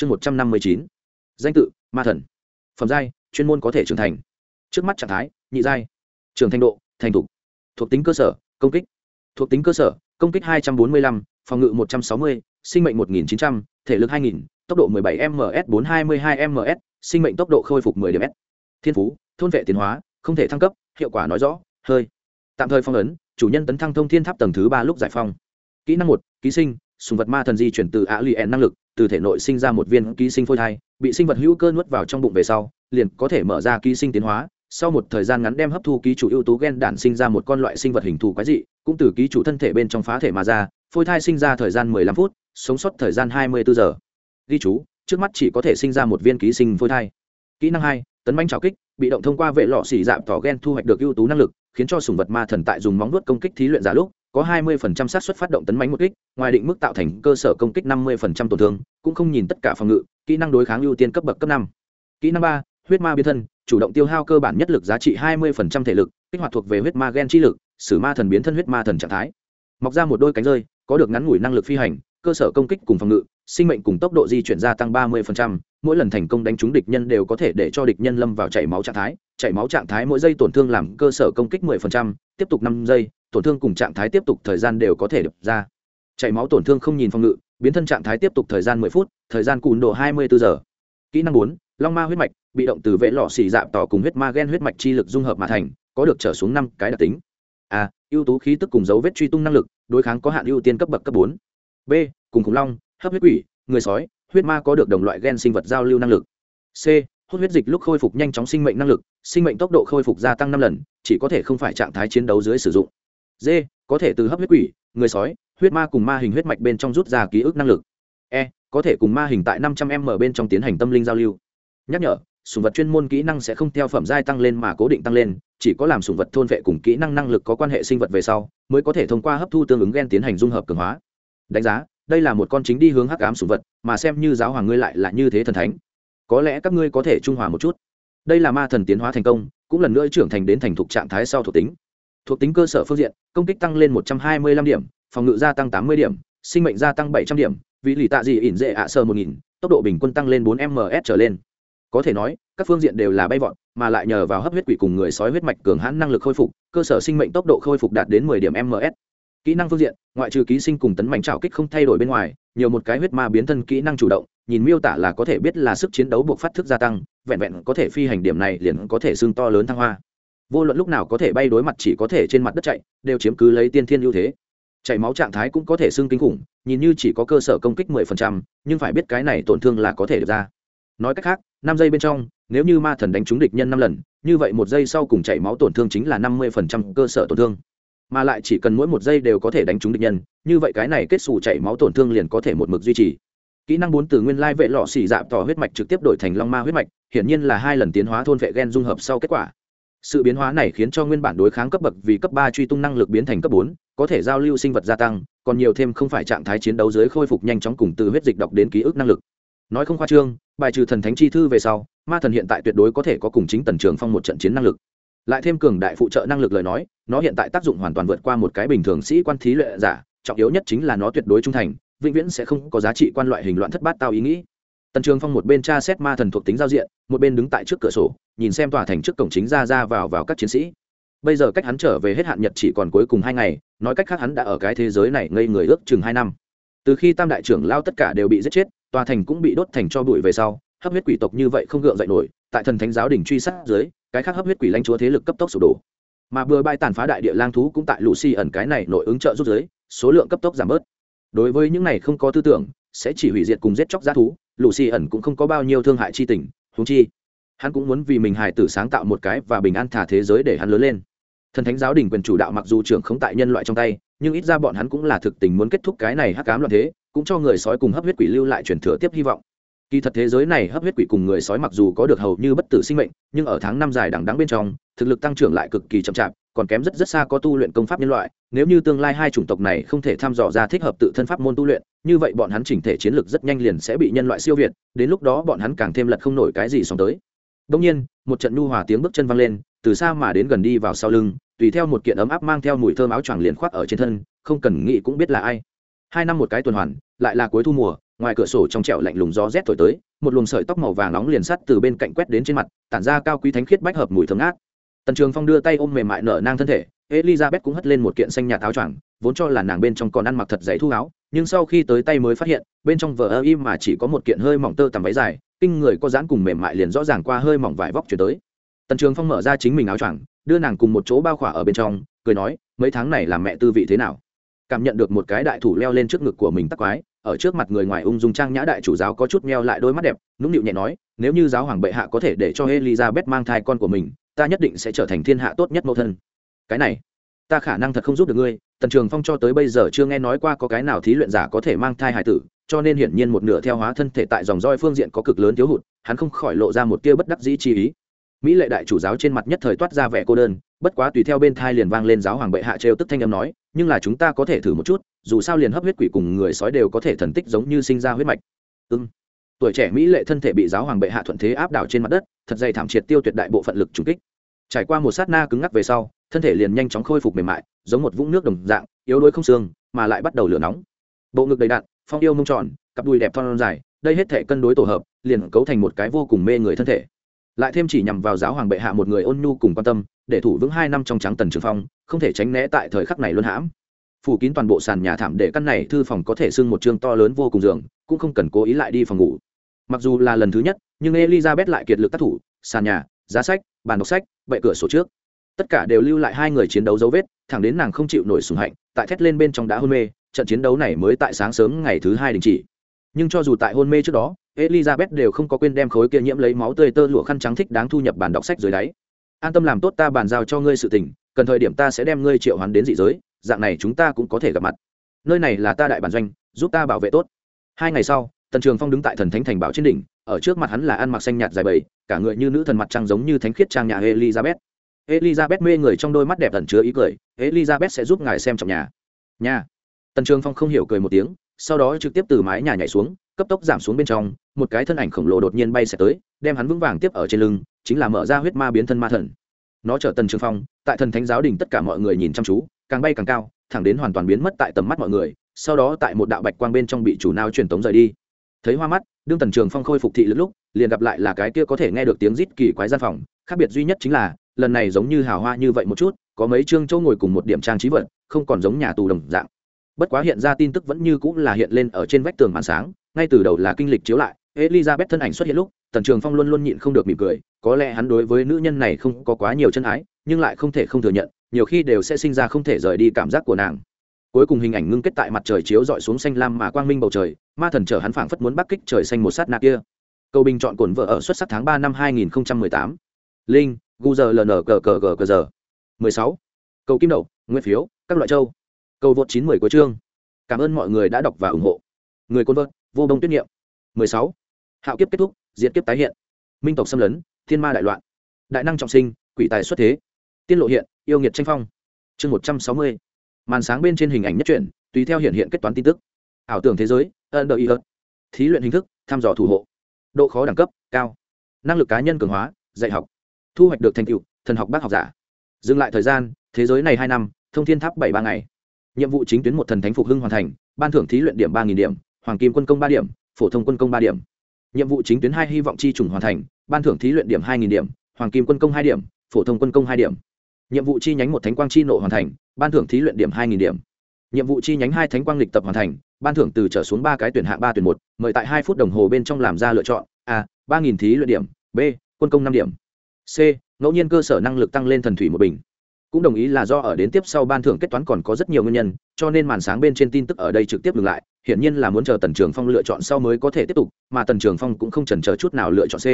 chương một trăm năm mươi chín. Danh tự, ma thần. Phẩm giai, chuyên môn có thể trưởng thành. Trước mắt trạng thái, nhị giai. Trưởng thành độ, thành thục. Thuộc tính cơ sở, công kích. Thuộc tính cơ sở, công kích hai trăm bốn mươi lăm, phòng ngự một trăm sáu mươi, sinh mệnh một nghìn chín trăm, thể lực hai nghìn, tốc độ mười bảy ms bốn hai mươi hai ms sinh mệnh tốc độ khôi phục mười điểm s. Thiên phú, thôn vệ tiến hóa, không thể thăng cấp, hiệu quả nói rõ, hơi. Tạm thời phong ấn, chủ nhân tấn thăng thông thiên tháp tầng thứ ba lúc giải phong. Kỹ năng một, ký sinh, sùng vật ma thần di chuyển từ a lien năng lực từ thể nội sinh ra một viên ký sinh phôi thai, bị sinh vật hữu cơ nuốt vào trong bụng về sau, liền có thể mở ra ký sinh tiến hóa. Sau một thời gian ngắn đem hấp thu ký chủ ưu tú gen đản sinh ra một con loại sinh vật hình thù quái dị, cũng từ ký chủ thân thể bên trong phá thể mà ra, phôi thai sinh ra thời gian 15 phút, sống sót thời gian 24 giờ. Ghi chú, trước mắt chỉ có thể sinh ra một viên ký sinh phôi thai. Kỹ năng hai, tấn manh trào kích, bị động thông qua vệ lọ xỉ dạm tỏ gen thu hoạch được ưu tú năng lực, khiến cho sùng vật ma thần tại dùng móng nuốt công kích thí luyện giả lúc có 20% xác suất phát động tấn mãnh một kích, ngoài định mức tạo thành cơ sở công kích 50% tổn thương, cũng không nhìn tất cả phòng ngự, kỹ năng đối kháng ưu tiên cấp bậc cấp 5. Kỹ năng 3, huyết ma biến thân, chủ động tiêu hao cơ bản nhất lực giá trị 20% thể lực, kích hoạt thuộc về huyết ma gen chi lực, sử ma thần biến thân huyết ma thần trạng thái. Mọc ra một đôi cánh rơi, có được ngắn ngủi năng lực phi hành, cơ sở công kích cùng phòng ngự, sinh mệnh cùng tốc độ di chuyển gia tăng 30%, mỗi lần thành công đánh trúng địch nhân đều có thể để cho địch nhân lâm vào chảy máu trạng thái, chảy máu trạng thái mỗi giây tổn thương làm cơ sở công kích 10%, tiếp tục 5 giây, tổn thương cùng trạng thái tiếp tục thời gian đều có thể được ra. Chảy máu tổn thương không nhìn phòng ngự biến thân trạng thái tiếp tục thời gian 10 phút thời gian cùn độ 24 giờ. Kỹ năng 4, long ma huyết mạch bị động từ vệ lọ xỉ dạm tỏ cùng huyết ma gen huyết mạch chi lực dung hợp mà thành có được trở xuống năm cái đặc tính. A ưu tú khí tức cùng dấu vết truy tung năng lực đối kháng có hạn ưu tiên cấp bậc cấp 4. b cùng khủng long hấp huyết quỷ, người sói, huyết ma có được đồng loại gen sinh vật giao lưu năng lực. C, hút huyết dịch lúc khôi phục nhanh chóng sinh mệnh năng lực, sinh mệnh tốc độ khôi phục gia tăng năm lần, chỉ có thể không phải trạng thái chiến đấu dưới sử dụng. D, có thể từ hấp huyết quỷ, người sói, huyết ma cùng ma hình huyết mạch bên trong rút ra ký ức năng lực. E có thể cùng ma hình tại năm trăm m bên trong tiến hành tâm linh giao lưu. Nhắc nhở sùng vật chuyên môn kỹ năng sẽ không theo phẩm giai tăng lên mà cố định tăng lên, chỉ có làm sùng vật thôn vệ cùng kỹ năng năng lực có quan hệ sinh vật về sau, mới có thể thông qua hấp thu tương ứng gen tiến hành dung hợp cường hóa. Đánh giá đây là một con chính đi hướng hắc ám sủng vật, mà xem như giáo hoàng ngươi lại là như thế thần thánh. Có lẽ các ngươi có thể trung hòa một chút. Đây là ma thần tiến hóa thành công, cũng lần nữa trưởng thành đến thành thục trạng thái sau thuộc tính. Thuộc tính cơ sở phương diện, công kích tăng lên một trăm hai mươi lăm điểm, phòng ngự gia tăng tám mươi điểm, sinh mệnh gia tăng bảy trăm điểm, vị lì tạ dị ỉn dễ ạ sơ một nghìn, tốc độ bình quân tăng lên bốn ms trở lên. Có thể nói, các phương diện đều là bay vọt, mà lại nhờ vào hấp huyết quỷ cùng người sói huyết mạch cường hãn năng lực khôi phục, cơ sở sinh mệnh tốc độ khôi phục đạt đến mười điểm ms kỹ năng phương diện ngoại trừ ký sinh cùng tấn mạnh trào kích không thay đổi bên ngoài nhiều một cái huyết ma biến thân kỹ năng chủ động nhìn miêu tả là có thể biết là sức chiến đấu buộc phát thức gia tăng vẹn vẹn có thể phi hành điểm này liền có thể xương to lớn thăng hoa. Vô luận lúc nào có thể bay đối mặt chỉ có thể trên mặt đất chạy đều chiếm cứ lấy tiên thiên ưu thế. Chảy máu trạng thái cũng có thể xương kinh khủng nhìn như chỉ có cơ sở công kích 10%, nhưng phải biết cái này tổn thương là có thể được ra. Nói cách khác năm giây bên trong nếu như ma thần đánh trúng địch nhân năm lần như vậy một giây sau cùng chảy máu tổn thương chính là 50% cơ sở tổn thương mà lại chỉ cần mỗi một giây đều có thể đánh trúng địch nhân, như vậy cái này kết xù chảy máu tổn thương liền có thể một mực duy trì. Kỹ năng bốn từ nguyên lai vệ lọ xì dạp tỏ huyết mạch trực tiếp đổi thành long ma huyết mạch, hiển nhiên là hai lần tiến hóa thôn vệ gen dung hợp sau kết quả. Sự biến hóa này khiến cho nguyên bản đối kháng cấp bậc vì cấp ba truy tung năng lực biến thành cấp bốn, có thể giao lưu sinh vật gia tăng, còn nhiều thêm không phải trạng thái chiến đấu dưới khôi phục nhanh chóng cùng từ huyết dịch đọc đến ký ức năng lực. Nói không khoa trương, bài trừ thần thánh chi thư về sau, ma thần hiện tại tuyệt đối có thể có cùng chính tần trường phong một trận chiến năng lực lại thêm cường đại phụ trợ năng lực lời nói, nó hiện tại tác dụng hoàn toàn vượt qua một cái bình thường sĩ quan thí lệ giả, trọng yếu nhất chính là nó tuyệt đối trung thành, vĩnh viễn sẽ không có giá trị quan loại hình loạn thất bát tao ý nghĩ. Tần trường phong một bên tra xét ma thần thuộc tính giao diện, một bên đứng tại trước cửa sổ, nhìn xem tòa thành trước cổng chính ra ra vào vào các chiến sĩ. Bây giờ cách hắn trở về hết hạn nhật chỉ còn cuối cùng hai ngày, nói cách khác hắn đã ở cái thế giới này ngây người ước chừng hai năm. Từ khi tam đại trưởng lao tất cả đều bị giết chết, tòa thành cũng bị đốt thành cho bụi về sau, hấp huyết quỷ tộc như vậy không gượng dậy nổi, tại thần thánh giáo đình truy sát dưới cái khác hấp huyết quỷ lãnh chúa thế lực cấp tốc sụp đổ. Mà bừa bãi tàn phá đại địa lang thú cũng tại lũ xì ẩn cái này nội ứng trợ rút giới, số lượng cấp tốc giảm bớt. Đối với những này không có tư tưởng, sẽ chỉ hủy diệt cùng giết chóc g thú lũ xì ẩn cũng không có bao nhiêu thương hại chi tình húng chi, hắn cũng muốn vì mình hài tử sáng tạo một cái và bình an thả thế giới để hắn lớn lên. Thần thánh giáo đình quyền chủ đạo mặc dù trưởng không tại nhân loại trong tay, nhưng ít ra bọn hắn cũng là thực tình muốn kết thúc cái này hắc cám loạn thế, cũng cho người sói cùng hấp huyết quỷ lưu lại truyền thừa tiếp hy vọng kỳ thật thế giới này hấp huyết quỷ cùng người sói mặc dù có được hầu như bất tử sinh mệnh, nhưng ở tháng năm dài đằng đắng bên trong, thực lực tăng trưởng lại cực kỳ chậm chạp, còn kém rất rất xa có tu luyện công pháp nhân loại. Nếu như tương lai hai chủng tộc này không thể thăm dò ra thích hợp tự thân pháp môn tu luyện, như vậy bọn hắn chỉnh thể chiến lược rất nhanh liền sẽ bị nhân loại siêu việt, đến lúc đó bọn hắn càng thêm lật không nổi cái gì xong tới. Đông nhiên, một trận nu hòa tiếng bước chân văng lên, từ xa mà đến gần đi vào sau lưng, tùy theo một kiện ấm áp mang theo mùi thơm áo choàng liền khoác ở trên thân, không cần nghĩ cũng biết là ai. Hai năm một cái tuần hoàn, lại là cuối thu mùa ngoài cửa sổ trong trẹo lạnh lùng gió rét thổi tới, một luồng sợi tóc màu vàng nóng liền sắt từ bên cạnh quét đến trên mặt, tản ra cao quý thánh khiết bách hợp mùi thơm ngát. Tần trường phong đưa tay ôm mềm mại nở nang thân thể, elizabeth cũng hất lên một kiện xanh nhà áo choàng, vốn cho là nàng bên trong còn ăn mặc thật dày thu áo, nhưng sau khi tới tay mới phát hiện, bên trong vờ ơ im mà chỉ có một kiện hơi mỏng tơ tằm váy dài, kinh người có dán cùng mềm mại liền rõ ràng qua hơi mỏng vải vóc chuyển tới. Tần trường phong mở ra chính mình áo choàng, đưa nàng cùng một chỗ bao khỏa ở bên trong, cười nói, mấy tháng này làm mẹ tư vị thế nào? Cảm nhận được một cái đại thủ leo lên trước ngực của mình tắc quái ở trước mặt người ngoài ung dung trang nhã đại chủ giáo có chút meo lại đôi mắt đẹp, nũng nịu nhẹ nói, nếu như giáo hoàng bệ hạ có thể để cho elizabeth mang thai con của mình, ta nhất định sẽ trở thành thiên hạ tốt nhất mẫu thân. Cái này, ta khả năng thật không giúp được ngươi, tần trường phong cho tới bây giờ chưa nghe nói qua có cái nào thí luyện giả có thể mang thai hải tử, cho nên hiển nhiên một nửa theo hóa thân thể tại dòng roi phương diện có cực lớn thiếu hụt, hắn không khỏi lộ ra một tia bất đắc dĩ chi ý. Mỹ lệ đại chủ giáo trên mặt nhất thời toát ra vẻ cô đơn bất quá tùy theo bên thai liền vang lên giáo hoàng bệ hạ trêu tức thanh âm nói, nhưng là chúng ta có thể thử một chút, dù sao liền hấp huyết quỷ cùng người sói đều có thể thần tích giống như sinh ra huyết mạch. Ưng tuổi trẻ mỹ lệ thân thể bị giáo hoàng bệ hạ thuận thế áp đảo trên mặt đất, thật dày thảm triệt tiêu tuyệt đại bộ phận lực trùng kích. Trải qua một sát na cứng ngắc về sau, thân thể liền nhanh chóng khôi phục mềm mại, giống một vũng nước đồng dạng, yếu đuối không xương, mà lại bắt đầu lửa nóng. Bộ ngực đầy đạn phong yêu mông tròn, cặp đùi đẹp thon dài, đây hết thể cân đối tổ hợp, liền cấu thành một cái vô cùng mê người thân thể lại thêm chỉ nhằm vào giáo hoàng bệ hạ một người ôn nhu cùng quan tâm, để thủ vững hai năm trong trắng tần trường phong, không thể tránh né tại thời khắc này luôn hãm. Phủ kín toàn bộ sàn nhà thảm để căn này thư phòng có thể xưng một chương to lớn vô cùng giường, cũng không cần cố ý lại đi phòng ngủ. Mặc dù là lần thứ nhất, nhưng elizabeth lại kiệt lực tác thủ, sàn nhà, giá sách, bàn đọc sách, bệ cửa sổ trước. Tất cả đều lưu lại hai người chiến đấu dấu vết, thẳng đến nàng không chịu nổi sùng hạnh, tại thét lên bên trong đã hôn mê, trận chiến đấu này mới tại sáng sớm ngày thứ hai đình chỉ. Nhưng cho dù tại hôn mê trước đó elizabeth đều không có quên đem khối kia nhiễm lấy máu tươi tơ lụa khăn trắng thích đáng thu nhập bản đọc sách dưới đáy. An tâm làm tốt ta bàn giao cho ngươi sự tình, cần thời điểm ta sẽ đem ngươi triệu hoán đến dị giới, dạng này chúng ta cũng có thể gặp mặt. Nơi này là ta đại bản doanh, giúp ta bảo vệ tốt. Hai ngày sau, tần trường phong đứng tại thần thánh thành bảo trên đỉnh, ở trước mặt hắn là ăn mặc xanh nhạt dài bầy, cả người như nữ thần mặt trăng giống như thánh khiết trang nhà elizabeth. Elizabeth mê người trong đôi mắt đẹp ẩn chứa ý cười, elizabeth sẽ giúp ngài xem trong nhà. Nhà? Tần trường phong không hiểu cười một tiếng, sau đó trực tiếp từ mái nhà nhảy xuống cấp tốc giảm xuống bên trong, một cái thân ảnh khổng lồ đột nhiên bay sẽ tới, đem hắn vững vàng tiếp ở trên lưng, chính là mở ra huyết ma biến thân ma thần. Nó chở tần trường phong, tại thần thánh giáo đình tất cả mọi người nhìn chăm chú, càng bay càng cao, thẳng đến hoàn toàn biến mất tại tầm mắt mọi người, sau đó tại một đạo bạch quang bên trong bị chủ nao truyền tống rời đi. Thấy hoa mắt, đương tần trường phong khôi phục thị lực lúc, liền gặp lại là cái kia có thể nghe được tiếng rít kỳ quái gian phòng, khác biệt duy nhất chính là, lần này giống như hào hoa như vậy một chút, có mấy chương châu ngồi cùng một điểm trang trí vật, không còn giống nhà tù đồng dạng. Bất quá hiện ra tin tức vẫn như cũng là hiện lên ở trên vách tường màn sáng ngay từ đầu là kinh lịch chiếu lại, elizabeth thân ảnh xuất hiện lúc, tần trường phong luôn luôn nhịn không được mỉm cười, có lẽ hắn đối với nữ nhân này không có quá nhiều chân ái, nhưng lại không thể không thừa nhận, nhiều khi đều sẽ sinh ra không thể rời đi cảm giác của nàng. Cuối cùng hình ảnh ngưng kết tại mặt trời chiếu dọi xuống xanh lam mà quang minh bầu trời, ma thần chở hắn phảng phất muốn bắc kích trời xanh một sát nạ kia. Cầu bình chọn cổn vợ ở xuất sắc tháng ba năm hai nghìn tám. Linh, gu giờ ln cờ cờ cờ cờ giờ. mười sáu. Cầu kim đậu nguyên phiếu, các loại châu. Cầu vượt chín mười của chương. Cảm ơn mọi người đã đọc và ủng hộ. Người côn vợt vô bông tuyết niệm. Mười sáu. Hạo kiếp kết thúc, diệt kiếp tái hiện. Minh tộc xâm lấn, thiên ma đại loạn. Đại năng trọng sinh, quỷ tài xuất thế. Tiên lộ hiện, yêu nghiệt tranh phong. Chương một trăm sáu mươi. Màn sáng bên trên hình ảnh nhất truyện, tùy theo hiện hiện kết toán tin tức. Ảo tưởng thế giới ân đợi ý ớt thí luyện hình thức, thăm dò thủ hộ. Độ khó đẳng cấp, cao. Năng lực cá nhân cường hóa, dạy học. Thu hoạch được thành tựu, thần học bác học giả. Dừng lại thời gian, thế giới này hai năm, thông thiên tháp bảy ba ngày. Nhiệm vụ chính tuyến một thần thánh phục hưng hoàn thành, ban thưởng thí luyện điểm ba nghìn điểm hoàng kim quân công ba điểm, phổ thông quân công ba điểm. Nhiệm vụ chính tuyến hai hy vọng chi trùng hoàn thành, ban thưởng thí luyện điểm hai điểm, hoàng kim quân công hai điểm, phổ thông quân công hai điểm. Nhiệm vụ chi nhánh một thánh quang chi nộ hoàn thành, ban thưởng thí luyện điểm hai điểm. Nhiệm vụ chi nhánh hai thánh quang lịch tập hoàn thành, ban thưởng từ trở xuống ba cái tuyển hạng ba tuyển một, mời tại hai phút đồng hồ bên trong làm ra lựa chọn, a, ba nghìn thí luyện điểm, b, quân công năm điểm. C, ngẫu nhiên cơ sở năng lực tăng lên thần thủy một bình. Cũng đồng ý là do ở đến tiếp sau ban thưởng kết toán còn có rất nhiều nguyên nhân, cho nên màn sáng bên trên tin tức ở đây trực tiếp ngừng lại hiển nhiên là muốn chờ tần trường phong lựa chọn sau mới có thể tiếp tục, mà tần trường phong cũng không chần chờ chút nào lựa chọn c.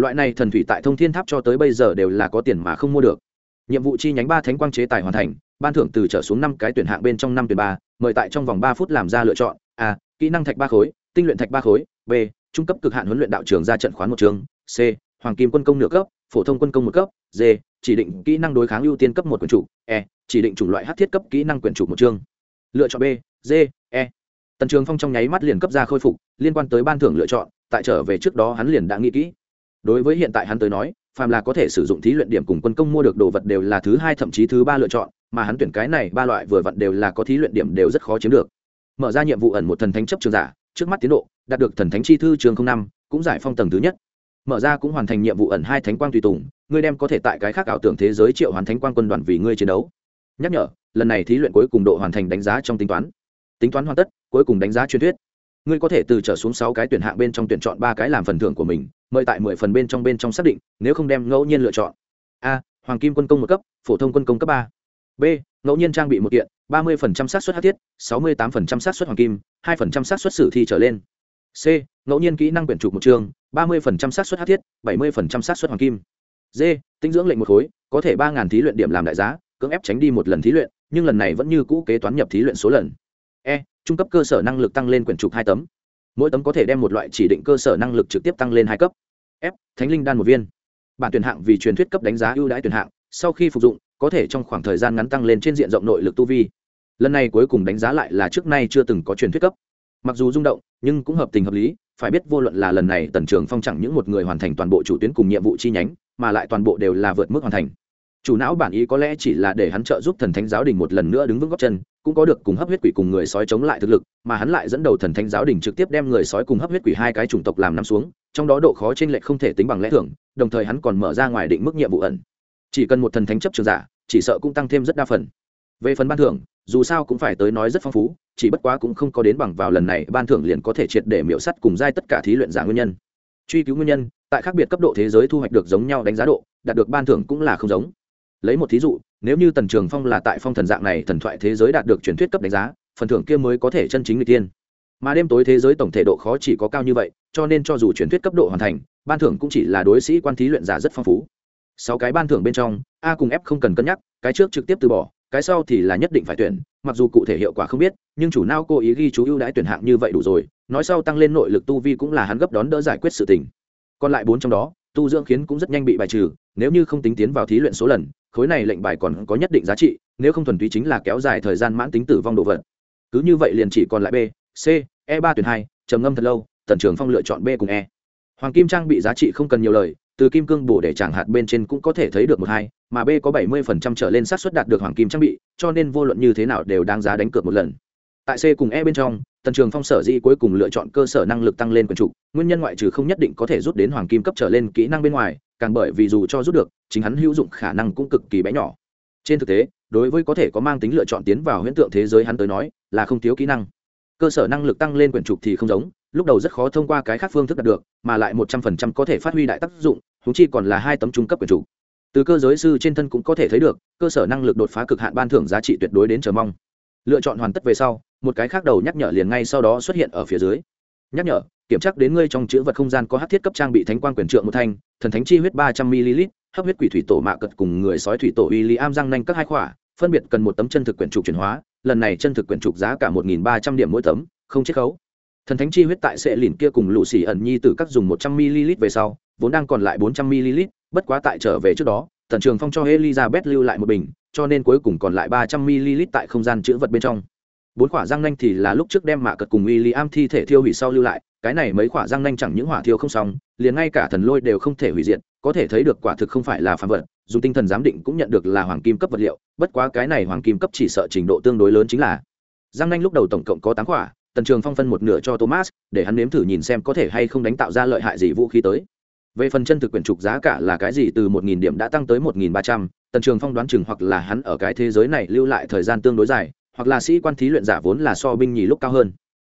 Loại này thần thủy tại thông thiên tháp cho tới bây giờ đều là có tiền mà không mua được. Nhiệm vụ chi nhánh ba thánh quang chế tài hoàn thành, ban thưởng từ trở xuống năm cái tuyển hạng bên trong năm tuyển ba, mời tại trong vòng ba phút làm ra lựa chọn. A, kỹ năng thạch ba khối, tinh luyện thạch ba khối. B, trung cấp cực hạn huấn luyện đạo trường ra trận khoán một trường. C, hoàng kim quân công nửa cấp, phổ thông quân công một cấp. D, chỉ định kỹ năng đối kháng ưu tiên cấp một quyển chủ. E chỉ định chủng loại hát thiết cấp kỹ năng quyển chủ một chương. Lựa chọn b, d e tần trường phong trong nháy mắt liền cấp ra khôi phục, liên quan tới ban thưởng lựa chọn, tại trở về trước đó hắn liền đã nghĩ kỹ. Đối với hiện tại hắn tới nói, phàm là có thể sử dụng thí luyện điểm cùng quân công mua được đồ vật đều là thứ hai thậm chí thứ ba lựa chọn, mà hắn tuyển cái này ba loại vừa vặn đều là có thí luyện điểm đều rất khó chiếm được. Mở ra nhiệm vụ ẩn một thần thánh chấp trường giả, trước mắt tiến độ, đạt được thần thánh chi thư trường năm, cũng giải phong tầng thứ nhất. Mở ra cũng hoàn thành nhiệm vụ ẩn hai thánh quang tùy tùng, ngươi đem có thể tại cái khác ảo tưởng thế giới triệu hoàn thánh quang quân đoàn vì ngươi chiến đấu. Nhắc nhở, lần này thí luyện cuối cùng độ hoàn thành đánh giá trong tính toán. Tính toán hoàn tất cuối cùng đánh giá truyền thuyết. Ngươi có thể từ trở xuống sáu cái tuyển hạng bên trong tuyển chọn ba cái làm phần thưởng của mình mời tại mười phần bên trong bên trong xác định nếu không đem ngẫu nhiên lựa chọn. A hoàng kim quân công một cấp phổ thông quân công cấp ba. B ngẫu nhiên trang bị một kiện ba mươi phần trăm xác suất hát thiết sáu mươi tám phần trăm xác suất hoàng kim hai phần trăm xác suất sử thi trở lên. C ngẫu nhiên kỹ năng quyển trục một trường, ba mươi phần trăm xác suất hát thiết bảy mươi phần trăm xác suất hoàng kim. D tinh dưỡng lệnh một khối có thể ba ngàn thí luyện điểm làm đại giá cưỡng ép tránh đi một lần thí luyện nhưng lần này vẫn như cũ kế toán nhập thí luyện số lần. E trung cấp cơ sở năng lực tăng lên quyển trục hai tấm. Mỗi tấm có thể đem một loại chỉ định cơ sở năng lực trực tiếp tăng lên hai cấp. F, thánh linh đan một viên. Bản tuyển hạng vì truyền thuyết cấp đánh giá ưu đãi tuyển hạng, sau khi phục dụng, có thể trong khoảng thời gian ngắn tăng lên trên diện rộng nội lực tu vi. Lần này cuối cùng đánh giá lại là trước nay chưa từng có truyền thuyết cấp. Mặc dù rung động, nhưng cũng hợp tình hợp lý, phải biết vô luận là lần này tần trường phong chẳng những một người hoàn thành toàn bộ chủ tuyến cùng nhiệm vụ chi nhánh, mà lại toàn bộ đều là vượt mức hoàn thành. Chủ não bản ý có lẽ chỉ là để hắn trợ giúp thần thánh giáo đình một lần nữa đứng vững góc chân cũng có được cùng hấp huyết quỷ cùng người sói chống lại thực lực, mà hắn lại dẫn đầu thần thánh giáo đình trực tiếp đem người sói cùng hấp huyết quỷ hai cái chủng tộc làm nằm xuống, trong đó độ khó trên lệch không thể tính bằng lẽ thường, đồng thời hắn còn mở ra ngoài định mức nhiệm vụ ẩn. Chỉ cần một thần thánh chấp trường giả, chỉ sợ cũng tăng thêm rất đa phần. Về phần ban thưởng, dù sao cũng phải tới nói rất phong phú, chỉ bất quá cũng không có đến bằng vào lần này, ban thưởng liền có thể triệt để miễu sắt cùng giai tất cả thí luyện giả nguyên nhân. Truy cứu nguyên nhân, tại khác biệt cấp độ thế giới thu hoạch được giống nhau đánh giá độ, đạt được ban thưởng cũng là không giống. Lấy một thí dụ nếu như tần trường phong là tại phong thần dạng này, thần thoại thế giới đạt được truyền thuyết cấp đánh giá, phần thưởng kia mới có thể chân chính người tiên mà đêm tối thế giới tổng thể độ khó chỉ có cao như vậy, cho nên cho dù truyền thuyết cấp độ hoàn thành, ban thưởng cũng chỉ là đối sĩ quan thí luyện giả rất phong phú. Sáu cái ban thưởng bên trong, a cùng f không cần cân nhắc, cái trước trực tiếp từ bỏ, cái sau thì là nhất định phải tuyển, mặc dù cụ thể hiệu quả không biết, nhưng chủ nao cố ý ghi chú ưu đãi tuyển hạng như vậy đủ rồi, nói sau tăng lên nội lực tu vi cũng là hắn gấp đón đỡ giải quyết sự tình. Còn lại bốn trong đó, tu dưỡng khiến cũng rất nhanh bị bài trừ, nếu như không tính tiến vào thí luyện số lần khối này lệnh bài còn có nhất định giá trị, nếu không thuần túy chính là kéo dài thời gian mãn tính tử vong đồ vật. Cứ như vậy liền chỉ còn lại b, c e ba tuyển hai, trầm ngâm thật lâu, tần trường phong lựa chọn b cùng e. Hoàng kim trang bị giá trị không cần nhiều lời, từ kim cương bổ để chẳng hạt bên trên cũng có thể thấy được một hai, mà b có bảy mươi phần trăm trở lên xác suất đạt được hoàng kim trang bị, cho nên vô luận như thế nào đều đáng giá đánh cược một lần tại c cùng e bên trong, tần trường phong sở dĩ cuối cùng lựa chọn cơ sở năng lực tăng lên quyền trục, nguyên nhân ngoại trừ không nhất định có thể rút đến hoàng kim cấp trở lên kỹ năng bên ngoài, càng bởi vì dù cho rút được, chính hắn hữu dụng khả năng cũng cực kỳ bé nhỏ. Trên thực tế, đối với có thể có mang tính lựa chọn tiến vào huyễn tượng thế giới hắn tới nói, là không thiếu kỹ năng. Cơ sở năng lực tăng lên quyển trục thì không giống, lúc đầu rất khó thông qua cái khác phương thức đạt được, mà lại một trăm phần trăm có thể phát huy đại tác dụng thú chi còn là hai tấm trung cấp quyển trục. Từ cơ giới sư trên thân cũng có thể thấy được, cơ sở năng lực đột phá cực hạn ban thưởng giá trị tuyệt đối đến chờ mong lựa chọn hoàn tất về sau, một cái khác đầu nhắc nhở liền ngay sau đó xuất hiện ở phía dưới. Nhắc nhở, kiểm tra đến ngươi trong chữ vật không gian có hát thiết cấp trang bị thánh quang quyền trượng một thanh, thần thánh chi huyết ba trăm ml, hấp huyết quỷ thủy tổ mạ cật cùng người sói thủy tổ uy lý am răng nanh các hai khỏa, phân biệt cần một tấm chân thực quyển trục chuyển hóa, lần này chân thực quyển trục giá cả một nghìn ba trăm điểm mỗi tấm, không chiết khấu. Thần thánh chi huyết tại sệ lìn kia cùng lũ xỉ ẩn nhi từ các dùng một trăm ml về sau, vốn đang còn lại bốn trăm ml, bất quá tại trở về trước đó tần trường phong cho elizabeth lưu lại một bình cho nên cuối cùng còn lại ba trăm ml tại không gian chữ vật bên trong. Bốn quả răng nanh thì là lúc trước đem mạ cật cùng w i am thi thể thiêu hủy sau lưu lại, cái này mấy quả răng nanh chẳng những hỏa thiêu không xong, liền ngay cả thần lôi đều không thể hủy diệt, có thể thấy được quả thực không phải là phàm vật, dùng tinh thần giám định cũng nhận được là hoàng kim cấp vật liệu, bất quá cái này hoàng kim cấp chỉ sợ trình độ tương đối lớn chính là răng nanh lúc đầu tổng cộng có tám quả, tần trường phong phân một nửa cho thomas, để hắn nếm thử nhìn xem có thể hay không đánh tạo ra lợi hại gì vũ khí tới về phần chân thực quyển trục giá cả là cái gì, từ một nghìn điểm đã tăng tới một nghìn ba trăm, tần trường phong đoán chừng hoặc là hắn ở cái thế giới này lưu lại thời gian tương đối dài, hoặc là sĩ quan thí luyện giả vốn là so binh nhì lúc cao hơn.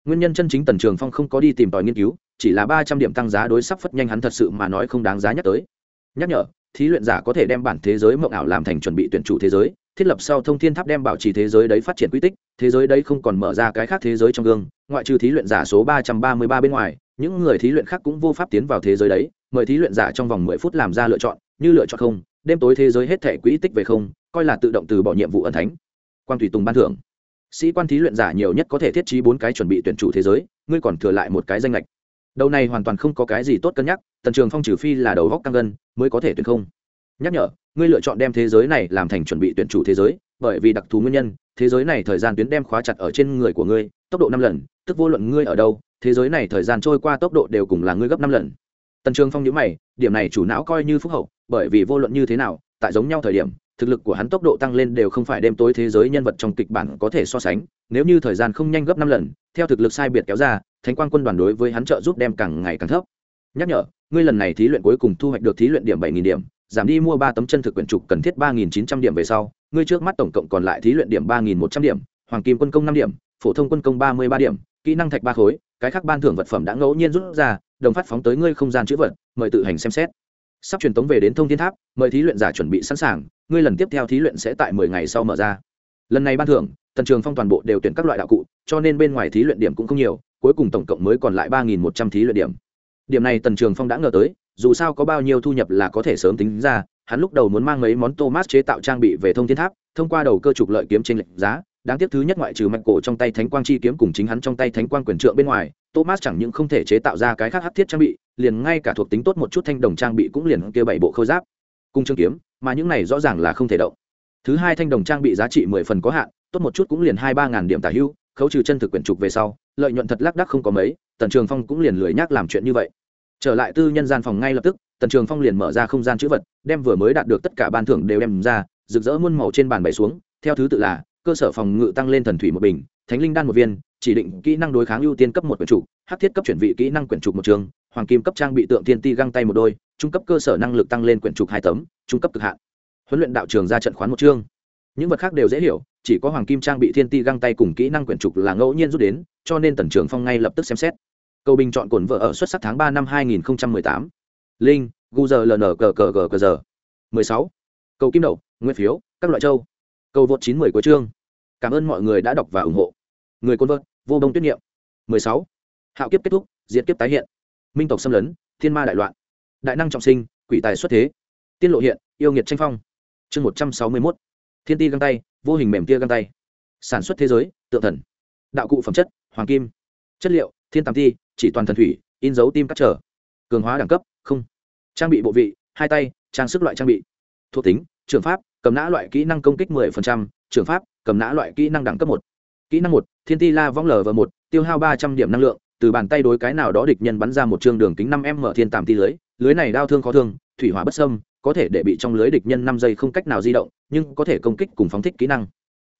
Nguyên nhân chân chính tần trường phong không có đi tìm tòi nghiên cứu, chỉ là ba trăm điểm tăng giá đối sắp phất nhanh hắn thật sự mà nói không đáng giá nhắc tới. Nhắc nhở, thí luyện giả có thể đem bản thế giới mộng ảo làm thành chuẩn bị tuyển chủ thế giới, thiết lập sau thông thiên tháp đem bảo trì thế giới đấy phát triển quy tích, thế giới đấy không còn mở ra cái khác thế giới trong gương, ngoại trừ thí luyện giả số ba trăm ba mươi ba bên ngoài những người thí luyện khác cũng vô pháp tiến vào thế giới đấy, mời thí luyện giả trong vòng mười phút làm ra lựa chọn, như lựa chọn không, đêm tối thế giới hết thể quỹ tích về không, coi là tự động từ bỏ nhiệm vụ ẩn thánh. Quan tùy tùng ban thưởng. Sĩ quan thí luyện giả nhiều nhất có thể thiết trí bốn cái chuẩn bị tuyển chủ thế giới, ngươi còn thừa lại một cái danh lệch đầu này hoàn toàn không có cái gì tốt cân nhắc, tần trường phong trừ phi là đầu góc căng gân, mới có thể tuyển không. Nhắc nhở, ngươi lựa chọn đem thế giới này làm thành chuẩn bị tuyển chủ thế giới, bởi vì đặc thù nguyên nhân, thế giới này thời gian tuyến đem khóa chặt ở trên người của ngươi, tốc độ năm lần, tức vô luận ngươi ở đâu thế giới này thời gian trôi qua tốc độ đều cùng là ngươi gấp năm lần. Tần trường phong nhớ mày, điểm này chủ não coi như phúc hậu, bởi vì vô luận như thế nào, tại giống nhau thời điểm, thực lực của hắn tốc độ tăng lên đều không phải đêm tối thế giới nhân vật trong kịch bản có thể so sánh, nếu như thời gian không nhanh gấp năm lần, theo thực lực sai biệt kéo ra, thánh quang quân đoàn đối với hắn trợ giúp đem càng ngày càng thấp. Nhắc nhở, ngươi lần này thí luyện cuối cùng thu hoạch được thí luyện điểm bảy nghìn điểm, giảm đi mua ba tấm chân thực quyển trục cần thiết ba nghìn chín trăm điểm về sau, ngươi trước mắt tổng cộng còn lại thí luyện điểm ba nghìn một trăm điểm, hoàng kim quân công năm điểm, phổ thông quân công ba mươi ba điểm, kỹ năng thạch ba khối cái khác ban thưởng vật phẩm đã ngẫu nhiên rút ra, đồng phát phóng tới ngươi không gian chữ vật, mời tự hành xem xét. Sắp truyền tống về đến thông thiên tháp, mời thí luyện giả chuẩn bị sẵn sàng, ngươi lần tiếp theo thí luyện sẽ tại mười ngày sau mở ra. Lần này ban thưởng, tần trường phong toàn bộ đều tuyển các loại đạo cụ, cho nên bên ngoài thí luyện điểm cũng không nhiều, cuối cùng tổng cộng mới còn lại ba nghìn một trăm thí luyện điểm. Điểm này tần trường phong đã ngờ tới, dù sao có bao nhiêu thu nhập là có thể sớm tính ra, hắn lúc đầu muốn mang mấy món thomas chế tạo trang bị về thông thiên tháp, thông qua đầu cơ trục lợi kiếm trên lệnh giá đáng tiếc thứ nhất ngoại trừ mạch cổ trong tay thánh quang chi kiếm cùng chính hắn trong tay thánh quang quyền trượng bên ngoài, thomas chẳng những không thể chế tạo ra cái khác hát thiết trang bị, liền ngay cả thuộc tính tốt một chút thanh đồng trang bị cũng liền kia bảy bộ khôi giáp cung trương kiếm, mà những này rõ ràng là không thể động. Thứ hai thanh đồng trang bị giá trị mười phần có hạn, tốt một chút cũng liền hai ba ngàn điểm tả hưu, khấu trừ chân thực quyển trục về sau, lợi nhuận thật lác đắc không có mấy, tần trường phong cũng liền lười nhác làm chuyện như vậy. Trở lại tư nhân gian phòng ngay lập tức, tần trường phong liền mở ra không gian chữ vật, đem vừa mới đạt được tất cả ban thưởng đều đem ra, rực rỡ muôn màu trên bàn bày xuống, theo thứ tự là cơ sở phòng ngự tăng lên thần thủy một bình, thánh linh đan một viên, chỉ định kỹ năng đối kháng ưu tiên cấp một quyển trục hát thiết cấp chuyển vị kỹ năng quyển trục một trường, hoàng kim cấp trang bị tượng thiên ti găng tay một đôi, trung cấp cơ sở năng lực tăng lên quyển trục hai tấm, trung cấp cực hạn. Huấn luyện đạo trường ra trận khoán một chương. Những vật khác đều dễ hiểu, chỉ có hoàng kim trang bị thiên ti găng tay cùng kỹ năng quyển trục là ngẫu nhiên rút đến, cho nên tần trường phong ngay lập tức xem xét. Cầu bình chọn cổn vợ ở xuất sắc tháng ba năm hai nghìn tám. Linh, gu giờ ln cờ cờ cờ cờ giờ. mười sáu. Cầu kim đậu, nguyên phiếu, các loại châu cầu vượt chín mươi của chương. Cảm ơn mọi người đã đọc và ủng hộ. Người côn vợt, vô bông tuyết niệm. Mười sáu. Hạo kiếp kết thúc, diệt kiếp tái hiện. Minh tộc xâm lấn, thiên ma đại loạn. Đại năng trọng sinh, quỷ tài xuất thế. Tiên lộ hiện, yêu nghiệt tranh phong. Chương một trăm sáu mươi mốt. Thiên ti găng tay, vô hình mềm tia găng tay. Sản xuất thế giới, tượng thần. Đạo cụ phẩm chất, hoàng kim. Chất liệu, thiên tam ti, chỉ toàn thần thủy, in dấu tim cắt trở. Cường hóa đẳng cấp, không. Trang bị bộ vị, hai tay, trang sức loại trang bị. Thuộc tính, trường pháp cầm nã loại kỹ năng công kích 10%, trường pháp cầm nã loại kỹ năng đẳng cấp một. Kỹ năng một thiên ti la vong lờ và một tiêu hao ba trăm điểm năng lượng từ bàn tay đối cái nào đó địch nhân bắn ra một chương đường kính năm m thiên tàm ti lưới lưới này đau thương khó thương thủy hỏa bất sâm có thể để bị trong lưới địch nhân năm giây không cách nào di động nhưng có thể công kích cùng phóng thích kỹ năng.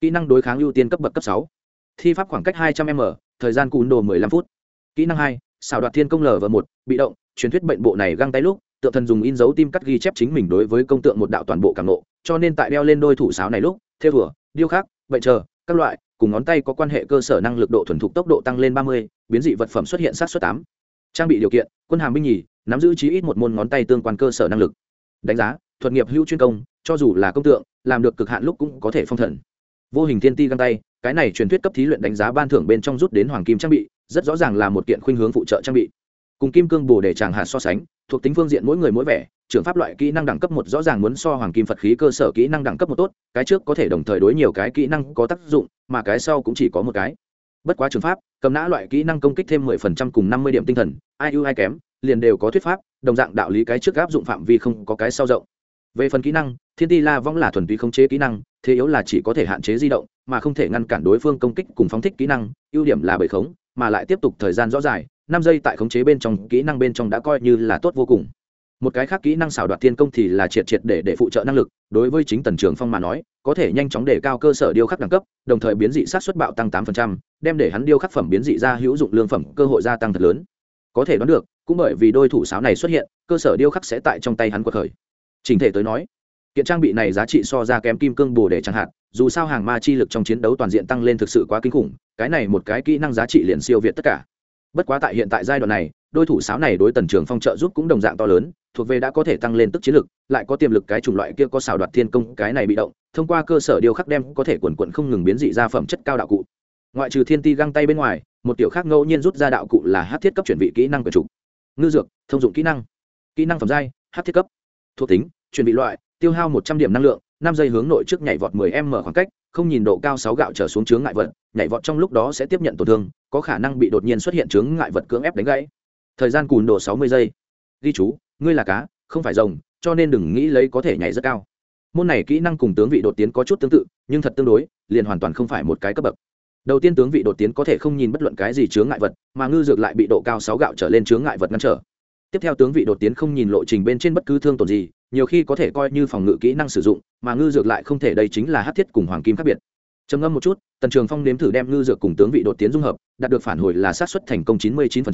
Kỹ năng đối kháng ưu tiên cấp bậc cấp sáu. Thi pháp khoảng cách hai trăm m thời gian cùn đồ 15 phút. Kỹ năng hai xảo đoạt thiên công lờ và một bị động truyền thuyết bệnh bộ này găng tay lúc tượng thần dùng in dấu tim cắt ghi chép chính mình đối với công tượng một đạo toàn bộ cảm nộ, cho nên tại đeo lên đôi thủ sáo này lúc, theo vừa điêu khắc bệnh chờ các loại, cùng ngón tay có quan hệ cơ sở năng lực độ thuần thục tốc độ tăng lên ba mươi, biến dị vật phẩm xuất hiện sát xuất tám. Trang bị điều kiện, quân hàm binh nhì, nắm giữ chí ít một môn ngón tay tương quan cơ sở năng lực. Đánh giá, thuật nghiệp hữu chuyên công, cho dù là công tượng, làm được cực hạn lúc cũng có thể phong thần. Vô hình thiên ti găng tay, cái này truyền thuyết cấp thí luyện đánh giá ban thưởng bên trong rút đến hoàng kim trang bị, rất rõ ràng là một kiện khuynh hướng phụ trợ trang bị cùng kim cương bồ để chàng hạt so sánh, thuộc tính phương diện mỗi người mỗi vẻ, trưởng pháp loại kỹ năng đẳng cấp một rõ ràng muốn so hoàng kim phật khí cơ sở kỹ năng đẳng cấp một tốt, cái trước có thể đồng thời đối nhiều cái kỹ năng có tác dụng, mà cái sau cũng chỉ có một cái. Bất quá trường pháp, cầm nã loại kỹ năng công kích thêm mười phần trăm cùng năm mươi điểm tinh thần, ai ưu ai kém, liền đều có thuyết pháp, đồng dạng đạo lý cái trước áp dụng phạm vi không có cái sau rộng. Về phần kỹ năng, thiên ti la vong là thuần túy khống chế kỹ năng, thế yếu là chỉ có thể hạn chế di động, mà không thể ngăn cản đối phương công kích cùng phóng thích kỹ năng, ưu điểm là bầy khống, mà lại tiếp tục thời gian rõ dài năm giây tại khống chế bên trong, kỹ năng bên trong đã coi như là tốt vô cùng. Một cái khác kỹ năng xảo đoạt thiên công thì là triệt triệt để để phụ trợ năng lực, đối với chính tần trường phong mà nói, có thể nhanh chóng đề cao cơ sở điêu khắc đẳng cấp, đồng thời biến dị sát xuất bạo tăng tám đem để hắn điêu khắc phẩm biến dị ra hữu dụng lương phẩm, cơ hội gia tăng thật lớn. Có thể đoán được, cũng bởi vì đôi thủ sáo này xuất hiện, cơ sở điêu khắc sẽ tại trong tay hắn quật khởi. Trình thể tới nói, kiện trang bị này giá trị so ra kém kim cương bồ để chẳng hạn, dù sao hàng ma chi lực trong chiến đấu toàn diện tăng lên thực sự quá kinh khủng, cái này một cái kỹ năng giá trị liền siêu việt tất cả bất quá tại hiện tại giai đoạn này đôi thủ sáo này đối tần trường phong trợ giúp cũng đồng dạng to lớn, thuộc về đã có thể tăng lên tức chiến lực, lại có tiềm lực cái chủng loại kia có xảo đoạt thiên công, cái này bị động, thông qua cơ sở điều khắc đem có thể quần quận không ngừng biến dị ra phẩm chất cao đạo cụ. Ngoại trừ thiên ti găng tay bên ngoài, một tiểu khác ngẫu nhiên rút ra đạo cụ là hát thiết cấp chuẩn bị kỹ năng của chủ. Ngư dược, thông dụng kỹ năng. Kỹ năng phẩm giai, hát thiết cấp. Thuộc tính chuẩn bị loại, tiêu hao một trăm điểm năng lượng, năm giây hướng nội trước nhảy vọt 10 m khoảng cách không nhìn độ cao sáu gạo trở xuống chướng ngại vật, nhảy vọt trong lúc đó sẽ tiếp nhận tổn thương, có khả năng bị đột nhiên xuất hiện chướng ngại vật cưỡng ép đánh gãy. Thời gian cùn độ sáu mươi giây. Ghi chú, ngươi là cá, không phải rồng, cho nên đừng nghĩ lấy có thể nhảy rất cao. Môn này kỹ năng cùng tướng vị đột tiến có chút tương tự, nhưng thật tương đối, liền hoàn toàn không phải một cái cấp bậc. Đầu tiên tướng vị đột tiến có thể không nhìn bất luận cái gì chướng ngại vật, mà ngư dược lại bị độ cao sáu gạo trở lên chướng ngại vật ngăn trở tiếp theo tướng vị đột tiến không nhìn lộ trình bên trên bất cứ thương tổn gì, nhiều khi có thể coi như phòng ngự kỹ năng sử dụng, mà ngư dược lại không thể đây chính là hát thiết cùng hoàng kim khác biệt. Trầm ngâm một chút, tần trường phong nếm thử đem ngư dược cùng tướng vị đột tiến dung hợp, đạt được phản hồi là sát xuất thành công chín mươi chín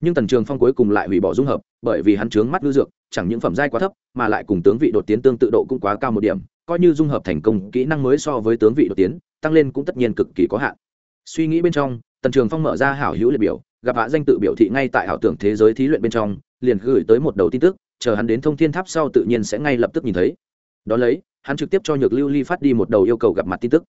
nhưng tần trường phong cuối cùng lại hủy bỏ dung hợp, bởi vì hắn chướng mắt ngư dược, chẳng những phẩm giai quá thấp, mà lại cùng tướng vị đột tiến tương tự độ cũng quá cao một điểm, coi như dung hợp thành công, kỹ năng mới so với tướng vị đột tiến, tăng lên cũng tất nhiên cực kỳ có hạn. Suy nghĩ bên trong, tần trường phong mở ra hảo hữu liệt biểu gặp hạ danh tự biểu thị ngay tại ảo tưởng thế giới thí luyện bên trong, liền gửi tới một đầu tin tức, chờ hắn đến thông thiên tháp sau tự nhiên sẽ ngay lập tức nhìn thấy. Đón lấy, hắn trực tiếp cho nhược lưu ly phát đi một đầu yêu cầu gặp mặt tin tức.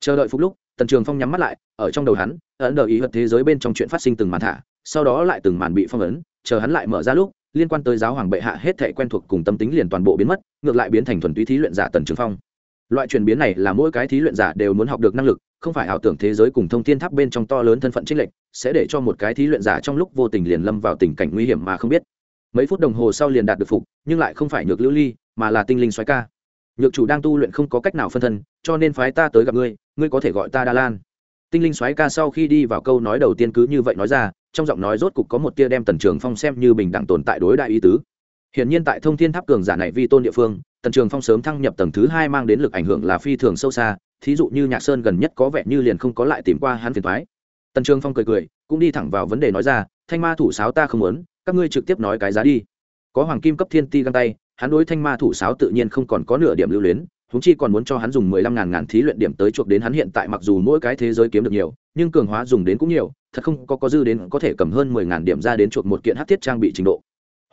Chờ đợi phút lúc, tần trường phong nhắm mắt lại, ở trong đầu hắn, ấn đờ ý vật thế giới bên trong chuyện phát sinh từng màn thả, sau đó lại từng màn bị phong ấn, chờ hắn lại mở ra lúc, liên quan tới giáo hoàng bệ hạ hết thể quen thuộc cùng tâm tính liền toàn bộ biến mất, ngược lại biến thành thuần túy thí luyện giả tần trường phong. Loại chuyển biến này là mỗi cái thí luyện giả đều muốn học được năng lực, không phải ảo tưởng thế giới cùng thông thiên tháp bên trong to lớn thân phận trích lệnh sẽ để cho một cái thí luyện giả trong lúc vô tình liền lâm vào tình cảnh nguy hiểm mà không biết. Mấy phút đồng hồ sau liền đạt được phục, nhưng lại không phải nhược lưu ly, mà là tinh linh xoáy ca. Nhược chủ đang tu luyện không có cách nào phân thân, cho nên phái ta tới gặp ngươi ngươi có thể gọi ta đa lan. Tinh linh xoáy ca sau khi đi vào câu nói đầu tiên cứ như vậy nói ra, trong giọng nói rốt cục có một tia đem tần trường phong xem như bình đẳng tồn tại đối đại ý tứ. Hiển nhiên tại thông thiên tháp cường giả này vi tôn địa phương, tần trường phong sớm thăng nhập tầng thứ hai mang đến lực ảnh hưởng là phi thường sâu xa, thí dụ như nhạc sơn gần nhất có vẻ như liền không có lại tìm qua hắn phiền thoái tần trường phong cười cười, cũng đi thẳng vào vấn đề nói ra, thanh ma thủ sáo ta không muốn, các ngươi trực tiếp nói cái giá đi. Có hoàng kim cấp thiên ti găng tay, hắn đối thanh ma thủ sáo tự nhiên không còn có nửa điểm lưu luyến húng chi còn muốn cho hắn dùng mười lăm ngàn ngàn thí luyện điểm tới chuộc đến hắn hiện tại mặc dù mỗi cái thế giới kiếm được nhiều, nhưng cường hóa dùng đến cũng nhiều, thật không có có dư đến có thể cầm hơn mười ngàn điểm ra đến chuộc một kiện hát thiết trang bị trình độ.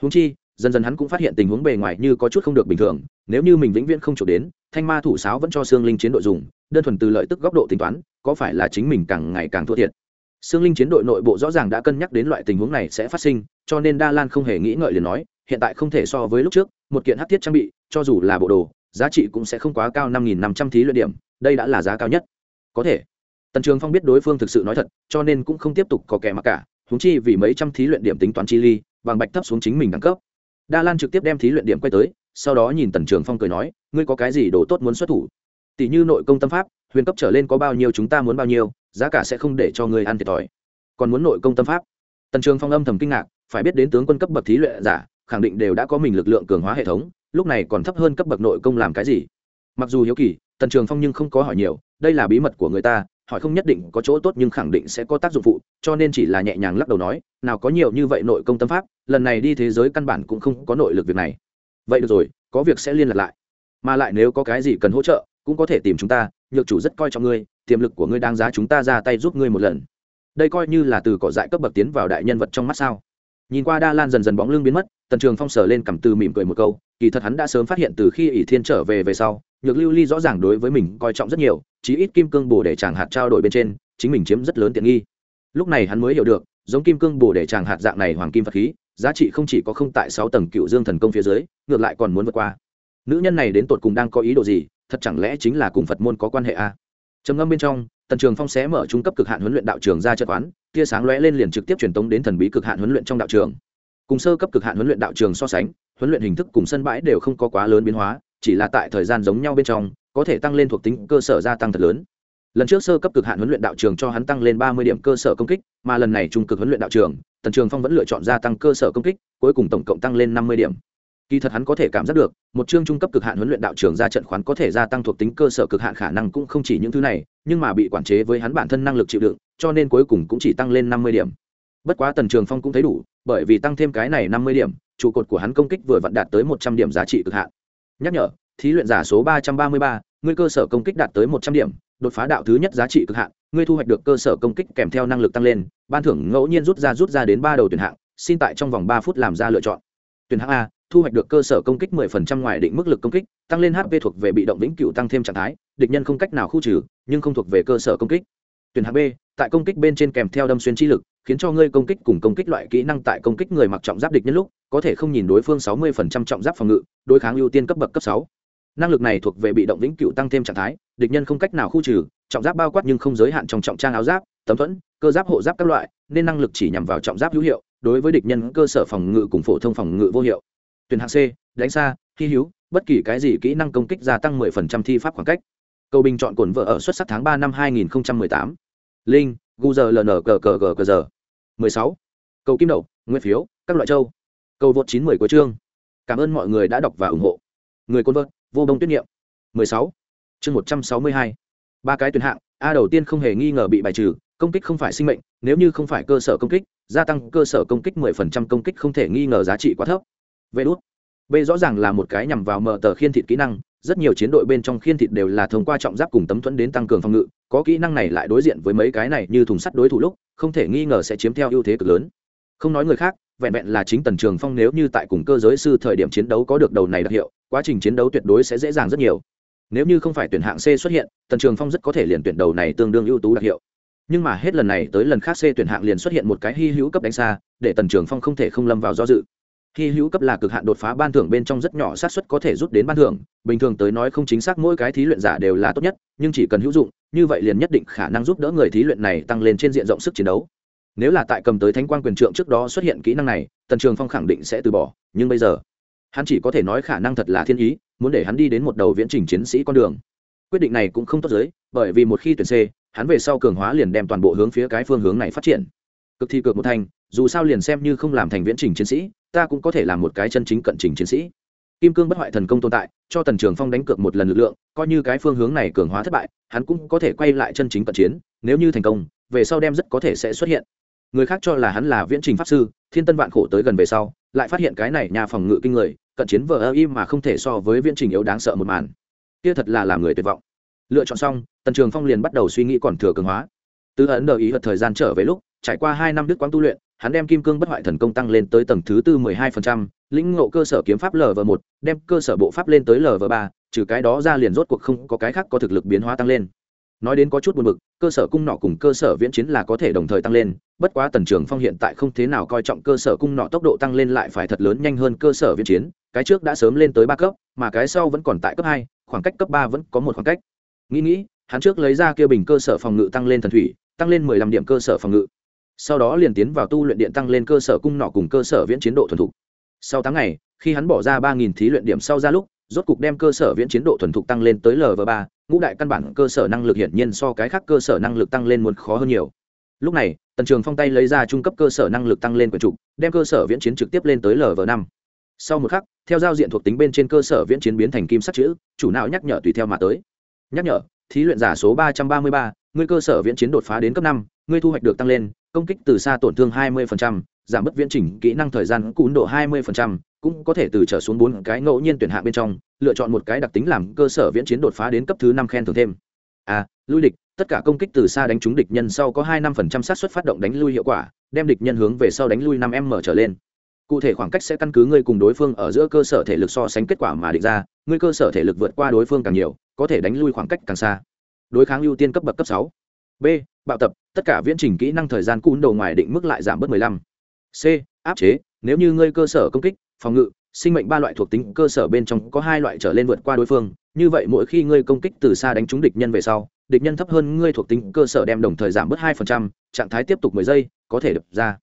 Húng chi, dần dần hắn cũng phát hiện tình huống bề ngoài như có chút không được bình thường, nếu như mình vĩnh viễn không chuộc đến, thanh ma thủ sáo vẫn cho xương linh chiến đội dùng, đơn thuần từ lợi tức góc độ tính toán, có phải là chính mình càng ngày càng thua thiệt? Sương linh chiến đội nội bộ rõ ràng đã cân nhắc đến loại tình huống này sẽ phát sinh, cho nên đa lan không hề nghĩ ngợi liền nói, hiện tại không thể so với lúc trước, một kiện hắc thiết trang bị, cho dù là bộ đồ, giá trị cũng sẽ không quá cao năm nghìn năm trăm thí luyện điểm, đây đã là giá cao nhất. Có thể. Tần trường phong biết đối phương thực sự nói thật, cho nên cũng không tiếp tục có kẻ mà cả, huống chi vì mấy trăm thí luyện điểm tính toán chi ly bằng bạch thấp xuống chính mình đẳng cấp. Đa lan trực tiếp đem thí luyện điểm quay tới, sau đó nhìn tần trường phong cười nói, ngươi có cái gì đồ tốt muốn xuất thủ? Tỷ như nội công tâm pháp, huyền cấp trở lên có bao nhiêu, chúng ta muốn bao nhiêu giá cả sẽ không để cho ngươi ăn thiệt thòi. Còn muốn nội công tâm pháp. Tần trường phong âm thầm kinh ngạc, phải biết đến tướng quân cấp bậc thí luyện giả, khẳng định đều đã có mình lực lượng cường hóa hệ thống, lúc này còn thấp hơn cấp bậc nội công làm cái gì? Mặc dù hiếu kỳ, tần trường phong nhưng không có hỏi nhiều, đây là bí mật của người ta, hỏi không nhất định có chỗ tốt nhưng khẳng định sẽ có tác dụng phụ, cho nên chỉ là nhẹ nhàng lắc đầu nói, nào có nhiều như vậy nội công tâm pháp, lần này đi thế giới căn bản cũng không có nội lực việc này. Vậy được rồi, có việc sẽ liên lạc lại. Mà lại nếu có cái gì cần hỗ trợ, cũng có thể tìm chúng ta, nhược chủ rất coi trọng ngươi tiềm lực của ngươi đáng giá chúng ta ra tay giúp ngươi một lần. Đây coi như là từ cỏ dại cấp bậc tiến vào đại nhân vật trong mắt sao? Nhìn qua đa lan dần dần bóng lưng biến mất, tần trường phong sở lên cằm từ mỉm cười một câu, kỳ thật hắn đã sớm phát hiện từ khi ỷ thiên trở về về sau, nhược lưu ly rõ ràng đối với mình coi trọng rất nhiều, chí ít kim cương bồ để chàng hạt trao đổi bên trên, chính mình chiếm rất lớn tiện nghi. Lúc này hắn mới hiểu được, giống kim cương bồ để chàng hạt dạng này hoàng kim phật khí, giá trị không chỉ có không tại sáu tầng cựu dương thần công phía dưới, ngược lại còn muốn vượt qua. Nữ nhân này đến tột cùng đang có ý đồ gì, thật chẳng lẽ chính là cùng phật môn có quan hệ a à? Trầm ngâm bên trong, tần trường phong sẽ mở trung cấp cực hạn huấn luyện đạo trường ra chất quán, tia sáng lóe lên liền trực tiếp truyền tống đến thần bí cực hạn huấn luyện trong đạo trường. Cùng sơ cấp cực hạn huấn luyện đạo trường so sánh, huấn luyện hình thức cùng sân bãi đều không có quá lớn biến hóa, chỉ là tại thời gian giống nhau bên trong, có thể tăng lên thuộc tính cơ sở gia tăng thật lớn. Lần trước sơ cấp cực hạn huấn luyện đạo trường cho hắn tăng lên ba mươi điểm cơ sở công kích, mà lần này trung cực huấn luyện đạo trường, tần trường phong vẫn lựa chọn gia tăng cơ sở công kích, cuối cùng tổng cộng tăng lên năm mươi điểm kỳ thật hắn có thể cảm giác được, một chương trung cấp cực hạn huấn luyện đạo trường ra trận khoán có thể gia tăng thuộc tính cơ sở cực hạn khả năng cũng không chỉ những thứ này, nhưng mà bị quản chế với hắn bản thân năng lực chịu đựng, cho nên cuối cùng cũng chỉ tăng lên năm mươi điểm. Bất quá tần trường phong cũng thấy đủ, bởi vì tăng thêm cái này năm mươi điểm, trụ cột của hắn công kích vừa vặn đạt tới một trăm điểm giá trị cực hạn. Nhắc nhở, thí luyện giả số ba trăm ba mươi ba, ngươi cơ sở công kích đạt tới một trăm điểm, đột phá đạo thứ nhất giá trị cực hạn, ngươi thu hoạch được cơ sở công kích kèm theo năng lực tăng lên, ban thưởng ngẫu nhiên rút ra rút ra đến ba đầu tuyển hạng, xin tại trong vòng ba phút làm ra lựa chọn. Tuyển hạng a thu hoạch được cơ sở công kích 10% ngoài định mức lực công kích, tăng lên hp thuộc về bị động vĩnh cửu tăng thêm trạng thái, địch nhân không cách nào khu trừ, nhưng không thuộc về cơ sở công kích. Tuyển hạng b tại công kích bên trên kèm theo đâm xuyên chi lực, khiến cho ngươi công kích cùng công kích loại kỹ năng tại công kích người mặc trọng giáp địch nhân lúc, có thể không nhìn đối phương 60% trọng giáp phòng ngự, đối kháng ưu tiên cấp bậc cấp sáu. Năng lực này thuộc về bị động vĩnh cửu tăng thêm trạng thái, địch nhân không cách nào khu trừ, trọng giáp bao quát nhưng không giới hạn trong trọng trang áo giáp, tấm thuẫn, cơ giáp hộ giáp các loại, nên năng lực chỉ nhằm vào trọng giáp hữu hiệu, đối với địch nhân cơ sở phòng ngự cùng phổ thông phòng ngự vô hiệu tuyển hạng c, đánh xa, hy hữu, bất kỳ cái gì kỹ năng công kích gia tăng 10% thi pháp khoảng cách cầu bình chọn cổn vợ ở xuất sắc tháng ba năm 2018. linh, gu giờ ln cờ cờ cờ cờ giờ 16. cầu kim đậu nguyên phiếu, các loại châu cầu vượt 910 của chương cảm ơn mọi người đã đọc và ủng hộ người côn vợt, vô đông tuyết nghiệm 16. chương 162. ba cái tuyển hạng, a đầu tiên không hề nghi ngờ bị bài trừ, công kích không phải sinh mệnh, nếu như không phải cơ sở công kích, gia tăng cơ sở công kích 10% công kích không thể nghi ngờ giá trị quá thấp vê đốt b rõ ràng là một cái nhằm vào mở tờ khiên thịt kỹ năng, rất nhiều chiến đội bên trong khiên thịt đều là thông qua trọng giáp cùng tấm thuẫn đến tăng cường phòng ngự, có kỹ năng này lại đối diện với mấy cái này như thùng sắt đối thủ lúc, không thể nghi ngờ sẽ chiếm theo ưu thế cực lớn. Không nói người khác, vẹn vẹn là chính tần trường phong nếu như tại cùng cơ giới sư thời điểm chiến đấu có được đầu này đặc hiệu, quá trình chiến đấu tuyệt đối sẽ dễ dàng rất nhiều. Nếu như không phải tuyển hạng c xuất hiện, tần trường phong rất có thể liền tuyển đầu này tương đương ưu tú đặc hiệu. Nhưng mà hết lần này tới lần khác c tuyển hạng liền xuất hiện một cái hy hữu cấp đánh xa, để tần trường phong không thể không lâm vào do dự hy hữu cấp là cực hạn đột phá ban thưởng bên trong rất nhỏ xác suất có thể rút đến ban thưởng, bình thường tới nói không chính xác mỗi cái thí luyện giả đều là tốt nhất, nhưng chỉ cần hữu dụng, như vậy liền nhất định khả năng giúp đỡ người thí luyện này tăng lên trên diện rộng sức chiến đấu. Nếu là tại cầm tới thánh quan quyền trượng trước đó xuất hiện kỹ năng này, tần trường phong khẳng định sẽ từ bỏ, nhưng bây giờ, hắn chỉ có thể nói khả năng thật là thiên ý, muốn để hắn đi đến một đầu viễn trình chiến sĩ con đường. Quyết định này cũng không tốt giới, bởi vì một khi tuyển c, hắn về sau cường hóa liền đem toàn bộ hướng phía cái phương hướng này phát triển. Cực thi cực một thành, dù sao liền xem như không làm thành viễn trình chiến sĩ ta cũng có thể làm một cái chân chính cận trình chiến sĩ. Kim cương bất hoại thần công tồn tại, cho tần trường phong đánh cược một lần lực lượng, coi như cái phương hướng này cường hóa thất bại, hắn cũng có thể quay lại chân chính cận chiến, nếu như thành công, về sau đem rất có thể sẽ xuất hiện. Người khác cho là hắn là viễn trình pháp sư, thiên tân vạn khổ tới gần về sau, lại phát hiện cái này nhà phòng ngự kinh người, cận chiến vờ ơ im mà không thể so với viễn trình yếu đáng sợ một màn. Kia thật là làm người tuyệt vọng. Lựa chọn xong, tần trường phong liền bắt đầu suy nghĩ còn thừa cường hóa. Từ ấn đợi ý hợp thời gian trở về lúc, trải qua hai năm đức quang tu luyện hắn đem kim cương bất hoại thần công tăng lên tới tầng thứ tư mười hai phần trăm, lĩnh ngộ cơ sở kiếm pháp lv một, đem cơ sở bộ pháp lên tới lv ba, trừ cái đó ra liền rốt cuộc không có cái khác có thực lực biến hóa tăng lên. Nói đến có chút buồn bực, cơ sở cung nọ cùng cơ sở viễn chiến là có thể đồng thời tăng lên, bất quá tần trường phong hiện tại không thế nào coi trọng cơ sở cung nọ tốc độ tăng lên lại phải thật lớn nhanh hơn cơ sở viễn chiến, cái trước đã sớm lên tới ba cấp, mà cái sau vẫn còn tại cấp hai, khoảng cách cấp ba vẫn có một khoảng cách. Nghĩ nghĩ, hắn trước lấy ra kia bình cơ sở phòng ngự tăng lên thần thủy, tăng lên mười lăm điểm cơ sở phòng ngự sau đó liền tiến vào tu luyện điện tăng lên cơ sở cung nọ cùng cơ sở viễn chiến độ thuần thục. Sau tháng ngày, khi hắn bỏ ra ba nghìn thí luyện điểm sau ra lúc, rốt cục đem cơ sở viễn chiến độ thuần thục tăng lên tới lv ba, ngũ đại căn bản cơ sở năng lực hiển nhiên so cái khác cơ sở năng lực tăng lên muốn khó hơn nhiều. Lúc này, tần trường phong tay lấy ra trung cấp cơ sở năng lực tăng lên quần trục, đem cơ sở viễn chiến trực tiếp lên tới lv năm. Sau một khắc, theo giao diện thuộc tính bên trên cơ sở viễn chiến biến thành kim sắc chữ, chủ não nhắc nhở tùy theo mà tới. Nhắc nhở, thí luyện giả số ba trăm ba mươi ba ngươi cơ sở viễn chiến đột phá đến cấp năm ngươi thu hoạch được tăng lên công kích từ xa tổn thương 20%, giảm bất viễn chỉnh kỹ năng thời gian cún độ 20%, cũng có thể từ trở xuống bốn cái ngẫu nhiên tuyển hạng bên trong, lựa chọn một cái đặc tính làm cơ sở viễn chiến đột phá đến cấp thứ năm khen thưởng thêm. À, lui địch, tất cả công kích từ xa đánh trúng địch nhân sau có 25% xác suất phát động đánh lui hiệu quả, đem địch nhân hướng về sau đánh lui 5m trở lên. Cụ thể khoảng cách sẽ căn cứ ngươi cùng đối phương ở giữa cơ sở thể lực so sánh kết quả mà định ra, ngươi cơ sở thể lực vượt qua đối phương càng nhiều, có thể đánh lui khoảng cách càng xa. Đối kháng ưu tiên cấp bậc cấp 6 b bạo tập tất cả viễn trình kỹ năng thời gian cún đầu ngoài định mức lại giảm bớt 15. c áp chế nếu như ngươi cơ sở công kích phòng ngự sinh mệnh ba loại thuộc tính cơ sở bên trong có hai loại trở lên vượt qua đối phương như vậy mỗi khi ngươi công kích từ xa đánh trúng địch nhân về sau địch nhân thấp hơn ngươi thuộc tính cơ sở đem đồng thời giảm bớt 2%, trạng thái tiếp tục 10 giây có thể đập ra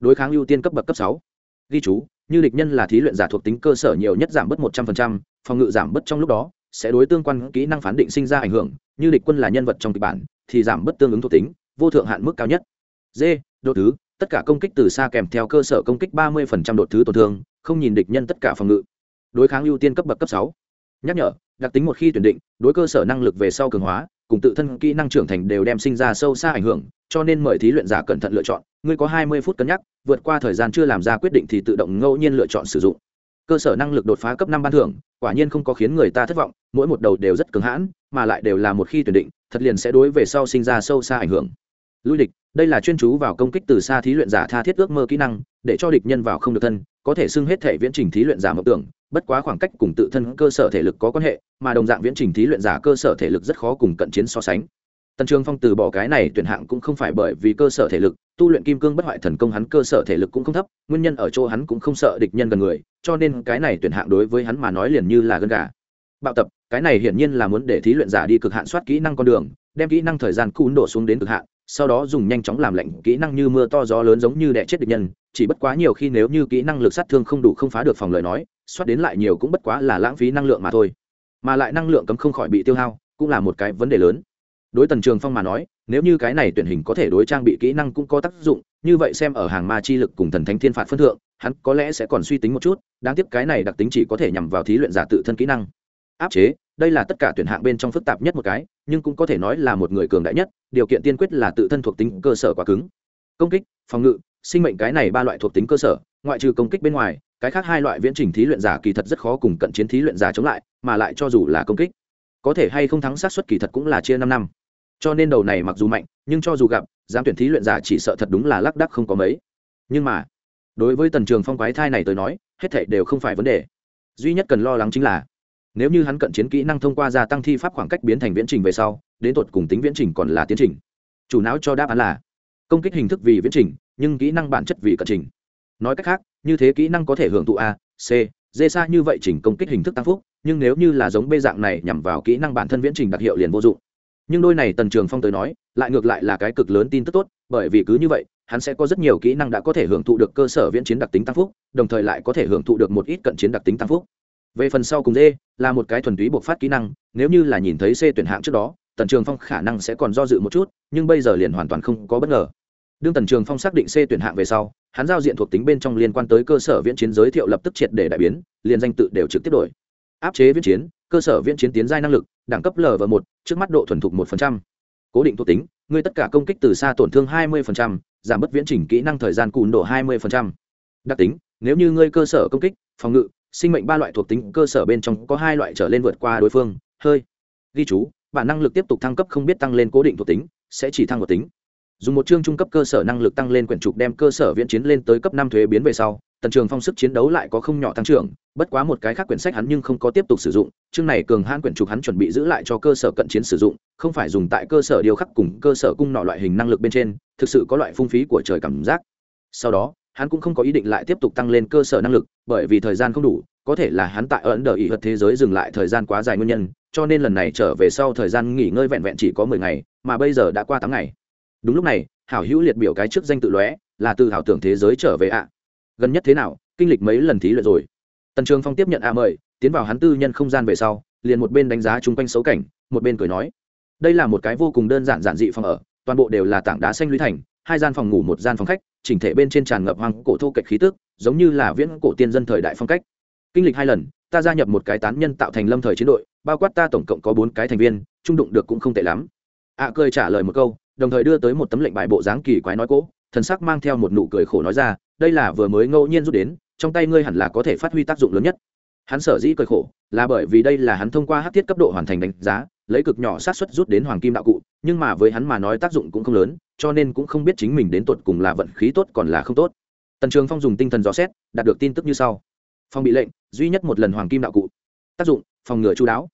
đối kháng ưu tiên cấp bậc cấp 6. ghi chú như địch nhân là thí luyện giả thuộc tính cơ sở nhiều nhất giảm bớt 100%, phòng ngự giảm bớt trong lúc đó sẽ đối tương quan kỹ năng phán định sinh ra ảnh hưởng, như địch quân là nhân vật trong kịch bản, thì giảm bất tương ứng thuộc tính, vô thượng hạn mức cao nhất. D đột thứ, tất cả công kích từ xa kèm theo cơ sở công kích ba mươi đột thứ tổn thương, không nhìn địch nhân tất cả phòng ngự. Đối kháng ưu tiên cấp bậc cấp sáu. Nhắc nhở, đặc tính một khi tuyển định, đối cơ sở năng lực về sau cường hóa, cùng tự thân kỹ năng trưởng thành đều đem sinh ra sâu xa ảnh hưởng, cho nên mời thí luyện giả cẩn thận lựa chọn. Ngươi có hai mươi phút cân nhắc, vượt qua thời gian chưa làm ra quyết định thì tự động ngẫu nhiên lựa chọn sử dụng cơ sở năng lực đột phá cấp năm ban thưởng, quả nhiên không có khiến người ta thất vọng, mỗi một đầu đều rất cứng hãn, mà lại đều là một khi tuyển định, thật liền sẽ đối về sau sinh ra sâu xa ảnh hưởng. Lui địch, đây là chuyên chú vào công kích từ xa thí luyện giả tha thiết ước mơ kỹ năng, để cho địch nhân vào không được thân, có thể xưng hết thể viễn trình thí luyện giả mộng tưởng, bất quá khoảng cách cùng tự thân cơ sở thể lực có quan hệ, mà đồng dạng viễn trình thí luyện giả cơ sở thể lực rất khó cùng cận chiến so sánh tần trường phong từ bỏ cái này tuyển hạng cũng không phải bởi vì cơ sở thể lực, tu luyện kim cương bất hoại thần công hắn cơ sở thể lực cũng không thấp, nguyên nhân ở chỗ hắn cũng không sợ địch nhân gần người, cho nên cái này tuyển hạng đối với hắn mà nói liền như là gân gà. Bạo tập, cái này hiển nhiên là muốn để thí luyện giả đi cực hạn soát kỹ năng con đường, đem kỹ năng thời gian cún đổ xuống đến cực hạn, sau đó dùng nhanh chóng làm lạnh kỹ năng như mưa to gió lớn giống như đẻ chết địch nhân, chỉ bất quá nhiều khi nếu như kỹ năng lực sát thương không đủ không phá được phòng lời nói, soát đến lại nhiều cũng bất quá là lãng phí năng lượng mà thôi. Mà lại năng lượng cấm không khỏi bị tiêu hao, cũng là một cái vấn đề lớn đối tần trường phong mà nói, nếu như cái này tuyển hình có thể đối trang bị kỹ năng cũng có tác dụng, như vậy xem ở hàng ma chi lực cùng thần thánh thiên phạt phân thượng, hắn có lẽ sẽ còn suy tính một chút, đáng tiếc cái này đặc tính chỉ có thể nhằm vào thí luyện giả tự thân kỹ năng. Áp chế, đây là tất cả tuyển hạng bên trong phức tạp nhất một cái, nhưng cũng có thể nói là một người cường đại nhất, điều kiện tiên quyết là tự thân thuộc tính cơ sở quá cứng. Công kích, phòng ngự, sinh mệnh cái này ba loại thuộc tính cơ sở, ngoại trừ công kích bên ngoài, cái khác hai loại viễn trình thí luyện giả kỳ thật rất khó cùng cận chiến thí luyện giả chống lại, mà lại cho dù là công kích, có thể hay không thắng sát xuất kỳ thật cũng là chia năm năm cho nên đầu này mặc dù mạnh, nhưng cho dù gặp, giám tuyển thí luyện giả chỉ sợ thật đúng là lác đắc không có mấy. Nhưng mà, đối với tần trường phong quái thai này tới nói, hết thảy đều không phải vấn đề. Duy nhất cần lo lắng chính là, nếu như hắn cận chiến kỹ năng thông qua gia tăng thi pháp khoảng cách biến thành viễn trình về sau, đến tột cùng tính viễn trình còn là tiến trình. Chủ não cho đáp án là, công kích hình thức vì viễn trình, nhưng kỹ năng bản chất vì cận trình. Nói cách khác, như thế kỹ năng có thể hưởng thụ a, c d xa như vậy chỉnh công kích hình thức tăng phúc, nhưng nếu như là giống bê dạng này nhằm vào kỹ năng bản thân viễn trình đặc hiệu liền vô dụng nhưng đôi này tần trường phong tới nói, lại ngược lại là cái cực lớn tin tức tốt, bởi vì cứ như vậy, hắn sẽ có rất nhiều kỹ năng đã có thể hưởng thụ được cơ sở viễn chiến đặc tính tăng phúc, đồng thời lại có thể hưởng thụ được một ít cận chiến đặc tính tăng phúc. Về phần sau cùng d, là một cái thuần túy buộc phát kỹ năng, nếu như là nhìn thấy c tuyển hạng trước đó, tần trường phong khả năng sẽ còn do dự một chút, nhưng bây giờ liền hoàn toàn không có bất ngờ. Đương tần trường phong xác định c tuyển hạng về sau, hắn giao diện thuộc tính bên trong liên quan tới cơ sở viễn chiến giới thiệu lập tức triệt để đại biến, liền danh tự đều trực tiếp đổi. Áp chế viễn chiến cơ sở viễn chiến tiến giai năng lực đẳng cấp lv một trước mắt độ thuần thục một cố định thuộc tính ngươi tất cả công kích từ xa tổn thương 20%, giảm bất viễn chỉnh kỹ năng thời gian cùn độ 20%. đặc tính nếu như ngươi cơ sở công kích phòng ngự sinh mệnh ba loại thuộc tính cơ sở bên trong có hai loại trở lên vượt qua đối phương hơi. Ghi chú bản năng lực tiếp tục thăng cấp không biết tăng lên cố định thuộc tính sẽ chỉ thăng một tính. Dùng một chương trung cấp cơ sở năng lực tăng lên quyển trục đem cơ sở viễn chiến lên tới cấp năm thuế biến về sau tần trường phong sức chiến đấu lại có không nhỏ tăng trưởng, bất quá một cái khác quyển sách hắn nhưng không có tiếp tục sử dụng, chương này cường hãn quyển trục hắn chuẩn bị giữ lại cho cơ sở cận chiến sử dụng, không phải dùng tại cơ sở điều khắc cùng cơ sở cung nọ loại hình năng lực bên trên, thực sự có loại phung phí của trời cảm giác. Sau đó, hắn cũng không có ý định lại tiếp tục tăng lên cơ sở năng lực, bởi vì thời gian không đủ, có thể là hắn tại ấn đờ ý vật thế giới dừng lại thời gian quá dài nguyên nhân, cho nên lần này trở về sau thời gian nghỉ ngơi vẹn vẹn chỉ có mười ngày, mà bây giờ đã qua tám ngày. Đúng lúc này, hảo hữu liệt biểu cái trước danh tự lóe, là từ hảo tưởng thế giới trở về ạ gần nhất thế nào kinh lịch mấy lần thí luyện rồi. Tần trường phong tiếp nhận a mời tiến vào hắn tư nhân không gian về sau liền một bên đánh giá chung quanh xấu cảnh một bên cười nói. Đây là một cái vô cùng đơn giản giản dị phòng ở toàn bộ đều là tảng đá xanh lũy thành hai gian phòng ngủ một gian phòng khách chỉnh thể bên trên tràn ngập hoang cổ thô kệch khí tức giống như là viễn cổ tiên dân thời đại phong cách. Kinh lịch hai lần ta gia nhập một cái tán nhân tạo thành lâm thời chiến đội bao quát ta tổng cộng có bốn cái thành viên trung đụng được cũng không tệ lắm. Ạ à, cười trả lời một câu đồng thời đưa tới một tấm lệnh bài bộ dáng kỳ quái nói cỗ thần sắc mang theo một nụ cười khổ nói ra, đây là vừa mới ngẫu nhiên rút đến, trong tay ngươi hẳn là có thể phát huy tác dụng lớn nhất. Hắn sở dĩ cười khổ, là bởi vì đây là hắn thông qua hát thiết cấp độ hoàn thành đánh giá, lấy cực nhỏ sát xuất rút đến hoàng kim đạo cụ, nhưng mà với hắn mà nói tác dụng cũng không lớn, cho nên cũng không biết chính mình đến tột cùng là vận khí tốt còn là không tốt. Tần trường phong dùng tinh thần dò xét, đạt được tin tức như sau. Phong bị lệnh, duy nhất một lần hoàng kim đạo cụ. Tác dụng, phòng ngừa chú đáo.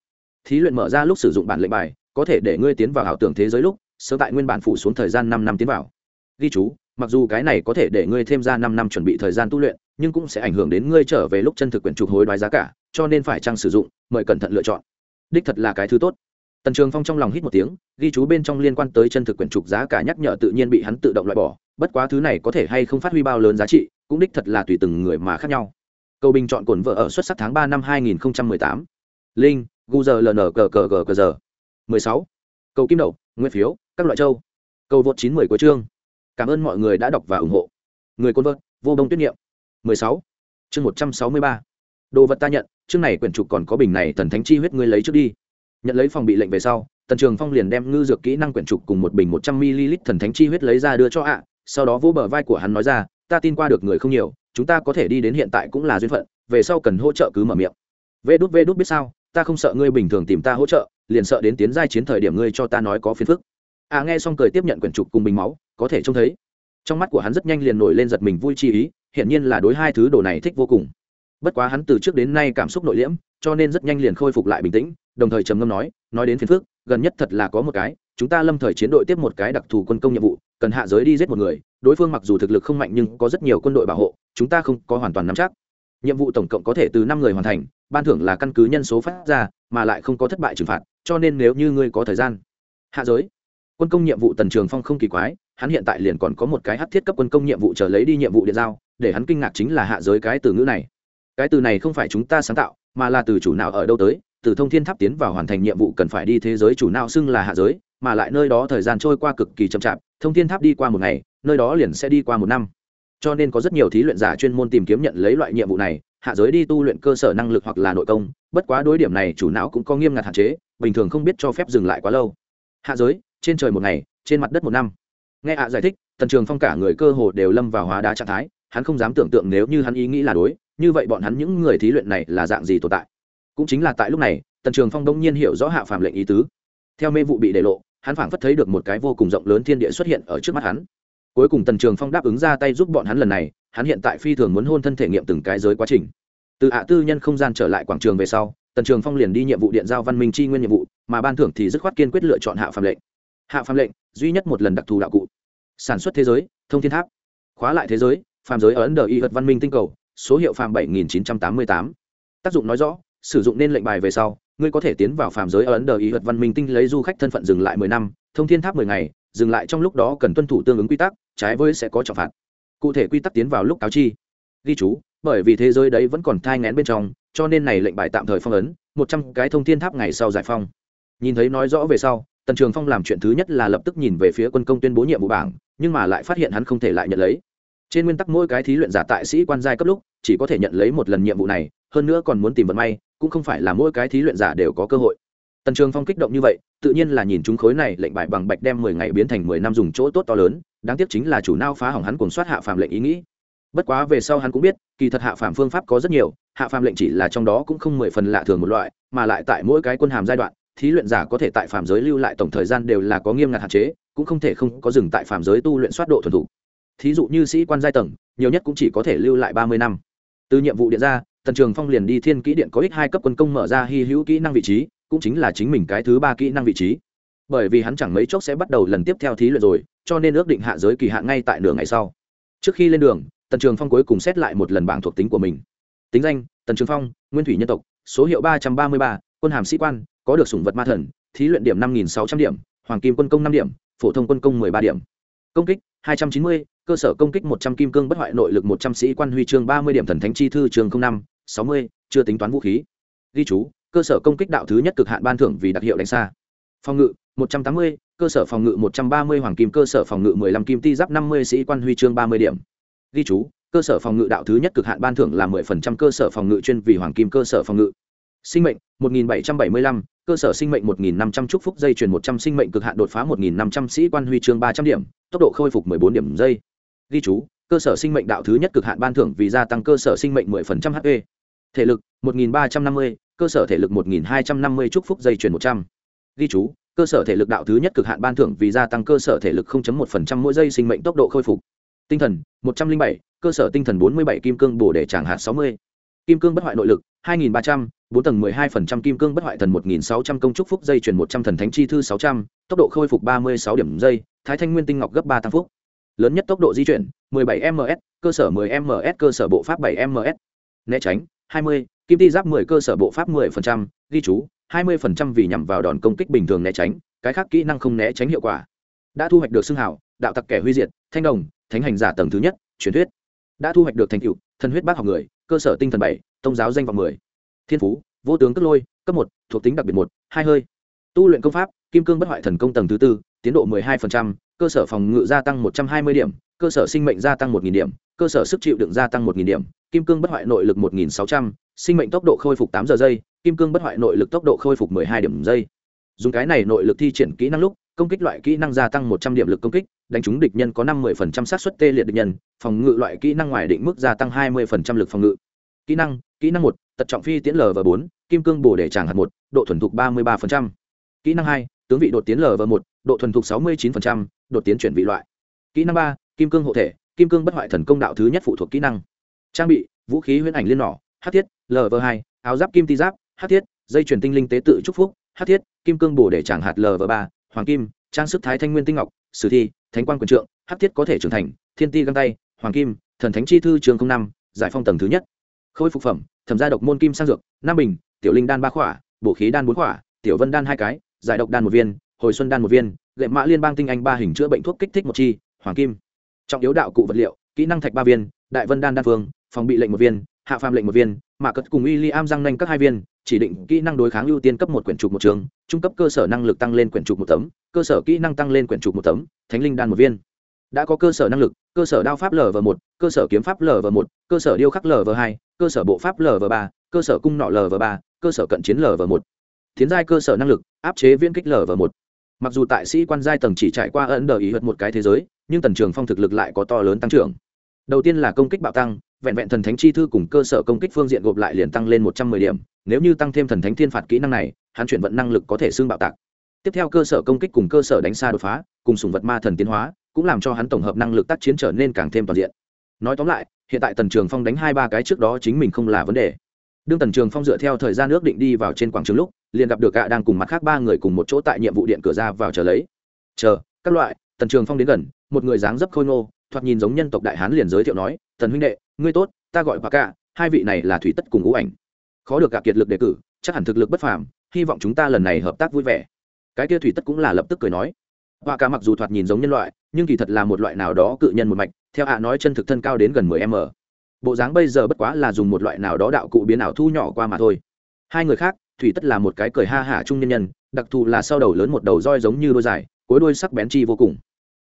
Thí luyện mở ra lúc sử dụng bản lệnh bài, có thể để ngươi tiến vào ảo tưởng thế giới lúc sơ tại nguyên bản phủ xuống thời gian năm năm tiến vào. Ghi chú mặc dù cái này có thể để ngươi thêm ra năm năm chuẩn bị thời gian tu luyện, nhưng cũng sẽ ảnh hưởng đến ngươi trở về lúc chân thực quyển trục hối đoái giá cả, cho nên phải chăng sử dụng, mời cẩn thận lựa chọn. Đích thật là cái thứ tốt. Tần trường phong trong lòng hít một tiếng, ghi chú bên trong liên quan tới chân thực quyển trục giá cả nhắc nhở tự nhiên bị hắn tự động loại bỏ, bất quá thứ này có thể hay không phát huy bao lớn giá trị, cũng đích thật là tùy từng người mà khác nhau. Cầu bình chọn cổn vợ ở xuất sắc tháng ba năm hai nghìn tám. Linh, gu giờ ln cờ cờ cờ cờ giờ. mười sáu. Cầu kim đậu, nguyên phiếu, các loại châu. Cầu vượt chín mười của chương cảm ơn mọi người đã đọc và ủng hộ. Người côn vợt, vô đông tuyết nghiệm mười sáu. Chương một trăm sáu mươi ba. Đồ vật ta nhận, chương này quyển trục còn có bình này thần thánh chi huyết ngươi lấy trước đi. Nhận lấy phòng bị lệnh về sau, tần trường phong liền đem ngư dược kỹ năng quyển trục cùng một bình một trăm ml thần thánh chi huyết lấy ra đưa cho ạ. Sau đó vỗ bờ vai của hắn nói ra, ta tin qua được người không nhiều, chúng ta có thể đi đến hiện tại cũng là duyên phận, về sau cần hỗ trợ cứ mở miệng. Vê đút vê đút biết sao, ta không sợ ngươi bình thường tìm ta hỗ trợ, liền sợ đến tiến giai chiến thời điểm ngươi cho ta nói có phiền phức à nghe xong cười tiếp nhận quyển trục cùng bình máu, có thể trông thấy. Trong mắt của hắn rất nhanh liền nổi lên giật mình vui chi ý hiện nhiên là đối hai thứ đồ này thích vô cùng. Bất quá hắn từ trước đến nay cảm xúc nội liễm, cho nên rất nhanh liền khôi phục lại bình tĩnh, đồng thời trầm ngâm nói nói đến phiền phức, gần nhất thật là có một cái, chúng ta lâm thời chiến đội tiếp một cái đặc thù quân công nhiệm vụ, cần hạ giới đi giết một người, đối phương mặc dù thực lực không mạnh nhưng có rất nhiều quân đội bảo hộ, chúng ta không có hoàn toàn nắm chắc. Nhiệm vụ tổng cộng có thể từ năm người hoàn thành, ban thưởng là căn cứ nhân số phát ra, mà lại không có thất bại trừng phạt, cho nên nếu như ngươi có thời gian, hạ giới quân công nhiệm vụ tần trường phong không kỳ quái, hắn hiện tại liền còn có một cái hát thiết cấp quân công nhiệm vụ chờ lấy đi nhiệm vụ điện giao, để hắn kinh ngạc chính là hạ giới cái từ ngữ này. Cái từ này không phải chúng ta sáng tạo, mà là từ chủ nào ở đâu tới, từ thông thiên tháp tiến vào hoàn thành nhiệm vụ cần phải đi thế giới chủ nào xưng là hạ giới, mà lại nơi đó thời gian trôi qua cực kỳ chậm chạp, thông thiên tháp đi qua một ngày, nơi đó liền sẽ đi qua một năm. Cho nên có rất nhiều thí luyện giả chuyên môn tìm kiếm nhận lấy loại nhiệm vụ này, hạ giới đi tu luyện cơ sở năng lực hoặc là nội công, bất quá đối điểm này chủ não cũng có nghiêm ngặt hạn chế, bình thường không biết cho phép dừng lại quá lâu. Hạ giới trên trời một ngày, trên mặt đất một năm. Nghe ạ giải thích, tần trường phong cả người cơ hồ đều lâm vào hóa đá trạng thái, hắn không dám tưởng tượng nếu như hắn ý nghĩ là đối, như vậy bọn hắn những người thí luyện này là dạng gì tồn tại. Cũng chính là tại lúc này, tần trường phong đông nhiên hiểu rõ hạ phàm lệnh ý tứ. Theo mê vụ bị để lộ, hắn phảng phất thấy được một cái vô cùng rộng lớn thiên địa xuất hiện ở trước mắt hắn. Cuối cùng tần trường phong đáp ứng ra tay giúp bọn hắn lần này, hắn hiện tại phi thường muốn hôn thân thể nghiệm từng cái giới quá trình. Từ ạ tư nhân không gian trở lại quảng trường về sau, tần trường phong liền đi nhiệm vụ điện giao văn minh chi nguyên nhiệm vụ, mà ban thưởng thì dứt khoát kiên quyết lựa chọn hạ phạm lệnh hạ phạm lệnh, duy nhất một lần đặc thù đạo cụ. Sản xuất thế giới, thông thiên tháp. Khóa lại thế giới, phàm giới ở ấn độ y vật văn minh tinh cầu, số hiệu phàm bảy nghìn chín trăm tám mươi tám. Tác dụng nói rõ, sử dụng nên lệnh bài về sau, ngươi có thể tiến vào phàm giới ở ấn độ y vật văn minh tinh lấy du khách thân phận dừng lại mười năm, thông thiên tháp mười ngày, dừng lại trong lúc đó cần tuân thủ tương ứng quy tắc, trái với sẽ có trọng phạt. Cụ thể quy tắc tiến vào lúc cáo chi. Ghi chú, bởi vì thế giới đấy vẫn còn thai ngén bên trong, cho nên này lệnh bài tạm thời phong ấn, một trăm cái thông thiên tháp ngày sau giải phong. Nhìn thấy nói rõ về sau tần trường phong làm chuyện thứ nhất là lập tức nhìn về phía quân công tuyên bố nhiệm vụ bảng, nhưng mà lại phát hiện hắn không thể lại nhận lấy. Trên nguyên tắc mỗi cái thí luyện giả tại sĩ quan giai cấp lúc, chỉ có thể nhận lấy một lần nhiệm vụ này, hơn nữa còn muốn tìm vận may, cũng không phải là mỗi cái thí luyện giả đều có cơ hội. Tần trường phong kích động như vậy, tự nhiên là nhìn chúng khối này lệnh bài bằng bạch đem mười ngày biến thành mười năm dùng chỗ tốt to lớn, đáng tiếc chính là chủ nao phá hỏng hắn cuồng soát hạ phàm lệnh ý nghĩ. Bất quá về sau hắn cũng biết, kỳ thật hạ phàm phương pháp có rất nhiều, hạ phàm lệnh chỉ là trong đó cũng không mười phần lạ thường một loại, mà lại tại mỗi cái quân hàm giai đoạn thí luyện giả có thể tại phàm giới lưu lại tổng thời gian đều là có nghiêm ngặt hạn chế, cũng không thể không có dừng tại phàm giới tu luyện soát độ thuần thủ thí dụ như sĩ quan giai tầng, nhiều nhất cũng chỉ có thể lưu lại ba mươi năm. Từ nhiệm vụ điện ra, tần trường phong liền đi thiên kỹ điện có ích hai cấp quân công mở ra hy hữu kỹ năng vị trí, cũng chính là chính mình cái thứ ba kỹ năng vị trí. Bởi vì hắn chẳng mấy chốc sẽ bắt đầu lần tiếp theo thí luyện rồi, cho nên ước định hạ giới kỳ hạn ngay tại nửa ngày sau. Trước khi lên đường, tần trường phong cuối cùng xét lại một lần bảng thuộc tính của mình. Tính danh, tần trường phong, nguyên thủy nhân tộc, số hiệu ba trăm ba mươi ba, quân hàm sĩ quan có được sủng vật ma thần, thí luyện điểm năm nghìn sáu trăm điểm, hoàng kim quân công năm điểm, phổ thông quân công m ộ ư ơ i ba điểm. Công kích, hai trăm chín mươi, cơ sở công kích một trăm kim cương bất hoại nội lực một trăm sĩ quan huy chương ba mươi điểm thần thánh chi thư trường năm, sáu mươi, chưa tính toán vũ khí. Ghi chú, cơ sở công kích đạo thứ nhất cực hạn ban thưởng vì đặc hiệu đánh xa. Phòng ngự, một trăm tám mươi, cơ sở phòng ngự một trăm ba mươi, hoàng kim cơ sở phòng ngự mười lăm kim ti giáp năm mươi sĩ quan huy chương ba mươi điểm. Ghi chú, cơ sở phòng ngự đạo thứ nhất cực hạn ban thưởng là mười phần trăm cơ sở phòng ngự chuyên vì hoàng kim cơ sở phòng ngự sinh mệnh một nghìn bảy trăm bảy mươi lăm cơ sở sinh mệnh một nghìn năm trăm chúc phúc dây chuyền một trăm sinh mệnh cực hạn đột phá một nghìn năm trăm sĩ quan huy chương ba trăm điểm tốc độ khôi phục mười bốn điểm giây. Ghi chú cơ sở sinh mệnh đạo thứ nhất cực hạn ban thưởng vì gia tăng cơ sở sinh mệnh mười phần trăm hp thể lực một nghìn ba trăm năm mươi cơ sở thể lực một nghìn hai trăm năm mươi chúc phúc dây chuyền một trăm. Ghi chú cơ sở thể lực đạo thứ nhất cực hạn ban thưởng vì gia tăng cơ sở thể lực 0.1% mỗi giây sinh mệnh tốc độ khôi phục. Tinh thần 107, cơ sở tinh thần 47 kim cương bổ để tràng hạt 60. kim cương bất hoại nội lực 2.300, 4 tầng 12% kim cương bất hoại thần 1.600 công trúc phúc dây chuyển 100 thần thánh chi thư 600, tốc độ khôi phục 36 điểm giây thái thanh nguyên tinh ngọc gấp 3 tăng phúc. Lớn nhất tốc độ di chuyển 17 ms cơ sở 10 ms cơ sở bộ pháp 7 ms né tránh 20, kim ti giáp 10 cơ sở bộ pháp 10%, ghi chú 20% vì nhằm vào đòn công kích bình thường né tránh cái khác kỹ năng không né tránh hiệu quả. Đã thu hoạch được xưng hảo đạo tặc kẻ huy diệt thanh đồng thánh hành giả tầng thứ nhất truyền thuyết. Đã thu hoạch được thành tựu thần huyết bác học người cơ sở tinh thần bảy tông giáo danh vọng mười thiên phú, vô tướng cất lôi, cấp một, thuộc tính đặc biệt một, hai hơi. Tu luyện công pháp, kim cương bất hoại thần công tầng thứ tư, tiến độ mười hai cơ sở phòng ngự gia tăng một trăm hai mươi điểm, cơ sở sinh mệnh gia tăng một điểm, cơ sở sức chịu đựng gia tăng một điểm, kim cương bất hoại nội lực một sáu trăm, sinh mệnh tốc độ khôi phục tám giờ giây, kim cương bất hoại nội lực tốc độ khôi phục 12 điểm giây. Dùng cái này nội lực thi triển kỹ năng lúc, công kích loại kỹ năng gia tăng 100 điểm lực công kích, đánh trúng địch nhân có 50% xác suất tê liệt địch nhân, phòng ngự loại kỹ năng ngoài định mức gia tăng 20% lực phòng ngự. Kỹ năng kỹ năng một tật trọng phi tiến lv bốn kim cương bổ để tràng hạt một độ thuần thục 33%. kỹ năng hai tướng vị đột tiến lv một độ thuần thục 69%, đột tiến chuyển vị loại. Kỹ năng ba kim cương hộ thể kim cương bất hoại thần công đạo thứ nhất phụ thuộc kỹ năng. Trang bị vũ khí huyễn ảnh liên nỏ hát thiết lv hai áo giáp kim ti giáp hát thiết dây chuyển tinh linh tế tự trúc phúc hát thiết kim cương bổ để tràng hạt lv ba hoàng kim trang sức thái thanh nguyên tinh ngọc sử thi thánh quan quyền trượng hát thiết có thể trưởng thành thiên ti găng tay hoàng kim thần thánh chi thư trường năm giải phong tầng thứ nhất khôi phục phẩm, thẩm gia độc môn kim sang dược, nam bình, tiểu linh đan ba khỏa, bổ khí đan bốn khỏa, tiểu vân đan hai cái, giải độc đan một viên, hồi xuân đan một viên, lệ mã liên bang tinh anh ba hình chữa bệnh thuốc kích thích một chi, hoàng kim. Trọng yếu đạo cụ vật liệu, kỹ năng thạch ba viên, đại vân đan đan phương, phòng bị lệnh một viên, hạ phàm lệnh một viên, mạ cất cùng y li am răng nanh các hai viên, chỉ định kỹ năng đối kháng ưu tiên cấp một quyển trục một trường, trung cấp cơ sở năng lực tăng lên quyển trục một tấm, cơ sở kỹ năng tăng lên quyển trục một tấm, thánh linh đan một viên đã có cơ sở năng lực cơ sở đao pháp lv một cơ sở kiếm pháp lv một cơ sở điêu khắc lv hai cơ sở bộ pháp lv ba cơ sở cung nọ lv ba cơ sở cận chiến lv một tiến giai cơ sở năng lực áp chế viễn kích lv một mặc dù tại sĩ quan giai tầng chỉ trải qua ấn đờ ý hận một cái thế giới nhưng tần trường phong thực lực lại có to lớn tăng trưởng đầu tiên là công kích bạo tăng vẹn vẹn thần thánh chi thư cùng cơ sở công kích phương diện gộp lại liền tăng lên một trăm mười điểm nếu như tăng thêm thần thánh thiên phạt kỹ năng này hắn chuyển vận năng lực có thể xương bạo tạc tiếp theo cơ sở công kích cùng cơ sở đánh xa đột phá cùng sùng vật ma thần tiến hóa cũng làm cho hắn tổng hợp năng lực tác chiến trở nên càng thêm toàn diện. Nói tóm lại, hiện tại tần trường phong đánh hai ba cái trước đó chính mình không là vấn đề. Đương tần trường phong dựa theo thời gian ước định đi vào trên quảng trường lúc, liền gặp được gạ đang cùng mặt khác ba người cùng một chỗ tại nhiệm vụ điện cửa ra vào chờ lấy. Chờ, các loại, tần trường phong đến gần, một người dáng dấp khôi ngô, thoạt nhìn giống nhân tộc đại hán liền giới thiệu nói, tần huynh đệ, ngươi tốt, ta gọi bà cả hai vị này là thủy tất cùng ngũ ảnh. Khó được cả kiệt lực đề cử, chắc hẳn thực lực bất phàm, hy vọng chúng ta lần này hợp tác vui vẻ. Cái kia thủy tất cũng là lập tức cười nói. Bà cả mặc dù thoạt nhìn giống nhân loại nhưng kỳ thật là một loại nào đó cự nhân một mạch, theo ạ nói chân thực thân cao đến gần mười m. Bộ dáng bây giờ bất quá là dùng một loại nào đó đạo cụ biến ảo thu nhỏ qua mà thôi. Hai người khác, thủy tất là một cái cười ha hả trung nhân nhân, đặc thù là sau đầu lớn một đầu roi giống như đôi dài cối đôi sắc bén chi vô cùng.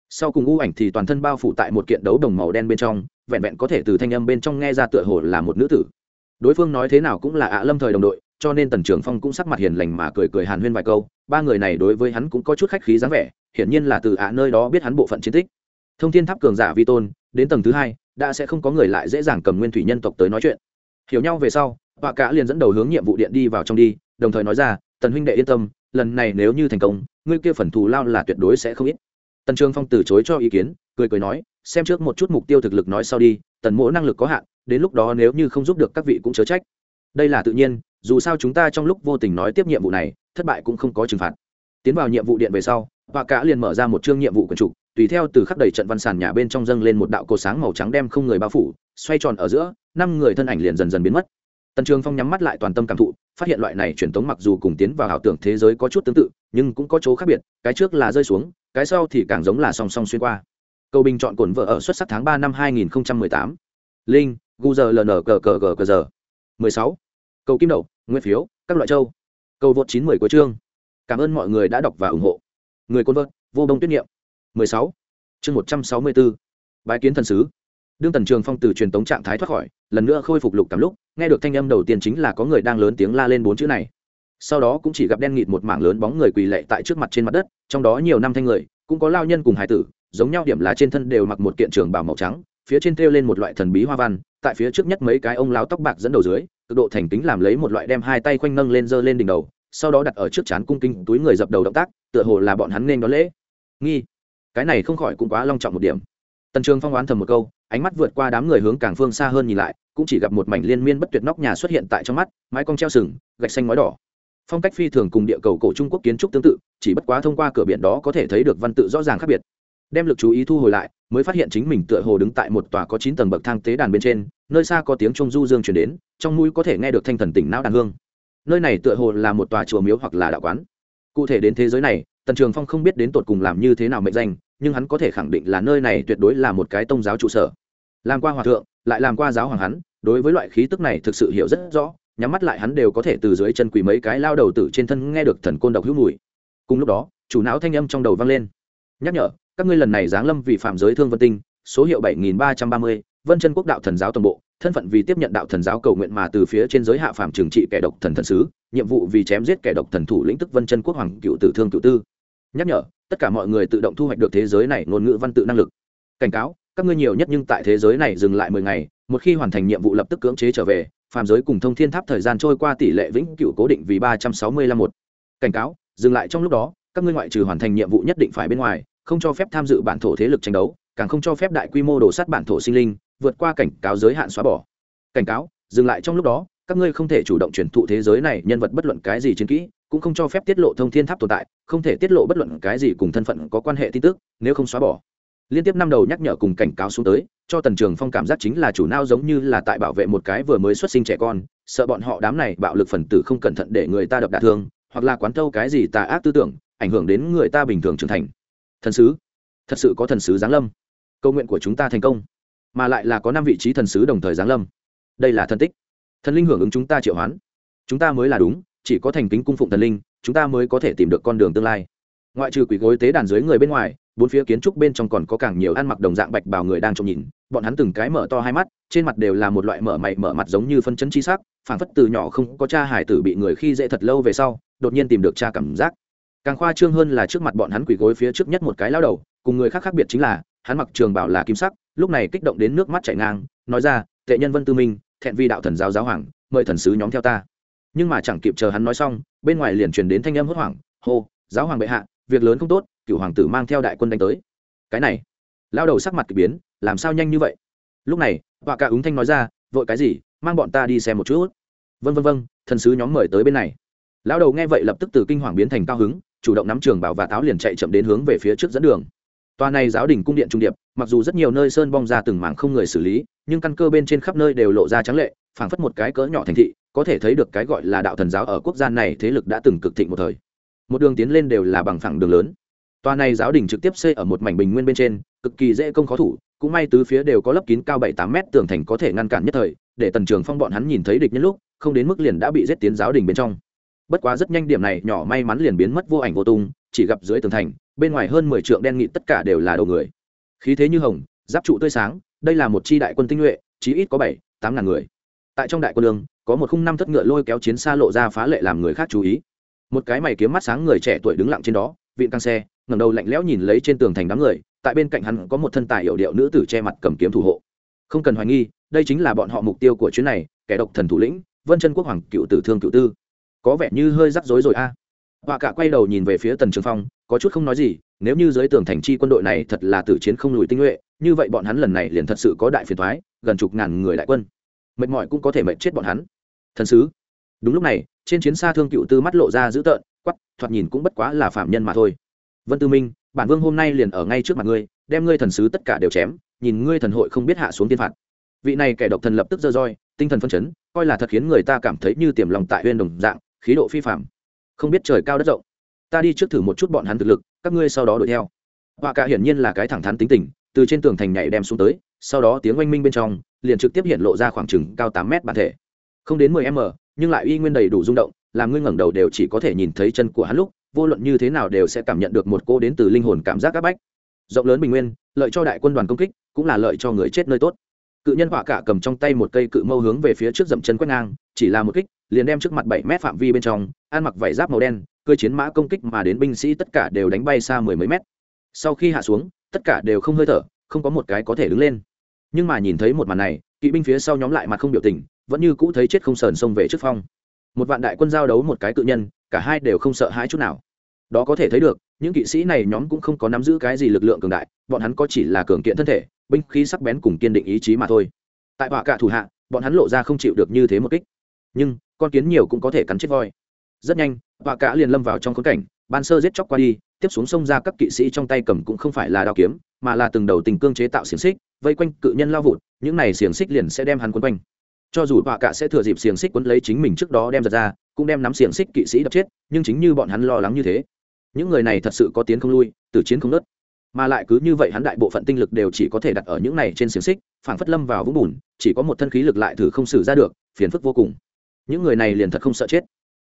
Sau cùng u ảnh thì toàn thân bao phủ tại một kiện đấu đồng màu đen bên trong, vẹn vẹn có thể từ thanh âm bên trong nghe ra tựa hồ là một nữ tử. Đối phương nói thế nào cũng là ạ lâm thời đồng đội, cho nên tần trưởng phong cũng sắc mặt hiền lành mà cười cười hàn huyên vài câu ba người này đối với hắn cũng có chút khách khí dáng vẻ, hiển nhiên là từ ạ nơi đó biết hắn bộ phận chiến tích. Thông thiên tháp cường giả vi tôn, đến tầng thứ hai, đã sẽ không có người lại dễ dàng cầm nguyên thủy nhân tộc tới nói chuyện. Hiểu nhau về sau họa cả liền dẫn đầu hướng nhiệm vụ điện đi vào trong đi, đồng thời nói ra, tần huynh đệ yên tâm, lần này nếu như thành công, ngươi kia phần thù lao là tuyệt đối sẽ không ít. Tần trường phong từ chối cho ý kiến, cười cười nói, xem trước một chút mục tiêu thực lực nói sau đi, tần mỗ năng lực có hạn, đến lúc đó nếu như không giúp được các vị cũng chớ trách. Đây là tự nhiên dù sao chúng ta trong lúc vô tình nói tiếp nhiệm vụ này, thất bại cũng không có trừng phạt. Tiến vào nhiệm vụ điện về sau họa cả liền mở ra một chương nhiệm vụ quần trục, tùy theo từ khắp đầy trận văn sàn nhà bên trong dâng lên một đạo cột sáng màu trắng đem không người bao phủ, xoay tròn ở giữa, năm người thân ảnh liền dần dần biến mất. Tần trường phong nhắm mắt lại toàn tâm cảm thụ, phát hiện loại này truyền thống mặc dù cùng tiến vào ảo tưởng thế giới có chút tương tự, nhưng cũng có chỗ khác biệt, cái trước là rơi xuống, cái sau thì càng giống là song song xuyên qua. Cầu bình chọn cổn vợ ở xuất sắc tháng ba năm hai nghìn tám. Linh, gu giờ ln cờ cờ cờ cờ giờ. mười sáu. Cầu kim đậu nguyên phiếu, các loại châu. Cầu vượt chín mười của chương. Cảm ơn mọi người đã đọc và ủng hộ. Người côn vợt, vô bông tuyết niệm. mười sáu. Chương một trăm sáu mươi bốn bái kiến thần sứ. Đương tần trường phong từ truyền tống trạng thái thoát khỏi, lần nữa khôi phục lục cảm lúc, nghe được thanh âm đầu tiên chính là có người đang lớn tiếng la lên bốn chữ này. Sau đó cũng chỉ gặp đen nghịt một mảng lớn bóng người quỳ lệ tại trước mặt trên mặt đất, trong đó nhiều năm thanh người, cũng có lao nhân cùng hải tử, giống nhau điểm là trên thân đều mặc một kiện trường bào màu trắng, phía trên thêu lên một loại thần bí hoa văn, tại phía trước nhất mấy cái ông lao tóc bạc dẫn đầu dưới cực độ thành tính làm lấy một loại đem hai tay khoanh nâng lên giơ lên đỉnh đầu, sau đó đặt ở trước chán cung kinh túi người dập đầu động tác, tựa hồ là bọn hắn nên đón lễ. Nghi, cái này không khỏi cũng quá long trọng một điểm. Tần trường phong oán thầm một câu, ánh mắt vượt qua đám người hướng càng phương xa hơn nhìn lại, cũng chỉ gặp một mảnh liên miên bất tuyệt nóc nhà xuất hiện tại trong mắt, mái cong treo sừng, gạch xanh ngói đỏ. Phong cách phi thường cùng địa cầu cổ trung quốc kiến trúc tương tự, chỉ bất quá thông qua cửa biển đó có thể thấy được văn tự rõ ràng khác biệt đem lực chú ý thu hồi lại, mới phát hiện chính mình tựa hồ đứng tại một tòa có chín tầng bậc thang tế đàn bên trên, nơi xa có tiếng trung du dương chuyển đến, trong mũi có thể nghe được thanh thần tỉnh não đàn hương. Nơi này tựa hồ là một tòa chùa miếu hoặc là đạo quán. Cụ thể đến thế giới này, tần trường phong không biết đến tột cùng làm như thế nào mệnh danh, nhưng hắn có thể khẳng định là nơi này tuyệt đối là một cái tông giáo trụ sở. Làm qua hòa thượng, lại làm qua giáo hoàng hắn, đối với loại khí tức này thực sự hiểu rất rõ, nhắm mắt lại hắn đều có thể từ dưới chân quỳ mấy cái lao đầu tử trên thân nghe được thần côn độc hữu mùi. Cùng lúc đó, chủ não thanh âm trong đầu vang lên. Nhắc nhở các ngươi lần này giáng lâm vì phạm giới thương vân tinh, số hiệu bảy nghìn ba trăm ba mươi, vân chân quốc đạo thần giáo toàn bộ, thân phận vì tiếp nhận đạo thần giáo cầu nguyện mà từ phía trên giới hạ phạm trừng trị kẻ độc thần thần sứ, nhiệm vụ vì chém giết kẻ độc thần thủ lĩnh tức vân chân quốc hoàng cựu tử thương cựu tư. Nhắc nhở, tất cả mọi người tự động thu hoạch được thế giới này ngôn ngữ văn tự năng lực. Cảnh cáo, các ngươi nhiều nhất nhưng tại thế giới này dừng lại mười ngày, một khi hoàn thành nhiệm vụ lập tức cưỡng chế trở về, phàm giới cùng thông thiên tháp thời gian trôi qua tỷ lệ vĩnh cửu cố định vì ba trăm sáu mươi lăm một. Cảnh cáo, dừng lại trong lúc đó, các ngươi ngoại trừ hoàn thành nhiệm vụ nhất định phải bên ngoài không cho phép tham dự bản thổ thế lực tranh đấu, càng không cho phép đại quy mô đổ sát bản thổ sinh linh, vượt qua cảnh cáo giới hạn xóa bỏ. Cảnh cáo, dừng lại trong lúc đó, các ngươi không thể chủ động truyền thụ thế giới này, nhân vật bất luận cái gì chiến kỹ, cũng không cho phép tiết lộ thông thiên tháp tồn tại, không thể tiết lộ bất luận cái gì cùng thân phận có quan hệ tin tức, nếu không xóa bỏ. Liên tiếp năm đầu nhắc nhở cùng cảnh cáo xuống tới, cho tần trường phong cảm giác chính là chủ nao giống như là tại bảo vệ một cái vừa mới xuất sinh trẻ con, sợ bọn họ đám này bạo lực phần tử không cẩn thận để người ta đập đả thương, hoặc là quán thâu cái gì tà ác tư tưởng, ảnh hưởng đến người ta bình thường trưởng thành thần sứ. Thật sự có thần sứ giáng lâm. Câu nguyện của chúng ta thành công, mà lại là có năm vị trí thần sứ đồng thời giáng lâm. Đây là thần tích. Thần linh hưởng ứng chúng ta triệu hoán. Chúng ta mới là đúng, chỉ có thành kính cung phụng thần linh, chúng ta mới có thể tìm được con đường tương lai. Ngoại trừ quỷ gối tế đàn dưới người bên ngoài, bốn phía kiến trúc bên trong còn có càng nhiều ăn mặc đồng dạng bạch bào người đang trông nhìn. Bọn hắn từng cái mở to hai mắt, trên mặt đều là một loại mở mày mở mặt giống như phân chấn chi sắc, phảng phất từ nhỏ không có cha hải tử bị người khi dễ thật lâu về sau, đột nhiên tìm được cha cảm giác càng khoa trương hơn là trước mặt bọn hắn quỳ gối phía trước nhất một cái lao đầu, cùng người khác khác biệt chính là, hắn mặc trường bảo là kim sắc, lúc này kích động đến nước mắt chảy ngang, nói ra, tệ nhân vân tư minh, thẹn vi đạo thần giáo giáo hoàng, mời thần sứ nhóm theo ta. Nhưng mà chẳng kịp chờ hắn nói xong, bên ngoài liền truyền đến thanh âm hốt hoảng, hô, giáo hoàng bệ hạ, việc lớn không tốt cựu hoàng tử mang theo đại quân đánh tới. Cái này, lao đầu sắc mặt k ỳ biến, làm sao nhanh như vậy? Lúc này, họa cả ứng thanh nói ra, vội cái gì, mang bọn ta đi xem một chút. Vân vân vân thần sứ nhóm mời tới bên này. Lao đầu nghe vậy lập tức từ kinh hoàng biến thành cao hứng chủ động nắm trường bảo và táo liền chạy chậm đến hướng về phía trước dẫn đường. Tòa này giáo đình cung điện trung điệp, mặc dù rất nhiều nơi sơn bong ra từng mảng không người xử lý, nhưng căn cơ bên trên khắp nơi đều lộ ra trắng lệ, phảng phất một cái cỡ nhỏ thành thị, có thể thấy được cái gọi là đạo thần giáo ở quốc gia này thế lực đã từng cực thịnh một thời. Một đường tiến lên đều là bằng phẳng đường lớn. Tòa này giáo đình trực tiếp xây ở một mảnh bình nguyên bên trên, cực kỳ dễ công khó thủ, cũng may tứ phía đều có lớp kín cao bảy tám mét tường thành có thể ngăn cản nhất thời, để tần trường phong bọn hắn nhìn thấy địch nhân lúc, không đến mức liền đã bị giết tiến giáo đình bên trong bất quá rất nhanh điểm này nhỏ may mắn liền biến mất vô ảnh vô tung, chỉ gặp dưới tường thành, bên ngoài hơn mười trượng đen nghị tất cả đều là đầu người. Khí thế như hồng, giáp trụ tươi sáng, đây là một chi đại quân tinh nhuệ, chí ít có bảy, tám ngàn người. Tại trong đại quân lương, có một khung năm thất ngựa lôi kéo chiến xa lộ ra phá lệ làm người khác chú ý. Một cái mày kiếm mắt sáng người trẻ tuổi đứng lặng trên đó, vịn căng xe, ngẩng đầu lạnh lẽo nhìn lấy trên tường thành đám người, tại bên cạnh hắn có một thân tài hiệu điệu nữ tử che mặt cầm kiếm thủ hộ. Không cần hoài nghi, đây chính là bọn họ mục tiêu của chuyến này, kẻ độc thần thủ lĩnh, vân chân quốc hoàng cựu tử thương cựu tư có vẻ như hơi rắc rối rồi a. À. họa cả quay đầu nhìn về phía tần trường phong, có chút không nói gì, nếu như dưới tường thành chi quân đội này thật là tử chiến không lùi tinh nhuệ, như vậy bọn hắn lần này liền thật sự có đại phiền thoái gần chục ngàn người đại quân. Mệt mỏi cũng có thể mệt chết bọn hắn. Thần sứ. Đúng lúc này, trên chiến xa thương cựu tư mắt lộ ra dữ tợn quắp thoạt nhìn cũng bất quá là phạm nhân mà thôi. Vân tư minh, bản vương hôm nay liền ở ngay trước mặt ngươi, đem ngươi thần sứ tất cả đều chém, nhìn ngươi thần hội không biết hạ xuống tiên phạt. Vị này kẻ độc thần lập tức dơ roi, tinh thần phân chấn, coi là thật khiến người ta cảm thấy như tiềm lòng tại huyên đồng dạng khí độ phi phạm. Không biết trời cao đất rộng. Ta đi trước thử một chút bọn hắn thực lực, các ngươi sau đó đuổi theo. Họa cả hiển nhiên là cái thẳng thắn tính tình, từ trên tường thành nhảy đem xuống tới, sau đó tiếng oanh minh bên trong, liền trực tiếp hiện lộ ra khoảng chừng cao tám mét bản thể. Không đến mười m, nhưng lại uy nguyên đầy đủ rung động, làm ngươi ngẩng đầu đều chỉ có thể nhìn thấy chân của hắn lúc, vô luận như thế nào đều sẽ cảm nhận được một cô đến từ linh hồn cảm giác áp bách. Rộng lớn bình nguyên, lợi cho đại quân đoàn công kích, cũng là lợi cho người chết nơi tốt. Cự nhân họa cả cầm trong tay một cây cự mâu hướng về phía trước dậm chân quét ngang, chỉ là một kích liền đem trước mặt bảy mét phạm vi bên trong, ăn mặc vải giáp màu đen cơ chiến mã công kích mà đến binh sĩ tất cả đều đánh bay xa mười mấy mét. Sau khi hạ xuống, tất cả đều không hơi thở, không có một cái có thể đứng lên. Nhưng mà nhìn thấy một màn này, kỵ binh phía sau nhóm lại mặt không biểu tình, vẫn như cũ thấy chết không sờn xông về trước phong. Một vạn đại quân giao đấu một cái cự nhân, cả hai đều không sợ hãi chút nào. Đó có thể thấy được, những kỵ sĩ này nhóm cũng không có nắm giữ cái gì lực lượng cường đại, bọn hắn có chỉ là cường kiện thân thể, binh khí sắc bén cùng kiên định ý chí mà thôi. Tại họa cả thủ hạ, bọn hắn lộ ra không chịu được như thế một kích. Nhưng con kiến nhiều cũng có thể cắn chết voi. Rất nhanh, họa cả liền lâm vào trong khốn cảnh, ban sơ giết chóc qua đi, tiếp xuống sông ra các kỵ sĩ trong tay cầm cũng không phải là đao kiếm, mà là từng đầu tình cương chế tạo xiềng xích, vây quanh cự nhân lao vụt, những này xiềng xích liền sẽ đem hắn quấn quanh. Cho dù họa cả sẽ thừa dịp xiềng xích quấn lấy chính mình trước đó đem giật ra, cũng đem nắm xiềng xích kỵ sĩ đập chết, nhưng chính như bọn hắn lo lắng như thế, những người này thật sự có tiến không lui từ chiến không nớt mà lại cứ như vậy hắn đại bộ phận tinh lực đều chỉ có thể đặt ở những này trên xiềng xích, phảng phất lâm vào vũng bùn, chỉ có một thân khí lực lại thử không xử ra được, phiền phức vô cùng những người này liền thật không sợ chết.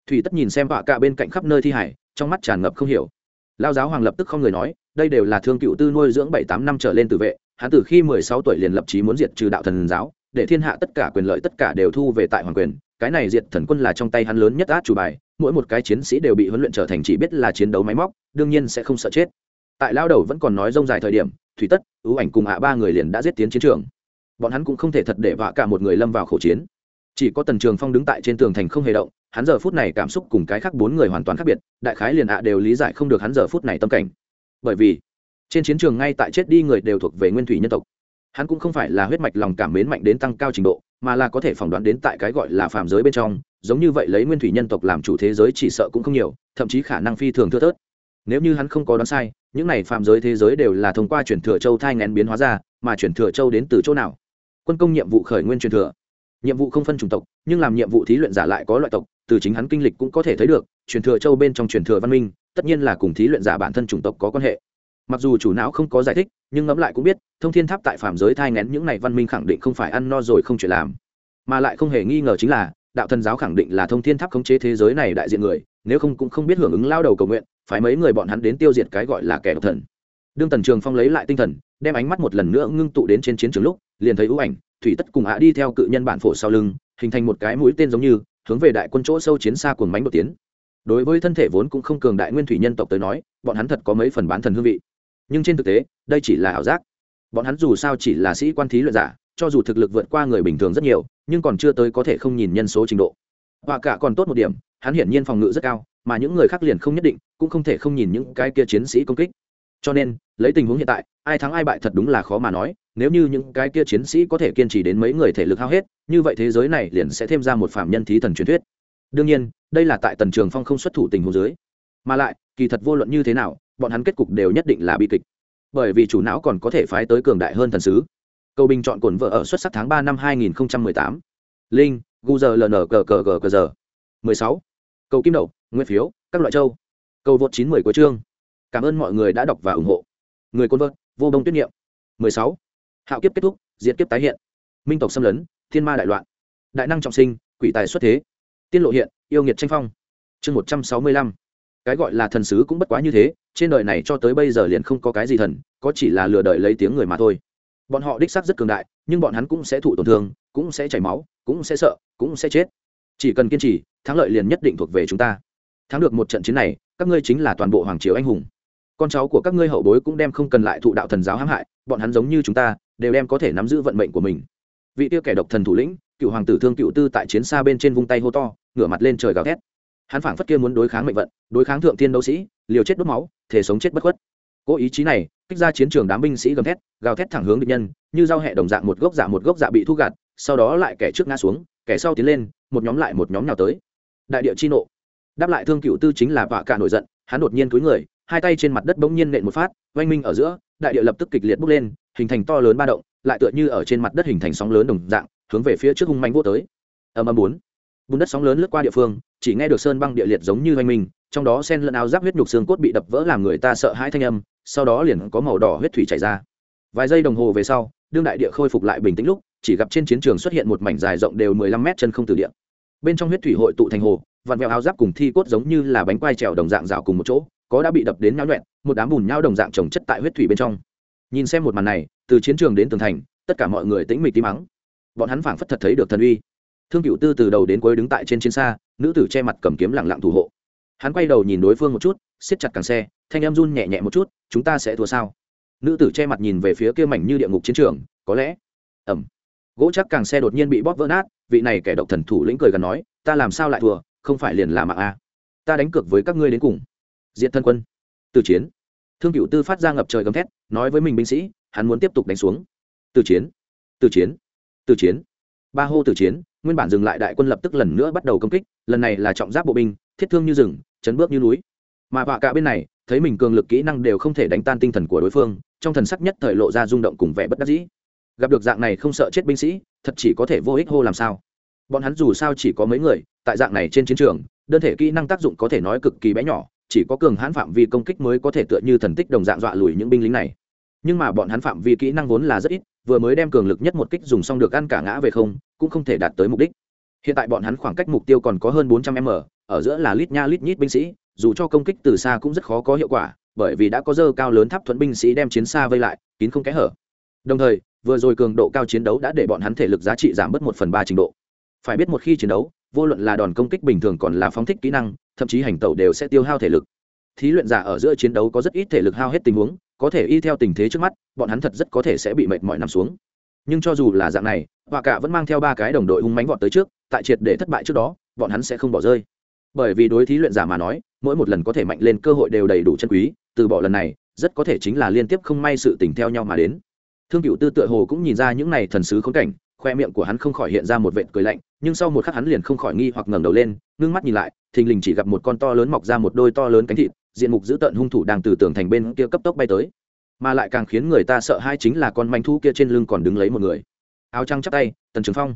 Thủy tất nhìn xem vạ cả bên cạnh khắp nơi thi hải, trong mắt tràn ngập không hiểu. Lao giáo hoàng lập tức không người nói, đây đều là thương cựu tư nuôi dưỡng bảy tám năm trở lên tự vệ, hắn từ khi mười sáu tuổi liền lập chí muốn diệt trừ đạo thần giáo, để thiên hạ tất cả quyền lợi tất cả đều thu về tại hoàng quyền, cái này diệt thần quân là trong tay hắn lớn nhất át chủ bài, mỗi một cái chiến sĩ đều bị huấn luyện trở thành chỉ biết là chiến đấu máy móc, đương nhiên sẽ không sợ chết. Tại lao đầu vẫn còn nói rông dài thời điểm, thủy tất ưu ảnh cùng hạ ba người liền đã giết tiến chiến trường. Bọn hắn cũng không thể thật để vạ cả một người lâm vào khẩu chiến chỉ có tần trường phong đứng tại trên tường thành không hề động, hắn giờ phút này cảm xúc cùng cái khác bốn người hoàn toàn khác biệt, đại khái liền ạ đều lý giải không được hắn giờ phút này tâm cảnh. Bởi vì, trên chiến trường ngay tại chết đi người đều thuộc về nguyên thủy nhân tộc. Hắn cũng không phải là huyết mạch lòng cảm mến mạnh đến tăng cao trình độ, mà là có thể phỏng đoán đến tại cái gọi là phàm giới bên trong, giống như vậy lấy nguyên thủy nhân tộc làm chủ thế giới chỉ sợ cũng không nhiều, thậm chí khả năng phi thường thưa thớt. Nếu như hắn không có đoán sai, những này phàm giới thế giới đều là thông qua chuyển thừa châu thai ngén biến hóa ra, mà chuyển thừa châu đến từ chỗ nào? Quân công nhiệm vụ khởi nguyên truyền thừa nhiệm vụ không phân chủng tộc, nhưng làm nhiệm vụ thí luyện giả lại có loại tộc, từ chính hắn kinh lịch cũng có thể thấy được, truyền thừa châu bên trong truyền thừa văn minh, tất nhiên là cùng thí luyện giả bản thân chủng tộc có quan hệ. Mặc dù chủ não không có giải thích, nhưng ngẫm lại cũng biết, thông thiên tháp tại phạm giới thai ngén những này văn minh khẳng định không phải ăn no rồi không chuyện làm. Mà lại không hề nghi ngờ chính là, đạo thần giáo khẳng định là thông thiên tháp khống chế thế giới này đại diện người, nếu không cũng không biết hưởng ứng lao đầu cầu nguyện phải mấy người bọn hắn đến tiêu diệt cái gọi là kẻ độc thần. Đương tần trường phong lấy lại tinh thần, đem ánh mắt một lần nữa ngưng tụ đến trên chiến trường lúc, liền thấy ưu ảnh thủy tất cùng ạ đi theo cự nhân bản phổ sau lưng, hình thành một cái mũi tên giống như, hướng về đại quân chỗ sâu chiến xa cuồng mánh đột tiến. Đối với thân thể vốn cũng không cường đại nguyên thủy nhân tộc tới nói, bọn hắn thật có mấy phần bán thần hương vị. Nhưng trên thực tế, đây chỉ là ảo giác. Bọn hắn dù sao chỉ là sĩ quan thí luyện giả, cho dù thực lực vượt qua người bình thường rất nhiều, nhưng còn chưa tới có thể không nhìn nhân số trình độ. Và cả còn tốt một điểm, hắn hiển nhiên phòng ngự rất cao, mà những người khác liền không nhất định, cũng không thể không nhìn những cái kia chiến sĩ công kích. Cho nên lấy tình huống hiện tại, ai thắng ai bại thật đúng là khó mà nói, nếu như những cái kia chiến sĩ có thể kiên trì đến mấy người thể lực hao hết, như vậy thế giới này liền sẽ thêm ra một phạm nhân thí thần truyền thuyết. Đương nhiên, đây là tại tần trường phong không xuất thủ tình huống dưới. Mà lại, kỳ thật vô luận như thế nào, bọn hắn kết cục đều nhất định là bi kịch. Bởi vì chủ não còn có thể phái tới cường đại hơn thần sứ. Cầu bình chọn cổn vợ ở xuất sắc tháng ba năm hai nghìn một tám. Linh, gu giờ ln cờ cờ cờ cờ giờ. mười sáu. Cầu kim đậu, nguyên phiếu, các loại châu. Cầu vượt chín mươi của chương. Cảm ơn mọi người đã đọc và ủng hộ người côn vợt vô đông tuyết niệm. Mười sáu, hạo kiếp kết thúc, diệt kiếp tái hiện. Minh tộc xâm lấn, thiên ma đại loạn. Đại năng trọng sinh, quỷ tài xuất thế. Tiên lộ hiện, yêu nghiệt tranh phong. Chương một trăm sáu mươi lăm. Cái gọi là thần sứ cũng bất quá như thế, trên đời này cho tới bây giờ liền không có cái gì thần, có chỉ là lừa đợi lấy tiếng người mà thôi. Bọn họ đích xác rất cường đại, nhưng bọn hắn cũng sẽ thụ tổn thương, cũng sẽ chảy máu, cũng sẽ sợ, cũng sẽ chết. Chỉ cần kiên trì, thắng lợi liền nhất định thuộc về chúng ta. Thắng được một trận chiến này, các ngươi chính là toàn bộ hoàng triều anh hùng con cháu của các ngươi hậu bối cũng đem không cần lại thụ đạo thần giáo hãm hại, bọn hắn giống như chúng ta, đều đem có thể nắm giữ vận mệnh của mình. Vị tiêu kẻ độc thần thủ lĩnh, cựu hoàng tử thương cựu tư tại chiến xa bên trên vung tay hô to, ngửa mặt lên trời gào thét. Hắn phảng phất kia muốn đối kháng mệnh vận, đối kháng thượng tiên đấu sĩ, liều chết đốt máu thể sống chết bất khuất. Cố ý chí này, kích ra chiến trường đám binh sĩ gầm thét, gào thét thẳng hướng địch nhân, như giao hẹ đồng dạng một gốc dạ một gốc dạ bị thu gạt, sau đó lại kẻ trước ngã xuống, kẻ sau tiến lên, một nhóm lại một nhóm nào tới. Đại địa chi nộ. Đáp lại thương cựu tư chính là vạ cả nổi giận, hắn đột nhiên cúi người hai tay trên mặt đất bỗng nhiên nện một phát, oanh minh ở giữa, đại địa lập tức kịch liệt bốc lên, hình thành to lớn ba động, lại tựa như ở trên mặt đất hình thành sóng lớn đồng dạng, hướng về phía trước hung manh vô tới. Âm âm bốn. Bùn đất sóng lớn lướt qua địa phương, chỉ nghe được sơn băng địa liệt giống như oanh minh, trong đó sen lẫn áo giáp huyết nhục xương cốt bị đập vỡ làm người ta sợ hãi thanh âm, sau đó liền có màu đỏ huyết thủy chảy ra. Vài giây đồng hồ về sau, đương đại địa khôi phục lại bình tĩnh lúc, chỉ gặp trên chiến trường xuất hiện một mảnh dài rộng đều mười lăm mét chân không từ địa. Bên trong huyết thủy hội tụ thành hồ, vặn vẹo áo giáp cùng thi cốt giống như là bánh quai trèo đồng dạng rào cùng một chỗ có đã bị đập đến nhau nhuẹn, một đám bùn nhao đồng dạng trồng chất tại huyết thủy bên trong. Nhìn xem một màn này, từ chiến trường đến tường thành, tất cả mọi người tĩnh mịch tí mắng bọn hắn phảng phất thật thấy được thần uy. Thương cựu tư từ đầu đến cuối đứng tại trên chiến xa, nữ tử che mặt cầm kiếm lẳng lặng thủ hộ. Hắn quay đầu nhìn đối phương một chút, siết chặt càng xe, thanh em run nhẹ nhẹ một chút, chúng ta sẽ thua sao? Nữ tử che mặt nhìn về phía kia mảnh như địa ngục chiến trường, có lẽ. Ẩm gỗ chắc càng xe đột nhiên bị bóp vỡ nát, vị này kẻ độc thần thủ lĩnh cười gần nói, ta làm sao lại thua, không phải liền là mạng a. Ta đánh cược với các ngươi đến cùng diện thân quân. Từ chiến. Thương cựu tư phát ra ngập trời gầm thét, nói với mình binh sĩ, hắn muốn tiếp tục đánh xuống. Từ chiến. Từ chiến. Từ chiến. Ba hô từ chiến, nguyên bản dừng lại đại quân lập tức lần nữa bắt đầu công kích, lần này là trọng giáp bộ binh, thiết thương như rừng, chấn bước như núi. Mà vạ cả bên này, thấy mình cường lực kỹ năng đều không thể đánh tan tinh thần của đối phương, trong thần sắc nhất thời lộ ra rung động cùng vẻ bất đắc dĩ. Gặp được dạng này không sợ chết binh sĩ, thật chỉ có thể vô ích hô làm sao. Bọn hắn dù sao chỉ có mấy người, tại dạng này trên chiến trường, đơn thể kỹ năng tác dụng có thể nói cực kỳ bé nhỏ chỉ có cường hãn phạm vi công kích mới có thể tựa như thần tích đồng dạng dọa lùi những binh lính này. Nhưng mà bọn hắn phạm vi kỹ năng vốn là rất ít, vừa mới đem cường lực nhất một kích dùng xong được ăn cả ngã về không, cũng không thể đạt tới mục đích. Hiện tại bọn hắn khoảng cách mục tiêu còn có hơn bốn trăm m, ở giữa là lít nha lít nhít binh sĩ, dù cho công kích từ xa cũng rất khó có hiệu quả, bởi vì đã có dơ cao lớn tháp thuẫn binh sĩ đem chiến xa vây lại, kín không kẽ hở. Đồng thời, vừa rồi cường độ cao chiến đấu đã để bọn hắn thể lực giá trị giảm bớt một phần ba trình độ. Phải biết một khi chiến đấu vô luận là đòn công kích bình thường còn là phóng thích kỹ năng, thậm chí hành tẩu đều sẽ tiêu hao thể lực. Thí luyện giả ở giữa chiến đấu có rất ít thể lực hao hết tình huống, có thể y theo tình thế trước mắt, bọn hắn thật rất có thể sẽ bị mệt mỏi nằm xuống. Nhưng cho dù là dạng này họa cả vẫn mang theo ba cái đồng đội hung mánh vọt tới trước, tại triệt để thất bại trước đó, bọn hắn sẽ không bỏ rơi. Bởi vì đối thí luyện giả mà nói, mỗi một lần có thể mạnh lên cơ hội đều đầy đủ chân quý, từ bỏ lần này, rất có thể chính là liên tiếp không may sự tình theo nhau mà đến. Thương cựu tư tựa hồ cũng nhìn ra những này thần sứ khốn cảnh, khoe miệng của hắn không khỏi hiện ra một vệt cười lạnh nhưng sau một khắc hắn liền không khỏi nghi hoặc ngẩng đầu lên, ngưng mắt nhìn lại, thình lình chỉ gặp một con to lớn mọc ra một đôi to lớn cánh thịt, diện mục dữ tợn hung thủ đang từ tường thành bên kia cấp tốc bay tới. Mà lại càng khiến người ta sợ hai chính là con manh thu kia trên lưng còn đứng lấy một người. Áo trăng chắp tay, tần trường phong.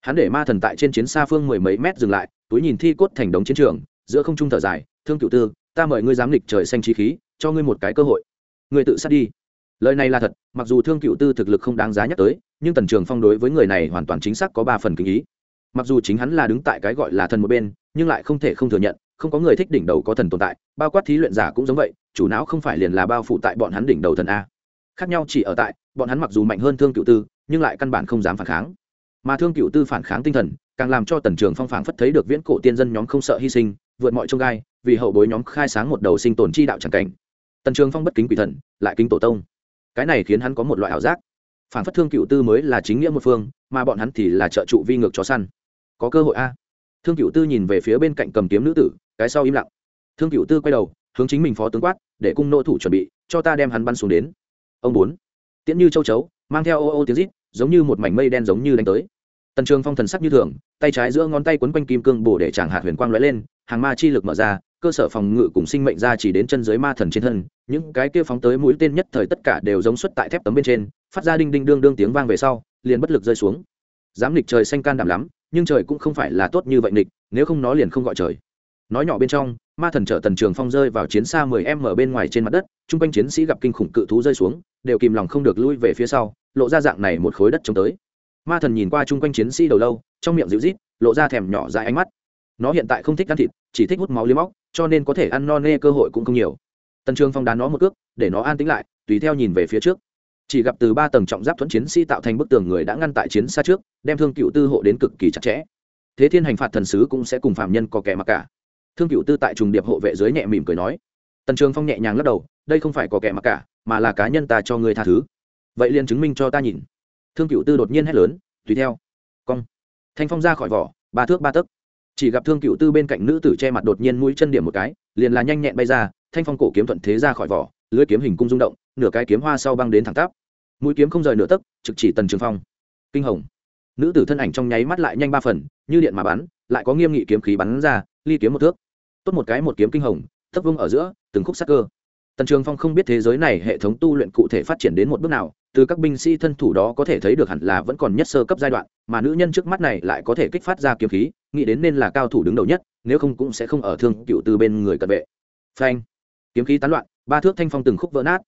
Hắn để ma thần tại trên chiến xa phương mười mấy mét dừng lại, túi nhìn thi cốt thành đống chiến trường, giữa không trung thở dài, thương cựu tư, ta mời ngươi dám lịch trời xanh trí khí, cho ngươi một cái cơ hội. Ngươi tự sát đi. Lời này là thật, mặc dù thương cựu tư thực lực không đáng giá nhắc tới, nhưng tần trường phong đối với người này hoàn toàn chính xác có ba phần kinh ý mặc dù chính hắn là đứng tại cái gọi là thần một bên, nhưng lại không thể không thừa nhận, không có người thích đỉnh đầu có thần tồn tại, bao quát thí luyện giả cũng giống vậy, chủ não không phải liền là bao phủ tại bọn hắn đỉnh đầu thần a. Khác nhau chỉ ở tại, bọn hắn mặc dù mạnh hơn thương cựu tư, nhưng lại căn bản không dám phản kháng. Mà thương cựu tư phản kháng tinh thần, càng làm cho tần trường phong phảng phất thấy được viễn cổ tiên dân nhóm không sợ hy sinh, vượt mọi trông gai, vì hậu bối nhóm khai sáng một đầu sinh tồn chi đạo c cảnh. Tần trường phong bất kính quỷ thần, lại kính tổ tông. Cái này khiến hắn có một loại ảo giác. Phản phất thương cựu tư mới là chính nghĩa một phương, mà bọn hắn thì là trợ trụ vi ngược chó săn có cơ hội a. Thương cựu tư nhìn về phía bên cạnh cầm kiếm nữ tử, cái sau im lặng. Thương cựu tư quay đầu, hướng chính mình phó tướng quát, để cung nô thủ chuẩn bị, cho ta đem hắn bắn xuống đến. Ông bốn. Tiễn như châu chấu, mang theo ô ô tiếng rít, giống như một mảnh mây đen giống như đánh tới. Tần trường phong thần sắc như thường, tay trái giữa ngón tay quấn quanh kim cương bổ để chẳng hạt huyền quang lóe lên, hàng ma chi lực mở ra, cơ sở phòng ngự cùng sinh mệnh ra chỉ đến chân dưới ma thần trên thân, những cái kia phóng tới mũi tên nhất thời tất cả đều giống xuất tại thép tấm bên trên, phát ra đinh đinh đương đương tiếng vang về sau, liền bất lực rơi xuống. Dám lịch trời xanh can đảm lắm nhưng trời cũng không phải là tốt như vậy nịch, nếu không nó liền không gọi trời. Nói nhỏ bên trong, ma thần trợ tần trường phong rơi vào chiến xa mười em ở bên ngoài trên mặt đất, chung quanh chiến sĩ gặp kinh khủng cự thú rơi xuống, đều kìm lòng không được lui về phía sau, lộ ra dạng này một khối đất trống tới. Ma thần nhìn qua chung quanh chiến sĩ đầu lâu, trong miệng dịu rít lộ ra thèm nhỏ dại ánh mắt. Nó hiện tại không thích ăn thịt, chỉ thích hút máu liếm móc cho nên có thể ăn no nê cơ hội cũng không nhiều. Tần trường phong đán nó một cước, để nó an tĩnh lại, tùy theo nhìn về phía trước chỉ gặp từ ba tầng trọng giáp thuẫn chiến sĩ tạo thành bức tường người đã ngăn tại chiến xa trước, đem thương cựu tư hộ đến cực kỳ chặt chẽ. Thế thiên hành phạt thần sứ cũng sẽ cùng phạm nhân có kẻ mặc cả. Thương cựu tư tại trùng điệp hộ vệ dưới nhẹ mỉm cười nói. Tần trường phong nhẹ nhàng lắc đầu, đây không phải có kẻ mặc cả, mà là cá nhân ta cho người tha thứ. Vậy liền chứng minh cho ta nhìn. Thương cựu tư đột nhiên hét lớn, tùy theo. Cong. Thanh phong ra khỏi vỏ, ba thước ba tấc. Chỉ gặp thương cựu tư bên cạnh nữ tử che mặt đột nhiên mũi chân điểm một cái, liền là nhanh nhẹn bay ra, thanh phong cổ kiếm thuận thế ra khỏi vỏ, lưới kiếm hình cung rung động nửa cái kiếm hoa sau băng đến thẳng tắp. Mũi kiếm không rời nửa tấc, trực chỉ tần trường phong. Kinh hồng. Nữ tử thân ảnh trong nháy mắt lại nhanh ba phần, như điện mà bắn, lại có nghiêm nghị kiếm khí bắn ra, ly kiếm một thước. Tốt một cái một kiếm kinh hồng, thấp vung ở giữa, từng khúc sắc cơ. Tần trường phong không biết thế giới này hệ thống tu luyện cụ thể phát triển đến một bước nào, từ các binh sĩ thân thủ đó có thể thấy được hẳn là vẫn còn nhất sơ cấp giai đoạn, mà nữ nhân trước mắt này lại có thể kích phát ra kiếm khí, nghĩ đến nên là cao thủ đứng đầu nhất, nếu không cũng sẽ không ở thương cựu từ bên người cận vệ. Phanh. Kiếm khí tán loạn, ba thước thanh phong từng khúc vỡ nát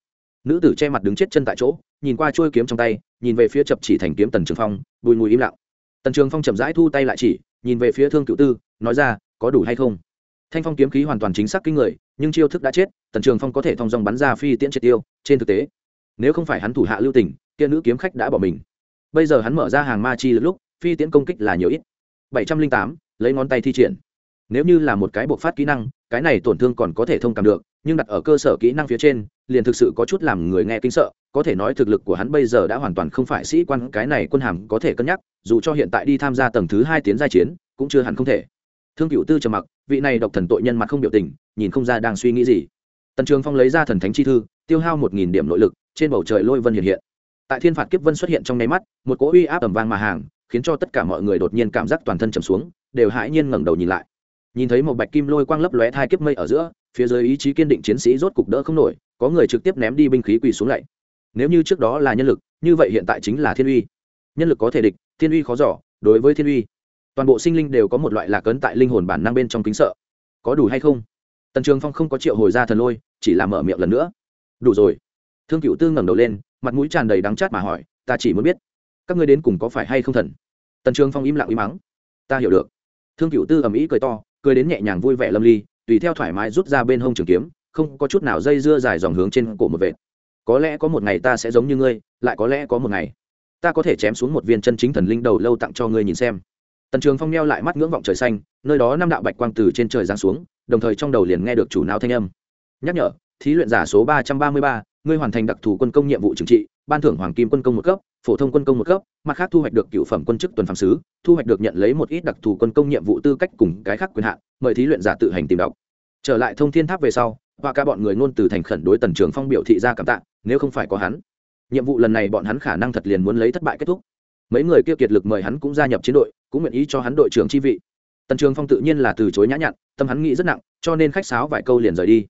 nữ tử che mặt đứng chết chân tại chỗ, nhìn qua trôi kiếm trong tay, nhìn về phía chập chỉ thành kiếm tần trường phong, bùi mùi im lặng. Tần trường phong chậm rãi thu tay lại chỉ, nhìn về phía thương cựu tư, nói ra, có đủ hay không? Thanh phong kiếm khí hoàn toàn chính xác kinh người, nhưng chiêu thức đã chết, tần trường phong có thể thong dong bắn ra phi tiễn triệt tiêu, trên thực tế, nếu không phải hắn thủ hạ lưu tình, kia nữ kiếm khách đã bỏ mình. Bây giờ hắn mở ra hàng ma chi lúc, phi tiễn công kích là nhiều ít. Bảy trăm linh tám, lấy ngón tay thi triển. Nếu như là một cái bộ phát kỹ năng, cái này tổn thương còn có thể thông cảm được nhưng đặt ở cơ sở kỹ năng phía trên, liền thực sự có chút làm người nghe kinh sợ, có thể nói thực lực của hắn bây giờ đã hoàn toàn không phải sĩ quan, cái này quân hàm có thể cân nhắc, dù cho hiện tại đi tham gia tầng thứ hai tiến giai chiến, cũng chưa hẳn không thể. Thương cựu tư trầm mặc, vị này độc thần tội nhân mặt không biểu tình, nhìn không ra đang suy nghĩ gì. Tần trường phong lấy ra thần thánh chi thư, tiêu hao một nghìn điểm nội lực, trên bầu trời lôi vân hiện hiện. Tại thiên phạt kiếp vân xuất hiện trong nháy mắt, một cỗ uy áp tầm vang mà hàng, khiến cho tất cả mọi người đột nhiên cảm giác toàn thân trầm xuống, đều hãi nhiên ngẩng đầu nhìn lại. Nhìn thấy một bạch kim lôi quang lấp lóe thai kiếp mây ở giữa phía dưới ý chí kiên định chiến sĩ rốt cục đỡ không nổi, có người trực tiếp ném đi binh khí quỳ xuống lạy nếu như trước đó là nhân lực, như vậy hiện tại chính là thiên uy. Nhân lực có thể địch, thiên uy khó giỏ đối với thiên uy, toàn bộ sinh linh đều có một loại lạc ấn tại linh hồn bản năng bên trong kính sợ. Có đủ hay không? Tần trường phong không có triệu hồi ra thần lôi, chỉ là mở miệng lần nữa. Đủ rồi. Thương cựu tư ngẩng đầu lên, mặt mũi tràn đầy đắng chát mà hỏi, ta chỉ muốn biết, các ngươi đến cùng có phải hay không thần? Tần trường phong im lặng im mắng, ta hiểu được. Thương cựu tư ầm ĩ cười to, cười đến nhẹ nhàng vui vẻ lâm ly tùy theo thoải mái rút ra bên hông trường kiếm, không có chút nào dây dưa dài dòng hướng trên cổ một vệt. Có lẽ có một ngày ta sẽ giống như ngươi, lại có lẽ có một ngày, ta có thể chém xuống một viên chân chính thần linh đầu lâu tặng cho ngươi nhìn xem. Tần trường phong neo lại mắt ngưỡng vọng trời xanh, nơi đó năm đạo bạch quang từ trên trời giáng xuống, đồng thời trong đầu liền nghe được chủ não thanh âm. Nhắc nhở, thí luyện giả số ba trăm ba mươi ba, ngươi hoàn thành đặc thù quân công nhiệm vụ trừng trị ban thưởng hoàng kim quân công một cấp, phổ thông quân công một cấp, mặt khác thu hoạch được cựu phẩm quân chức tuần phạm sứ, thu hoạch được nhận lấy một ít đặc thù quân công nhiệm vụ tư cách cùng cái khác quyền hạn, mời thí luyện giả tự hành tìm đọc. Trở lại thông thiên tháp về sau, và cả bọn người ngôn từ thành khẩn đối tần trường phong biểu thị ra cảm tạ, nếu không phải có hắn, nhiệm vụ lần này bọn hắn khả năng thật liền muốn lấy thất bại kết thúc. Mấy người kia kiệt lực mời hắn cũng gia nhập chiến đội, cũng nguyện ý cho hắn đội trưởng chi vị. Tần trường phong tự nhiên là từ chối nhã nhặn, tâm hắn nghĩ rất nặng, cho nên khách sáo vài câu liền rời đi.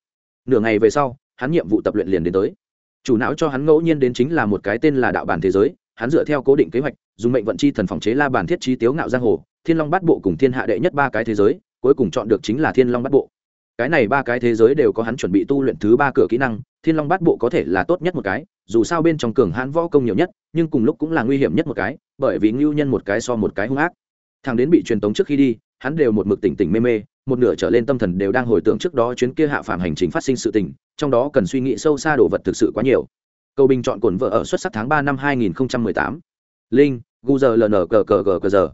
Nửa ngày về sau, hắn nhiệm vụ tập luyện liền đến tới chủ não cho hắn ngẫu nhiên đến chính là một cái tên là đạo bản thế giới, hắn dựa theo cố định kế hoạch, dùng mệnh vận chi thần phòng chế la bản thiết trí tiếu ngạo giang hồ, thiên long bát bộ cùng thiên hạ đệ nhất ba cái thế giới, cuối cùng chọn được chính là thiên long bát bộ. Cái này ba cái thế giới đều có hắn chuẩn bị tu luyện thứ ba cửa kỹ năng, thiên long bát bộ có thể là tốt nhất một cái, dù sao bên trong cường hãn võ công nhiều nhất, nhưng cùng lúc cũng là nguy hiểm nhất một cái, bởi vì ngưu nhân một cái so một cái hung ác. Thằng đến bị truyền tống trước khi đi hắn đều một mực tỉnh tỉnh mê mê, một nửa trở lên tâm thần đều đang hồi tưởng trước đó chuyến kia hạ phàm hành trình phát sinh sự tình, trong đó cần suy nghĩ sâu xa đồ vật thực sự quá nhiều. Cầu bình chọn cồn vợ ở xuất sắc tháng ba năm hai nghìn tám. Linh, gu giờ ln cờ cờ cờ cờ giờ.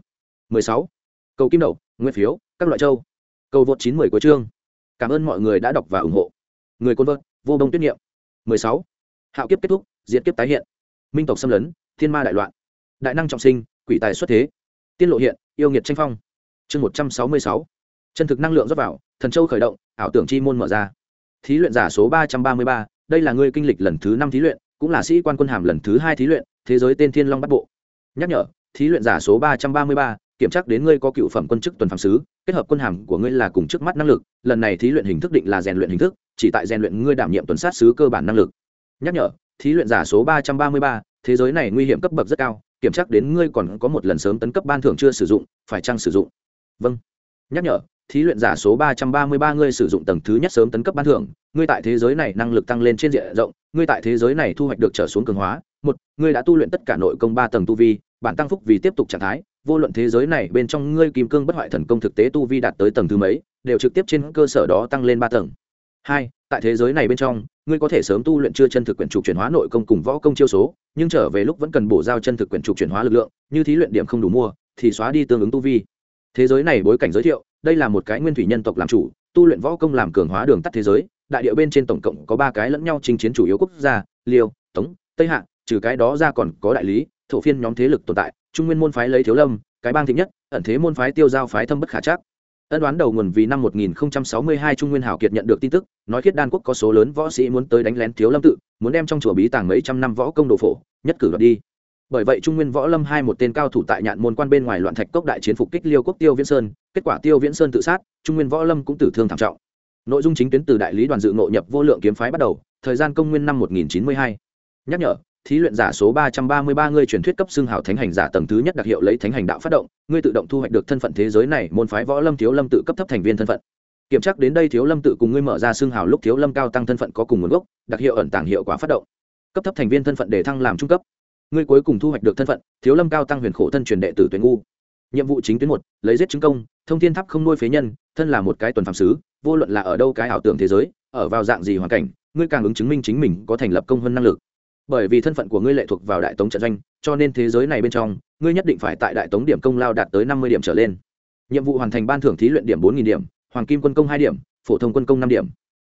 mười sáu. Cầu kim đậu nguyên phiếu, các loại châu. Cầu vượt chín mười của chương cảm ơn mọi người đã đọc và ủng hộ. Người côn vợt vô bông tuyết nghiệm. mười sáu. Hạo kiếp kết thúc, diệt kiếp tái hiện. Minh tộc xâm lấn, thiên ma đại loạn. Đại năng trọng sinh, quỷ tài xuất thế. Tiên lộ hiện, yêu nghiệt tranh phong chương một trăm sáu mươi sáu. Chân thực năng lượng rót vào, thần châu khởi động, ảo tưởng chi môn mở ra. Thí luyện giả số ba trăm ba mươi ba, đây là ngươi kinh lịch lần thứ năm thí luyện, cũng là sĩ quan quân hàm lần thứ hai thí luyện, thế giới tên thiên long bắt bộ. Nhắc nhở, thí luyện giả số ba trăm ba mươi ba, kiểm tra đến ngươi có cựu phẩm quân chức tuần phạm sứ, kết hợp quân hàm của ngươi là cùng trước mắt năng lực, lần này thí luyện hình thức định là rèn luyện hình thức, chỉ tại rèn luyện ngươi đảm nhiệm tuần sát sứ cơ bản năng lực. Nhắc nhở, thí luyện giả số ba trăm ba mươi ba, thế giới này nguy hiểm cấp bậc rất cao, kiểm tra đến ngươi còn có một lần sớm tấn cấp ban thưởng chưa sử dụng, phải chăng sử dụng? Vâng. Nhắc nhở, thí luyện giả số ba trăm ba mươi ba ngươi sử dụng tầng thứ nhất sớm tấn cấp ban thưởng, ngươi tại thế giới này năng lực tăng lên trên diện rộng, ngươi tại thế giới này thu hoạch được trở xuống cường hóa. Một, ngươi đã tu luyện tất cả nội công ba tầng tu vi bản tăng phúc vì tiếp tục trạng thái, vô luận thế giới này bên trong ngươi kim cương bất hoại thần công thực tế tu vi đạt tới tầng thứ mấy, đều trực tiếp trên cơ sở đó tăng lên ba tầng. Hai, tại thế giới này bên trong, ngươi có thể sớm tu luyện chưa chân thực quyển trục chuyển hóa nội công cùng võ công chiêu số, nhưng trở về lúc vẫn cần bổ giao chân thực quyển trục chuyển hóa lực lượng, như thí luyện điểm không đủ mua, thì xóa đi tương ứng tu vi thế giới này bối cảnh giới thiệu, đây là một cái nguyên thủy nhân tộc làm chủ, tu luyện võ công làm cường hóa đường tắt thế giới, đại điệu bên trên tổng cộng có ba cái lẫn nhau chinh chiến chủ yếu quốc gia, liêu, tống, tây hạ, trừ cái đó ra còn có đại lý, thổ phiên nhóm thế lực tồn tại, trung nguyên môn phái lấy thiếu lâm, cái bang thịnh nhất, ẩn thế môn phái tiêu giao phái thâm bất khả chắc. Ân đoán đầu nguồn vì năm 1062 trung nguyên hảo kiệt nhận được tin tức, nói khiết đan quốc có số lớn võ sĩ muốn tới đánh lén thiếu lâm tự, muốn đem trong chùa bí tàng mấy trăm năm võ công đồ phổ, nhất cử đoạt đi bởi vậy trung nguyên võ lâm hai một tên cao thủ tại nhạn môn quan bên ngoài loạn thạch cốc đại chiến phục kích liêu quốc tiêu viễn sơn kết quả tiêu viễn sơn tự sát trung nguyên võ lâm cũng tử thương thảm trọng nội dung chính tuyến từ đại lý đoàn dự ngộ nhập vô lượng kiếm phái bắt đầu thời gian công nguyên năm 1092. nhắc nhở thí luyện giả số ba trăm ba mươi ba ngươi truyền thuyết cấp xương hào thánh hành giả tầng thứ nhất đặc hiệu lấy thánh hành đạo phát động ngươi tự động thu hoạch được thân phận thế giới này môn phái võ lâm thiếu lâm tự cấp thấp thành viên thân phận kiểm tra đến đây thiếu lâm tự cùng ngươi mở ra xương hào lúc thiếu lâm cao tăng thân phận có cùng nguồn gốc đặc hiệu ẩn tàng hiệu quả phát động cấp thấp thành viên thân phận để thăng làm trung cấp ngươi cuối cùng thu hoạch được thân phận, thiếu lâm cao tăng huyền khổ thân truyền đệ tử tuyển ngu. Nhiệm vụ chính tuyến một, lấy giết chứng công, thông thiên tháp không nuôi phế nhân, thân là một cái tuần phạm sứ, vô luận là ở đâu cái ảo tưởng thế giới, ở vào dạng gì hoàn cảnh, ngươi càng ứng chứng minh chính mình có thành lập công hơn năng lực. Bởi vì thân phận của ngươi lệ thuộc vào đại tống trận doanh, cho nên thế giới này bên trong, ngươi nhất định phải tại đại tống điểm công lao đạt tới năm mươi điểm trở lên. Nhiệm vụ hoàn thành ban thưởng thí luyện điểm bốn điểm, hoàng kim quân công hai điểm, phổ thông quân công năm điểm.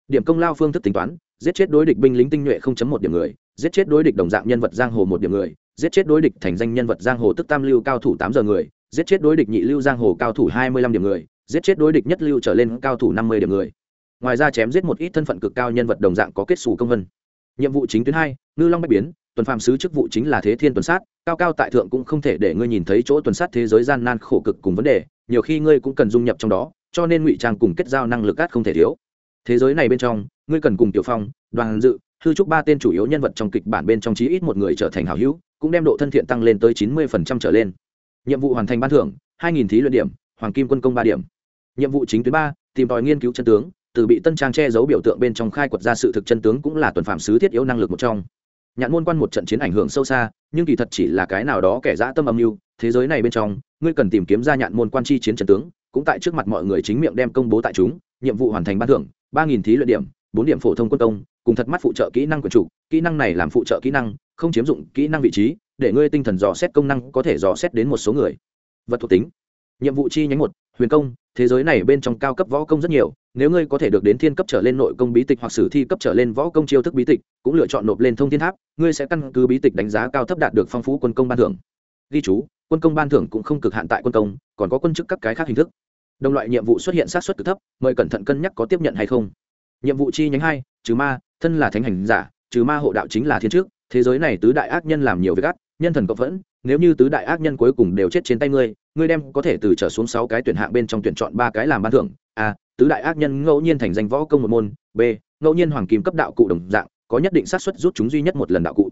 Điểm công lao phương thức tính toán, giết chết đối địch binh lính tinh nhuệ một điểm người giết chết đối địch đồng dạng nhân vật giang hồ một điểm người, giết chết đối địch thành danh nhân vật giang hồ tức tam lưu cao thủ tám giờ người, giết chết đối địch nhị lưu giang hồ cao thủ hai mươi lăm điểm người, giết chết đối địch nhất lưu trở lên cao thủ năm mươi điểm người. Ngoài ra chém giết một ít thân phận cực cao nhân vật đồng dạng có kết xù công vân. Nhiệm vụ chính tuyến hai, ngư long bách biến, tuần phạm sứ chức vụ chính là thế thiên tuần sát, cao cao tại thượng cũng không thể để ngươi nhìn thấy chỗ tuần sát thế giới gian nan khổ cực cùng vấn đề, nhiều khi ngươi cũng cần dung nhập trong đó, cho nên ngụy trang cùng kết giao năng lực cát không thể thiếu. Thế giới này bên trong, ngươi cần cùng tiểu phong, đoàn dự hư trúc ba tên chủ yếu nhân vật trong kịch bản bên trong chí ít một người trở thành hảo hữu, cũng đem độ thân thiện tăng lên tới chín mươi trở lên. Nhiệm vụ hoàn thành ban thưởng, hai nghìn thí luyện điểm, hoàng kim quân công ba điểm. Nhiệm vụ chính tuyến ba, tìm tòi nghiên cứu chân tướng, từ bị tân trang che giấu biểu tượng bên trong khai quật ra sự thực chân tướng cũng là tuần phạm sứ thiết yếu năng lực một trong. Nhạn môn quan một trận chiến ảnh hưởng sâu xa, nhưng kỳ thật chỉ là cái nào đó kẻ dã tâm âm mưu, thế giới này bên trong, ngươi cần tìm kiếm ra nhạn môn quan chi chiến chân tướng, cũng tại trước mặt mọi người chính miệng đem công bố tại chúng, nhiệm vụ hoàn thành ban thưởng, ba nghìn thí luyện điểm, bốn điểm phổ thông quân công cùng thật mắt phụ trợ kỹ năng quyền chủ, kỹ năng này làm phụ trợ kỹ năng, không chiếm dụng kỹ năng vị trí, để ngươi tinh thần dò xét công năng có thể dò xét đến một số người. Vật thuộc tính. Nhiệm vụ chi nhánh một, huyền công, thế giới này bên trong cao cấp võ công rất nhiều, nếu ngươi có thể được đến thiên cấp trở lên nội công bí tịch hoặc sử thi cấp trở lên võ công chiêu thức bí tịch, cũng lựa chọn nộp lên thông thiên tháp, ngươi sẽ căn cứ bí tịch đánh giá cao thấp đạt được phong phú quân công ban thưởng. Ghi chú, quân công ban thưởng cũng không cực hạn tại quân công, còn có quân chức các cái khác hình thức. Đồng loại nhiệm vụ xuất hiện sát xuất cực thấp, mời cẩn thận cân nhắc có tiếp nhận hay không. Nhiệm vụ chi nhánh hai, trừ ma thân là thánh hành giả, trừ ma hộ đạo chính là thiên trước, thế giới này tứ đại ác nhân làm nhiều việc ác, nhân thần cộng vẫn nếu như tứ đại ác nhân cuối cùng đều chết trên tay ngươi ngươi đem có thể từ trở xuống sáu cái tuyển hạng bên trong tuyển chọn ba cái làm ban thưởng. A, tứ đại ác nhân ngẫu nhiên thành danh võ công một môn. B, ngẫu nhiên hoàng kim cấp đạo cụ đồng dạng, có nhất định xác suất rút chúng duy nhất một lần đạo cụ.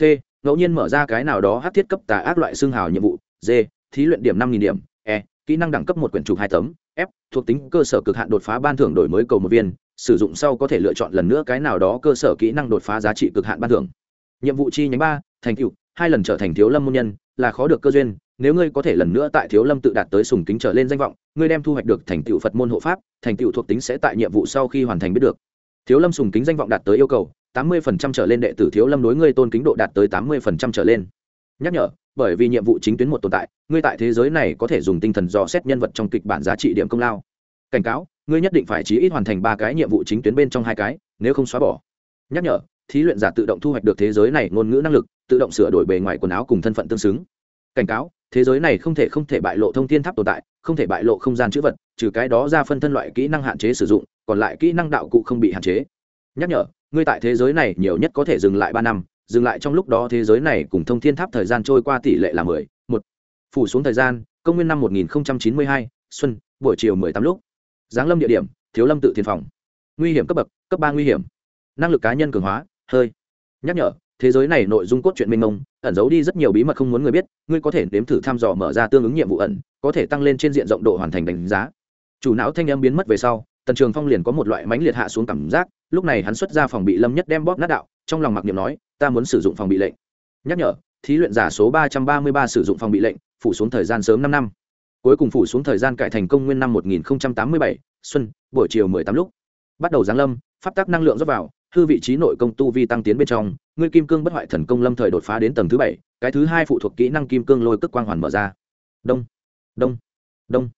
C, ngẫu nhiên mở ra cái nào đó hát thiết cấp tà ác loại xương hào nhiệm vụ. D, thí luyện điểm năm nghìn điểm. E kỹ năng đẳng cấp một quyển trục hai tấm. F, thuộc tính cơ sở cực hạn đột phá ban thưởng đổi mới cầu một viên sử dụng sau có thể lựa chọn lần nữa cái nào đó cơ sở kỹ năng đột phá giá trị cực hạn ban thưởng. Nhiệm vụ chi nhánh ba, thành cựu hai lần trở thành thiếu lâm môn nhân, là khó được cơ duyên, nếu ngươi có thể lần nữa tại thiếu lâm tự đạt tới sùng kính trở lên danh vọng, ngươi đem thu hoạch được thành tựu phật môn hộ pháp, thành tựu thuộc tính sẽ tại nhiệm vụ sau khi hoàn thành biết được. Thiếu lâm sùng kính danh vọng đạt tới yêu cầu, tám mươi phần trăm trở lên đệ tử thiếu lâm đối ngươi tôn kính độ đạt tới tám mươi phần trăm trở lên. Nhắc nhở, bởi vì nhiệm vụ chính tuyến một tồn tại, ngươi tại thế giới này có thể dùng tinh thần dò xét nhân vật trong kịch bản giá trị điểm công lao. Cảnh cáo ngươi nhất định phải chí ít hoàn thành ba cái nhiệm vụ chính tuyến bên trong hai cái, nếu không xóa bỏ. Nhắc nhở, thí luyện giả tự động thu hoạch được thế giới này ngôn ngữ năng lực, tự động sửa đổi bề ngoài quần áo cùng thân phận tương xứng. Cảnh cáo, thế giới này không thể không thể bại lộ thông thiên tháp tồn tại, không thể bại lộ không gian chữ vật, trừ cái đó ra phân thân loại kỹ năng hạn chế sử dụng, còn lại kỹ năng đạo cụ không bị hạn chế. Nhắc nhở, ngươi tại thế giới này nhiều nhất có thể dừng lại ba năm, dừng lại trong lúc đó thế giới này cùng thông thiên tháp thời gian trôi qua tỷ lệ là mười, một. Phủ xuống thời gian, công nguyên năm một nghìn chín mươi hai, xuân, buổi chiều mười tám lúc giáng lâm địa điểm, thiếu lâm tự thiên phòng. Nguy hiểm cấp bậc, cấp ba nguy hiểm. Năng lực cá nhân cường hóa, hơi. Nhắc nhở, thế giới này nội dung cốt truyện minh mông, ẩn giấu đi rất nhiều bí mật không muốn người biết, ngươi có thể nếm thử thăm dò mở ra tương ứng nhiệm vụ ẩn, có thể tăng lên trên diện rộng độ hoàn thành đánh giá. Chủ não thanh em biến mất về sau, tần trường phong liền có một loại mãnh liệt hạ xuống cảm giác, lúc này hắn xuất ra phòng bị lâm nhất đem bóp nát đạo, trong lòng mặc niệm nói, ta muốn sử dụng phòng bị lệnh. Nhắc nhở, thí luyện giả số ba trăm ba mươi ba sử dụng phòng bị lệnh, phủ xuống thời gian sớm năm năm cuối cùng phủ xuống thời gian cải thành công nguyên năm một nghìn tám mươi bảy, xuân, buổi chiều mười tám lúc. Bắt đầu giáng lâm, pháp tắc năng lượng dốc vào, hư vị trí nội công tu vi tăng tiến bên trong, ngươi kim cương bất hoại thần công lâm thời đột phá đến tầng thứ bảy, cái thứ hai phụ thuộc kỹ năng kim cương lôi tức quang hoàn mở ra. Đông đông đông.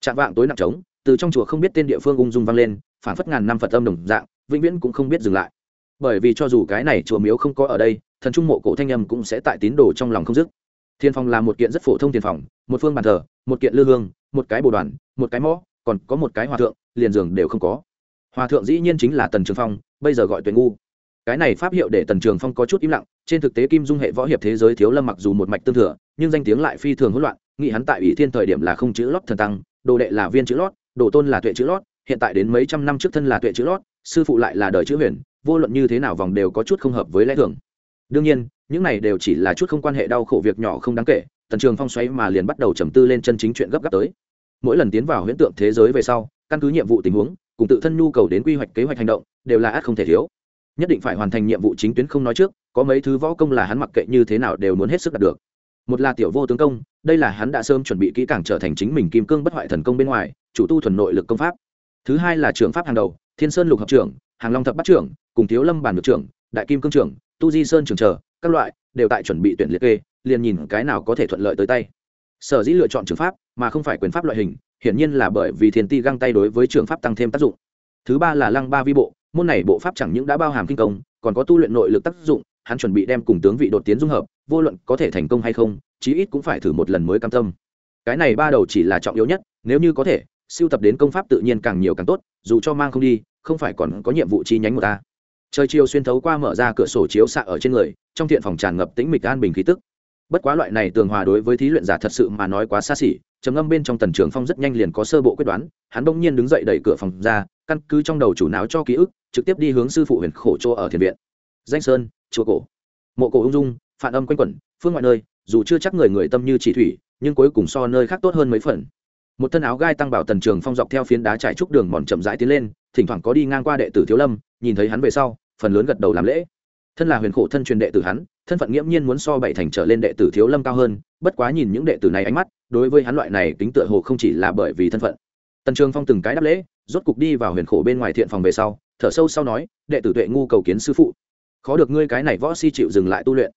Chạm vạng tối nặng trống, từ trong chùa không biết tên địa phương ung dung vang lên, phản phất ngàn năm phật âm đồng dạng, vĩnh viễn cũng không biết dừng lại. Bởi vì cho dù cái này chùa miếu không có ở đây, thần trung mộ cổ thanh âm cũng sẽ tại tín đồ trong lòng không dứt thiên phòng là một kiện rất phổ thông tiền phòng, một phương bàn thờ, một kiện lư hương, một cái bồ đoàn, một cái mõ, còn có một cái hòa thượng, liền giường đều không có. Hòa thượng dĩ nhiên chính là tần trường phong, bây giờ gọi tuyển ngu. Cái này pháp hiệu để tần trường phong có chút im lặng, trên thực tế kim dung hệ võ hiệp thế giới thiếu lâm mặc dù một mạch tương thừa, nhưng danh tiếng lại phi thường hỗn loạn, nghĩ hắn tại ủy thiên thời điểm là không chữ lót thần tăng, đồ đệ là viên chữ lót, đồ tôn là tuệ chữ lót, hiện tại đến mấy trăm năm trước thân là tuệ chữ lót, sư phụ lại là đời chữ huyền, vô luận như thế nào vòng đều có chút không hợp với lẽ thường. Đương nhiên những này đều chỉ là chút không quan hệ đau khổ việc nhỏ không đáng kể, tần trường phong xoáy mà liền bắt đầu trầm tư lên chân chính chuyện gấp gáp tới. Mỗi lần tiến vào huyễn tượng thế giới về sau, căn cứ nhiệm vụ tình huống, cùng tự thân nhu cầu đến quy hoạch kế hoạch hành động, đều là át không thể thiếu. Nhất định phải hoàn thành nhiệm vụ chính tuyến không nói trước, có mấy thứ võ công là hắn mặc kệ như thế nào đều muốn hết sức đạt được. Một là tiểu vô tướng công, đây là hắn đã sớm chuẩn bị kỹ càng trở thành chính mình kim cương bất hoại thần công bên ngoài, chủ tu thuần nội lực công pháp. Thứ hai là trưởng pháp hàng đầu, thiên sơn lục hợp trưởng, hàng long thập bắt trưởng, cùng thiếu lâm bản được trưởng, đại kim cương trưởng, tu di sơn trường chờ các loại, đều tại chuẩn bị tuyển liệt kê, liền nhìn cái nào có thể thuận lợi tới tay. Sở dĩ lựa chọn trường pháp, mà không phải quyền pháp loại hình, hiển nhiên là bởi vì thiền ti găng tay đối với trường pháp tăng thêm tác dụng. Thứ ba là lăng ba vi bộ, môn này bộ pháp chẳng những đã bao hàm kinh công, còn có tu luyện nội lực tác dụng, hắn chuẩn bị đem cùng tướng vị đột tiến dung hợp, vô luận có thể thành công hay không, chí ít cũng phải thử một lần mới cam tâm. Cái này ba đầu chỉ là trọng yếu nhất, nếu như có thể siêu tập đến công pháp tự nhiên càng nhiều càng tốt, dù cho mang không đi, không phải còn có nhiệm vụ chi nhánh của ta trời chiều xuyên thấu qua mở ra cửa sổ chiếu xạ ở trên người, trong thiện phòng tràn ngập tĩnh mịch an bình khí tức. Bất quá loại này tường hòa đối với thí luyện giả thật sự mà nói quá xa xỉ, trầm ngâm bên trong tần trường phong rất nhanh liền có sơ bộ quyết đoán, hắn bỗng nhiên đứng dậy đẩy cửa phòng ra, căn cứ trong đầu chủ não cho ký ức, trực tiếp đi hướng sư phụ huyền khổ chỗ ở thiền viện. Danh sơn, chùa cổ. Mộ cổ ung dung, phản âm quanh quẩn, phương ngoại nơi, dù chưa chắc người người tâm như chỉ thủy, nhưng cuối cùng so nơi khác tốt hơn mấy phần. Một thân áo gai tăng bảo tần trường phong dọc theo phiến đá trải trúc đường mòn chậm rãi tiến lên, thỉnh thoảng có đi ngang qua đệ tử thiếu lâm, nhìn thấy hắn về sau phần lớn gật đầu làm lễ. Thân là huyền khổ thân truyền đệ tử hắn, thân phận nghiễm nhiên muốn so bảy thành trở lên đệ tử thiếu lâm cao hơn, bất quá nhìn những đệ tử này ánh mắt, đối với hắn loại này tính tựa hồ không chỉ là bởi vì thân phận. Tần trường phong từng cái đáp lễ, rốt cục đi vào huyền khổ bên ngoài thiện phòng về sau, thở sâu sau nói, đệ tử tuệ ngu cầu kiến sư phụ. Khó được ngươi cái này võ si chịu dừng lại tu luyện.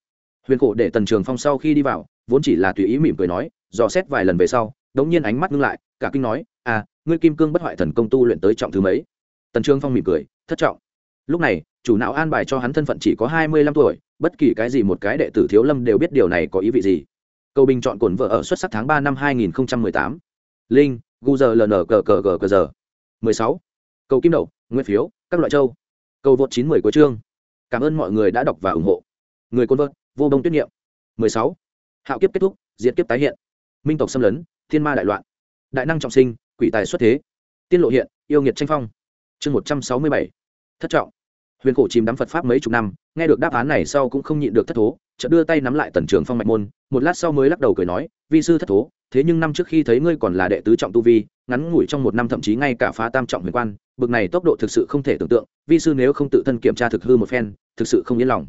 Huyền khổ để tần trường phong sau khi đi vào, vốn chỉ là tùy ý mỉm cười nói, dò xét vài lần về sau, đống nhiên ánh mắt ngưng lại, cả kinh nói à ngươi kim cương bất hoại thần công tu luyện tới trọng thứ mấy? Tần trường phong mỉm cười, thất trọng lúc này, chủ não an bài cho hắn thân phận chỉ có hai mươi lăm tuổi, bất kỳ cái gì một cái đệ tử thiếu lâm đều biết điều này có ý vị gì. Cầu bình chọn cổn vợ ở xuất sắc tháng ba năm hai nghìn tám. Linh, gu giờ ln cờ cờ cờ cờ giờ. mười sáu. Cầu kim đậu, nguyên phiếu, các loại châu. Cầu vượt chín mười của chương. Cảm ơn mọi người đã đọc và ủng hộ. Người côn vợt, vô bông tuyết nghiệm mười sáu. Hạo kiếp kết thúc, diệt kiếp tái hiện. Minh tộc xâm lấn, thiên ma đại loạn. Đại năng trọng sinh, quỷ tài xuất thế. Tiên lộ hiện, yêu nghiệt tranh phong. Chương một trăm sáu mươi bảy. Thất trọng huyền cổ chìm đắm phật pháp mấy chục năm, nghe được đáp án này sau cũng không nhịn được thất thố, chợt đưa tay nắm lại tần trường phong mạch môn, một lát sau mới lắc đầu cười nói, vi sư thất thố, thế nhưng năm trước khi thấy ngươi còn là đệ tứ trọng tu vi, ngắn ngủi trong một năm thậm chí ngay cả phá tam trọng huyền quan, bực này tốc độ thực sự không thể tưởng tượng, vi sư nếu không tự thân kiểm tra thực hư một phen, thực sự không yên lòng.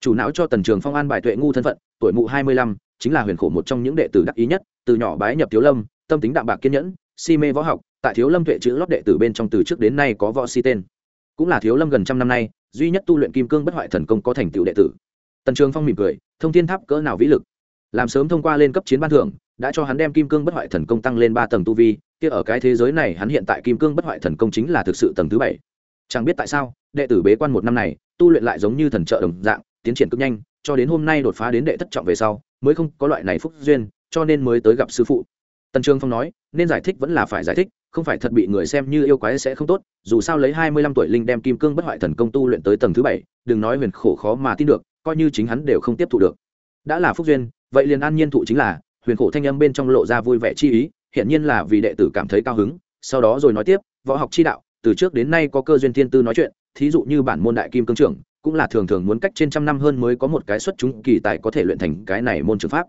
Chủ não cho tần trường phong an bài tuệ ngu thân phận, tuổi mụ hai mươi lăm, chính là huyền khổ một trong những đệ tử đắc ý nhất, từ nhỏ bái nhập thiếu lâm, tâm tính đạm bạc kiên nhẫn, si mê võ học, tại thiếu lâm tuệ chữ lót đệ tử bên trong từ trước đến nay có võ si tên cũng là thiếu lâm gần trăm năm nay, duy nhất tu luyện kim cương bất hoại thần công có thành tựu đệ tử. Tần trường phong mỉm cười, thông thiên tháp cỡ nào vĩ lực? Làm sớm thông qua lên cấp chiến ban thưởng, đã cho hắn đem kim cương bất hoại thần công tăng lên ba tầng tu vi, kia ở cái thế giới này hắn hiện tại kim cương bất hoại thần công chính là thực sự tầng thứ bảy. Chẳng biết tại sao, đệ tử bế quan một năm này, tu luyện lại giống như thần trợ đồng dạng, tiến triển cực nhanh, cho đến hôm nay đột phá đến đệ thất trọng về sau, mới không có loại này phúc duyên, cho nên mới tới gặp sư phụ tần trường phong nói, nên giải thích vẫn là phải giải thích, không phải thật bị người xem như yêu quái sẽ không tốt, dù sao lấy hai mươi lăm tuổi linh đem kim cương bất hoại thần công tu luyện tới tầng thứ bảy, đừng nói huyền khổ khó mà tin được, coi như chính hắn đều không tiếp thụ được. Đã là phúc duyên, vậy liền an nhiên thụ chính là, huyền khổ thanh âm bên trong lộ ra vui vẻ chi ý hiện nhiên là vì đệ tử cảm thấy cao hứng, sau đó rồi nói tiếp, võ học chi đạo, từ trước đến nay có cơ duyên thiên tư nói chuyện, thí dụ như bản môn đại kim cương trưởng, cũng là thường thường muốn cách trên trăm năm hơn mới có một cái xuất chúng kỳ tài có thể luyện thành cái này môn trường pháp.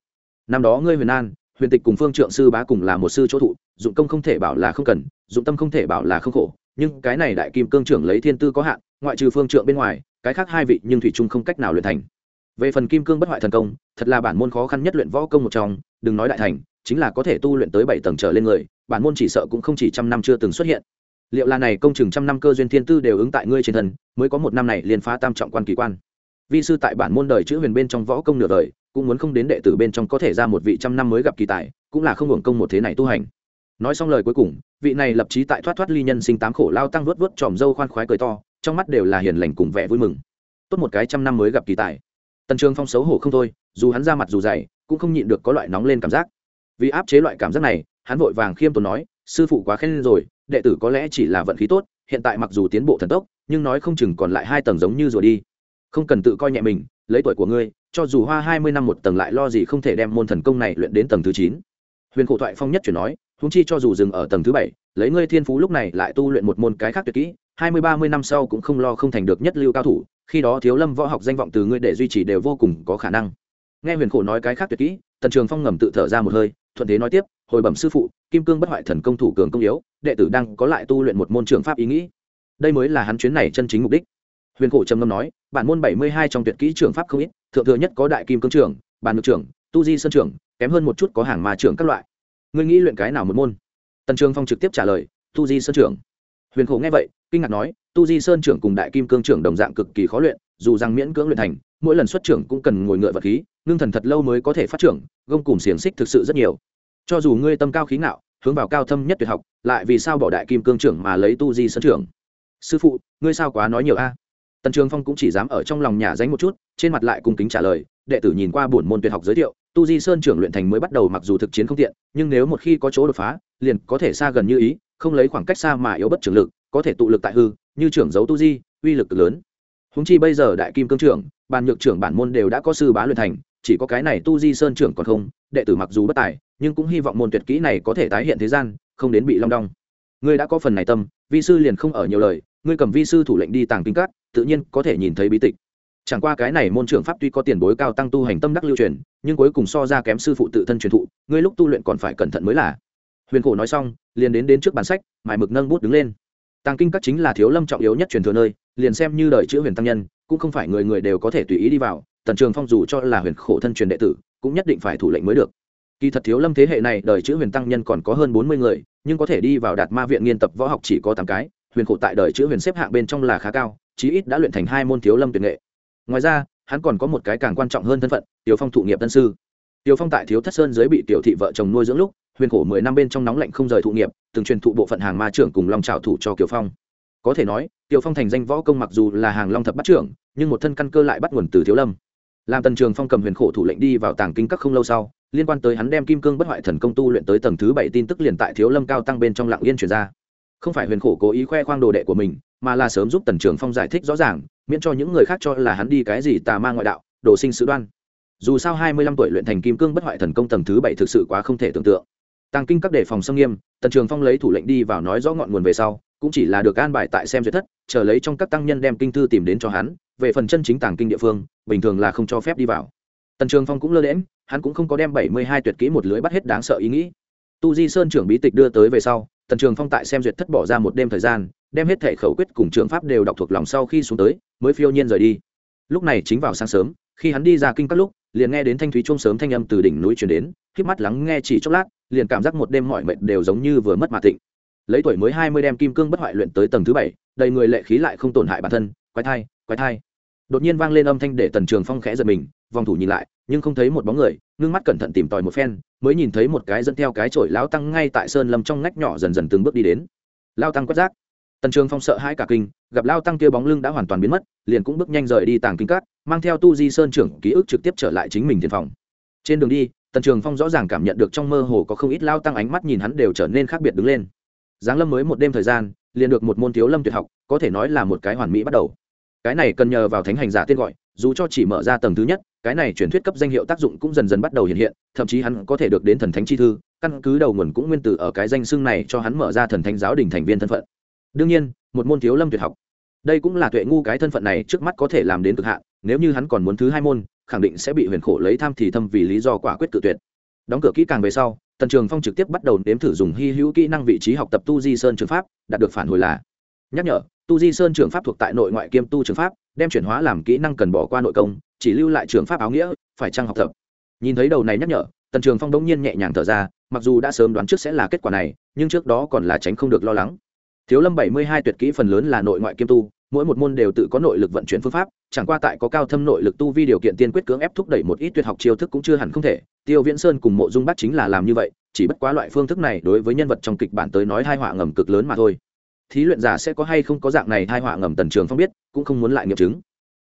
Năm đó ngươi huyền an huyền tịch cùng phương trượng sư bá cùng là một sư chỗ thụ, dụng công không thể bảo là không cần, dụng tâm không thể bảo là không khổ. Nhưng cái này đại kim cương trưởng lấy thiên tư có hạn, ngoại trừ phương trượng bên ngoài, cái khác hai vị nhưng thủy trung không cách nào luyện thành. Về phần kim cương bất hoại thần công, thật là bản môn khó khăn nhất luyện võ công một trong, đừng nói đại thành, chính là có thể tu luyện tới bảy tầng trở lên người, bản môn chỉ sợ cũng không chỉ trăm năm chưa từng xuất hiện. Liệu là này công chừng trăm năm cơ duyên thiên tư đều ứng tại ngươi trên thần mới có một năm này liền phá tam trọng quan kỳ quan. Vi sư tại bản môn đời chữ huyền bên trong võ công nửa đời cũng muốn không đến đệ tử bên trong có thể ra một vị trăm năm mới gặp kỳ tài, cũng là không hưởng công một thế này tu hành. Nói xong lời cuối cùng, vị này lập trí tại thoát thoát ly nhân sinh tám khổ lao tăng vớt vớt tròm dâu khoan khoái cười to, trong mắt đều là hiền lành cùng vẻ vui mừng. Tốt một cái trăm năm mới gặp kỳ tài. Tần trường phong xấu hổ không thôi, dù hắn ra mặt dù dày, cũng không nhịn được có loại nóng lên cảm giác. Vì áp chế loại cảm giác này, hắn vội vàng khiêm tốn nói, sư phụ quá khen rồi, đệ tử có lẽ chỉ là vận khí tốt, hiện tại mặc dù tiến bộ thần tốc, nhưng nói không chừng còn lại hai tầng giống như rồi đi. Không cần tự coi nhẹ mình, lấy tuổi của ngươi cho dù hoa hai mươi năm một tầng lại lo gì không thể đem môn thần công này luyện đến tầng thứ chín. Huyền Cổ thoại phong nhất chuyển nói húng chi cho dù dừng ở tầng thứ bảy, lấy ngươi thiên phú lúc này lại tu luyện một môn cái khác tuyệt kỹ, hai mươi ba mươi năm sau cũng không lo không thành được nhất lưu cao thủ, khi đó thiếu lâm võ học danh vọng từ ngươi để duy trì đều vô cùng có khả năng. Nghe huyền khổ nói cái khác tuyệt kỹ, tần trường phong ngầm tự thở ra một hơi, thuận thế nói tiếp, hồi bẩm sư phụ, kim cương bất hoại thần công thủ cường công yếu, đệ tử đang có lại tu luyện một môn trường pháp ý nghĩ. Đây mới là hắn chuyến này chân chính mục đích huyền khổ trầm ngâm nói, bản môn bảy mươi hai trong tuyệt kỹ trường pháp không ít, thượng thừa nhất có đại kim cương trưởng bản ngược trưởng, tu di sơn trưởng, kém hơn một chút có hàng mà trưởng các loại. Ngươi nghĩ luyện cái nào một môn? Tần trường phong trực tiếp trả lời, tu di sơn trưởng. Huyền khổ nghe vậy, kinh ngạc nói, tu di sơn trưởng cùng đại kim cương trưởng đồng dạng cực kỳ khó luyện, dù rằng miễn cưỡng luyện thành, mỗi lần xuất trưởng cũng cần ngồi ngựa vật khí, ngưng thần thật lâu mới có thể phát trưởng, gông cùng xiềng xích thực sự rất nhiều. Cho dù ngươi tâm cao khí ngạo, hướng vào cao thâm nhất tuyệt học, lại vì sao bỏ đại kim cương trưởng mà lấy tu di sơn trưởng? Sư phụ, ngươi sao quá nói nhiều a? Tần trường phong cũng chỉ dám ở trong lòng nhà danh một chút, trên mặt lại cung kính trả lời, đệ tử nhìn qua buồn môn tuyệt học giới thiệu, tu di sơn trưởng luyện thành mới bắt đầu mặc dù thực chiến không tiện, nhưng nếu một khi có chỗ đột phá, liền có thể xa gần như ý, không lấy khoảng cách xa mà yếu bất trưởng lực, có thể tụ lực tại hư, như trưởng giấu tu di, uy lực lớn. Húng chi bây giờ đại kim cương trưởng, bàn nhược trưởng bản môn đều đã có sư bá luyện thành, chỉ có cái này tu di sơn trưởng còn không, đệ tử mặc dù bất tài, nhưng cũng hy vọng môn tuyệt kỹ này có thể tái hiện thế gian, không đến bị long đong. Ngươi đã có phần này tâm, vi sư liền không ở nhiều lời, ngươi cầm vi sư thủ lệnh đi tàng kinh cát tự nhiên có thể nhìn thấy bí tịch. Chẳng qua cái này môn trưởng pháp tuy có tiền bối cao tăng tu hành tâm đắc lưu truyền, nhưng cuối cùng so ra kém sư phụ tự thân truyền thụ, ngươi lúc tu luyện còn phải cẩn thận mới là. Huyền cổ nói xong, liền đến đến trước bản sách, mài mực nâng bút đứng lên. Tàng kinh các chính là thiếu lâm trọng yếu nhất truyền thừa nơi, liền xem như đời chữ huyền tăng nhân, cũng không phải người người đều có thể tùy ý đi vào, tần trường phong dù cho là huyền khổ thân truyền đệ tử, cũng nhất định phải thủ lệnh mới được. Kỳ thật thiếu lâm thế hệ này đời chữ huyền tăng nhân còn có hơn bốn mươi người, nhưng có thể đi vào đạt ma viện nghiên tập võ học chỉ có tám cái, huyền khổ tại đời chữ huyền xếp hạng bên trong là khá cao chí ít đã luyện thành hai môn thiếu lâm tuyệt nghệ. Ngoài ra, hắn còn có một cái càng quan trọng hơn thân phận, tiểu phong thụ nghiệp tân sư. Tiểu phong tại thiếu thất sơn dưới bị tiểu thị vợ chồng nuôi dưỡng lúc, huyền khổ mười năm bên trong nóng lạnh không rời thụ nghiệp, từng truyền thụ bộ phận hàng ma trưởng cùng long trào thủ cho kiều phong. Có thể nói tiểu phong thành danh võ công mặc dù là hàng long thập bắt trưởng, nhưng một thân căn cơ lại bắt nguồn từ thiếu lâm. Làm tần trường phong cầm huyền khổ thủ lệnh đi vào tàng kinh các không lâu sau, liên quan tới hắn đem kim cương bất hoại thần công tu luyện tới tầng thứ bảy tin tức liền tại thiếu lâm cao tăng bên trong lạng yên truyền ra. Không phải huyền khổ cố ý khoe khoang đồ đệ của mình mà là sớm giúp tần trường phong giải thích rõ ràng, miễn cho những người khác cho là hắn đi cái gì tà ma ngoại đạo, đồ sinh sự đoan. Dù sao hai mươi lăm tuổi luyện thành kim cương bất hoại thần công tầng thứ bảy thực sự quá không thể tưởng tượng. Tàng kinh các đề phòng xâm nghiêm, tần trường phong lấy thủ lệnh đi vào nói rõ ngọn nguồn về sau, cũng chỉ là được an bài tại xem duyệt thất, chờ lấy trong các tăng nhân đem kinh thư tìm đến cho hắn, về phần chân chính tàng kinh địa phương, bình thường là không cho phép đi vào. Tần trường phong cũng lơ lẽm hắn cũng không có đem bảy mươi hai tuyệt kỹ một lưới bắt hết đáng sợ ý nghĩ. Tu di sơn trưởng bí tịch đưa tới về sau, tần trường phong tại xem duyệt thất bỏ ra một đêm thời gian đem hết thể khẩu quyết cùng trường pháp đều đọc thuộc lòng sau khi xuống tới, mới phiêu nhiên rời đi. Lúc này chính vào sáng sớm, khi hắn đi ra kinh các lúc, liền nghe đến thanh thúy chuông sớm thanh âm từ đỉnh núi truyền đến khi mắt lắng nghe chỉ chốc lát, liền cảm giác một đêm mọi mệt đều giống như vừa mất mà thịnh. lấy tuổi mới hai mươi đem kim cương bất hoại luyện tới tầng thứ bảy, đầy người lệ khí lại không tổn hại bản thân, quái thai quái thai. Đột nhiên vang lên âm thanh để tần trường phong khẽ giật mình, vòng thủ nhìn lại, nhưng không thấy một bóng người, ngưng mắt cẩn thận tìm tòi một phen, mới nhìn thấy một cái dẫn theo cái chổi lão tăng ngay tại sơn lâm trong ngách nhỏ dần dần từng bước đi đến. Lao tăng quét rác tần trường phong sợ hãi cả kinh, gặp lao tăng kia bóng lưng đã hoàn toàn biến mất, liền cũng bước nhanh rời đi tàng kinh cát mang theo tu di sơn trưởng ký ức trực tiếp trở lại chính mình tiền phòng. Trên đường đi, tần trường phong rõ ràng cảm nhận được trong mơ hồ có không ít lao tăng ánh mắt nhìn hắn đều trở nên khác biệt đứng lên. Giáng lâm mới một đêm thời gian, liền được một môn thiếu lâm tuyệt học, có thể nói là một cái hoàn mỹ bắt đầu. Cái này cần nhờ vào thánh hành giả tên gọi, dù cho chỉ mở ra tầng thứ nhất, cái này truyền thuyết cấp danh hiệu tác dụng cũng dần dần bắt đầu hiện hiện, thậm chí hắn có thể được đến thần thánh chi thư, căn cứ đầu nguồn cũng nguyên tử ở cái danh xưng này cho hắn mở ra thần thánh giáo đình thành viên thân phận đương nhiên, một môn thiếu lâm tuyệt học. Đây cũng là tuệ ngu cái thân phận này trước mắt có thể làm đến cực hạn, nếu như hắn còn muốn thứ hai môn, khẳng định sẽ bị huyền khổ lấy tham thì thâm vì lý do quả quyết tự tuyệt. Đóng cửa kỹ càng về sau, tần trường phong trực tiếp bắt đầu nếm thử dùng hy hữu kỹ năng vị trí học tập tu di sơn trường pháp, đạt được phản hồi là nhắc nhở, tu di sơn trường pháp thuộc tại nội ngoại kiêm tu trường pháp, đem chuyển hóa làm kỹ năng cần bỏ qua nội công, chỉ lưu lại trường pháp áo nghĩa, phải chăng học tập? Nhìn thấy đầu này nhắc nhở, tần trường phong đông nhiên nhẹ nhàng thở ra, mặc dù đã sớm đoán trước sẽ là kết quả này, nhưng trước đó còn là tránh không được lo lắng thiếu lâm bảy mươi hai tuyệt kỹ phần lớn là nội ngoại kiêm tu, mỗi một môn đều tự có nội lực vận chuyển phương pháp, chẳng qua tại có cao thâm nội lực tu vi điều kiện tiên quyết cưỡng ép thúc đẩy một ít tuyệt học chiêu thức cũng chưa hẳn không thể. Tiêu viễn sơn cùng mộ dung bát chính là làm như vậy, chỉ bất quá loại phương thức này đối với nhân vật trong kịch bản tới nói hai họa ngầm cực lớn mà thôi. Thí luyện giả sẽ có hay không có dạng này hai họa ngầm tần trường phong biết, cũng không muốn lại nghiệm chứng.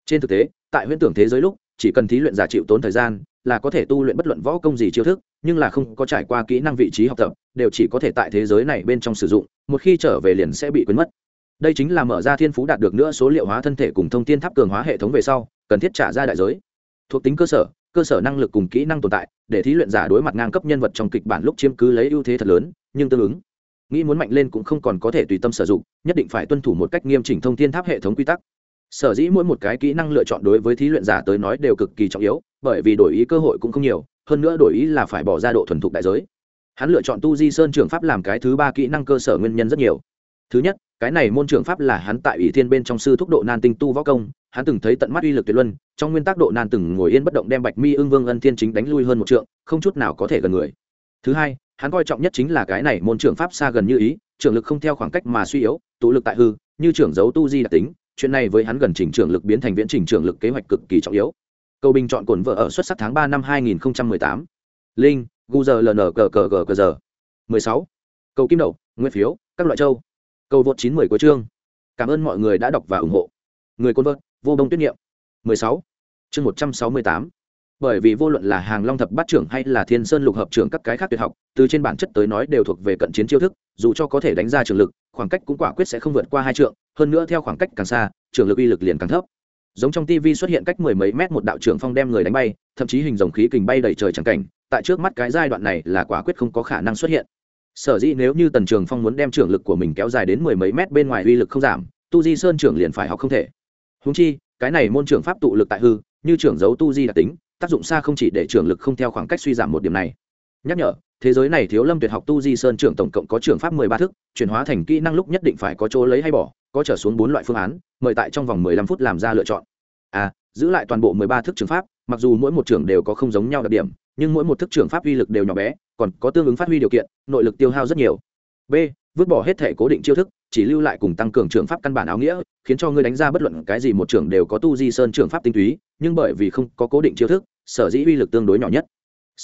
Trên thực tế, tại huyễn tưởng thế giới lúc, chỉ cần thí luyện giả chịu tốn thời gian là có thể tu luyện bất luận võ công gì chiêu thức, nhưng là không có trải qua kỹ năng vị trí học tập, đều chỉ có thể tại thế giới này bên trong sử dụng, một khi trở về liền sẽ bị quên mất. Đây chính là mở ra thiên phú đạt được nữa số liệu hóa thân thể cùng thông tin tháp cường hóa hệ thống về sau, cần thiết trả ra đại giới. Thuộc tính cơ sở cơ sở năng lực cùng kỹ năng tồn tại, để thí luyện giả đối mặt ngang cấp nhân vật trong kịch bản lúc chiếm cứ lấy ưu thế thật lớn, nhưng tương ứng, nghĩ muốn mạnh lên cũng không còn có thể tùy tâm sử dụng, nhất định phải tuân thủ một cách nghiêm chỉnh thông tin tháp hệ thống quy tắc sở dĩ mỗi một cái kỹ năng lựa chọn đối với thí luyện giả tới nói đều cực kỳ trọng yếu, bởi vì đổi ý cơ hội cũng không nhiều, hơn nữa đổi ý là phải bỏ ra độ thuần thục đại giới. Hắn lựa chọn tu di sơn trường pháp làm cái thứ ba kỹ năng cơ sở nguyên nhân rất nhiều. Thứ nhất, cái này môn trường pháp là hắn tại ủy thiên bên trong sư thúc độ nan tinh tu võ công, hắn từng thấy tận mắt uy lực tuyệt luân, trong nguyên tắc độ nan từng ngồi yên bất động đem bạch mi ưng vương ân thiên chính đánh lui hơn một trượng, không chút nào có thể gần người. Thứ hai, hắn coi trọng nhất chính là cái này môn trường pháp xa gần như ý, trường lực không theo khoảng cách mà suy yếu, tụ lực tại hư, như trưởng dấu tu di đặc tính chuyện này với hắn gần chỉnh trưởng lực biến thành viễn chỉnh trưởng lực kế hoạch cực kỳ trọng yếu. Cầu bình chọn cồn vợ ở xuất sắc tháng ba năm hai nghìn tám. Linh, gu giờ ln cờ cờ cờ cờ giờ. mười sáu. Cầu kim đậu nguyên phiếu, các loại châu. Cầu vượt chín mười của chương. Cảm ơn mọi người đã đọc và ủng hộ. Người côn vợt, vô đông tuyết nghiệm mười sáu. Chương một trăm sáu mươi tám. Bởi vì vô luận là hàng long thập bát trưởng hay là thiên sơn lục hợp trưởng các cái khác tuyệt học, từ trên bản chất tới nói đều thuộc về cận chiến chiêu thức, dù cho có thể đánh ra trường lực khoảng cách cũng quả quyết sẽ không vượt qua hai trượng, hơn nữa theo khoảng cách càng xa, trường lực uy lực liền càng thấp. Giống trong tv xuất hiện cách mười mấy mét một đạo trưởng phong đem người đánh bay, thậm chí hình dòng khí kình bay đầy trời chẳng cảnh, tại trước mắt cái giai đoạn này là quả quyết không có khả năng xuất hiện. Sở dĩ nếu như tần trường phong muốn đem trưởng lực của mình kéo dài đến mười mấy mét bên ngoài uy lực không giảm, tu di sơn trưởng liền phải học không thể. Húng chi, cái này môn trưởng pháp tụ lực tại hư, như trưởng giấu tu di đặc tính, tác dụng xa không chỉ để trưởng lực không theo khoảng cách suy giảm một điểm này. Nhắc nhở thế giới này thiếu lâm tuyệt học tu di sơn trưởng tổng cộng có trường pháp mười ba thức, chuyển hóa thành kỹ năng lúc nhất định phải có chỗ lấy hay bỏ, có trở xuống bốn loại phương án, mời tại trong vòng mười lăm phút làm ra lựa chọn. A giữ lại toàn bộ mười ba thức trường pháp, mặc dù mỗi một trường đều có không giống nhau đặc điểm, nhưng mỗi một thức trường pháp uy lực đều nhỏ bé, còn có tương ứng phát huy điều kiện, nội lực tiêu hao rất nhiều. B, vứt bỏ hết thể cố định chiêu thức, chỉ lưu lại cùng tăng cường trường pháp căn bản áo nghĩa, khiến cho ngươi đánh ra bất luận cái gì một trường đều có tu di sơn trường pháp tinh túy, nhưng bởi vì không có cố định chiêu thức, sở dĩ uy lực tương đối nhỏ nhất.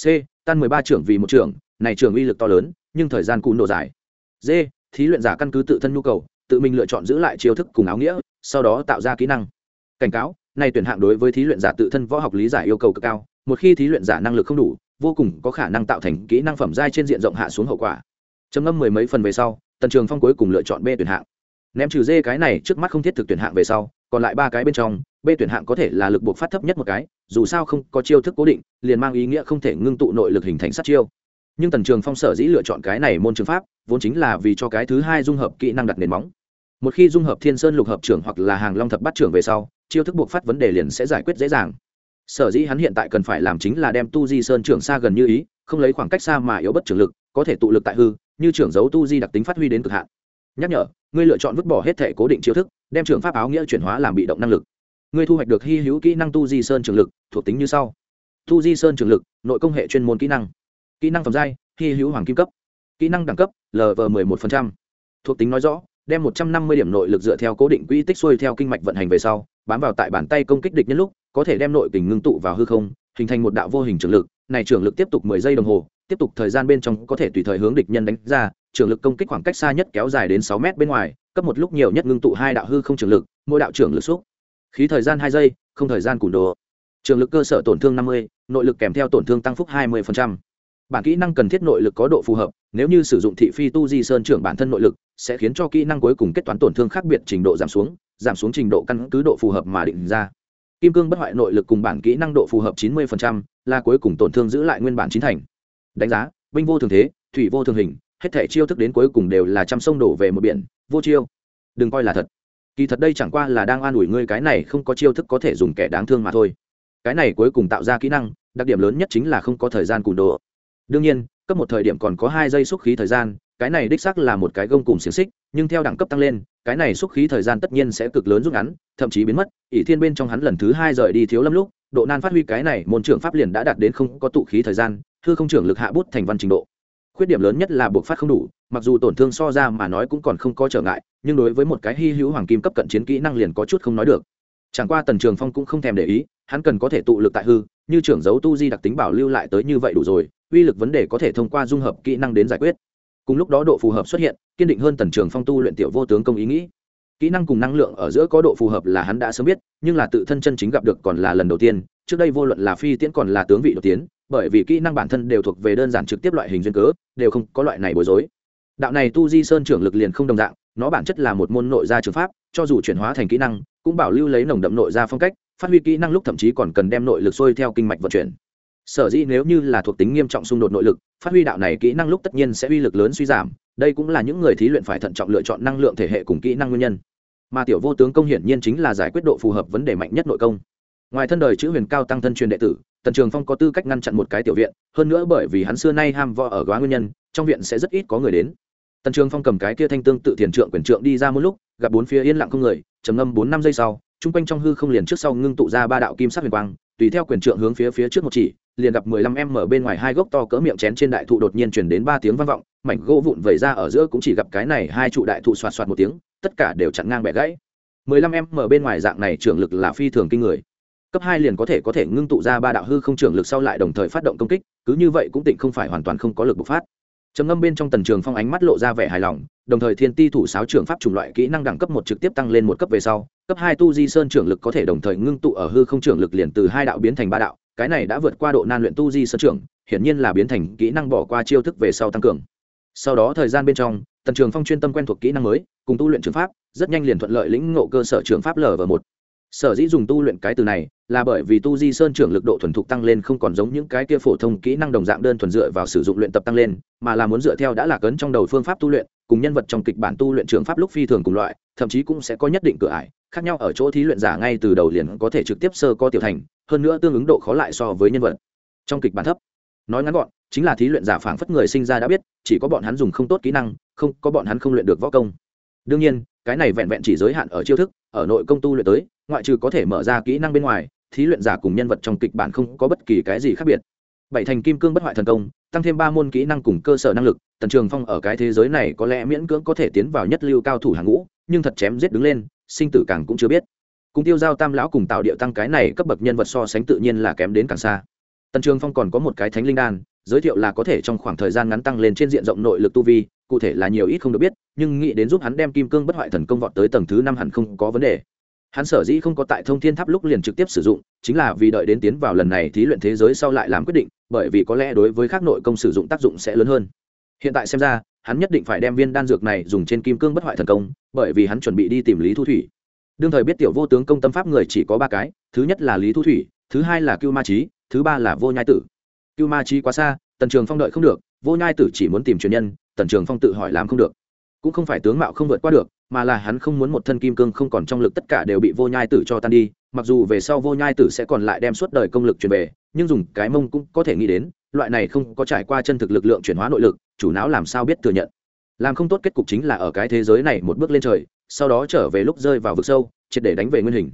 C tan mười ba trưởng vì một trưởng, này trưởng uy lực to lớn, nhưng thời gian cũng độ dài. D, thí luyện giả căn cứ tự thân nhu cầu, tự mình lựa chọn giữ lại chiêu thức cùng áo nghĩa, sau đó tạo ra kỹ năng. Cảnh cáo, này tuyển hạng đối với thí luyện giả tự thân võ học lý giải yêu cầu cực cao, một khi thí luyện giả năng lực không đủ, vô cùng có khả năng tạo thành kỹ năng phẩm giai trên diện rộng hạ xuống hậu quả. Trầm ngâm mười mấy phần về sau, tần trường phong cuối cùng lựa chọn b tuyển hạng. Ném trừ d cái này trước mắt không thiết thực tuyển hạng về sau, còn lại ba cái bên trong b tuyển hạng có thể là lực buộc phát thấp nhất một cái, dù sao không có chiêu thức cố định, liền mang ý nghĩa không thể ngưng tụ nội lực hình thành sát chiêu. Nhưng tần trường phong sở dĩ lựa chọn cái này môn trường pháp, vốn chính là vì cho cái thứ hai dung hợp kỹ năng đặt nền móng. Một khi dung hợp thiên sơn lục hợp trưởng hoặc là hàng long thập bát trưởng về sau, chiêu thức buộc phát vấn đề liền sẽ giải quyết dễ dàng. Sở dĩ hắn hiện tại cần phải làm chính là đem tu di sơn trưởng xa gần như ý, không lấy khoảng cách xa mà yếu bất trưởng lực, có thể tụ lực tại hư, như trưởng dấu tu di đặc tính phát huy đến cực hạn. Nhắc nhở, ngươi lựa chọn vứt bỏ hết thể cố định chiêu thức, đem trường pháp áo nghĩa chuyển hóa làm bị động năng lực ngươi thu hoạch được hy hữu kỹ năng tu di sơn trường lực, thuộc tính như sau. Tu di sơn trường lực, nội công hệ chuyên môn kỹ năng. Kỹ năng phẩm giai, hy hữu hoàng kim cấp. Kỹ năng đẳng cấp lv 11%. thuộc tính nói rõ, đem 150 điểm nội lực dựa theo cố định quỹ tích xuôi theo kinh mạch vận hành về sau, bám vào tại bàn tay công kích địch nhân lúc, có thể đem nội kình ngưng tụ vào hư không, hình thành một đạo vô hình trường lực. Này trường lực tiếp tục 10 giây đồng hồ, tiếp tục thời gian bên trong có thể tùy thời hướng địch nhân đánh ra. Trường lực công kích khoảng cách xa nhất kéo dài đến 6 mét bên ngoài, cấp một lúc nhiều nhất ngưng tụ hai đạo hư không trường lực, mỗi đạo trường lực xúc khí thời gian hai giây không thời gian cùn đồ. Trường lực cơ sở tổn thương 50, nội lực kèm theo tổn thương tăng phúc 20%. bản kỹ năng cần thiết nội lực có độ phù hợp nếu như sử dụng thị phi tu di sơn trưởng bản thân nội lực sẽ khiến cho kỹ năng cuối cùng kết toán tổn thương khác biệt trình độ giảm xuống giảm xuống trình độ căn cứ độ phù hợp mà định ra. Kim cương bất hoại nội lực cùng bản kỹ năng độ phù hợp 90%, là cuối cùng tổn thương giữ lại nguyên bản chín thành. Đánh giá binh vô thường thế thủy vô thường hình hết thể chiêu thức đến cuối cùng đều là trăm sông đổ về một biển vô chiêu. Đừng coi là thật kỳ thật đây chẳng qua là đang an ủi ngươi cái này không có chiêu thức có thể dùng kẻ đáng thương mà thôi. Cái này cuối cùng tạo ra kỹ năng, đặc điểm lớn nhất chính là không có thời gian cùn độ đương nhiên, cấp một thời điểm còn có hai giây xúc khí thời gian, cái này đích xác là một cái gông cùng xiềng xích, nhưng theo đẳng cấp tăng lên, cái này xúc khí thời gian tất nhiên sẽ cực lớn rút ngắn, thậm chí biến mất. Ỷ thiên bên trong hắn lần thứ hai rời đi thiếu lâm lúc, độ nan phát huy cái này môn trưởng pháp liền đã đạt đến không có tụ khí thời gian thư không trưởng lực hạ bút thành văn trình độ khuyết điểm lớn nhất là buộc phát không đủ, mặc dù tổn thương so ra mà nói cũng còn không có trở ngại, nhưng đối với một cái hy hữu hoàng kim cấp cận chiến kỹ năng liền có chút không nói được. Chẳng qua tần trường phong cũng không thèm để ý, hắn cần có thể tụ lực tại hư, như trưởng dấu tu di đặc tính bảo lưu lại tới như vậy đủ rồi, uy lực vấn đề có thể thông qua dung hợp kỹ năng đến giải quyết. Cùng lúc đó độ phù hợp xuất hiện, kiên định hơn tần trường phong tu luyện tiểu vô tướng công ý nghĩ. Kỹ năng cùng năng lượng ở giữa có độ phù hợp là hắn đã sớm biết, nhưng là tự thân chân chính gặp được còn là lần đầu tiên, trước đây vô luận là phi tiễn còn là tướng vị đột tiến bởi vì kỹ năng bản thân đều thuộc về đơn giản trực tiếp loại hình duyên cớ, đều không có loại này bối rối. Đạo này tu di sơn trưởng lực liền không đồng dạng, nó bản chất là một môn nội gia trường pháp, cho dù chuyển hóa thành kỹ năng, cũng bảo lưu lấy nồng đậm nội gia phong cách, phát huy kỹ năng lúc thậm chí còn cần đem nội lực sôi theo kinh mạch vận chuyển. Sở dĩ nếu như là thuộc tính nghiêm trọng xung đột nội lực, phát huy đạo này kỹ năng lúc tất nhiên sẽ uy lực lớn suy giảm, đây cũng là những người thí luyện phải thận trọng lựa chọn năng lượng thể hệ cùng kỹ năng nguyên nhân. Mà tiểu vô tướng công hiển nhiên chính là giải quyết độ phù hợp vấn đề mạnh nhất nội công. Ngoài thân đời chữ huyền cao tăng thân truyền đệ tử tần trường phong có tư cách ngăn chặn một cái tiểu viện, hơn nữa bởi vì hắn xưa nay ham võ ở góa nguyên nhân, trong viện sẽ rất ít có người đến. Tần trường phong cầm cái kia thanh tương tự thiền trượng quyền trượng đi ra một lúc, gặp bốn phía yên lặng không người, trầm ngâm bốn năm giây sau, chung quanh trong hư không liền trước sau ngưng tụ ra ba đạo kim sắc huyền quang, tùy theo quyền trượng hướng phía phía trước một chỉ, liền gặp mười lăm em mở bên ngoài hai gốc to cỡ miệng chén trên đại thụ đột nhiên chuyển đến ba tiếng vang vọng, mảnh gỗ vụn vẩy ra ở giữa cũng chỉ gặp cái này hai trụ đại thụ xoạt xoạt một tiếng, tất cả đều chặn ngang bẻ gãy. mười lăm em mở bên ngoài dạng này trưởng lực là phi thường kinh người cấp hai liền có thể có thể ngưng tụ ra ba đạo hư không trưởng lực sau lại đồng thời phát động công kích, cứ như vậy cũng tịnh không phải hoàn toàn không có lực bộc phát. Trầm ngâm bên trong tần trường phong ánh mắt lộ ra vẻ hài lòng, đồng thời thiên ti thủ sáo trưởng pháp chủng loại kỹ năng đẳng cấp một trực tiếp tăng lên một cấp về sau, cấp hai tu di sơn trưởng lực có thể đồng thời ngưng tụ ở hư không trưởng lực liền từ hai đạo biến thành ba đạo, cái này đã vượt qua độ nan luyện tu di sơn trưởng hiển nhiên là biến thành kỹ năng bỏ qua chiêu thức về sau tăng cường. Sau đó thời gian bên trong, tần trường phong chuyên tâm quen thuộc kỹ năng mới, cùng tu luyện trường pháp, rất nhanh liền thuận lợi lĩnh ngộ cơ sở trường pháp lv một. Sở dĩ dùng tu luyện cái từ này là bởi vì tu di sơn trưởng lực độ thuần thục tăng lên không còn giống những cái kia phổ thông kỹ năng đồng dạng đơn thuần dựa vào sử dụng luyện tập tăng lên, mà là muốn dựa theo đã lạc ấn trong đầu phương pháp tu luyện, cùng nhân vật trong kịch bản tu luyện trường pháp lúc phi thường cùng loại, thậm chí cũng sẽ có nhất định cửa ải, khác nhau ở chỗ thí luyện giả ngay từ đầu liền có thể trực tiếp sơ co tiểu thành, hơn nữa tương ứng độ khó lại so với nhân vật. Trong kịch bản thấp, nói ngắn gọn, chính là thí luyện giả phảng phất người sinh ra đã biết, chỉ có bọn hắn dùng không tốt kỹ năng, không, có bọn hắn không luyện được võ công. Đương nhiên, cái này vẹn vẹn chỉ giới hạn ở chiêu thức, ở nội công tu luyện tới, ngoại trừ có thể mở ra kỹ năng bên ngoài thí luyện giả cùng nhân vật trong kịch bản không có bất kỳ cái gì khác biệt. Bảy thành kim cương bất hoại thần công, tăng thêm ba môn kỹ năng cùng cơ sở năng lực, tần trường phong ở cái thế giới này có lẽ miễn cưỡng có thể tiến vào nhất lưu cao thủ hàng ngũ, nhưng thật chém giết đứng lên, sinh tử càng cũng chưa biết. Cùng tiêu giao tam lão cùng tạo điệu tăng cái này cấp bậc nhân vật so sánh tự nhiên là kém đến càng xa. Tần trường phong còn có một cái thánh linh đan, giới thiệu là có thể trong khoảng thời gian ngắn tăng lên trên diện rộng nội lực tu vi, cụ thể là nhiều ít không được biết, nhưng nghĩ đến giúp hắn đem kim cương bất hoại thần công vọt tới tầng thứ năm hẳn không có vấn đề hắn sở dĩ không có tại thông thiên tháp lúc liền trực tiếp sử dụng, chính là vì đợi đến tiến vào lần này thí luyện thế giới sau lại làm quyết định, bởi vì có lẽ đối với các nội công sử dụng tác dụng sẽ lớn hơn. Hiện tại xem ra, hắn nhất định phải đem viên đan dược này dùng trên kim cương bất hoại thần công, bởi vì hắn chuẩn bị đi tìm lý thu thủy. Đương thời biết tiểu vô tướng công tâm pháp người chỉ có ba cái, thứ nhất là lý thu thủy, thứ hai là cưu ma trí thứ ba là vô nhai tử. Cưu ma trí quá xa, tần trường phong đợi không được, vô nhai tử chỉ muốn tìm truyền nhân, tần trường phong tự hỏi làm không được. Cũng không phải tướng mạo không vượt qua được mà là hắn không muốn một thân kim cương không còn trong lực tất cả đều bị vô nhai tử cho tan đi, mặc dù về sau vô nhai tử sẽ còn lại đem suốt đời công lực truyền về, nhưng dùng cái mông cũng có thể nghĩ đến, loại này không có trải qua chân thực lực lượng chuyển hóa nội lực, chủ não làm sao biết thừa nhận. Làm không tốt kết cục chính là ở cái thế giới này một bước lên trời, sau đó trở về lúc rơi vào vực sâu, triệt để đánh về nguyên hình.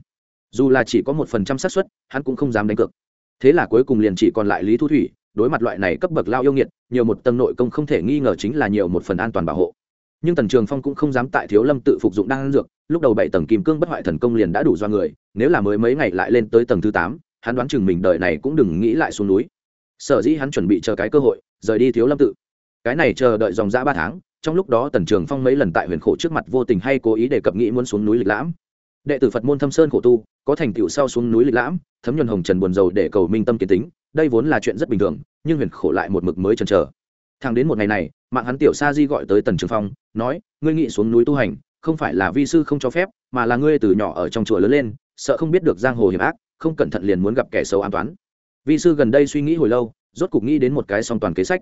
Dù là chỉ có một phần trăm xác suất, hắn cũng không dám đánh cược. Thế là cuối cùng liền chỉ còn lại lý thu thủy, đối mặt loại này cấp bậc lao yêu nghiệt, nhiều một tầng nội công không thể nghi ngờ chính là nhiều một phần an toàn bảo hộ nhưng tần trường phong cũng không dám tại thiếu lâm tự phục dụng đan dược, lúc đầu bảy tầng kim cương bất hoại thần công liền đã đủ do người, nếu là mới mấy ngày lại lên tới tầng thứ tám, hắn đoán chừng mình đời này cũng đừng nghĩ lại xuống núi. Sở dĩ hắn chuẩn bị chờ cái cơ hội, rời đi thiếu lâm tự. Cái này chờ đợi dòng ra ba tháng, trong lúc đó tần trường phong mấy lần tại huyền khổ trước mặt vô tình hay cố ý đề cập nghĩ muốn xuống núi lịch lãm. Đệ tử phật môn thâm sơn khổ tu, có thành tựu sau xuống núi lịch lãm, thấm nhuần hồng trần buồn dầu để cầu minh tâm kiến tính, đây vốn là chuyện rất bình thường, nhưng huyền khổ lại một mực mới chần chờ thằng đến một ngày này, mạng hắn tiểu sa di gọi tới tần trường phong, nói, ngươi nghĩ xuống núi tu hành, không phải là vi sư không cho phép, mà là ngươi từ nhỏ ở trong chùa lớn lên, sợ không biết được giang hồ hiểm ác, không cẩn thận liền muốn gặp kẻ xấu an toán. Vi sư gần đây suy nghĩ hồi lâu, rốt cục nghĩ đến một cái song toàn kế sách.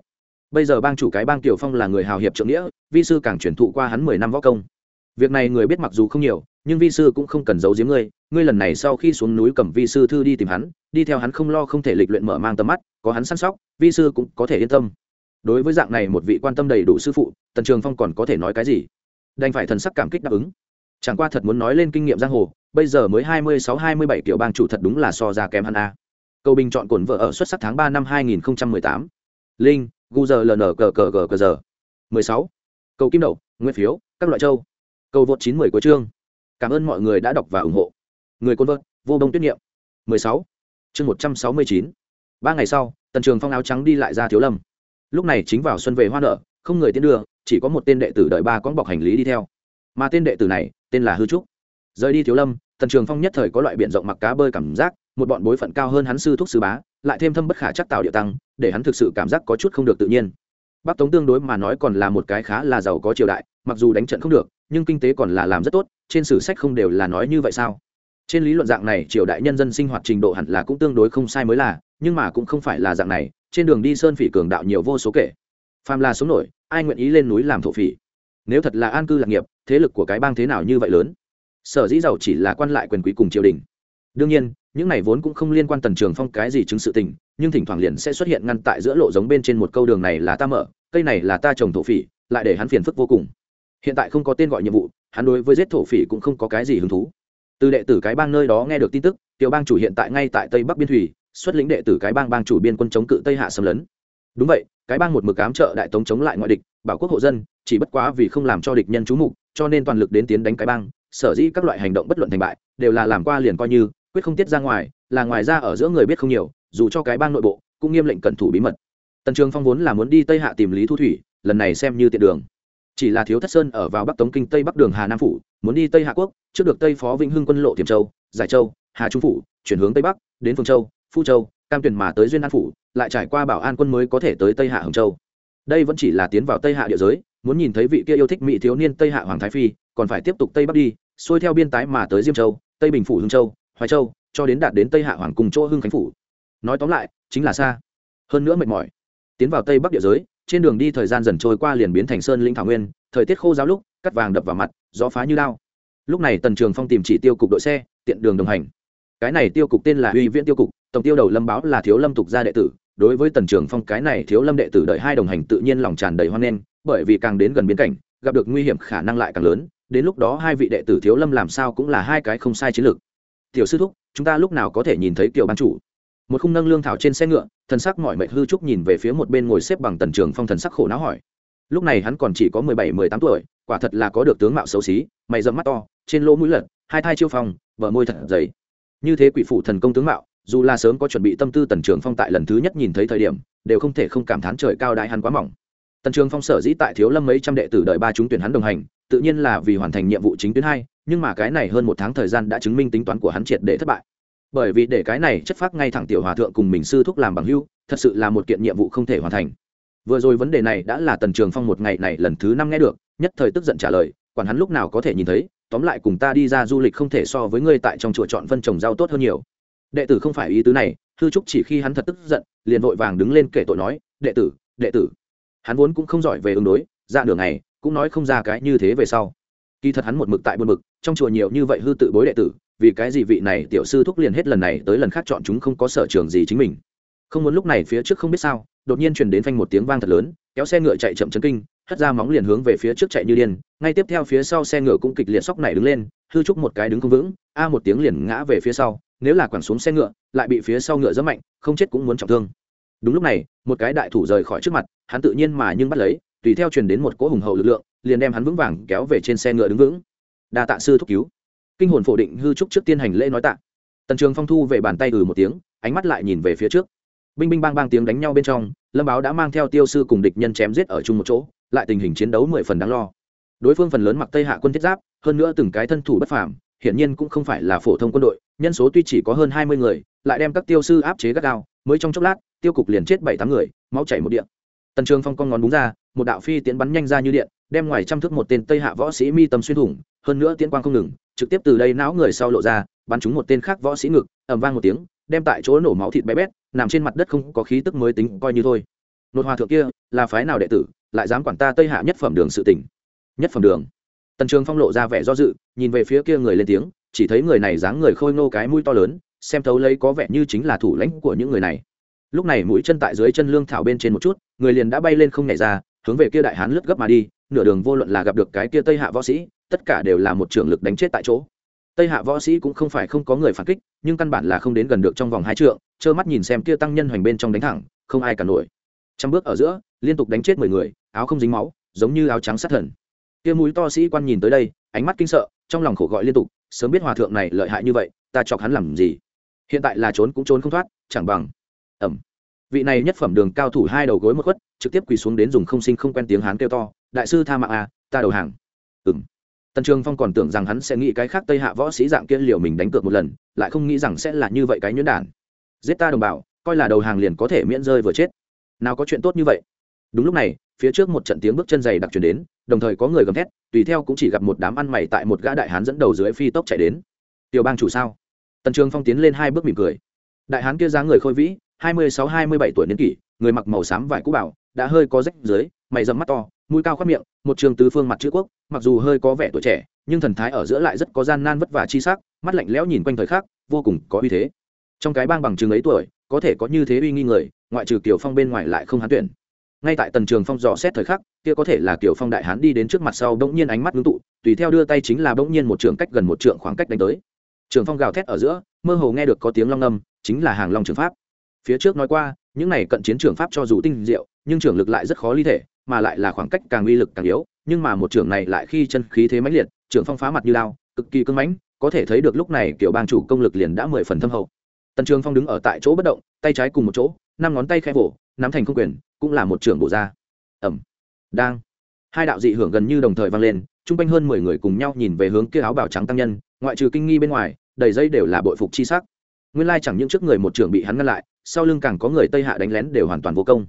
Bây giờ bang chủ cái bang tiểu phong là người hào hiệp trượng nghĩa, vi sư càng truyền thụ qua hắn mười năm võ công. Việc này người biết mặc dù không nhiều, nhưng vi sư cũng không cần giấu giếm ngươi ngươi lần này sau khi xuống núi cầm vi sư thư đi tìm hắn, đi theo hắn không lo không thể lịch luyện mở mang tầm mắt, có hắn săn sóc, vi sư cũng có thể yên tâm đối với dạng này một vị quan tâm đầy đủ sư phụ, tần trường phong còn có thể nói cái gì? Đành phải thần sắc cảm kích đáp ứng. Chẳng qua thật muốn nói lên kinh nghiệm giang hồ, bây giờ mới hai mươi sáu hai mươi bảy kiểu bang chủ thật đúng là so ra kém hắn a. Cầu bình chọn cổn vợ ở xuất sắc tháng ba năm hai nghìn tám. Linh, gu giờ ln cờ cờ cờ cờ giờ. mười sáu. Cầu kim đậu, nguyên phiếu, các loại châu. Cầu vượt chín mười của chương. Cảm ơn mọi người đã đọc và ủng hộ. Người côn vợt, vô đông tuyết niệm. mười sáu. Chương một trăm sáu mươi chín. Ba ngày sau, tần trường phong áo trắng đi lại ra thiếu lâm lúc này chính vào xuân về hoa nở, không người tiến đưa, chỉ có một tên đệ tử đợi ba con bọc hành lý đi theo. Mà tên đệ tử này, tên là hư trúc. Rời đi thiếu lâm, tần trường phong nhất thời có loại biện rộng mặc cá bơi cảm giác, một bọn bối phận cao hơn hắn sư thúc sư bá, lại thêm thâm bất khả chắc tạo địa tăng, để hắn thực sự cảm giác có chút không được tự nhiên. Bắc tống tương đối mà nói còn là một cái khá là giàu có triều đại, mặc dù đánh trận không được, nhưng kinh tế còn là làm rất tốt, trên sử sách không đều là nói như vậy sao? Trên lý luận dạng này, triều đại nhân dân sinh hoạt trình độ hẳn là cũng tương đối không sai mới là nhưng mà cũng không phải là dạng này, trên đường đi sơn phỉ cường đạo nhiều vô số kể. Phàm là sống nổi, ai nguyện ý lên núi làm thổ phỉ? Nếu thật là an cư lạc nghiệp, thế lực của cái bang thế nào như vậy lớn? Sở dĩ giàu chỉ là quan lại quyền quý cùng triều đình. Đương nhiên, những này vốn cũng không liên quan tần trường phong cái gì chứng sự tình, nhưng thỉnh thoảng liền sẽ xuất hiện ngăn tại giữa lộ giống bên trên một câu đường này là ta mở, cây này là ta trồng thổ phỉ, lại để hắn phiền phức vô cùng. Hiện tại không có tên gọi nhiệm vụ, hắn đối với giết thổ phỉ cũng không có cái gì hứng thú. Từ đệ tử cái bang nơi đó nghe được tin tức, tiểu bang chủ hiện tại ngay tại tây bắc biên thủy xuất lĩnh đệ tử cái bang bang chủ biên quân chống cự tây hạ xâm lấn. Đúng vậy, cái bang một mực cám trợ đại tống chống lại ngoại địch, bảo quốc hộ dân, chỉ bất quá vì không làm cho địch nhân chú mục, cho nên toàn lực đến tiến đánh cái bang, sở dĩ các loại hành động bất luận thành bại, đều là làm qua liền coi như, quyết không tiết ra ngoài, là ngoài ra ở giữa người biết không nhiều, dù cho cái bang nội bộ, cũng nghiêm lệnh cẩn thủ bí mật. Tần trường phong vốn là muốn đi tây hạ tìm lý thu thủy, lần này xem như tiện đường. Chỉ là thiếu thất sơn ở vào bắc tống kinh tây bắc đường hà nam phủ, muốn đi tây hạ quốc, trước được tây phó vĩnh hưng quân lộ tiềm châu, giải châu, hà trung phủ, chuyển hướng tây bắc, đến phương châu phu châu, cam tuyền mà tới duyên an phủ, lại trải qua bảo an quân mới có thể tới tây hạ hồng châu. Đây vẫn chỉ là tiến vào tây hạ địa giới, muốn nhìn thấy vị kia yêu thích mỹ thiếu niên tây hạ hoàng thái phi, còn phải tiếp tục tây bắc đi, xuôi theo biên tái mà tới diêm châu, tây bình phủ hưng châu, hoài châu, cho đến đạt đến tây hạ hoàng cùng chỗ hưng khánh phủ. Nói tóm lại, chính là xa. Hơn nữa mệt mỏi. Tiến vào tây bắc địa giới, trên đường đi thời gian dần trôi qua liền biến thành sơn linh thảo nguyên, thời tiết khô giáo lúc, cắt vàng đập vào mặt, gió phá như lao lúc này tần trường phong tìm chỉ tiêu cục đội xe, tiện đường đồng hành. Cái này tiêu cục tên là uy viễn tiêu cục tổng tiêu đầu lâm báo là thiếu lâm tục gia đệ tử, đối với tần trường phong cái này thiếu lâm đệ tử đợi hai đồng hành tự nhiên lòng tràn đầy hoan nghênh, bởi vì càng đến gần biến cảnh, gặp được nguy hiểm khả năng lại càng lớn, đến lúc đó hai vị đệ tử thiếu lâm làm sao cũng là hai cái không sai chiến lược. Tiểu sư thúc, chúng ta lúc nào có thể nhìn thấy kiểu ban chủ? Một khung nâng lương thảo trên xe ngựa, thần sắc mọi mệnh hư trúc nhìn về phía một bên ngồi xếp bằng tần trường phong thần sắc khổ não hỏi. Lúc này hắn còn chỉ có mười bảy, mười tám tuổi, quả thật là có được tướng mạo xấu xí, mày dẫm mắt to, trên lỗ mũi lật, hai thai chiêu phong vợ môi thật dày. Như thế quỷ phụ thần công tướng mạo dù là sớm có chuẩn bị tâm tư tần trường phong tại lần thứ nhất nhìn thấy thời điểm, đều không thể không cảm thán trời cao đại hắn quá mỏng. Tần trường phong sở dĩ tại thiếu lâm mấy trăm đệ tử đợi ba chúng tuyển hắn đồng hành, tự nhiên là vì hoàn thành nhiệm vụ chính tuyến hai, nhưng mà cái này hơn một tháng thời gian đã chứng minh tính toán của hắn triệt để thất bại. Bởi vì để cái này chất phác ngay thẳng tiểu hòa thượng cùng mình sư thúc làm bằng hưu, thật sự là một kiện nhiệm vụ không thể hoàn thành. Vừa rồi vấn đề này đã là tần trường phong một ngày này lần thứ năm nghe được, nhất thời tức giận trả lời, quản hắn lúc nào có thể nhìn thấy, tóm lại cùng ta đi ra du lịch không thể so với ngươi tại trong chùa chọn vân trồng rau tốt hơn nhiều đệ tử không phải ý tứ này, hư trúc chỉ khi hắn thật tức giận, liền vội vàng đứng lên kể tội nói, đệ tử đệ tử. Hắn vốn cũng không giỏi về ứng đối, ra đường này cũng nói không ra cái như thế về sau. Kỳ thật hắn một mực tại buồn mực trong chùa nhiều như vậy hư tự bối đệ tử, vì cái gì vị này tiểu sư thúc liền hết lần này tới lần khác chọn chúng không có sở trường gì chính mình. Không muốn lúc này phía trước không biết sao, đột nhiên truyền đến phanh một tiếng vang thật lớn, kéo xe ngựa chạy chậm chấn kinh, hất ra móng liền hướng về phía trước chạy như điên, ngay tiếp theo phía sau xe ngựa cũng kịch liệt sóc này đứng lên, hư trúc một cái đứng không vững, a một tiếng liền ngã về phía sau nếu là quẳng xuống xe ngựa, lại bị phía sau ngựa dẫm mạnh, không chết cũng muốn trọng thương. Đúng lúc này, một cái đại thủ rời khỏi trước mặt, hắn tự nhiên mà nhưng bắt lấy, tùy theo truyền đến một cỗ hùng hậu lực lượng, liền đem hắn vững vàng kéo về trên xe ngựa đứng vững. Đa tạ sư thúc cứu. Kinh hồn phổ định hư trúc trước tiên hành lễ nói tạ. Tần trường phong thu về bàn tay ừ một tiếng, ánh mắt lại nhìn về phía trước. Binh binh bang bang tiếng đánh nhau bên trong, lâm báo đã mang theo tiêu sư cùng địch nhân chém giết ở chung một chỗ, lại tình hình chiến đấu mười phần đáng lo. Đối phương phần lớn mặc tây hạ quân thiết giáp, hơn nữa từng cái thân thủ bất phàm, hiển nhiên cũng không phải là phổ thông quân đội nhân số tuy chỉ có hơn hai mươi người, lại đem các tiêu sư áp chế gắt gao, mới trong chốc lát, tiêu cục liền chết bảy tám người, máu chảy một điện. Tần trường phong con ngón đúng ra, một đạo phi tiến bắn nhanh ra như điện, đem ngoài trăm thước một tên tây hạ võ sĩ mi tâm xuyên thủng, hơn nữa tiến quang không ngừng, trực tiếp từ đây não người sau lộ ra, bắn trúng một tên khác võ sĩ ngực, ầm vang một tiếng, đem tại chỗ nổ máu thịt bé bét, nằm trên mặt đất không có khí tức mới tính, coi như thôi. Nột hòa thượng kia, là phái nào đệ tử, lại dám quản ta tây hạ nhất phẩm đường sự tỉnh nhất phẩm đường. Tần trường phong lộ ra vẻ do dự, nhìn về phía kia người lên tiếng chỉ thấy người này dáng người khôi ngô cái mũi to lớn, xem thấu lấy có vẻ như chính là thủ lãnh của những người này. Lúc này mũi chân tại dưới chân lương thảo bên trên một chút, người liền đã bay lên không nhảy ra, hướng về kia đại hán lướt gấp mà đi, nửa đường vô luận là gặp được cái kia tây hạ võ sĩ, tất cả đều là một trường lực đánh chết tại chỗ. Tây hạ võ sĩ cũng không phải không có người phản kích, nhưng căn bản là không đến gần được trong vòng hai trượng, trơ mắt nhìn xem kia tăng nhân hoành bên trong đánh thẳng, không ai cả nổi. Trăm bước ở giữa, liên tục đánh chết mười người, áo không dính máu, giống như áo trắng sát thần. Kia mũi to sĩ quan nhìn tới đây, ánh mắt kinh sợ, trong lòng khổ gọi liên tục sớm biết hòa thượng này lợi hại như vậy, ta chọc hắn làm gì? Hiện tại là trốn cũng trốn không thoát, chẳng bằng. Ẩm. Vị này nhất phẩm đường cao thủ hai đầu gối một khuất, trực tiếp quỳ xuống đến dùng không sinh không quen tiếng hán kêu to, đại sư tha mạng à ta đầu hàng. Ừng tần trường phong còn tưởng rằng hắn sẽ nghĩ cái khác tây hạ võ sĩ dạng kia liều mình đánh cược một lần, lại không nghĩ rằng sẽ là như vậy cái nhuyễn đản. Giết ta đồng bào, coi là đầu hàng liền có thể miễn rơi vừa chết. Nào có chuyện tốt như vậy đúng lúc này, phía trước một trận tiếng bước chân dày đặc truyền đến, đồng thời có người gầm thét, tùy theo cũng chỉ gặp một đám ăn mày tại một gã đại hán dẫn đầu dưới phi tốc chạy đến. Tiểu bang chủ sao? Tần trường phong tiến lên hai bước mỉm cười. Đại hán kia dáng người khôi vĩ, hai mươi sáu, hai mươi bảy tuổi niên kỷ, người mặc màu xám vải cũ bảo, đã hơi có rách dưới, mày dầm mắt to, mũi cao khoác miệng, một trường tứ phương mặt chữ quốc, mặc dù hơi có vẻ tuổi trẻ, nhưng thần thái ở giữa lại rất có gian nan vất vả chi sắc, mắt lạnh lẽo nhìn quanh thời khắc, vô cùng có uy thế. Trong cái bang bằng chừng ấy tuổi, có thể có như thế uy nghi người, ngoại trừ kiều phong bên ngoài lại không hán tuyển ngay tại tần trường phong dò xét thời khắc, kia có thể là kiểu phong đại hán đi đến trước mặt sau bỗng nhiên ánh mắt ngưng tụ, tùy theo đưa tay chính là bỗng nhiên một trường cách gần một trường khoảng cách đánh tới. Trường phong gào thét ở giữa, mơ hồ nghe được có tiếng long âm, chính là hàng long trường pháp. Phía trước nói qua, những này cận chiến trường pháp cho dù tinh diệu, nhưng trường lực lại rất khó ly thể, mà lại là khoảng cách càng uy lực càng yếu, nhưng mà một trường này lại khi chân khí thế mãnh liệt, trường phong phá mặt như lao, cực kỳ cưng mãnh, có thể thấy được lúc này kiểu bang chủ công lực liền đã mười phần thâm hậu. Tần trường phong đứng ở tại chỗ bất động, tay trái cùng một chỗ, năm ngón tay khẽ vỗ nắm thành không quyền, cũng là một trưởng bổ ra. Ẩm. Đang. Hai đạo dị hưởng gần như đồng thời vang lên, chung quanh hơn mười người cùng nhau nhìn về hướng kia áo bào trắng tăng nhân, ngoại trừ kinh nghi bên ngoài, đầy dây đều là bội phục chi sắc. Nguyên lai chẳng những trước người một trưởng bị hắn ngăn lại, sau lưng càng có người tây hạ đánh lén đều hoàn toàn vô công.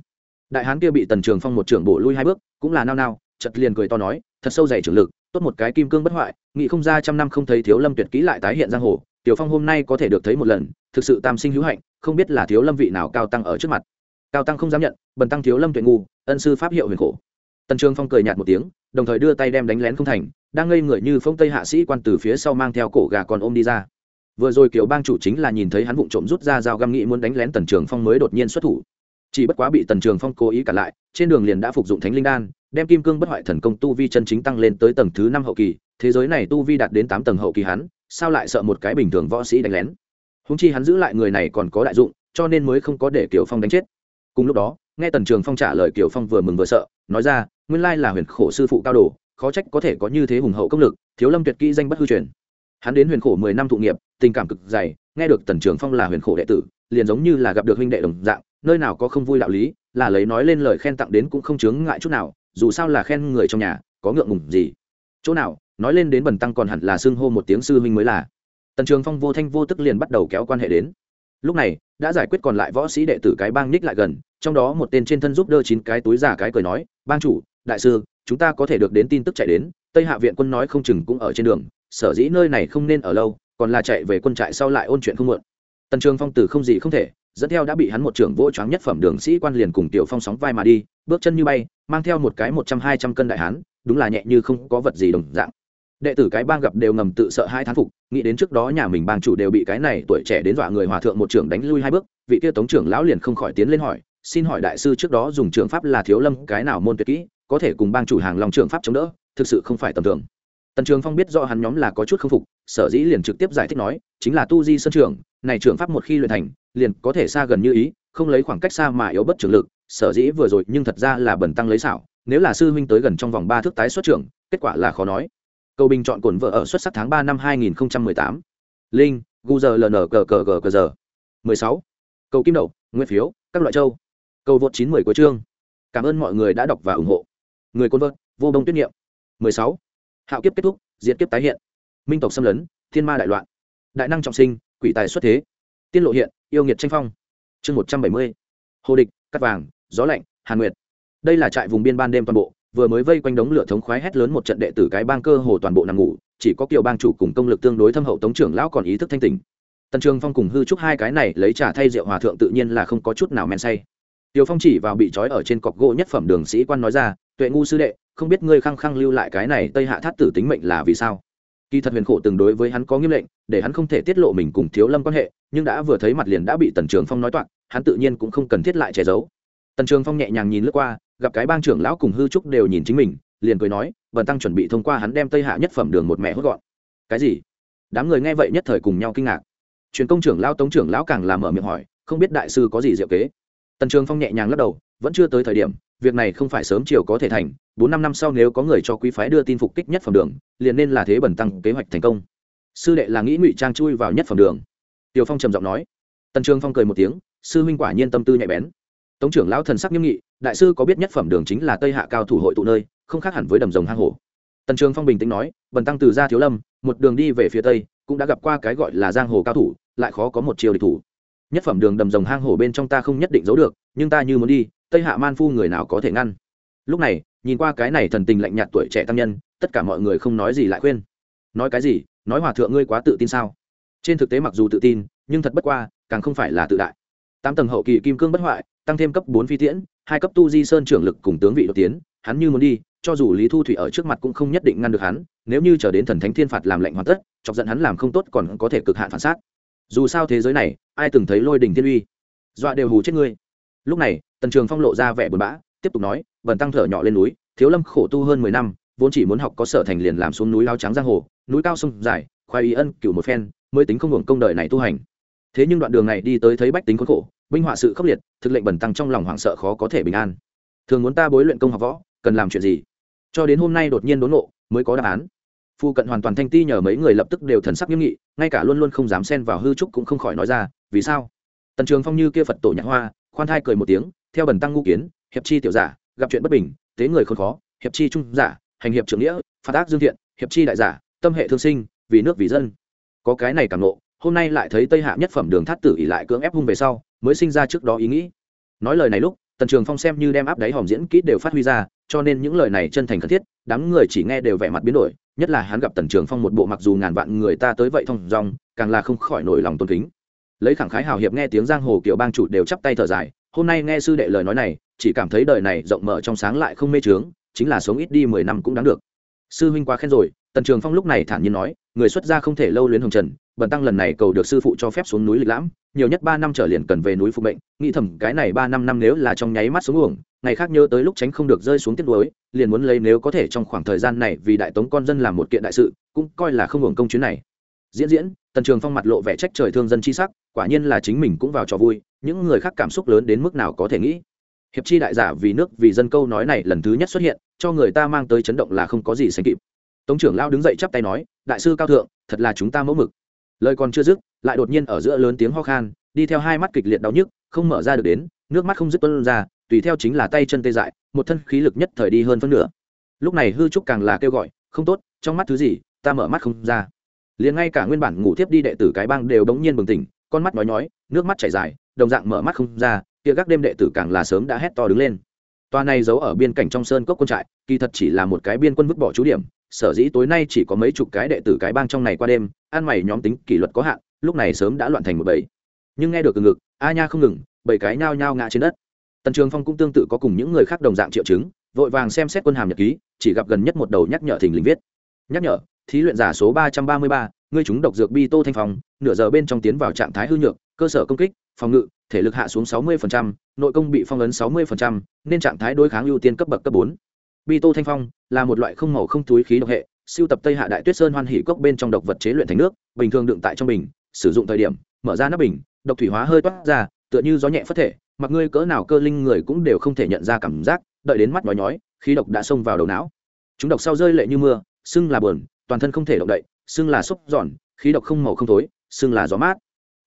Đại hán kia bị tần trường phong một trưởng bổ lui hai bước, cũng là nao nao chật liền cười to nói, thật sâu dày trưởng lực, tốt một cái kim cương bất hoại nghị không ra trăm năm không thấy thiếu lâm tuyệt kỹ lại tái hiện giang hồ, tiểu phong hôm nay có thể được thấy một lần, thực sự tam sinh hữu hạnh, không biết là thiếu lâm vị nào cao tăng ở trước mặt cao tăng không dám nhận, bần tăng thiếu lâm tuyệt ngu, ân sư pháp hiệu huyền khổ. Tần trường phong cười nhạt một tiếng, đồng thời đưa tay đem đánh lén không thành, đang ngây người như phong tây hạ sĩ quan từ phía sau mang theo cổ gà còn ôm đi ra. Vừa rồi kiểu bang chủ chính là nhìn thấy hắn vụng trộm rút ra dao găm nghĩ muốn đánh lén tần trường phong mới đột nhiên xuất thủ. Chỉ bất quá bị tần trường phong cố ý cả lại, trên đường liền đã phục dụng thánh linh đan, đem kim cương bất hoại thần công tu vi chân chính tăng lên tới tầng thứ năm hậu kỳ, thế giới này tu vi đạt đến tám tầng hậu kỳ hắn, sao lại sợ một cái bình thường võ sĩ đánh lén? Húng chi hắn giữ lại người này còn có đại dụng, cho nên mới không có để kiều phong đánh chết cùng lúc đó, nghe tần trường phong trả lời kiều phong vừa mừng vừa sợ, nói ra, nguyên lai là huyền khổ sư phụ cao đồ, khó trách có thể có như thế hùng hậu công lực, thiếu lâm tuyệt kỹ danh bất hư truyền. Hắn đến huyền khổ mười năm thụ nghiệp, tình cảm cực dày, nghe được tần trường phong là huyền khổ đệ tử, liền giống như là gặp được huynh đệ đồng dạng, nơi nào có không vui đạo lý, là lấy nói lên lời khen tặng đến cũng không chướng ngại chút nào, dù sao là khen người trong nhà, có ngượng ngùng gì. Chỗ nào, nói lên đến bần tăng còn hẳn là xưng hô một tiếng sư huynh mới là. Tần trường phong vô thanh vô tức liền bắt đầu kéo quan hệ đến lúc này, đã giải quyết còn lại võ sĩ đệ tử cái bang ních lại gần, trong đó một tên trên thân giúp đỡ chín cái túi giả cái cười nói, bang chủ, đại sư, chúng ta có thể được đến tin tức chạy đến, tây hạ viện quân nói không chừng cũng ở trên đường, sở dĩ nơi này không nên ở lâu, còn là chạy về quân trại sau lại ôn chuyện không muộn. Tần trường phong tử không gì không thể, dẫn theo đã bị hắn một trưởng vỗ choáng nhất phẩm đường sĩ quan liền cùng tiểu phong sóng vai mà đi, bước chân như bay, mang theo một cái một trăm hai trăm cân đại hán, đúng là nhẹ như không có vật gì đồng dạng đệ tử cái bang gặp đều ngầm tự sợ hai thán phục, nghĩ đến trước đó nhà mình bang chủ đều bị cái này tuổi trẻ đến dọa người hòa thượng một trưởng đánh lui hai bước, vị kia tống trưởng lão liền không khỏi tiến lên hỏi, xin hỏi đại sư trước đó dùng trường pháp là thiếu lâm cái nào môn tuyệt kỹ, có thể cùng bang chủ hàng lòng trường pháp chống đỡ, thực sự không phải tầm thường. Tần trường phong biết do hắn nhóm là có chút k phục, sở dĩ liền trực tiếp giải thích nói, chính là tu di sân trường, này trường pháp một khi luyện thành, liền có thể xa gần như ý, không lấy khoảng cách xa mà yếu bất trường lực, sở dĩ vừa rồi nhưng thật ra là bẩn tăng lấy xảo, nếu là sư huynh tới gần trong vòng ba thước tái xuất trường kết quả là khó nói cầu bình chọn cồn vợ ở xuất sắc tháng ba năm hai nghìn tám. Linh, gu giờ ln cờ cờ cờ cờ giờ. mười sáu. Cầu kim đậu, nguyên phiếu, các loại châu. Cầu vượt chín mươi của chương. Cảm ơn mọi người đã đọc và ủng hộ. Người côn vợt vô đông tuyết niệm. mười sáu. Hạo kiếp kết thúc, diệt kiếp tái hiện. Minh tộc xâm lấn, thiên ma đại loạn. Đại năng trọng sinh, quỷ tài xuất thế. Tiên lộ hiện, yêu nghiệt tranh phong. Chương một trăm bảy mươi. Hồ địch, cắt vàng, gió lạnh, hàn nguyệt. Đây là trại vùng biên ban đêm toàn bộ vừa mới vây quanh đống lửa thống khoái hét lớn một trận đệ tử cái bang cơ hồ toàn bộ nằm ngủ chỉ có kiều bang chủ cùng công lực tương đối thâm hậu tống trưởng lão còn ý thức thanh tỉnh tần trường phong cùng hư trúc hai cái này lấy trà thay rượu hòa thượng tự nhiên là không có chút nào men say Tiêu Phong chỉ vào bị trói ở trên cọc gỗ nhất phẩm đường sĩ quan nói ra, "Tuệ ngu sư đệ, không biết ngươi khăng khăng lưu lại cái này Tây Hạ Thát tử tính mệnh là vì sao?" Kỳ thật Huyền Khổ từng đối với hắn có nghiêm lệnh, để hắn không thể tiết lộ mình cùng Thiếu Lâm quan hệ, nhưng đã vừa thấy mặt liền đã bị Tần Trường Phong nói toạc, hắn tự nhiên cũng không cần thiết lại che giấu. Tần Trường Phong nhẹ nhàng nhìn lướt qua, gặp cái bang trưởng lão cùng hư trúc đều nhìn chính mình, liền cười nói, "Bần tăng chuẩn bị thông qua hắn đem Tây Hạ nhất phẩm đường một mẹ hốt gọn." Cái gì? Đám người nghe vậy nhất thời cùng nhau kinh ngạc. Truyền công trưởng lão Tống trưởng lão càng làm mở miệng hỏi, không biết đại sư có gì diệu kế tần trường phong nhẹ nhàng lắc đầu vẫn chưa tới thời điểm việc này không phải sớm chiều có thể thành bốn năm năm sau nếu có người cho quý phái đưa tin phục kích nhất phẩm đường liền nên là thế bẩn tăng kế hoạch thành công sư đệ là nghĩ ngụy trang chui vào nhất phẩm đường tiều phong trầm giọng nói tần trường phong cười một tiếng sư huynh quả nhiên tâm tư nhạy bén tống trưởng lão thần sắc nghiêm nghị đại sư có biết nhất phẩm đường chính là tây hạ cao thủ hội tụ nơi, không khác hẳn với đầm rồng hang hổ. Tần trường phong bình tĩnh nói, bần tăng từ gia thiếu lâm, một đường đi về phía tây, cũng đã gặp qua cái gọi là giang hồ cao thủ, lại khó có một chiều địch thủ. Nhất phẩm đường đầm rồng hang hổ bên trong ta không nhất định giấu được, nhưng ta như muốn đi, tây hạ man phu người nào có thể ngăn? Lúc này, nhìn qua cái này thần tình lạnh nhạt tuổi trẻ tăng nhân, tất cả mọi người không nói gì lại khuyên. Nói cái gì? Nói hòa thượng ngươi quá tự tin sao? Trên thực tế mặc dù tự tin, nhưng thật bất qua, càng không phải là tự đại. Tám tầng hậu kỳ kim cương bất hoại, tăng thêm cấp bốn phi tiễn hai cấp tu di sơn trưởng lực cùng tướng vị đột tiến, hắn như muốn đi, cho dù lý thu thủy ở trước mặt cũng không nhất định ngăn được hắn, nếu như chờ đến thần thánh thiên phạt làm lệnh hoàn tất, chọc giận hắn làm không tốt còn có thể cực hạn phản xác dù sao thế giới này, ai từng thấy lôi đình thiên uy? Dọa đều hù chết ngươi. Lúc này, tần trường phong lộ ra vẻ buồn bã, tiếp tục nói, bần tăng thở nhỏ lên núi, thiếu lâm khổ tu hơn mười năm, vốn chỉ muốn học có sở thành liền làm xuống núi lao trắng giang hồ, núi cao sông dài, khoai ý ân cửu một phen, mới tính không hưởng công đời này tu hành. Thế nhưng đoạn đường này đi tới thấy bách tính khốn khổ binh họa sự khốc liệt, thực lệnh bẩn tăng trong lòng hoảng sợ khó có thể bình an. Thường muốn ta bối luyện công học võ, cần làm chuyện gì? Cho đến hôm nay đột nhiên đốn nộ mới có đáp án. Phu cận hoàn toàn thanh ti nhờ mấy người lập tức đều thần sắc nghiêm nghị, ngay cả luôn luôn không dám xen vào hư trúc cũng không khỏi nói ra, vì sao? Tần trường phong như kia phật tổ nhạc hoa, khoan thai cười một tiếng, theo bần tăng ngũ kiến, hiệp chi tiểu giả, gặp chuyện bất bình, tế người khốn khó, hiệp chi trung giả, hành hiệp trưởng nghĩa, phạt ác dương thiện, hiệp chi đại giả, tâm hệ thương sinh, vì nước vì dân. Có cái này cảm nộ hôm nay lại thấy tây hạ nhất phẩm đường thát tử ỉ lại cưỡng ép hung về sau mới sinh ra trước đó ý nghĩ. Nói lời này lúc, tần trường phong xem như đem áp đáy hòm diễn kỹ đều phát huy ra, cho nên những lời này chân thành cần thiết, đám người chỉ nghe đều vẻ mặt biến đổi, nhất là hắn gặp tần trường phong một bộ mặc dù ngàn vạn người ta tới vậy thông dong, càng là không khỏi nổi lòng tôn kính. Lấy khẳng khái hào hiệp nghe tiếng giang hồ kiểu bang chủ đều chắp tay thở dài, hôm nay nghe sư đệ lời nói này, chỉ cảm thấy đời này rộng mở trong sáng lại không mê trướng chính là sống ít đi mười năm cũng đáng được. Sư huynh quá khen rồi, tần trường phong lúc này thản nhiên nói người xuất gia không thể lâu luyến hồng trần, bần tăng lần này cầu được sư phụ cho phép xuống núi lịch lãm, nhiều nhất ba năm trở liền cần về núi phục mệnh, nghĩ thầm cái này ba năm năm nếu là trong nháy mắt xuống uổng, ngày khác nhớ tới lúc tránh không được rơi xuống tiết đuối liền muốn lấy nếu có thể trong khoảng thời gian này vì đại tống con dân làm một kiện đại sự, cũng coi là không hưởng công chuyến này. Diễn diễn, tần trường phong mặt lộ vẻ trách trời thương dân chi sắc, quả nhiên là chính mình cũng vào trò vui, những người khác cảm xúc lớn đến mức nào có thể nghĩ. Hiệp chi đại giả vì nước vì dân câu nói này lần thứ nhất xuất hiện, cho người ta mang tới chấn động là không có gì sánh kịp tống trưởng lao đứng dậy chắp tay nói, đại sư cao thượng, thật là chúng ta mẫu mực. Lời còn chưa dứt, lại đột nhiên ở giữa lớn tiếng ho khan, đi theo hai mắt kịch liệt đau nhức, không mở ra được đến, nước mắt không dứt tuân ra, tùy theo chính là tay chân tê dại, một thân khí lực nhất thời đi hơn phân nửa. Lúc này hư trúc càng là kêu gọi, không tốt, trong mắt thứ gì, ta mở mắt không ra. Liền ngay cả nguyên bản ngủ thiếp đi đệ tử cái bang đều đống nhiên bừng tỉnh, con mắt nói nhói, nước mắt chảy dài, đồng dạng mở mắt không ra, kia gác đêm đệ tử càng là sớm đã hét to đứng lên. Toa này giấu ở biên cảnh trong sơn cốc quân trại, kỳ thật chỉ là một cái biên quân vứt bỏ chú điểm sở dĩ tối nay chỉ có mấy chục cái đệ tử cái bang trong này qua đêm ăn mày nhóm tính kỷ luật có hạn lúc này sớm đã loạn thành một bầy. Nhưng nghe được từ ngực a nha không ngừng bảy cái nhao nhao ngã trên đất. Tần trường phong cũng tương tự có cùng những người khác đồng dạng triệu chứng vội vàng xem xét quân hàm nhật ký chỉ gặp gần nhất một đầu nhắc nhở thình lình viết. Nhắc nhở thí luyện giả số ba trăm ba mươi ba ngươi chúng độc dược bi tô thanh phòng, nửa giờ bên trong tiến vào trạng thái hư nhược cơ sở công kích phòng ngự thể lực hạ xuống sáu mươi nội công bị phong ấn sáu mươi nên trạng thái đối kháng ưu tiên cấp bậc cấp bốn bi tô thanh phong là một loại không màu không túi khí độc hệ, siêu tập tây hạ đại tuyết sơn hoan hỉ cốc bên trong độc vật chế luyện thành nước, bình thường đựng tại trong bình, sử dụng thời điểm, mở ra nắp bình, độc thủy hóa hơi toát ra, tựa như gió nhẹ phất thể, mặc ngươi cỡ nào cơ linh người cũng đều không thể nhận ra cảm giác, đợi đến mắt nhói nhói, khí độc đã xông vào đầu não. Chúng độc sau rơi lệ như mưa, sưng là bờn toàn thân không thể động đậy, sưng là xúc giòn, khí độc không màu không thối, sưng là gió mát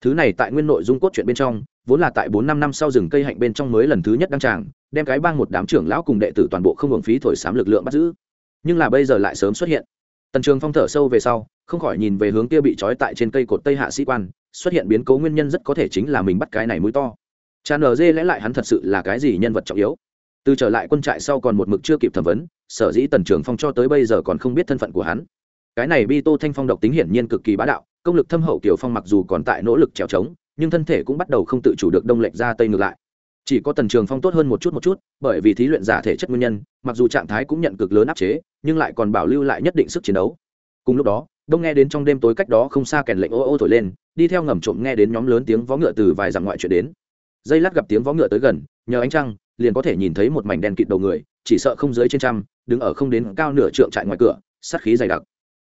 thứ này tại nguyên nội dung cốt truyện bên trong, vốn là tại bốn năm năm sau rừng cây hạnh bên trong mới lần thứ nhất đăng tràng, đem cái bang một đám trưởng lão cùng đệ tử toàn bộ không hưởng phí thổi sám lực lượng bắt giữ. Nhưng là bây giờ lại sớm xuất hiện. Tần trường phong thở sâu về sau, không khỏi nhìn về hướng kia bị trói tại trên cây cột tây hạ sĩ quan, xuất hiện biến cố nguyên nhân rất có thể chính là mình bắt cái này mũi to. Cha nở dê lẽ lại hắn thật sự là cái gì nhân vật trọng yếu? Từ trở lại quân trại sau còn một mực chưa kịp thẩm vấn, sở dĩ tần trường phong cho tới bây giờ còn không biết thân phận của hắn. Cái này bi tô thanh phong độc tính hiển nhiên cực kỳ bá đạo công lực thâm hậu kiểu phong mặc dù còn tại nỗ lực trèo trống, nhưng thân thể cũng bắt đầu không tự chủ được đông lệch ra tây ngược lại. Chỉ có tần trường phong tốt hơn một chút một chút, bởi vì thí luyện giả thể chất nguyên nhân, mặc dù trạng thái cũng nhận cực lớn áp chế, nhưng lại còn bảo lưu lại nhất định sức chiến đấu. Cùng lúc đó, đông nghe đến trong đêm tối cách đó không xa kèn lệnh ô ô thổi lên, đi theo ngầm trộm nghe đến nhóm lớn tiếng vó ngựa từ vài dặm ngoại chuyển đến. Dây lát gặp tiếng vó ngựa tới gần, nhờ ánh trăng, liền có thể nhìn thấy một mảnh đen kịt đầu người, chỉ sợ không dưới trên trăm, đứng ở không đến cao nửa trượng trại ngoài cửa, sát khí dày đặc.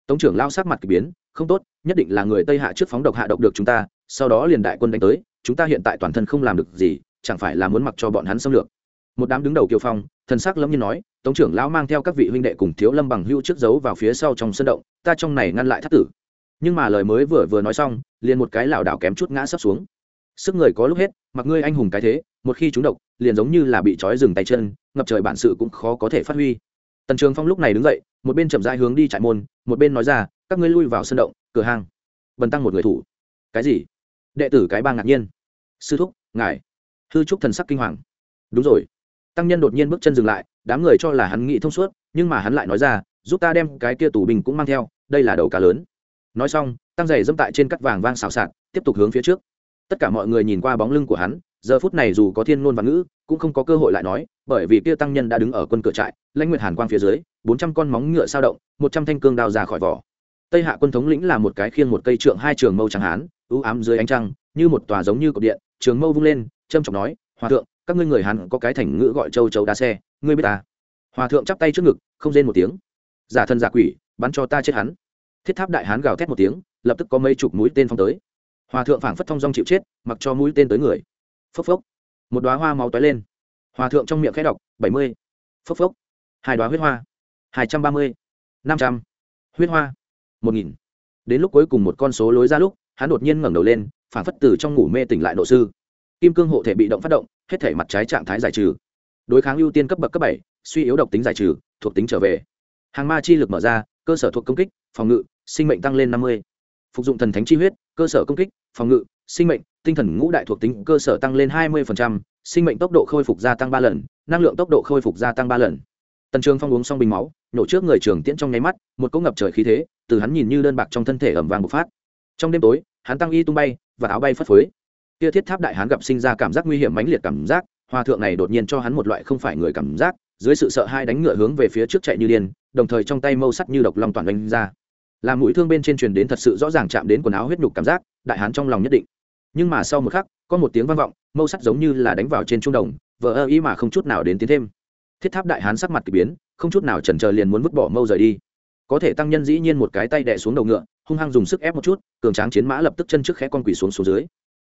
Tống trưởng lao sát mặt kỳ biến không tốt, nhất định là người tây hạ trước phóng độc hạ độc được chúng ta, sau đó liền đại quân đánh tới, chúng ta hiện tại toàn thân không làm được gì, chẳng phải là muốn mặc cho bọn hắn xâm lược. Một đám đứng đầu kiều phong, thần sắc lâm như nói, tống trưởng lão mang theo các vị huynh đệ cùng thiếu lâm bằng hưu trước giấu vào phía sau trong sân động, ta trong này ngăn lại thất tử. Nhưng mà lời mới vừa vừa nói xong, liền một cái lảo đảo kém chút ngã sấp xuống. Sức người có lúc hết, mặc ngươi anh hùng cái thế, một khi chúng độc, liền giống như là bị trói dừng tay chân, ngập trời bản sự cũng khó có thể phát huy. Tần trường phong lúc này đứng dậy một bên chậm rãi hướng đi trại môn, một bên nói ra, các ngươi lui vào sân động, cửa hàng. Bần tăng một người thủ. Cái gì? Đệ tử cái bang ngạc nhiên. Sư thúc, ngài. Hư trúc thần sắc kinh hoàng. Đúng rồi. Tăng nhân đột nhiên bước chân dừng lại, đám người cho là hắn nghĩ thông suốt, nhưng mà hắn lại nói ra, giúp ta đem cái kia tù bình cũng mang theo, đây là đầu cá lớn. Nói xong, tăng giày dẫm tại trên cắt vàng vang xào xạc, tiếp tục hướng phía trước. Tất cả mọi người nhìn qua bóng lưng của hắn giờ phút này dù có thiên ngôn và ngữ, cũng không có cơ hội lại nói, bởi vì kia tăng nhân đã đứng ở quân cửa trại, lãnh nguyệt hàn quang phía dưới, bốn trăm con móng ngựa sao động, một trăm thanh cương đao ra khỏi vỏ. Tây hạ quân thống lĩnh là một cái khiêng một cây trượng hai trường mâu trắng hán, ưu ám dưới ánh trăng, như một tòa giống như cột điện, trường mâu vung lên, trâm trọng nói, hòa thượng, các ngươi người hàn có cái thành ngữ gọi châu châu đá xe, ngươi biết ta? Hòa thượng chắp tay trước ngực, không rên một tiếng. Giả thân giả quỷ, bắn cho ta chết hắn. Thiết tháp đại hán gào thét một tiếng, lập tức có mấy chục mũi tên phong tới. Hòa thượng phảng phất thong dong chịu chết, mặc cho mũi tên tới người phốc phốc. Một đoá hoa máu tói lên. Hòa thượng trong miệng khẽ đọc, bảy mươi. Phốc phốc. Hai đoá huyết hoa, hai trăm ba mươi. năm trăm. Huyết hoa, một nghìn. Đến lúc cuối cùng một con số lối ra lúc, hắn đột nhiên ngẩng đầu lên, phảng phất từ trong ngủ mê tỉnh lại độ sư. Kim cương hộ thể bị động phát động, hết thể mặt trái trạng thái giải trừ. Đối kháng ưu tiên cấp bậc cấp bảy, suy yếu độc tính giải trừ, thuộc tính trở về. Hàng ma chi lực mở ra, cơ sở thuộc công kích, phòng ngự, sinh mệnh tăng lên năm mươi. Phục dụng thần thánh chi huyết, cơ sở công kích, phòng ngự, sinh mệnh tinh thần ngũ đại thuộc tính cơ sở tăng lên hai mươi sinh mệnh tốc độ khôi phục gia tăng ba lần, năng lượng tốc độ khôi phục gia tăng ba lần. Tần trường phong uống xong bình máu, nổ trước người trường tiễn trong nháy mắt, một cỗ ngập trời khí thế, từ hắn nhìn như đơn bạc trong thân thể ẩm vàng bộc phát. Trong đêm tối, hắn tăng y tung bay, và áo bay phất phới. Kia thiết tháp đại hắn gặp sinh ra cảm giác nguy hiểm mãnh liệt cảm giác, hòa thượng này đột nhiên cho hắn một loại không phải người cảm giác, dưới sự sợ hai đánh ngựa hướng về phía trước chạy như điên, đồng thời trong tay mâu sắt như độc long toàn đánh ra. Làm mũi thương bên trên truyền đến thật sự rõ ràng chạm đến quần áo huyết nhục cảm giác, đại hán trong lòng nhất định nhưng mà sau một khắc, có một tiếng vang vọng mâu sắt giống như là đánh vào trên trung đồng, vờ ơ ý mà không chút nào đến tiến thêm. Thiết tháp đại hán sắc mặt k ỳ biến, không chút nào chần chờ liền muốn vứt bỏ mâu rời đi. Có thể tăng nhân dĩ nhiên một cái tay đẻ xuống đầu ngựa, hung hăng dùng sức ép một chút, cường tráng chiến mã lập tức chân trước khẽ con quỷ xuống xuống dưới.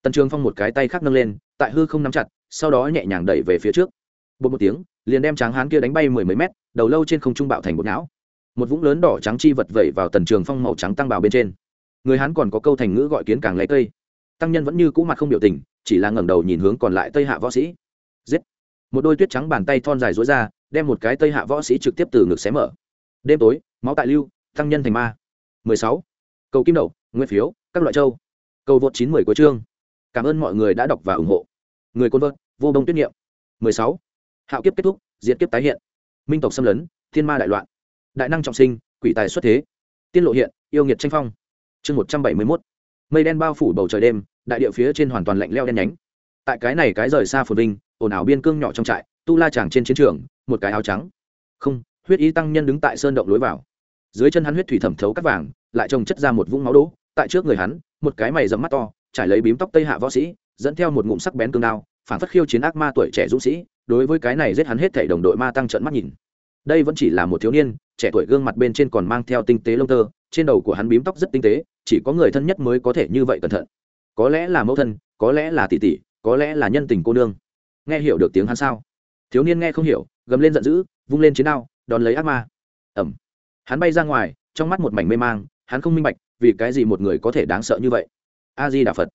Tần trường phong một cái tay khác nâng lên, tại hư không nắm chặt, sau đó nhẹ nhàng đẩy về phía trước. Bột một tiếng, liền đem tráng hán kia đánh bay mười mấy mét, đầu lâu trên không trung bạo thành bột não. Một vũng lớn đỏ trắng chi vật vẩy vào tần trường phong màu trắng tăng bào bên trên. Người hán còn có câu thành ngữ gọi kiến càng lấy cây tăng nhân vẫn như cũ mặt không biểu tình, chỉ là ngẩng đầu nhìn hướng còn lại tây hạ võ sĩ. Giết! Một đôi tuyết trắng bàn tay thon dài dối ra, đem một cái tây hạ võ sĩ trực tiếp từ ngực xé mở. Đêm tối, máu tại lưu, tăng nhân thành ma. 16. cầu kim đậu nguyên phiếu, các loại châu. Cầu vượt 90 của chương. Cảm ơn mọi người đã đọc và ủng hộ. Người côn vợt, vô đông tuyết niệm. 16. hạo kiếp kết thúc, diệt kiếp tái hiện. Minh tộc xâm lấn, thiên ma đại loạn. Đại năng trọng sinh, quỷ tài xuất thế. Tiên lộ hiện, yêu nghiệt tranh phong. Chương một trăm bảy mươi mốt. Mây đen bao phủ bầu trời đêm đại địa phía trên hoàn toàn lạnh leo đen nhánh. Tại cái này cái rời xa phồn vinh, ồn ào biên cương nhỏ trong trại, tu la chàng trên chiến trường, một cái áo trắng. Không, huyết ý tăng nhân đứng tại sơn động lối vào. Dưới chân hắn huyết thủy thẩm thấu cắt vàng, lại trồng chất ra một vũng máu đỗ. Tại trước người hắn, một cái mày dẫm mắt to, trải lấy bím tóc tây hạ võ sĩ, dẫn theo một ngụm sắc bén cương đao, phản phất khiêu chiến ác ma tuổi trẻ dũng sĩ, đối với cái này giết hắn hết thể đồng đội ma tăng trận mắt nhìn. Đây vẫn chỉ là một thiếu niên, trẻ tuổi gương mặt bên trên còn mang theo tinh tế lông tơ, trên đầu của hắn bím tóc rất tinh tế, chỉ có người thân nhất mới có thể như vậy cẩn thận có lẽ là mẫu thân, có lẽ là tỷ tỷ, có lẽ là nhân tình cô nương. Nghe hiểu được tiếng hắn sao? Thiếu niên nghe không hiểu, gầm lên giận dữ, vung lên chiến đao, đón lấy ác ma. Ẩm hắn bay ra ngoài, trong mắt một mảnh mê mang, hắn không minh bạch, vì cái gì một người có thể đáng sợ như vậy? A di đà phật.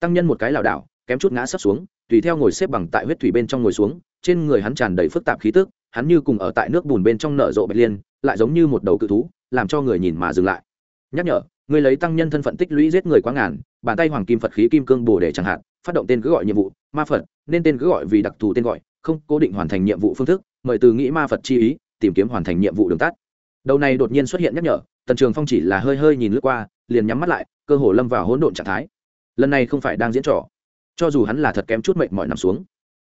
Tăng nhân một cái lảo đảo, kém chút ngã sấp xuống, tùy theo ngồi xếp bằng tại huyết thủy bên trong ngồi xuống, trên người hắn tràn đầy phức tạp khí tức, hắn như cùng ở tại nước bùn bên trong nở rộ bạch liên, lại giống như một đầu cự thú, làm cho người nhìn mà dừng lại. Nhắc nhở người lấy tăng nhân thân phận tích lũy giết người quá ngàn, bàn tay hoàng kim phật khí kim cương bồ để chẳng hạn, phát động tên cứ gọi nhiệm vụ, ma phật, nên tên cứ gọi vì đặc thù tên gọi, không cố định hoàn thành nhiệm vụ phương thức, mời từ nghĩ ma phật chi ý, tìm kiếm hoàn thành nhiệm vụ đường tắt. Đầu này đột nhiên xuất hiện nhắc nhở, tần trường phong chỉ là hơi hơi nhìn lướt qua, liền nhắm mắt lại, cơ hồ lâm vào hỗn độn trạng thái. Lần này không phải đang diễn trò. Cho dù hắn là thật kém chút mệnh mọi nằm xuống,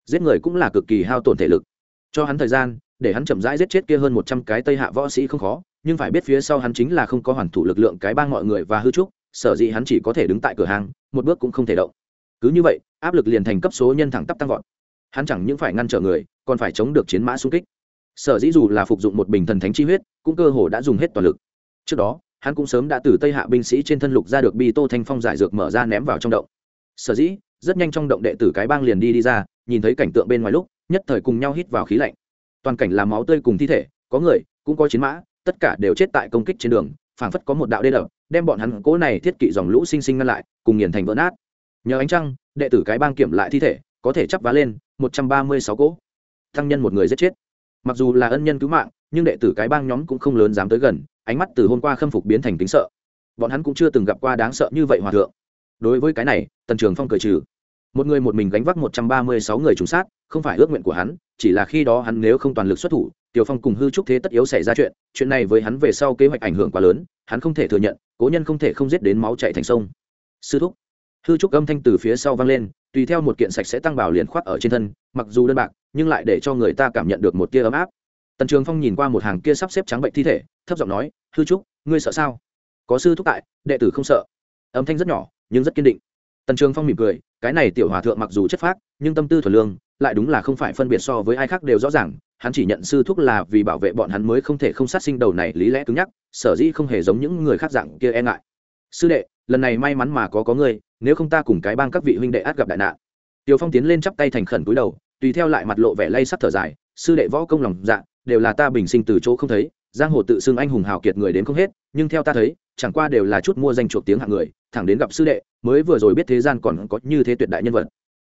giết người cũng là cực kỳ hao tổn thể lực. Cho hắn thời gian, để hắn chậm rãi giết chết kia hơn một trăm cái tây hạ võ sĩ không khó nhưng phải biết phía sau hắn chính là không có hoàn thủ lực lượng cái bang mọi người và hư trúc, sở dĩ hắn chỉ có thể đứng tại cửa hàng, một bước cũng không thể động. Cứ như vậy, áp lực liền thành cấp số nhân thẳng tắp tăng vọt. Hắn chẳng những phải ngăn trở người, còn phải chống được chiến mã xung kích. Sở dĩ dù là phục dụng một bình thần thánh chi huyết, cũng cơ hồ đã dùng hết toàn lực. Trước đó, hắn cũng sớm đã từ tây hạ binh sĩ trên thân lục ra được bi tô thanh phong giải dược mở ra ném vào trong động. Sở dĩ, rất nhanh trong động đệ tử cái bang liền đi đi ra, nhìn thấy cảnh tượng bên ngoài lúc, nhất thời cùng nhau hít vào khí lạnh. Toàn cảnh là máu tươi cùng thi thể, có người, cũng có chiến mã tất cả đều chết tại công kích trên đường, phảng phất có một đạo đê đập, đem bọn hắn cố này thiết kỵ dòng lũ sinh sinh ngăn lại, cùng nghiền thành vỡ nát. Nhờ ánh trăng, đệ tử cái bang kiểm lại thi thể, có thể chắp vá lên, một trăm ba mươi sáu cỗ. Thăng nhân một người giết chết. Mặc dù là ân nhân cứu mạng, nhưng đệ tử cái bang nhóm cũng không lớn dám tới gần, ánh mắt từ hôm qua khâm phục biến thành tính sợ. Bọn hắn cũng chưa từng gặp qua đáng sợ như vậy hòa thượng. Đối với cái này, tần trường phong cười trừ một người một mình gánh vác một trăm ba mươi sáu người trùng sát, không phải ước nguyện của hắn, chỉ là khi đó hắn nếu không toàn lực xuất thủ, tiểu phong cùng hư trúc thế tất yếu xảy ra chuyện chuyện này với hắn về sau kế hoạch ảnh hưởng quá lớn, hắn không thể thừa nhận, cố nhân không thể không giết đến máu chạy thành sông. Sư thúc. Hư trúc âm thanh từ phía sau vang lên, tùy theo một kiện sạch sẽ tăng bảo liền khoác ở trên thân, mặc dù đơn bạc, nhưng lại để cho người ta cảm nhận được một tia ấm áp. Tần trường phong nhìn qua một hàng kia sắp xếp trắng bệnh thi thể, thấp giọng nói, hư trúc, ngươi sợ sao? Có sư thúc tại, đệ tử không sợ. Âm thanh rất nhỏ, nhưng rất kiên định tần trường phong mỉm cười, cái này tiểu hòa thượng mặc dù chất phác, nhưng tâm tư thuần lương, lại đúng là không phải phân biệt so với ai khác đều rõ ràng, hắn chỉ nhận sư thúc là vì bảo vệ bọn hắn mới không thể không sát sinh đầu này lý lẽ cứng nhắc, sở dĩ không hề giống những người khác dạng kia e ngại. Sư đệ, lần này may mắn mà có có người nếu không ta cùng cái bang các vị huynh đệ át gặp đại nạn. Tiểu phong tiến lên chắp tay thành khẩn cúi đầu, tùy theo lại mặt lộ vẻ lay sắc thở dài, sư đệ võ công lòng dạ đều là ta bình sinh từ chỗ không thấy giang hồ tự xưng anh hùng hào kiệt người đến không hết, nhưng theo ta thấy, chẳng qua đều là chút mua danh chuộc tiếng hạng người, thẳng đến gặp sư đệ, mới vừa rồi biết thế gian còn có như thế tuyệt đại nhân vật.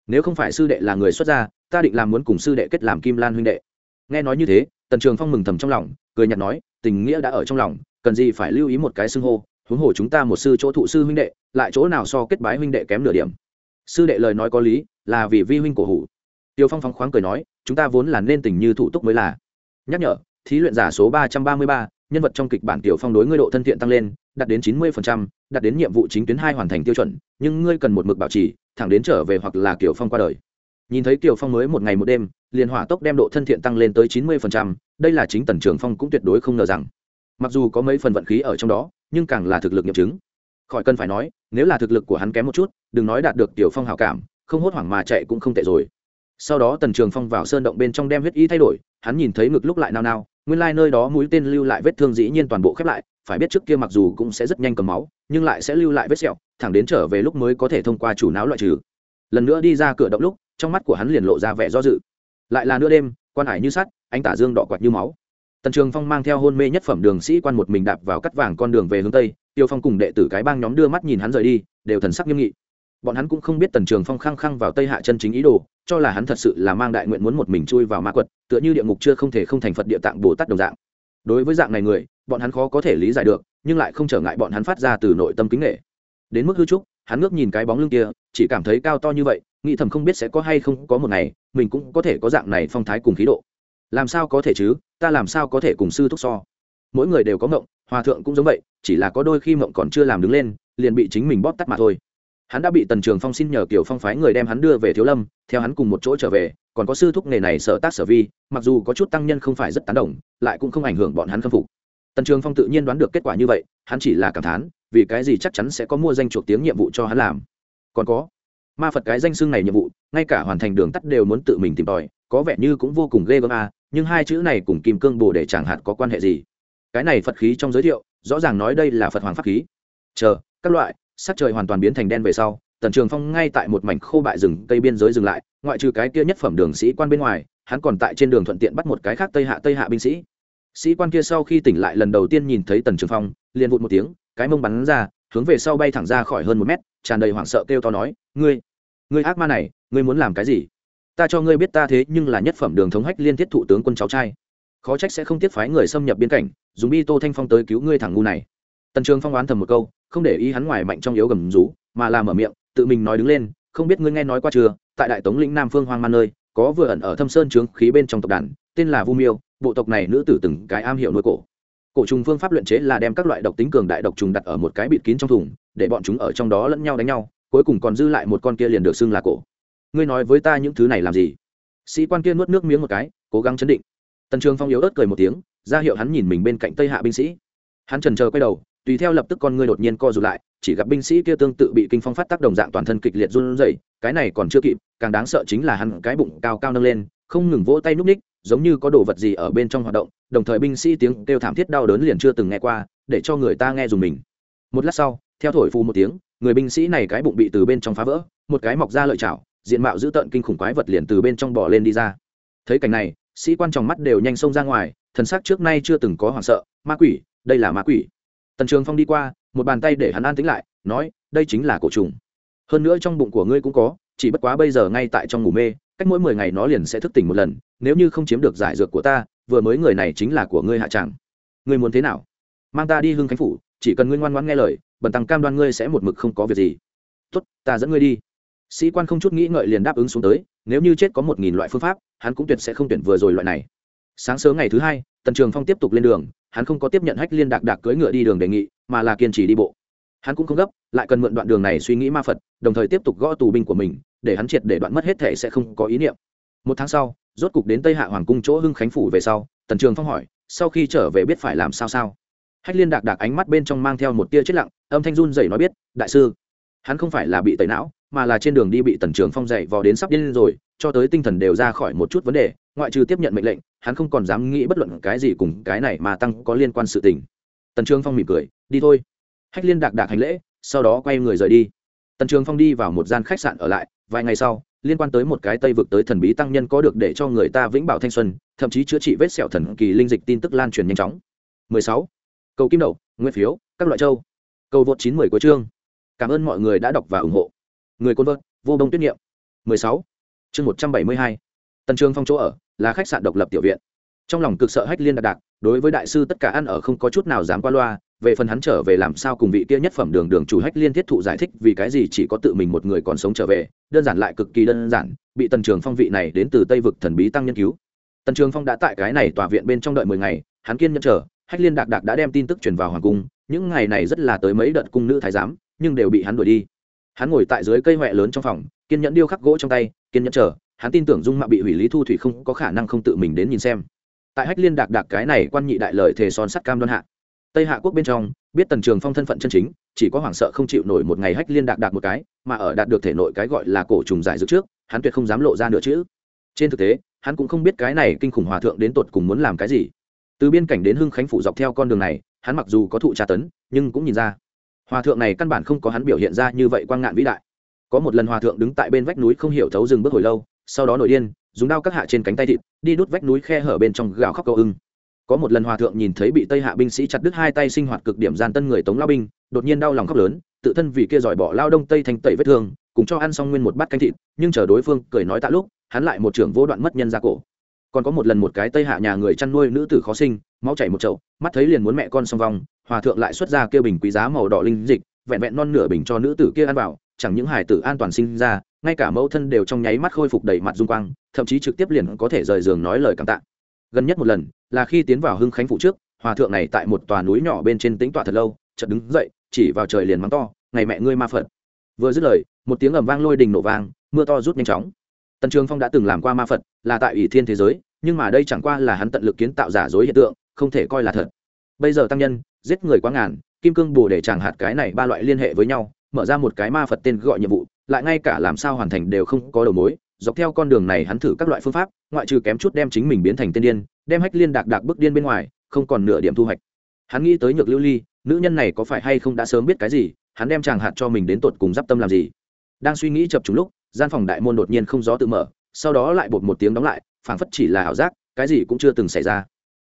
Nếu không phải sư đệ là người xuất gia, ta định làm muốn cùng sư đệ kết làm kim lan huynh đệ. Nghe nói như thế, tần trường phong mừng thầm trong lòng, cười nhạt nói, tình nghĩa đã ở trong lòng, cần gì phải lưu ý một cái xưng hô, huống hồ chúng ta một sư chỗ thụ sư huynh đệ, lại chỗ nào so kết bái huynh đệ kém nửa điểm. Sư đệ lời nói có lý, là vì vi huynh cổ hủ. Tiêu phong phóng khoáng cười nói, chúng ta vốn là nên tình như thủ túc mới là. Nhắc nhở thí luyện giả số ba trăm ba mươi ba, nhân vật trong kịch bản tiểu phong đối ngươi độ thân thiện tăng lên, đạt đến chín mươi đạt đến nhiệm vụ chính tuyến hai hoàn thành tiêu chuẩn, nhưng ngươi cần một mực bảo trì, thẳng đến trở về hoặc là kiểu phong qua đời. Nhìn thấy Tiểu phong mới một ngày một đêm, liền hỏa tốc đem độ thân thiện tăng lên tới chín mươi đây là chính tần trường phong cũng tuyệt đối không ngờ rằng. Mặc dù có mấy phần vận khí ở trong đó, nhưng càng là thực lực nghiệm chứng. Khỏi cần phải nói, nếu là thực lực của hắn kém một chút, đừng nói đạt được tiểu phong hảo cảm, không hốt hoảng mà chạy cũng không tệ rồi. Sau đó tần trường phong vào sơn động bên trong đem huyết y thay đổi, hắn nhìn thấy ngực lúc lại nao nao nguyên lai nơi đó mũi tên lưu lại vết thương dĩ nhiên toàn bộ khép lại, phải biết trước kia mặc dù cũng sẽ rất nhanh cầm máu, nhưng lại sẽ lưu lại vết sẹo, thẳng đến trở về lúc mới có thể thông qua chủ não loại trừ. Lần nữa đi ra cửa động lúc, trong mắt của hắn liền lộ ra vẻ do dự. Lại là nửa đêm, quan hải như sắt anh tả dương đỏ quạt như máu. Tần trường phong mang theo hôn mê nhất phẩm đường sĩ quan một mình đạp vào cắt vàng con đường về hướng tây, tiêu phong cùng đệ tử cái bang nhóm đưa mắt nhìn hắn rời đi, đều thần sắc nghiêm nghị bọn hắn cũng không biết tần trường phong khăng khăng vào tây hạ chân chính ý đồ, cho là hắn thật sự là mang đại nguyện muốn một mình chui vào ma quật, tựa như địa ngục chưa không thể không thành phật địa tạng bồ tát đồng dạng. Đối với dạng này người, bọn hắn khó có thể lý giải được, nhưng lại không trở ngại bọn hắn phát ra từ nội tâm kính nghệ đến mức hư trúc, hắn ngước nhìn cái bóng lưng kia, chỉ cảm thấy cao to như vậy, nghĩ thầm không biết sẽ có hay không có một ngày, mình cũng có thể có dạng này phong thái cùng khí độ. Làm sao có thể chứ, ta làm sao có thể cùng sư thúc so? Mỗi người đều có mộng, hòa thượng cũng giống vậy, chỉ là có đôi khi mộng còn chưa làm đứng lên, liền bị chính mình bóp tắt mà thôi hắn đã bị tần trường phong xin nhờ kiểu phong phái người đem hắn đưa về thiếu lâm, theo hắn cùng một chỗ trở về, còn có sư thúc nghề này sở tác sở vi, mặc dù có chút tăng nhân không phải rất tán đồng, lại cũng không ảnh hưởng bọn hắn khâm phục. Tần trường phong tự nhiên đoán được kết quả như vậy, hắn chỉ là cảm thán, vì cái gì chắc chắn sẽ có mua danh chuộc tiếng nhiệm vụ cho hắn làm. Còn có, ma phật cái danh xưng này nhiệm vụ, ngay cả hoàn thành đường tắt đều muốn tự mình tìm tòi, có vẻ như cũng vô cùng ghê gớm a nhưng hai chữ này cùng kim cương bồ để chẳng hạn có quan hệ gì. Cái này phật khí trong giới thiệu, rõ ràng nói đây là phật hoàng pháp khí. Chờ, các loại sắc trời hoàn toàn biến thành đen về sau, tần trường phong ngay tại một mảnh khô bại rừng cây biên giới dừng lại, ngoại trừ cái kia nhất phẩm đường sĩ quan bên ngoài, hắn còn tại trên đường thuận tiện bắt một cái khác tây hạ tây hạ binh sĩ. Sĩ quan kia sau khi tỉnh lại lần đầu tiên nhìn thấy tần trường phong, liền vụt một tiếng, cái mông bắn ra, hướng về sau bay thẳng ra khỏi hơn một mét, tràn đầy hoảng sợ kêu to nói, ngươi ngươi ác ma này, ngươi muốn làm cái gì? Ta cho ngươi biết ta thế nhưng là nhất phẩm đường thống hách liên thiết thủ tướng quân cháu trai. Khó trách sẽ không tiết phái người xâm nhập biên cảnh, dùng bi tô thanh phong tới cứu ngươi thẳng ngu này. Tần trường phong oán thầm một câu không để ý hắn ngoài mạnh trong yếu gầm rú, mà làm mở miệng, tự mình nói đứng lên, không biết ngươi nghe nói qua chưa, tại đại tống lĩnh nam phương hoang man nơi, có vừa ẩn ở thâm sơn trướng khí bên trong tộc đàn, tên là vu miêu, bộ tộc này nữ tử từng cái am hiểu nuôi cổ. Cổ trùng phương pháp luyện chế là đem các loại độc tính cường đại độc trùng đặt ở một cái bịt kín trong thùng, để bọn chúng ở trong đó lẫn nhau đánh nhau, cuối cùng còn dư lại một con kia liền được xưng là cổ. Ngươi nói với ta những thứ này làm gì? Sĩ quan kia nuốt nước miếng một cái, cố gắng chấn định. Tần trường phong yếu ớt cười một tiếng, ra hiệu hắn nhìn mình bên cạnh tây hạ binh sĩ. Hắn trần chờ quay đầu tùy theo lập tức con ngươi đột nhiên co rụt lại, chỉ gặp binh sĩ kia tương tự bị kinh phong phát tác đồng dạng toàn thân kịch liệt run rẩy, cái này còn chưa kịp, càng đáng sợ chính là hắn cái bụng cao cao nâng lên, không ngừng vỗ tay núp ních, giống như có đồ vật gì ở bên trong hoạt động, đồng thời binh sĩ tiếng kêu thảm thiết đau đớn liền chưa từng nghe qua, để cho người ta nghe dùng mình. Một lát sau, theo thổi phù một tiếng, người binh sĩ này cái bụng bị từ bên trong phá vỡ, một cái mọc ra lợi chảo, diện mạo dữ tợn kinh khủng quái vật liền từ bên trong bỏ lên đi ra. Thấy cảnh này, sĩ quan trong mắt đều nhanh xông ra ngoài, thần sắc trước nay chưa từng có hoảng sợ, ma quỷ, đây là ma quỷ tần trường phong đi qua, một bàn tay để hắn an tính lại, nói, đây chính là cổ trùng. Hơn nữa trong bụng của ngươi cũng có, chỉ bất quá bây giờ ngay tại trong ngủ mê, cách mỗi mười ngày nó liền sẽ thức tỉnh một lần, nếu như không chiếm được giải dược của ta, vừa mới người này chính là của ngươi hạ tràng ngươi muốn thế nào? Mang ta đi hưng khánh phủ, chỉ cần ngươi ngoan ngoãn nghe lời, bần tăng cam đoan ngươi sẽ một mực không có việc gì. Tốt, ta dẫn ngươi đi. Sĩ quan không chút nghĩ ngợi liền đáp ứng xuống tới, nếu như chết có một nghìn loại phương pháp, hắn cũng tuyệt sẽ không tuyển vừa rồi loại này. Sáng sớm ngày thứ hai, tần trường phong tiếp tục lên đường hắn không có tiếp nhận hách liên đạc đạc cưỡi ngựa đi đường đề nghị, mà là kiên trì đi bộ. Hắn cũng không gấp, lại cần mượn đoạn đường này suy nghĩ ma phật, đồng thời tiếp tục gõ tù binh của mình, để hắn triệt để đoạn mất hết thể sẽ không có ý niệm. Một tháng sau, rốt cục đến tây hạ hoàng cung chỗ hưng khánh phủ về sau, tần trường phong hỏi, sau khi trở về biết phải làm sao sao? Hách liên đạc đạc ánh mắt bên trong mang theo một tia chết lặng, âm thanh run dậy nói biết, đại sư, hắn không phải là bị tẩy não, mà là trên đường đi bị tần trường phong dậy vò đến sắp điên rồi, cho tới tinh thần đều ra khỏi một chút vấn đề ngoại trừ tiếp nhận mệnh lệnh, hắn không còn dám nghĩ bất luận cái gì cùng cái này mà tăng có liên quan sự tình. Tần trường phong mỉm cười, đi thôi. Hách liên đạc đạc hành lễ, sau đó quay người rời đi. Tần trường phong đi vào một gian khách sạn ở lại, vài ngày sau, liên quan tới một cái tây vực tới thần bí tăng nhân có được để cho người ta vĩnh bảo thanh xuân, thậm chí chữa trị vết sẹo thần kỳ linh dịch tin tức lan truyền nhanh chóng. 16. cầu kim đậu nguyên phiếu, các loại châu. Cầu vượt 910 của chương. Cảm ơn mọi người đã đọc và ủng hộ. Người côn vợt, vô đông tuyết niệm. 16. chương 172 tần trường phong chỗ ở là khách sạn độc lập tiểu viện. Trong lòng cực sợ hách liên đạt đạc đối với đại sư tất cả ăn ở không có chút nào dám qua loa, về phần hắn trở về làm sao cùng vị kia nhất phẩm đường đường chủ hách liên thiết thụ giải thích vì cái gì chỉ có tự mình một người còn sống trở về, đơn giản lại cực kỳ đơn giản, bị tần trường phong vị này đến từ tây vực thần bí tăng nhân cứu. Tần trường phong đã tại cái này tòa viện bên trong đợi mười ngày, hắn kiên nhẫn chờ, hách liên đạc đạc đã đem tin tức truyền vào hoàng cung, những ngày này rất là tới mấy đợt cung nữ thái giám, nhưng đều bị hắn đuổi đi. Hắn ngồi tại dưới cây huệ lớn trong phòng, kiên nhẫn điêu khắc gỗ trong tay, kiên nhẫn chờ hắn tin tưởng dung mạo bị hủy lý thu thủy không có khả năng không tự mình đến nhìn xem. Tại hách liên đạc đạc cái này quan nhị đại lợi thề son sắt cam đoan hạ. Tây hạ quốc bên trong, biết tần trường phong thân phận chân chính, chỉ có hoảng sợ không chịu nổi một ngày hách liên đạc đạc một cái, mà ở đạt được thể nội cái gọi là cổ trùng giải dược trước, hắn tuyệt không dám lộ ra nữa chứ. trên thực tế, hắn cũng không biết cái này kinh khủng hòa thượng đến tột cùng muốn làm cái gì. Từ biên cảnh đến hưng khánh phủ dọc theo con đường này, hắn mặc dù có thụ tra tấn, nhưng cũng nhìn ra. Hòa thượng này căn bản không có hắn biểu hiện ra như vậy quan ngạn vĩ đại. Có một lần hòa thượng đứng tại bên vách núi không hiểu thấu dừng bước hồi lâu sau đó nổi điên, dùng đao cắt hạ trên cánh tay thịt, đi đút vách núi khe hở bên trong gào khóc cầu ưng. Có một lần hòa thượng nhìn thấy bị tây hạ binh sĩ chặt đứt hai tay sinh hoạt cực điểm gian tân người tống lao binh, đột nhiên đau lòng khóc lớn, tự thân vì kia giỏi bỏ lao đông tây thành tẩy vết thương, cùng cho ăn xong nguyên một bát canh thịt, nhưng chờ đối phương cười nói tạ lúc, hắn lại một trưởng vô đoạn mất nhân ra cổ. Còn có một lần một cái tây hạ nhà người chăn nuôi nữ tử khó sinh, máu chảy một chậu, mắt thấy liền muốn mẹ con song vong, hòa thượng lại xuất ra kia bình quý giá màu đỏ linh dịch, vẹn vẹn non nửa bình cho nữ tử kia ăn vào chẳng những hải tử an toàn sinh ra, ngay cả mẫu thân đều trong nháy mắt khôi phục đầy mặt dung quang, thậm chí trực tiếp liền có thể rời giường nói lời cảm tạ. Gần nhất một lần, là khi tiến vào hưng khánh phủ trước, hòa thượng này tại một tòa núi nhỏ bên trên tính tọa thật lâu, chợt đứng dậy, chỉ vào trời liền mắng to, ngày mẹ ngươi ma phật. Vừa dứt lời, một tiếng ầm vang lôi đình nổ vang, mưa to rút nhanh chóng. Tần trường phong đã từng làm qua ma phật, là tại ủy thiên thế giới, nhưng mà đây chẳng qua là hắn tận lực kiến tạo giả dối hiện tượng, không thể coi là thật. Bây giờ tăng nhân, giết người quá ngàn, kim cương bồ để chẳng hạt cái này ba loại liên hệ với nhau mở ra một cái ma phật tên gọi nhiệm vụ, lại ngay cả làm sao hoàn thành đều không có đầu mối, dọc theo con đường này hắn thử các loại phương pháp, ngoại trừ kém chút đem chính mình biến thành tên điên, đem hách liên đạc đạc bước điên bên ngoài, không còn nửa điểm thu hoạch. Hắn nghĩ tới nhược lưu ly, nữ nhân này có phải hay không đã sớm biết cái gì, hắn đem chàng hạt cho mình đến tột cùng d i p tâm làm gì. Đang suy nghĩ chập trùng lúc, gian phòng đại môn đột nhiên không gió tự mở, sau đó lại bột một tiếng đóng lại, phảng phất chỉ là ảo giác, cái gì cũng chưa từng xảy ra.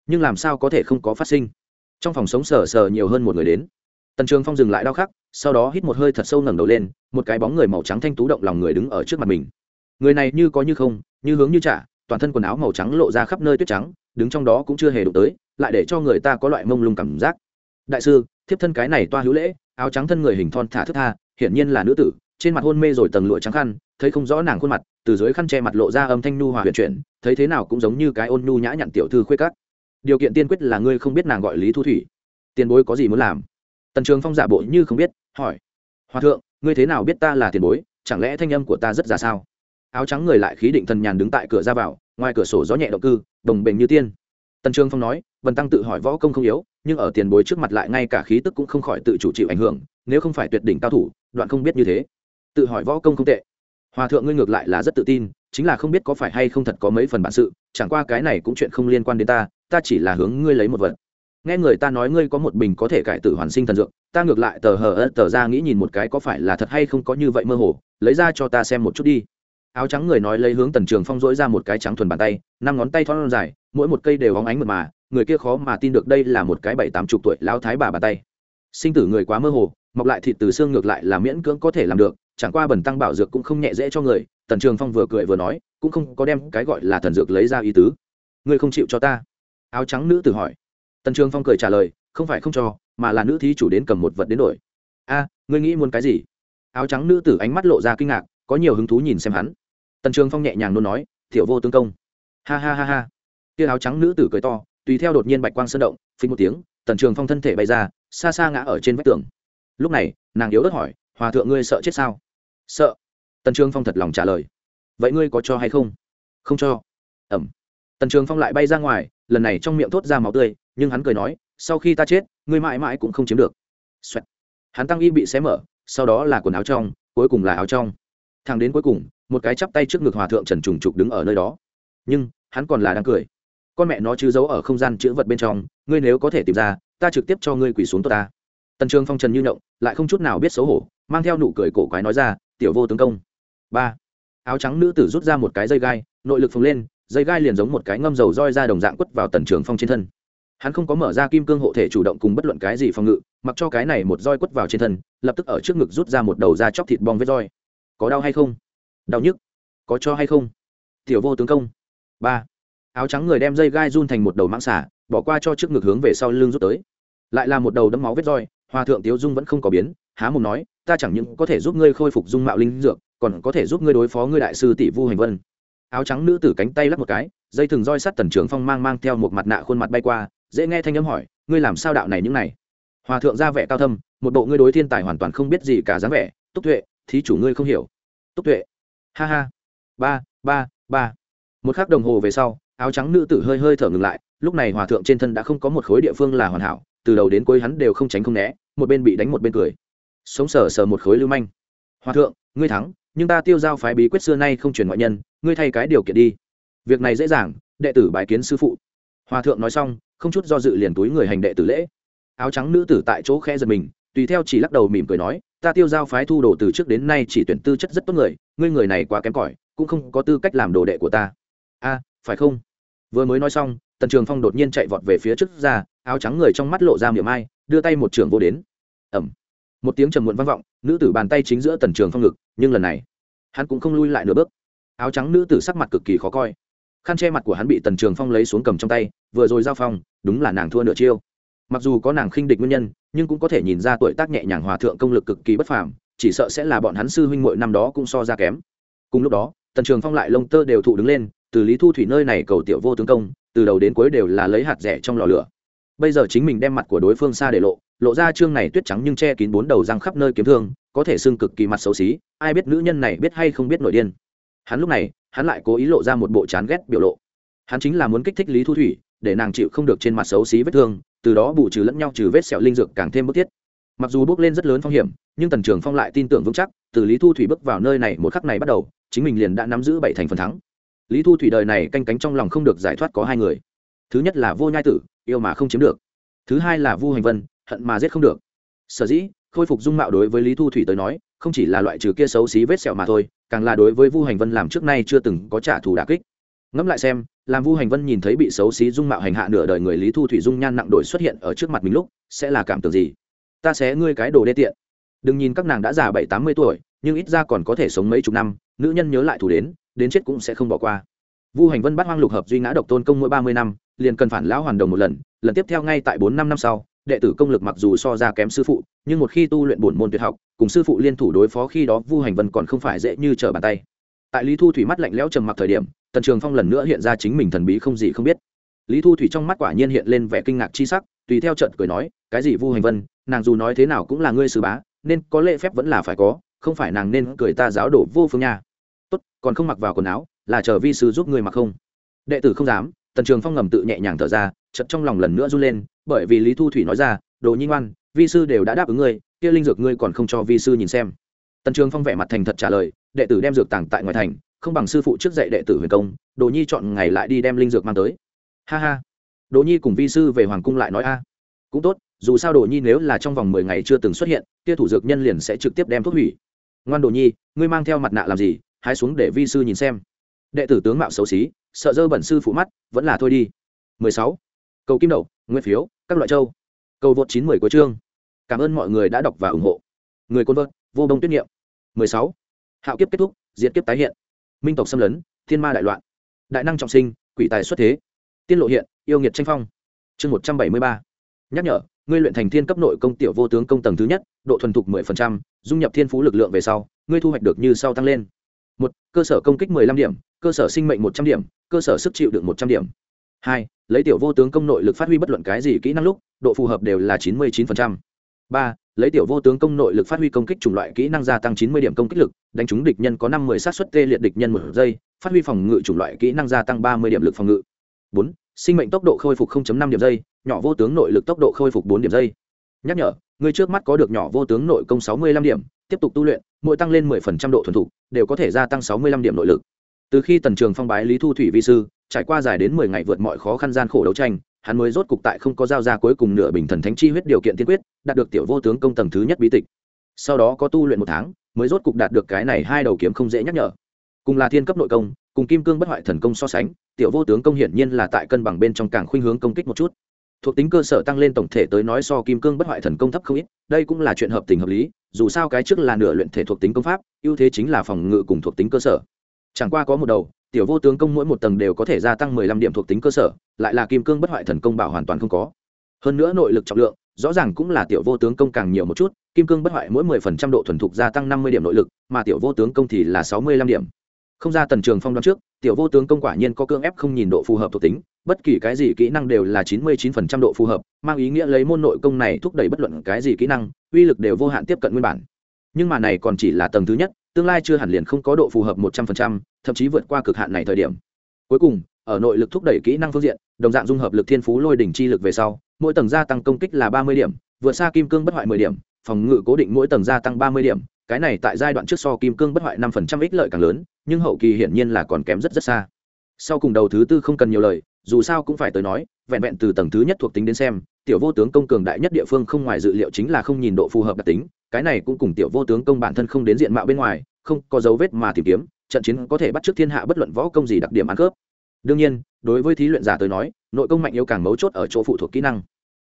Nhưng làm sao có thể không có phát sinh? Trong phòng sống sờ sờ nhiều hơn một người đến. Tần trường phong dừng lại đau khắc sau đó hít một hơi thật sâu ngẩng đầu lên, một cái bóng người màu trắng thanh tú động lòng người đứng ở trước mặt mình. Người này như có như không, như hướng như trả, toàn thân quần áo màu trắng lộ ra khắp nơi tuyết trắng, đứng trong đó cũng chưa hề đụng tới, lại để cho người ta có loại mông lung cảm giác. Đại sư, thiếp thân cái này toa hữu lễ, áo trắng thân người hình thon thả thức tha, hiển nhiên là nữ tử, trên mặt hôn mê rồi tầng lụa trắng khăn, thấy không rõ nàng khuôn mặt, từ dưới khăn che mặt lộ ra âm thanh nhu hòa huyền chuyển, thấy thế nào cũng giống như cái ôn nhu nhã nhặn tiểu thư khuê cắt điều kiện tiên quyết là ngươi không biết nàng gọi lý thu thủy. Tiền bối có gì muốn làm? Tần trường phong giả bộ như không biết hỏi. Hòa thượng, ngươi thế nào biết ta là tiền bối, chẳng lẽ thanh âm của ta rất già sao? Áo trắng người lại khí định thần nhàn đứng tại cửa ra vào, ngoài cửa sổ gió nhẹ động cư, đồng bền như tiên. Tần trường phong nói vần tăng tự hỏi võ công không yếu, nhưng ở tiền bối trước mặt lại ngay cả khí tức cũng không khỏi tự chủ chịu ảnh hưởng, nếu không phải tuyệt đỉnh cao thủ, đoạn không biết như thế. Tự hỏi võ công không tệ. Hòa thượng ngươi ngược lại là rất tự tin, chính là không biết có phải hay không thật có mấy phần bản sự, chẳng qua cái này cũng chuyện không liên quan đến ta ta chỉ là hướng ngươi lấy một vật nghe người ta nói ngươi có một bình có thể cải tự hoàn sinh thần dược, ta ngược lại tờ hờ ớt tờ ra nghĩ nhìn một cái có phải là thật hay không có như vậy mơ hồ, lấy ra cho ta xem một chút đi. Áo trắng người nói lấy hướng tần trường phong dỗi ra một cái trắng thuần bàn tay, năm ngón tay thon dài, mỗi một cây đều hóng ánh mượt mà, người kia khó mà tin được đây là một cái bảy tám chục tuổi lao thái bà bàn tay. Sinh tử người quá mơ hồ, mọc lại thịt từ xương ngược lại là miễn cưỡng có thể làm được, chẳng qua bẩn tăng bảo dược cũng không nhẹ dễ cho người, tần trường phong vừa cười vừa nói, cũng không có đem cái gọi là thần dược lấy ra ý tứ. Ngươi không chịu cho ta. Áo trắng nữ tử hỏi tần trường phong cười trả lời, không phải không cho, mà là nữ thí chủ đến cầm một vật đến đổi. A, ngươi nghĩ muốn cái gì? Áo trắng nữ tử ánh mắt lộ ra kinh ngạc, có nhiều hứng thú nhìn xem hắn. Tần trường phong nhẹ nhàng nôn nói thiểu vô tương công. Ha ha ha ha. Tia áo trắng nữ tử cười to, tùy theo đột nhiên bạch quang sơn động, phình một tiếng, tần trường phong thân thể bay ra, xa xa ngã ở trên vách tường. Lúc này, nàng yếu ớt hỏi, hòa thượng ngươi sợ chết sao? Sợ. Tần trường phong thật lòng trả lời. Vậy ngươi có cho hay không? Không cho. Ẩm. Tần trường phong lại bay ra ngoài, lần này trong miệng thốt ra máu tươi nhưng hắn cười nói, sau khi ta chết, ngươi mãi mãi cũng không chiếm được、Xoẹt. hắn tăng y bị xé mở, sau đó là quần áo trong, cuối cùng là áo trong. Thằng đến cuối cùng, một cái chắp tay trước ngực hòa thượng trần trùng trục đứng ở nơi đó. Nhưng, hắn còn là đang cười. Con mẹ nó chứ giấu ở không gian chữ vật bên trong, ngươi nếu có thể tìm ra, ta trực tiếp cho ngươi quỳ xuống tôi ta. Tần trường phong trần như nhộng lại không chút nào biết xấu hổ, mang theo nụ cười cổ quái nói ra, tiểu vô tướng công. Ba. Áo trắng nữ tử rút ra một cái dây gai, nội lực phồng lên, dây gai liền giống một cái ngâm dầu roi ra đồng dạng quất vào tần trường phong trên thân hắn không có mở ra kim cương hộ thể chủ động cùng bất luận cái gì phòng ngự, mặc cho cái này một roi quất vào trên thân, lập tức ở trước ngực rút ra một đầu da chóc thịt bong vết roi. Có đau hay không? Đau nhức. Có cho hay không? Tiểu vô tướng công. Ba. Áo trắng người đem dây gai run thành một đầu mãng xả bỏ qua cho trước ngực hướng về sau lưng rút tới. Lại là một đầu đấm máu vết roi hòa thượng tiếu dung vẫn không có biến, há mồm nói, ta chẳng những có thể giúp ngươi khôi phục dung mạo linh dược, còn có thể giúp ngươi đối phó ngươi đại sư tỷ vu hành vân. Áo trắng nữ tử cánh tay lắp một cái, dây thừng roi sắt tần trường phong mang mang theo một mặt nạ khuôn mặt bay qua dễ nghe thanh âm hỏi, ngươi làm sao đạo này những này? Hòa thượng ra vẻ cao thâm, một bộ ngươi đối thiên tài hoàn toàn không biết gì cả dáng vẻ, túc tuệ, thí chủ ngươi không hiểu. Túc tuệ, ha ha, ba ba ba. Một khắc đồng hồ về sau, áo trắng nữ tử hơi hơi thở ngừng lại, lúc này hòa thượng trên thân đã không có một khối địa phương là hoàn hảo, từ đầu đến cuối hắn đều không tránh không né, một bên bị đánh một bên cười. Sống sờ sờ một khối lưu manh. Hòa thượng, ngươi thắng, nhưng ta tiêu giao phái bí quyết xưa nay không truyền ngoại nhân, ngươi thay cái điều kiện đi. Việc này dễ dàng, đệ tử bài kiến sư phụ. Hòa thượng nói xong không chút do dự liền túi người hành đệ tử lễ. Áo trắng nữ tử tại chỗ khe giật mình, tùy theo chỉ lắc đầu mỉm cười nói, ta tiêu giao phái thu đồ từ trước đến nay chỉ tuyển tư chất rất tốt người, ngươi người này quá kém cỏi, cũng không có tư cách làm đồ đệ của ta. A, phải không? Vừa mới nói xong, tần trường phong đột nhiên chạy vọt về phía trước ra, áo trắng người trong mắt lộ ra miệng ai, đưa tay một trường vô đến. Ẩm một tiếng trầm muộn vang vọng, nữ tử bàn tay chính giữa tần trường phong ngực, nhưng lần này, hắn cũng không lui lại nửa bước. Áo trắng nữ tử sắc mặt cực kỳ khó coi khăn che mặt của hắn bị tần trường phong lấy xuống cầm trong tay, vừa rồi giao phong, đúng là nàng thua nửa chiêu. Mặc dù có nàng khinh địch nguyên nhân, nhưng cũng có thể nhìn ra tuổi tác nhẹ nhàng hòa thượng công lực cực kỳ bất phàm, chỉ sợ sẽ là bọn hắn sư huynh mỗi năm đó cũng so ra kém. Cùng lúc đó, tần trường phong lại lông tơ đều thụ đứng lên, từ lý thu thủy nơi này cầu tiểu vô tướng công, từ đầu đến cuối đều là lấy hạt rẻ trong lò lửa. Bây giờ chính mình đem mặt của đối phương xa để lộ lộ ra chương này tuyết trắng nhưng che kín bốn đầu răng khắp nơi kiếm thương, có thể xưng cực kỳ mặt xấu xí, ai biết nữ nhân này biết hay không biết nội điên hắn lúc này, hắn lại cố ý lộ ra một bộ chán ghét biểu lộ. Hắn chính là muốn kích thích lý thu thủy, để nàng chịu không được trên mặt xấu xí vết thương, từ đó bù trừ lẫn nhau trừ vết sẹo linh dược càng thêm bức thiết. Mặc dù bước lên rất lớn phong hiểm, nhưng tần trường phong lại tin tưởng vững chắc, từ lý thu thủy bước vào nơi này một khắc này bắt đầu, chính mình liền đã nắm giữ bảy thành phần thắng. Lý thu thủy đời này canh cánh trong lòng không được giải thoát có hai người. Thứ nhất là vô nhai tử, yêu mà không chiếm được. Thứ hai là vu hành vân, hận mà giết không được. Sở dĩ, khôi phục dung mạo đối với lý thu thủy tới nói, không chỉ là loại trừ kia xấu xí vết sẹo mà thôi càng là đối với vu hành vân làm trước nay chưa từng có trả thù đà kích. Ngẫm lại xem, làm vu hành vân nhìn thấy bị xấu xí dung mạo hành hạ nửa đời người lý thu thủy dung nhan nặng đổi xuất hiện ở trước mặt mình lúc, sẽ là cảm tưởng gì? Ta sẽ ngươi cái đồ đê tiện. Đừng nhìn các nàng đã già bảy tám mươi tuổi, nhưng ít ra còn có thể sống mấy chục năm, nữ nhân nhớ lại thủ đến đến chết cũng sẽ không bỏ qua. Vu hành vân bắt hoang lục hợp duy ngã độc tôn công mỗi ba mươi năm, liền cần phản lão hoàn đồng một lần lần tiếp theo ngay tại bốn năm năm sau đệ tử công lực mặc dù so ra kém sư phụ, nhưng một khi tu luyện bổn môn tuyệt học, cùng sư phụ liên thủ đối phó khi đó vu hành vân còn không phải dễ như trở bàn tay. Tại lý thu thủy mắt lạnh lẽo trầm mặc thời điểm, tần trường phong lần nữa hiện ra chính mình thần bí không gì không biết. Lý thu thủy trong mắt quả nhiên hiện lên vẻ kinh ngạc chi sắc, tùy theo trận cười nói, cái gì vu hành vân, nàng dù nói thế nào cũng là ngươi sư bá, nên có lễ phép vẫn là phải có, không phải nàng nên cười ta giáo đổ vô phương nha. Tốt, còn không mặc vào quần áo, là chờ vi sư giúp ngươi mặc không? Đệ tử không dám, tần trường phong ngầm tự nhẹ nhàng thở ra chật trong lòng lần nữa run lên, bởi vì lý thu thủy nói ra, đồ nhi ngoan, vi sư đều đã đáp ứng ngươi, kia linh dược ngươi còn không cho vi sư nhìn xem. Tần trường phong vẻ mặt thành thật trả lời, đệ tử đem dược tàng tại ngoài thành, không bằng sư phụ trước dạy đệ tử huyền công, đồ nhi chọn ngày lại đi đem linh dược mang tới. Ha ha. Đồ nhi cùng vi sư về hoàng cung lại nói, a, cũng tốt, dù sao đồ nhi nếu là trong vòng mười ngày chưa từng xuất hiện, kia thủ dược nhân liền sẽ trực tiếp đem thuốc hủy. Ngoan đồ nhi, ngươi mang theo mặt nạ làm gì, hái xuống để vi sư nhìn xem. Đệ tử tướng mạo xấu xí, sợ dơ bẩn sư phụ mắt, vẫn là thôi đi. 16 cầu kim đậu nguyên phiếu các loại châu. Cầu vượt 90 của chương. Cảm ơn mọi người đã đọc và ủng hộ. Người côn vợt vô đông tuyết nghiệm 16. hạo kiếp kết thúc diệt kiếp tái hiện. Minh tộc xâm lấn thiên ma đại loạn. Đại năng trọng sinh quỷ tài xuất thế. Tiên lộ hiện yêu nghiệt tranh phong. Chương 173. nhắc nhở ngươi luyện thành thiên cấp nội công tiểu vô tướng công tầng thứ nhất độ thuần thục 10%, dung nhập thiên phú lực lượng về sau ngươi thu hoạch được như sau tăng lên. Một cơ sở công kích 15 điểm cơ sở sinh mệnh 100 điểm cơ sở sức chịu đựng 100 điểm hai, lấy tiểu vô tướng công nội lực phát huy bất luận cái gì kỹ năng lúc, độ phù hợp đều là 99%. ba, lấy tiểu vô tướng công nội lực phát huy công kích chủng loại kỹ năng gia tăng 90 điểm công kích lực, đánh trúng địch nhân có năm mươi sát suất tê liệt địch nhân một giây, phát huy phòng ngự chủng loại kỹ năng gia tăng 30 điểm lực phòng ngự. Bốn, sinh mệnh tốc độ khôi phục 0.5 điểm giây, nhỏ vô tướng nội lực tốc độ khôi phục 4 điểm giây. Nhắc nhở, người trước mắt có được nhỏ vô tướng nội công 65 điểm, tiếp tục tu luyện, mỗi tăng lên 10% độ thuần thục, đều có thể gia tăng 65 điểm nội lực. Từ khi tần trường phong bái lý thu thủy vi sư trải qua dài đến 10 ngày vượt mọi khó khăn gian khổ đấu tranh, hắn mới rốt cục tại không có giao ra cuối cùng nửa bình thần thánh chi huyết điều kiện tiên quyết, đạt được tiểu vô tướng công tầng thứ nhất bí tịch. Sau đó có tu luyện một tháng, mới rốt cục đạt được cái này hai đầu kiếm không dễ nhắc nhở. Cùng là thiên cấp nội công, cùng kim cương bất hoại thần công so sánh, tiểu vô tướng công hiển nhiên là tại cân bằng bên trong càng khuynh hướng công kích một chút. Thuộc tính cơ sở tăng lên tổng thể tới nói so kim cương bất hoại thần công thấp không ít, đây cũng là chuyện hợp tình hợp lý, dù sao cái trước là nửa luyện thể thuộc tính công pháp, ưu thế chính là phòng ngự cùng thuộc tính cơ sở chẳng qua có một đầu, tiểu vô tướng công mỗi một tầng đều có thể gia tăng mười lăm điểm thuộc tính cơ sở, lại là kim cương bất hoại thần công bảo hoàn toàn không có. Hơn nữa nội lực trọng lượng, rõ ràng cũng là tiểu vô tướng công càng nhiều một chút, kim cương bất hoại mỗi mười phần trăm độ thuần thục gia tăng năm mươi điểm nội lực, mà tiểu vô tướng công thì là sáu mươi lăm điểm. Không ra tần trường phong đoán trước, tiểu vô tướng công quả nhiên có cương ép không nhìn độ phù hợp thuộc tính, bất kỳ cái gì kỹ năng đều là chín mươi chín phần trăm độ phù hợp, mang ý nghĩa lấy môn nội công này thúc đẩy bất luận cái gì kỹ năng, uy lực đều vô hạn tiếp cận nguyên bản. Nhưng mà này còn chỉ là tầng thứ nhất tương lai chưa hẳn liền không có độ phù hợp một trăm phần trăm, thậm chí vượt qua cực hạn này thời điểm. Cuối cùng, ở nội lực thúc đẩy kỹ năng phương diện, đồng dạng dung hợp lực thiên phú lôi đỉnh chi lực về sau, mỗi tầng gia tăng công kích là ba mươi điểm, vượt xa kim cương bất hoại mười điểm, phòng ngự cố định mỗi tầng gia tăng ba mươi điểm, cái này tại giai đoạn trước so kim cương bất hoại năm phần trăm ích lợi càng lớn, nhưng hậu kỳ hiển nhiên là còn kém rất rất xa. Sau cùng đầu thứ tư không cần nhiều lời, dù sao cũng phải tới nói vẹn vẹn từ tầng thứ nhất thuộc tính đến xem, tiểu vô tướng công cường đại nhất địa phương không ngoài dự liệu chính là không nhìn độ phù hợp đặc tính, cái này cũng cùng tiểu vô tướng công bản thân không đến diện mạo bên ngoài, không có dấu vết mà tìm kiếm, trận chiến có thể bắt trước thiên hạ bất luận võ công gì đặc điểm ăn cướp đương nhiên, đối với thí luyện giả tới nói, nội công mạnh yếu càng mấu chốt ở chỗ phụ thuộc kỹ năng.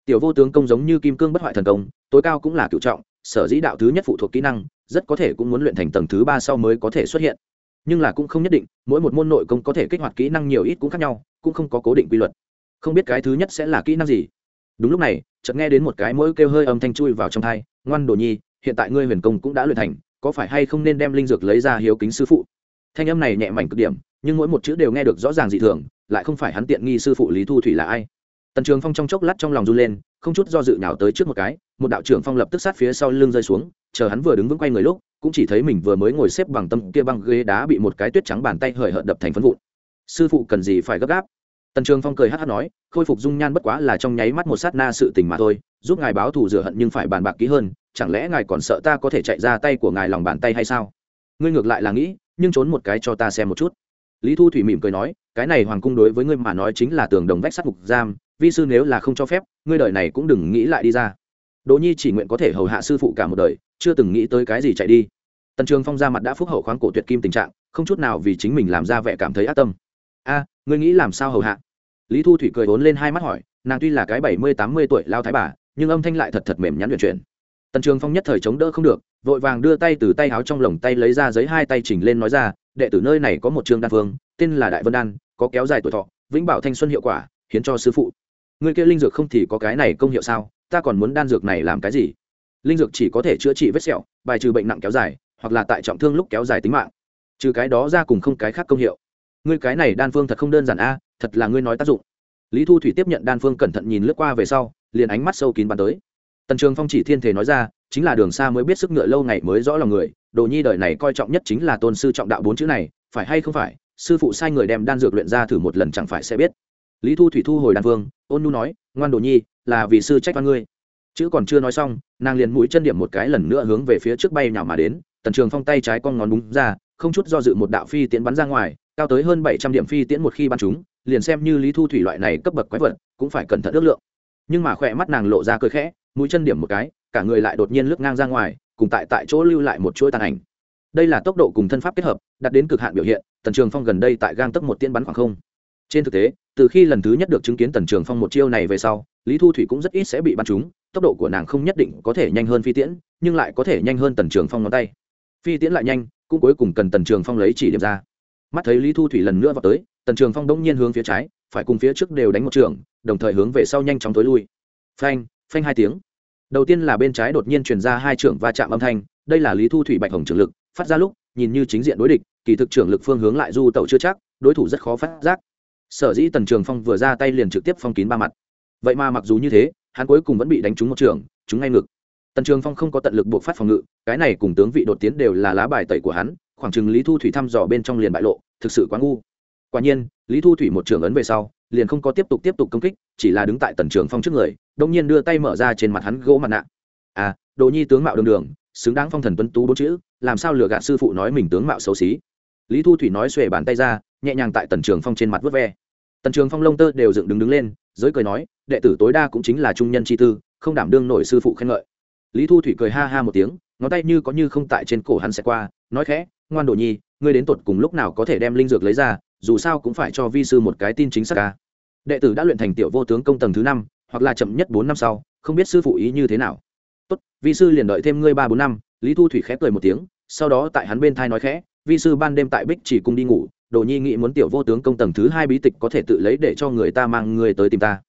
Tiểu vô tướng công giống như kim cương bất hoại thần công, tối cao cũng là cựu trọng, sở dĩ đạo thứ nhất phụ thuộc kỹ năng, rất có thể cũng muốn luyện thành tầng thứ ba sau mới có thể xuất hiện. Nhưng là cũng không nhất định, mỗi một môn nội công có thể kích hoạt kỹ năng nhiều ít cũng khác nhau, cũng không có cố định quy luật không biết cái thứ nhất sẽ là kỹ năng gì. Đúng lúc này, chợt nghe đến một cái mỗi kêu hơi âm thanh chui vào trong thai, ngoan đồ nhi, hiện tại ngươi huyền công cũng đã luyện thành, có phải hay không nên đem linh dược lấy ra hiếu kính sư phụ? Thanh âm này nhẹ mảnh cực điểm, nhưng mỗi một chữ đều nghe được rõ ràng dị thường, lại không phải hắn tiện nghi sư phụ lý thu thủy là ai. Tần trường phong trong chốc lát trong lòng run lên, không chút do dự nào tới trước một cái, một đạo trưởng phong lập tức sát phía sau lưng rơi xuống, chờ hắn vừa đứng vững quay người lúc, cũng chỉ thấy mình vừa mới ngồi xếp bằng tâm kia băng ghế đá bị một cái tuyết trắng bàn tay hời hợt đập thành phân vụn. Sư phụ cần gì phải gấp gáp? Tần trường phong cười hát hát nói, khôi phục dung nhan bất quá là trong nháy mắt một sát na sự tình mà thôi, giúp ngài báo thù rửa hận nhưng phải bàn bạc kỹ hơn, chẳng lẽ ngài còn sợ ta có thể chạy ra tay của ngài lòng bàn tay hay sao? Ngươi ngược lại là nghĩ, nhưng trốn một cái cho ta xem một chút. Lý thu thủy mỉm cười nói, cái này hoàng cung đối với ngươi mà nói chính là tường đồng vách sắt ngục giam, vi sư nếu là không cho phép, ngươi đời này cũng đừng nghĩ lại đi ra. Đỗ nhi chỉ nguyện có thể hầu hạ sư phụ cả một đời, chưa từng nghĩ tới cái gì chạy đi. Tần trường phong ra mặt đã phúc hậu khoáng cổ tuyệt kim tình trạng, không chút nào vì chính mình làm ra vẻ cảm thấy ác tâm. A, ngươi nghĩ làm sao hầu hạ? Lý thu thủy cười vốn lên hai mắt hỏi, nàng tuy là cái bảy mươi tám mươi tuổi lao thái bà, nhưng âm thanh lại thật thật mềm nhắn luyện chuyển. Tần trường phong nhất thời chống đỡ không được, vội vàng đưa tay từ tay áo trong lồng tay lấy ra giấy hai tay chỉnh lên nói ra, đệ tử nơi này có một trường đan phương, tên là đại vân đan, có kéo dài tuổi thọ, vĩnh bảo thanh xuân hiệu quả, hiến cho sư phụ. Người kia linh dược không thì có cái này công hiệu sao? Ta còn muốn đan dược này làm cái gì? Linh dược chỉ có thể chữa trị vết sẹo, bài trừ bệnh nặng kéo dài, hoặc là tại trọng thương lúc kéo dài tính mạng, trừ cái đó ra cùng không cái khác công hiệu ngươi cái này đan phương thật không đơn giản a, thật là ngươi nói tác dụng. Lý thu thủy tiếp nhận đan phương cẩn thận nhìn lướt qua về sau, liền ánh mắt sâu kín bắn tới. Tần trường phong chỉ thiên thể nói ra, chính là đường xa mới biết sức ngựa lâu ngày mới rõ lòng người, đồ nhi đời này coi trọng nhất chính là tôn sư trọng đạo bốn chữ này, phải hay không phải, sư phụ sai người đem đan dược luyện ra thử một lần chẳng phải sẽ biết. Lý thu thủy thu hồi đan phương, ôn nu nói, ngoan đồ nhi, là vì sư trách văn ngươi. Chữ còn chưa nói xong, nàng liền mũi chân điểm một cái lần nữa hướng về phía trước bay nhào mà đến, tần trường phong tay trái con ngón búng ra không chút do dự một đạo phi tiễn bắn ra ngoài, cao tới hơn bảy trăm điểm phi tiễn một khi bắn chúng, liền xem như lý thu thủy loại này cấp bậc quái vật, cũng phải cẩn thận ước lượng. Nhưng mà khỏe mắt nàng lộ ra cười khẽ, mũi chân điểm một cái, cả người lại đột nhiên lướt ngang ra ngoài, cùng tại tại chỗ lưu lại một chuỗi tàn ảnh. Đây là tốc độ cùng thân pháp kết hợp, đạt đến cực hạn biểu hiện, tần trường phong gần đây tại gang tấc một tiên bắn khoảng không. Trên thực tế, từ khi lần thứ nhất được chứng kiến tần trường phong một chiêu này về sau, lý thu thủy cũng rất ít sẽ bị bắn trúng tốc độ của nàng không nhất định có thể nhanh hơn phi tiễn, nhưng lại có thể nhanh hơn tần trường phong ngón tay. Phi tiễn lại nhanh cũng cuối cùng cần tần trường phong lấy chỉ điểm ra. Mắt thấy lý thu thủy lần nữa vào tới, tần trường phong đông nhiên hướng phía trái, phải cùng phía trước đều đánh một trường, đồng thời hướng về sau nhanh chóng tối lui. Phanh phanh hai tiếng. Đầu tiên là bên trái đột nhiên truyền ra hai trưởng va chạm âm thanh, đây là lý thu thủy bạch hồng trưởng lực, phát ra lúc, nhìn như chính diện đối địch, kỳ thực trưởng lực phương hướng lại du tẩu chưa chắc, đối thủ rất khó phát giác. Sở dĩ tần trường phong vừa ra tay liền trực tiếp phong kín ba mặt. Vậy mà mặc dù như thế, hắn cuối cùng vẫn bị đánh trúng một trường, trúng ngay ngực tần trường phong không có tận lực buộc phát phòng ngự, cái này cùng tướng vị đột tiến đều là lá bài tẩy của hắn, khoảng chừng lý thu thủy thăm dò bên trong liền bại lộ, thực sự quá ngu. Quả nhiên, lý thu thủy một trường ấn về sau, liền không có tiếp tục tiếp tục công kích, chỉ là đứng tại tần trường phong trước người đông nhiên đưa tay mở ra trên mặt hắn gỗ mặt nạ. À đồ nhi tướng mạo đường đường, xứng đáng phong thần tuấn tú bốn chữ, làm sao lừa gạt sư phụ nói mình tướng mạo xấu xí. Lý thu thủy nói xuề bàn tay ra, nhẹ nhàng tại tần trường phong trên mặt vớt ve. Tần trường phong lông tơ đều dựng đứng đứng lên, giới cười nói, đệ tử tối đa cũng chính là trung nhân chi tư, không đảm đương nổi sư phụ khen ngợi lý thu thủy cười ha ha một tiếng, ngón tay như có như không tại trên cổ hắn sẽ qua, nói khẽ, ngoan đồ nhi, ngươi đến tột cùng lúc nào có thể đem linh dược lấy ra, dù sao cũng phải cho vi sư một cái tin chính xác ca. Đệ tử đã luyện thành tiểu vô tướng công tầng thứ năm, hoặc là chậm nhất bốn năm sau, không biết sư phụ ý như thế nào. Tốt, vi sư liền đợi thêm ngươi ba bốn năm. Lý thu thủy khẽ cười một tiếng, sau đó tại hắn bên thai nói khẽ, vi sư ban đêm tại bích chỉ cùng đi ngủ, đồ nhi nghĩ muốn tiểu vô tướng công tầng thứ hai bí tịch có thể tự lấy để cho người ta mang người tới tìm ta.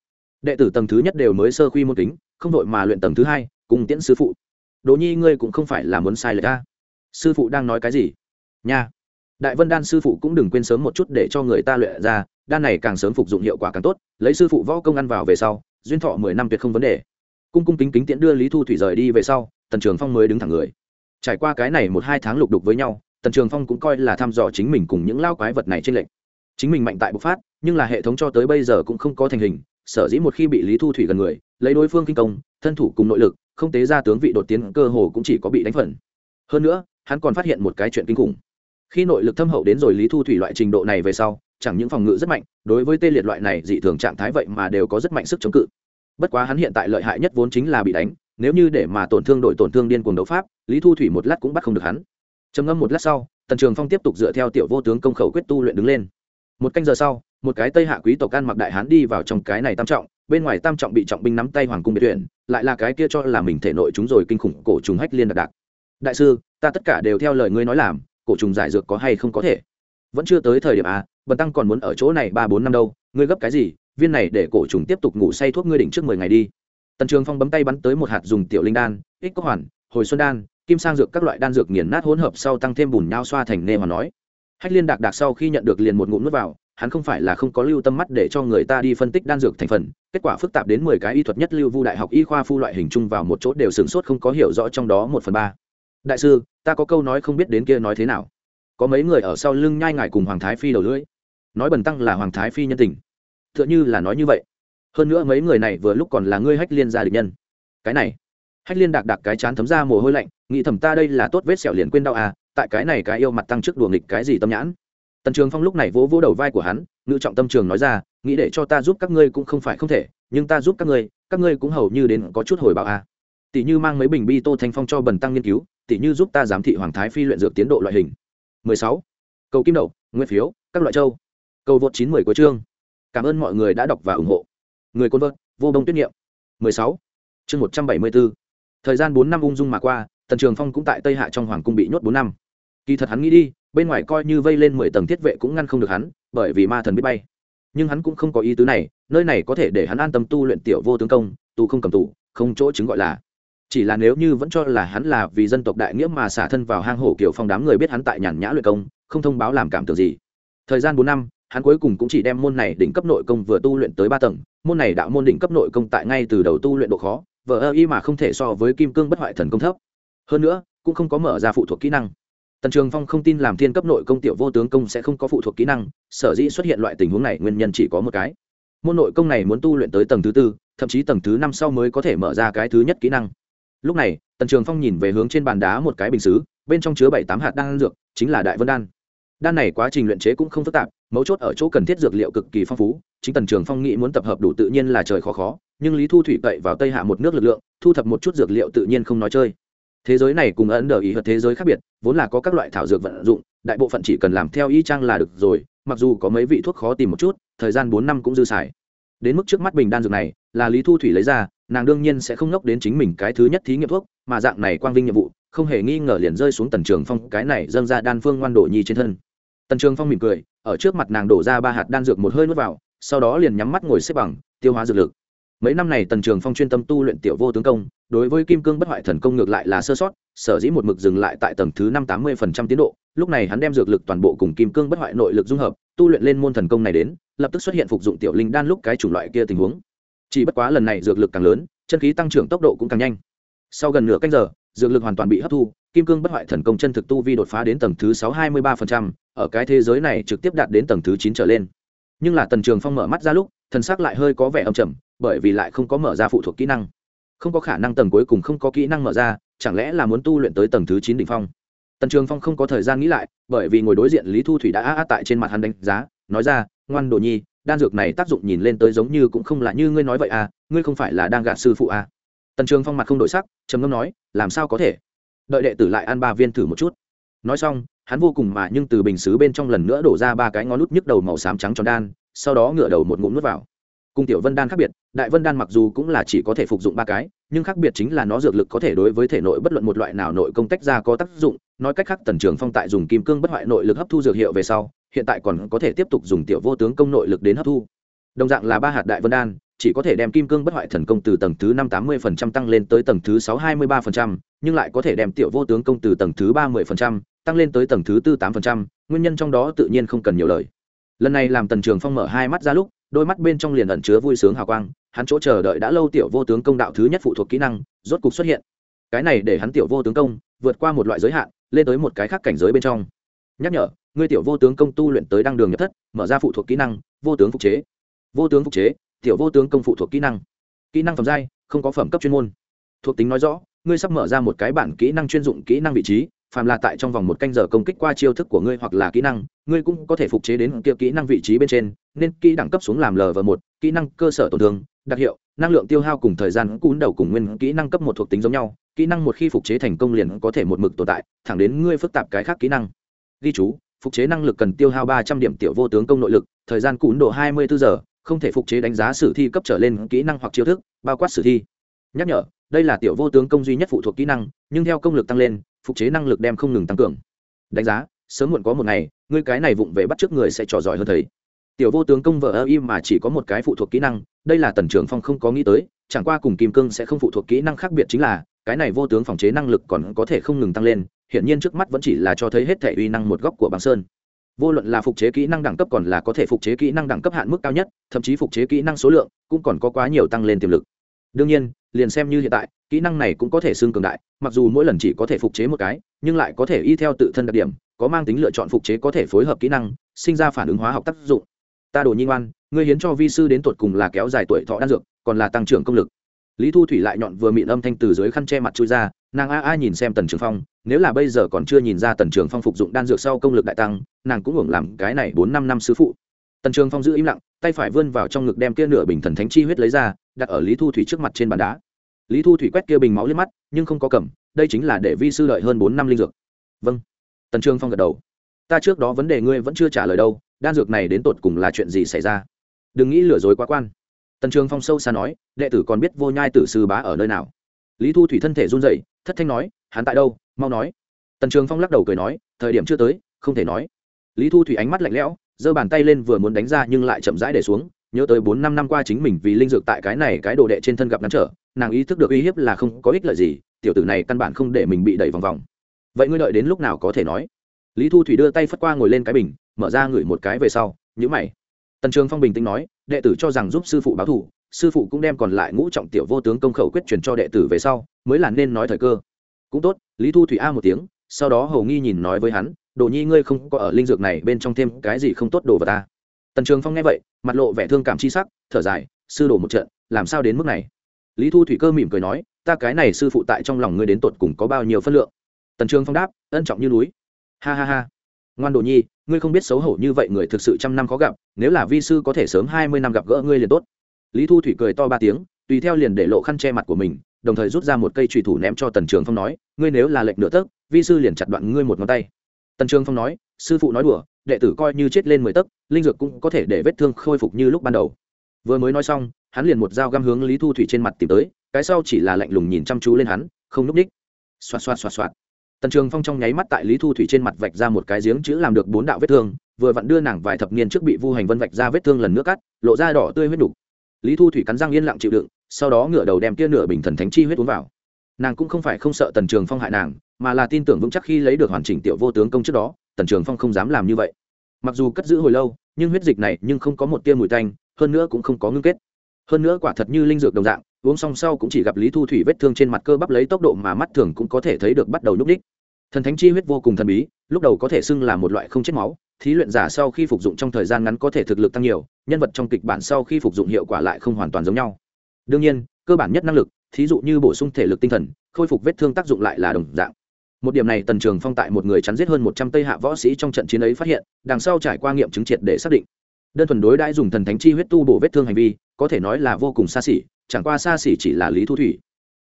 Đệ tử tầng thứ nhất đều mới sơ khuy môn kính, không đội mà luyện tầng thứ hai cùng tiễn sư phụ. Đồ nhi, ngươi cũng không phải là muốn sai lệch ta. Sư phụ đang nói cái gì? Nha. Đại vân đan sư phụ cũng đừng quên sớm một chút để cho người ta luyện ra, đan này càng sớm phục dụng hiệu quả càng tốt, lấy sư phụ võ công ăn vào về sau, duyên thọ mười năm tuyệt không vấn đề. Cung cung kính kính tiễn đưa lý thu thủy rời đi về sau, tần trường phong mới đứng thẳng người. Trải qua cái này một hai tháng lục đục với nhau, tần trường phong cũng coi là thăm dò chính mình cùng những lao quái vật này trên lệnh. Chính mình mạnh tại bộc phát, nhưng là hệ thống cho tới bây giờ cũng không có thành hình, sở dĩ một khi bị lý thu thủy gần người, lấy đối phương kinh công thân thủ cùng nội lực, không tế ra tướng vị đột tiến cơ hồ cũng chỉ có bị đánh phần. Hơn nữa, hắn còn phát hiện một cái chuyện kinh khủng. Khi nội lực thâm hậu đến rồi lý thu thủy loại trình độ này về sau, chẳng những phòng ngự rất mạnh, đối với tê liệt loại này dị thường trạng thái vậy mà đều có rất mạnh sức chống cự. Bất quá hắn hiện tại lợi hại nhất vốn chính là bị đánh, nếu như để mà tổn thương đội tổn thương điên cuồng đấu pháp, lý thu thủy một lát cũng bắt không được hắn. Trầm ngâm một lát sau, tần trường phong tiếp tục dựa theo tiểu vô tướng công khẩu quyết tu luyện đứng lên. Một canh giờ sau, một cái tây hạ quý tộc ăn mặc đại hán đi vào trong cái này tam trọng bên ngoài tam trọng bị trọng binh nắm tay hoàng cung biệt tuyển, lại là cái kia cho là mình thể nội chúng rồi kinh khủng cổ trùng hách liên đặc đặc đại sư, ta tất cả đều theo lời ngươi nói làm, cổ trùng giải dược có hay không có thể? Vẫn chưa tới thời điểm à bần tăng còn muốn ở chỗ này ba bốn năm đâu, ngươi gấp cái gì, viên này để cổ trùng tiếp tục ngủ say thuốc ngươi đỉnh trước mười ngày đi. Tần trường phong bấm tay bắn tới một hạt dùng tiểu linh đan, ích có hoàn, hồi xuân đan, kim sang dược các loại đan dược nghiền nát hỗn hợp sau tăng thêm bùn nhau xoa thành nê mà nói. Hách liên đạc đạc sau khi nhận được liền một ngụm nước vào, hắn không phải là không có lưu tâm mắt để cho người ta đi phân tích đan dược thành phần kết quả phức tạp đến mười cái y thuật nhất lưu vu đại học y khoa phu loại hình chung vào một chỗ đều sửng sốt không có hiểu rõ trong đó một phần ba. Đại sư, ta có câu nói không biết đến kia nói thế nào. Có mấy người ở sau lưng nhai ngài cùng hoàng thái phi đầu lưỡi. Nói bần tăng là hoàng thái phi nhân tình. T h ư ợ n h ư là nói như vậy. Hơn nữa mấy người này vừa lúc còn là ngươi hách liên gia địch nhân. Cái này. Hách liên đạc đạc cái chán thấm ra mồ hôi lạnh, nghĩ thầm ta đây là tốt vết sẹo liền quên đau à tại cái này cái yêu mặt tăng trước đùa nghịch cái gì tâm nhãn tần trường phong lúc này vỗ vỗ đầu vai của hắn, ngự trọng tâm trường nói ra, nghĩ để cho ta giúp các ngươi cũng không phải không thể, nhưng ta giúp các ngươi các ngươi cũng hầu như đến có chút hồi báo à tỷ như mang mấy bình bi tô thanh phong cho bần tăng nghiên cứu, tỷ như giúp ta giám thị hoàng thái phi luyện dược tiến độ loại hình. 16. cầu kim đậu, nguyên phiếu, các loại châu. Cầu vượt 910 của chương. Cảm ơn mọi người đã đọc và ủng hộ. Người côn vợt vô đông tuyết niệm. 16. chương 174. thời gian 4 năm ung dung mà qua, tần trường phong cũng tại tây hạ trong hoàng cung bị nhốt 4 năm. Kỳ thật hắn nghĩ đi bên ngoài coi như vây lên mười tầng thiết vệ cũng ngăn không được hắn, bởi vì ma thần biết bay. Nhưng hắn cũng không có ý tứ này, nơi này có thể để hắn an tâm tu luyện tiểu vô tướng công tu không cầm tù, không chỗ chứng gọi là. Chỉ là nếu như vẫn cho là hắn là vì dân tộc đại nghĩa mà xả thân vào hang hổ kiểu phong đám người biết hắn tại nhàn nhã luyện công, không thông báo làm cảm tưởng gì. Thời gian bốn năm, hắn cuối cùng cũng chỉ đem môn này đỉnh cấp nội công vừa tu luyện tới ba tầng. Môn này đạo môn đỉnh cấp nội công tại ngay từ đầu tu luyện độ khó, vờ ơ y mà không thể so với kim cương bất hoại thần công thấp. Hơn nữa, cũng không có mở ra phụ thuộc kỹ năng tần trường phong không tin làm thiên cấp nội công tiểu vô tướng công sẽ không có phụ thuộc kỹ năng, sở dĩ xuất hiện loại tình huống này nguyên nhân chỉ có một cái. Môn nội công này muốn tu luyện tới tầng thứ tư, thậm chí tầng thứ năm sau mới có thể mở ra cái thứ nhất kỹ năng. Lúc này, tần trường phong nhìn về hướng trên bàn đá một cái bình xứ, bên trong chứa bảy tám hạt đan dược, chính là đại vân đan. Đan này quá trình luyện chế cũng không phức tạp, mấu chốt ở chỗ cần thiết dược liệu cực kỳ phong phú, chính tần trường phong nghĩ muốn tập hợp đủ tự nhiên là trời khó khó, nhưng lý thu thủy cậy vào tây hạ một nước lực lượng, thu thập một chút dược liệu tự nhiên không nói chơi thế giới này cùng ấn đờ ý hợp thế giới khác biệt, vốn là có các loại thảo dược vận dụng, đại bộ phận chỉ cần làm theo y trang là được rồi, mặc dù có mấy vị thuốc khó tìm một chút, thời gian bốn năm cũng dư xài. Đến mức trước mắt bình đan dược này, là lý thu thủy lấy ra, nàng đương nhiên sẽ không ngốc đến chính mình cái thứ nhất thí nghiệm thuốc, mà dạng này quang vinh nhiệm vụ, không hề nghi ngờ liền rơi xuống tần trường phong cái này dâng ra đan phương ngoan đổ nhi trên thân. Tần trường phong mỉm cười, ở trước mặt nàng đổ ra ba hạt đan dược một hơi nuốt vào, sau đó liền nhắm mắt ngồi xếp bằng, tiêu hóa dược lực mấy năm này tần trường phong chuyên tâm tu luyện tiểu vô tướng công, đối với kim cương bất hoại thần công ngược lại là sơ sót, sở dĩ một mực dừng lại tại tầng thứ năm tám mươi phần trăm tiến độ. Lúc này hắn đem dược lực toàn bộ cùng kim cương bất hoại nội lực dung hợp, tu luyện lên môn thần công này đến, lập tức xuất hiện phục dụng tiểu linh đan lúc cái chủng loại kia tình huống. Chỉ bất quá lần này dược lực càng lớn, chân khí tăng trưởng tốc độ cũng càng nhanh. Sau gần nửa canh giờ, dược lực hoàn toàn bị hấp thu, kim cương bất hoại thần công chân thực tu vi đột phá đến tầng thứ sáu hai mươi ba phần trăm, ở cái thế giới này trực tiếp đạt đến tầng thứ chín trở lên. Nhưng là tần trường phong mở mắt ra lúc, thần sắc lại hơi có vẻ âm trầm bởi vì lại không có mở ra phụ thuộc kỹ năng. Không có khả năng tầng cuối cùng không có kỹ năng mở ra, chẳng lẽ là muốn tu luyện tới tầng thứ chín đ ỉ n h phong? Tần trường phong không có thời gian nghĩ lại, bởi vì ngồi đối diện lý thu thủy đã á á tại trên mặt hắn đánh giá, nói ra, ngoan đồ nhi, đan dược này tác dụng nhìn lên tới giống như cũng không là như ngươi nói vậy à ngươi không phải là đang gạt sư phụ à. tần trường phong mặt không đổi sắc, trầm ngâm nói, làm sao có thể? Đợi đệ tử lại ăn ba viên thử một chút. Nói xong, hắn vô cùng mà nhưng từ bình xứ bên trong lần nữa đổ ra ba cái ngón nút nhức đầu màu xám trắng tròn đan, sau đó ngửa đầu một ngụm nuốt vào cùng tiểu vân đan khác biệt, đại vân đan mặc dù cũng là chỉ có thể phục dụng ba cái, nhưng khác biệt chính là nó dược lực có thể đối với thể nội bất luận một loại nào nội công tách ra có tác dụng. Nói cách khác, tần trường phong tại dùng kim cương bất hoại nội lực hấp thu dược hiệu về sau, hiện tại còn có thể tiếp tục dùng tiểu vô tướng công nội lực đến hấp thu. Đồng dạng là ba hạt đại vân đan, chỉ có thể đem kim cương bất hoại thần công từ tầng thứ năm tám mươi tăng lên tới tầng thứ sáu hai mươi ba nhưng lại có thể đem tiểu vô tướng công từ tầng thứ ba mươi tăng lên tới tầng thứ tư tám nguyên nhân trong đó tự nhiên không cần nhiều lời. Lần này làm tần trường phong mở hai mắt ra lúc đôi mắt bên trong liền ẩn chứa vui sướng hào quang, hắn chỗ chờ đợi đã lâu tiểu vô tướng công đạo thứ nhất phụ thuộc kỹ năng, rốt cục xuất hiện. Cái này để hắn tiểu vô tướng công vượt qua một loại giới hạn, lên tới một cái khác cảnh giới bên trong. Nhắc nhở, ngươi tiểu vô tướng công tu luyện tới đăng đường nhập thất, mở ra phụ thuộc kỹ năng, vô tướng phục chế. Vô tướng phục chế, tiểu vô tướng công phụ thuộc kỹ năng. Kỹ năng phẩm giai, không có phẩm cấp chuyên môn. Thuộc tính nói rõ, ngươi sắp mở ra một cái bản kỹ năng chuyên dụng kỹ năng vị trí phàm là tại trong vòng một canh giờ công kích qua chiêu thức của ngươi hoặc là kỹ năng, ngươi cũng có thể phục chế đến kia kỹ năng vị trí bên trên, nên kỹ đẳng cấp xuống làm lv một, kỹ năng cơ sở tổn thương, đặc hiệu, năng lượng tiêu hao cùng thời gian cún đầu cùng nguyên kỹ năng cấp một thuộc tính giống nhau, kỹ năng một khi phục chế thành công liền có thể một mực tồn tại, thẳng đến ngươi phức tạp cái khác kỹ năng. Ghi chú, phục chế năng lực cần tiêu hao ba trăm điểm tiểu vô tướng công nội lực, thời gian cún độ hai mươi bốn giờ, không thể phục chế đánh giá sử thi cấp trở lên kỹ năng hoặc chiêu thức, bao quát sử thi. Nhắc nhở, đây là tiểu vô tướng công duy nhất phụ thuộc kỹ năng, nhưng theo công lực tăng lên phục chế năng lực đem không ngừng tăng cường. Đánh giá, sớm muộn có một ngày, ngươi cái này vụng về bắt trước người sẽ trò giỏi hơn thầy. Tiểu vô tướng công vợ ơ im mà chỉ có một cái phụ thuộc kỹ năng, đây là tần trưởng phong không có nghĩ tới, chẳng qua cùng kim cương sẽ không phụ thuộc kỹ năng khác biệt chính là, cái này vô tướng phòng chế năng lực còn có thể không ngừng tăng lên hiện nhiên trước mắt vẫn chỉ là cho thấy hết thể uy năng một góc của băng sơn. Vô luận là phục chế kỹ năng đẳng cấp còn là có thể phục chế kỹ năng đẳng cấp hạn mức cao nhất, thậm chí phục chế kỹ năng số lượng cũng còn có quá nhiều tăng lên tiềm lực đương nhiên, liền xem như hiện tại, kỹ năng này cũng có thể xương cường đại, mặc dù mỗi lần chỉ có thể phục chế một cái, nhưng lại có thể y theo tự thân đặc điểm, có mang tính lựa chọn phục chế có thể phối hợp kỹ năng, sinh ra phản ứng hóa học tác dụng. Ta đồ nhi ngoan, ngươi hiến cho vi sư đến tột cùng là kéo dài tuổi thọ đan dược, còn là tăng trưởng công lực. Lý thu thủy lại nhọn vừa mịn âm thanh từ dưới khăn che mặt chui ra, nàng a a nhìn xem tần trường phong, nếu là bây giờ còn chưa nhìn ra tần trường phong phục dụng đan dược sau công lực đại tăng, nàng cũng hưởng làm cái này bốn năm năm sứ phụ. Tần trường phong giữ im lặng, tay phải vươn vào trong ngực đem kia nửa bình thần thánh chi huyết lấy ra đặt ở lý thu thủy trước mặt trên bàn đá. Lý thu thủy quét kia bình máu lên mắt, nhưng không có cầm, đây chính là để vi sư lợi hơn bốn năm linh dược. Vâng. Tần trường phong gật đầu. Ta trước đó vấn đề ngươi vẫn chưa trả lời đâu, đan dược này đến tột cùng là chuyện gì xảy ra? Đừng nghĩ lừa dối quá quan. Tần trường phong sâu xa nói, đệ tử còn biết vô nhai tử sư bá ở nơi nào? Lý thu thủy thân thể run rẩy, thất thanh nói, hắn tại đâu, mau nói. Tần trường phong lắc đầu cười nói, thời điểm chưa tới, không thể nói. Lý thu thủy ánh mắt lạnh lẽo, giơ bàn tay lên vừa muốn đánh ra nhưng lại chậm rãi để xuống nhớ tới bốn năm năm qua chính mình vì linh dược tại cái này cái đồ đệ trên thân gặp ngăn trở, nàng ý thức được uy hiếp là không có ích lợi gì, tiểu tử này căn bản không để mình bị đẩy vòng vòng. Vậy ngươi đợi đến lúc nào có thể nói? Lý thu thủy đưa tay phất qua ngồi lên cái bình, mở ra ngửi một cái về sau nhữ mày. Tần trường phong bình tĩnh nói, đệ tử cho rằng giúp sư phụ báo thù, sư phụ cũng đem còn lại ngũ trọng tiểu vô tướng công khẩu quyết truyền cho đệ tử về sau, mới là nên nói thời cơ. Cũng tốt, lý thu thủy a một tiếng, sau đó hầu nghi nhìn nói với hắn, đồ nhi ngươi không có ở linh dược này bên trong thêm cái gì không tốt đồ vào ta? Tần trường phong nghe vậy, mặt lộ vẻ thương cảm chi sắc, thở dài, sư đổ một trận, làm sao đến mức này? Lý thu thủy cơ mỉm cười nói, ta cái này sư phụ tại trong lòng ngươi đến tột cùng có bao nhiêu phân lượng? Tần trường phong đáp, ân trọng như núi. Ha ha ha. Ngoan đồ nhi, ngươi không biết xấu hổ như vậy người thực sự trăm năm khó gặp, nếu là vi sư có thể sớm hai mươi năm gặp gỡ ngươi liền tốt. Lý thu thủy cười to ba tiếng, tùy theo liền để lộ khăn che mặt của mình, đồng thời rút ra một cây trùy thủ ném cho tần trường phong nói, ngươi nếu là lệnh nửa tấc, vi sư liền chặt đoạn ngươi một ngón tay. Tần trường phong nói, sư phụ nói đùa đệ tử coi như chết lên mười tấc, linh dược cũng có thể để vết thương khôi phục như lúc ban đầu. Vừa mới nói xong, hắn liền một dao găm hướng lý thu thủy trên mặt tìm tới, cái sau chỉ là lạnh lùng nhìn chăm chú lên hắn, không núp ních xoạt xoạt xoạt xoạt. Tần trường phong trong nháy mắt tại lý thu thủy trên mặt vạch ra một cái giếng chữ làm được bốn đạo vết thương, vừa vặn đưa nàng vài thập niên trước bị vu hành vân vạch ra vết thương lần nữa cắt, lộ ra đỏ tươi huyết đục lý thu thủy cắn răng yên lặng chịu đựng, sau đó ngửa đầu đem kia nửa bình thần thánh chi huyết uống vào. Nàng cũng không phải không sợ tần trường phong hại nàng, mà là tin tưởng vững chắc khi lấy được hoàn chỉnh tiểu vô tướng công trước đó tần trường phong không dám làm như vậy. Mặc dù cất giữ hồi lâu, nhưng huyết dịch này nhưng không có một tia mùi tanh, hơn nữa cũng không có ngưng kết. Hơn nữa quả thật như linh dược đồng dạng, uống xong sau cũng chỉ gặp lý thu thủy vết thương trên mặt cơ bắp lấy tốc độ mà mắt thường cũng có thể thấy được bắt đầu nhúc ních thần thánh chi huyết vô cùng thần bí, lúc đầu có thể xưng là một loại không chết máu, thí luyện giả sau khi phục dụng trong thời gian ngắn có thể thực lực tăng nhiều, nhân vật trong kịch bản sau khi phục dụng hiệu quả lại không hoàn toàn giống nhau. Đương nhiên, cơ bản nhất năng lực, thí dụ như bổ sung thể lực tinh thần, khôi phục vết thương tác dụng lại là đồng dạng một điểm này tần trường phong tại một người chắn giết hơn một trăm tây hạ võ sĩ trong trận chiến ấy phát hiện, đằng sau trải qua nghiệm chứng triệt để xác định. Đơn thuần đối đãi dùng thần thánh chi huyết tu bổ vết thương hành vi, có thể nói là vô cùng xa xỉ, chẳng qua xa xỉ chỉ là lý thu thủy.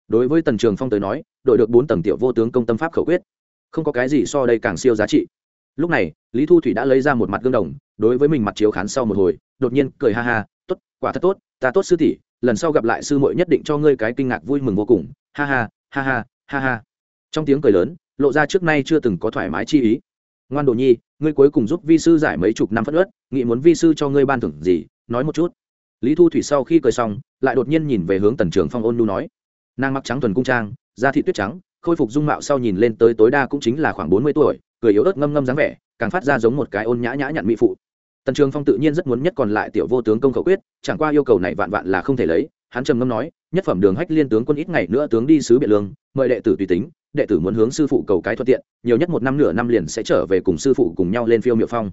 Đối với tần trường phong tới nói, đội được bốn tầng tiểu vô tướng công tâm pháp khẩu quyết, không có cái gì so đây càng siêu giá trị. Lúc này, lý thu thủy đã lấy ra một mặt gương đồng, đối với mình mặt chiếu khán sau một hồi, đột nhiên cười ha ha t ố t quả thật tốt, ta tốt sư tỷ, lần sau gặp lại sư muội nhất định cho ngươi cái kinh ngạc vui mừng vô cùng. Ha ha ha ha ha ha. Trong tiếng cười lớn lộ ra trước nay chưa từng có thoải mái chi ý. Ngoan đồ nhi, ngươi cuối cùng giúp vi sư giải mấy chục năm phất ớt nghĩ muốn vi sư cho ngươi ban thưởng gì, nói một chút. Lý thu thủy sau khi cười xong, lại đột nhiên nhìn về hướng tần trường phong ôn nu nói. Nàng mặc trắng thuần cung trang, da thị tuyết trắng, khôi phục dung mạo sau nhìn lên tới tối đa cũng chính là khoảng bốn mươi tuổi, cười yếu ớt ngâm ngâm dáng vẻ, càng phát ra giống một cái ôn nhã nhã nhặn mỹ phụ. Tần trường phong tự nhiên rất muốn nhất còn lại tiểu vô tướng công khẩu quyết, chẳng qua yêu cầu này vạn vạn là không thể lấy. Hắn trầm ngâm nói, nhất phẩm đường hách liên tướng quân ít ngày nữa tướng đi sứ biện lương, mời đệ tử tùy tính đệ tử muốn hướng sư phụ cầu cái thuận tiện, nhiều nhất một năm nửa năm liền sẽ trở về cùng sư phụ cùng nhau lên phiêu miệu phong.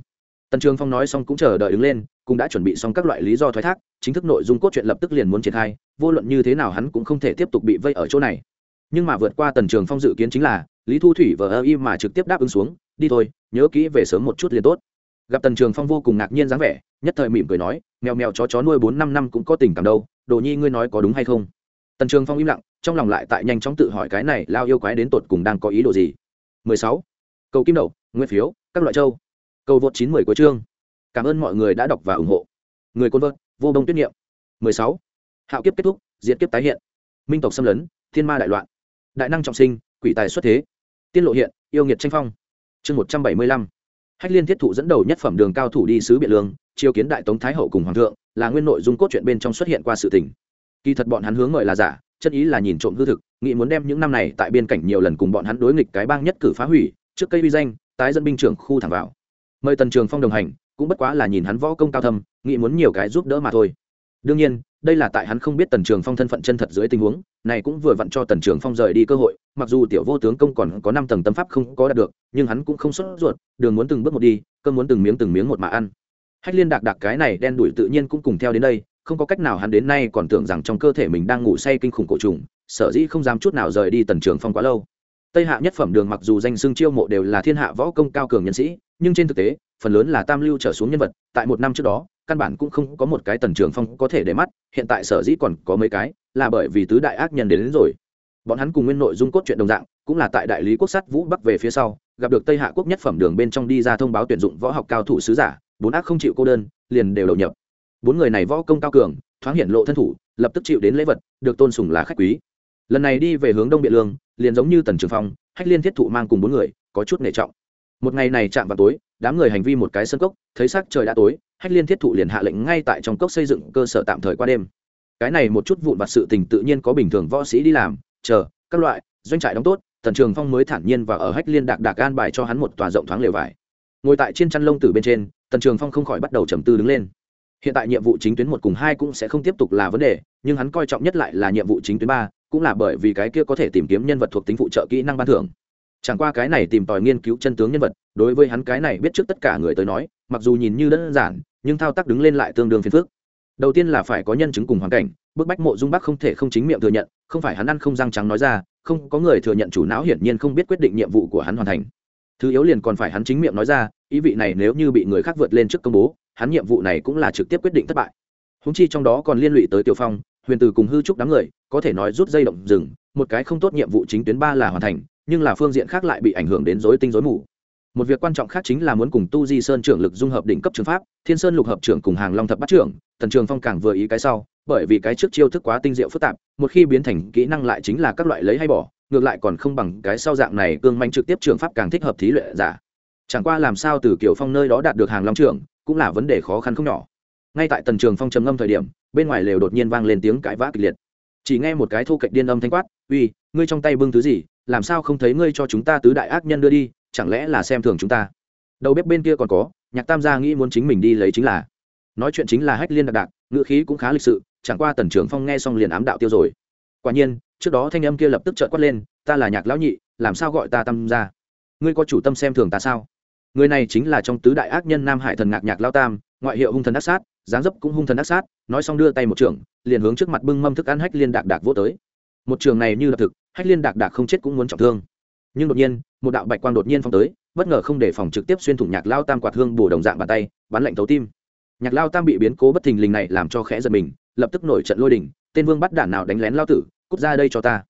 Tần trường phong nói xong cũng chờ đợi đứng lên, cũng đã chuẩn bị xong các loại lý do thoái thác, chính thức nội dung cốt truyện lập tức liền muốn triển khai, vô luận như thế nào hắn cũng không thể tiếp tục bị vây ở chỗ này. Nhưng mà vượt qua tần trường phong dự kiến chính là, lý thu thủy vờ ơ y mà trực tiếp đáp ứng xuống, đi thôi, nhớ kỹ về sớm một chút liền tốt. Gặp tần trường phong vô cùng ngạc nhiên dáng vẻ, nhất thời mỉm cười nói, mèo mèo chó chó nuôi bốn năm năm cũng có tình cảm đâu, đồ nhi ngươi nói có đúng hay không? Tần trường phong im lặng trong lòng lại tại nhanh chóng tự hỏi cái này lao yêu quái đến tột cùng đang có ý đồ gì. 16. cầu kim đậu nguyên phiếu, các loại châu. Cầu vượt chín mười của chương. Cảm ơn mọi người đã đọc và ủng hộ. Người côn vợt, vô đông tuyết nghiệm 16. hạo kiếp kết thúc diễn kiếp tái hiện. Minh tộc xâm lấn, thiên ma đại loạn. Đại năng trọng sinh, quỷ tài xuất thế. Tiên lộ hiện, yêu nghiệt tranh phong. Chương một trăm bảy mươi lăm. Hách liên thiết thụ dẫn đầu nhất phẩm đường cao thủ đi sứ biện lương, chiêu kiến đại tống thái hậu cùng hoàng thượng, là nguyên nội dung cốt truyện bên trong xuất hiện qua sự tình. Kỳ thật bọn hắn hướng mời là giả chân ý là nhìn trộm hư thực, nghĩ muốn đem những năm này tại biên cảnh nhiều lần cùng bọn hắn đối nghịch cái bang nhất cử phá hủy, trước cây uy danh, tái dẫn binh trưởng khu thẳng vào. Mời tần trường phong đồng hành, cũng bất quá là nhìn hắn võ công cao thâm, nghĩ muốn nhiều cái giúp đỡ mà thôi. Đương nhiên, đây là tại hắn không biết tần trường phong thân phận chân thật dưới tình huống, này cũng vừa vặn cho tần trường phong rời đi cơ hội, mặc dù tiểu vô tướng công còn có năm tầng tâm pháp không có đạt được, nhưng hắn cũng không xuất ruột, đường muốn từng bước một đi, cơm muốn từng miếng từng miếng một mà ăn. Hách liên đạc đạc cái này đen đuổi tự nhiên cũng cùng theo đến đây không có cách nào hắn đến nay còn tưởng rằng trong cơ thể mình đang ngủ say kinh khủng cổ trùng sở dĩ không dám chút nào rời đi tần trường phong quá lâu. Tây hạ nhất phẩm đường mặc dù danh xưng chiêu mộ đều là thiên hạ võ công cao cường nhân sĩ nhưng trên thực tế phần lớn là tam lưu trở xuống nhân vật tại một năm trước đó căn bản cũng không có một cái tần trường phong có thể để mắt hiện tại sở dĩ còn có mấy cái là bởi vì tứ đại ác nhân đến, đến rồi. Bọn hắn cùng nguyên nội dung cốt truyện đồng dạng cũng là tại đại lý quốc sát vũ bắc về phía sau gặp được tây hạ quốc nhất phẩm đường bên trong đi ra thông báo tuyển dụng võ học cao thủ sứ giả bốn ác không chịu cô đơn liền đều đầu nhập bốn người này võ công cao cường, thoáng hiện lộ thân thủ, lập tức chịu đến lễ vật, được tôn sùng là khách quý. Lần này đi về hướng đông biện lương, liền giống như tần trường phong, hách liên thiết thụ mang cùng bốn người, có chút nể trọng. Một ngày này chạm vào tối, đám người hành vi một cái sân cốc, thấy sắc trời đã tối, hách liên thiết thụ liền hạ lệnh ngay tại trong cốc xây dựng cơ sở tạm thời qua đêm. Cái này một chút vụn vặt sự tình tự nhiên có bình thường võ sĩ đi làm, chờ, các loại, doanh trại đóng tốt, tần trường phong mới thản nhiên và ở hách liên đạc đạc an bài cho hắn một tòa rộng thoáng lều vải. Ngồi tại trên chăn lông từ bên trên, tần trường phong không khỏi bắt đầu trầm tư đứng lên hiện tại nhiệm vụ chính tuyến một cùng hai cũng sẽ không tiếp tục là vấn đề, nhưng hắn coi trọng nhất lại là nhiệm vụ chính tuyến ba, cũng là bởi vì cái kia có thể tìm kiếm nhân vật thuộc tính phụ trợ kỹ năng ban thưởng. Chẳng qua cái này tìm tòi nghiên cứu chân tướng nhân vật, đối với hắn cái này biết trước tất cả người tới nói, mặc dù nhìn như đơn giản, nhưng thao tác đứng lên lại tương đương phiền phức. Đầu tiên là phải có nhân chứng cùng hoàn cảnh, bức bách mộ dung bắc không thể không chính miệng thừa nhận, không phải hắn ăn không răng trắng nói ra, không có người thừa nhận chủ não hiển nhiên không biết quyết định nhiệm vụ của hắn hoàn thành. Thứ yếu liền còn phải hắn chính miệng nói ra, ý vị này nếu như bị người khác vượt lên trước công bố hắn nhiệm vụ này cũng là trực tiếp quyết định thất bại. Húng chi trong đó còn liên lụy tới tiểu phong, huyền từ cùng hư trúc đám người, có thể nói rút dây động rừng, một cái không tốt nhiệm vụ chính tuyến ba là hoàn thành, nhưng là phương diện khác lại bị ảnh hưởng đến rối tinh rối mù. Một việc quan trọng khác chính là muốn cùng tu di sơn trưởng lực dung hợp đỉnh cấp trường pháp, thiên sơn lục hợp trưởng cùng hàng long thập bắt trưởng, tần trường phong càng vừa ý cái sau, bởi vì cái trước chiêu thức quá tinh diệu phức tạp, một khi biến thành kỹ năng lại chính là các loại lấy hay bỏ, ngược lại còn không bằng cái sau dạng này cương manh trực tiếp trường pháp càng thích hợp thí luyện giả. Chẳng qua làm sao từ kiểu phong nơi đó đạt được hàng long trưởng cũng là vấn đề khó khăn không nhỏ. Ngay tại tần trường phong trầm ngâm thời điểm, bên ngoài lều đột nhiên vang lên tiếng cãi vã kịch liệt. Chỉ nghe một cái thu cạnh điên âm thanh quát, uy, ngươi trong tay bưng thứ gì? Làm sao không thấy ngươi cho chúng ta tứ đại ác nhân đưa đi? Chẳng lẽ là xem thường chúng ta? Đầu bếp bên kia còn có, nhạc tam gia nghĩ muốn chính mình đi lấy chính là. Nói chuyện chính là hách liên đặc đạc, ngữ khí cũng khá lịch sự, chẳng qua tần trường phong nghe xong liền ám đạo tiêu rồi. Quả nhiên, trước đó thanh âm kia lập tức trợn quát lên, ta là nhạc lão nhị, làm sao gọi ta tam gia? Ngươi có chủ tâm xem thường ta sao? Người này chính là trong tứ đại ác nhân nam hải thần ngạc nhạc lao tam, ngoại hiệu hung thần ác sát, dáng dấp cũng hung thần ác sát, nói xong đưa tay một trường, liền hướng trước mặt bưng mâm thức ăn hách liên đạc đạc vô tới. Một trường này như lập thực, hách liên đạc đạc không chết cũng muốn trọng thương. Nhưng đột nhiên, một đạo bạch quang đột nhiên phong tới, bất ngờ không để phòng trực tiếp xuyên thủng nhạc lao tam quạt hương bổ đồng dạng bàn tay, bắn lạnh thấu tim. Nhạc lao tam bị biến cố bất thình lình này làm cho khẽ giật mình, lập tức nổi trận lôi đình, tên vương bắt đản nào đánh lén lao tử, cút ra đây cho ta.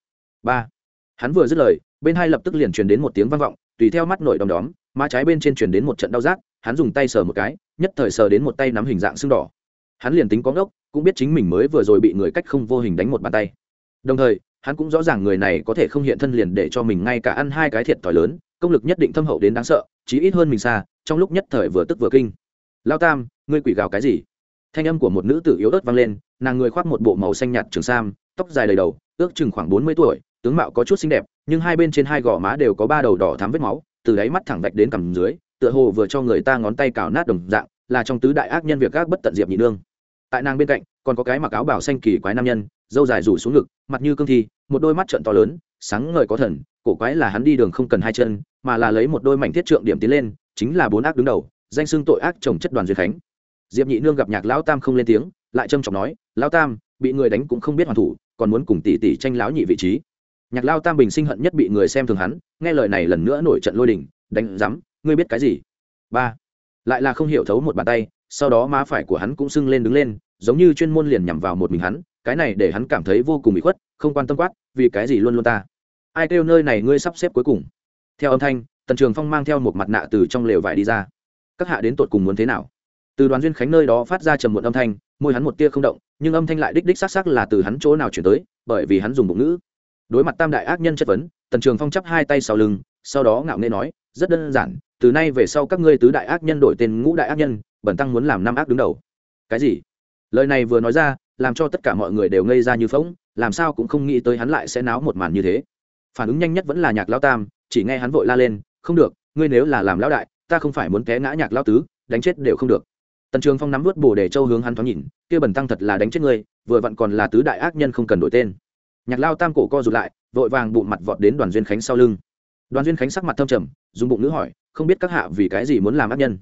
Ba. Hắn vừa dứt lời, bên hai lập tức liền truyền đến một tiếng vang vọng tùy theo mắt nổi đom đóm, má trái bên trên truyền đến một trận đau rát, hắn dùng tay sờ một cái, nhất thời sờ đến một tay nắm hình dạng sưng đỏ. Hắn liền tính có ngốc, cũng biết chính mình mới vừa rồi bị người cách không vô hình đánh một bàn tay. Đồng thời, hắn cũng rõ ràng người này có thể không hiện thân liền để cho mình ngay cả ăn hai cái thiệt thòi lớn, công lực nhất định thâm hậu đến đáng sợ, chí ít hơn mình xa, trong lúc nhất thời vừa tức vừa kinh. Lao tam, ngươi quỷ gào cái gì? Thanh âm của một nữ tử yếu ớt vang lên, nàng người khoác một bộ màu xanh nhạt trường sam, tóc dài đầy đầu, ước chừng khoảng bốn mươi tuổi, tướng mạo có chút xinh đẹp nhưng hai bên trên hai gò má đều có ba đầu đỏ thắm vết máu, từ đáy mắt thẳng vạch đến cằm dưới, tựa hồ vừa cho người ta ngón tay cào nát đồng dạng, là trong tứ đại ác nhân việc gác bất tận diệp nhị nương. Tại nàng bên cạnh, còn có cái mặc áo bảo xanh kỳ quái nam nhân, dâu dài rủ xuống ngực, mặt như cương thi, một đôi mắt trận to lớn, sáng ngời có thần, cổ quái là hắn đi đường không cần hai chân, mà là lấy một đôi mảnh thiết trượng điểm tiến lên, chính là bốn ác đứng đầu, danh xưng tội ác chồng chất đoàn duyên khánh. Diệp nhị nương gặp nhạc lão tam không lên tiếng, lại trâm trọng nói, lão tam, bị người đánh cũng không biết hoàn thủ, còn muốn cùng tỷ tỷ tranh lão nhị vị trí nhạc lao tam bình sinh hận nhất bị người xem thường hắn, nghe lời này lần nữa nổi trận lôi đình, đánh rắm ngươi biết cái gì? Ba. Lại là không hiểu thấu một bàn tay, sau đó má phải của hắn cũng sưng lên đứng lên, giống như chuyên môn liền nhằm vào một mình hắn, cái này để hắn cảm thấy vô cùng bị khuất, không quan tâm quát, vì cái gì luôn luôn ta? Ai kêu nơi này ngươi sắp xếp cuối cùng? Theo âm thanh, tần trường phong mang theo một mặt nạ từ trong lều vải đi ra. Các hạ đến tột cùng muốn thế nào? Từ đoàn duyên khánh nơi đó phát ra trầm muộn âm thanh, môi hắn một tia không động, nhưng âm thanh lại đích đích xác xác là từ hắn chỗ nào chuyển tới, bởi vì hắn dùng bụng ngữ đối mặt tam đại ác nhân chất vấn, tần trường phong chắp hai tay sau lưng, sau đó ngạo nghê nói, rất đơn giản, từ nay về sau các ngươi tứ đại ác nhân đổi tên ngũ đại ác nhân bẩn tăng muốn làm năm ác đứng đầu. Cái gì? Lời này vừa nói ra, làm cho tất cả mọi người đều ngây ra như phóng làm sao cũng không nghĩ tới hắn lại sẽ náo một màn như thế. Phản ứng nhanh nhất vẫn là nhạc lao tam, chỉ nghe hắn vội la lên, không được, ngươi nếu là làm lão đại, ta không phải muốn té ngã nhạc lao tứ, đánh chết đều không được. Tần trường phong nắm vớt bồ để châu hướng hắn thoáng nhìn, kia bẩn tăng thật là đánh chết ngươi, vừa vặn còn là tứ đại ác nhân không cần đổi tên nhạc lao tam cổ co rụt lại, vội vàng bụng mặt vọt đến đoàn duyên khánh sau lưng. Đoàn duyên khánh sắc mặt thâm trầm, dùng bụng nữ hỏi, không biết các hạ vì cái gì muốn làm ác nhân?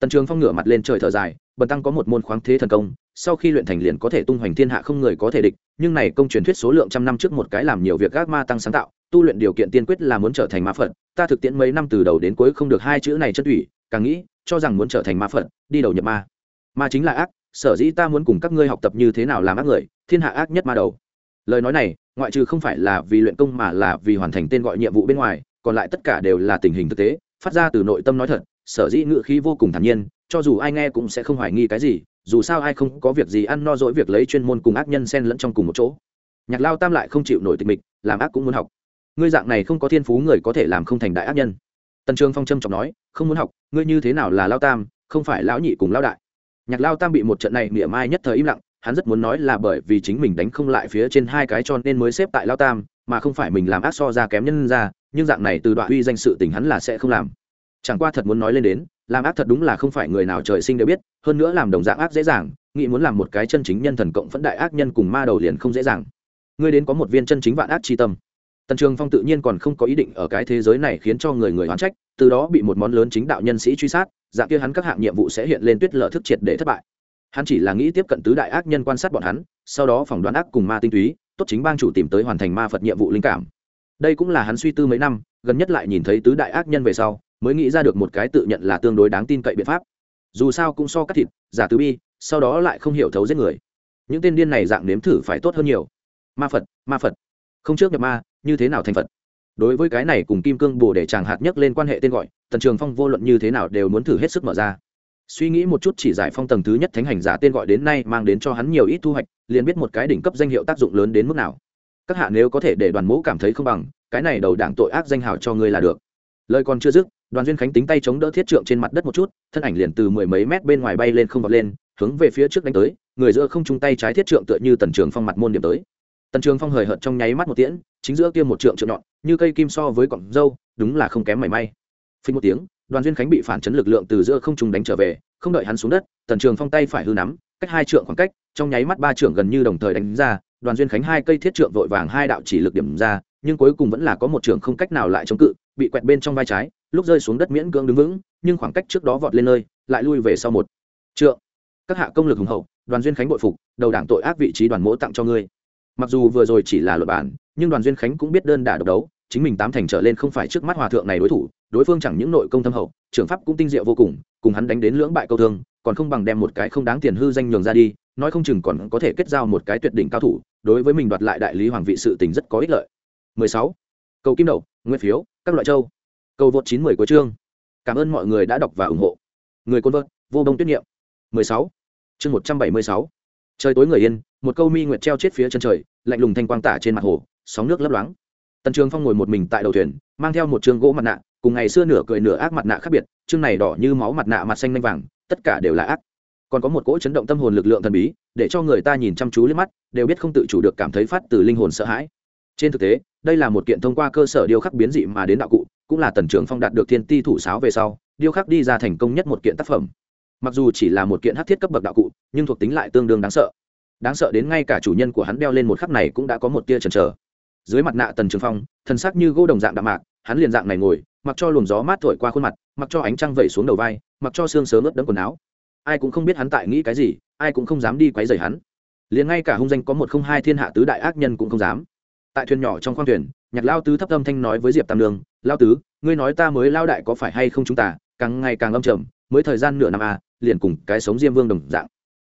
Tần trường phong ngửa mặt lên trời thở dài, bần tăng có một môn khoáng thế thần công, sau khi luyện thành liền có thể tung hoành thiên hạ không người có thể địch, nhưng này công truyền thuyết số lượng trăm năm trước một cái làm nhiều việc gác ma tăng sáng tạo, tu luyện điều kiện tiên quyết là muốn trở thành ma phật, ta thực tiễn mấy năm từ đầu đến cuối không được hai chữ này chất ủy càng nghĩ, cho rằng muốn trở thành ma phật, đi đầu nhập ma. Ma chính là ác, sở dĩ ta muốn cùng các ngươi học tập như thế nào làm ác người, thiên hạ ác nhất ma đầu. Lời nói này ngoại trừ không phải là vì luyện công mà là vì hoàn thành tên gọi nhiệm vụ bên ngoài, còn lại tất cả đều là tình hình thực tế, phát ra từ nội tâm nói thật, sở dĩ ngự khí vô cùng thản nhiên, cho dù ai nghe cũng sẽ không hoài nghi cái gì, dù sao ai không có việc gì ăn no dỗi việc lấy chuyên môn cùng ác nhân xen lẫn trong cùng một chỗ. Nhạc lao tam lại không chịu nổi tịch mịch, làm ác cũng muốn học. Ngươi dạng này không có thiên phú người có thể làm không thành đại ác nhân. Tần trường phong trâm trọng nói, không muốn học, ngươi như thế nào là lao tam, không phải lão nhị cùng lao đại. Nhạc lao tam bị một trận này mỉa mai nhất thời im lặng hắn rất muốn nói là bởi vì chính mình đánh không lại phía trên hai cái cho nên mới xếp tại lao tam, mà không phải mình làm ác so ra kém nhân ra, nhưng dạng này từ đoạn uy danh sự tình hắn là sẽ không làm. Chẳng qua thật muốn nói lên đến, làm ác thật đúng là không phải người nào trời sinh đều biết, hơn nữa làm đồng dạng ác dễ dàng, nghĩ muốn làm một cái chân chính nhân thần cộng phẫn đại ác nhân cùng ma đầu liền không dễ dàng. Ngươi đến có một viên chân chính vạn ác tri tâm. Tần trường phong tự nhiên còn không có ý định ở cái thế giới này khiến cho người người oán trách, từ đó bị một món lớn chính đạo nhân sĩ truy sát, dạng kia hắn các hạng nhiệm vụ sẽ hiện lên tuyết lở thức triệt để thất bại hắn chỉ là nghĩ tiếp cận tứ đại ác nhân quan sát bọn hắn, sau đó phỏng đoán ác cùng ma tinh túy, tốt chính bang chủ tìm tới hoàn thành ma phật nhiệm vụ linh cảm. Đây cũng là hắn suy tư mấy năm, gần nhất lại nhìn thấy tứ đại ác nhân về sau, mới nghĩ ra được một cái tự nhận là tương đối đáng tin cậy biện pháp. Dù sao cũng so cắt thịt, giả tứ bi, sau đó lại không hiểu thấu giết người. Những tên điên này dạng nếm thử phải tốt hơn nhiều. Ma phật ma phật. Không trước nhập ma, như thế nào thành phật? Đối với cái này cùng kim cương bồ để chàng hạt nhất lên quan hệ tên gọi, tần trường phong vô luận như thế nào đều muốn thử hết sức mở ra suy nghĩ một chút chỉ giải phong tầng thứ nhất thánh hành giả tên gọi đến nay mang đến cho hắn nhiều ít thu hoạch, liền biết một cái đỉnh cấp danh hiệu tác dụng lớn đến mức nào. Các hạ nếu có thể để đoàn mũ cảm thấy không bằng, cái này đầu đảng tội ác danh hào cho ngươi là được. Lời còn chưa dứt, đoàn duyên khánh tính tay chống đỡ thiết trượng trên mặt đất một chút, thân ảnh liền từ mười mấy mét bên ngoài bay lên không vọt lên, hướng về phía trước đánh tới, người giữa không chung tay trái thiết trượng tựa như tần trường phong mặt môn điểm tới. Tần trường phong hời hợt trong nháy mắt một tiễn, chính giữa kia một trượng trượng nhọn, như cây kim so với cọng dâu, đúng là không kém mảy may. Phình một tiếng đoàn duyên khánh bị phản chấn lực lượng từ giữa không trung đánh trở về, không đợi hắn xuống đất, tần trường phong tay phải hư nắm, cách hai trượng khoảng cách, trong nháy mắt ba trượng gần như đồng thời đánh ra, đoàn duyên khánh hai cây thiết trượng vội vàng hai đạo chỉ lực điểm ra, nhưng cuối cùng vẫn là có một trường không cách nào lại chống cự, bị quẹt bên trong vai trái, lúc rơi xuống đất miễn cưỡng đứng vững, nhưng khoảng cách trước đó vọt lên nơi, lại lui về sau một trượng. Các hạ công lực hùng hậu, đoàn duyên khánh bội phục, đầu đảng tội ác vị trí đoàn mỗ tặng cho ngươi. Mặc dù vừa rồi chỉ là luật bản, nhưng đoàn duyên khánh cũng biết đơn đả độc đấu, chính mình tám thành trở lên không phải trước mắt hòa thượng này đối thủ đối phương chẳng những nội công thâm hậu, trưởng pháp cũng tinh diệu vô cùng cùng hắn đánh đến lưỡng bại câu thương, còn không bằng đem một cái không đáng tiền hư danh nhường ra đi, nói không chừng còn có thể kết giao một cái tuyệt đỉnh cao thủ, đối với mình đoạt lại đại lý hoàng vị sự tình rất có ích lợi 16. cầu kim đậu nguyên phiếu, các loại châu cầu vượt 910 của chương cảm ơn mọi người đã đọc và ủng hộ người côn vợt, vô đông tuyết niệm 16. chương 176. trời tối người yên, một câu mi nguyệt treo chết phía chân trời, lạnh lùng thanh quang tả trên mặt hồ, sóng nước lấp loáng tần trường phong ngồi một mình tại đầu thuyền, mang theo một trường gỗ mặt nạ cùng ngày xưa nửa cười nửa ác mặt nạ khác biệt, chương này đỏ như máu mặt nạ mặt xanh lanh vàng, tất cả đều là ác. Còn có một cỗ chấn động tâm hồn lực lượng thần bí, để cho người ta nhìn chăm chú lên mắt, đều biết không tự chủ được cảm thấy phát từ linh hồn sợ hãi. Trên thực tế, đây là một kiện thông qua cơ sở điêu khắc biến dị mà đến đạo cụ, cũng là tần trưởng phong đạt được thiên ti thủ sáo về sau, điêu khắc đi ra thành công nhất một kiện tác phẩm. Mặc dù chỉ là một kiện hát thiết cấp bậc đạo cụ, nhưng thuộc tính lại tương đương đáng sợ. Đáng sợ đến ngay cả chủ nhân của hắn đeo lên một khắc này cũng đã có một tia chần chờ. Dưới mặt nạ tần trường phong, thân xác như gỗ đồng dạng đạm mạc, hắn liền dạng này ngồi mặc cho luồng gió mát thổi qua khuôn mặt, mặc cho ánh trăng vẩy xuống đầu vai, mặc cho xương sớm ướt đẫm quần áo. Ai cũng không biết hắn tại nghĩ cái gì, ai cũng không dám đi quấy rầy hắn. Liền ngay cả hung danh có một không hai thiên hạ tứ đại ác nhân cũng không dám. Tại thuyền nhỏ trong khoang thuyền, nhạc lao tứ thấp âm thanh nói với diệp tam lương lao tứ, ngươi nói ta mới lao đại có phải hay không chúng ta, càng ngày càng âm trầm, mới thời gian nửa năm à liền cùng cái sống diêm vương đồng dạng.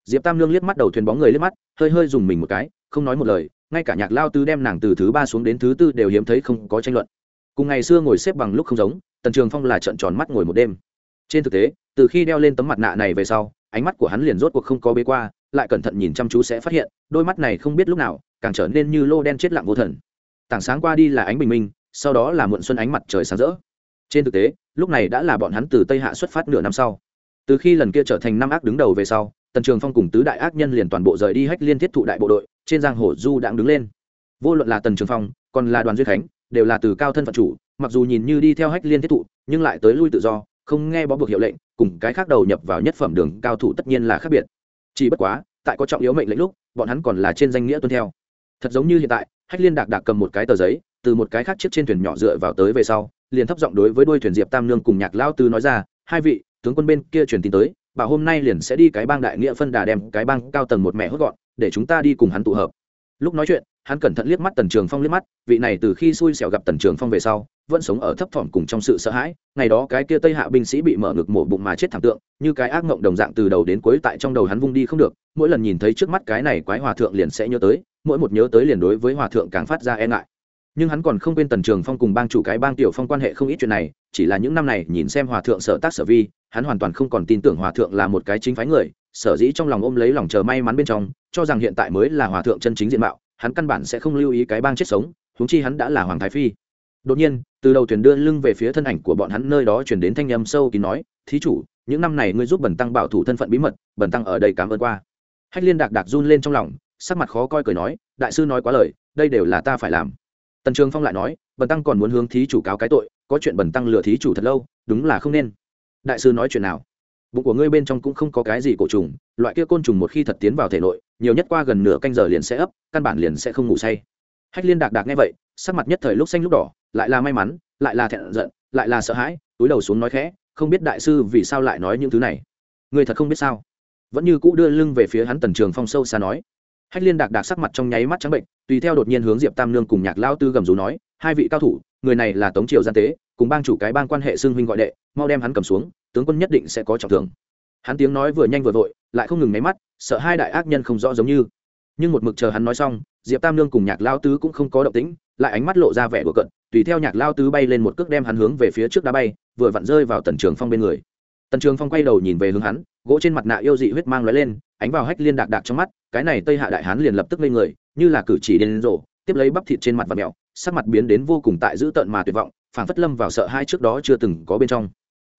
Diệp tam lương liếc mắt đầu thuyền bóng người liếc mắt, hơi hơi dùng mình một cái, không nói một lời, ngay cả nhạc lao tứ đem nàng từ thứ ba xuống đến thứ tư đều hiếm thấy không có tranh luận cùng ngày xưa ngồi xếp bằng lúc không giống, tần trường phong là trận tròn mắt ngồi một đêm. Trên thực tế, từ khi đeo lên tấm mặt nạ này về sau, ánh mắt của hắn liền rốt cuộc không có bế qua, lại cẩn thận nhìn chăm chú sẽ phát hiện, đôi mắt này không biết lúc nào, càng trở nên như lô đen chết lặng vô thần. Tảng sáng qua đi là ánh bình minh, sau đó là muộn xuân ánh mặt trời sáng rỡ. Trên thực tế, lúc này đã là bọn hắn từ tây hạ xuất phát nửa năm sau. Từ khi lần kia trở thành năm ác đứng đầu về sau, tần trường phong cùng tứ đại ác nhân liền toàn bộ rời đi hách liên thiết thụ đại bộ đội, trên giang hồ du đang đứng lên. Vô luận là tần trường phong, còn là đoàn duyên khánh đều là từ cao thân phận chủ, mặc dù nhìn như đi theo hách liên thiết thụ, nhưng lại tới lui tự do, không nghe bó buộc hiệu lệnh, cùng cái khác đầu nhập vào nhất phẩm đường cao thủ tất nhiên là khác biệt. Chỉ bất quá, tại có trọng yếu mệnh lệnh lúc, bọn hắn còn là trên danh nghĩa tuân theo. Thật giống như hiện tại, hách liên đạc đạc cầm một cái tờ giấy, từ một cái khác chiếc trên thuyền nhỏ dựa vào tới về sau, liền thấp giọng đối với đôi thuyền diệp tam nương cùng nhạc lao tư nói ra, hai vị, tướng quân bên kia truyền tin tới, bảo hôm nay liền sẽ đi cái bang đại nghĩa phân đà đem cái bang cao tầng một mẹ hốt gọn, để chúng ta đi cùng hắn tụ hợp. Lúc nói chuyện hắn cẩn thận liếc mắt tần trường phong liếc mắt, vị này từ khi xui xẻo gặp tần trường phong về sau, vẫn sống ở thấp thỏm cùng trong sự sợ hãi, ngày đó cái kia tây hạ binh sĩ bị mở ngực mổ bụng mà chết thảm tượng, như cái ác mộng đồng dạng từ đầu đến cuối tại trong đầu hắn vung đi không được, mỗi lần nhìn thấy trước mắt cái này quái hòa thượng liền sẽ nhớ tới, mỗi một nhớ tới liền đối với hòa thượng càng phát ra e ngại. Nhưng hắn còn không quên tần trường phong cùng bang chủ cái bang tiểu phong quan hệ không ít chuyện này, chỉ là những năm này nhìn xem hòa thượng sở tác sở vi, hắn hoàn toàn không còn tin tưởng hòa thượng là một cái chính phái người, sở dĩ trong lòng ôm lấy lòng chờ may mắn bên trong, cho rằng hiện tại mới là hòa thượng chân chính diện mạo hắn căn bản sẽ không lưu ý cái bang chết sống, huống chi hắn đã là hoàng thái phi. Đột nhiên, từ đầu thuyền đưa lưng về phía thân ảnh của bọn hắn nơi đó chuyển đến thanh âm sâu kín nói, thí chủ, những năm này ngươi giúp bẩn tăng bảo thủ thân phận bí mật bẩn tăng ở đây cảm ơn qua. Hách liên đạc đạc run lên trong lòng, sắc mặt khó coi cười nói, đại sư nói quá lời, đây đều là ta phải làm. Tần trường phong lại nói bẩn tăng còn muốn hướng thí chủ cáo cái tội, có chuyện bẩn tăng lừa thí chủ thật lâu, đúng là không nên. Đại sư nói chuyện nào? Bụng của ngươi bên trong cũng không có cái gì cổ trùng, loại kia côn trùng một khi thật tiến vào thể nội, nhiều nhất qua gần nửa canh giờ liền sẽ ấp, căn bản liền sẽ không ngủ say. Hách liên đạc đạc nghe vậy, sắc mặt nhất thời lúc xanh lúc đỏ, lại là may mắn, lại là thẹn giận, lại là sợ hãi, túi đầu xuống nói khẽ, không biết đại sư vì sao lại nói những thứ này. Ngươi thật không biết sao? Vẫn như cũ đưa lưng về phía hắn tần trường phong sâu xa nói. Hách liên đạc đạc sắc mặt trong nháy mắt trắng bệnh, tùy theo đột nhiên hướng diệp tam nương cùng nhạc lao tư gầm rú nói, hai vị cao thủ, người này là tống triều gian tế cùng bang chủ cái bang quan hệ xương huynh gọi đệ, mau đem hắn cầm xuống, tướng quân nhất định sẽ có trọng thưởng. Hắn tiếng nói vừa nhanh vừa vội, lại không ngừng máy mắt, sợ hai đại ác nhân không rõ giống như. Nhưng một mực chờ hắn nói xong, diệp tam nương cùng nhạc lao tứ cũng không có động tĩnh, lại ánh mắt lộ ra vẻ của cận tùy theo nhạc lao tứ bay lên một cước đem hắn hướng về phía trước đá bay, vừa vặn rơi vào tần trường phong bên người. Tần trường phong quay đầu nhìn về hướng hắn, gỗ trên mặt nạ yêu dị huyết mang lóe lên, ánh vào hách liên đạc đạc trong mắt, cái này tây hạ đại hán liền lập tức lên người, như là cử chỉ đến rổ tiếp lấy bắp thịt trên mặt và mẹo, sắc mặt biến đến vô cùng tại dữ tợn mà tuyệt vọng Phản phất lâm vào sợ hai trước đó chưa từng có bên trong.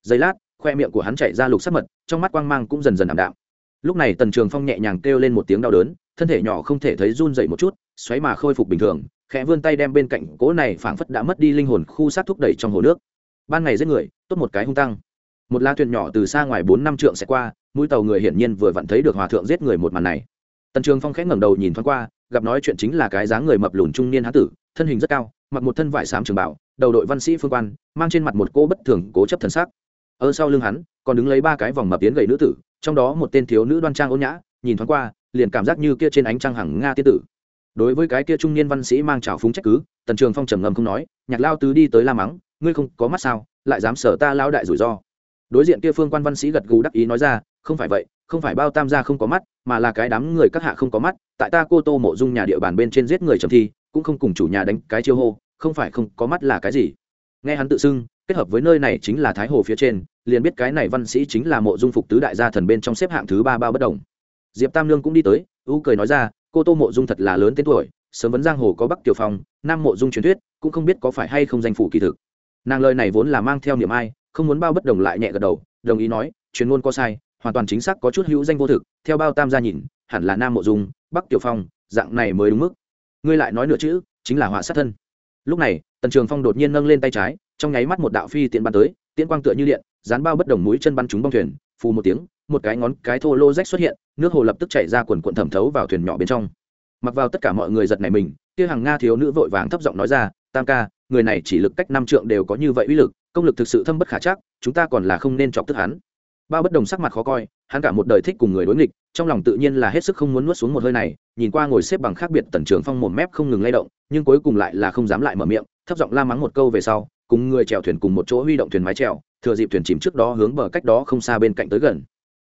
Giây lát, khoe miệng của hắn chạy ra lục sắc mật, trong mắt quang mang cũng dần dần ảm đạm. Lúc này tần trường phong nhẹ nhàng kêu lên một tiếng đau đớn, thân thể nhỏ không thể thấy run dậy một chút, xoáy mà khôi phục bình thường, khẽ vươn tay đem bên cạnh cỗ này phảng phất đã mất đi linh hồn khu sát thúc đẩy trong hồ nước. Ban ngày giết người, tốt một cái hung tăng. Một la thuyền nhỏ từ xa ngoài bốn năm trượng sẽ qua, mũi tàu người hiển nhiên vừa vặn thấy được hòa thượng giết người một màn này. Tần trường phong khẽ ngẩng đầu nhìn thoáng qua, gặp nói chuyện chính là cái dáng người mập lùn trung niên hán tử, thân hình rất cao, mặc một thân vải xám trường bảo đầu đội văn sĩ phương quan, mang trên mặt một cô bất thường cố chấp thần sắc. Ở sau lưng hắn, còn đứng lấy ba cái vòng mập tiến gầy nữ tử, trong đó một tên thiếu nữ đoan trang ôn nhã, nhìn thoáng qua, liền cảm giác như kia trên ánh trăng hằng nga tiên tử. Đối với cái kia trung niên văn sĩ mang trào phúng trách cứ, tần trường phong trầm ngâm không nói, nhạc lao tứ đi tới la mắng, ngươi không có mắt sao, lại dám sở ta lao đại rủi ro. Đối diện kia phương quan văn sĩ gật gù đắc ý nói ra, không phải vậy, không phải bao tam gia không có mắt, mà là cái đám người các hạ không có mắt, tại ta cô tô mộ dung nhà địa bàn bên trên giết người trầm thi, cũng không cùng chủ nhà đánh cái chiêu hô không phải không có mắt là cái gì. Nghe hắn tự xưng, kết hợp với nơi này chính là thái hồ phía trên, liền biết cái này văn sĩ chính là mộ dung phục tứ đại gia thần bên trong xếp hạng thứ ba ba bất đồng. Diệp tam lương cũng đi tới u cười nói ra, cô tô mộ dung thật là lớn tên tuổi, sớm vấn giang hồ có bắc tiểu phong, nam mộ dung truyền thuyết, cũng không biết có phải hay không danh phủ kỳ thực. Nàng lời này vốn là mang theo niềm ai, không muốn bao bất đồng lại nhẹ gật đầu, đồng ý nói, truyền ngôn có sai, hoàn toàn chính xác có chút hữu danh vô thực, theo bao tam gia nhìn, hẳn là nam mộ dung, bắc tiểu phong, dạng này mới đúng mức. Ngươi lại nói nửa chữ, chính là họa sát thân lúc này, tần trường phong đột nhiên nâng lên tay trái, trong nháy mắt một đạo phi tiện bắn tới, tiễn quang tựa như điện, dán bao bất đồng mũi chân bắn trúng bong thuyền, phù một tiếng, một cái ngón cái thô lô rách xuất hiện, nước hồ lập tức chảy ra quần quận thẩm thấu vào thuyền nhỏ bên trong. Mặc vào tất cả mọi người giật này mình, kia hàng nga thiếu nữ vội vàng thấp giọng nói ra, tam ca, người này chỉ lực cách năm trượng đều có như vậy uy lực, công lực thực sự thâm bất khả chắc, chúng ta còn là không nên chọc tức hắn ba bất đồng sắc mặt khó coi, hắn cả một đời thích cùng người đối nghịch, trong lòng tự nhiên là hết sức không muốn nuốt xuống một hơi này, nhìn qua ngồi xếp bằng khác biệt tần trường phong mồm mép không ngừng lay động, nhưng cuối cùng lại là không dám lại mở miệng, thấp giọng la mắng một câu về sau, cùng người chèo thuyền cùng một chỗ huy động thuyền mái chèo, thừa dịp thuyền chìm trước đó hướng bờ cách đó không xa bên cạnh tới gần.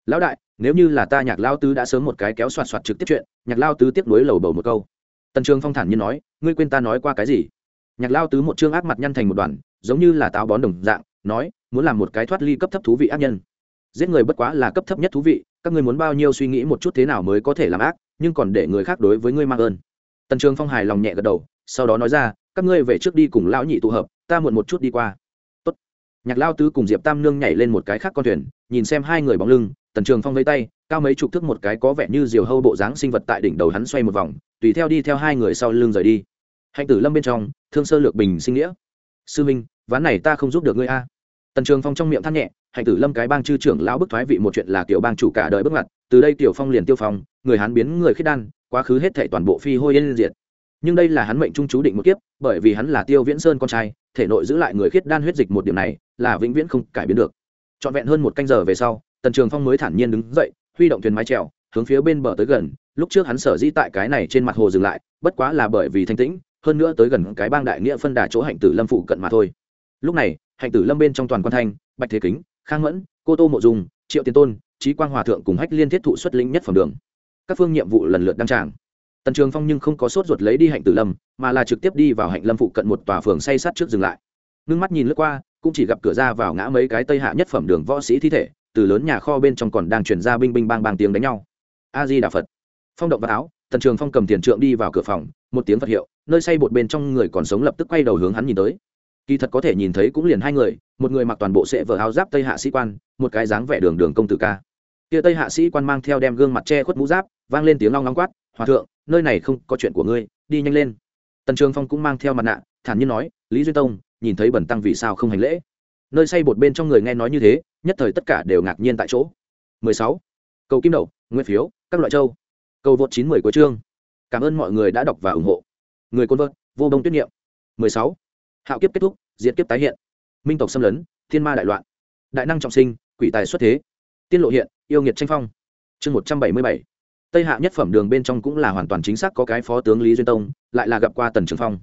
Lão đại, nếu như là ta nhạc lao tứ đã sớm một cái kéo soạt soạt trực tiếp chuyện, nhạc lao tứ tiếp nối lầu bầu một câu. Tần trường phong thản nhiên nói, ngươi quên ta nói qua cái gì? Nhạc lao tứ một chương ác mặt nhăn thành một đoàn, giống như là táo bón đồng dạng, nói, muốn làm một cái thoát ly cấp thấp thú vị ác nhân giết người bất quá là cấp thấp nhất thú vị, các ngươi muốn bao nhiêu suy nghĩ một chút thế nào mới có thể làm ác, nhưng còn để người khác đối với ngươi mang ơn. Tần trường phong hài lòng nhẹ gật đầu, sau đó nói ra, các ngươi về trước đi cùng lão nhị tụ hợp, ta muộn một chút đi qua. Tốt. nhạc lao tứ cùng diệp tam nương nhảy lên một cái khác con thuyền, nhìn xem hai người bóng lưng, tần trường phong lấy tay, cao mấy chục thước một cái có vẻ như diều hâu bộ dáng sinh vật tại đỉnh đầu hắn xoay một vòng, tùy theo đi theo hai người sau lưng rời đi. Hạnh tử lâm bên trong, thương sơ lược bình sinh nghĩa. Sư minh, ván này ta không giúp được ngươi a. Tần trường phong trong miệng than nhẹ hạnh tử lâm cái bang chư trưởng lão bức thoái vị một chuyện là tiểu bang chủ cả đời bước ngoặt, từ đây tiểu phong liền tiêu phong, người hắn biến người khiết đan, quá khứ hết thệ toàn bộ phi hôi yên diệt. Nhưng đây là hắn mệnh trung chú định một kiếp, bởi vì hắn là tiêu viễn sơn con trai, thể nội giữ lại người khiết đan huyết dịch một điểm này, là vĩnh viễn không cải biến được. Trọn vẹn hơn một canh giờ về sau, tần trường phong mới thản nhiên đứng dậy, huy động thuyền mái trèo hướng phía bên bờ tới gần, lúc trước hắn sở dĩ tại cái này trên mặt hồ dừng lại, bất quá là bởi vì thanh tĩnh, hơn nữa tới gần cái bang đại nghĩa phân đà chỗ hạnh tử lâm phụ cận mà thôi. Lúc này, hạnh tử lâm bên trong toàn quan thanh, bạch thế kính khang mẫn, cô tô mộ dung, triệu tiến tôn, trí quang hòa thượng cùng hách liên thiết thụ xuất lĩnh nhất phẩm đường. Các phương nhiệm vụ lần lượt đăng tràng. Tần trường phong nhưng không có sốt ruột lấy đi hạnh tử lâm, mà là trực tiếp đi vào hạnh lâm phụ cận một tòa phường say sát trước dừng lại. Ngưng mắt nhìn lướt qua, cũng chỉ gặp cửa ra vào ngã mấy cái tây hạ nhất phẩm đường võ sĩ thi thể, từ lớn nhà kho bên trong còn đang chuyển ra binh binh bang bang tiếng đánh nhau. A di đà phật. Phong động vào áo, tần trường phong cầm tiền trượng đi vào cửa phòng, một tiếng phật hiệu, nơi say bột bên trong người còn sống lập tức quay đầu hướng hắn nhìn tới kỳ thật có thể nhìn thấy cũng liền hai người, một người mặc toàn bộ sệ vở áo giáp tây hạ sĩ quan, một cái dáng vẻ đường đường công tử ca. Kia tây hạ sĩ quan mang theo đem gương mặt che khuất mũ giáp, vang lên tiếng long long quát, hòa thượng, nơi này không có chuyện của ngươi, đi nhanh lên. Tần trường phong cũng mang theo mặt nạ, thản nhiên nói, lý duyên tông, nhìn thấy bẩn tăng vì sao không hành lễ? Nơi say bột bên trong người nghe nói như thế, nhất thời tất cả đều ngạc nhiên tại chỗ. 16. cầu kim đậu, nguyên phiếu, các loại châu. Cầu vượt 90 của chương. Cảm ơn mọi người đã đọc và ủng hộ. Người côn vợt, vô đông tuyết niệm. 16 hạo kiếp kết thúc, diệt kiếp tái hiện. Minh tộc xâm lấn, thiên ma đại loạn. Đại năng trọng sinh, quỷ tài xuất thế. Tiên lộ hiện, yêu nghiệt tranh phong. Chương 177. tây hạ nhất phẩm đường bên trong cũng là hoàn toàn chính xác có cái phó tướng lý duyên tông, lại là gặp qua tần trường phong.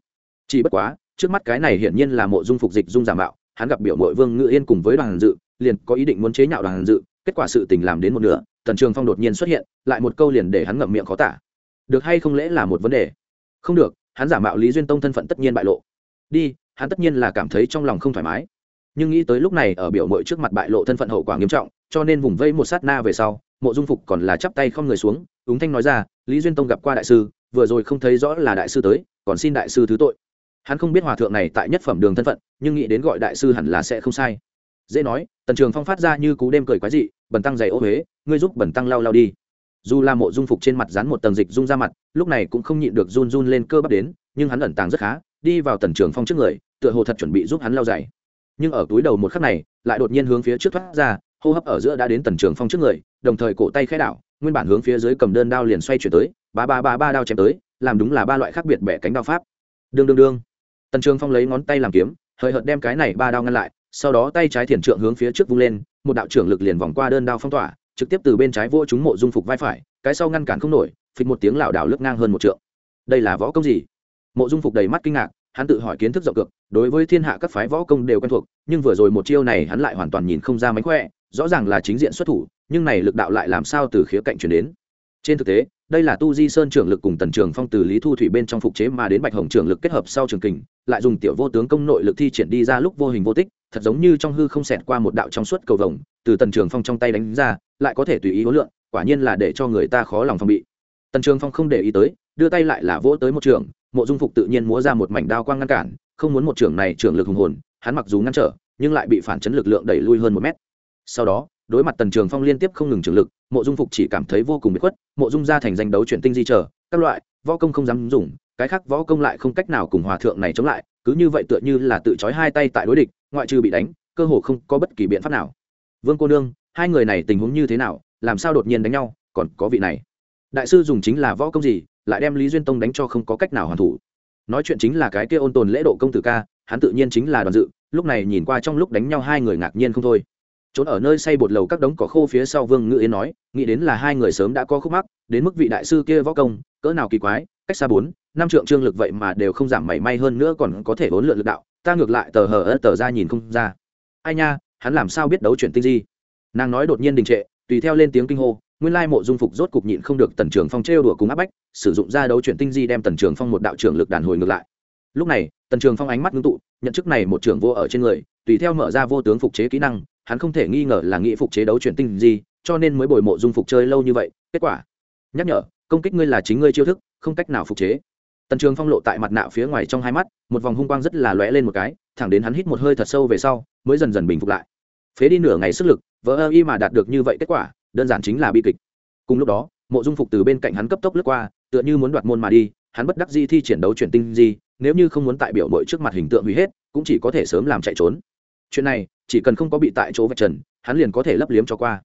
Chỉ bất quá, trước mắt cái này hiển nhiên là mộ dung phục dịch dung giả mạo, hắn gặp biểu mội vương ngự yên cùng với đoàn dự, liền có ý định muốn chế nhạo đoàn dự, kết quả sự tình làm đến một nửa, tần trường phong đột nhiên xuất hiện, lại một câu liền để hắn ngậm miệng khó tả. Được hay không lẽ là một vấn đề. Không được, hắn giả mạo lý duyên tông thân phận tất nhiên bại lộ. Đi hắn tất nhiên là cảm thấy trong lòng không thoải mái. Nhưng nghĩ tới lúc này ở biểu mội trước mặt bại lộ thân phận hậu quả nghiêm trọng, cho nên vùng vây một sát na về sau, mộ dung phục còn là chắp tay không người xuống, ứng thanh nói ra, lý duyên tông gặp qua đại sư, vừa rồi không thấy rõ là đại sư tới, còn xin đại sư thứ tội. Hắn không biết hòa thượng này tại nhất phẩm đường thân phận, nhưng nghĩ đến gọi đại sư hẳn là sẽ không sai. Dễ nói, tần trường phong phát ra như cú đêm cười quái dị bẩn tăng dày ô huế ngươi giúp bẩn tăng lau lau đi. Dù là mộ dung phục trên mặt dán một tầng dịch rung ra mặt, lúc này cũng không nhịn được run run lên cơ bắp đến, nhưng hắn ẩn tàng rất khá đi vào tần trường phong trước người, tựa hồ thật chuẩn bị giúp hắn lau dày nhưng ở túi đầu một khắc này, lại đột nhiên hướng phía trước thoát ra, hô hấp ở giữa đã đến tần trường phong trước người, đồng thời cổ tay khai đảo, nguyên bản hướng phía dưới cầm đơn đao liền xoay chuyển tới, ba ba ba ba đao chém tới, làm đúng là ba loại khác biệt bẻ cánh đao pháp. Đương đương đương. Tần trường phong lấy ngón tay làm kiếm hời hợt đem cái này ba đao ngăn lại, sau đó tay trái thiền trượng hướng phía trước vung lên, một đạo trưởng lực liền vòng qua đơn đao phong tỏa, trực tiếp từ bên trái vô chúng mộ dung phục vai phải, cái sau ngăn cản không nổi, phịch một tiếng lảo đảo lướt ngang hơn một trượng. Đây là võ công gì? Mộ dung phục đầy mắt kinh ngạc, hắn tự hỏi kiến thức rộng cực, đối với thiên hạ các phái võ công đều quen thuộc, nhưng vừa rồi một chiêu này hắn lại hoàn toàn nhìn không ra mánh khỏe, rõ ràng là chính diện xuất thủ, nhưng này lực đạo lại làm sao từ khía cạnh chuyển đến. Trên thực tế, đây là tu di sơn trưởng lực cùng tần trường phong từ lý thu thủy bên trong phục chế mà đến bạch hồng trưởng lực kết hợp sau trường kình, lại dùng tiểu vô tướng công nội lực thi triển đi ra lúc vô hình vô tích, thật giống như trong hư không xẹt qua một đạo trong suốt cầu vồng, từ tần trường phong trong tay đánh ra, lại có thể tùy ý hối lượng, quả nhiên là để cho người ta khó lòng phòng bị. Tần trường phong không để ý tới, đưa tay lại là vỗ tới một trường mộ dung phục tự nhiên múa ra một mảnh đao quang ngăn cản, không muốn một trưởng này trưởng lực hùng hồn, hắn mặc dù ngăn trở, nhưng lại bị phản chấn lực lượng đẩy lui hơn một mét. Sau đó, đối mặt tần trường phong liên tiếp không ngừng trưởng lực, mộ dung phục chỉ cảm thấy vô cùng bị khuất, mộ dung ra thành danh đấu chuyển tinh di trở, các loại, võ công không dám dùng, cái khác võ công lại không cách nào cùng hòa thượng này chống lại, cứ như vậy tựa như là tự trói hai tay tại đối địch, ngoại trừ bị đánh, cơ hồ không có bất kỳ biện pháp nào. Vương cô nương, hai người này tình huống như thế nào, làm sao đột nhiên đánh nhau, còn có vị này? Đại sư dùng chính là võ công gì lại đem lý duyên tông đánh cho không có cách nào hoàn thủ. Nói chuyện chính là cái kia ôn tồn lễ độ công tử ca, hắn tự nhiên chính là đoàn dự, lúc này nhìn qua trong lúc đánh nhau hai người ngạc nhiên không thôi. Trốn ở nơi xây bột lầu các đống cỏ khô phía sau vương ngự yến nói, nghĩ đến là hai người sớm đã có khúc mắc, đến mức vị đại sư kia võ công, cỡ nào kỳ quái, cách xa bốn, năm trượng trương lực vậy mà đều không giảm mảy may hơn nữa còn có thể vốn lượn lực đạo, ta ngược lại tờ hờ ớt tờ ra nhìn không ra. Ai nha, hắn làm sao biết đấu chuyện tinh di? Nàng nói đột nhiên đình trệ, tùy theo lên tiếng kinh hô nguyên lai mộ dung phục rốt cục nhịn không được tần trường phong trêu đùa cùng áp bách sử dụng ra đấu chuyển tinh di đem tần trường phong một đạo trưởng lực đàn hồi ngược lại. Lúc này tần trường phong ánh mắt ngưng tụ nhận chức này một trưởng vô ở trên người tùy theo mở ra vô tướng phục chế kỹ năng hắn không thể nghi ngờ là nghĩ phục chế đấu chuyển tinh di, cho nên mới bồi mộ dung phục chơi lâu như vậy kết quả. Nhắc nhở công kích ngươi là chính ngươi chiêu thức không cách nào phục chế. Tần trường phong lộ tại mặt nạ phía ngoài trong hai mắt một vòng hung quang rất là lóe lên một cái thẳng đến hắn hít một hơi thật sâu về sau mới dần dần bình phục lại. Phế đi nửa ngày sức lực vỡ ơ y mà đạt được như vậy kết quả đơn giản chính là bi kịch. Cùng lúc đó, mộ dung phục từ bên cạnh hắn cấp tốc lướt qua, tựa như muốn đoạt môn mà đi, hắn bất đắc di thi triển đấu chuyển tinh gì nếu như không muốn tại biểu mội trước mặt hình tượng hủy hết, cũng chỉ có thể sớm làm chạy trốn. Chuyện này, chỉ cần không có bị tại chỗ vạch trần, hắn liền có thể lấp liếm cho qua.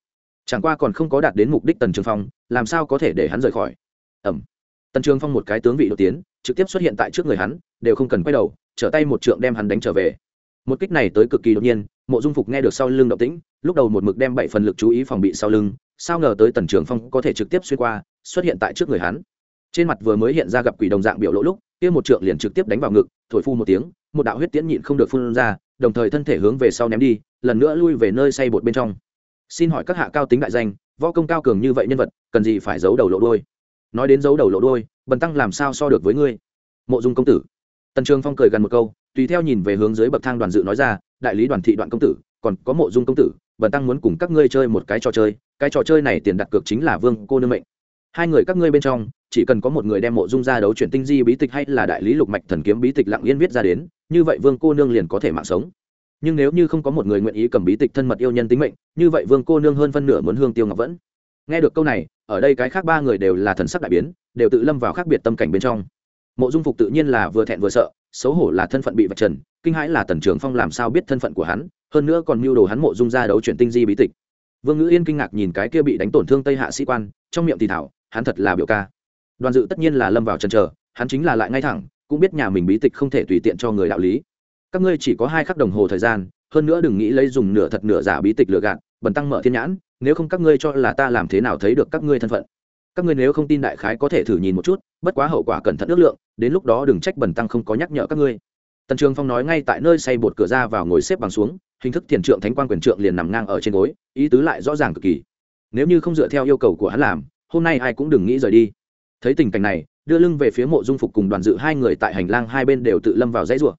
Chẳng qua còn không có đạt đến mục đích tần trường phong, làm sao có thể để hắn rời khỏi? Ẩm. Tần trường phong một cái tướng vị đột tiến trực tiếp xuất hiện tại trước người hắn, đều không cần quay đầu, trở tay một trượng đem hắn đánh trở về. Một kích này tới cực kỳ đột nhiên, mộ dung phục nghe được sau lưng động tĩnh lúc đầu một mực đem bảy phần lực chú ý phòng bị sau lưng, sao ngờ tới tần trường phong có thể trực tiếp xuyên qua, xuất hiện tại trước người hắn. Trên mặt vừa mới hiện ra gặp quỷ đồng dạng biểu lỗ lúc, kia một trượng liền trực tiếp đánh vào ngực, thổi phu một tiếng, một đạo huyết tiễn nhịn không được phun ra, đồng thời thân thể hướng về sau ném đi, lần nữa lui về nơi say bột bên trong. Xin hỏi các hạ cao tính đại danh, võ công cao cường như vậy nhân vật, cần gì phải giấu đầu lộ đôi nói đến giấu đầu lộ đôi bần tăng làm sao so được với ngươi? Mộ dung công tử. Tần trường phong cười gần một câu, tùy theo nhìn về hướng dưới bậc thang đoàn dự nói ra, đại lý đoàn thị đoạn công tử, còn có mộ dung công tử bần tăng muốn cùng các ngươi chơi một cái trò chơi, cái trò chơi này tiền đặt cược chính là vương cô nương mệnh. Hai người các ngươi bên trong, chỉ cần có một người đem mộ dung ra đấu chuyển tinh di bí tịch hay là đại lý lục mạch thần kiếm bí tịch lặng yên viết ra đến, như vậy vương cô nương liền có thể mạng sống. Nhưng nếu như không có một người nguyện ý cầm bí tịch thân mật yêu nhân tính mệnh, như vậy vương cô nương hơn phân nửa muốn hương tiêu ngọc vẫn. Nghe được câu này, ở đây cái khác ba người đều là thần sắc đại biến, đều tự lâm vào khác biệt tâm cảnh bên trong. Mộ dung phục tự nhiên là vừa thẹn vừa sợ xấu hổ là thân phận bị vạch trần, kinh hãi là tần trường phong làm sao biết thân phận của hắn, hơn nữa còn mưu đồ hắn mộ dung ra đấu chuyển tinh di bí tịch. Vương ngữ yên kinh ngạc nhìn cái kia bị đánh tổn thương tây hạ sĩ quan, trong miệng thì thảo, hắn thật là biểu ca. Đoàn dự tất nhiên là lâm vào trần trờ hắn chính là lại ngay thẳng, cũng biết nhà mình bí tịch không thể tùy tiện cho người đạo lý. Các ngươi chỉ có hai khắc đồng hồ thời gian, hơn nữa đừng nghĩ lấy dùng nửa thật nửa giả bí tịch lừa gạt, bần tăng mở thiên nhãn, nếu không các ngươi cho là ta làm thế nào thấy được các ngươi thân phận các ngươi nếu không tin đại khái có thể thử nhìn một chút, bất quá hậu quả cẩn thận ước lượng, đến lúc đó đừng trách bần tăng không có nhắc nhở các ngươi. Tần trường phong nói ngay tại nơi xây bột cửa ra vào ngồi xếp bằng xuống, hình thức thiền trượng thánh quan quyền trượng liền nằm ngang ở trên gối, ý tứ lại rõ ràng cực kỳ. Nếu như không dựa theo yêu cầu của hắn làm, hôm nay ai cũng đừng nghĩ rời đi. Thấy tình cảnh này, đưa lưng về phía mộ dung phục cùng đoàn dự hai người tại hành lang hai bên đều tự lâm vào dãy rủa.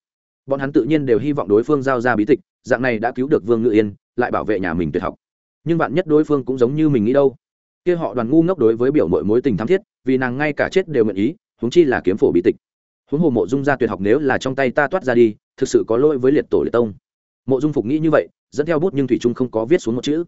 Bọn hắn tự nhiên đều hy vọng đối phương giao ra bí tịch, dạng này đã cứu được vương ngự yên, lại bảo vệ nhà mình tuyệt học. Nhưng bạn nhất đối phương cũng giống như mình nghĩ đâu kia họ đoàn ngu ngốc đối với biểu mội mối tình thắm thiết, vì nàng ngay cả chết đều nguyện ý, huống chi là kiếm phổ bí tịch. Huống hồ mộ dung ra tuyệt học nếu là trong tay ta toát ra đi, thực sự có lỗi với liệt tổ liệt tông. Mộ dung phục nghĩ như vậy, dẫn theo bút nhưng thủy trung không có viết xuống một chữ.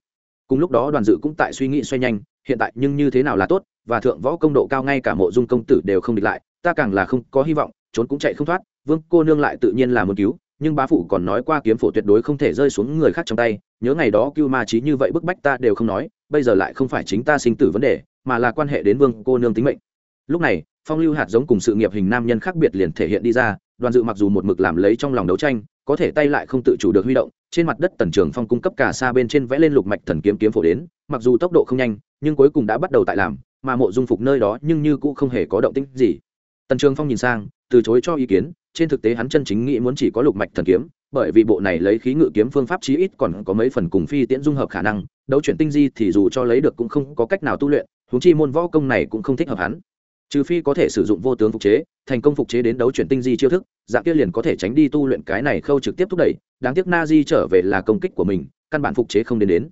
Cùng lúc đó đoàn dự cũng tại suy nghĩ xoay nhanh, hiện tại nhưng như thế nào là tốt, và thượng võ công độ cao ngay cả mộ dung công tử đều không địch lại, ta càng là không có hy vọng, trốn cũng chạy không thoát, vương cô nương lại tự nhiên là muốn cứu, nhưng bá phụ còn nói qua kiếm phổ tuyệt đối không thể rơi xuống người khác trong tay, nhớ ngày đó cưu ma trí như vậy bức bách ta đều không nói bây giờ lại không phải chính ta sinh tử vấn đề, mà là quan hệ đến vương cô nương tính mệnh. Lúc này, phong lưu hạt giống cùng sự nghiệp hình nam nhân khác biệt liền thể hiện đi ra, đoàn dự mặc dù một mực làm lấy trong lòng đấu tranh, có thể tay lại không tự chủ được huy động, trên mặt đất tần trường phong cung cấp cả xa bên trên vẽ lên lục mạch thần kiếm kiếm phổ đến, mặc dù tốc độ không nhanh, nhưng cuối cùng đã bắt đầu tại làm, mà mộ dung phục nơi đó nhưng như cũng không hề có động tĩnh gì. Tần trường phong nhìn sang từ chối cho ý kiến, trên thực tế hắn chân chính nghĩ muốn chỉ có lục mạch thần kiếm, bởi vì bộ này lấy khí ngự kiếm phương pháp chí ít còn có mấy phần cùng phi tiễn dung hợp khả năng, đấu chuyển tinh di thì dù cho lấy được cũng không có cách nào tu luyện, huống chi môn võ công này cũng không thích hợp hắn. Trừ phi có thể sử dụng vô tướng phục chế, thành công phục chế đến đấu chuyển tinh di chiêu thức, dạng kia liền có thể tránh đi tu luyện cái này khâu trực tiếp thúc đẩy, đáng tiếc na di trở về là công kích của mình, căn bản phục chế không đến đến.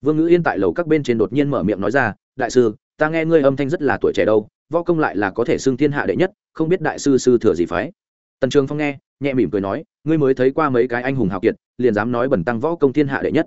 Vương ngữ yên tại lầu các bên trên đột nhiên mở miệng nói ra, đại sư, ta nghe ngươi âm thanh rất là tuổi trẻ đâu võ công lại là có thể xưng thiên hạ đệ nhất, không biết đại sư sư thừa gì phái. Tần trường phong nghe, nhẹ mỉm cười nói, ngươi mới thấy qua mấy cái anh hùng hào kiệt, liền dám nói bẩn tăng võ công thiên hạ đệ nhất.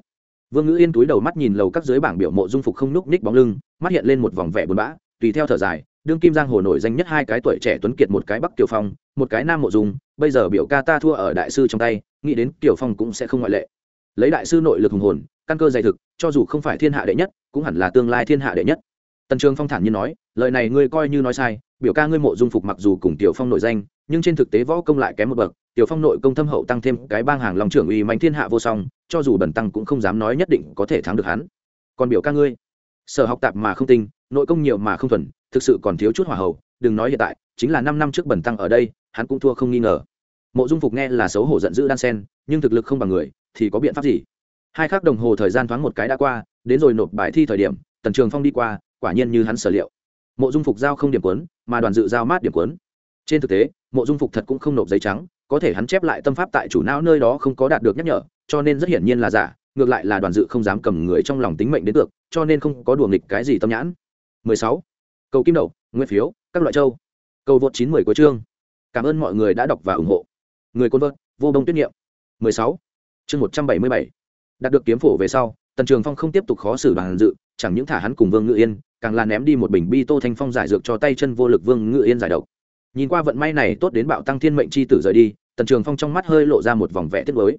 Vương ngữ yên túi đầu mắt nhìn lầu các dưới bảng biểu mộ dung phục không núc ních bóng lưng, mắt hiện lên một vòng vẻ buồn bã, tùy theo thở dài, đương kim giang hồ nổi danh nhất hai cái tuổi trẻ tuấn kiệt một cái bắc tiểu phong, một cái nam mộ dung, bây giờ biểu ca ta thua ở đại sư trong tay, nghĩ đến tiểu phong cũng sẽ không ngoại lệ. Lấy đại sư nội lực hùng hồn, căn cơ dày thực, cho dù không phải thiên hạ đệ nhất, cũng hẳn là tương lai thiên hạ đệ nhất. Tần trường phong thản nhiên nói lời này ngươi coi như nói sai, biểu ca ngươi mộ dung phục mặc dù cùng tiểu phong nội danh, nhưng trên thực tế võ công lại kém một bậc, tiểu phong nội công thâm hậu tăng thêm cái bang hàng lòng trưởng uy mạnh thiên hạ vô song, cho dù bẩn tăng cũng không dám nói nhất định có thể thắng được hắn. Còn biểu ca ngươi, sở học tạp mà không tinh, nội công nhiều mà không thuần, thực sự còn thiếu chút hỏa hậu đừng nói hiện tại, chính là năm năm trước bẩn tăng ở đây, hắn cũng thua không nghi ngờ. Mộ dung phục nghe là xấu hổ giận dữ đan sen, nhưng thực lực không bằng người, thì có biện pháp gì? Hai khắc đồng hồ thời gian thoáng một cái đã qua, đến rồi nộp bài thi thời điểm, tần trường phong đi qua, quả nhiên như hắn sở liệu mộ dung phục giao không điểm cuốn, mà đoàn dự giao mát điểm cuốn. trên thực tế mộ dung phục thật cũng không nộp giấy trắng có thể hắn chép lại tâm pháp tại chủ não nơi đó không có đạt được nhắc nhở cho nên rất hiển nhiên là giả ngược lại là đoàn dự không dám cầm người trong lòng tính mệnh đến được cho nên không có đùa nghịch cái gì tâm nhãn 16. cầu kim đậu nguyên phiếu các loại châu cầu vượt 910 của chương cảm ơn mọi người đã đọc và ủng hộ người côn vợt vô đông tuyết nghiệm 16. chương 177. đạt được kiếm phổ về sau tần trường phong không tiếp tục khó xử đoàn dự chẳng những thả hắn cùng vương ngự yên càng là ném đi một bình bi tô thanh phong giải dược cho tay chân vô lực vương ngự yên giải độc. Nhìn qua vận may này tốt đến bạo tăng thiên mệnh c h i tử rời đi, tần trường phong trong mắt hơi lộ ra một vòng vẽ tiết mới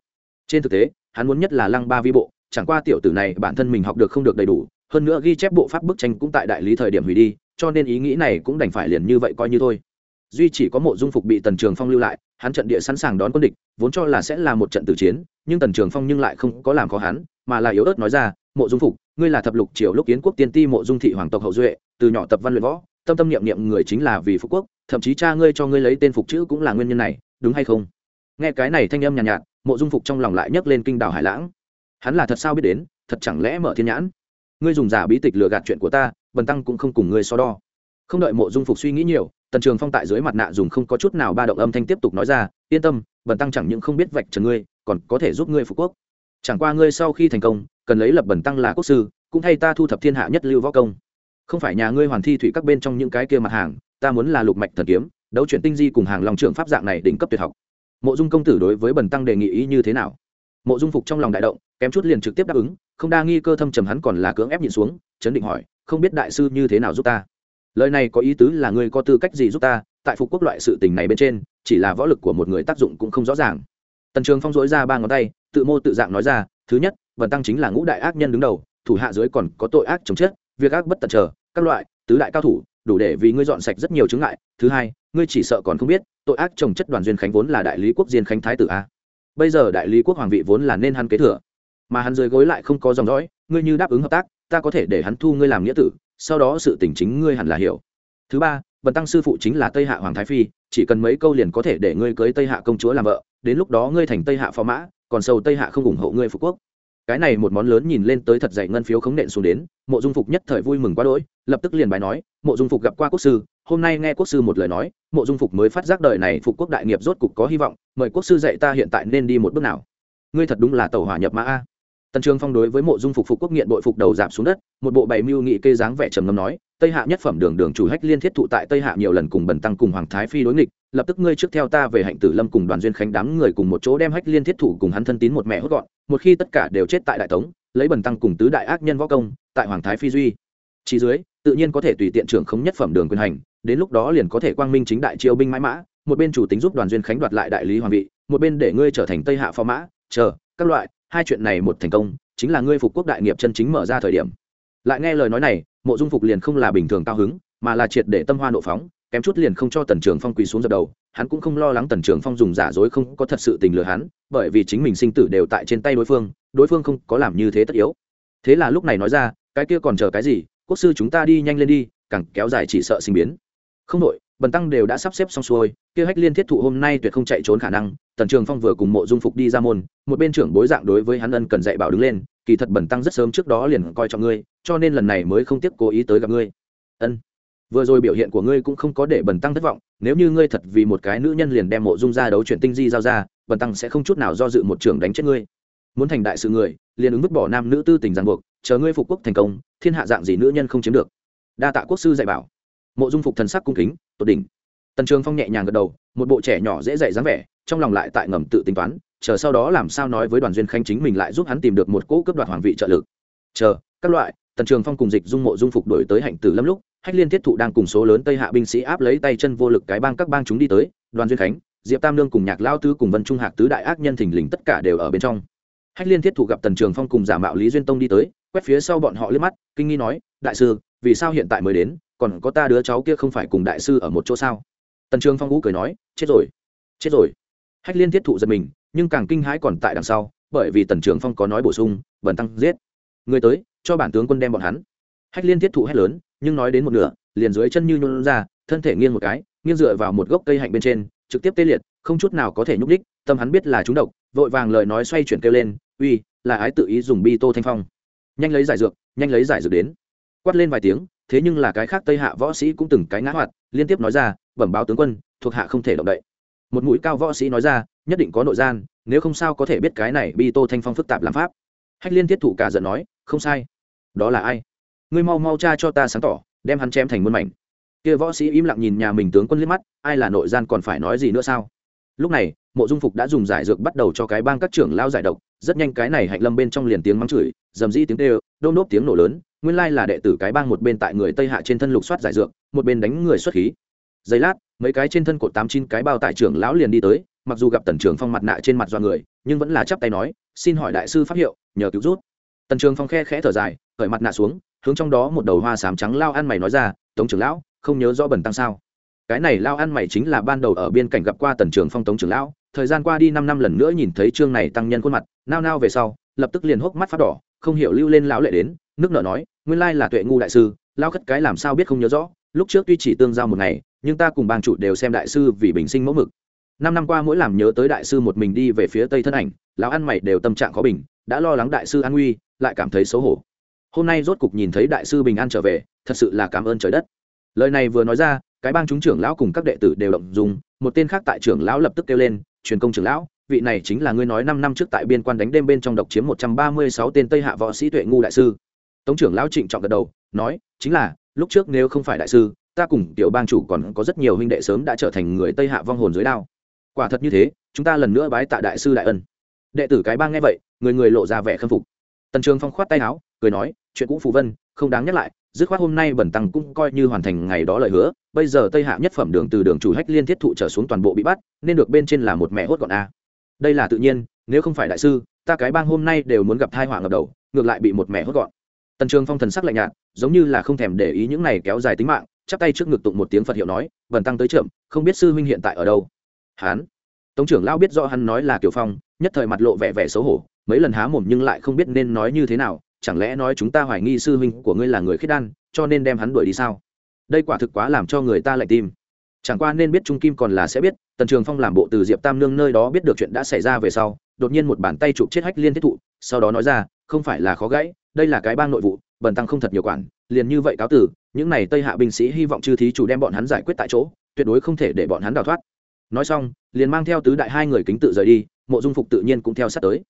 trên thực tế, hắn muốn nhất là lăng ba vi bộ, chẳng qua tiểu tử này bản thân mình học được không được đầy đủ, hơn nữa ghi chép bộ pháp bức tranh cũng tại đại lý thời điểm hủy đi, cho nên ý nghĩ này cũng đành phải liền như vậy coi như thôi. Duy chỉ có mộ dung phục bị tần trường phong lưu lại, hắn trận địa sẵn sàng đón quân địch, vốn cho là sẽ là một trận tử chiến, nhưng tần trường phong nhưng lại không có làm khó hắn, mà là yếu ớt nói ra, mộ dung phục ngươi là thập lục triều lúc kiến quốc tiên ti mộ dung thị hoàng tộc hậu duệ từ nhỏ tập văn luyện võ tâm tâm niệm niệm người chính là vì phú quốc thậm chí cha ngươi cho ngươi lấy tên phục chữ cũng là nguyên nhân này đúng hay không? Nghe cái này thanh âm nhàn nhạt, nhạt mộ dung phục trong lòng lại nhấc lên kinh đảo hải lãng. Hắn là thật sao biết đến thật chẳng lẽ mở thiên nhãn? Ngươi dùng giả bí tịch lừa gạt chuyện của ta bần tăng cũng không cùng ngươi so đo. Không đợi mộ dung phục suy nghĩ nhiều tần trường phong tại dưới mặt nạ dùng không có chút nào ba động âm thanh tiếp tục nói ra yên tâm bần tăng chẳng những không biết vạch trần ngươi còn có thể giúp ngươi phục quốc. Chẳng qua ngươi sau khi thành công cần lấy lập bần tăng là quốc sư, cũng thay ta thu thập thiên hạ nhất lưu võ công. Không phải nhà ngươi hoàn thi thủy các bên trong những cái kia mặt hàng, ta muốn là lục mạch thần kiếm, đấu chuyển tinh di cùng hàng lòng trưởng pháp dạng này đỉnh cấp tuyệt học. Mộ dung công tử đối với bần tăng đề nghị ý như thế nào? Mộ dung phục trong lòng đại động, kém chút liền trực tiếp đáp ứng, không đa nghi cơ thâm trầm hắn còn là cưỡng ép nhìn xuống, chấn định hỏi, không biết đại sư như thế nào giúp ta? Lời này có ý tứ là ngươi có tư cách gì giúp ta? Tại phục quốc loại sự tình này bên trên, chỉ là võ lực của một người tác dụng cũng không rõ ràng. Tần trường phong dỗi ra ba ngón tay, tự mô tự dạng nói ra, thứ nhất vần tăng chính là ngũ đại ác nhân đứng đầu, thủ hạ dưới còn có tội ác chống chết, việc ác bất tận trở. các loại, tứ đại cao thủ, đủ để vì ngươi dọn sạch rất nhiều chứng ngại. Thứ hai, ngươi chỉ sợ còn không biết, tội ác trồng chất đoàn duyên khánh vốn là đại lý quốc diên khánh thái tử a. Bây giờ đại lý quốc hoàng vị vốn là nên hắn kế thừa. Mà hắn dưới gối lại không có dòng dõi, ngươi như đáp ứng hợp tác, ta có thể để hắn thu ngươi làm nghĩa tử, sau đó sự tình chính ngươi hẳn là hiểu. Thứ ba, bần tăng sư phụ chính là tây hạ hoàng thái phi, chỉ cần mấy câu liền có thể để ngươi cưới tây hạ công chúa làm vợ, đến lúc đó ngươi thành tây hạ phó mã, còn sầu tây hạ không ủng hộ ngươi phục quốc cái này một món lớn nhìn lên tới thật dày ngân phiếu khống nện xuống đến, mộ dung phục nhất thời vui mừng quá đỗi, lập tức liền bài nói, mộ dung phục gặp qua quốc sư, hôm nay nghe quốc sư một lời nói, mộ dung phục mới phát giác đời này phục quốc đại nghiệp rốt cục có hy vọng, mời quốc sư dạy ta hiện tại nên đi một bước nào. Ngươi thật đúng là tàu hỏa nhập mã a. Tần trường phong đối với mộ dung phục phục quốc nghiện bội phục đầu giảm xuống đất, một bộ bày mưu nghị kê dáng vẻ trầm ngâm nói, tây hạ nhất phẩm đường đường chủ hách liên thiết thụ tại tây hạ nhiều lần cùng bần tăng cùng hoàng thái phi đối nghịch lập tức ngươi trước theo ta về hạnh tử lâm cùng đoàn duyên khánh đám người cùng một chỗ đem hách liên thiết thủ cùng hắn thân tín một mẹ hốt gọn, một khi tất cả đều chết tại đại tống, lấy bần tăng cùng tứ đại ác nhân võ công, tại hoàng thái phi duy. Chỉ dưới, tự nhiên có thể tùy tiện trưởng khống nhất phẩm đường quyền hành, đến lúc đó liền có thể quang minh chính đại triều binh mãi mã, một bên chủ tính giúp đoàn duyên khánh đoạt lại đại lý hoàng vị, một bên để ngươi trở thành tây hạ phó mã, chờ, các loại, hai chuyện này một thành công, chính là ngươi phục quốc đại nghiệp chân chính mở ra thời điểm. Lại nghe lời nói này, mộ dung phục liền không là bình thường cao hứng, mà là triệt để tâm hoa nộ phóng kém chút liền không cho tần trường phong quỳ xuống dập đầu, hắn cũng không lo lắng tần trường phong dùng giả dối không có thật sự tình lừa hắn, bởi vì chính mình sinh tử đều tại trên tay đối phương đối phương không có làm như thế tất yếu. Thế là lúc này nói ra, cái kia còn chờ cái gì? Quốc sư chúng ta đi nhanh lên đi, càng kéo dài chỉ sợ sinh biến. Không đội bần tăng đều đã sắp xếp xong xuôi, kia hách liên thiết thụ hôm nay tuyệt không chạy trốn khả năng. Tần trường phong vừa cùng mộ dung phục đi ra môn, một bên trưởng bối dạng đối với hắn ân cần dạy bảo đứng lên, kỳ thật bần tăng rất sớm trước đó liền coi trọng ngươi, cho nên lần này mới không tiếp cố ý tới gặp ngươi. Ân vừa rồi biểu hiện của ngươi cũng không có để bần tăng thất vọng, nếu như ngươi thật vì một cái nữ nhân liền đem mộ dung ra đấu chuyện tinh di giao ra, bần tăng sẽ không chút nào do dự một trưởng đánh chết ngươi. Muốn thành đại sự người, liền ứng vứt bỏ nam nữ tư tình ràng buộc, chờ ngươi phục quốc thành công, thiên hạ dạng gì nữ nhân không chiếm được. Đa tạ quốc sư dạy bảo. Mộ dung phục thần sắc cung kính, tột đỉnh. Tần trường phong nhẹ nhàng gật đầu, một bộ trẻ nhỏ dễ dạy dáng vẻ, trong lòng lại tại ngầm tự tính toán, chờ sau đó làm sao nói với đoàn duyên khanh chính mình lại giúp hắn tìm được một cỗ cấp đoạt hoàng vị trợ lực. Chờ, các loại, tần trường phong cùng dịch dung mộ dung phục đổi tới hạnh tử lâm lúc hách liên thiết thụ đang cùng số lớn tây hạ binh sĩ áp lấy tay chân vô lực cái bang các bang chúng đi tới, đoàn duyên khánh, diệp tam lương cùng nhạc lao tứ cùng vân trung hạc tứ đại ác nhân thình lình tất cả đều ở bên trong. Hách liên thiết thụ gặp tần trường phong cùng giả mạo lý duyên tông đi tới, quét phía sau bọn họ liếc mắt, kinh nghi nói, đại sư, vì sao hiện tại mới đến, còn có ta đứa cháu kia không phải cùng đại sư ở một chỗ sao? Tần trường phong ngũ cười nói, chết rồi chết rồi. Hách liên thiết thụ giật mình, nhưng càng kinh hãi còn tại đằng sau, bởi vì tần trường phong có nói bổ sung bần tăng giết, người tới, cho bản tướng quân đem bọn hắn. Hách liên thiết thụ hét lớn nhưng nói đến một nửa, liền dưới chân như nhún ra, thân thể nghiêng một cái, nghiêng dựa vào một gốc cây hạnh bên trên, trực tiếp tê liệt, không chút nào có thể nhúc đích tâm hắn biết là chúng độc, vội vàng lời nói xoay chuyển kêu lên, uy, là ái tự ý dùng bi tô thanh phong. Nhanh lấy giải dược, nhanh lấy giải dược đến. Quát lên vài tiếng, thế nhưng là cái khác tây hạ võ sĩ cũng từng cái ngã hoạt, liên tiếp nói ra, bẩm báo tướng quân, thuộc hạ không thể động đậy. Một mũi cao võ sĩ nói ra, nhất định có nội gian, nếu không sao có thể biết cái này bi tô thanh phong phức tạp làm pháp. Hách liên thiết thủ cả giận nói, không sai. Đó là ai? Ngươi mau mau cha cho ta sáng tỏ, đem hắn chém thành muôn mảnh. Kia võ sĩ im lặng nhìn nhà mình tướng quân liếc mắt, ai là nội gian còn phải nói gì nữa sao? Lúc này, mộ dung phục đã dùng giải dược bắt đầu cho cái bang các trưởng lao giải độc, rất nhanh cái này hạnh lâm bên trong liền tiếng mắng chửi, dầm dĩ tiếng tê đôn nốt tiếng nổ lớn, nguyên lai là đệ tử cái bang một bên tại người tây hạ trên thân lục soát giải dược, một bên đánh người xuất khí. Giây lát, mấy cái trên thân cột tám chín cái bao tại trưởng lão liền đi tới, mặc dù gặp tần trường phong mặt nạ trên mặt do người, nhưng vẫn là chắp tay nói, xin hỏi đại sư pháp hiệu, nhờ cứu rút tần trường phong khe khẽ thở dài khởi mặt nạ xuống hướng trong đó một đầu hoa sám trắng lao ăn mày nói ra, tống trưởng lão, không nhớ rõ bẩn tăng sao? Cái này lao ăn mày chính là ban đầu ở biên cảnh gặp qua tần trường phong tống trưởng lão, thời gian qua đi năm năm lần nữa nhìn thấy chương này tăng nhân khuôn mặt, nao nao về sau, lập tức liền hốc mắt phát đỏ, không hiểu lưu lên lão lệ đến, nước nợ nói, nguyên lai là tuệ ngu đại sư, lao khất cái làm sao biết không nhớ rõ, lúc trước tuy chỉ tương giao một ngày, nhưng ta cùng bang chủ đều xem đại sư vì bình sinh mẫu mực. Năm năm qua mỗi làm nhớ tới đại sư một mình đi về phía tây thân ảnh, lão ăn mày đều tâm trạng khó bình, đã lo lắng đại sư an nguy, lại cảm thấy xấu hổ hôm nay rốt cục nhìn thấy đại sư bình an trở về, thật sự là cảm ơn trời đất. Lời này vừa nói ra, cái bang chúng trưởng lão cùng các đệ tử đều động dùng một tên khác tại trưởng lão lập tức kêu lên, truyền công trưởng lão, vị này chính là ngươi nói năm năm trước tại biên quan đánh đêm bên trong độc chiếm một trăm ba mươi sáu tên tây hạ võ sĩ tuệ ngu đại sư. Tống trưởng lão trịnh trọng gật đầu, nói, chính là, lúc trước nếu không phải đại sư, ta cùng tiểu bang chủ còn có rất nhiều huynh đệ sớm đã trở thành người tây hạ vong hồn dưới đao. Quả thật như thế, chúng ta lần nữa bái tạ đại sư đại ân. Đệ tử cái bang nghe vậy, người người lộ ra vẻ khâm phục. Tần trường phong khoát tay áo cười nói, chuyện cũ phù vân, không đáng nhắc lại, dứt khoát hôm nay bẩn tăng cũng coi như hoàn thành ngày đó lời hứa, bây giờ tây hạ nhất phẩm đường từ đường chủ hách liên thiết thụ trở xuống toàn bộ bị bắt, nên được bên trên là một mẹ hốt gọn a. Đây là tự nhiên, nếu không phải đại sư, ta cái bang hôm nay đều muốn gặp thai họa ngập đầu, ngược lại bị một mẹ hốt gọn. Tần trường phong thần sắc lạnh nhạt, giống như là không thèm để ý những này kéo dài tính mạng, chắp tay trước ngực tụng một tiếng phật hiệu nói, bần tăng tới trưởng không biết sư huynh hiện tại ở đâu. Hán. Tống trưởng lão biết rõ hắn nói là kiều phong, nhất thời mặt lộ vẻ vẻ xấu hổ, mấy lần há mồm nhưng lại không biết nên nói như thế nào chẳng lẽ nói chúng ta hoài nghi sư huynh của ngươi là người khiết đan, cho nên đem hắn đuổi đi sao? Đây quả thực quá làm cho người ta lạnh tim. Chẳng qua nên biết trung kim còn là sẽ biết, tần trường phong làm bộ từ diệp tam nương nơi đó biết được chuyện đã xảy ra về sau, đột nhiên một bàn tay chụp chết hách liên thiết thụ, sau đó nói ra, không phải là khó gãy, đây là cái bang nội vụ, bần tăng không thật nhiều quản, liền như vậy cáo tử, những n à y tây hạ binh sĩ hy vọng chư thí chủ đem bọn hắn giải quyết tại chỗ, tuyệt đối không thể để bọn hắn đào thoát. Nói xong, liền mang theo tứ đại hai người kính tự rời đi, mộ dung phục tự nhiên cũng theo sát tới.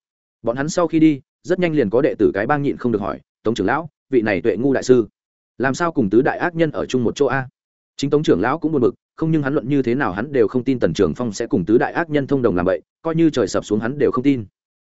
Bọn hắn sau khi đi rất nhanh liền có đệ tử cái bang nhịn không được hỏi, tống trưởng lão, vị này tuệ ngu đại sư, làm sao cùng tứ đại ác nhân ở chung một chỗ a? Chính tống trưởng lão cũng buồn bực, không nhưng hắn luận như thế nào hắn đều không tin tần trường phong sẽ cùng tứ đại ác nhân thông đồng làm vậy, coi như trời sập xuống hắn đều không tin.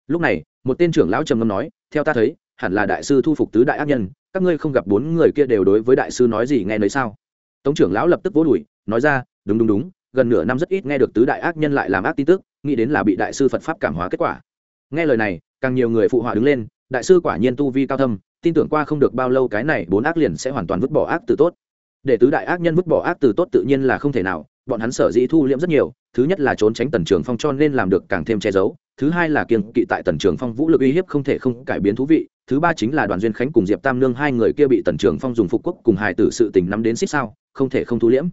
Lúc này, một tên trưởng lão trầm ngâm nói, theo ta thấy, hẳn là đại sư thu phục tứ đại ác nhân, các ngươi không gặp bốn người kia đều đối với đại sư nói gì nghe nấy sao? Tống trưởng lão lập tức vỗ đùi, nói ra, đúng đúng đúng, gần nửa năm rất ít nghe được tứ đại ác nhân lại làm ác tin tức, nghĩ đến là bị đại sư phật pháp cảm hóa kết quả nghe lời này, càng nhiều người phụ họa đứng lên, đại sư quả nhiên tu vi cao thâm, tin tưởng qua không được bao lâu cái này bốn ác liền sẽ hoàn toàn vứt bỏ ác từ tốt. Để tứ đại ác nhân vứt bỏ ác từ tốt tự nhiên là không thể nào, bọn hắn sở dĩ thu liễm rất nhiều, thứ nhất là trốn tránh tần trường phong cho nên làm được càng thêm che giấu, thứ hai là kiên kỵ tại tần trường phong vũ lực uy hiếp không thể không cải biến thú vị, thứ ba chính là đoàn duyên khánh cùng diệp tam nương hai người kia bị tần trường phong dùng phục quốc cùng hài tử sự tình nắm đến xích sao, không thể không thu liễm.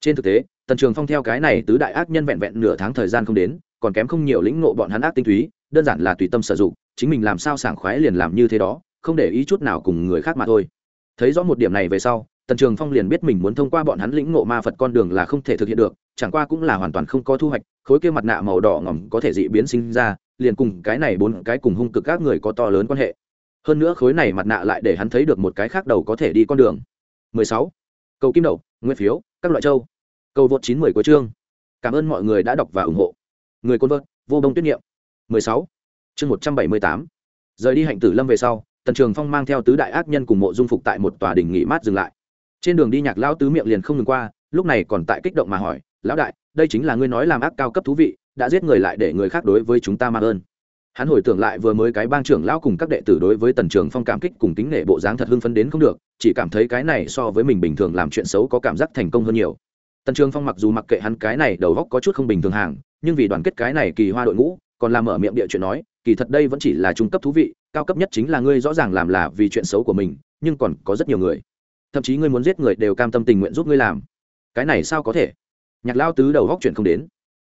Trên thực tế, tần trường phong theo cái này tứ đại ác nhân vẹn vẹn nửa tháng thời gian không đến, còn kém không nhiều lĩnh ngộ bọn hắn ác tinh túy đơn giản là tùy tâm sử dụng, chính mình làm sao sảng khoái liền làm như thế đó, không để ý chút nào cùng người khác mà thôi. Thấy rõ một điểm này về sau, tần trường phong liền biết mình muốn thông qua bọn hắn lĩnh ngộ ma phật con đường là không thể thực hiện được, chẳng qua cũng là hoàn toàn không có thu hoạch, khối kia mặt nạ màu đỏ ngỏm có thể dị biến sinh ra, liền cùng cái này bốn cái cùng hung cực các người có to lớn quan hệ. Hơn nữa khối này mặt nạ lại để hắn thấy được một cái khác đầu có thể đi con đường. 16. cầu kim đậu nguyên phiếu, các loại châu. Cầu vượt 910 của chương. Cảm ơn mọi người đã đọc và ủng hộ. Người côn vợt, vô đông tuyết nghiệm. 16. chương 178. rời đi hạnh tử lâm về sau, tần trường phong mang theo tứ đại ác nhân cùng mộ dung phục tại một tòa đình nghỉ mát dừng lại trên đường đi nhạc lão tứ miệng liền không ngừng qua, lúc này còn tại kích động mà hỏi, lão đại, đây chính là ngươi nói làm ác cao cấp thú vị, đã giết người lại để người khác đối với chúng ta mà ơn hắn hồi tưởng lại vừa mới cái bang trưởng lão cùng các đệ tử đối với tần trường phong cảm kích cùng tính nể bộ dáng thật hưng phấn đến không được, chỉ cảm thấy cái này so với mình bình thường làm chuyện xấu có cảm giác thành công hơn nhiều tần trường phong mặc dù mặc kệ hắn cái này đầu góc có chút không bình thường hàng, nhưng vì đoàn kết cái này kỳ hoa đội ngũ còn làm mở miệng địa chuyện nói, kỳ thật đây vẫn chỉ là trung cấp thú vị, cao cấp nhất chính là ngươi rõ ràng làm là vì chuyện xấu của mình, nhưng còn có rất nhiều người. Thậm chí ngươi muốn giết người đều cam tâm tình nguyện giúp ngươi làm. Cái này sao có thể? Nhạc lao tứ đầu góc chuyện không đến.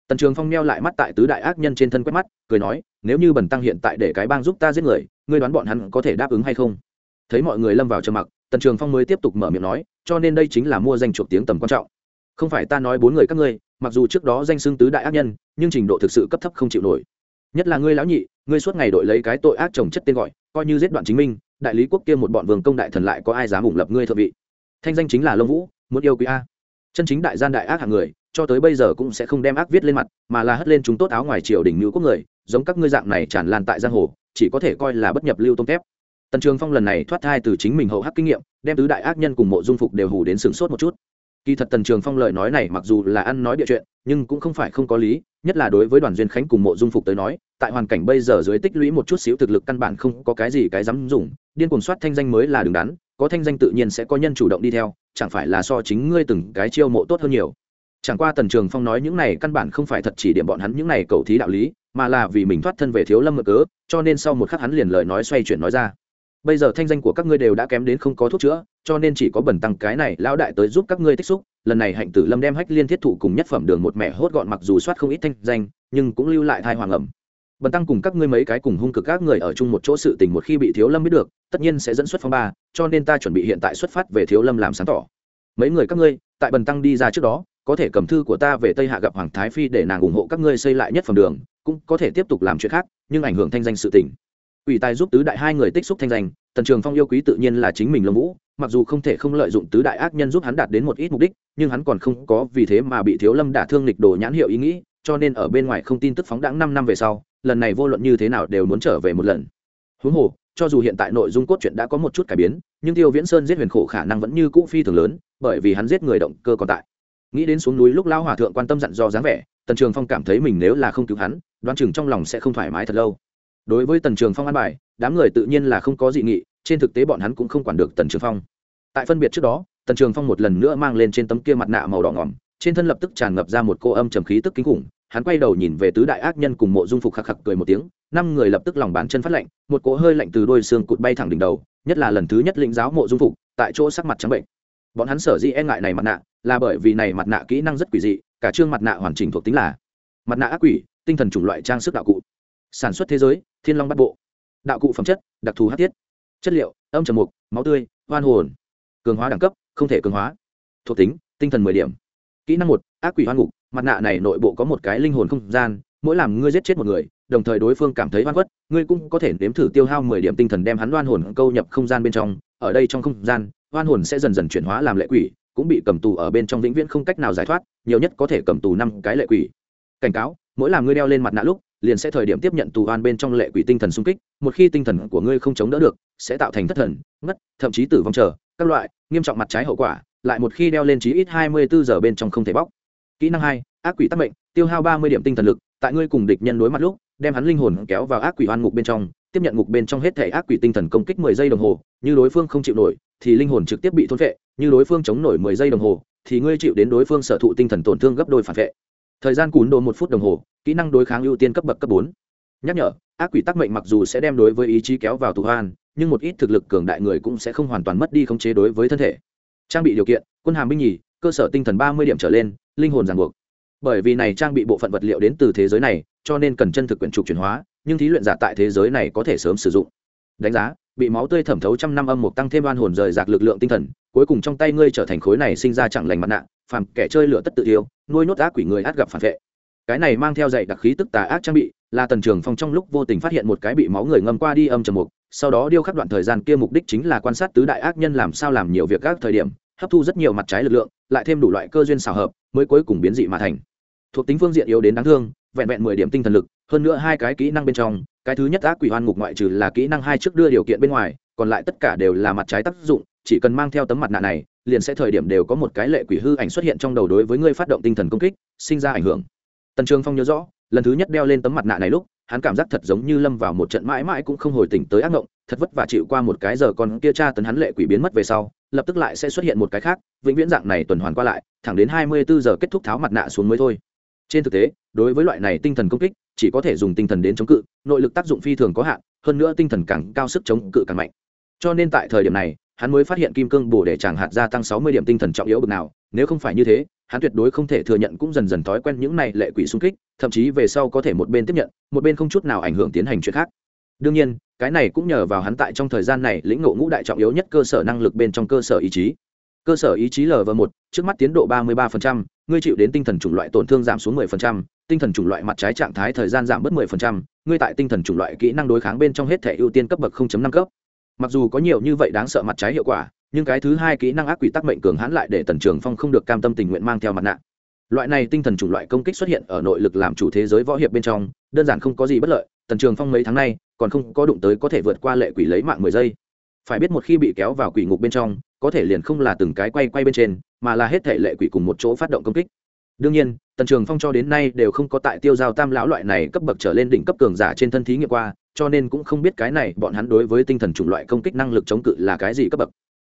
Tần trường phong neo lại mắt tại tứ đại ác nhân trên thân quét mắt, cười nói, nếu như bần tăng hiện tại để cái bang giúp ta giết người, ngươi đoán bọn hắn có thể đáp ứng hay không? Thấy mọi người lâm vào trầm mặc, tần trường phong mới tiếp tục mở miệng nói, cho nên đây chính là mua danh chuộc tiếng tầm quan trọng. Không phải ta nói bốn người các ngươi, mặc dù trước đó danh xưng tứ đại ác nhân, nhưng trình độ thực sự cấp thấp không chịu nổi nhất là ngươi lão nhị, ngươi suốt ngày đội lấy cái tội ác trồng chất tên gọi, coi như giết đoạn chính minh, đại lý quốc kia một bọn vương công đại thần lại có ai dám ủng lập ngươi thợ vị? Thanh danh chính là lông vũ, muốn yêu quý a. Chân chính đại gian đại ác hạng người, cho tới bây giờ cũng sẽ không đem ác viết lên mặt, mà là hất lên chúng tốt áo ngoài triều đình nữ quốc người, giống các ngươi dạng này tràn lan tại giang hồ, chỉ có thể coi là bất nhập lưu tôm thép. tần trường phong lần này thoát thai từ chính mình hậu hắc kinh nghiệm, đem tứ đại ác nhân cùng mộ dung phục đều hủ đến sửng sốt một chút kỳ thật tần trường phong lời nói này mặc dù là ăn nói địa chuyện, nhưng cũng không phải không có lý, nhất là đối với đoàn duyên khánh cùng mộ dung phục tới nói, tại hoàn cảnh bây giờ dưới tích lũy một chút xíu thực lực căn bản không có cái gì cái dám dùng, điên cuồng soát thanh danh mới là đứng đắn, có thanh danh tự nhiên sẽ có nhân chủ động đi theo, chẳng phải là so chính ngươi từng cái chiêu mộ tốt hơn nhiều. Chẳng qua tần trường phong nói những này căn bản không phải thật chỉ điểm bọn hắn những này cầu thí đạo lý, mà là vì mình thoát thân về thiếu lâm mực cớ, cho nên sau một khắc hắn liền lời nói xoay chuyển nói ra bây giờ thanh danh của các ngươi đều đã kém đến không có thuốc chữa, cho nên chỉ có bẩn tăng cái này lão đại tới giúp các ngươi tích xúc. Lần này hạnh tử lâm đem hách liên thiết thụ cùng nhất phẩm đường một mẻ hốt gọn mặc dù soát không ít thanh danh, nhưng cũng lưu lại thai hoàng ẩm. Bần tăng cùng các ngươi mấy cái cùng hung cực các người ở chung một chỗ sự tình một khi bị thiếu lâm biết được, tất nhiên sẽ dẫn xuất phong ba, cho nên ta chuẩn bị hiện tại xuất phát về thiếu lâm làm sáng tỏ. Mấy người các ngươi, tại bần tăng đi ra trước đó, có thể cầm thư của ta về tây hạ gặp hoàng thái phi để nàng ủng hộ các ngươi xây lại nhất phẩm đường, cũng có thể tiếp tục làm chuyện khác, nhưng ảnh hưởng thanh danh sự tình. Quỷ tài giúp tứ đại hai người tích xúc thanh danh, tần trường phong yêu quý tự nhiên là chính mình lông vũ, mặc dù không thể không lợi dụng tứ đại ác nhân giúp hắn đạt đến một ít mục đích, nhưng hắn còn không có vì thế mà bị thiếu lâm đả thương lịch đồ nhãn hiệu ý nghĩ, cho nên ở bên ngoài không tin tức phóng đãng năm năm về sau, lần này vô luận như thế nào đều muốn trở về một lần. Huống hồ, cho dù hiện tại nội dung cốt truyện đã có một chút cải biến, nhưng tiêu viễn sơn giết huyền khổ khả năng vẫn như cũ phi thường lớn, bởi vì hắn giết người động cơ còn tại. Nghĩ đến xuống núi lúc lao hòa thượng quan tâm dặn do dáng vẻ, tần trường phong cảm thấy mình nếu là không cứu hắn, đoán chừng trong lòng sẽ không thoải mái thật lâu đối với tần trường phong an bài, đám người tự nhiên là không có dị nghị, trên thực tế bọn hắn cũng không quản được tần trường phong. Tại phân biệt trước đó, tần trường phong một lần nữa mang lên trên tấm kia mặt nạ màu đỏ ngỏm, trên thân lập tức tràn ngập ra một cô âm trầm khí tức kinh khủng, hắn quay đầu nhìn về tứ đại ác nhân cùng mộ dung phục khạc khạc cười một tiếng, năm người lập tức lòng bàn chân phát lạnh, một cỗ hơi lạnh từ đôi xương cụt bay thẳng đỉnh đầu, nhất là lần thứ nhất lĩnh giáo mộ dung phục, tại chỗ sắc mặt trắng bệnh. Bọn hắn sở dĩ e ngại này mặt nạ, là bởi vì này mặt nạ kỹ năng rất quỷ dị, cả chương mặt nạ hoàn chỉnh thuộc tính là mặt nạ ác quỷ, tinh thần chủng loại trang sức đạo cụ. Sản xuất thế giới thiên long bắt bộ. Đạo cụ phẩm chất, đặc thù hát tiết chất liệu, âm trầm mục, máu tươi, hoan hồn. Cường hóa đẳng cấp, không thể cường hóa. Thuộc tính, tinh thần mười điểm. Kỹ năng một, ác quỷ hoan ngục. Mặt nạ này nội bộ có một cái linh hồn không gian. Mỗi làm ngươi giết chết một người, đồng thời đối phương cảm thấy hoan quất ngươi cũng có thể nếm thử tiêu hao mười điểm tinh thần đem hắn đoan hồn câu nhập không gian bên trong. Ở đây trong không gian, hoan hồn sẽ dần dần chuyển hóa làm lệ quỷ, cũng bị cầm tù ở bên trong vĩnh viễn không cách nào giải thoát, nhiều nhất có thể cầm tù năm cái lệ quỷ. Cảnh cáo, mỗi làm ngươi đeo lên mặt nạ lúc liền sẽ thời điểm tiếp nhận tù oan bên trong lệ quỷ tinh thần xung kích, một khi tinh thần của ngươi không chống đỡ được, sẽ tạo thành thất thần, ngất, thậm chí tử vong chờ, các loại, nghiêm trọng mặt trái hậu quả, lại một khi đeo lên chí ít hai mươi bốn giờ bên trong không thể bóc. Kỹ năng hai, ác quỷ tắc mệnh, tiêu hao ba mươi điểm tinh thần lực, tại ngươi cùng địch nhân đối mặt lúc, đem hắn linh hồn kéo vào ác quỷ oan ngục bên trong, tiếp nhận ngục bên trong hết thể ác quỷ tinh thần công kích mười giây đồng hồ, như đối phương không chịu nổi, thì linh hồn trực tiếp bị thôn vệ như đối phương chống nổi mười giây đồng hồ, thì ngươi chịu đến đối phương sở thụ tinh thần tổn thương gấp đôi phản vệ thời gian cún đồ một phút đồng hồ, kỹ năng đối kháng ưu tiên cấp bậc cấp bốn. Nhắc nhở, ác quỷ tắc mệnh mặc dù sẽ đem đối với ý chí kéo vào tù hoan, nhưng một ít thực lực cường đại người cũng sẽ không hoàn toàn mất đi khống chế đối với thân thể. Trang bị điều kiện, quân hàm binh nhì, cơ sở tinh thần ba mươi điểm trở lên, linh hồn ràng buộc. Bởi vì này trang bị bộ phận vật liệu đến từ thế giới này, cho nên cần chân thực quyển trục chuyển hóa, nhưng thí luyện giả tại thế giới này có thể sớm sử dụng. Đánh giá, bị máu tươi thẩm thấu trăm năm âm mục tăng thêm oan hồn rời rạc lực lượng tinh thần, cuối cùng trong tay ngươi trở thành khối này sinh ra chẳng lành mặt nạ, phàm kẻ chơi lửa tất tự yêu nuôi nốt ác quỷ người át gặp phản vệ. Cái này mang theo dạy đặc khí tức tà ác trang bị, là tần trường phong trong lúc vô tình phát hiện một cái bị máu người ngâm qua đi âm trầm mục, sau đó điêu khắc đoạn thời gian kia mục đích chính là quan sát tứ đại ác nhân làm sao làm nhiều việc các thời điểm, hấp thu rất nhiều mặt trái lực lượng, lại thêm đủ loại cơ duyên xào hợp, mới cuối cùng biến dị mà thành. Thuộc tính phương diện yếu đến đáng thương, vẹn vẹn mười điểm tinh thần lực, hơn nữa hai cái kỹ năng bên trong, cái thứ nhất ác quỷ hoan ngục ngoại trừ là kỹ năng hai trước đưa điều kiện bên ngoài, còn lại tất cả đều là mặt trái tác dụng, chỉ cần mang theo tấm mặt nạ này liền sẽ thời điểm đều có một cái lệ quỷ hư ảnh xuất hiện trong đầu đối với ngươi phát động tinh thần công kích, sinh ra ảnh hưởng. Tần trường phong nhớ rõ, lần thứ nhất đeo lên tấm mặt nạ này lúc, hắn cảm giác thật giống như lâm vào một trận mãi mãi cũng không hồi tỉnh tới ác ngộng, thật vất vả chịu qua một cái giờ còn kia cha tấn hắn lệ quỷ biến mất về sau, lập tức lại sẽ xuất hiện một cái khác, vĩnh viễn dạng này tuần hoàn qua lại, thẳng đến hai mươi bốn giờ kết thúc tháo mặt nạ xuống mới thôi. Trên thực tế, đối với loại này tinh thần công kích, chỉ có thể dùng tinh thần đến chống cự, nội lực tác dụng phi thường có hạn, hơn nữa tinh thần càng cao sức chống cự càng mạnh. Cho nên tại thời điểm này hắn mới phát hiện kim cương bổ để chàng hạt gia tăng sáu mươi điểm tinh thần trọng yếu bực nào nếu không phải như thế hắn tuyệt đối không thể thừa nhận cũng dần dần thói quen những này lệ quỷ xung kích thậm chí về sau có thể một bên tiếp nhận một bên không chút nào ảnh hưởng tiến hành chuyện khác đương nhiên cái này cũng nhờ vào hắn tại trong thời gian này lĩnh ngộ ngũ đại trọng yếu nhất cơ sở năng lực bên trong cơ sở ý chí cơ sở ý chí lv một trước mắt tiến độ ba mươi ba ngươi chịu đến tinh thần chủng loại tổn thương giảm xuống 10%, tinh thần chủng loại mặt trái trạng thái thời gian giảm bớt 10%, ngươi tại tinh thần chủng loại kỹ năng đối kháng bên trong hết thể ưu tiên cấp bậc 0.5 cấp. Mặc dù có nhiều như vậy đáng sợ mặt trái hiệu quả, nhưng cái thứ hai kỹ năng ác quỷ tác mệnh cường hãn lại để tần trường phong không được cam tâm tình nguyện mang theo mặt nạ. Loại này tinh thần chủng loại công kích xuất hiện ở nội lực làm chủ thế giới võ hiệp bên trong đơn giản không có gì bất lợi tần trường phong mấy tháng nay còn không có đụng tới có thể vượt qua lệ quỷ lấy mạng mười giây. Phải biết một khi bị kéo vào quỷ ngục bên trong có thể liền không là từng cái quay quay bên trên mà là hết thể lệ quỷ cùng một chỗ phát động công kích. Đương nhiên tần trường phong cho đến nay đều không có tại tiêu giao tam lão loại này cấp bậc trở lên đỉnh cấp cường giả trên thân thí nghiệm qua cho nên cũng không biết cái này, bọn hắn đối với tinh thần chủng loại công kích năng lực chống cự là cái gì cấp bậc.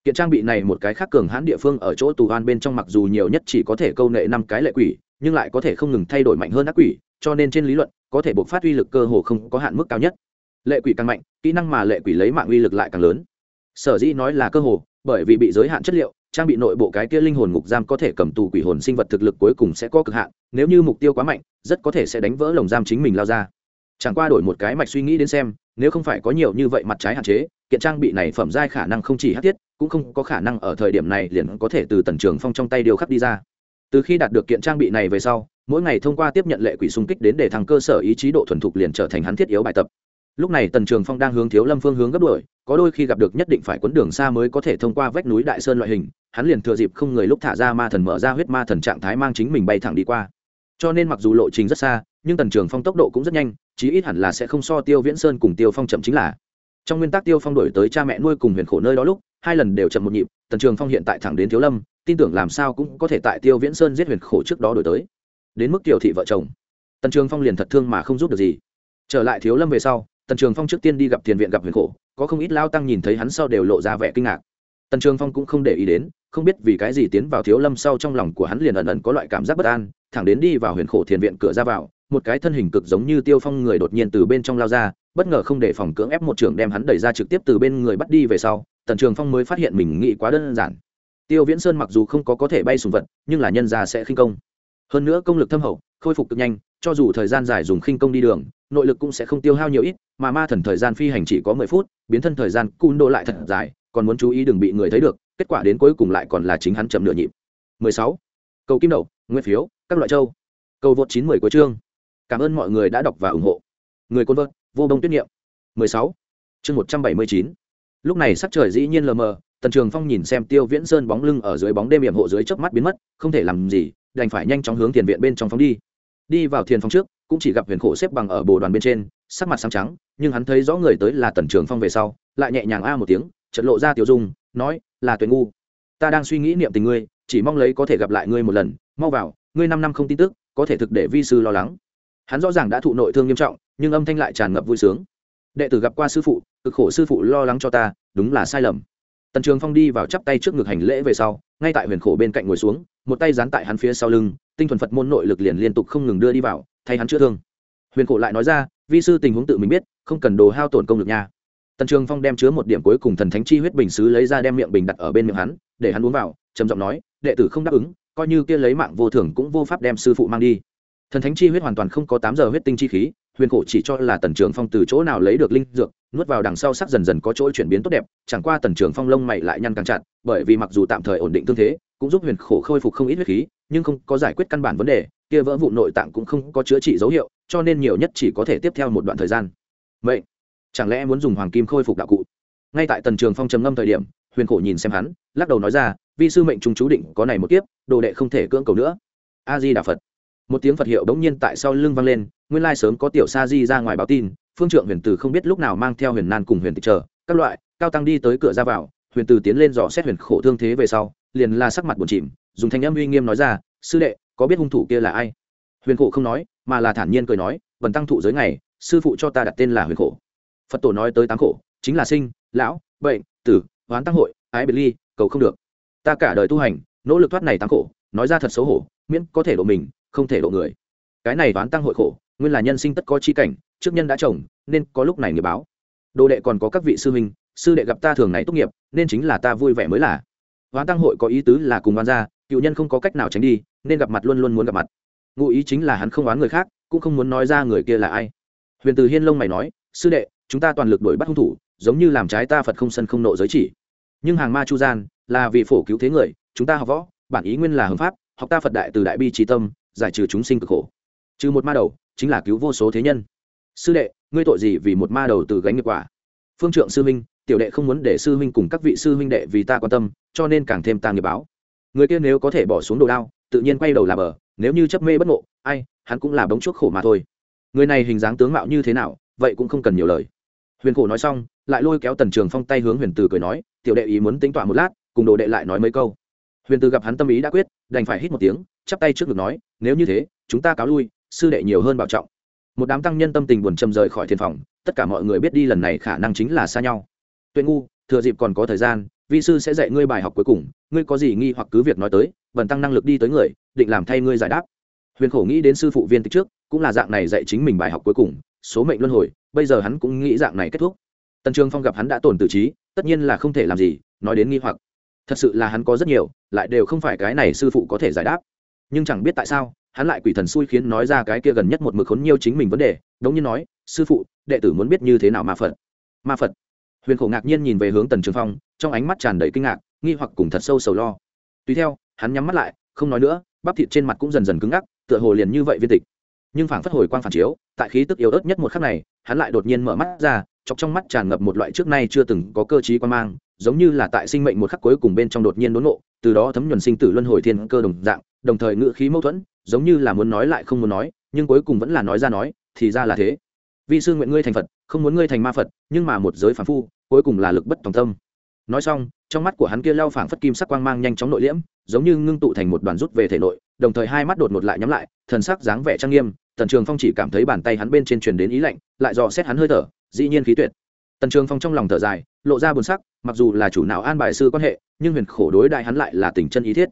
Kiện trang bị này một cái khác cường hãn địa phương ở chỗ tù hoan bên trong mặc dù nhiều nhất chỉ có thể câu nệ năm cái lệ quỷ, nhưng lại có thể không ngừng thay đổi mạnh hơn ác quỷ, cho nên trên lý luận, có thể buộc phát uy lực cơ hồ không có hạn mức cao nhất. Lệ quỷ càng mạnh, kỹ năng mà lệ quỷ lấy mạng uy lực lại càng lớn. Sở dĩ nói là cơ hồ, bởi vì bị giới hạn chất liệu, trang bị nội bộ cái kia linh hồn ngục giam có thể cầm tù quỷ hồn sinh vật thực lực cuối cùng sẽ có cực hạn, nếu như mục tiêu quá mạnh, rất có thể sẽ đánh vỡ lồng giam chính mình lao ra chẳng qua đổi một cái mạch suy nghĩ đến xem, nếu không phải có nhiều như vậy mặt trái hạn chế, kiện trang bị này phẩm giai khả năng không chỉ hát tiết cũng không có khả năng ở thời điểm này liền có thể từ tần trường phong trong tay điều khắc đi ra. Từ khi đạt được kiện trang bị này về sau, mỗi ngày thông qua tiếp nhận lệ quỷ xung kích đến để thằng cơ sở ý chí độ thuần thục liền trở thành hắn thiết yếu bài tập. Lúc này tần trường phong đang hướng thiếu lâm phương hướng gấp đuổi, có đôi khi gặp được nhất định phải quấn đường xa mới có thể thông qua vách núi đại sơn loại hình, hắn liền thừa dịp không người lúc thả ra ma thần mở ra huyết ma thần trạng thái mang chính mình bay thẳng đi qua. Cho nên mặc dù lộ trình rất xa nhưng tần trường phong tốc độ cũng rất nhanh, chí ít hẳn là sẽ không so tiêu viễn sơn cùng tiêu phong chậm chính là. Trong nguyên tắc tiêu phong đổi tới cha mẹ nuôi cùng huyền khổ nơi đó lúc, hai lần đều chậm một nhịp, tần trường phong hiện tại thẳng đến thiếu lâm, tin tưởng làm sao cũng có thể tại tiêu viễn sơn giết huyền khổ trước đó đổi tới. Đến mức tiểu thị vợ chồng, tần trường phong liền thật thương mà không giúp được gì. Trở lại thiếu lâm về sau, tần trường phong trước tiên đi gặp tiền viện gặp huyền khổ, có không ít lao tăng nhìn thấy hắn sau đều lộ ra vẻ kinh ngạc. Tần trường phong cũng không để ý đến, không biết vì cái gì tiến vào thiếu lâm sau trong lòng của hắn liền ẩn ẩn có loại cảm giác bất an, thẳng đến đi vào huyền khổ thiền viện cửa ra vào một cái thân hình cực giống như tiêu phong người đột nhiên từ bên trong lao ra, bất ngờ không để phòng cưỡng ép một trường đem hắn đẩy ra trực tiếp từ bên người bắt đi về sau, tần trường phong mới phát hiện mình nghĩ quá đơn giản. Tiêu viễn sơn mặc dù không có có thể bay sùng vật, nhưng là nhân ra sẽ khinh công. Hơn nữa công lực thâm hậu, khôi phục cực nhanh, cho dù thời gian dài dùng khinh công đi đường, nội lực cũng sẽ không tiêu hao nhiều ít, mà ma thần thời gian phi hành chỉ có mười phút, biến thân thời gian cun đô lại thật dài, còn muốn chú ý đừng bị người thấy được, kết quả đến cuối cùng lại còn là chính hắn chậm nửa nhịp. 16. cầu kim đậu nguyên phiếu, các loại châu. Cầu vượt 90 của chương cảm ơn mọi người đã đọc và ủng hộ người côn vợt, vô đông tuyết nghiệm 16. chương 179. lúc này sắc trời dĩ nhiên lờ mờ, tần trường phong nhìn xem tiêu viễn sơn bóng lưng ở dưới bóng đêm hiểm hộ dưới chớp mắt biến mất, không thể làm gì, đành phải nhanh chóng hướng tiền viện bên trong phóng đi đi vào thiền phong trước, cũng chỉ gặp huyền khổ xếp bằng ở bồ đoàn bên trên, sắc mặt sáng trắng, nhưng hắn thấy rõ người tới là tần trường phong về sau, lại nhẹ nhàng a một tiếng chật lộ ra tiểu dung, nói, là tuệ ngu ta đang suy nghĩ niệm tình ngươi, chỉ mong lấy có thể gặp lại ngươi một lần, mau vào, ngươi năm năm không tin tức, có thể thực để vi sư lo lắng hắn rõ ràng đã thụ nội thương nghiêm trọng, nhưng âm thanh lại tràn ngập vui sướng. Đệ tử gặp qua sư phụ, cực khổ sư phụ lo lắng cho ta, đúng là sai lầm. Tần trường phong đi vào chắp tay trước ngực hành lễ về sau, ngay tại huyền khổ bên cạnh ngồi xuống, một tay dán tại hắn phía sau lưng, tinh thuần phật môn nội lực liền liên tục không ngừng đưa đi vào, thay hắn chữa thương. Huyền khổ lại nói ra, vi sư tình huống tự mình biết, không cần đồ hao tổn công lực nha. Tần trường phong đem chứa một điểm cuối cùng thần thánh chi huyết bình xứ lấy ra đem miệng bình đặt ở bên miệng hắn, để hắn uống vào, trầm giọng nói, đệ tử không đáp ứng, coi như kia lấy mạng vô thường cũng vô pháp đem sư phụ mang đi thần thánh chi huyết hoàn toàn không có tám giờ huyết tinh chi khí, huyền cổ chỉ cho là tần trường phong từ chỗ nào lấy được linh dược, nuốt vào đằng sau sắc dần dần có chỗ chuyển biến tốt đẹp, chẳng qua tần trường phong lông mày lại nhăn càng chặt, bởi vì mặc dù tạm thời ổn định tương thế, cũng giúp huyền khổ khôi phục không ít huyết khí, nhưng không có giải quyết căn bản vấn đề, kia vỡ vụ nội tạng cũng không có chữa trị dấu hiệu, cho nên nhiều nhất chỉ có thể tiếp theo một đoạn thời gian. Vậy chẳng lẽ muốn dùng hoàng kim khôi phục đạo cụ? Ngay tại tần trường phong trầm ngâm thời điểm, huyền khổ nhìn xem hắn, lắc đầu nói ra, vi sư mệnh trung chú định có này một kiếp, đồ đệ không thể cưỡng cầu nữa. A di đà phật một tiếng phật hiệu đống nhiên tại sau lưng vang lên, nguyên lai sớm có tiểu sa di ra ngoài báo tin, phương trượng huyền từ không biết lúc nào mang theo huyền nan cùng huyền tịch chờ, các loại, cao tăng đi tới cửa ra vào, huyền từ tiến lên dò xét huyền khổ thương thế về sau, liền la sắc mặt buồn chìm, dùng thanh âm uy nghiêm nói ra, sư đệ, có biết hung thủ kia là ai? Huyền khổ không nói, mà là thản nhiên cười nói vần tăng thụ giới ngày, sư phụ cho ta đặt tên là huyền khổ. Phật tổ nói tới tám khổ, chính là sinh, lão, bệnh, tử, hoán tăng hội, ái biệt ly, cầu không được. Ta cả đời tu hành, nỗ lực thoát này tám khổ, nói ra thật xấu hổ, miễn có thể độ mình không thể độ người. Cái này toán tăng hội khổ nguyên là nhân sinh tất có chi cảnh trước nhân đã chồng nên có lúc này nghiệp báo. Đồ đệ còn có các vị sư huynh sư đệ gặp ta thường này tốt nghiệp nên chính là ta vui vẻ mới là. Hoán tăng hội có ý tứ là cùng oán ra, cựu nhân không có cách nào tránh đi nên gặp mặt luôn luôn muốn gặp mặt. Ngụ ý chính là hắn không oán người khác cũng không muốn nói ra người kia là ai. Huyền từ hiên lông mày nói sư đệ chúng ta toàn lực đuổi bắt hung thủ giống như làm trái ta phật không sân không nộ giới chỉ. Nhưng hàng ma chu gian là vì phổ cứu thế người chúng ta học võ bản ý nguyên là hợp pháp học ta phật đại từ đại bi trí tâm giải trừ chúng sinh cực khổ. Trừ một ma đầu, chính là cứu vô số thế nhân. Sư đệ, ngươi tội gì vì một ma đầu từ gánh nghiệp quả? Phương trượng sư huynh, tiểu đệ không muốn để sư huynh cùng các vị sư huynh đệ vì ta quan tâm, cho nên càng thêm ta nghiệp báo. Người kia nếu có thể bỏ xuống đồ đao, tự nhiên quay đầu là bờ, nếu như chấp mê bất ngộ, ai, hắn cũng là bóng chuốc khổ mà thôi. Người này hình dáng tướng mạo như thế nào, vậy cũng không cần nhiều lời. Huyền khổ nói xong, lại lôi kéo tần trường phong tay hướng huyền từ cười nói, tiểu đệ ý muốn tính tọa một lát, cùng đồ đệ lại nói mấy câu. Huyền từ gặp hắn tâm ý đã quyết đành phải hít một tiếng, chắp tay trước ngực nói, nếu như thế, chúng ta cáo lui, sư đệ nhiều hơn bảo trọng. Một đám tăng nhân tâm tình buồn chầm rời khỏi thiên phòng, tất cả mọi người biết đi lần này khả năng chính là xa nhau. Tuệ ngu, thừa dịp còn có thời gian vi sư sẽ dạy ngươi bài học cuối cùng, ngươi có gì nghi hoặc cứ việc nói tới vần tăng năng lực đi tới người, định làm thay ngươi giải đáp. Huyền khổ nghĩ đến sư phụ viên tích trước, cũng là dạng này dạy chính mình bài học cuối cùng, số mệnh luân hồi, bây giờ hắn cũng nghĩ dạng này kết thúc. Tần trường phong gặp hắn đã tổn tự trí, tất nhiên là không thể làm gì, nói đến nghi hoặc thật sự là hắn có rất nhiều, lại đều không phải cái này sư phụ có thể giải đáp. Nhưng chẳng biết tại sao, hắn lại quỷ thần xui khiến nói ra cái kia gần nhất một mực khốn nhiêu chính mình vấn đề, đống như nói, sư phụ, đệ tử muốn biết như thế nào ma phật? Ma phật. Huyền khổ ngạc nhiên nhìn về hướng tần trường phong, trong ánh mắt tràn đầy kinh ngạc, nghi hoặc cùng thật sâu sầu lo. Tùy theo, hắn nhắm mắt lại, không nói nữa, bắp thịt trên mặt cũng dần dần cứng ngắc, tựa hồ liền như vậy viên tịch. Nhưng phảng phất hồi quang phản chiếu, tại khí tức yếu ớt nhất một khắc này, hắn lại đột nhiên mở mắt ra chọc trong mắt tràn ngập một loại trước nay chưa từng có cơ chí quan mang, giống như là tại sinh mệnh một khắc cuối cùng bên trong đột nhiên đốn ngộ, từ đó thấm nhuần sinh tử luân hồi thiên cơ đồng dạng, đồng thời ngữ khí mâu thuẫn, giống như là muốn nói lại không muốn nói, nhưng cuối cùng vẫn là nói ra nói, thì ra là thế. Vị sư nguyện ngươi thành phật, không muốn ngươi thành ma phật, nhưng mà một giới phản phu, cuối cùng là lực bất tòng tâm. Nói xong, trong mắt của hắn kia lao phảng phất kim sắc quang mang nhanh chóng nội liễm, giống như ngưng tụ thành một đoàn rút về thể nội, đồng thời hai mắt đột ngột lại nhắm lại, thần sắc dáng vẻ trang nghiêm tần trường phong chỉ cảm thấy bàn tay hắn bên trên truyền đến ý lạnh lại dò xét hắn hơi thở dĩ nhiên khí tuyệt. Tần trường phong trong lòng thở dài lộ ra buồn sắc mặc dù là chủ nào an bài sư quan hệ nhưng huyền khổ đối đại hắn lại là tình chân ý thiết.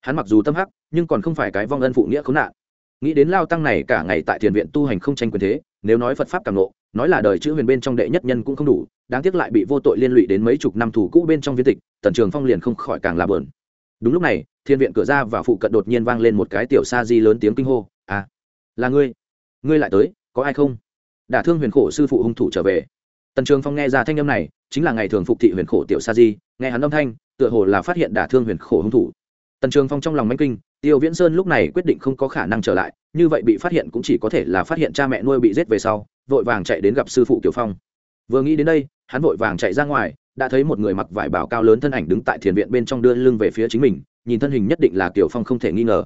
Hắn mặc dù tâm hắc nhưng còn không phải cái vong ân phụ nghĩa khốn nạn. Nghĩ đến lao tăng này cả ngày tại thiền viện tu hành không tranh quyền thế nếu nói phật pháp càng lộ, nói là đời chữ huyền bên trong đệ nhất nhân cũng không đủ đáng tiếc lại bị vô tội liên lụy đến mấy chục năm thủ cũ bên trong viên tịch tần trường phong liền không khỏi càng là bờn đúng lúc này thiên viện cửa ra và phụ cận đột nhiên vang lên một cái tiểu sa di lớn tiếng kinh hô à là ngươi. Ngươi lại tới, có ai không? Đả thương huyền khổ sư phụ hung thủ trở về. Tần trường phong nghe ra thanh âm này, chính là ngày thường phục thị huyền khổ tiểu sa di, nghe hắn âm thanh, tựa hồ là phát hiện đả thương huyền khổ hung thủ. Tần trường phong trong lòng manh kinh, tiêu viễn sơn lúc này quyết định không có khả năng trở lại, như vậy bị phát hiện cũng chỉ có thể là phát hiện cha mẹ nuôi bị giết về sau, vội vàng chạy đến gặp sư phụ kiều phong. Vừa nghĩ đến đây, hắn vội vàng chạy ra ngoài, đã thấy một người mặc vải bảo cao lớn thân ảnh đứng tại thiền viện bên trong đưa lưng về phía chính mình, nhìn thân hình nhất định là kiều phong không thể nghi ngờ.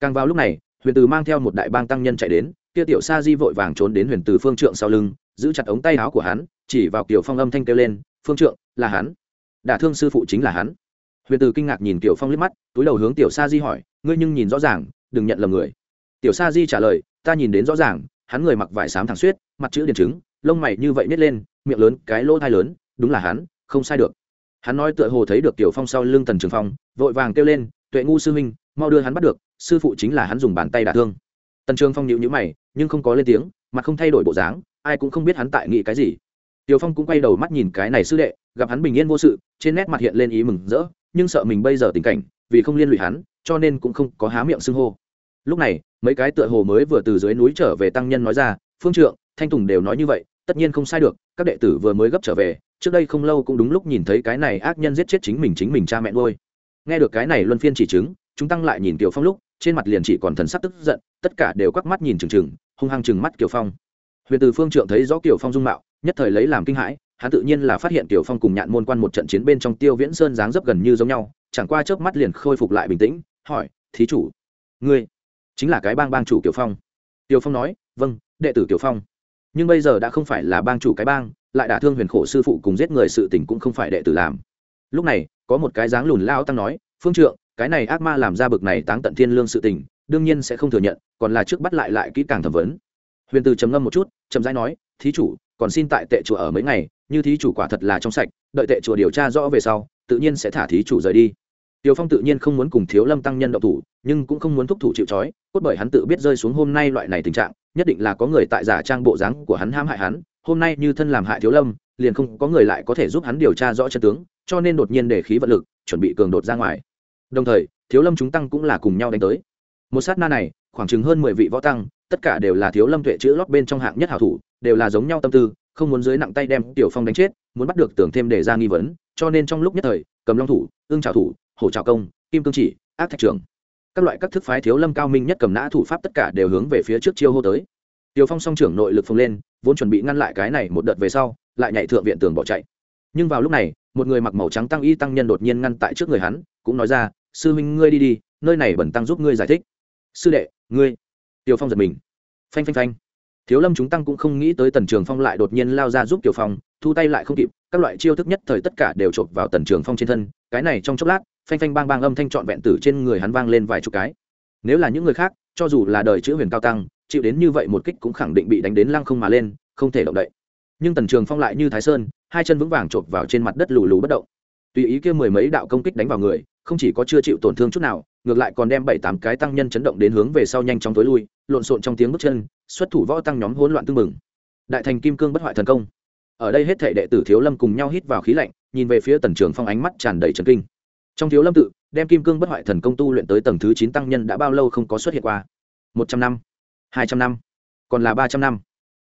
Càng vào lúc này huyền từ mang theo một đại bang tăng nhân chạy đến, kia tiểu sa di vội vàng trốn đến huyền từ phương trượng sau lưng, giữ chặt ống tay áo của hắn, chỉ vào kiểu phong âm thanh kêu lên, phương trượng, là hắn. Đả thương sư phụ chính là hắn. Huyền từ kinh ngạc nhìn kiểu phong liếc mắt, túi đầu hướng tiểu sa di hỏi, ngươi nhưng nhìn rõ ràng, đừng nhận lầm người. Tiểu sa di trả lời, ta nhìn đến rõ ràng, hắn người mặc vải xám thẳng suýt mặt chữ điển chứng lông mày như vậy nít lên, miệng lớn, cái lỗ thai lớn, đúng là hắn, không sai được. Hắn nói tựa hồ thấy được tiểu phong sau lưng tần trường phong, vội vàng kêu lên, tuệ ngu sư huynh, mau đưa hắn bắt được sư phụ chính là hắn dùng bàn tay đả thương. Tần trường phong nhịu nhữ mày, nhưng không có lên tiếng, mặt không thay đổi bộ dáng, ai cũng không biết hắn tại nghĩ cái gì. Tiểu phong cũng quay đầu mắt nhìn cái này sư đệ, gặp hắn bình yên vô sự, trên nét mặt hiện lên ý mừng rỡ, nhưng sợ mình bây giờ tình cảnh, vì không liên lụy hắn, cho nên cũng không có há miệng xưng hô. Lúc này, mấy cái tựa hồ mới vừa từ dưới núi trở về tăng nhân nói ra, phương trượng, thanh tùng đều nói như vậy, tất nhiên không sai được, các đệ tử vừa mới gấp trở về, trước đây không lâu cũng đúng lúc nhìn thấy cái này ác nhân giết chết chính mình chính mình cha mẹ nuôi. Nghe được cái này luân phiên chỉ chứng, chúng tăng lại nhìn tiểu phong lúc trên mặt liền chỉ còn thần sắc tức giận, tất cả đều quắc mắt nhìn trừng trừng hung hăng chừng mắt kiều phong. Huyền từ phương trượng thấy rõ kiều phong dung mạo, nhất thời lấy làm kinh hãi, hắn tự nhiên là phát hiện Kiều phong cùng nhạn môn quan một trận chiến bên trong tiêu viễn sơn dáng dấp gần như giống nhau, chẳng qua chớp mắt liền khôi phục lại bình tĩnh, hỏi, thí chủ, ngươi chính là cái bang bang chủ Kiều phong? Kiều phong nói vâng đệ tử Kiều phong. Nhưng bây giờ đã không phải là bang chủ cái bang, lại đả thương huyền khổ sư phụ cùng giết người sự tình cũng không phải đệ tử làm. Lúc này, có một cái dáng lùn lao tăng nói phương trượng cái này ác ma làm ra bực này táng tận thiên lương sự tình đương nhiên sẽ không thừa nhận còn là trước bắt lại lại kỹ càng thẩm vấn huyền từ trầm ngâm một chút trầm rãi nói thí chủ còn xin tại tệ chùa ở mấy ngày như thí chủ quả thật là trong sạch đợi tệ chùa điều tra rõ về sau tự nhiên sẽ thả thí chủ rời đi Tiêu Phong tự nhiên không muốn cùng Thiếu Lâm tăng nhân động thủ, nhưng cũng không muốn thúc thủ chịu trói, cốt bởi hắn tự biết rơi xuống hôm nay loại này tình trạng, nhất định là có người tại giả trang bộ dáng của hắn hãm hại hắn, hôm nay như thân làm hại Thiếu Lâm, liền không có người lại có thể giúp hắn điều tra rõ chân tướng, cho nên đột nhiên để khí vận lực, chuẩn bị cường đột ra ngoài. Đồng thời, Thiếu Lâm chúng tăng cũng là cùng nhau đánh tới. Một sát na này, khoảng chừng hơn mười vị võ tăng, tất cả đều là Thiếu Lâm tuệ chữ lót bên trong hạng nhất hảo thủ, đều là giống nhau tâm tư, không muốn dưới nặng tay đem Tiểu Phong đánh chết, muốn bắt được tưởng thêm để ra nghi vấn, cho nên trong lúc nhất thời, cầm long thủ, ương trảo thủ, hổ trào công kim cương chỉ ác thạch trường các loại các thức phái thiếu lâm cao minh nhất cầm nã thủ pháp tất cả đều hướng về phía trước chiêu hô tới tiểu phong song trưởng nội lực phồng lên vốn chuẩn bị ngăn lại cái này một đợt về sau lại nhảy thượng viện tường bỏ chạy nhưng vào lúc này một người mặc màu trắng tăng y tăng nhân đột nhiên ngăn tại trước người hắn cũng nói ra sư huynh ngươi đi đi, nơi này bẩn tăng giúp ngươi giải thích. Sư đệ, ngươi. Tiểu phong giật mình. Phanh phanh phanh. Thiếu lâm chúng tăng cũng không nghĩ tới tần trường phong lại đột nhiên lao ra giúp tiểu phong, thu tay lại không kịp, các loại chiêu thức nhất thời tất cả đều trộm vào tần trường phong trên thân, cái này trong chốc lát, phanh phanh bang bang âm thanh trọn vẹn tử trên người hắn vang lên vài chục cái. Nếu là những người khác, cho dù là đời chữ huyền cao tăng, chịu đến như vậy một kích cũng khẳng định bị đánh đến lăng không mà lên, không thể động đậy. Nhưng tần trường phong lại như thái sơn, hai chân vững vàng chộp vào trên mặt đất lù lù bất động. Tùy ý kia mười mấy đạo công kích đánh vào người không chỉ có chưa chịu tổn thương chút nào, ngược lại còn đem bảy tám cái tăng nhân chấn động đến hướng về sau nhanh chóng tối lui, lộn xộn trong tiếng bước chân, xuất thủ võ tăng nhóm hỗn loạn tưng mừng đại thành kim cương bất hoại thần công. Ở đây hết thể đệ tử thiếu lâm cùng nhau hít vào khí lạnh, nhìn về phía tần trường phong ánh mắt tràn đầy trần kinh. Trong thiếu lâm tự, đem kim cương bất hoại thần công tu luyện tới tầng thứ chín tăng nhân đã bao lâu không có xuất hiện qua? Một trăm năm, hai trăm năm, còn là ba trăm năm,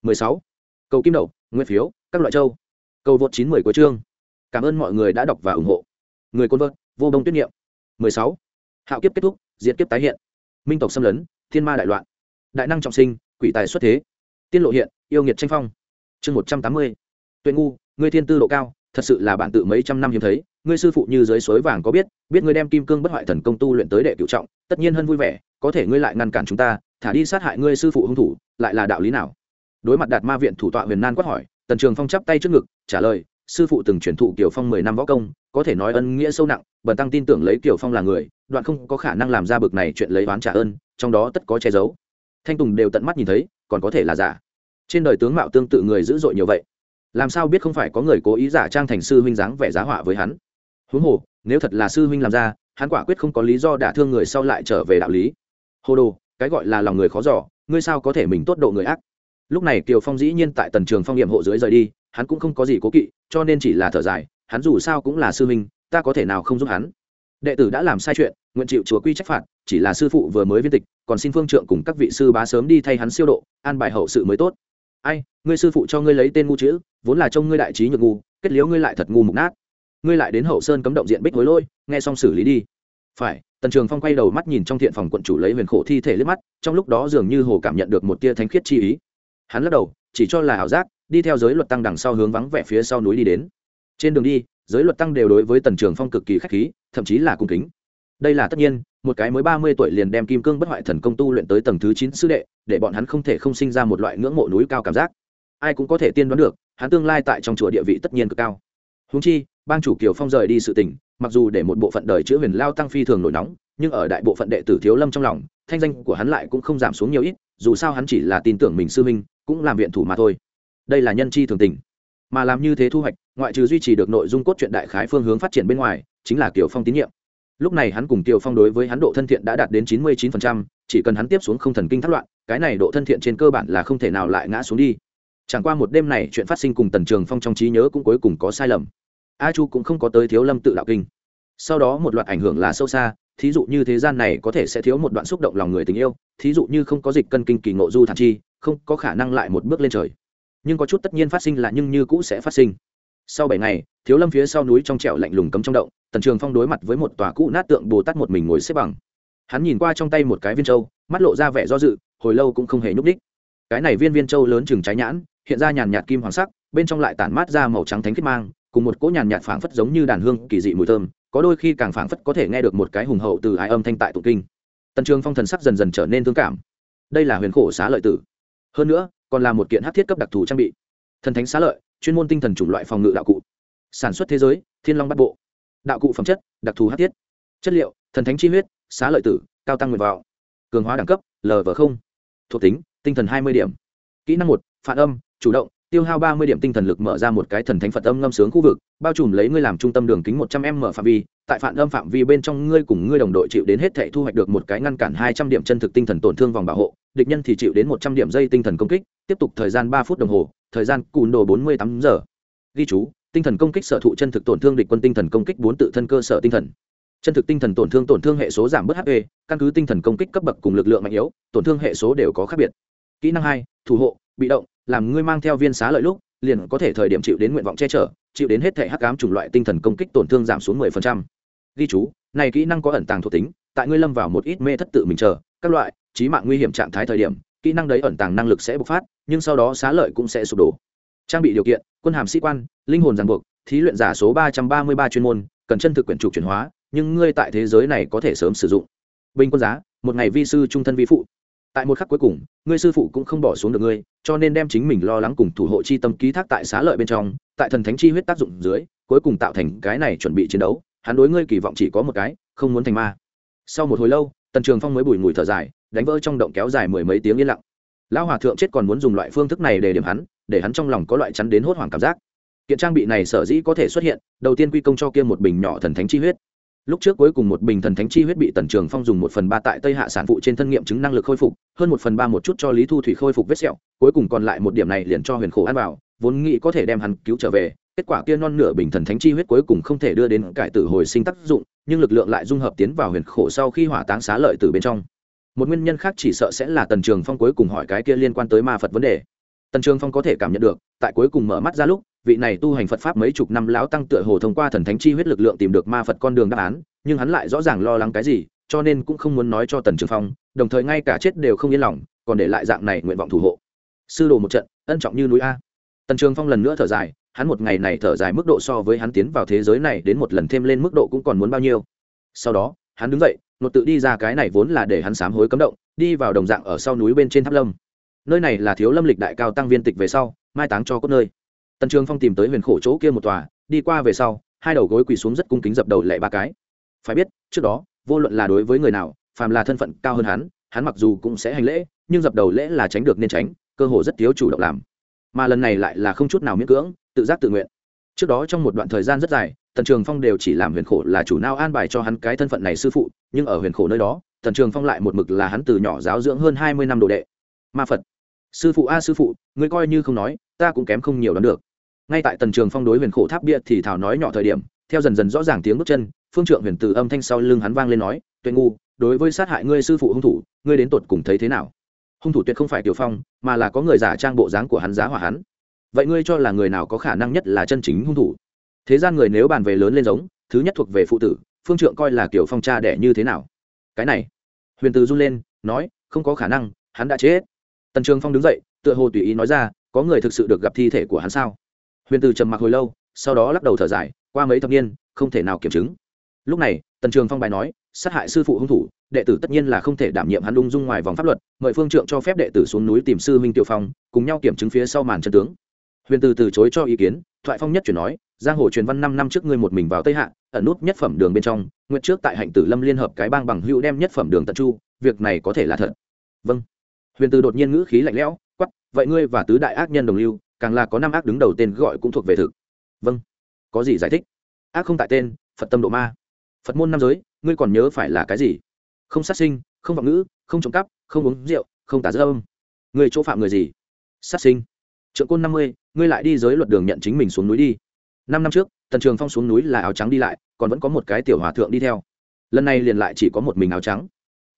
mười sáu. Cầu kim đậu nguyên phiếu, các loại châu. Câu vượt chín mười của chương. Cảm ơn mọi người đã đọc và ủng hộ. Người côn vợt vô đông tuyết nghiệm. Mười sáu. Hạo kiếp kết thúc diễn kiếp tái hiện. Minh tộc xâm lấn, thiên ma đại loạn. Đại năng trọng sinh, quỷ tài xuất thế. Tiên lộ hiện, yêu nghiệt tranh phong. Chương một trăm tám mươi. Tuệ ngu, ngươi thiên tư độ cao, thật sự là bạn tự mấy trăm năm hiếm thấy. Ngươi sư phụ như dưới suối vàng có biết biết ngươi đem kim cương bất hoại thần công tu luyện tới đệ cựu trọng, tất nhiên hơn vui vẻ, có thể ngươi lại ngăn cản chúng ta, thả đi sát hại ngươi sư phụ hung thủ, lại là đạo lý nào? Đối mặt đạt ma viện thủ tọa huyền nan quát hỏi, tần trường phong chắp tay trước ngực, trả lời sư phụ từng truyền thụ kiều phong mười năm võ công, có thể nói ân nghĩa sâu nặng, bần tăng tin tưởng lấy kiều phong là người, đoạn không có khả năng làm ra bực này chuyện lấy oán trả ơn, trong đó tất có che giấu. Thanh tùng đều tận mắt nhìn thấy, còn có thể là giả. Trên đời tướng mạo tương tự người dữ dội nhiều vậy. Làm sao biết không phải có người cố ý giả trang thành sư huynh dáng vẻ giá họa với hắn? Huống hồ, nếu thật là sư huynh làm ra, hắn quả quyết không có lý do đả thương người sau lại trở về đạo lý. Hồ đồ, cái gọi là lòng người khó giỏ ngươi sao có thể mình tốt độ người ác? Lúc này kiều phong dĩ nhiên tại tần trường phong nghiệm hộ dưới rời đi hắn cũng không có gì cố kỵ, cho nên chỉ là thở dài, hắn dù sao cũng là sư huynh, ta có thể nào không giúp hắn? Đệ tử đã làm sai chuyện, nguyện chịu chúa quy trách phạt, chỉ là sư phụ vừa mới viên tịch, còn xin phương trượng cùng các vị sư bá sớm đi thay hắn siêu độ, an bài hậu sự mới tốt. Ai, ngươi sư phụ cho ngươi lấy tên ngu chữ, vốn là trông ngươi đại trí nhược ngu, kết liếu ngươi lại thật ngu mục nát. Ngươi lại đến hậu sơn cấm động diện bích hối lôi nghe xong xử lý đi. Phải, tần trường phong quay đầu mắt nhìn trong thiện phòng quận chủ lấy huyền khổ thi thể liếc mắt, trong lúc đó dường như hồ cảm nhận được một tia thánh khiết chi ý. Hắn lắc đầu, chỉ cho là ảo giác đi theo giới luật tăng đằng sau hướng vắng vẻ phía sau núi đi đến. Trên đường đi, giới luật tăng đều đối với tần trường phong cực kỳ k h á c h khí, thậm chí là cung kính. Đây là tất nhiên, một cái mới ba mươi tuổi liền đem kim cương bất hoại thần công tu luyện tới tầng thứ chín sư đệ, để bọn hắn không thể không sinh ra một loại ngưỡng mộ núi cao cảm giác. Ai cũng có thể tiên đoán được, hắn tương lai tại trong chùa địa vị tất nhiên cực cao. Húng chi, bang chủ kiều phong rời đi sự tỉnh mặc dù để một bộ phận đời chữ huyền lao tăng phi thường nổi nóng, nhưng ở đại bộ phận đệ tử thiếu lâm trong lòng, thanh danh của hắn lại cũng không giảm xuống nhiều ít, dù sao hắn chỉ là tin tưởng mình sư minh cũng làm viện thủ mà thôi đây là nhân chi thường tình. Mà làm như thế thu hoạch, ngoại trừ duy trì được nội dung cốt truyện đại khái phương hướng phát triển bên ngoài, chính là kiều phong tín nhiệm. Lúc này hắn cùng tiểu phong đối với hắn độ thân thiện đã đạt đến chín mươi chín phần trăm, chỉ cần hắn tiếp xuống không thần kinh thất loạn, cái này độ thân thiện trên cơ bản là không thể nào lại ngã xuống đi. Chẳng qua một đêm này chuyện phát sinh cùng tần trường phong trong trí nhớ cũng cuối cùng có sai lầm. A chu cũng không có tới thiếu lâm tự đạo kinh. Sau đó một loạt ảnh hưởng là sâu xa, thí dụ như thế gian này có thể sẽ thiếu một đoạn xúc động lòng người tình yêu, thí dụ như không có dịch cân kinh kỳ ngộ du thản chi, không có khả năng lại một bước lên trời nhưng có chút tất nhiên phát sinh là nhưng như cũ sẽ phát sinh. Sau bảy ngày, thiếu lâm phía sau núi trong trẻo lạnh lùng cấm trong động, tần trường phong đối mặt với một tòa cũ nát tượng bồ tát một mình ngồi xếp bằng. Hắn nhìn qua trong tay một cái viên trâu mắt lộ ra vẻ do dự, hồi lâu cũng không hề nhúc đích cái này viên viên trâu lớn chừng trái nhãn, hiện ra nhàn nhạt kim hoàng sắc, bên trong lại tản mát ra màu trắng thánh khiết mang, cùng một cỗ nhàn nhạt phảng phất giống như đàn hương kỳ dị mùi thơm, có đôi khi càng phảng phất có thể nghe được một cái hùng hậu từ ái âm thanh tại tụng kinh. Tần trường phong thần sắc dần dần trở nên thương cảm. Đây là huyền khổ xá lợi tử. Hơn nữa còn là một kiện hát thiết cấp đặc thù trang bị. Thần thánh xá lợi, chuyên môn tinh thần chủng loại phòng ngự đạo cụ. Sản xuất thế giới, thiên long bắt bộ. Đạo cụ phẩm chất, đặc thù hát thiết. Chất liệu, thần thánh chi huyết, xá lợi tử, cao tăng nguyện vào cường hóa đẳng cấp lv không. Thuộc tính, tinh thần hai mươi điểm. Kỹ năng một, phản âm, chủ động tiêu hao ba mươi điểm tinh thần lực mở ra một cái thần thánh phật âm ngâm sướng khu vực, bao trùm lấy ngươi làm trung tâm đường kính một trăm m phạm vi, tại phạm âm phạm vi bên trong ngươi cùng ngươi đồng đội chịu đến hết thể thu hoạch được một cái ngăn cản hai trăm điểm chân thực tinh thần tổn thương vòng bảo hộ, địch nhân thì chịu đến một trăm điểm dây tinh thần công kích, tiếp tục thời gian ba phút đồng hồ, thời gian cùn đồ bốn mươi tám giờ. Ghi chú, tinh thần công kích sở thụ chân thực tổn thương địch quân tinh thần công kích bốn tự thân cơ sở tinh thần. Chân thực tinh thần tổn thương tổn thương hệ số giảm bớt hp căn cứ tinh thần công kích cấp bậc cùng lực lượng mạnh yếu, tổn thương hệ số đều có khác biệt. Kỹ năng hai, thủ hộ, bị động làm ngươi mang theo viên xá lợi lúc, liền có thể thời điểm chịu đến nguyện vọng che chở, chịu đến hết thể hắc ám chủng loại tinh thần công kích tổn thương giảm xuống 10%. ghi chú, này kỹ năng có ẩn tàng thuộc tính, tại ngươi lâm vào một ít mê thất tự mình chờ, các loại trí mạng nguy hiểm trạng thái thời điểm, kỹ năng đấy ẩn tàng năng lực sẽ bộc phát, nhưng sau đó xá lợi cũng sẽ sụp đổ. Trang bị điều kiện, quân hàm sĩ quan, linh hồn ràng buộc, thí luyện giả số ba trăm ba mươi ba chuyên môn, cần chân thực quyển trục chuyển hóa, nhưng ngươi tại thế giới này có thể sớm sử dụng. Bình quân giá, một ngày vi sư trung thân vi phụ tại một khắc cuối cùng, ngươi sư phụ cũng không bỏ xuống được ngươi, cho nên đem chính mình lo lắng cùng thủ hộ chi tâm ký thác tại xá lợi bên trong, tại thần thánh chi huyết tác dụng dưới, cuối cùng tạo thành cái này chuẩn bị chiến đấu, hắn đối ngươi kỳ vọng chỉ có một cái, không muốn thành ma. Sau một hồi lâu, tần trường phong mới bùi ngùi thở dài, đánh vỡ trong động kéo dài mười mấy tiếng yên lặng. Lão hòa thượng chết còn muốn dùng loại phương thức này để điểm hắn, để hắn trong lòng có loại chắn đến hốt hoảng cảm giác. Kiện trang bị này sở dĩ có thể xuất hiện, đầu tiên quy công cho kia một bình nhỏ thần thánh chi huyết lúc trước cuối cùng một bình thần thánh chi huyết bị tần trường phong dùng một phần ba tại tây hạ sản phụ trên thân nghiệm chứng năng lực khôi phục, hơn một phần ba một chút cho lý thu thủy khôi phục vết sẹo, cuối cùng còn lại một điểm này liền cho huyền khổ ăn vào, vốn nghĩ có thể đem hắn cứu trở về, kết quả kia non nửa bình thần thánh chi huyết cuối cùng không thể đưa đến cải tử hồi sinh tác dụng, nhưng lực lượng lại dung hợp tiến vào huyền khổ sau khi hỏa táng xá lợi từ bên trong. Một nguyên nhân khác chỉ sợ sẽ là tần trường phong cuối cùng hỏi cái kia liên quan tới ma phật vấn đề. Tần trường phong có thể cảm nhận được, tại cuối cùng mở mắt ra lúc vị này tu hành phật pháp mấy chục năm lão tăng tựa hồ thông qua thần thánh chi huyết lực lượng tìm được ma phật con đường đáp án, nhưng hắn lại rõ ràng lo lắng cái gì, cho nên cũng không muốn nói cho tần trường phong, đồng thời ngay cả chết đều không yên lòng, còn để lại dạng này nguyện vọng thủ hộ. Sư đồ một trận, ân trọng như núi a. Tần trường phong lần nữa thở dài, hắn một ngày này thở dài mức độ so với hắn tiến vào thế giới này đến một lần thêm lên mức độ cũng còn muốn bao nhiêu. Sau đó, hắn đứng dậy, nột tự đi ra cái này vốn là để hắn sám hối cấm động, đi vào đồng dạng ở sau núi bên trên tháp lâm. Nơi này là thiếu lâm lịch đại cao tăng viên tịch về sau, mai táng cho cốt nơi tần trường phong tìm tới huyền khổ chỗ kia một tòa, đi qua về sau, hai đầu gối quỳ xuống rất cung kính dập đầu lệ ba cái. Phải biết, trước đó, vô luận là đối với người nào, phàm là thân phận cao hơn hắn hắn mặc dù cũng sẽ hành lễ, nhưng dập đầu lễ là tránh được nên tránh, cơ hồ rất thiếu chủ động làm. Mà lần này lại là không chút nào miễn cưỡng, tự giác tự nguyện. Trước đó trong một đoạn thời gian rất dài, tần trường phong đều chỉ làm huyền khổ là chủ nao an bài cho hắn cái thân phận này sư phụ, nhưng ở huyền khổ nơi đó, tần trường phong lại một mực là hắn từ nhỏ giáo dưỡng hơn hai mươi năm đồ đệ. Ma phật. Sư phụ a sư phụ, ngươi coi như không nói, ta cũng kém không nhiều đoán được ngay tại tần trường phong đối huyền khổ tháp bia thì thảo nói nhỏ thời điểm, theo dần dần rõ ràng tiếng bước chân, phương trượng huyền từ âm thanh sau lưng hắn vang lên nói, tuệ ngu, đối với sát hại ngươi sư phụ hung thủ, ngươi đến tột cùng thấy thế nào? Hung thủ tuyệt không phải tiểu phong, mà là có người giả trang bộ dáng của hắn giá hỏa hắn. Vậy ngươi cho là người nào có khả năng nhất là chân chính hung thủ? Thế gian người nếu bàn về lớn lên giống, thứ nhất thuộc về phụ tử, phương trượng coi là kiểu phong cha đẻ như thế nào? Cái này, huyền từ run lên, nói, không có khả năng, hắn đã chết. Tần trường phong đứng dậy, tựa hồ tùy ý nói ra, có người thực sự được gặp thi thể của hắn sao? Huyền từ trầm mặc hồi lâu, sau đó lắc đầu thở dài, qua mấy thập niên, không thể nào kiểm chứng. Lúc này, tần trường phong bài nói, sát hại sư phụ hung thủ, đệ tử tất nhiên là không thể đảm nhiệm hắn lung dung ngoài vòng pháp luật, mời phương trượng cho phép đệ tử xuống núi tìm sư minh tiểu phong, cùng nhau kiểm chứng phía sau màn chân tướng. Huyền từ từ chối cho ý kiến, thoại phong nhất chuyển nói, giang hồ truyền văn năm năm trước ngươi một mình vào tây hạ, ẩn nút nhất phẩm đường bên trong, nguyện trước tại hạnh tử lâm liên hợp cái bang bằng hữu đem nhất phẩm đường tận chu, việc này có thể là thật. Vâng. Huyền từ đột nhiên ngữ khí lạnh lẽo quắp vậy ngươi và tứ đại ác nhân đồng lưu càng là có năm ác đứng đầu tên gọi cũng thuộc về thực. Vâng. Có gì giải thích? Ác không tại tên, phật tâm độ ma. Phật môn nam giới, ngươi còn nhớ phải là cái gì? Không sát sinh, không vọng ngữ, không trộm cắp, không uống rượu, không tả dâm. Người chỗ phạm người gì? Sát sinh. Trượng côn năm mươi, ngươi lại đi giới luật đường nhận chính mình xuống núi đi. Năm năm trước, tần trường phong xuống núi là áo trắng đi lại, còn vẫn có một cái tiểu hòa thượng đi theo. Lần này liền lại chỉ có một mình áo trắng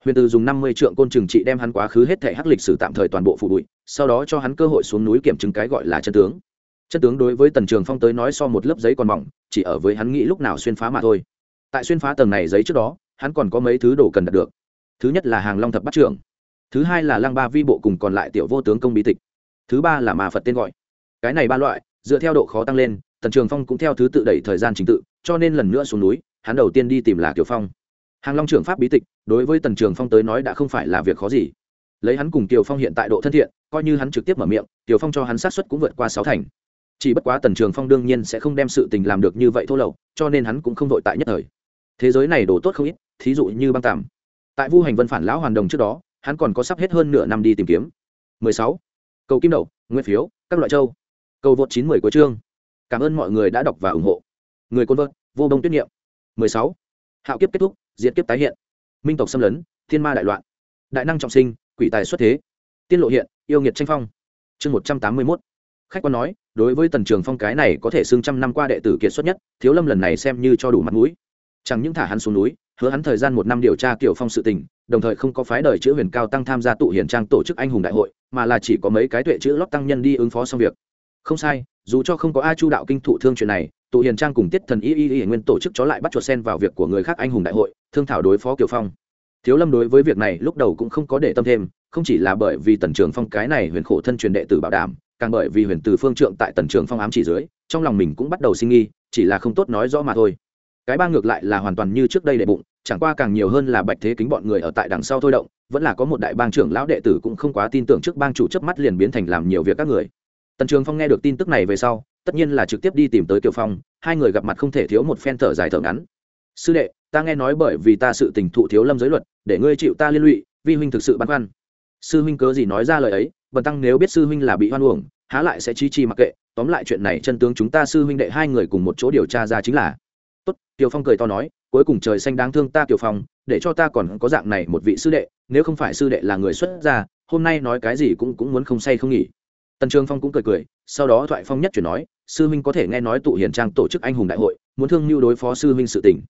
huyền từ dùng năm mươi trượng côn trừng trị đem hắn quá khứ hết thể hắc lịch sử tạm thời toàn bộ phụ bụi, sau đó cho hắn cơ hội xuống núi kiểm chứng cái gọi là chân tướng. Chân tướng đối với tần trường phong tới nói so một lớp giấy còn mỏng, chỉ ở với hắn nghĩ lúc nào xuyên phá mà thôi. Tại xuyên phá tầng này giấy trước đó, hắn còn có mấy thứ đồ cần đạt được. Thứ nhất là hàng long thập bắt trưởng. Thứ hai là lăng ba vi bộ cùng còn lại tiểu vô tướng công bí tịch. Thứ ba là mà phật tên gọi. Cái này ba loại, dựa theo độ khó tăng lên, tần trường phong cũng theo thứ tự đẩy thời gian trình tự, cho nên lần nữa xuống núi, hắn đầu tiên đi tìm là kiều phong hàng long trưởng pháp bí tịch, đối với tần trường phong tới nói đã không phải là việc khó gì. Lấy hắn cùng tiều phong hiện tại độ thân thiện, coi như hắn trực tiếp mở miệng tiều phong cho hắn sát xuất cũng vượt qua sáu thành. Chỉ bất quá tần trường phong đương nhiên sẽ không đem sự tình làm được như vậy thô lậu, cho nên hắn cũng không vội tại nhất thời. Thế giới này đổ tốt không ít, thí dụ như băng tàm. Tại vu hành vân phản lão hoàn đồng trước đó, hắn còn có sắp hết hơn nửa năm đi tìm kiếm. 16. cầu kim đậu, nguyên phiếu, các loại châu. Cầu vượt 910 của chương. Cảm ơn mọi người đã đọc và ủng hộ. Người côn vợt, vô đông tuyết niệm. 16 hạo kiếp kết thúc, diệt kiếp tái hiện. Minh tộc xâm lấn, thiên ma đại loạn. Đại năng trọng sinh, quỷ tài xuất thế. Tiên lộ hiện, yêu nghiệt tranh phong. Chương 181. khách quan nói, đối với tần trường phong cái này có thể xưng trăm năm qua đệ tử kiệt xuất nhất, thiếu lâm lần này xem như cho đủ mặt mũi. Chẳng những thả hắn xuống núi, hứa hắn thời gian một năm điều tra kiểu phong sự tình, đồng thời không có phái đời chữ huyền cao tăng tham gia tụ hiền trang tổ chức anh hùng đại hội, mà là chỉ có mấy cái tuệ chữ lót tăng nhân đi ứng phó xong việc. Không sai, dù cho không có a chu đạo kinh thụ thương chuyện này tụ hiền trang cùng tiết thần y y y nguyên tổ chức chó lại bắt chuột sen vào việc của người khác anh hùng đại hội, thương thảo đối phó kiều phong. Thiếu lâm đối với việc này lúc đầu cũng không có để tâm thêm, không chỉ là bởi vì tần trường phong cái này huyền khổ thân truyền đệ tử bảo đảm, càng bởi vì huyền từ phương trượng tại tần trường phong ám chỉ dưới, trong lòng mình cũng bắt đầu sinh nghi, chỉ là không tốt nói rõ mà thôi. Cái ba ngược lại là hoàn toàn như trước đây đệ bụng, chẳng qua càng nhiều hơn là bạch thế kính bọn người ở tại đằng sau thôi động, vẫn là có một đại bang trưởng lão đệ tử cũng không quá tin tưởng trước bang chủ chớp mắt liền biến thành làm nhiều việc các người. Tần trường phong nghe được tin tức này về sau tất nhiên là trực tiếp đi tìm tới kiều phong, hai người gặp mặt không thể thiếu một phen thở dài thở ngắn. Sư đệ, ta nghe nói bởi vì ta sự tình thụ thiếu lâm giới luật, để ngươi chịu ta liên lụy, vi huynh thực sự băn khoăn. Sư huynh cớ gì nói ra lời ấy, bần tăng nếu biết sư huynh là bị hoan uổng, há lại sẽ chi chi mặc kệ. Tóm lại chuyện này, chân tướng chúng ta sư huynh đệ hai người cùng một chỗ điều tra ra chính là. Tốt, kiều phong cười to nói, cuối cùng trời xanh đáng thương ta kiều phong, để cho ta còn có dạng này một vị sư đệ, nếu không phải sư đệ là người xuất gia, hôm nay nói cái gì cũng cũng muốn không say không nghỉ. Tần trường phong cũng cười cười, sau đó thoại phong nhất chuyển nói sư huynh có thể nghe nói tụ hiền trang tổ chức anh hùng đại hội muốn thương mưu đối phó sư huynh sự tình.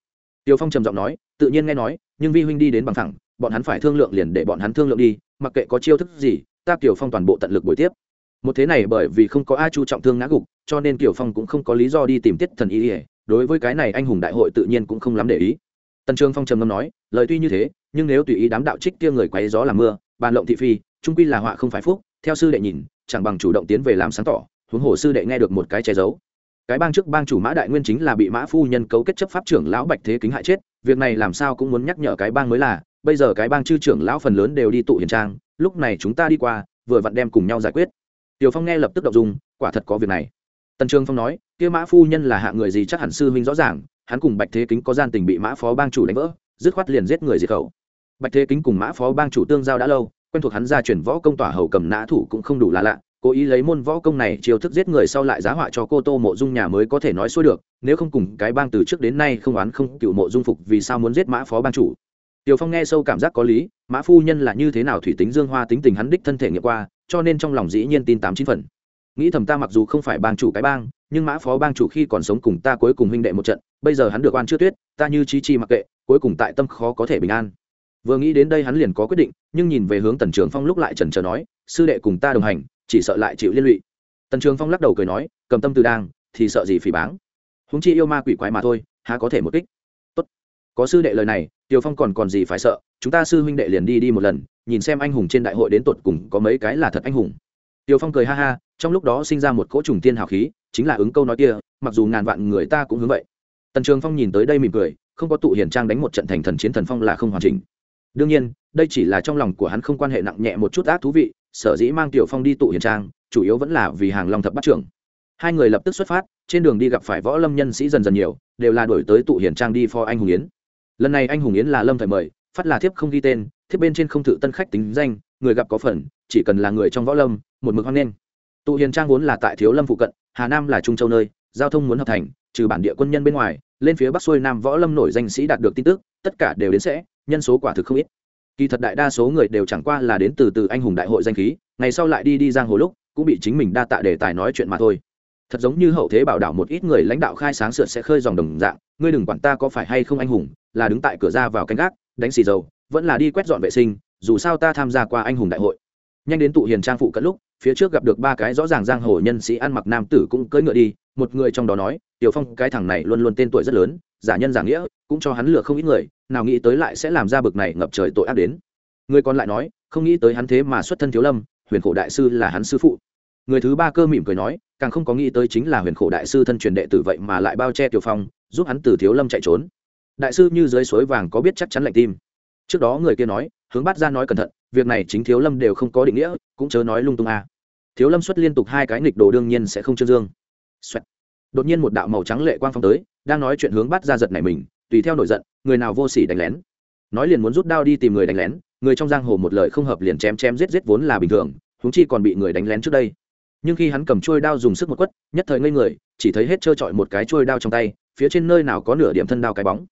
Tiêu Phong trầm giọng nói, tự nhiên nghe nói, nhưng vi huynh đi đến bằng thẳng, bọn hắn phải thương lượng liền để bọn hắn thương lượng đi, mặc kệ có chiêu thức gì, ta Tiêu Phong toàn bộ tận lực buổi tiếp. một thế này bởi vì không có ai chu trọng thương ngã gục cho nên tiểu phong cũng không có lý do đi tìm tiết thần ý ỉa đối với cái này anh hùng đại hội tự nhiên cũng không lắm để ý. Tần trường phong trầm ngâm nói lời tuy như thế nhưng nếu tùy ý đám đạo trích kia người quấy gió làm mưa bàn lộng thị phi trung quy là họa không phải phúc theo sư đệ nhìn chẳng bằng chủ động tiến về làm sáng tỏ huống hồ sư đệ nghe được một cái che giấu. Cái bang trước bang chủ mã đại nguyên chính là bị mã phu nhân cấu kết chấp pháp trưởng lão bạch thế kính hại chết, việc này làm sao cũng muốn nhắc nhở cái bang mới là, bây giờ cái bang chư trưởng lão phần lớn đều đi tụ hiền trang, lúc này chúng ta đi qua, vừa vặn đem cùng nhau giải quyết. Tiểu phong nghe lập tức đọc dùng dung, quả thật có việc này. Tần trường phong nói, kia mã phu nhân là hạ người gì chắc hẳn sư huynh rõ ràng, hắn cùng bạch thế kính có gian tình bị mã phó bang chủ đánh vỡ, dứt khoát liền giết người diệt khẩu. Bạch thế kính cùng mã phó bang chủ tương giao đã lâu, quen thuộc hắn ra chuyển võ công tỏa hầu cầm nã thủ cũng không đủ là lạ cố ý lấy môn võ công này chiêu thức giết người sau lại giá họa cho cô tô mộ dung nhà mới có thể nói xuôi được nếu không cùng cái bang từ trước đến nay không oán không cựu mộ dung phục vì sao muốn giết mã phó bang chủ Tiểu Phong nghe sâu cảm giác có lý, Mã phu nhân là như thế nào thủy tính Dương Hoa tính tình hắn đích thân thể nghiệm qua, cho nên trong lòng dĩ nhiên tin tám chín phần. Nghĩ thầm ta mặc dù không phải bang chủ cái bang, nhưng Mã phó bang chủ khi còn sống cùng ta cuối cùng huynh đệ một trận, bây giờ hắn được oan chưa tuyết, ta như trí chi mặc kệ, cuối cùng tại tâm khó có thể bình an. Vừa nghĩ đến đây hắn liền có quyết định, nhưng nhìn về hướng Tần Trường Phong lúc lại chần chờ nói, sư đệ cùng ta đồng hành, chỉ sợ lại chịu liên lụy. Tần Trường Phong lắc đầu cười nói, cầm tâm từ đang, thì sợ gì phỉ báng. Huống chi yêu ma quỷ quái mà thôi, há có thể một kích. Tốt. Có sư đệ lời này, tiều Phong còn còn gì phải sợ, chúng ta sư huynh đệ liền đi đi một lần, nhìn xem anh hùng trên đại hội đến tột cùng có mấy cái là thật anh hùng. tiều Phong cười ha ha, trong lúc đó sinh ra một cỗ trùng tiên hào khí, chính là ứng câu nói kia, mặc dù ngàn vạn người ta cũng hướng vậy. Tần Trường Phong nhìn tới đây mỉm cười, không có tụ hiển trang đánh một trận thành thần chiến thần phong là không hoàn chỉnh. Đương nhiên, đây chỉ là trong lòng của hắn không quan hệ nặng nhẹ một chút ác thú vị, sở dĩ mang Tiểu Phong đi tụ hiền trang, chủ yếu vẫn là vì hàng long thập bắt trưởng. Hai người lập tức xuất phát, trên đường đi gặp phải võ lâm nhân sĩ dần dần nhiều, đều là đuổi tới tụ hiền trang đi phò anh hùng yến. Lần này anh hùng yến là lâm thời mời phát là thiếp không ghi tên thiếp bên trên không thử tân khách tính danh người gặp có phần chỉ cần là người trong võ lâm một mực hoan nghênh. Tụ hiền trang vốn là tại thiếu lâm phụ cận hà nam là trung châu nơi giao thông muốn hợp thành trừ bản địa quân nhân bên ngoài lên phía bắc xuôi nam võ lâm nổi danh sĩ đạt được tin tức tất cả đều đến sẽ nhân số quả thực không ít kỳ thật đại đa số người đều chẳng qua là đến từ từ anh hùng đại hội danh khí, ngày sau lại đi đi giang hồ lúc, cũng bị chính mình đa tạ đề tài nói chuyện mà thôi. Thật giống như hậu thế bảo đảo một ít người lãnh đạo khai sáng sượt sẽ khơi dòng đồng dạng, ngươi đừng quản ta có phải hay không anh hùng, là đứng tại cửa ra vào canh gác, đánh xì dầu, vẫn là đi quét dọn vệ sinh, dù sao ta tham gia qua anh hùng đại hội. Nhanh đến tụ hiền trang phụ cận lúc, phía trước gặp được ba cái rõ ràng giang hồ nhân sĩ ăn mặc nam tử cũng cưỡi ngựa đi, một người trong đó nói, tiểu phong, cái thằng này luôn luôn tên tuổi rất lớn, giả nhân giả nghĩa, cũng cho hắn lựa không ít người nào nghĩ tới lại sẽ làm ra bực này ngập trời tội ác đến. Người còn lại nói, không nghĩ tới hắn thế mà xuất thân thiếu lâm, huyền khổ đại sư là hắn sư phụ. Người thứ ba cơ mỉm cười nói, càng không có nghĩ tới chính là huyền khổ đại sư thân truyền đệ tử vậy mà lại bao che tiểu phong, giúp hắn từ thiếu lâm chạy trốn. Đại sư như dưới suối vàng có biết chắc chắn lạnh tim. Trước đó người kia nói, hướng bắt ra nói cẩn thận, việc này chính thiếu lâm đều không có định nghĩa, cũng chớ nói lung tung à. thiếu lâm xuất liên tục hai cái nghịch đồ đương nhiên sẽ không trương Xoẹt. đột nhiên một đạo màu trắng lệ quang phong tới, đang nói chuyện hướng bắt ra giật này mình tùy theo nổi giận, người nào vô sỉ đánh lén. Nói liền muốn rút đao đi tìm người đánh lén, người trong giang hồ một lời không hợp liền chém chém giết giết vốn là bình thường húng chi còn bị người đánh lén trước đây. Nhưng khi hắn cầm trôi đao dùng sức một quất, nhất thời ngây người, chỉ thấy hết trơ trọi một cái trôi đao trong tay, phía trên nơi nào có nửa điểm thân đao cái bóng.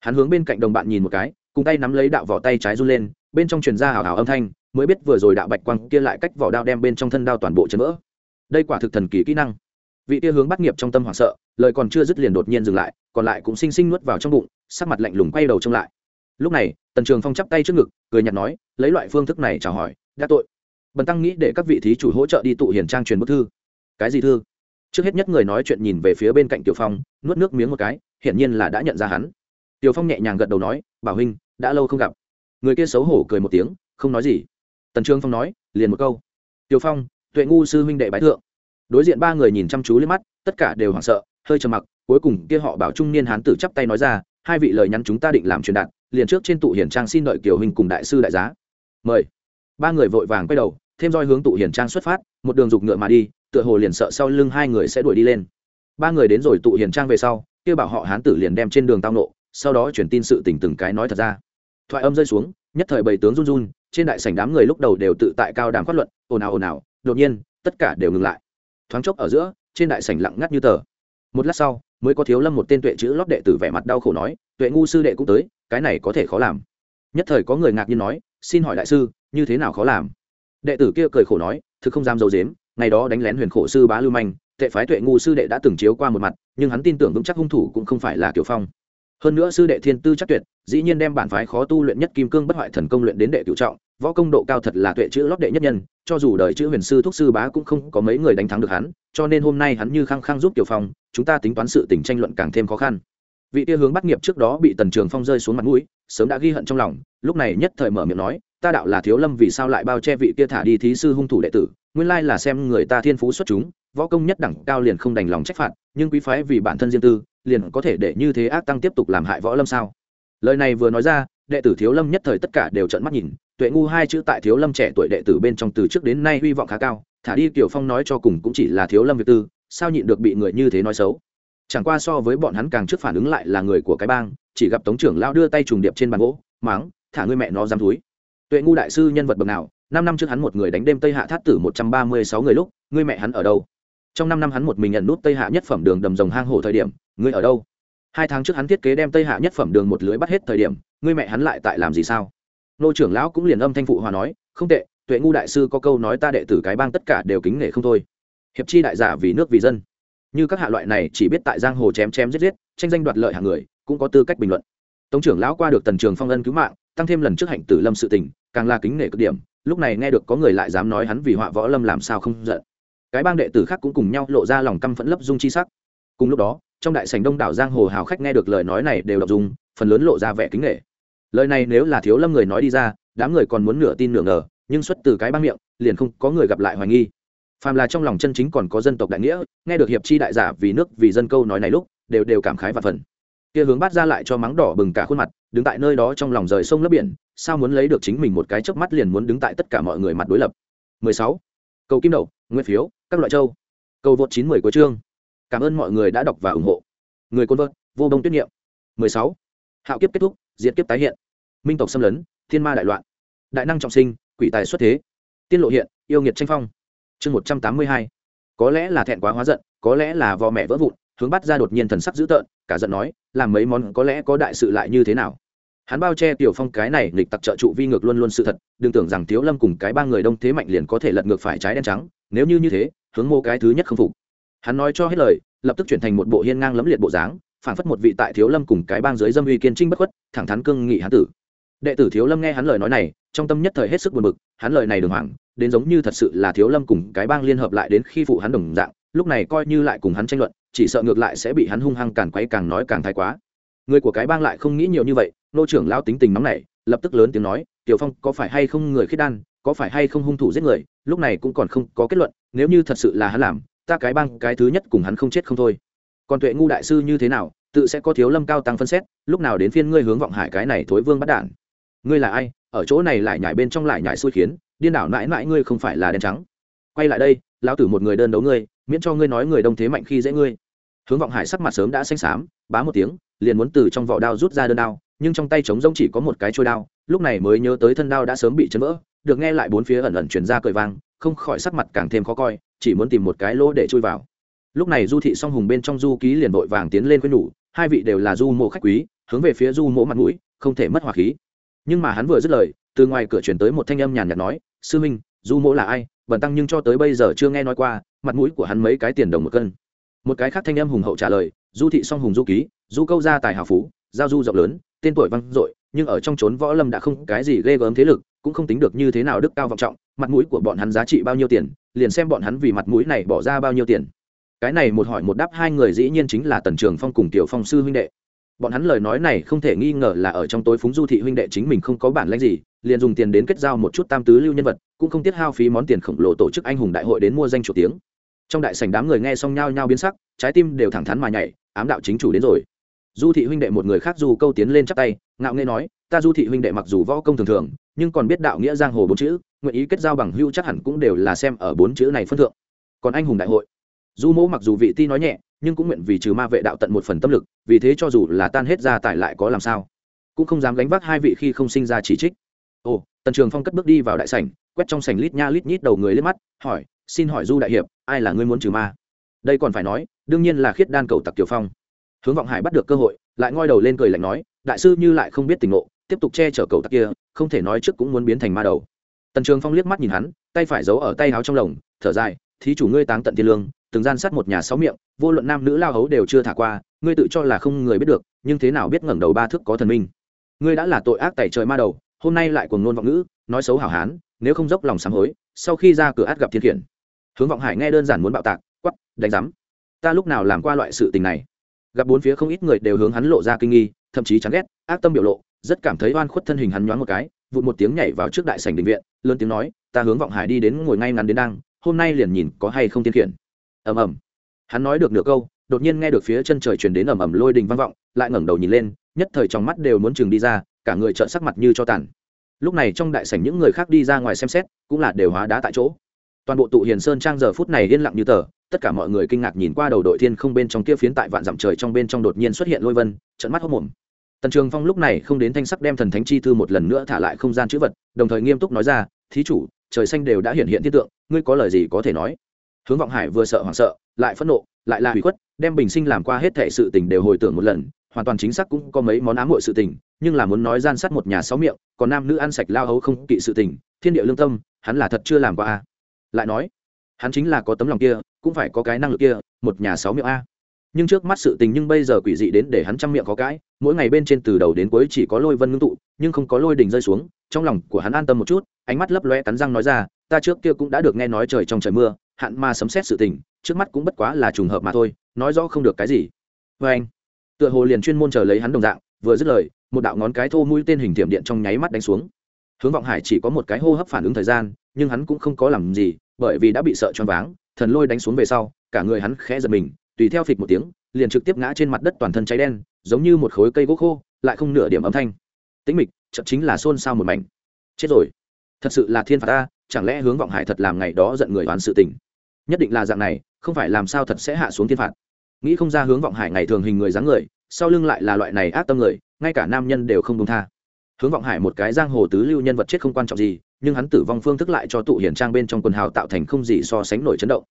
Hắn hướng bên cạnh đồng bạn nhìn một cái, cùng tay nắm lấy đạo vỏ tay trái run lên, bên trong truyền ra hào hào âm thanh, mới biết vừa rồi đạo bạch quang kia lại cách vỏ đao đem bên trong thân đao toàn bộ chấn vỡ. Đây quả thực thần kỳ kỹ năng. Vị kia hướng bắt nghiệp trong tâm hoảng sợ, lời còn chưa dứt liền đột nhiên dừng lại còn lại cũng xinh xinh nuốt vào trong bụng, sắc mặt lạnh lùng quay đầu trông lại. Lúc này, tần trường phong chắp tay trước ngực, cười nhạt nói, lấy loại phương thức này chào hỏi, đã tội. Bần tăng nghĩ để các vị thí chủ hỗ trợ đi tụ hiền trang truyền bức thư. Cái gì thư? Trước hết nhất người nói chuyện nhìn về phía bên cạnh tiểu phong, nuốt nước miếng một cái, hiển nhiên là đã nhận ra hắn. Tiểu phong nhẹ nhàng gật đầu nói, bảo huynh, đã lâu không gặp. Người kia xấu hổ cười một tiếng, không nói gì. Tần trương phong nói, liền một câu. Tiểu phong, tuệ ngu sư huynh đệ bái thượng. Đối diện ba người nhìn chăm chú lên mắt, tất cả đều hoảng sợ, hơi trầm mặc cuối cùng kia họ bảo trung niên hán tử chắp tay nói ra, hai vị lời nhắn chúng ta định làm truyền đạt, liền trước trên tụ hiển trang xin đợi kiều huynh cùng đại sư đại giá. Mời. Ba người vội vàng quay đầu, thêm roi hướng tụ hiển trang xuất phát, một đường dục ngựa mà đi, tựa hồ liền sợ sau lưng hai người sẽ đuổi đi lên. Ba người đến rồi tụ hiển trang về sau, kia bảo họ hán tử liền đem trên đường tao nộ, sau đó chuyển tin sự tình từng cái nói thật ra. Thoại âm rơi xuống, nhất thời bầy tướng run run, trên đại sảnh đám người lúc đầu đều tự tại cao đàm phát luận, ồn ào ồn ào, đột nhiên, tất cả đều ngừng lại. Thoáng chốc ở giữa, trên đại sảnh lặng ngắt như tờ. Một lát sau mới có thiếu lâm một tên tuệ chữ lót đệ tử vẻ mặt đau khổ nói, tuệ ngu sư đệ cũng tới, cái này có thể khó làm. Nhất thời có người ngạc nhiên nói, xin hỏi đại sư, như thế nào khó làm? Đệ tử kia cười khổ nói, thực không dám dầu dếm ngày đó đánh lén huyền khổ sư bá lưu manh, tệ phái tuệ ngu sư đệ đã từng chiếu qua một mặt, nhưng hắn tin tưởng vững chắc hung thủ cũng không phải là kiểu phong. Hơn nữa sư đệ thiên tư chắc tuyệt, dĩ nhiên đem bản phái khó tu luyện nhất kim cương bất hoại thần công luyện đến đệ cựu trọng võ công độ cao thật là tuệ chữ lót đệ nhất nhân, cho dù đời chữ huyền sư thúc sư bá cũng không có mấy người đánh thắng được hắn, cho nên hôm nay hắn như khăng khăng giúp tiểu phong, chúng ta tính toán sự tình tranh luận càng thêm khó khăn. Vị tia hướng bắt nghiệp trước đó bị tần trường phong rơi xuống mặt mũi, sớm đã ghi hận trong lòng, lúc này nhất thời mở miệng nói, ta đạo là thiếu lâm vì sao lại bao che vị kia thả đi thí sư hung thủ đệ tử, nguyên lai là xem người ta thiên phú xuất chúng, võ công nhất đẳng cao liền không đành lòng trách phạt, nhưng quý phái vì bản thân riêng tư, liền có thể để như thế ác tăng tiếp tục làm hại võ lâm sao? Lời này vừa nói ra, đệ tử thiếu lâm nhất thời tất cả đều trợn mắt nhìn tuệ ngu hai chữ tại thiếu lâm trẻ tuổi đệ tử bên trong từ trước đến nay hy vọng khá cao, thả đi tiểu phong nói cho cùng cũng chỉ là thiếu lâm việt tư, sao nhịn được bị người như thế nói xấu? Chẳng qua so với bọn hắn càng trước phản ứng lại là người của cái bang, chỉ gặp tống trưởng lao đưa tay trùng điệp trên bàn gỗ máng thả ngươi mẹ nó dám túi tuệ ngu đại sư nhân vật bậc nào, năm năm trước hắn một người đánh đêm tây hạ thát tử một trăm ba mươi sáu người lúc, ngươi mẹ hắn ở đâu? Trong năm năm hắn một mình nhận nút tây hạ nhất phẩm đường đầm rồng hang hổ thời điểm, ngươi ở đâu? Hai tháng trước hắn thiết kế đem tây hạ nhất phẩm đường một lưới bắt hết thời điểm, ngươi mẹ hắn lại tại làm gì sao? Nô trưởng lão cũng liền âm thanh phụ hòa nói, không tệ, tuệ ngu đại sư có câu nói ta đệ tử cái bang tất cả đều kính nể không thôi. Hiệp chi đại giả vì nước vì dân. Như các hạ loại này chỉ biết tại giang hồ chém chém giết giết, tranh danh đoạt lợi hàng người, cũng có tư cách bình luận. Tống trưởng lão qua được tần trường phong ân cứu mạng, tăng thêm lần trước hạnh tử lâm sự tình, càng là kính nể cực điểm, lúc này nghe được có người lại dám nói hắn vì họa võ lâm làm sao không giận. Cái bang đệ tử khác cũng cùng nhau lộ ra lòng căm phẫn lấp dung chi sắc. Cùng lúc đó, trong đại sảnh đông đảo giang hồ hào khách nghe được lời nói này đều đọc dung, phần lớn lộ ra vẻ kính nể lời này nếu là thiếu lâm người nói đi ra, đám người còn muốn nửa tin nửa ngờ, nhưng xuất từ cái băng miệng, liền không có người gặp lại hoài nghi. Phàm là trong lòng chân chính còn có dân tộc đại nghĩa, nghe được hiệp chi đại giả vì nước, vì dân câu nói này lúc, đều đều cảm khái và phần. Kia hướng bắt ra lại cho mắng đỏ bừng cả khuôn mặt, đứng tại nơi đó trong lòng rời sông lấp biển, sao muốn lấy được chính mình một cái chớp mắt liền muốn đứng tại tất cả mọi người mặt đối lập. 16. cầu kim đậu nguyên phiếu, các loại châu. Cầu vượt 910 của chương. Cảm ơn mọi người đã đọc và ủng hộ. Người côn vợt, vô đông tuyết nghiệm. 16. hạo kiếp kết thúc diệt kiếp tái hiện. Minh tộc xâm lấn, thiên ma đại loạn. Đại năng trọng sinh, quỷ tài xuất thế. Tiên lộ hiện, yêu nghiệt tranh phong. Chương một trăm tám mươi hai. Có lẽ là thẹn quá hóa giận, có lẽ là vò mẹ vỡ vụn, hướng bắt ra đột nhiên thần sắc dữ tợn, cả giận nói, làm mấy món có lẽ có đại sự lại như thế nào? Hắn bao che tiểu phong cái này nghịch tặc trợ trụ vi ngược luôn luôn sự thật, đừng tưởng rằng thiếu lâm cùng cái ba người đông thế mạnh liền có thể lật ngược phải trái đen trắng, nếu như như thế, hướng mô cái thứ nhất không phục. Hắn nói cho hết lời, lập tức chuyển thành một bộ hiên ngang lẫm liệt bộ dáng phản phất một vị tại thiếu lâm cùng cái bang dưới dâm uy kiên trinh bất khuất, thẳng thắn cương nghị hán tử. Đệ tử thiếu lâm nghe hắn lời nói này, trong tâm nhất thời hết sức buồn bực, hắn lời này đường hoàng, đến giống như thật sự là thiếu lâm cùng cái bang liên hợp lại đến khi phụ hắn đồng dạng, lúc này coi như lại cùng hắn tranh luận, chỉ sợ ngược lại sẽ bị hắn hung hăng càn quấy càng nói càng thái quá. Người của cái bang lại không nghĩ nhiều như vậy, nô trưởng lao tính tình nóng này lập tức lớn tiếng nói, tiểu phong, có phải hay không người khiết đan, có phải hay không hung thủ giết người, lúc này cũng còn không có kết luận, nếu như thật sự là hắn làm, ta cái bang cái thứ nhất cùng hắn không chết không thôi còn tuệ ngu đại sư như thế nào, tự sẽ có thiếu lâm cao tăng phân xét, lúc nào đến phiên ngươi hướng vọng hải cái này thối vương bắt đản ngươi là ai, ở chỗ này lại nhảy bên trong lại nhảy xui khiến, điên đảo mãi mãi ngươi không phải là đen trắng. Quay lại đây, lão tử một người đơn đấu ngươi, miễn cho ngươi nói người đông thế mạnh khi dễ ngươi. Hướng vọng hải sắc mặt sớm đã xanh xám, bá một tiếng, liền muốn từ trong vỏ đao rút ra đơn đao, nhưng trong tay trống rông chỉ có một cái trôi đao, lúc này mới nhớ tới thân đao đã sớm bị chấn vỡ, được nghe lại bốn phía ẩn ẩn chuyển ra cởi vang, không khỏi sắc mặt càng thêm khó coi, chỉ muốn tìm một cái lỗ để chui vào lúc này du thị song hùng bên trong du ký liền vội vàng tiến lên quên nhủ, hai vị đều là du mộ khách quý, hướng về phía du mộ mặt mũi, không thể mất hòa khí. Nhưng mà hắn vừa dứt lời, từ ngoài cửa chuyển tới một thanh âm nhàn nhạt nói, sư minh, du mộ là ai? Bẩn tăng nhưng cho tới bây giờ chưa nghe nói qua, mặt mũi của hắn mấy cái tiền đồng một cân. Một cái khác thanh âm hùng hậu trả lời, du thị song hùng du ký, du câu gia tài hào phú, giao du rộng lớn, tên tuổi vang dội, nhưng ở trong trốn võ lâm đã không cái gì ghê gớm thế lực, cũng không tính được như thế nào đức cao vọng trọng, mặt mũi của bọn hắn giá trị bao nhiêu tiền, liền xem bọn hắn vì mặt mũi này bỏ ra bao nhiêu tiền cái này một hỏi một đáp hai người dĩ nhiên chính là tần trường phong cùng tiểu phong sư huynh đệ. Bọn hắn lời nói này không thể nghi ngờ là ở trong tối phúng du thị huynh đệ chính mình không có bản lãnh gì, liền dùng tiền đến kết giao một chút tam tứ lưu nhân vật, cũng không tiết hao phí món tiền khổng lồ tổ chức anh hùng đại hội đến mua danh chủ tiếng. Trong đại sảnh đám người nghe xong nhao nhao biến sắc, trái tim đều thẳng thắn mà nhảy, ám đạo chính chủ đến rồi. Du thị huynh đệ một người khác du câu tiến lên chắp tay, ngạo nghe nói, ta du thị huynh đệ mặc dù võ công thường thường, nhưng còn biết đạo nghĩa giang hồ bốn chữ, nguyện ý kết giao bằng hưu chắc hẳn cũng đều là xem ở bốn chữ này phân thượng. Còn anh hùng đại hội du mẫu mặc dù vị ti nói nhẹ, nhưng cũng nguyện vì trừ ma vệ đạo tận một phần tâm lực, vì thế cho dù là tan hết ra tại lại có làm sao? Cũng không dám gánh vác hai vị khi không sinh ra chỉ trích. Ồ, tần trường phong cất bước đi vào đại sảnh, quét trong sảnh lít nha lít nhít đầu người lên mắt, hỏi, xin hỏi du đại hiệp, ai là ngươi muốn trừ ma? Đây còn phải nói, đương nhiên là khiết đan cầu tặc kiều phong. Hướng vọng hải bắt được cơ hội, lại ngoi đầu lên cười lạnh nói, đại sư như lại không biết tình ngộ, tiếp tục che chở cầu tặc kia, không thể nói trước cũng muốn biến thành ma đầu. Tần trường phong liếc mắt nhìn hắn, tay phải giấu ở tay áo trong lồng, thở dài, thí chủ ngươi táng tận thiên lương từng gian sát một nhà sáu miệng, vô luận nam nữ lao hấu đều chưa thả qua, ngươi tự cho là không người biết được, nhưng thế nào biết ngẩng đầu ba thước có thần minh. Ngươi đã là tội ác tẩy trời ma đầu, hôm nay lại cuồng nôn vọng ngữ, nói xấu hảo hán, nếu không dốc lòng sám hối, sau khi ra cửa át gặp thiên khiển. Hướng vọng hải nghe đơn giản muốn bạo tạc quắp đánh giám. Ta lúc nào làm qua loại sự tình này? Gặp bốn phía không ít người đều hướng hắn lộ ra kinh nghi, thậm chí chán ghét, ác tâm biểu lộ, rất cảm thấy oan khuất thân hình hắn nhoáng một cái, vụt một tiếng nhảy vào trước đại sảnh đình viện, lớn tiếng nói, ta hướng vọng hải đi đến ngồi ngay ngắn đến đang, hôm nay liền nhìn có hay không tiên khiển ầm ầm. Hắn nói được nửa câu, đột nhiên nghe được phía chân trời truyền đến ầm ầm lôi đình vang vọng, lại ngẩng đầu nhìn lên, nhất thời trong mắt đều muốn chừng đi ra, cả người trợn sắc mặt như cho tàn. Lúc này trong đại sảnh những người khác đi ra ngoài xem xét, cũng là đều hóa đá tại chỗ. Toàn bộ tụ hiền sơn trang giờ phút này yên lặng như tờ, tất cả mọi người kinh ngạc nhìn qua đầu đội thiên không bên trong kia phiến tại vạn dặm trời trong bên trong đột nhiên xuất hiện lôi vân trận mắt hốc mồm tần trường phong lúc này không đến thanh sắc đem thần thánh chi thư một lần nữa thả lại không gian chữ vật, đồng thời nghiêm túc nói ra, thí chủ, trời xanh đều đã hiện hiện thiết tượng, ngươi có lời gì có thể nói? Hướng vọng hải vừa sợ hoảng sợ, lại phẫn nộ, lại là hủy khuất, đem bình sinh làm qua hết thể sự tình đều hồi tưởng một lần, hoàn toàn chính xác cũng có mấy món ám hội sự tình, nhưng là muốn nói gian sát một nhà sáu miệng, còn nam nữ ăn sạch lao hấu không kỵ sự tình, thiên địa lương tâm, hắn là thật chưa làm qua a. Lại nói, hắn chính là có tấm lòng kia, cũng phải có cái năng lực kia, một nhà sáu miệng a. Nhưng trước mắt sự tình nhưng bây giờ quỷ dị đến để hắn trăm miệng có cãi mỗi ngày bên trên từ đầu đến cuối chỉ có lôi vân ngưng tụ, nhưng không có lôi đỉnh rơi xuống, trong lòng của hắn an tâm một chút, ánh mắt lấp loe cắn răng nói ra, ta trước kia cũng đã được nghe nói trời trong trời mưa hạn ma sấm xét sự tình, trước mắt cũng bất quá là trùng hợp mà thôi, nói rõ không được cái gì. Vê anh, tựa hồ liền chuyên môn chờ lấy hắn đồng dạng, vừa dứt lời, một đạo ngón cái thô mũi tên hình tiệm điện trong nháy mắt đánh xuống. Hướng vọng hải chỉ có một cái hô hấp phản ứng thời gian, nhưng hắn cũng không có làm gì, bởi vì đã bị sợ choáng váng, thần lôi đánh xuống về sau, cả người hắn khẽ giật mình, tùy theo phịch một tiếng, liền trực tiếp ngã trên mặt đất toàn thân cháy đen, giống như một khối cây gỗ khô, lại không nửa điểm âm thanh. Tĩnh mịch chậm chính là xôn xao một mảnh. Chết rồi. Thật sự là thiên phạt ta, chẳng lẽ hướng vọng hải thật làm ngày đó giận người đoán sự tình? Nhất định là dạng này, không phải làm sao thật sẽ hạ xuống thiên phạt. Nghĩ không ra hướng vọng hải ngày thường hình người dáng người, sau lưng lại là loại này ác tâm người, ngay cả nam nhân đều không đúng tha. Hướng vọng hải một cái giang hồ tứ lưu nhân vật chết không quan trọng gì, nhưng hắn tử vong phương thức lại cho tụ hiển trang bên trong quần hào tạo thành không gì so sánh nổi chấn động.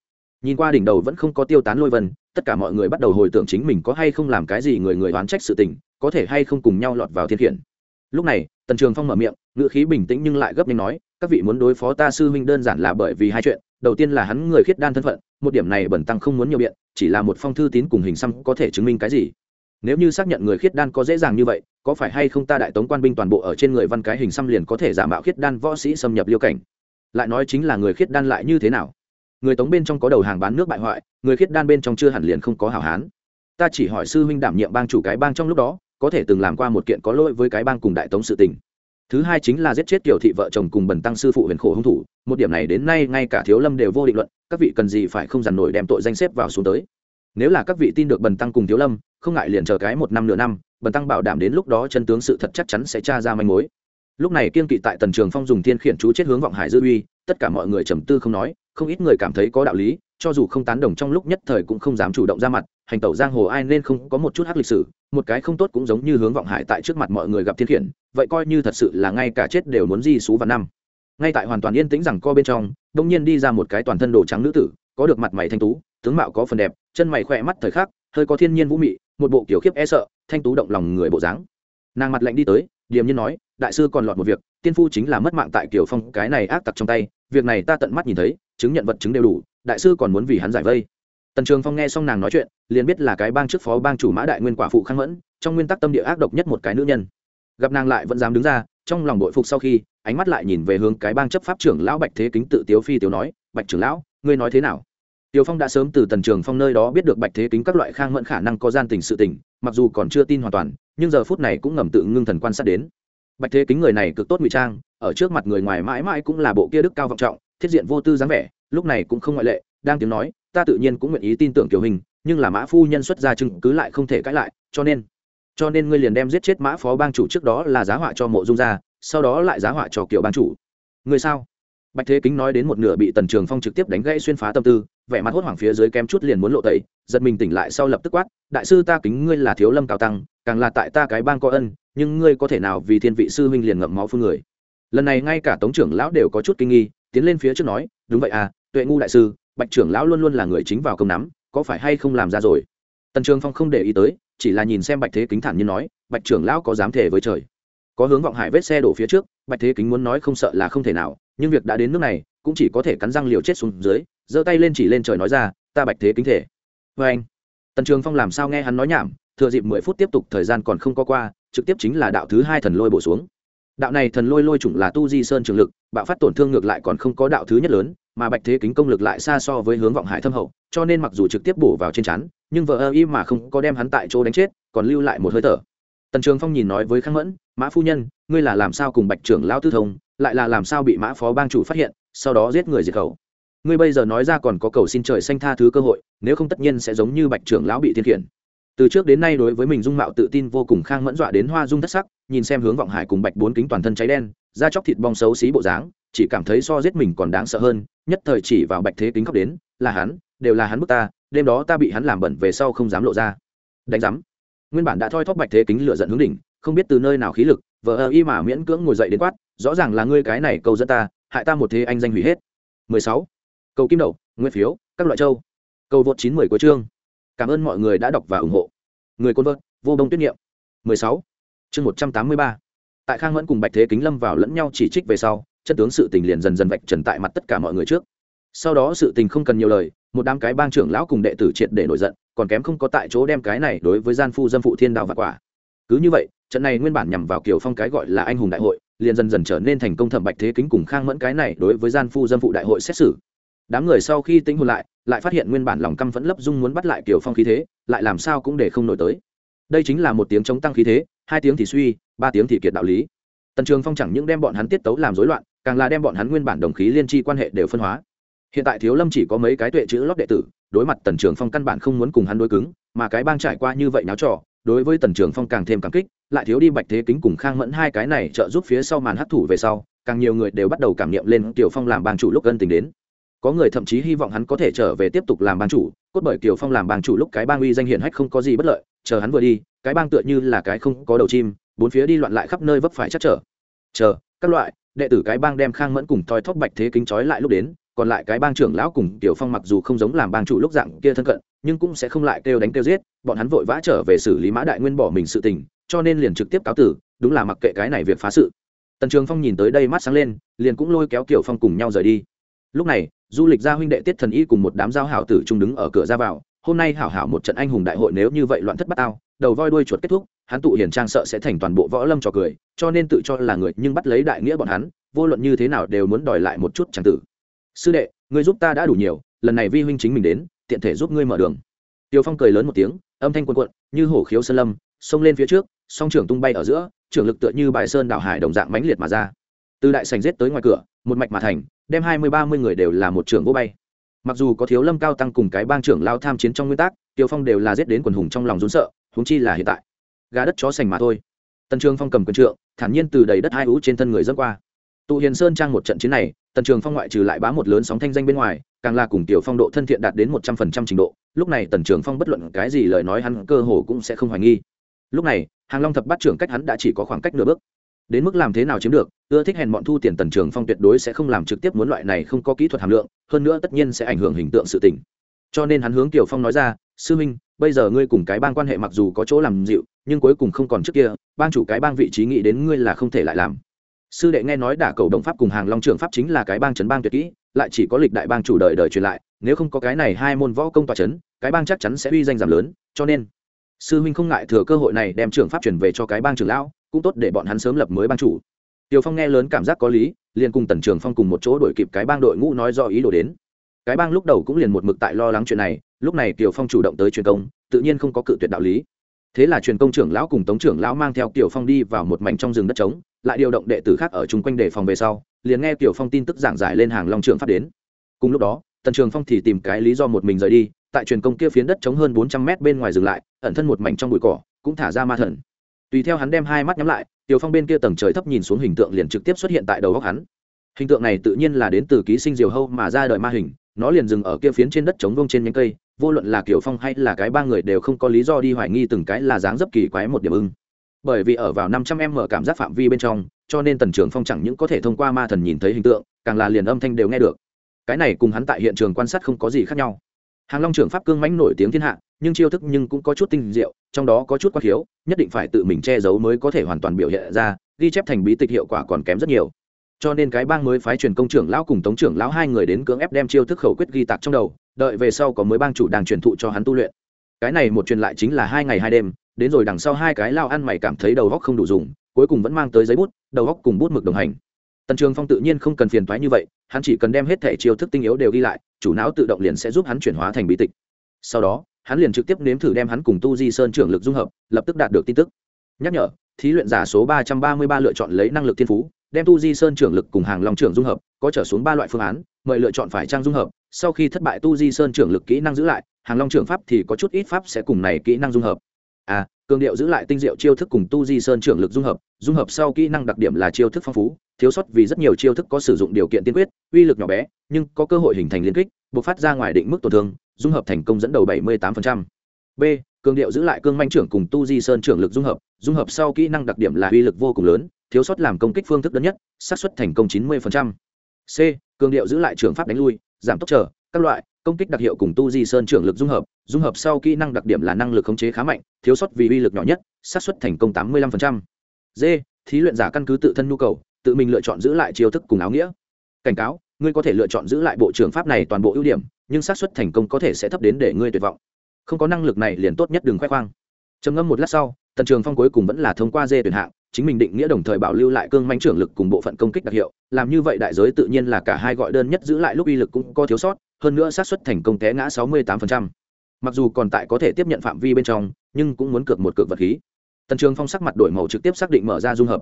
Nhìn qua đỉnh đầu vẫn không có tiêu tán lôi vân, tất cả mọi người bắt đầu hồi tưởng chính mình có hay không làm cái gì người người oán trách sự tình, có thể hay không cùng nhau lọt vào thiên khiển. Lúc này, tần trường phong mở miệng, ngữ khí bình tĩnh nhưng lại gấp nhanh nói, các vị muốn đối phó ta sư huynh đơn giản là bởi vì hai chuyện đầu tiên là hắn người khiết đan thân phận, một điểm này bẩn tăng không muốn nhiều biện, chỉ là một phong thư tín cùng hình xăm có thể chứng minh cái gì. Nếu như xác nhận người khiết đan có dễ dàng như vậy, có phải hay không ta đại tống quan binh toàn bộ ở trên người văn cái hình xăm liền có thể giả mạo khiết đan võ sĩ xâm nhập liêu cảnh? Lại nói chính là người khiết đan lại như thế nào? Người tống bên trong có đầu hàng bán nước bại hoại, người khiết đan bên trong chưa hẳn liền không có hảo hán. Ta chỉ hỏi sư huynh đảm nhiệm bang chủ cái bang trong lúc đó, có thể từng làm qua một kiện có lỗi với cái bang cùng đại tống sự tình thứ hai chính là giết chết tiểu thị vợ chồng cùng bần tăng sư phụ huyền khổ hung thủ, một điểm này đến nay ngay cả thiếu lâm đều vô định luận, các vị cần gì phải không dằn nổi đem tội danh xếp vào xuống tới. Nếu là các vị tin được bần tăng cùng thiếu lâm, không ngại liền chờ cái một năm nửa năm, bần tăng bảo đảm đến lúc đó chân tướng sự thật chắc chắn sẽ tra ra manh mối. Lúc này kiên kỵ tại tần trường phong dùng thiên khiển chú chết hướng vọng hải dư uy tất cả mọi người trầm tư không nói, không ít người cảm thấy có đạo lý, cho dù không tán đồng trong lúc nhất thời cũng không dám chủ động ra mặt, hành tẩu giang hồ ai nên không có một chút hắc lịch sử, một cái không tốt cũng giống như hướng vọng hải tại trước mặt mọi người gặp thiên khiển, vậy coi như thật sự là ngay cả chết đều muốn di xú và năm. Ngay tại hoàn toàn yên tĩnh rằng co bên trong, đông nhiên đi ra một cái toàn thân đồ trắng nữ tử, có được mặt mày thanh tú, tướng mạo có phần đẹp, chân mày khỏe mắt thời khắc, hơi có thiên nhiên vũ mị, một bộ kiểu khiếp e sợ, thanh tú động lòng người bộ dáng. Nàng mặt lạnh đi tới điềm nhiên nói đại sư còn lọt một việc tiên phu chính là mất mạng tại kiều phong cái này ác tặc trong tay việc này ta tận mắt nhìn thấy chứng nhận vật chứng đều đủ đại sư còn muốn vì hắn giải vây. Tần trường phong nghe xong nàng nói chuyện liền biết là cái bang trước phó bang chủ mã đại nguyên quả phụ khang mẫn trong nguyên tắc tâm địa ác độc nhất một cái nữ nhân. Gặp nàng lại vẫn dám đứng ra trong lòng bội phục sau khi ánh mắt lại nhìn về hướng cái bang chấp pháp trưởng lão bạch thế kính tự tiếu phi tiếu nói bạch trưởng lão ngươi nói thế nào? Tiểu Phong đã sớm từ Tần Trường Phong nơi đó biết được Bạch Thế Kính các loại khang mẫn khả năng có gian tình sự tình, mặc dù còn chưa tin hoàn toàn, nhưng giờ phút này cũng ngầm tự ngưng thần quan sát đến. Bạch Thế Kính người này cực tốt ngụy trang, ở trước mặt người ngoài mãi mãi cũng là bộ kia đức cao vọng trọng, thiết diện vô tư dáng vẻ, lúc này cũng không ngoại lệ, đang tiếng nói, ta tự nhiên cũng nguyện ý tin tưởng kiểu Hình, nhưng là Mã phu nhân xuất ra chứng cứ lại không thể cãi lại, cho nên, cho nên ngươi liền đem giết chết Mã phó bang chủ trước đó là giá họa cho Mộ Dung gia, sau đó lại giá họa cho Kiều bang chủ. Ngươi sao? Bạch Thế Kính nói đến một nửa bị Tần Trường Phong trực tiếp đánh gãy xuyên phá tâm tư, vẻ mặt hốt hoảng phía dưới kém chút liền muốn lộ tẩy giật mình tỉnh lại sau lập tức quát đại sư ta kính ngươi là thiếu lâm cao tăng càng là tại ta cái bang có ân nhưng ngươi có thể nào vì thiên vị sư huynh liền ngậm máu phương người? Lần này ngay cả tống trưởng lão đều có chút kinh nghi tiến lên phía trước nói đúng vậy à tuệ ngu đại sư bạch trưởng lão luôn luôn là người chính vào công nắm có phải hay không làm ra rồi? Tần trường phong không để ý tới chỉ là nhìn xem bạch thế kính thản như nói bạch trưởng lão có dám thể với trời? Có hướng vọng hải vết xe đổ phía trước bạch thế kính muốn nói không sợ là không thể nào nhưng việc đã đến nước này cũng chỉ có thể cắn răng liều chết xuống dưới, giơ tay lên chỉ lên trời nói ra, ta bạch thế kính thể. Vê anh, tần trường phong làm sao nghe hắn nói nhảm, thừa dịp mười phút tiếp tục thời gian còn không có qua, trực tiếp chính là đạo thứ hai thần lôi bổ xuống. Đạo này thần lôi lôi chủng là tu di sơn trường lực, bạo phát tổn thương ngược lại còn không có đạo thứ nhất lớn, mà bạch thế kính công lực lại xa so với hướng vọng hải thâm hậu, cho nên mặc dù trực tiếp bổ vào trên chắn nhưng vợ ơ y mà không có đem hắn tại chỗ đánh chết, còn lưu lại một hơi thở. Tần trường phong nhìn nói với khang mẫn, mã phu nhân, ngươi là làm sao cùng bạch trưởng lao tư thông lại là làm sao bị mã phó bang chủ phát hiện, sau đó giết người diệt khẩu. Ngươi bây giờ nói ra còn có cầu xin trời xanh tha thứ cơ hội, nếu không tất nhiên sẽ giống như bạch trưởng lão bị thiên khiển. Từ trước đến nay đối với mình dung mạo tự tin vô cùng khang mẫn dọa đến hoa dung thất sắc, nhìn xem hướng vọng hải cùng bạch bốn kính toàn thân cháy đen, da chóc thịt bong xấu xí bộ dáng, chỉ cảm thấy so giết mình còn đáng sợ hơn, nhất thời chỉ vào bạch thế kính khóc đến, là hắn, đều là hắn bức ta, đêm đó ta bị hắn làm bẩn về sau không dám lộ ra. Đánh giám. Nguyên bản đã thoi thóp bạch thế kính lựa giận hướng đỉnh không biết từ nơi nào khí lực vợ ơ y mà miễn cưỡng ngồi dậy đến quát, rõ ràng là ngươi cái này cầu dẫn ta, hại ta một thế anh danh hủy hết. 16. cầu kim đậu, nguyên phiếu, các loại châu. Cầu vượt 90 của chương. Cảm ơn mọi người đã đọc và ủng hộ. Người côn vợt vô đông tuyết nghiệm 16. chương 183. tại khang mẫn cùng bạch thế kính lâm vào lẫn nhau chỉ trích về sau chân tướng sự tình liền dần dần vạch trần tại mặt tất cả mọi người trước. Sau đó sự tình không cần nhiều lời, một đám cái bang trưởng lão cùng đệ tử triệt để nổi giận, còn kém không có tại chỗ đem cái này đối với gian phu dâm phụ thiên đạo và quả cứ như vậy, trận này nguyên bản nhằm vào kiều phong cái gọi là anh hùng đại hội, liền dần dần trở nên thành công thẩm bạch thế kính cùng khang mẫn cái này đối với gian phu dân phụ đại hội xét xử. Đám người sau khi tính hồn lại lại phát hiện nguyên bản lòng căm vẫn lấp dung muốn bắt lại kiều phong khí thế, lại làm sao cũng để không nổi tới. Đây chính là một tiếng chống tăng khí thế, hai tiếng thì suy, ba tiếng thì kiệt đạo lý. Tần trường phong chẳng những đem bọn hắn tiết tấu làm rối loạn, càng là đem bọn hắn nguyên bản đồng khí liên tri quan hệ đều phân hóa. Hiện tại thiếu lâm chỉ có mấy cái tuệ chữ lót đệ tử, đối mặt tần trường phong căn bản không muốn cùng hắn đối cứng, mà cái bang trải qua như vậy náo trò đối với tần trường phong càng thêm cảm kích, lại thiếu đi bạch thế kính cùng khang mẫn hai cái này trợ giúp phía sau màn hấp thủ về sau, càng nhiều người đều bắt đầu cảm nghiệm lên tiểu phong làm bang chủ lúc ân tình đến. Có người thậm chí hy vọng hắn có thể trở về tiếp tục làm bang chủ, cốt bởi kiều phong làm bang chủ lúc cái bang uy danh hiển hách không có gì bất lợi, chờ hắn vừa đi, cái bang tựa như là cái không có đầu chim, bốn phía đi loạn lại khắp nơi vấp phải chắc trở. Chờ, các loại, đệ tử cái bang đem khang mẫn cùng thoi thóp bạch thế kính trói lại lúc đến còn lại cái bang trưởng lão cùng tiểu phong mặc dù không giống làm bang chủ lúc dạng kia thân cận, nhưng cũng sẽ không lại kêu đánh kêu giết, bọn hắn vội vã trở về xử lý mã đại nguyên bỏ mình sự tình, cho nên liền trực tiếp cáo tử, đúng là mặc kệ cái này việc phá sự. Tần trường phong nhìn tới đây mắt sáng lên, liền cũng lôi kéo kiểu phong cùng nhau rời đi. Lúc này, du lịch gia huynh đệ tiết thần y cùng một đám giao hảo tử trung đứng ở cửa ra vào, hôm nay hảo hảo một trận anh hùng đại hội nếu như vậy loạn thất bát ao đầu voi đuôi chuột kết thúc, hắn tụ hiền trang sợ sẽ thành toàn bộ võ lâm trò cười, cho nên tự cho là người nhưng bắt lấy đại nghĩa bọn hắn, vô luận như thế nào đều muốn đòi lại một chút trang tử sư đệ, ngươi giúp ta đã đủ nhiều, lần này vi huynh chính mình đến, tiện thể giúp ngươi mở đường. Tiều phong cười lớn một tiếng, âm thanh quần quận như hổ khiếu sơn lâm, xông lên phía trước, song trưởng tung bay ở giữa, trưởng lực tựa như bài sơn đảo hải đồng dạng mãnh liệt mà ra. Từ đại sành rết tới ngoài cửa, một mạch mà thành, đem hai mươi ba mươi người đều là một trưởng vô bay. Mặc dù có thiếu lâm cao tăng cùng cái bang trưởng lao tham chiến trong nguyên tắc tiều phong đều là giết đến quần hùng trong lòng rốn sợ húng chi là hiện tại. Gà đất chó sành mà thôi. Tần trường phong cầm quần trượng, thản nhiên từ đầy đất hai ú trên thân người dân qua tụ hiền sơn trang một trận chiến này, tần trường phong ngoại trừ lại bá một lớn sóng thanh danh bên ngoài, càng là cùng tiểu phong độ thân thiện đạt đến một trăm phần trăm trình độ. Lúc này tần trường phong bất luận cái gì lời nói hắn cơ hồ cũng sẽ không hoài nghi. Lúc này, hàng long thập bắt trưởng cách hắn đã chỉ có khoảng cách nửa bước. Đến mức làm thế nào chiếm được, ưa thích hèn bọn thu tiền tần trường phong tuyệt đối sẽ không làm trực tiếp muốn loại này không có kỹ thuật hàm lượng, hơn nữa tất nhiên sẽ ảnh hưởng hình tượng sự tình. Cho nên hắn hướng tiểu phong nói ra, sư minh, bây giờ ngươi cùng cái bang quan hệ mặc dù có chỗ làm dịu, nhưng cuối cùng không còn trước kia, bang chủ cái bang vị trí nghĩ đến ngươi là không thể lại làm sư đệ nghe nói đả cầu đồng pháp cùng hàng long trưởng pháp chính là cái bang trấn bang tuyệt kỹ lại chỉ có lịch đại bang chủ đời đời truyền lại nếu không có cái này hai môn võ công tòa trấn cái bang chắc chắn sẽ uy danh giảm lớn cho nên sư huynh không ngại thừa cơ hội này đem trưởng pháp chuyển về cho cái bang trưởng lão cũng tốt để bọn hắn sớm lập mới bang chủ Tiêu Phong nghe lớn cảm giác có lý, liền cùng Tần Trường Phong cùng một chỗ đuổi kịp cái bang đội ngũ nói do ý đồ đến. Cái bang lúc đầu cũng liền một mực tại lo lắng chuyện này, lúc này tiều Phong chủ động tới truyền công, tự nhiên không có cự tuyệt đạo lý. Thế là truyền công trưởng lão cùng Tống trưởng lão mang theo tiểu Phong đi vào một mảnh trong rừng đất trống, lại điều động đệ tử khác ở chung quanh đề phòng về sau, liền nghe tiểu phong tin tức giảng giải lên hàng long trường phát đến. Cùng lúc đó, tần trường phong thì tìm cái lý do một mình rời đi, tại truyền công kia phiến đất chống hơn bốn trăm mét bên ngoài dừng lại, ẩn thân một mảnh trong bụi cỏ, cũng thả ra ma thần. Tùy theo hắn đem hai mắt nhắm lại, tiểu phong bên kia tầng trời thấp nhìn xuống hình tượng liền trực tiếp xuất hiện tại đầu góc hắn. Hình tượng này tự nhiên là đến từ ký sinh diều hâu mà ra đời ma hình, nó liền dừng ở kia phiến trên đất chống vông trên nhánh cây, vô luận là kiểu phong hay là cái ba người đều không có lý do đi hoài nghi từng cái là dáng dấp kỳ quái một điểm ưng bởi vì ở vào năm trăm em mở cảm giác phạm vi bên trong, cho nên tần trường phong chẳng những có thể thông qua ma thần nhìn thấy hình tượng, càng là liền âm thanh đều nghe được. Cái này cùng hắn tại hiện trường quan sát không có gì khác nhau. Hàng long trưởng pháp cương mãnh nổi tiếng thiên hạ, nhưng chiêu thức nhưng cũng có chút tinh diệu, trong đó có chút quá khiếu nhất định phải tự mình che giấu mới có thể hoàn toàn biểu hiện ra, ghi chép thành bí tịch hiệu quả còn kém rất nhiều. Cho nên cái bang mới phái truyền công trưởng lão cùng tống trưởng lão hai người đến cưỡng ép đem chiêu thức khẩu quyết ghi tạc trong đầu, đợi về sau có mới bang chủ đang truyền thụ cho hắn tu luyện. Cái này một truyền lại chính là hai ngày hai đêm đến rồi đằng sau hai cái lao ăn mày cảm thấy đầu góc không đủ dùng, cuối cùng vẫn mang tới giấy bút, đầu góc cùng bút mực đồng hành. Tần trường phong tự nhiên không cần phiền toái như vậy, hắn chỉ cần đem hết thẻ chiêu thức tinh yếu đều ghi lại, chủ não tự động liền sẽ giúp hắn chuyển hóa thành bí tịch. Sau đó, hắn liền trực tiếp nếm thử đem hắn cùng tu di sơn trưởng lực dung hợp, lập tức đạt được tin tức. Nhắc nhở, thí luyện giả số ba trăm ba mươi ba lựa chọn lấy năng lực thiên phú, đem tu di sơn trưởng lực cùng hàng long trưởng dung hợp, có trở xuống ba loại phương án, mời lựa chọn phải trang dung hợp, sau khi thất bại tu di sơn trưởng lực kỹ năng giữ lại, hàng long trưởng pháp thì có chút ít pháp sẽ cùng này kỹ năng dung hợp a cường điệu giữ lại tinh diệu chiêu thức cùng tu di sơn trưởng lực dung hợp dung hợp sau kỹ năng đặc điểm là chiêu thức phong phú, thiếu sót vì rất nhiều chiêu thức có sử dụng điều kiện tiên quyết, uy lực nhỏ bé, nhưng có cơ hội hình thành liên kích buộc phát ra ngoài định mức tổn thương, dung hợp thành công dẫn đầu 78%. b, cường điệu giữ lại cương manh trưởng cùng tu di sơn trưởng lực dung hợp dung hợp sau kỹ năng đặc điểm là uy lực vô cùng lớn, thiếu sót làm công kích phương thức đơn nhất, xác suất thành công 90%. c, cường điệu giữ lại trường pháp đánh lui, giảm tốc trở, các loại công kích đặc hiệu cùng tu di sơn trưởng lực dung hợp dung hợp sau kỹ năng đặc điểm là năng lực khống chế khá mạnh, thiếu sót vì uy lực nhỏ nhất, xác suất thành công 85%. d, thí luyện giả căn cứ tự thân nhu cầu, tự mình lựa chọn giữ lại chiêu thức cùng áo nghĩa. Cảnh cáo, ngươi có thể lựa chọn giữ lại bộ trưởng pháp này toàn bộ ưu điểm, nhưng xác suất thành công có thể sẽ thấp đến để ngươi tuyệt vọng. Không có năng lực này liền tốt nhất đừng khoe khoang. Trầm ngâm một lát sau, tần trường phong cuối cùng vẫn là thông qua dê tuyển hạng, chính mình định nghĩa đồng thời bảo lưu lại cương manh trưởng lực cùng bộ phận công kích đặc hiệu, làm như vậy đại giới tự nhiên là cả hai gọi đơn nhất giữ lại lúc uy lực cũng có thiếu sót hơn nữa xác suất thành công té ngã 68%. mặc dù còn tại có thể tiếp nhận phạm vi bên trong, nhưng cũng muốn cược một cược vật khí. Tần trường phong sắc mặt đổi màu trực tiếp xác định mở ra dung hợp.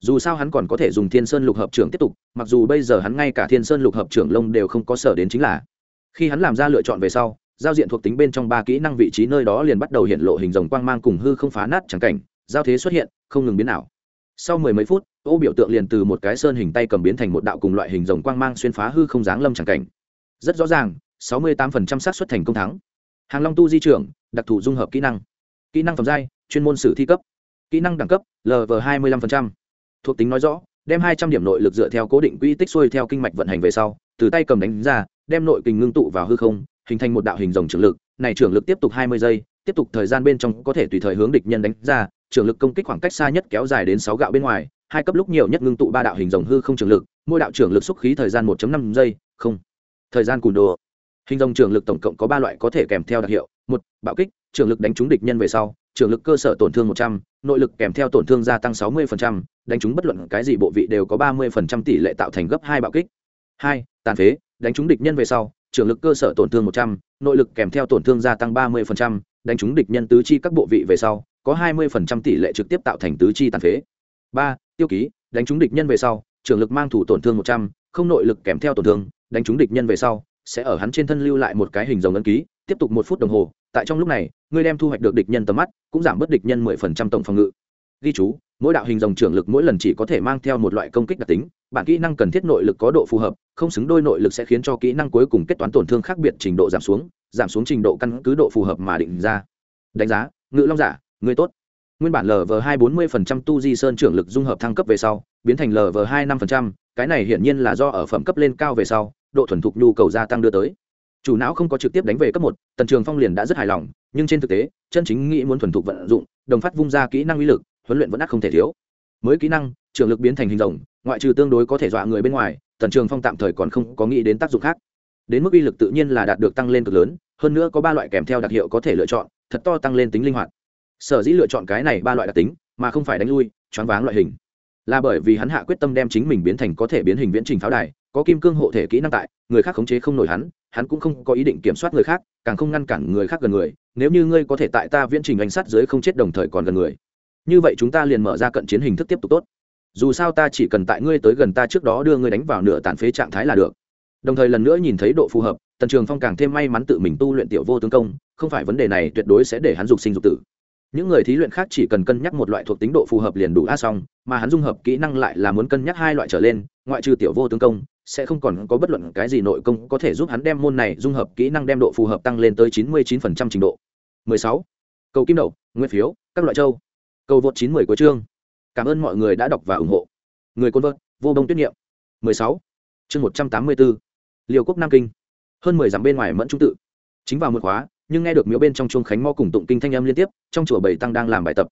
Dù sao hắn còn có thể dùng thiên sơn lục hợp trưởng tiếp tục, mặc dù bây giờ hắn ngay cả thiên sơn lục hợp trưởng lông đều không có sở đến chính là. Khi hắn làm ra lựa chọn về sau, giao diện thuộc tính bên trong ba kỹ năng vị trí nơi đó liền bắt đầu hiện lộ hình rồng quang mang cùng hư không phá nát chẳng cảnh, giao thế xuất hiện, không ngừng biến ảo. Sau mười mấy phút, ô biểu tượng liền từ một cái sơn hình tay cầm biến thành một đạo cùng loại hình rồng quang mang xuyên phá hư không dáng lâm chẳng cảnh rất rõ ràng, sáu mươi tám xác suất thành công thắng. Hàng long tu di trưởng, đặc thù dung hợp kỹ năng. Kỹ năng phẩm giai, chuyên môn sử thi cấp. Kỹ năng đẳng cấp lv hai mươi năm thuộc tính nói rõ, đem hai trăm điểm nội lực dựa theo cố định quỹ tích xuôi theo kinh mạch vận hành về sau, từ tay cầm đánh ra, đem nội kình ngưng tụ vào hư không, hình thành một đạo hình rồng trường lực. Này trường lực tiếp tục hai mươi giây, tiếp tục thời gian bên trong có thể tùy thời hướng địch nhân đánh ra. Trường lực công kích khoảng cách xa nhất kéo dài đến sáu gạo bên ngoài, hai cấp lúc nhiều nhất ngưng tụ ba đạo hình rồng hư không trường lực, mỗi đạo trường lực xúc khí thời gian 1.5 giây, không thời gian cùn đồ. Hình dòng trường lực tổng cộng có ba loại có thể kèm theo đặc hiệu. Một, bạo kích, trường lực đánh trúng địch nhân về sau, trường lực cơ sở tổn thương một trăm, nội lực kèm theo tổn thương gia tăng sáu mươi đánh trúng bất luận cái gì bộ vị đều có ba mươi tỷ lệ tạo thành gấp hai bạo kích. Hai, tàn phế, đánh trúng địch nhân về sau, trường lực cơ sở tổn thương một trăm, nội lực kèm theo tổn thương gia tăng ba mươi đánh trúng địch nhân tứ chi các bộ vị về sau, có hai mươi tỷ lệ trực tiếp tạo thành tứ chi tàn phế. Ba, tiêu ký, đánh trúng địch nhân về sau, trường lực mang thủ tổn thương một trăm, không nội lực kèm theo tổn thương đánh trúng địch nhân về sau, sẽ ở hắn trên thân lưu lại một cái hình dòng ấn ký, tiếp tục một phút đồng hồ, tại trong lúc này, ngươi đem thu hoạch được địch nhân tầm mắt, cũng giảm bớt địch nhân mười phần trăm tổng phòng ngự. Ghi chú, mỗi đạo hình dòng trưởng lực mỗi lần chỉ có thể mang theo một loại công kích đặc tính, bản kỹ năng cần thiết nội lực có độ phù hợp, không xứng đôi nội lực sẽ khiến cho kỹ năng cuối cùng kết toán tổn thương khác biệt trình độ giảm xuống giảm xuống trình độ căn cứ độ phù hợp mà định ra. Đánh giá, ngự long giả người tốt. Nguyên bản lv hai bốn mươi tu di sơn trưởng lực dung hợp thăng cấp về sau, biến thành lv hai năm cái này hiển nhiên là do ở phẩm cấp lên cao về sau độ thuần thục nhu cầu gia tăng đưa tới. Chủ não không có trực tiếp đánh về cấp một, tần trường phong liền đã rất hài lòng, nhưng trên thực tế, chân chính nghĩ muốn thuần thục vận dụng, đồng phát vung ra kỹ năng uy lực, huấn luyện vẫn ắt không thể thiếu. Mới kỹ năng, trường lực biến thành hình rồng, ngoại trừ tương đối có thể dọa người bên ngoài, tần trường phong tạm thời còn không có nghĩ đến tác dụng khác. Đến mức uy lực tự nhiên là đạt được tăng lên cực lớn, hơn nữa có ba loại kèm theo đặc hiệu có thể lựa chọn, thật to tăng lên tính linh hoạt. Sở dĩ lựa chọn cái này ba loại đặc tính, mà không phải đánh lui, choáng váng loại hình, là bởi vì hắn hạ quyết tâm đem chính mình biến thành có thể biến hình viễn trình pháo đài có kim cương hộ thể kỹ năng tại, người khác khống chế không nổi hắn hắn cũng không có ý định kiểm soát người khác, càng không ngăn cản người khác gần người, nếu như ngươi có thể tại ta viễn trình ánh sát dưới không chết đồng thời còn gần người. Như vậy chúng ta liền mở ra cận chiến hình thức tiếp tục tốt. Dù sao ta chỉ cần tại ngươi tới gần ta trước đó đưa ngươi đánh vào nửa tàn phế trạng thái là được. Đồng thời lần nữa nhìn thấy độ phù hợp, tần trường phong càng thêm may mắn tự mình tu luyện tiểu vô tướng công, không phải vấn đề này tuyệt đối sẽ để hắn dục sinh dục tử. Những người thí luyện khác chỉ cần cân nhắc một loại thuộc tính độ phù hợp liền đủ a xong, mà hắn dung hợp kỹ năng lại là muốn cân nhắc hai loại trở lên, ngoại trừ tiểu vô tướng công sẽ không còn có bất luận cái gì nội công có thể giúp hắn đem môn này dung hợp kỹ năng đem độ phù hợp tăng lên tới chín mươi 99% trình độ. 16. cầu kim đậu, nguyên phiếu, các loại châu. Cầu vượt chín mươi của chương. Cảm ơn mọi người đã đọc và ủng hộ. Người côn vợt vô đông tuyết niệm. 16. chương 184. liều quốc nam kinh. Hơn mười dặm bên ngoài mẫn trung tự. Chính vào một khóa, nhưng nghe được miếu bên trong chuông khánh mo cùng tụng kinh thanh âm liên tiếp, trong chùa bảy tăng đang làm bài tập.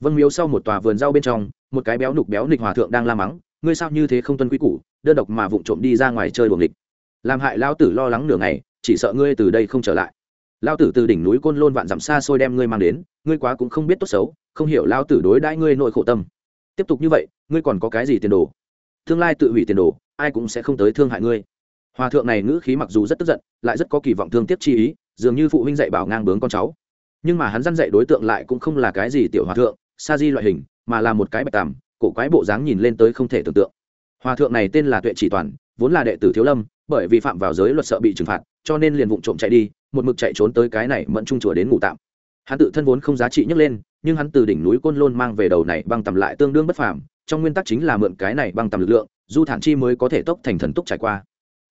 Vân miếu sau một tòa vườn rau bên trong, một cái béo nục béo nịch hòa thượng đang la mắng, ngươi sao như thế không tuân quy củ? Đơn độc mà vụng trộm đi ra ngoài chơi buồng địch làm hại lao tử lo lắng nửa ngày, chỉ sợ ngươi từ đây không trở lại. Lao tử từ đỉnh núi côn lôn vạn dặm xa xôi đem ngươi mang đến, ngươi quá cũng không biết tốt xấu, không hiểu lao tử đối đãi ngươi nội khổ tâm. Tiếp tục như vậy, ngươi còn có cái gì tiền đồ? Tương lai tự hủy tiền đồ, ai cũng sẽ không tới thương hại ngươi. Hòa thượng này ngữ khí mặc dù rất tức giận, lại rất có kỳ vọng thương tiếc chi ý, dường như phụ huynh dạy bảo ngang bướng con cháu. Nhưng mà hắn dăn dạy đối tượng lại cũng không là cái gì tiểu hòa thượng, sa di loại hình, mà là một cái bạch tằm cổ quái bộ dáng nhìn lên tới không thể tưởng tượng hòa thượng này tên là tuệ chỉ toàn, vốn là đệ tử thiếu lâm, bởi vì phạm vào giới luật sợ bị trừng phạt, cho nên liền vụng trộm chạy đi, một mực chạy trốn tới cái này mẫn trung chùa đến ngủ tạm. Hắn tự thân vốn không giá trị nhấc lên, nhưng hắn từ đỉnh núi côn lôn mang về đầu này băng tầm lại tương đương bất phàm, trong nguyên tắc chính là mượn cái này băng tầm lực lượng, du thản chi mới có thể tốc thành thần túc trải qua.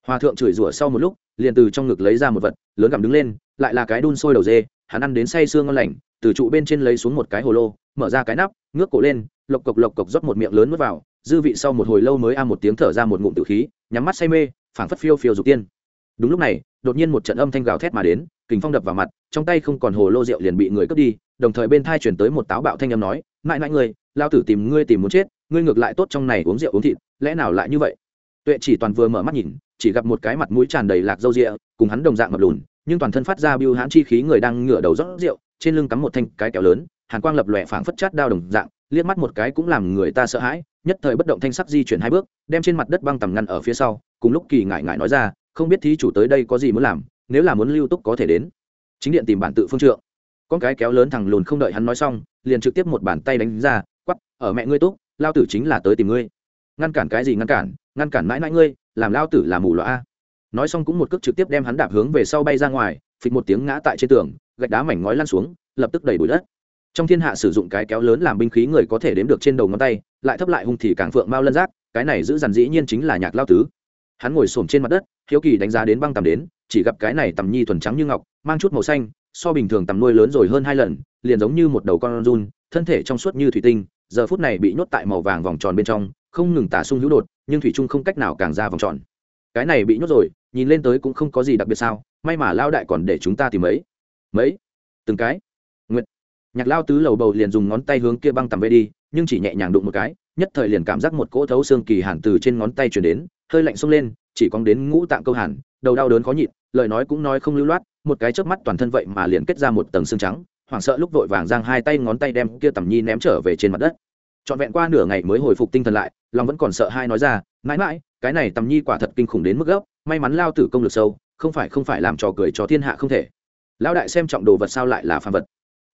Hòa thượng chửi rủa sau một lúc, liền từ trong ngực lấy ra một vật, lớn gặm đứng lên, lại là cái đun sôi đầu dê, hắn ăn đến say sương ngon lành, từ trụ bên trên lấy xuống một cái hồ lô, mở ra cái nắp, ngước cổ lên, lộc cộc lộc cộc rót một miệng lớn n vào dư vị sau một hồi lâu mới a một tiếng thở ra một ngụm tự khí nhắm mắt say mê phảng phất phiêu phiêu dục tiên. Đúng lúc này đột nhiên một trận âm thanh gào thét mà đến kính phong đập vào mặt trong tay không còn hồ lô rượu liền bị người cướp đi đồng thời bên thai chuyển tới một táo bạo thanh âm nói mãi mãi người, lao tử tìm ngươi tìm muốn chết ngươi ngược lại tốt trong này uống rượu uống thịt lẽ nào lại như vậy? Tuệ chỉ toàn vừa mở mắt nhìn chỉ gặp một cái mặt mũi tràn đầy lạc râu rịa cùng hắn đồng dạng mập lùn nhưng toàn thân phát ra biêu hãn chi khí người đang ngửa đầu rót rượu trên lưng cắm một thanh cái kéo lớn hàn quang lập lòe phảng phất chát đao đồng dạng liếc mắt một cái cũng làm người ta sợ hãi nhất thời bất động thanh sắc di chuyển hai bước, đem trên mặt đất băng tầm ngăn ở phía sau, cùng lúc kỳ ngại ngại nói ra, không biết thí chủ tới đây có gì muốn làm, nếu là muốn lưu túc có thể đến. Chính điện tìm bản tự phương trượng. Con cái kéo lớn thằng lùn không đợi hắn nói xong, liền trực tiếp một bàn tay đánh ra, quắp, ở mẹ ngươi túc, lao tử chính là tới tìm ngươi. Ngăn cản cái gì ngăn cản ngăn cản mãi mãi ngươi, làm lao tử là mù loa a. Nói xong cũng một cước trực tiếp đem hắn đạp hướng về sau bay ra ngoài, phịch một tiếng ngã tại trên tường, gạch đá mảnh ngói lăn xuống, lập tức đầy bụi đất. Trong thiên hạ sử dụng cái kéo lớn làm binh khí người có thể đếm được trên đầu ngón tay lại thấp lại hung thì càng phượng mao lân giác cái này giữ dằn dĩ nhiên chính là nhạc lao tứ. Hắn ngồi xổm trên mặt đất, hiếu kỳ đánh giá đến băng tầm đến, chỉ gặp cái này tầm nhi thuần trắng như ngọc, mang chút màu xanh, so bình thường tầm nuôi lớn rồi hơn hai lần, liền giống như một đầu con run, thân thể trong suốt như thủy tinh, giờ phút này bị nhốt tại màu vàng vòng tròn bên trong, không ngừng tả sung hữu đột, nhưng thủy trung không cách nào càng ra vòng tròn. Cái này bị nhốt rồi, nhìn lên tới cũng không có gì đặc biệt sao, may mà lao đại còn để chúng ta tìm mấy. Mấy? Từng cái. Nguyện nhạc lao tứ lầu bầu liền dùng ngón tay hướng kia băng tầm về đi nhưng chỉ nhẹ nhàng đụng một cái, nhất thời liền cảm giác một cỗ thấu xương kỳ hàn từ trên ngón tay chuyển đến, hơi lạnh xông lên, chỉ còn đến ngũ tạng câu hàn, đầu đau đớn khó nhịn, lời nói cũng nói không lưu loát, một cái chớp mắt toàn thân vậy mà liền kết ra một tầng xương trắng, hoảng sợ lúc vội vàng giang hai tay ngón tay đem kia tầm nhi ném trở về trên mặt đất. Trọn vẹn qua nửa ngày mới hồi phục tinh thần lại, lòng vẫn còn sợ hai nói ra, mãi mãi, cái này tầm nhi quả thật kinh khủng đến mức gốc may mắn lao tử công lực sâu, không phải không phải làm trò cười cho thiên hạ không thể. Lão đại xem trọng đồ vật sao lại là phàm vật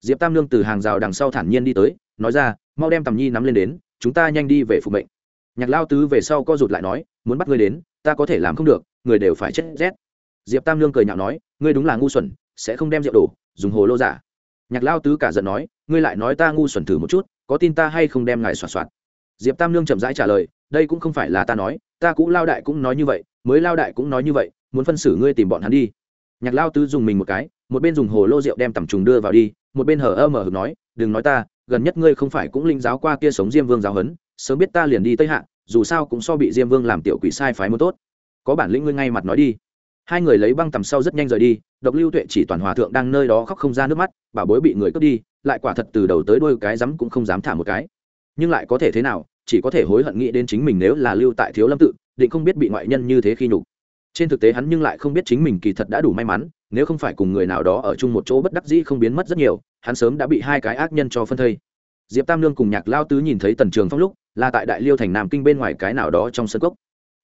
diệp tam lương từ hàng rào đằng sau thản nhiên đi tới, nói ra, mau đem tầm nhi nắm lên đến, chúng ta nhanh đi về phụ mệnh. Nhạc lao tứ về sau co rụt lại nói, muốn bắt ngươi đến, ta có thể làm không được, người đều phải chết rét. Diệp tam lương cười nhạo nói, ngươi đúng là ngu xuẩn, sẽ không đem rượu đổ, dùng hồ lô giả. Nhạc lao tứ cả giận nói, ngươi lại nói ta ngu xuẩn thử một chút, có tin ta hay không đem ngài soạt soạt diệp tam lương chậm rãi trả lời, đây cũng không phải là ta nói, ta cũng lao đại cũng nói như vậy, mới lao đại cũng nói như vậy, muốn phân xử ngươi tìm bọn hắn đi. Nhạc lao tứ dùng mình một cái một bên dùng hồ lô rượu đem tầm trùng đưa vào đi, một bên hở ơ mở hực nói, đừng nói ta, gần nhất ngươi không phải cũng linh giáo qua kia sống diêm vương giáo hấn sớm biết ta liền đi tây hạ, dù sao cũng so bị diêm vương làm tiểu quỷ sai phái muốn tốt. Có bản lĩnh ngươi ngay mặt nói đi. Hai người lấy băng tầm sau rất nhanh rời đi, độc lưu tuệ chỉ toàn hòa thượng đang nơi đó khóc không ra nước mắt, bảo bối bị người cướp đi, lại quả thật từ đầu tới đôi cái rắm cũng không dám thả một cái. Nhưng lại có thể thế nào, chỉ có thể hối hận nghĩ đến chính mình nếu là lưu tại thiếu lâm tự, định không biết bị ngoại nhân như thế khi nhục trên thực tế hắn nhưng lại không biết chính mình kỳ thật đã đủ may mắn, nếu không phải cùng người nào đó ở chung một chỗ bất đắc dĩ không biến mất rất nhiều, hắn sớm đã bị hai cái ác nhân cho phân thây. Diệp tam lương cùng nhạc lao tứ nhìn thấy tần trường phong lúc, là tại đại liêu thành nam kinh bên ngoài cái nào đó trong sân cốc.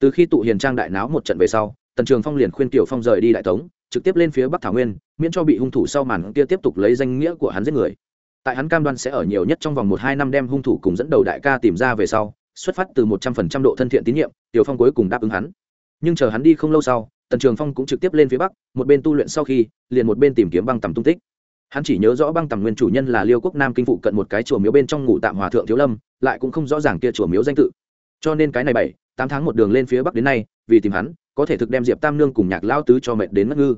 Từ khi tụ hiền trang đại náo một trận về sau, tần trường phong liền khuyên tiểu phong rời đi đại tống, trực tiếp lên phía bắc thảo nguyên, miễn cho bị hung thủ sau màn kia tiếp tục lấy danh nghĩa của hắn giết người. Tại hắn cam đoan sẽ ở nhiều nhất trong vòng một hai năm đem hung thủ cùng dẫn đầu đại ca tìm ra về sau, xuất phát từ một trăm phần trăm độ thân thiện tín nhiệm, tiểu phong cuối cùng đáp ứng hắn nhưng chờ hắn đi không lâu sau, tần trường phong cũng trực tiếp lên phía bắc, một bên tu luyện sau khi, liền một bên tìm kiếm băng tầm tung tích. Hắn chỉ nhớ rõ băng tầm nguyên chủ nhân là liêu quốc nam kinh phụ cận một cái chùa miếu bên trong ngủ tạm hòa thượng thiếu lâm, lại cũng không rõ ràng kia chùa miếu danh tự. Cho nên cái này bảy, tám tháng một đường lên phía bắc đến nay, vì tìm hắn, có thể thực đem diệp tam nương cùng nhạc lao tứ cho mệt đến mất ngư.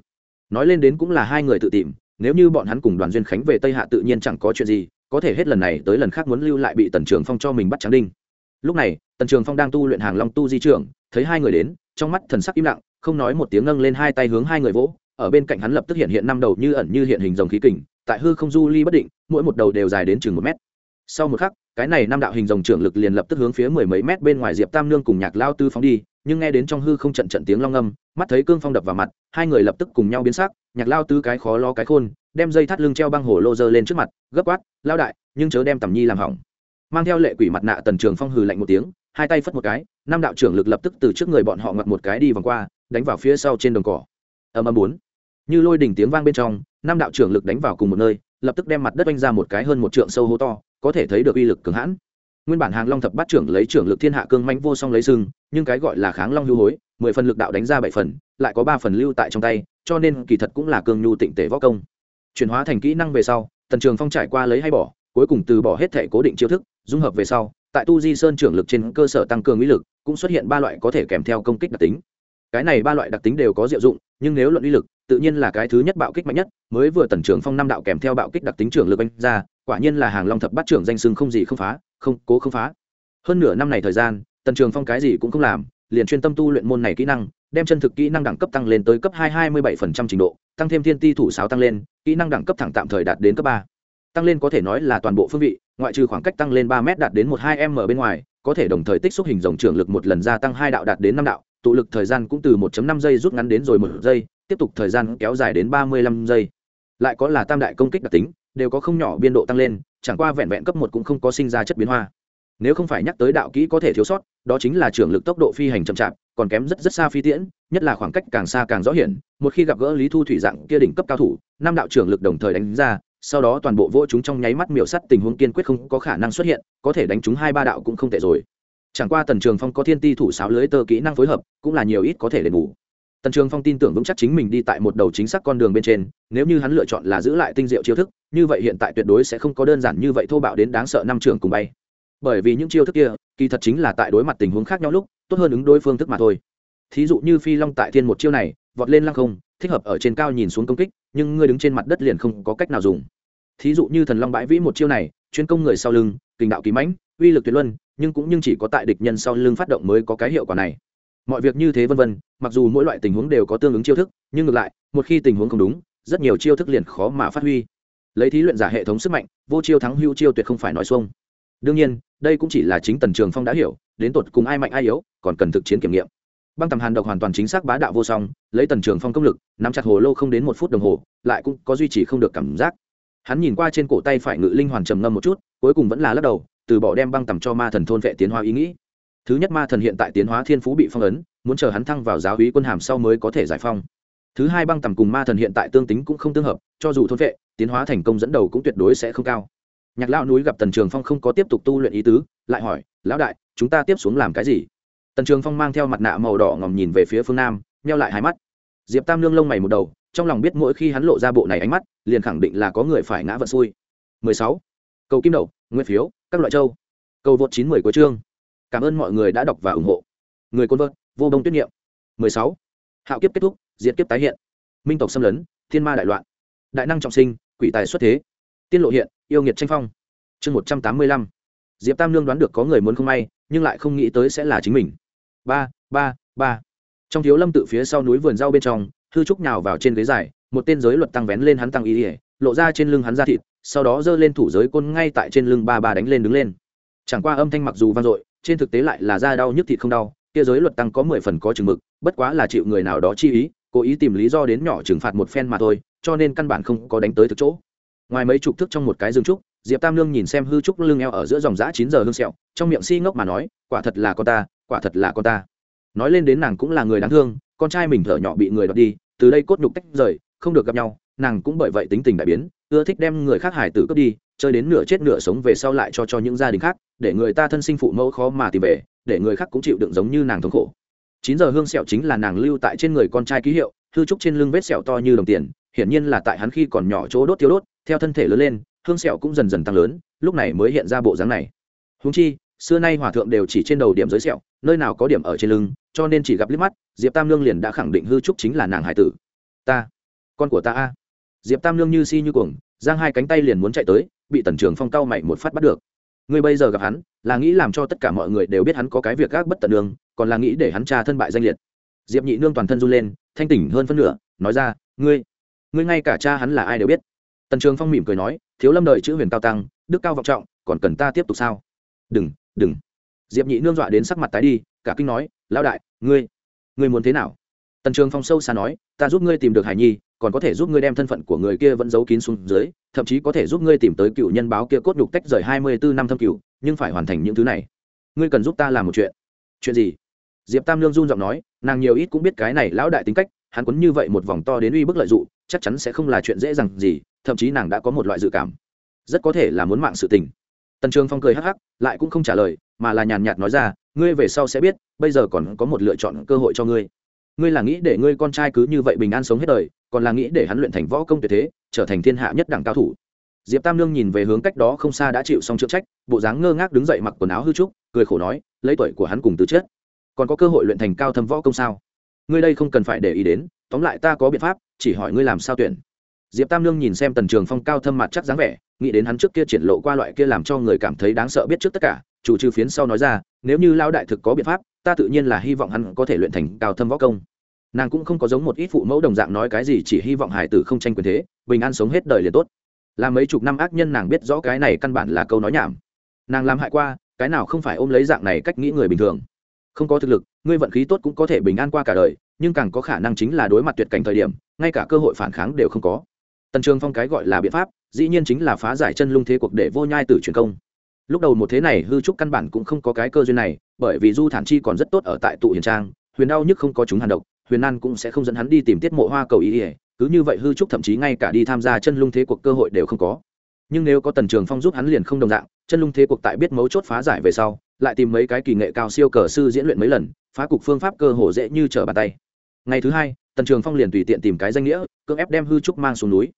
Nói lên đến cũng là hai người tự tìm, nếu như bọn hắn cùng đoàn duyên khánh về tây hạ tự nhiên chẳng có chuyện gì, có thể hết lần này tới lần khác muốn lưu lại bị tần trường phong cho mình bắt trắng đinh. Lúc này, tần trường phong đang tu luyện hàng long tu di trưởng, thấy hai người đến trong mắt thần sắc im lặng, không nói một tiếng ngâng lên hai tay hướng hai người vỗ, ở bên cạnh hắn lập tức hiện hiện năm đầu như ẩn như hiện hình dòng khí kình, tại hư không du ly bất định, mỗi một đầu đều dài đến chừng một mét. Sau một khắc, cái này năm đạo hình dòng trưởng lực liền lập tức hướng phía mười mấy mét bên ngoài diệp tam nương cùng nhạc lao tư phóng đi, nhưng nghe đến trong hư không trận trận tiếng long âm mắt thấy cương phong đập vào mặt, hai người lập tức cùng nhau biến sắc, nhạc lao tư cái khó lo cái khôn, đem dây thắt lưng treo băng hổ lô dơ lên trước mặt, gấp quát, lao đại, nhưng chớ đem tầm nhi làm hỏng. Mang theo lệ quỷ mặt nạ tần trường phong hừ lạnh một tiếng hai tay phất một cái, năm đạo trưởng lực lập tức từ trước người bọn họ ngặt một cái đi vòng qua, đánh vào phía sau trên đồng cỏ. Âm âm bốn. Như lôi đỉnh tiếng vang bên trong, năm đạo trưởng lực đánh vào cùng một nơi, lập tức đem mặt đất oanh ra một cái hơn một trượng sâu hố to, có thể thấy được uy lực cường hãn. Nguyên bản hàng long thập bát trưởng lấy trưởng lực thiên hạ cương manh vô song lấy sừng, nhưng cái gọi là kháng long hưu hối, mười phần lực đạo đánh ra bảy phần, lại có ba phần lưu tại trong tay, cho nên kỳ thật cũng là cương nhu tịnh tể võ công. Chuyển hóa thành kỹ năng về sau, tần trường phong trải qua lấy hay bỏ, cuối cùng từ bỏ hết thể cố định chiêu thức, dung hợp về sau tại tu di sơn trưởng lực trên cơ sở tăng cường uy lực, cũng xuất hiện ba loại có thể kèm theo công kích đặc tính. Cái này ba loại đặc tính đều có diệu dụng, nhưng nếu luận uy lực, tự nhiên là cái thứ nhất bạo kích mạnh nhất, mới vừa tần trưởng phong năm đạo kèm theo bạo kích đặc tính trưởng lực anh ra, quả nhiên là hàng long thập bát trưởng danh sưng không gì không phá, không cố không phá. Hơn nửa năm này thời gian, tần trường phong cái gì cũng không làm, liền chuyên tâm tu luyện môn này kỹ năng, đem chân thực kỹ năng đẳng cấp tăng lên tới cấp hai hai mươi bảy phần trăm trình độ, tăng thêm thiên ti thủ sáo tăng lên, kỹ năng đẳng cấp thẳng tạm thời đạt đến cấp ba. Tăng lên có thể nói là toàn bộ phương vị ngoại trừ khoảng cách tăng lên ba m đạt đến một hai m bên ngoài, có thể đồng thời tích xúc hình dòng trưởng lực một lần gia tăng hai đạo đạt đến năm đạo, tụ lực thời gian cũng từ 1 năm giây rút ngắn đến rồi một giây, tiếp tục thời gian kéo dài đến ba mươi lăm giây. Lại có là tam đại công kích đặc tính, đều có không nhỏ biên độ tăng lên, chẳng qua vẹn vẹn cấp một cũng không có sinh ra chất biến hoa. Nếu không phải nhắc tới đạo kỹ có thể thiếu sót, đó chính là trưởng lực tốc độ phi hành chậm chạp, còn kém rất rất xa phi tiễn, nhất là khoảng cách càng xa càng rõ hiển, một khi gặp gỡ lý thu thủy dạng kia đỉnh cấp cao thủ, năm đạo trưởng lực đồng thời đánh ra sau đó toàn bộ vỗ chúng trong nháy mắt miểu sắt tình huống kiên quyết không có khả năng xuất hiện, có thể đánh chúng hai ba đạo cũng không tệ rồi. Chẳng qua tần trường phong có thiên ti thủ sáo lưới tơ kỹ năng phối hợp, cũng là nhiều ít có thể đền bù. Tần trường phong tin tưởng vững chắc chính mình đi tại một đầu chính xác con đường bên trên, nếu như hắn lựa chọn là giữ lại tinh diệu chiêu thức, như vậy hiện tại tuyệt đối sẽ không có đơn giản như vậy thô bạo đến đáng sợ năm trường cùng bay. Bởi vì những chiêu thức kia, kỳ thật chính là tại đối mặt tình huống khác nhau lúc, tốt hơn ứng đối phương thức mà thôi. Thí dụ như phi long tại thiên một chiêu này, vọt lên lăng không thích hợp ở trên cao nhìn xuống công kích, nhưng ngươi đứng trên mặt đất liền không có cách nào dùng. Thí dụ như thần long bãi vĩ một chiêu này, chuyên công người sau lưng, kình đạo kỳ mãnh, uy lực tuyệt luân, nhưng cũng nhưng chỉ có tại địch nhân sau lưng phát động mới có cái hiệu quả này. Mọi việc như thế vân vân, mặc dù mỗi loại tình huống đều có tương ứng chiêu thức, nhưng ngược lại, một khi tình huống không đúng, rất nhiều chiêu thức liền khó mà phát huy. Lấy thí luyện giả hệ thống sức mạnh, vô chiêu thắng hưu chiêu tuyệt không phải nói xuông. Đương nhiên, đây cũng chỉ là chính tần trường phong đã hiểu, đến tột cùng ai mạnh ai yếu, còn cần thực chiến kiểm nghiệm băng tầm hàn độc hoàn toàn chính xác bá đạo vô song, lấy tần trường phong công lực, nắm chặt hồ lô không đến một phút đồng hồ, lại cũng có duy trì không được cảm giác. Hắn nhìn qua trên cổ tay phải ngự linh hoàn trầm ngâm một chút, cuối cùng vẫn là lắc đầu, từ bỏ đem băng tầm cho ma thần thôn vệ tiến hóa ý nghĩ. Thứ nhất ma thần hiện tại tiến hóa thiên phú bị phong ấn, muốn chờ hắn thăng vào giáo hí quân hàm sau mới có thể giải phong. Thứ hai băng tầm cùng ma thần hiện tại tương tính cũng không tương hợp, cho dù thôn vệ, tiến hóa thành công dẫn đầu cũng tuyệt đối sẽ không cao. Nhạc lão núi gặp tần trường phong không có tiếp tục tu luyện ý tứ, lại hỏi, lão đại, chúng ta tiếp xuống làm cái gì? Tần trường phong mang theo mặt nạ màu đỏ ngòm nhìn về phía phương nam neo lại hai mắt. Diệp tam nương lông mày một đầu, trong lòng biết mỗi khi hắn lộ ra bộ này ánh mắt, liền khẳng định là có người phải ngã vận xui. 16. cầu kim đậu nguyên phiếu, các loại châu. Cầu vượt 90 của chương. Cảm ơn mọi người đã đọc và ủng hộ. Người côn vợt, vô đông tuyết niệm. 16. hạo kiếp kết thúc, diệt kiếp tái hiện. Minh tộc xâm lấn, thiên ma đại loạn. Đại năng trọng sinh, quỷ tài xuất thế. Tiên lộ hiện, yêu nghiệt tranh phong. Chương một trăm tám mươi lăm. Diệp tam nương đoán được có người muốn không may, nhưng lại không nghĩ tới sẽ là chính mình ba ba ba. Trong thiếu lâm tự phía sau núi vườn rau bên trong, hư trúc nhào vào trên ghế dài, một tên giới luật tăng vén lên hắn tăng ý ỉa lộ ra trên lưng hắn ra thịt, sau đó giơ lên thủ giới côn ngay tại trên lưng ba ba đánh lên đứng lên. Chẳng qua âm thanh mặc dù vang dội, trên thực tế lại là da đau nhức thịt không đau, kia giới luật tăng có mười phần có chừng mực, bất quá là chịu người nào đó chi ý, cố ý tìm lý do đến nhỏ trừng phạt một phen mà thôi, cho nên căn bản không có đánh tới thực chỗ. Ngoài mấy chục thức trong một cái rừng trúc diệp tam lương nhìn xem hư trúc lưng eo ở giữa dòng giã chín giờ hương sẹo, trong miệng si ngốc mà nói, quả thật là con ta, quả thật là con ta. Nói lên đến nàng cũng là người đáng thương, con trai mình thở nhỏ bị người đoạt đi, từ đây cốt nhục tách rời, không được gặp nhau, nàng cũng bởi vậy tính tình đại biến, ưa thích đem người khác hải tử cướp đi, chơi đến nửa chết nửa sống về sau lại cho cho những gia đình khác, để người ta thân sinh phụ mẫu khó mà tìm về, để người khác cũng chịu đựng giống như nàng thống khổ. Chín giờ hương sẹo chính là nàng lưu tại trên người con trai ký hiệu, hư trúc trên lưng vết sẹo to như đồng tiền, hiển nhiên là tại hắn khi còn nhỏ chỗ đốt thiếu đốt, theo thân thể lớn lên hương sẹo cũng dần dần tăng lớn, lúc này mới hiện ra bộ dáng này. Húng chi, xưa nay hòa thượng đều chỉ trên đầu điểm dưới sẹo, nơi nào có điểm ở trên lưng, cho nên chỉ gặp liếc mắt, diệp tam lương liền đã khẳng định hư trúc chính là nàng hải tử. Ta, con của ta a. Diệp tam lương như si như cuồng, giang hai cánh tay liền muốn chạy tới, bị tần trường phong cao mày một phát bắt được. Ngươi bây giờ gặp hắn, là nghĩ làm cho tất cả mọi người đều biết hắn có cái việc gác bất tận đường, còn là nghĩ để hắn tra thân bại danh liệt. Diệp nhị nương toàn thân run lên, thanh tỉnh hơn phân nửa, nói ra, ngươi ngươi ngay cả cha hắn là ai đều biết. Tần trường phong mỉm cười nói thiếu lâm đợi chữ huyền cao tăng, đức cao vọng trọng, còn cần ta tiếp tục sao? Đừng đừng. Diệp nhị nương dọa đến sắc mặt tái đi, cả kinh nói, lão đại, ngươi ngươi muốn thế nào? Tần trường phong sâu xa nói, ta giúp ngươi tìm được hải nhi, còn có thể giúp ngươi đem thân phận của người kia vẫn giấu kín xuống dưới, thậm chí có thể giúp ngươi tìm tới cựu nhân báo kia cốt nhục tách rời hai mươi bốn năm thâm cựu nhưng phải hoàn thành những thứ này. Ngươi cần giúp ta làm một chuyện. Chuyện gì? Diệp tam lương run giọng nói, nàng nhiều ít cũng biết cái này lão đại tính cách, hắn quấn như vậy một vòng to đến uy bức lợi dụng chắc chắn sẽ không là chuyện dễ dàng gì thậm chí nàng đã có một loại dự cảm. Rất có thể là muốn mạng sự tình. Tần trường phong cười hắc hắc, lại cũng không trả lời, mà là nhàn nhạt nói ra, ngươi về sau sẽ biết, bây giờ còn có một lựa chọn cơ hội cho ngươi. Ngươi là nghĩ để ngươi con trai cứ như vậy bình an sống hết đời, còn là nghĩ để hắn luyện thành võ công tuyệt thế, trở thành thiên hạ nhất đẳng cao thủ. Diệp tam Nương nhìn về hướng cách đó không xa đã chịu xong trượng trách, bộ dáng ngơ ngác đứng dậy mặc quần áo hư trúc, cười khổ nói, lấy tuổi của hắn cùng từ chết còn có cơ hội luyện thành cao thâm võ công sao? Ngươi đây không cần phải để ý đến, tóm lại ta có biện pháp, chỉ hỏi ngươi làm sao tuyển diệp tam lương nhìn xem tần trường phong cao thâm mặt chắc dáng vẻ, nghĩ đến hắn trước kia triển lộ qua loại kia làm cho người cảm thấy đáng sợ biết trước tất cả, chủ trừ phiến sau nói ra, nếu như lao đại thực có biện pháp, ta tự nhiên là hy vọng hắn có thể luyện thành cao thâm võ công. Nàng cũng không có giống một ít phụ mẫu đồng dạng nói cái gì chỉ hy vọng hải tử không tranh quyền thế, bình an sống hết đời liền tốt. Là mấy chục năm ác nhân nàng biết rõ cái này căn bản là câu nói nhảm. Nàng làm hại qua, cái nào không phải ôm lấy dạng này cách nghĩ người bình thường. Không có thực lực, ngươi vận khí tốt cũng có thể bình an qua cả đời, nhưng càng có khả năng chính là đối mặt tuyệt cảnh thời điểm, ngay cả cơ hội phản kháng đều không có tần trường phong cái gọi là biện pháp, dĩ nhiên chính là phá giải chân lung thế cuộc để vô nhai tử truyền công. Lúc đầu một thế này hư trúc căn bản cũng không có cái cơ duyên này, bởi vì du thản chi còn rất tốt ở tại tụ hiền trang, huyền đau nhức không có chúng hàn độc, huyền nan cũng sẽ không dẫn hắn đi tìm tiết mộ hoa cầu ý ỉa cứ như vậy hư trúc thậm chí ngay cả đi tham gia chân lung thế cuộc cơ hội đều không có. Nhưng nếu có tần trường phong giúp hắn liền không đồng dạng, chân lung thế cuộc tại biết mấu chốt phá giải về sau, lại tìm mấy cái kỳ nghệ cao siêu cờ sư diễn luyện mấy lần, phá cục phương pháp cơ hồ dễ như trở bàn tay. Ngày thứ hai, tần trường phong liền tùy tiện tìm cái danh nghĩa, cưỡng ép đem hư trúc mang xuống núi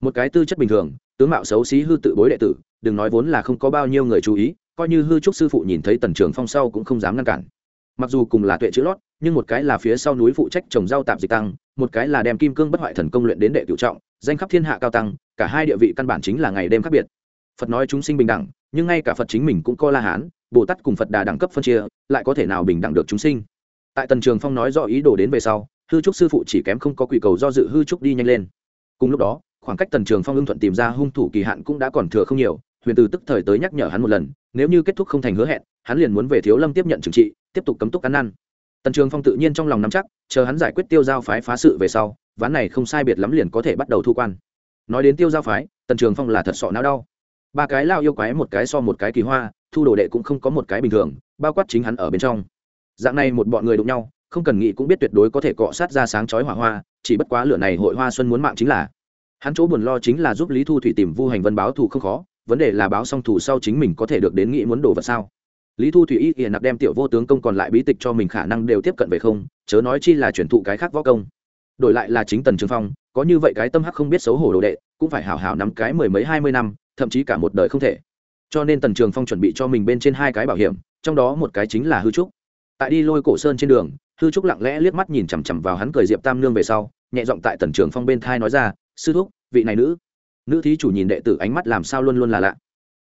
một cái tư chất bình thường, tướng mạo xấu xí hư tự bối đệ tử, đừng nói vốn là không có bao nhiêu người chú ý, coi như hư trúc sư phụ nhìn thấy tần trường phong sau cũng không dám ngăn cản. Mặc dù cùng là tuệ chữ lót, nhưng một cái là phía sau núi phụ trách trồng rau tạp dịch tăng, một cái là đem kim cương bất hoại thần công luyện đến đệ cựu trọng, danh khắp thiên hạ cao tăng, cả hai địa vị căn bản chính là ngày đêm khác biệt. Phật nói chúng sinh bình đẳng, nhưng ngay cả phật chính mình cũng co la hán, bồ tát cùng phật đà đẳng cấp phân chia, lại có thể nào bình đẳng được chúng sinh? Tại tần trường phong nói rõ ý đồ đến về sau, hư trúc sư phụ chỉ kém không có quỷ cầu do dự hư trúc đi nhanh lên. Cùng lúc đó khoảng cách tần trường phong ưng thuận tìm ra hung thủ kỳ hạn cũng đã còn thừa không nhiều, huyền từ tức thời tới nhắc nhở hắn một lần, nếu như kết thúc không thành hứa hẹn, hắn liền muốn về thiếu lâm tiếp nhận trừng trị, tiếp tục cấm túc ăn ăn tần trường phong tự nhiên trong lòng nắm chắc, chờ hắn giải quyết tiêu giao phái phá sự về sau, ván này không sai biệt lắm liền có thể bắt đầu thu quan. Nói đến tiêu giao phái, tần trường phong là thật sọ não đau. Ba cái lao yêu quái một cái so một cái kỳ hoa, thu đồ đệ cũng không có một cái bình thường, bao quát chính hắn ở bên trong. Dạng này một bọn người đụng nhau, không cần nghĩ cũng biết tuyệt đối có thể cọ sát ra sáng chói hỏa hoa, chỉ bất quá lửa này hội hoa xuân muốn mạng chính là hắn chỗ buồn lo chính là giúp lý thu thủy tìm vu hành vân báo thù không khó, vấn đề là báo xong thù sau chính mình có thể được đến nghĩ muốn đồ vật sao? Lý thu thủy y ỉa nặc đem tiểu vô tướng công còn lại bí tịch cho mình khả năng đều tiếp cận về không, chớ nói chi là chuyển thụ cái khác võ công. Đổi lại là chính tần trường phong, có như vậy cái tâm hắc không biết xấu hổ đồ đệ, cũng phải hảo hảo nắm cái mười mấy hai mươi năm, thậm chí cả một đời không thể. Cho nên tần trường phong chuẩn bị cho mình bên trên hai cái bảo hiểm, trong đó một cái chính là hư trúc. Tại đi lôi cổ sơn trên đường, hư trúc lặng lẽ liếc mắt nhìn chằm chằm vào hắn cười diệp tam nương về sau, nhẹ giọng tại tần trường phong bên thai nói ra sư thúc, vị này nữ. Nữ thí chủ nhìn đệ tử ánh mắt làm sao luôn luôn là lạ.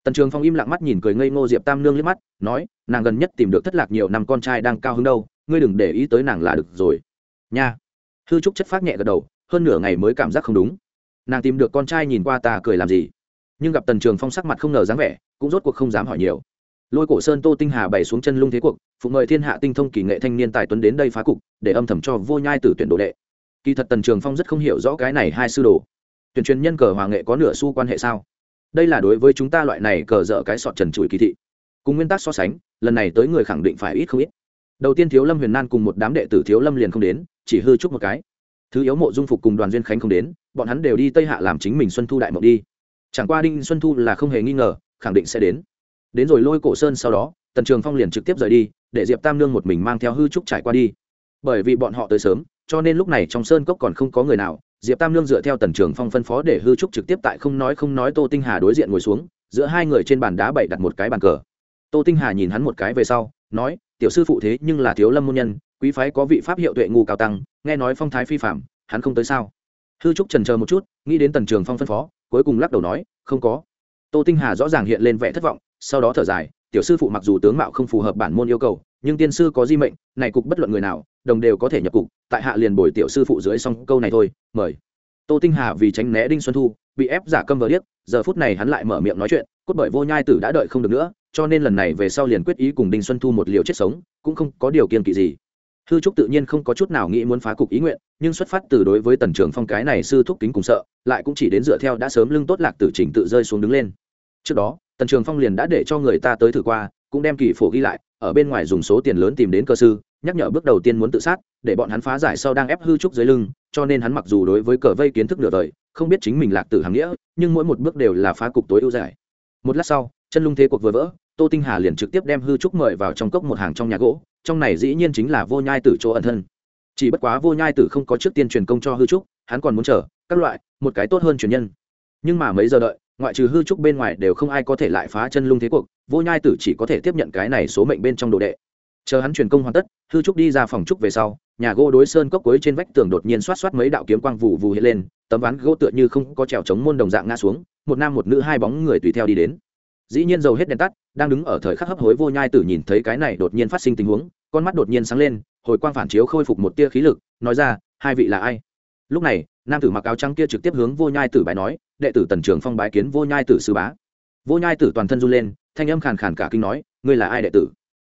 Tần trường phong im lặng mắt nhìn cười ngây ngô diệp tam nương liếc mắt, nói, nàng gần nhất tìm được thất lạc nhiều năm con trai đang cao hứng đâu, ngươi đừng để ý tới nàng là được rồi. Nha. Hư trúc chất phát nhẹ gật đầu, hơn nửa ngày mới cảm giác không đúng. Nàng tìm được con trai nhìn qua ta cười làm gì? Nhưng gặp tần trường phong sắc mặt không ngờ dáng vẻ, cũng rốt cuộc không dám hỏi nhiều. Lôi cổ sơn, tô tinh hà bày xuống chân lung thế cuộc, phụ mời thiên hạ tinh thông kỳ nghệ thanh niên tài tuấn đến đây phá cục, để âm thầm cho vô nhai tử tuyển đồ đệ kỳ thật tần trường phong rất không hiểu rõ cái này hai sư đồ. Tuyển truyền nhân cờ hòa nghệ có nửa xu quan hệ sao? Đây là đối với chúng ta loại này cờ dở cái sọt trần trụi kỳ thị. Cùng nguyên tắc so sánh, lần này tới người khẳng định phải ít không ít. Đầu tiên thiếu lâm huyền nan cùng một đám đệ tử thiếu lâm liền không đến, chỉ hư chúc một cái. Thứ yếu mộ dung phục cùng đoàn duyên khánh không đến, bọn hắn đều đi tây hạ làm chính mình xuân thu đại mộng đi. Chẳng qua đinh xuân thu là không hề nghi ngờ, khẳng định sẽ đến. Đến rồi lôi cổ sơn sau đó, tần trường phong liền trực tiếp rời đi, để diệp tam nương một mình mang theo hư trúc trải qua đi. Bởi vì bọn họ tới sớm cho nên lúc này trong sơn cốc còn không có người nào, diệp tam Lương dựa theo tần trường phong phân phó để hư trúc trực tiếp tại không nói không nói tô tinh hà đối diện ngồi xuống, giữa hai người trên bàn đá bậy đặt một cái bàn cờ. Tô tinh hà nhìn hắn một cái về sau, nói, tiểu sư phụ thế nhưng là thiếu lâm môn nhân, quý phái có vị pháp hiệu tuệ ngu cao tăng, nghe nói phong thái phi phạm hắn không tới sao? Hư trúc trần chờ một chút, nghĩ đến tần trường phong phân phó, cuối cùng lắc đầu nói, không có. Tô tinh hà rõ ràng hiện lên vẻ thất vọng, sau đó thở dài, tiểu sư phụ mặc dù tướng mạo không phù hợp bản môn yêu cầu, nhưng tiên sư có di mệnh, này cục bất luận người nào đồng đều có thể nhập cục, tại hạ liền bồi tiểu sư phụ dưới xong câu này thôi, mời. Tô tinh hà vì tránh né đinh xuân thu, bị ép giả câm vờ điếc, giờ phút này hắn lại mở miệng nói chuyện, cốt bởi vô nhai tử đã đợi không được nữa, cho nên lần này về sau liền quyết ý cùng đinh xuân thu một liều chết sống, cũng không có điều kiên kỵ gì. Hư trúc tự nhiên không có chút nào nghĩ muốn phá cục ý nguyện, nhưng xuất phát từ đối với tần trưởng phong cái này sư thúc kính cùng sợ, lại cũng chỉ đến dựa theo đã sớm lưng tốt lạc tử trình tự rơi xuống đứng lên. Trước đó, tần trường phong liền đã để cho người ta tới thử qua, cũng đem kỳ phổ ghi lại, ở bên ngoài dùng số tiền lớn tìm đến cơ sư nhắc nhở bước đầu tiên muốn tự sát, để bọn hắn phá giải sau đang ép hư trúc dưới lưng, cho nên hắn mặc dù đối với cờ vây kiến thức nửa đời, không biết chính mình lạc tử hàng nghĩa, nhưng mỗi một bước đều là phá cục tối ưu giải một lát sau, chân lung thế cuộc vừa vỡ, tô tinh hà liền trực tiếp đem hư trúc mời vào trong cốc một hàng trong nhà gỗ, trong này dĩ nhiên chính là vô nhai tử chỗ ẩn thân. Chỉ bất quá vô nhai tử không có trước tiên truyền công cho hư trúc, hắn còn muốn chờ, các loại, một cái tốt hơn truyền nhân. Nhưng mà mấy giờ đợi, ngoại trừ hư trúc bên ngoài đều không ai có thể lại phá chân lung thế cuộc, vô nhai tử chỉ có thể tiếp nhận cái này số mệnh bên trong đồ đệ chờ hắn truyền công hoàn tất, hư trúc đi ra phòng trúc về sau, nhà gỗ đối sơn cốc cuối trên vách tường đột nhiên xoát xoát mấy đạo kiếm quang vụ vù hiện lên, tấm ván gỗ tựa như không có trèo chống môn đồng dạng ngã xuống, một nam một nữ hai bóng người tùy theo đi đến. Dĩ nhiên dầu hết đèn tắt, đang đứng ở thời khắc hấp hối vô nhai tử nhìn thấy cái này đột nhiên phát sinh tình huống, con mắt đột nhiên sáng lên, hồi quang phản chiếu khôi phục một tia khí lực, nói ra, hai vị là ai? Lúc này, nam tử mặc áo trắng kia trực tiếp hướng vô nhai tử bài nói, đệ tử tần trường phong bái kiến vô nhai tử sư bá. Vô nhai tử toàn thân run lên, thanh âm khàn khàn cả kinh nói, ngươi là ai đệ tử?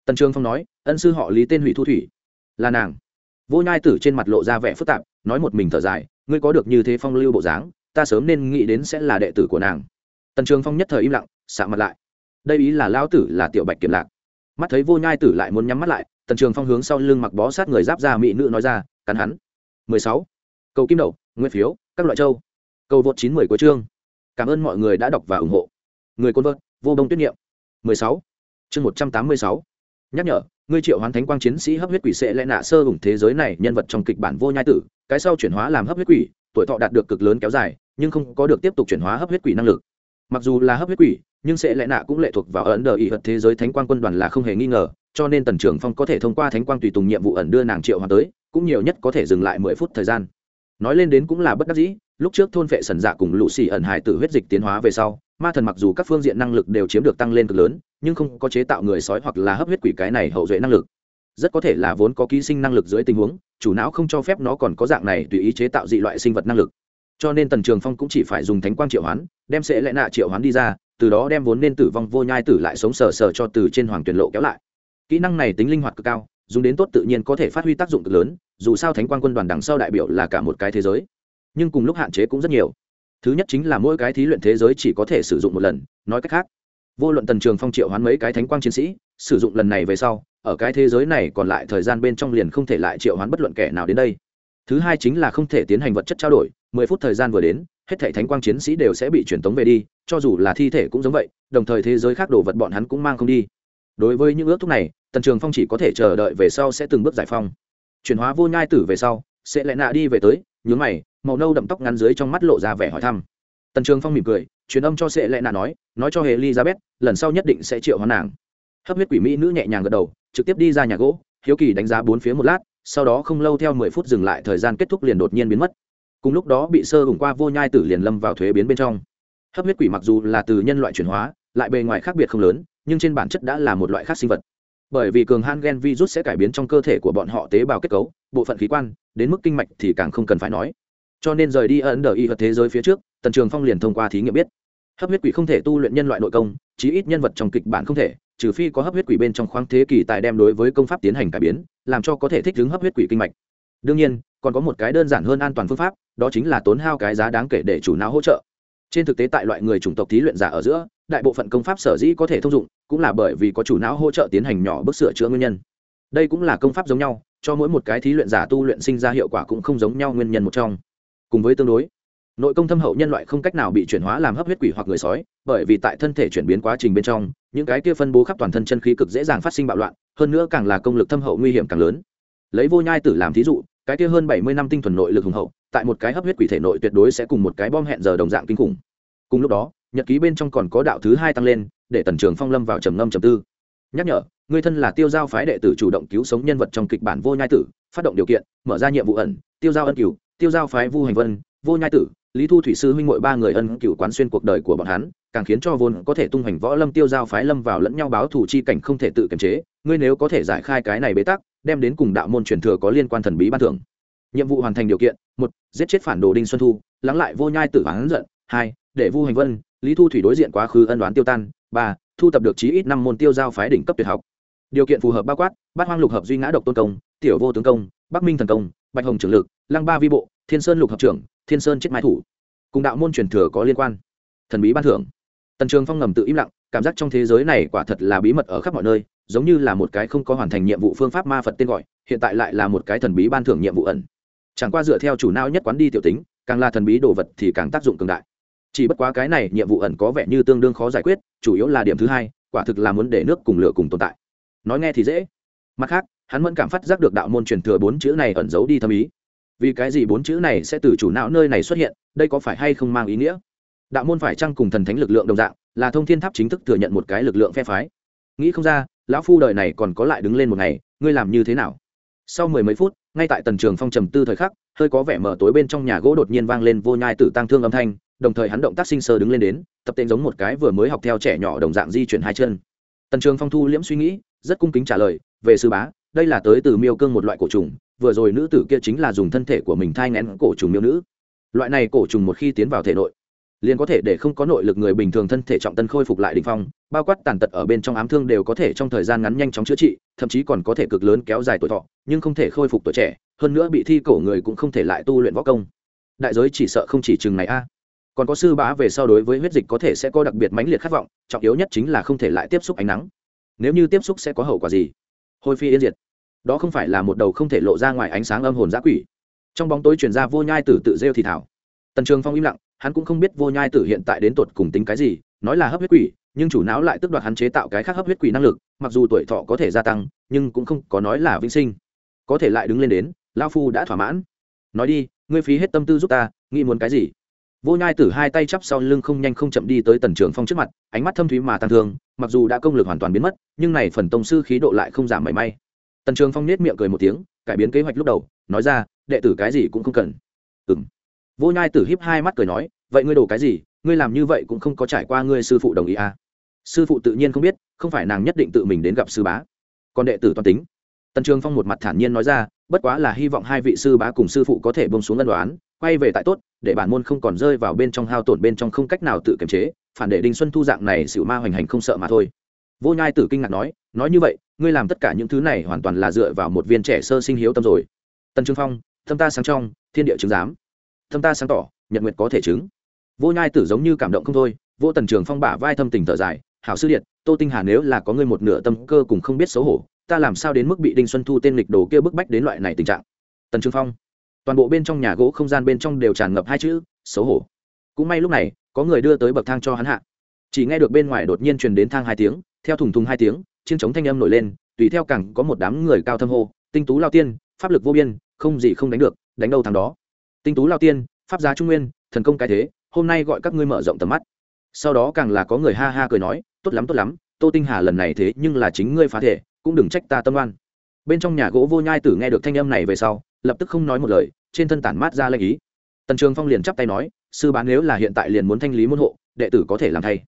Tần trường phong nói, ân sư họ lý tên hủy thu thủy. Là nàng. Vô nhai tử trên mặt lộ ra vẻ phức tạp, nói một mình thở dài, ngươi có được như thế phong lưu bộ dáng, ta sớm nên nghĩ đến sẽ là đệ tử của nàng. Tần trường phong nhất thời im lặng xạ mặt lại. Đây ý là lao tử là tiểu bạch kiểm lạc. Mắt thấy vô nhai tử lại muốn nhắm mắt lại, tần trường phong hướng sau lưng mặc bó sát người giáp ra mỹ nữ nói ra, cắn hắn. 16. cầu kim đậu nguyên phiếu, các loại châu. Cầu vượt chín mười của chương. Cảm ơn mọi người đã đọc và ủng hộ. Người côn vợt, vô đông tuyết nghiệm 16. chương 186 nhắc nhở, ngươi triệu hoán thánh quang chiến sĩ hấp huyết quỷ sẽ lẽ nạ sơ hùng thế giới này, nhân vật trong kịch bản vô nhai tử, cái sau chuyển hóa làm hấp huyết quỷ, tuổi thọ đạt được cực lớn kéo dài, nhưng không có được tiếp tục chuyển hóa hấp huyết quỷ năng lực. Mặc dù là hấp huyết quỷ, nhưng sẽ lẽ nạ cũng lệ thuộc vào ấn đờ ý hận thế giới thánh quang quân đoàn là không hề nghi ngờ, cho nên tần trưởng phong có thể thông qua thánh quang tùy tùng nhiệm vụ ẩn đưa nàng triệu hoán tới, cũng nhiều nhất có thể dừng lại mười phút thời gian. Nói lên đến cũng là bất đắc dĩ, lúc trước thôn vệ sần dạ cùng lũ xì ẩn hải tự huyết dịch tiến hóa về sau, ma thần mặc dù các phương diện năng lực đều chiếm được tăng lên cực lớn nhưng không có chế tạo người sói hoặc là hấp huyết quỷ cái này hậu duệ năng lực. Rất có thể là vốn có ký sinh năng lực dưới tình huống, chủ não không cho phép nó còn có dạng này tùy ý chế tạo dị loại sinh vật năng lực. Cho nên tần trường phong cũng chỉ phải dùng thánh quang triệu hoán, đem sẽ lẽ nạ triệu hoán đi ra, từ đó đem vốn nên tử vong vô nhai tử lại sống sờ sờ cho từ trên hoàng tuyển lộ kéo lại. Kỹ năng này tính linh hoạt cực cao, dùng đến tốt tự nhiên có thể phát huy tác dụng cực lớn, dù sao thánh quang quân đoàn đằng sau đại biểu là cả một cái thế giới. Nhưng cùng lúc hạn chế cũng rất nhiều. Thứ nhất chính là mỗi cái thí luyện thế giới chỉ có thể sử dụng một lần, nói cách khác vô luận tần trường phong triệu hoán mấy cái thánh quang chiến sĩ, sử dụng lần này về sau, ở cái thế giới này còn lại thời gian bên trong liền không thể lại triệu hoán bất luận kẻ nào đến đây. Thứ hai chính là không thể tiến hành vật chất trao đổi, mười phút thời gian vừa đến, hết thể thánh quang chiến sĩ đều sẽ bị truyền tống về đi, cho dù là thi thể cũng giống vậy, đồng thời thế giới khác đồ vật bọn hắn cũng mang không đi. Đối với những ước thúc này, tần trường phong chỉ có thể chờ đợi về sau sẽ từng bước giải phong chuyển hóa vô nhai tử về sau, sẽ lại nạ đi về tới, nhướng mày, màu nâu đậm tóc ngắn dưới trong mắt lộ ra vẻ hỏi thăm tần trường phong mỉm cười, truyền âm cho Sệ Lệ nạ nói nói cho hệ elizabeth, lần sau nhất định sẽ triệu hoán nàng. Hấp huyết quỷ mỹ nữ nhẹ nhàng gật đầu, trực tiếp đi ra nhà gỗ, hiếu kỳ đánh giá bốn phía một lát, sau đó không lâu theo mười phút dừng lại, thời gian kết thúc liền đột nhiên biến mất. Cùng lúc đó bị sơ hùng qua vô nhai tử liền lâm vào thuế biến bên trong. Hấp huyết quỷ mặc dù là từ nhân loại chuyển hóa, lại bề ngoài khác biệt không lớn, nhưng trên bản chất đã là một loại khác sinh vật. Bởi vì cường han gen virus sẽ cải biến trong cơ thể của bọn họ tế bào kết cấu, bộ phận khí quan, đến mức kinh mạch thì càng không cần phải nói cho nên rời đi ấn đờ y vật thế giới phía trước, tần trường phong liền thông qua thí nghiệm biết. Hấp huyết quỷ không thể tu luyện nhân loại nội công, chí ít nhân vật trong kịch bản không thể, trừ phi có hấp huyết quỷ bên trong khoáng thế kỷ tại đem đối với công pháp tiến hành cải biến, làm cho có thể thích ứng hấp huyết quỷ kinh mạch. Đương nhiên, còn có một cái đơn giản hơn an toàn phương pháp, đó chính là tốn hao cái giá đáng kể để chủ não hỗ trợ. Trên thực tế tại loại người chủng tộc thí luyện giả ở giữa, đại bộ phận công pháp sở dĩ có thể thông dụng, cũng là bởi vì có chủ não hỗ trợ tiến hành nhỏ bước sửa chữa nguyên nhân. Đây cũng là công pháp giống nhau, cho mỗi một cái thí luyện giả tu luyện sinh ra hiệu quả cũng không giống nhau nguyên nhân một trong cùng với tương đối. Nội công thâm hậu nhân loại không cách nào bị chuyển hóa làm hấp huyết quỷ hoặc người sói, bởi vì tại thân thể chuyển biến quá trình bên trong, những cái kia phân bố khắp toàn thân chân khí cực dễ dàng phát sinh bạo loạn, hơn nữa càng là công lực thâm hậu nguy hiểm càng lớn. Lấy vô nhai tử làm thí dụ, cái kia hơn bảy mươi năm tinh thuần nội lực hùng hậu, tại một cái hấp huyết quỷ thể nội tuyệt đối sẽ cùng một cái bom hẹn giờ đồng dạng kinh khủng. Cùng lúc đó, nhật ký bên trong còn có đạo thứ hai tăng lên, để tần trường phong lâm vào trầm ngâm trầm tư. Nhắc nhở, người thân là tiêu giao phái đệ tử chủ động cứu sống nhân vật trong kịch bản vô nhai tử, phát động điều kiện, mở ra nhiệm vụ ẩn, tiêu giao ân cửu tiêu giao phái vu hành vân, vô nhai tử, lý thu thủy sư huynh mội ba người ân cựu quán xuyên cuộc đời của bọn hắn, càng khiến cho vốn có thể tung hoành võ lâm tiêu giao phái lâm vào lẫn nhau báo thủ chi cảnh không thể tự kiềm chế, ngươi nếu có thể giải khai cái này bế tắc, đem đến cùng đạo môn truyền thừa có liên quan thần bí ban thưởng. Nhiệm vụ hoàn thành điều kiện, một, giết chết phản đồ đinh xuân thu, lắng lại vô nhai tử hắn giận, hai, để vu hành vân, lý thu thủy đối diện quá khứ ân đoán tiêu tan, ba, thu tập được chí ít năm môn tiêu giao phái đỉnh cấp tuyệt học. Điều kiện phù hợp bao quát, bát hoang lục hợp duy ngã độc tôn công, tiểu vô tướng công, bắc minh thần công bạch hồng trưởng lực, lăng ba vi bộ, thiên sơn lục hợp trưởng, thiên sơn chết Mai thủ. Cùng đạo môn truyền thừa có liên quan. Thần bí ban thưởng. Tần trường phong ngầm tự im lặng, cảm giác trong thế giới này quả thật là bí mật ở khắp mọi nơi, giống như là một cái không có hoàn thành nhiệm vụ phương pháp ma phật tên gọi, hiện tại lại là một cái thần bí ban thưởng nhiệm vụ ẩn. Chẳng qua dựa theo chủ não nhất quán đi tiểu tính, càng là thần bí đồ vật thì càng tác dụng cường đại. Chỉ bất quá cái này nhiệm vụ ẩn có vẻ như tương đương khó giải quyết, chủ yếu là điểm thứ hai, quả thực là muốn để nước cùng lửa cùng tồn tại. Nói nghe thì dễ. Mặt khác hắn vẫn cảm phát giác được đạo môn truyền thừa bốn chữ này ẩn giấu đi thâm ý. Vì cái gì bốn chữ này sẽ từ chủ não nơi này xuất hiện, đây có phải hay không mang ý nghĩa? Đạo môn phải chăng cùng thần thánh lực lượng đồng dạng, là thông thiên tháp chính thức thừa nhận một cái lực lượng phe phái? Nghĩ không ra, lão phu đời này còn có lại đứng lên một ngày, ngươi làm như thế nào? Sau mười mấy phút, ngay tại tần trường phong trầm tư thời khắc, hơi có vẻ mở tối bên trong nhà gỗ đột nhiên vang lên vô nhai tử tăng thương âm thanh, đồng thời hắn động tác sinh sơ đứng lên đến, tập tên giống một cái vừa mới học theo trẻ nhỏ đồng dạng di chuyển hai chân. Tần trường phong thu liễm suy nghĩ rất cung kính trả lời, về sư bá, đây là tới từ miêu cương một loại cổ trùng, vừa rồi nữ tử kia chính là dùng thân thể của mình thai ngén cổ trùng miêu nữ. Loại này cổ trùng một khi tiến vào thể nội, liền có thể để không có nội lực người bình thường thân thể trọng tân khôi phục lại đ ỉ n h phong, bao quát tàn tật ở bên trong ám thương đều có thể trong thời gian ngắn nhanh chóng chữa trị, thậm chí còn có thể cực lớn kéo dài tuổi thọ, nhưng không thể khôi phục tuổi trẻ, hơn nữa bị thi cổ người cũng không thể lại tu luyện võ công. Đại giới chỉ sợ không chỉ chừng này a. Còn có sư bá về sau đối với huyết dịch có thể sẽ có đặc biệt mãnh liệt khát vọng, trọng yếu nhất chính là không thể lại tiếp xúc ánh nắng nếu như tiếp xúc sẽ có hậu quả gì? Hôi phi yên diệt. Đó không phải là một đầu không thể lộ ra ngoài ánh sáng âm hồn giã quỷ. Trong bóng tối chuyển ra vô nhai tử tự rêu thì thảo. Tần trường phong im lặng, hắn cũng không biết vô nhai tử hiện tại đến tột cùng tính cái gì, nói là hấp huyết quỷ, nhưng chủ não lại tức đoạt hắn chế tạo cái khác hấp huyết quỷ năng lực, mặc dù tuổi thọ có thể gia tăng, nhưng cũng không có nói là vĩnh sinh. Có thể lại đứng lên đến lao phu đã thỏa mãn. Nói đi, ngươi phí hết tâm tư giúp ta, nghĩ muốn cái gì? Vô nhai tử hai tay chắp sau lưng không nhanh không chậm đi tới tần trường phong trước mặt, ánh mắt thâm thúy mà tăng thương, mặc dù đã công lực hoàn toàn biến mất, nhưng này phần tông sư khí độ lại không giảm mảy may. Tần trường phong nết miệng cười một tiếng, cải biến kế hoạch lúc đầu, nói ra, đệ tử cái gì cũng không cần. Ừng vô nhai tử hiếp hai mắt cười nói, vậy ngươi đồ cái gì? Ngươi làm như vậy cũng không có trải qua ngươi sư phụ đồng ý à. sư phụ tự nhiên không biết, không phải nàng nhất định tự mình đến gặp sư bá. Còn đệ tử toàn tính. Tần trường phong một mặt thản nhiên nói ra, bất quá là hy vọng hai vị sư bá cùng sư phụ có thể bông xuống ân đoán quay về tại tốt, để bản môn không còn rơi vào bên trong hao tổn bên trong không cách nào tự kiềm chế, phản để đinh xuân thu dạng này xỉu ma hoành hành không sợ mà thôi. Vô nhai tử kinh ngạc nói nói như vậy, ngươi làm tất cả những thứ này hoàn toàn là dựa vào một viên trẻ sơ sinh hiếu tâm rồi. Tần trương phong, thâm ta sáng trong, thiên địa chứng giám. Thâm ta sáng tỏ, nhật nguyệt có thể chứng. Vô nhai tử giống như cảm động không thôi, vô tần trường phong bả vai thâm tình thở dài, hảo sư điện, tô tinh hà nếu là có ngươi một nửa tâm cơ cùng không biết xấu hổ, ta làm sao đến mức bị đinh xuân thu tên lịch đồ kia bức bách đến loại này tình trạng? Tần trường phong toàn bộ bên trong nhà gỗ không gian bên trong đều tràn ngập hai chữ, xấu hổ. Cũng may lúc này, có người đưa tới bậc thang cho hắn hạ. Chỉ nghe được bên ngoài đột nhiên truyền đến thang hai tiếng, theo thùng thùng hai tiếng, chiên chống thanh âm nổi lên, tùy theo cẳng có một đám người cao thâm hô, tinh tú lao tiên, pháp lực vô biên, không gì không đánh được, đánh đâu thằng đó. Tinh tú lao tiên, pháp giá trung nguyên, thần công cái thế, hôm nay gọi các ngươi mở rộng tầm mắt. Sau đó càng là có người ha ha cười nói, tốt lắm tốt lắm, tô tinh hà lần này thế nhưng là chính ngươi phá thể, cũng đừng trách ta tâm oan. Bên trong nhà gỗ vô nhai tử nghe được thanh âm này về sau, lập tức không nói một lời trên thân tản mát ra lệnh ý. Tần trường phong liền chắp tay nói, sư bán nếu là hiện tại liền muốn thanh lý môn hộ, đệ tử có thể làm thay.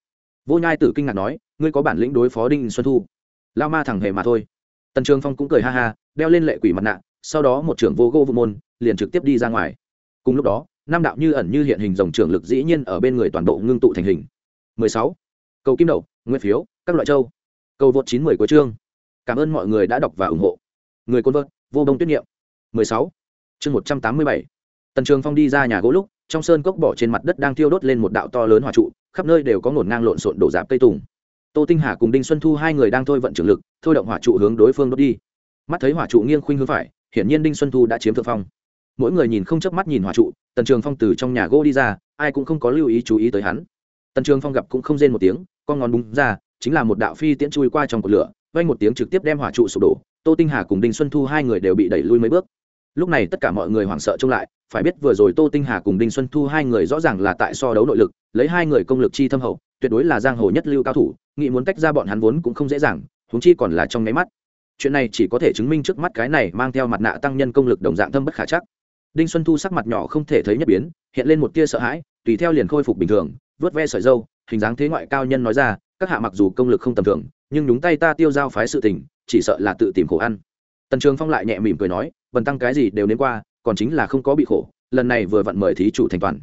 Vô nhai tử kinh ngạc nói, ngươi có bản lĩnh đối phó đinh xuân thu? Lao ma thẳng hề mà thôi. Tần trường phong cũng cười ha ha, đeo lên lệ quỷ mặt nạ, sau đó một trưởng vô gô vô môn, liền trực tiếp đi ra ngoài. Cùng lúc đó nam đạo như ẩn như hiện hình dòng trưởng lực dĩ nhiên ở bên người toàn bộ ngưng tụ thành hình. 16. cầu kim đậu nguyên phiếu, các loại châu. Cầu vượt 90 của chương. Cảm ơn mọi người đã đọc và ủng hộ. Người côn vợt, vô đông tuyết nghiệm. 16 chương 187. tần trường phong đi ra nhà gỗ lúc, trong sơn cốc bỏ trên mặt đất đang thiêu đốt lên một đạo to lớn hỏa trụ, khắp nơi đều có ngổn ngang lộn xộn đổ dạp cây tùng. Tô tinh hà cùng đinh xuân thu hai người đang thôi vận trưởng lực, thôi động hỏa trụ hướng đối phương đốt đi. Mắt thấy hỏa trụ nghiêng khuynh hướng phải, hiển nhiên đinh xuân thu đã chiếm thượng phong. Mỗi người nhìn không chớp mắt nhìn hỏa trụ, tần trường phong từ trong nhà gỗ đi ra, ai cũng không có lưu ý chú ý tới hắn. Tần trường phong gặp cũng không rên một tiếng, con ngón búng ra, chính là một đạo phi tiễn chui qua trong cột lửa vay một tiếng trực tiếp đem hỏa trụ sụp đổ. Tô tinh hà cùng đinh xuân thu hai người đều bị đẩy lui mấy bước lúc này tất cả mọi người hoảng sợ trông lại, phải biết vừa rồi tô tinh hà cùng đinh xuân thu hai người rõ ràng là tại so đấu nội lực, lấy hai người công lực chi thâm hậu, tuyệt đối là giang hồ nhất lưu cao thủ, nghĩ muốn tách ra bọn hắn vốn cũng không dễ dàng, huống chi còn là trong nháy mắt. Chuyện này chỉ có thể chứng minh trước mắt cái này mang theo mặt nạ tăng nhân công lực đồng dạng thâm bất khả chắc. Đinh xuân thu sắc mặt nhỏ không thể thấy nhất biến, hiện lên một tia sợ hãi, tùy theo liền khôi phục bình thường, vớt ve sợi dâu hình dáng thế ngoại cao nhân nói ra, các hạ mặc dù công lực không tầm thường, nhưng đúng tay ta tiêu giao phái sự tình, chỉ sợ là tự tìm khổ ăn. Tần trường phong lại nhẹ mỉm cười nói vần tăng cái gì đều nên qua, còn chính là không có bị khổ, lần này vừa vặn mời thí chủ thành toàn.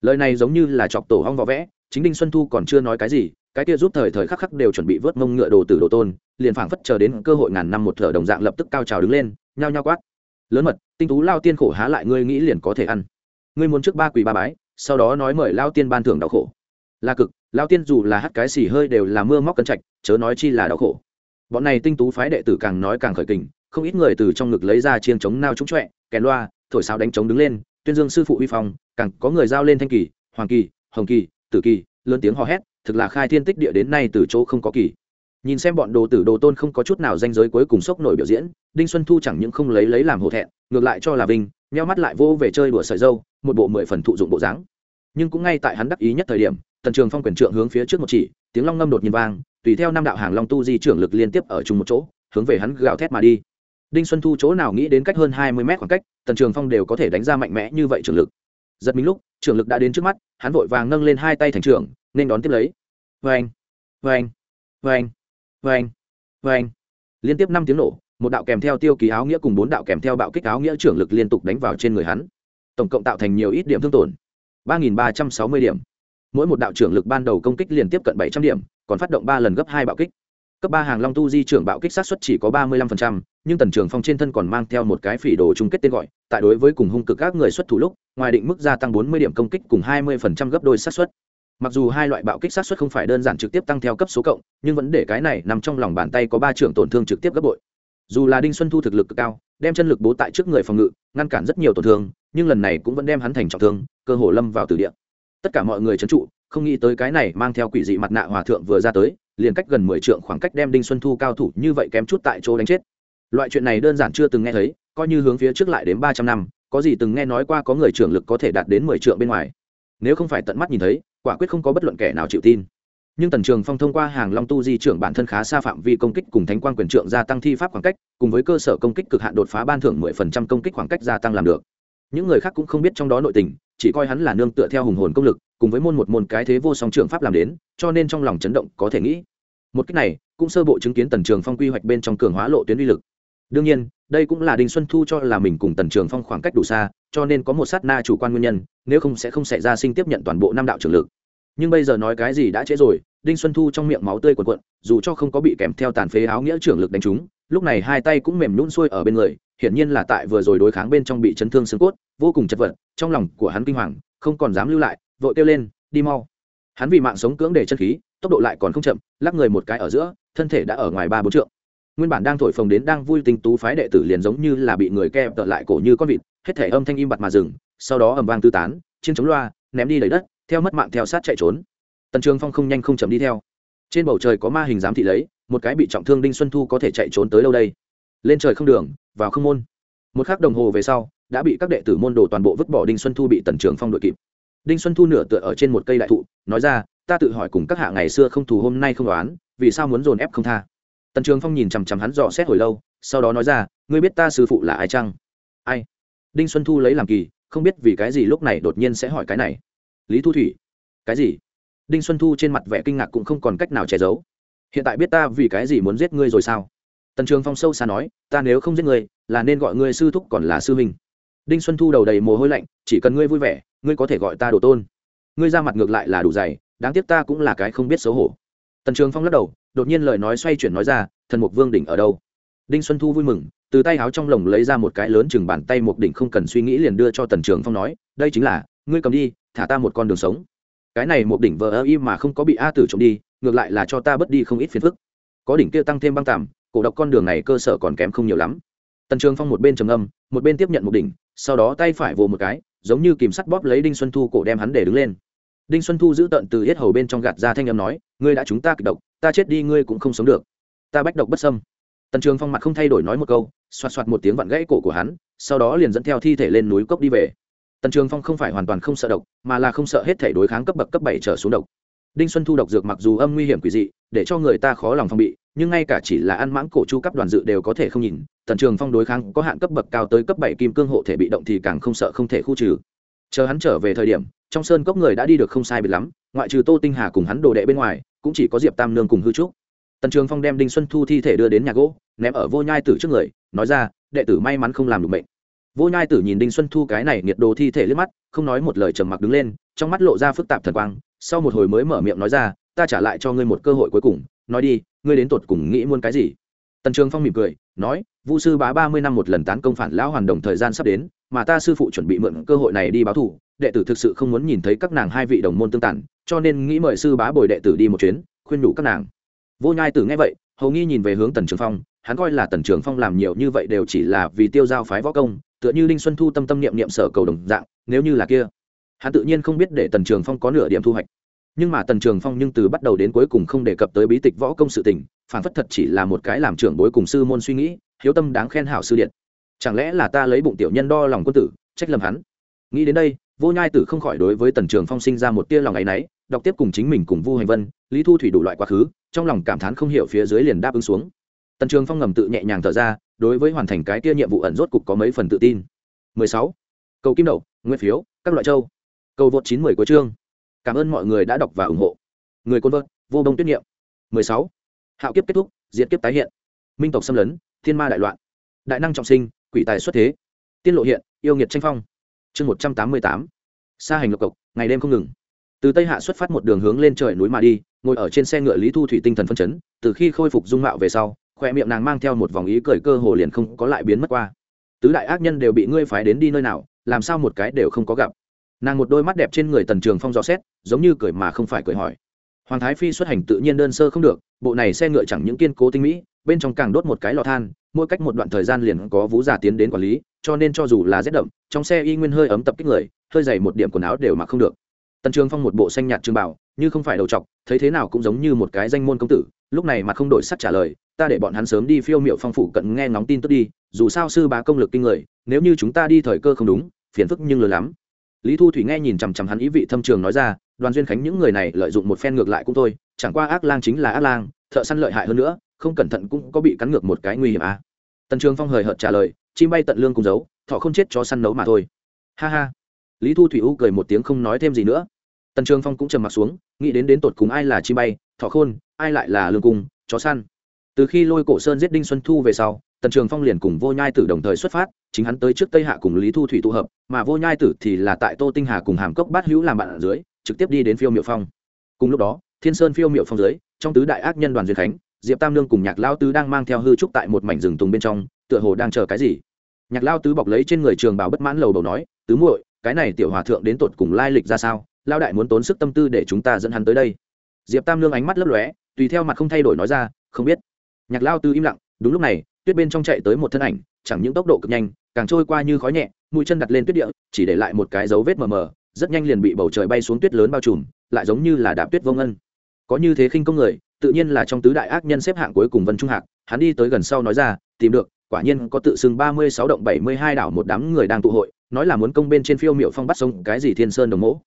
Lời này giống như là chọc tổ hong võ vẽ, chính đinh xuân thu còn chưa nói cái gì, cái kia giúp thời thời khắc khắc đều chuẩn bị vớt mông ngựa đồ tử đồ tôn, liền phảng phất chờ đến cơ hội ngàn năm một thở đồng dạng lập tức cao trào đứng lên, nhao nhao quát. Lớn mật, tinh tú lao tiên khổ há lại ngươi nghĩ liền có thể ăn. Ngươi muốn trước ba quỳ ba bái, sau đó nói mời lao tiên ban thưởng đau khổ. Là cực, lao tiên dù là hát cái xì hơi đều là mưa móc cân trạch, chớ nói chi là đau khổ. Bọn này tinh tú phái đệ tử càng nói càng khởi kình không ít người từ trong ngực lấy ra chiên chống nao trúng trọe kèn loa, thổi sáo đánh trống đứng lên, tuyên dương sư phụ uy phong, càng có người giao lên thanh kỳ, hoàng kỳ, hồng kỳ, tử kỳ, lớn tiếng hò hét, thực là khai thiên tích địa đến nay từ chỗ không có kỳ. Nhìn xem bọn đồ tử đồ tôn không có chút nào danh giới cuối cùng sốc nổi biểu diễn, đinh xuân thu chẳng những không lấy lấy làm hổ thẹn, ngược lại cho là vinh, nheo mắt lại vô về chơi đùa sợi dâu, một bộ mười phần thụ dụng bộ dáng. Nhưng cũng ngay tại hắn đắc ý nhất thời điểm, tần trường phong quyền trượng hướng phía trước một chỉ, tiếng long ngâm đột nhiên vang, tùy theo năm đạo hàng long tu di trưởng lực liên tiếp ở chung một chỗ, hướng về hắn gào thét mà đi đinh xuân thu chỗ nào nghĩ đến cách hơn hai mươi mét khoảng cách, tần trường phong đều có thể đánh ra mạnh mẽ như vậy trường lực. Giật mình lúc Trường lực đã đến trước mắt, hắn vội vàng nâng lên hai tay thành trưởng, nên đón tiếp lấy. Vê anh vê anh vê anh vê anh vê anh liên tiếp năm tiếng nổ, một đạo kèm theo tiêu ký áo nghĩa cùng bốn đạo kèm theo bạo kích áo nghĩa trưởng lực liên tục đánh vào trên người hắn. Tổng cộng tạo thành nhiều ít điểm thương tổn. ba nghìn ba trăm sáu mươi điểm. Mỗi một đạo trưởng lực ban đầu công kích liên tiếp cận bảy trăm điểm, còn phát động ba lần gấp hai bạo kích. Cấp ba hàng long tu di trưởng bạo kích sát xuất chỉ có ba mươi lăm phần trăm nhưng tần trường phong trên thân còn mang theo một cái phỉ đồ chung kết tên gọi, tại đối với cùng hung cực các người xuất thủ lúc, ngoài định mức gia tăng bốn mươi điểm công kích cùng hai mươi phần trăm gấp đôi sát xuất mặc dù hai loại bạo kích sát xuất không phải đơn giản trực tiếp tăng theo cấp số cộng, nhưng vẫn để cái này nằm trong lòng bàn tay có ba trưởng tổn thương trực tiếp gấp bội. Dù là đinh xuân thu thực lực cực cao, đem chân lực bố tại trước người phòng ngự, ngăn cản rất nhiều tổn thương, nhưng lần này cũng vẫn đem hắn thành trọng thương, cơ hồ lâm vào từ địa. Tất cả mọi người trấn trụ, không nghĩ tới cái này mang theo quỷ dị mặt nạ hòa thượng vừa ra tới, liền cách gần mười trượng khoảng cách đem đinh xuân thu cao thủ như vậy kém chút tại chỗ đánh chết loại chuyện này đơn giản chưa từng nghe thấy, coi như hướng phía trước lại đến ba trăm năm, có gì từng nghe nói qua có người trưởng lực có thể đạt đến mười trượng bên ngoài. Nếu không phải tận mắt nhìn thấy, quả quyết không có bất luận kẻ nào chịu tin. Nhưng tần trường phong thông qua hàng long tu di trưởng bản thân khá xa phạm vi công kích cùng thánh quan quyền trượng gia tăng thi pháp khoảng cách, cùng với cơ sở công kích cực hạn đột phá ban thưởng mười phần trăm công kích khoảng cách gia tăng làm được. Những người khác cũng không biết trong đó nội tình, chỉ coi hắn là nương tựa theo hùng hồn công lực, cùng với môn một môn cái thế vô song trường pháp làm đến, cho nên trong lòng chấn động có thể nghĩ. Một cách này, cũng sơ bộ chứng kiến tần trường phong quy hoạch bên trong cường hóa lộ tuyến uy lực đương nhiên, đây cũng là đinh xuân thu cho là mình cùng tần trường phong khoảng cách đủ xa, cho nên có một sát na chủ quan nguyên nhân, nếu không sẽ không xảy ra sinh tiếp nhận toàn bộ năm đạo trường lực. Nhưng bây giờ nói cái gì đã trễ rồi, đinh xuân thu trong miệng máu tươi quần quận dù cho không có bị kèm theo tàn phế áo nghĩa trưởng lực đánh trúng, lúc này hai tay cũng mềm nhún xuôi ở bên người, hiển nhiên là tại vừa rồi đối kháng bên trong bị chấn thương xương cốt, vô cùng chật vật, trong lòng của hắn kinh hoàng, không còn dám lưu lại, vội kêu lên, đi mau. Hắn vì mạng sống cưỡng để chân khí, tốc độ lại còn không chậm, lắc người một cái ở giữa, thân thể đã ở ngoài ba bốn trượng nguyên bản đang thổi phồng đến đang vui tình tú phái đệ tử liền giống như là bị người kẹp tợ lại cổ như con vịt, hết thể âm thanh im bặt mà dừng, sau đó ầm vang tư tán, chiến chống loa, ném đi đầy đất, theo mất mạng theo sát chạy trốn. Tần trường phong không nhanh không chậm đi theo. Trên bầu trời có ma hình giám thị lấy, một cái bị trọng thương đinh xuân thu có thể chạy trốn tới đâu đây? Lên trời không đường, vào không môn. Một khắc đồng hồ về sau, đã bị các đệ tử môn đồ toàn bộ vứt bỏ đinh xuân thu bị tần trường phong đội kịp. Đinh xuân thu nửa tựa ở trên một cây đại thụ, nói ra, ta tự hỏi cùng các hạ ngày xưa không thù hôm nay không đoán, vì sao muốn dồn ép không tha? Tần trường phong nhìn chằm chằm hắn dò xét hồi lâu, sau đó nói ra, ngươi biết ta sư phụ là ai chăng? Ai? Đinh xuân thu lấy làm kỳ, không biết vì cái gì lúc này đột nhiên sẽ hỏi cái này. Lý thu thủy. Cái gì? Đinh xuân thu trên mặt vẻ kinh ngạc cũng không còn cách nào che giấu. Hiện tại biết ta vì cái gì muốn giết ngươi rồi sao? Tần trường phong sâu xa nói, ta nếu không giết ngươi, là nên gọi ngươi sư thúc còn là sư huynh. Đinh xuân thu đầu đầy mồ hôi lạnh, chỉ cần ngươi vui vẻ, ngươi có thể gọi ta đồ tôn. Ngươi ra mặt ngược lại là đủ dày, đáng tiếc ta cũng là cái không biết xấu hổ. Tần trường phong lắc đầu đột nhiên lời nói xoay chuyển nói ra, thần mục vương đỉnh ở đâu? Đinh xuân thu vui mừng, từ tay áo trong lồng lấy ra một cái lớn chừng bàn tay một đỉnh không cần suy nghĩ liền đưa cho tần trường phong nói, đây chính là, ngươi cầm đi, thả ta một con đường sống. Cái này một đỉnh vờ ơ y mà không có bị a tử trộm đi, ngược lại là cho ta bớt đi không ít phiền phức. Có đỉnh kia tăng thêm băng tạm, cổ độc con đường này cơ sở còn kém không nhiều lắm. Tần trường phong một bên trầm âm một bên tiếp nhận một đỉnh, sau đó tay phải vồ một cái, giống như kìm sắt bóp lấy đinh xuân thu cổ đem hắn để đứng lên đinh xuân thu giữ tận từ yết hầu bên trong gạt ra thanh âm nói, ngươi đã chúng ta kịch độc, ta chết đi ngươi cũng không sống được. Ta bách độc bất sâm tần trường phong mặt không thay đổi nói một câu, xoạt xoạt một tiếng vặn gãy cổ của hắn, sau đó liền dẫn theo thi thể lên núi cốc đi về. Tần trường phong không phải hoàn toàn không sợ độc, mà là không sợ hết thể đối kháng cấp bậc cấp bảy trở xuống độc. Đinh xuân thu độc dược mặc dù âm nguy hiểm quỷ dị, để cho người ta khó lòng phong bị, nhưng ngay cả chỉ là ăn mãng cổ chu cấp đoàn dự đều có thể không nhìn. Tần trường phong đối kháng có hạn cấp bậc cao tới cấp bảy kim cương hộ thể bị động thì càng không sợ không thể khu trừ chờ hắn trở về thời điểm, trong sơn cốc người đã đi được không sai biệt lắm, ngoại trừ tô tinh hà cùng hắn đồ đệ bên ngoài, cũng chỉ có diệp tam nương cùng hư trúc. Tần trường phong đem đinh xuân thu thi thể đưa đến nhà gỗ, ném ở vô nhai tử trước người, nói ra, đệ tử may mắn không làm được mệnh. Vô nhai tử nhìn đinh xuân thu cái này nhiệt đồ thi thể liếc mắt, không nói một lời trầm mặc đứng lên, trong mắt lộ ra phức tạp thần quang, sau một hồi mới mở miệng nói ra, ta trả lại cho ngươi một cơ hội cuối cùng, nói đi, ngươi đến tột cùng nghĩ muốn cái gì? Tần trường phong mỉm cười, nói, vu sư bá ba mươi năm một lần tán công phản lão hoàn đồng thời gian sắp đến mà ta sư phụ chuẩn bị mượn cơ hội này đi báo thù, đệ tử thực sự không muốn nhìn thấy các nàng hai vị đồng môn tương tàn, cho nên nghĩ mời sư bá bồi đệ tử đi một chuyến, khuyên nhủ các nàng. Vô nhai tử nghe vậy, hầu nghi nhìn về hướng tần trường phong, hắn coi là tần trường phong làm nhiều như vậy đều chỉ là vì tiêu giao phái võ công, tựa như đinh xuân thu tâm tâm niệm niệm sở cầu đồng dạng, nếu như là kia, hắn tự nhiên không biết để tần trường phong có nửa điểm thu hoạch. Nhưng mà tần trường phong nhưng từ bắt đầu đến cuối cùng không đề cập tới bí tịch võ công sự tình, phản phất thật chỉ là một cái làm trưởng bối cùng sư môn suy nghĩ, hiếu tâm đáng khen hảo sư điện chẳng lẽ là ta lấy bụng tiểu nhân đo lòng quân tử, trách lầm hắn? Nghĩ đến đây, vô nhai tử không khỏi đối với tần trường phong sinh ra một tia lòng áy náy, đọc tiếp cùng chính mình cùng vu hành vân, lý thu thủy đủ loại quá khứ, trong lòng cảm thán không hiểu phía dưới liền đáp ứng xuống. Tần trường phong ngầm tự nhẹ nhàng thở ra, đối với hoàn thành cái tia nhiệm vụ ẩn rốt cục có mấy phần tự tin. 16. cầu kim đậu nguyên phiếu, các loại châu. Cầu vượt chín mười của chương. Cảm ơn mọi người đã đọc và ủng hộ. Người côn vợt vô đông tuyết nghiệm 16. hạo kiếp kết thúc, diệt kiếp tái hiện. Minh tộc xâm lấn, thiên ma đại loạn. Đại năng trọng sinh quỷ tài xuất thế. Tiên lộ hiện, yêu nghiệt tranh phong. Chương một trăm tám mươi tám. Xa hành lộc cộc, ngày đêm không ngừng. Từ tây hạ xuất phát một đường hướng lên trời núi mà đi, ngồi ở trên xe ngựa lý thu thủy tinh thần phân chấn, từ khi khôi phục dung mạo về sau, khoe miệng nàng mang theo một vòng ý cười cơ hồ liền không có lại biến mất qua. Tứ đại ác nhân đều bị ngươi phái đến đi nơi nào, làm sao một cái đều không có gặp. Nàng một đôi mắt đẹp trên người tần trường phong rõ xét, giống như cười mà không phải cười hỏi. Hoàng thái phi xuất hành tự nhiên đơn sơ không được, bộ này xe ngựa chẳng những kiên cố tinh mỹ bên trong càng đốt một cái lò than, mỗi cách một đoạn thời gian liền có vũ giả tiến đến quản lý, cho nên cho dù là rét đậm, trong xe y nguyên hơi ấm tập kích người, hơi dày một điểm quần áo đều mặc không được. Tần trường phong một bộ xanh nhạt trường bảo, như không phải đầu trọc, thấy thế nào cũng giống như một cái danh môn công tử, lúc này mà không đổi sắc trả lời, ta để bọn hắn sớm đi phiêu miệu phong phủ cận nghe ngóng tin tức đi, dù sao sư bá công lực kinh người, nếu như chúng ta đi thời cơ không đúng, phiền phức nhưng lớn lắm. Lý thu thủy nghe nhìn chằm chằm hắn ý vị thâm trường nói ra, đoàn duyên khánh những người này lợi dụng một phen ngược lại cũng thôi, chẳng qua ác lang chính là ác lang, thợ săn lợi hại hơn nữa không cẩn thận cũng có bị cắn ngược một cái nguy hiểm à. tần trường phong hời hợt trả lời, chim bay tận lương cùng giấu, thọ không chết cho săn nấu mà thôi. Ha ha. Lý thu thủy u cười một tiếng không nói thêm gì nữa. Tần trường phong cũng trầm m ặ t xuống, nghĩ đến đến tột cùng ai là chim bay, thọ khôn, ai lại là lương cung, chó săn. Từ khi lôi cổ sơn giết đinh xuân thu về sau, tần trường phong liền cùng vô nhai tử đồng thời xuất phát, chính hắn tới trước tây hạ cùng lý thu thủy tụ hợp, mà vô nhai tử thì là tại tô tinh hà cùng hàm cốc bát hữu làm bạn ở dưới, trực tiếp đi đến phiêu miệu phong. Cùng lúc đó, thiên sơn phiêu miệu phong dưới, trong tứ đại ác nhân đoàn duyên khánh diệp tam lương cùng nhạc lao tứ đang mang theo hư trúc tại một mảnh rừng tùng bên trong, tựa hồ đang chờ cái gì? Nhạc lao tứ bọc lấy trên người trường bào bất mãn lầu đầu nói, tứ muội, cái này tiểu hòa thượng đến tột cùng lai lịch ra sao? Lao đại muốn tốn sức tâm tư để chúng ta dẫn hắn tới đây. Diệp tam lương ánh mắt lấp lóe, tùy theo mặt không thay đổi nói ra, không biết. Nhạc lao tứ im lặng, đúng lúc này, tuyết bên trong chạy tới một thân ảnh, chẳng những tốc độ cực nhanh, càng trôi qua như khói nhẹ, mũi chân đặt lên tuyết địa, chỉ để lại một cái dấu vết mờ mờ, rất nhanh liền bị bầu trời bay xuống tuyết lớn bao trùm, lại giống như là đạp tuyết vô ngân. Có như thế khinh công người tự nhiên là trong tứ đại ác nhân xếp hạng cuối cùng vân trung hạc, hắn đi tới gần sau nói ra, tìm được, quả nhiên có tự xưng ba mươi sáu động bảy mươi hai đảo một đám người đang tụ hội, nói là muốn công bên trên phiêu miệu phong bắt sông, cái gì thiên sơn đồng mỗ.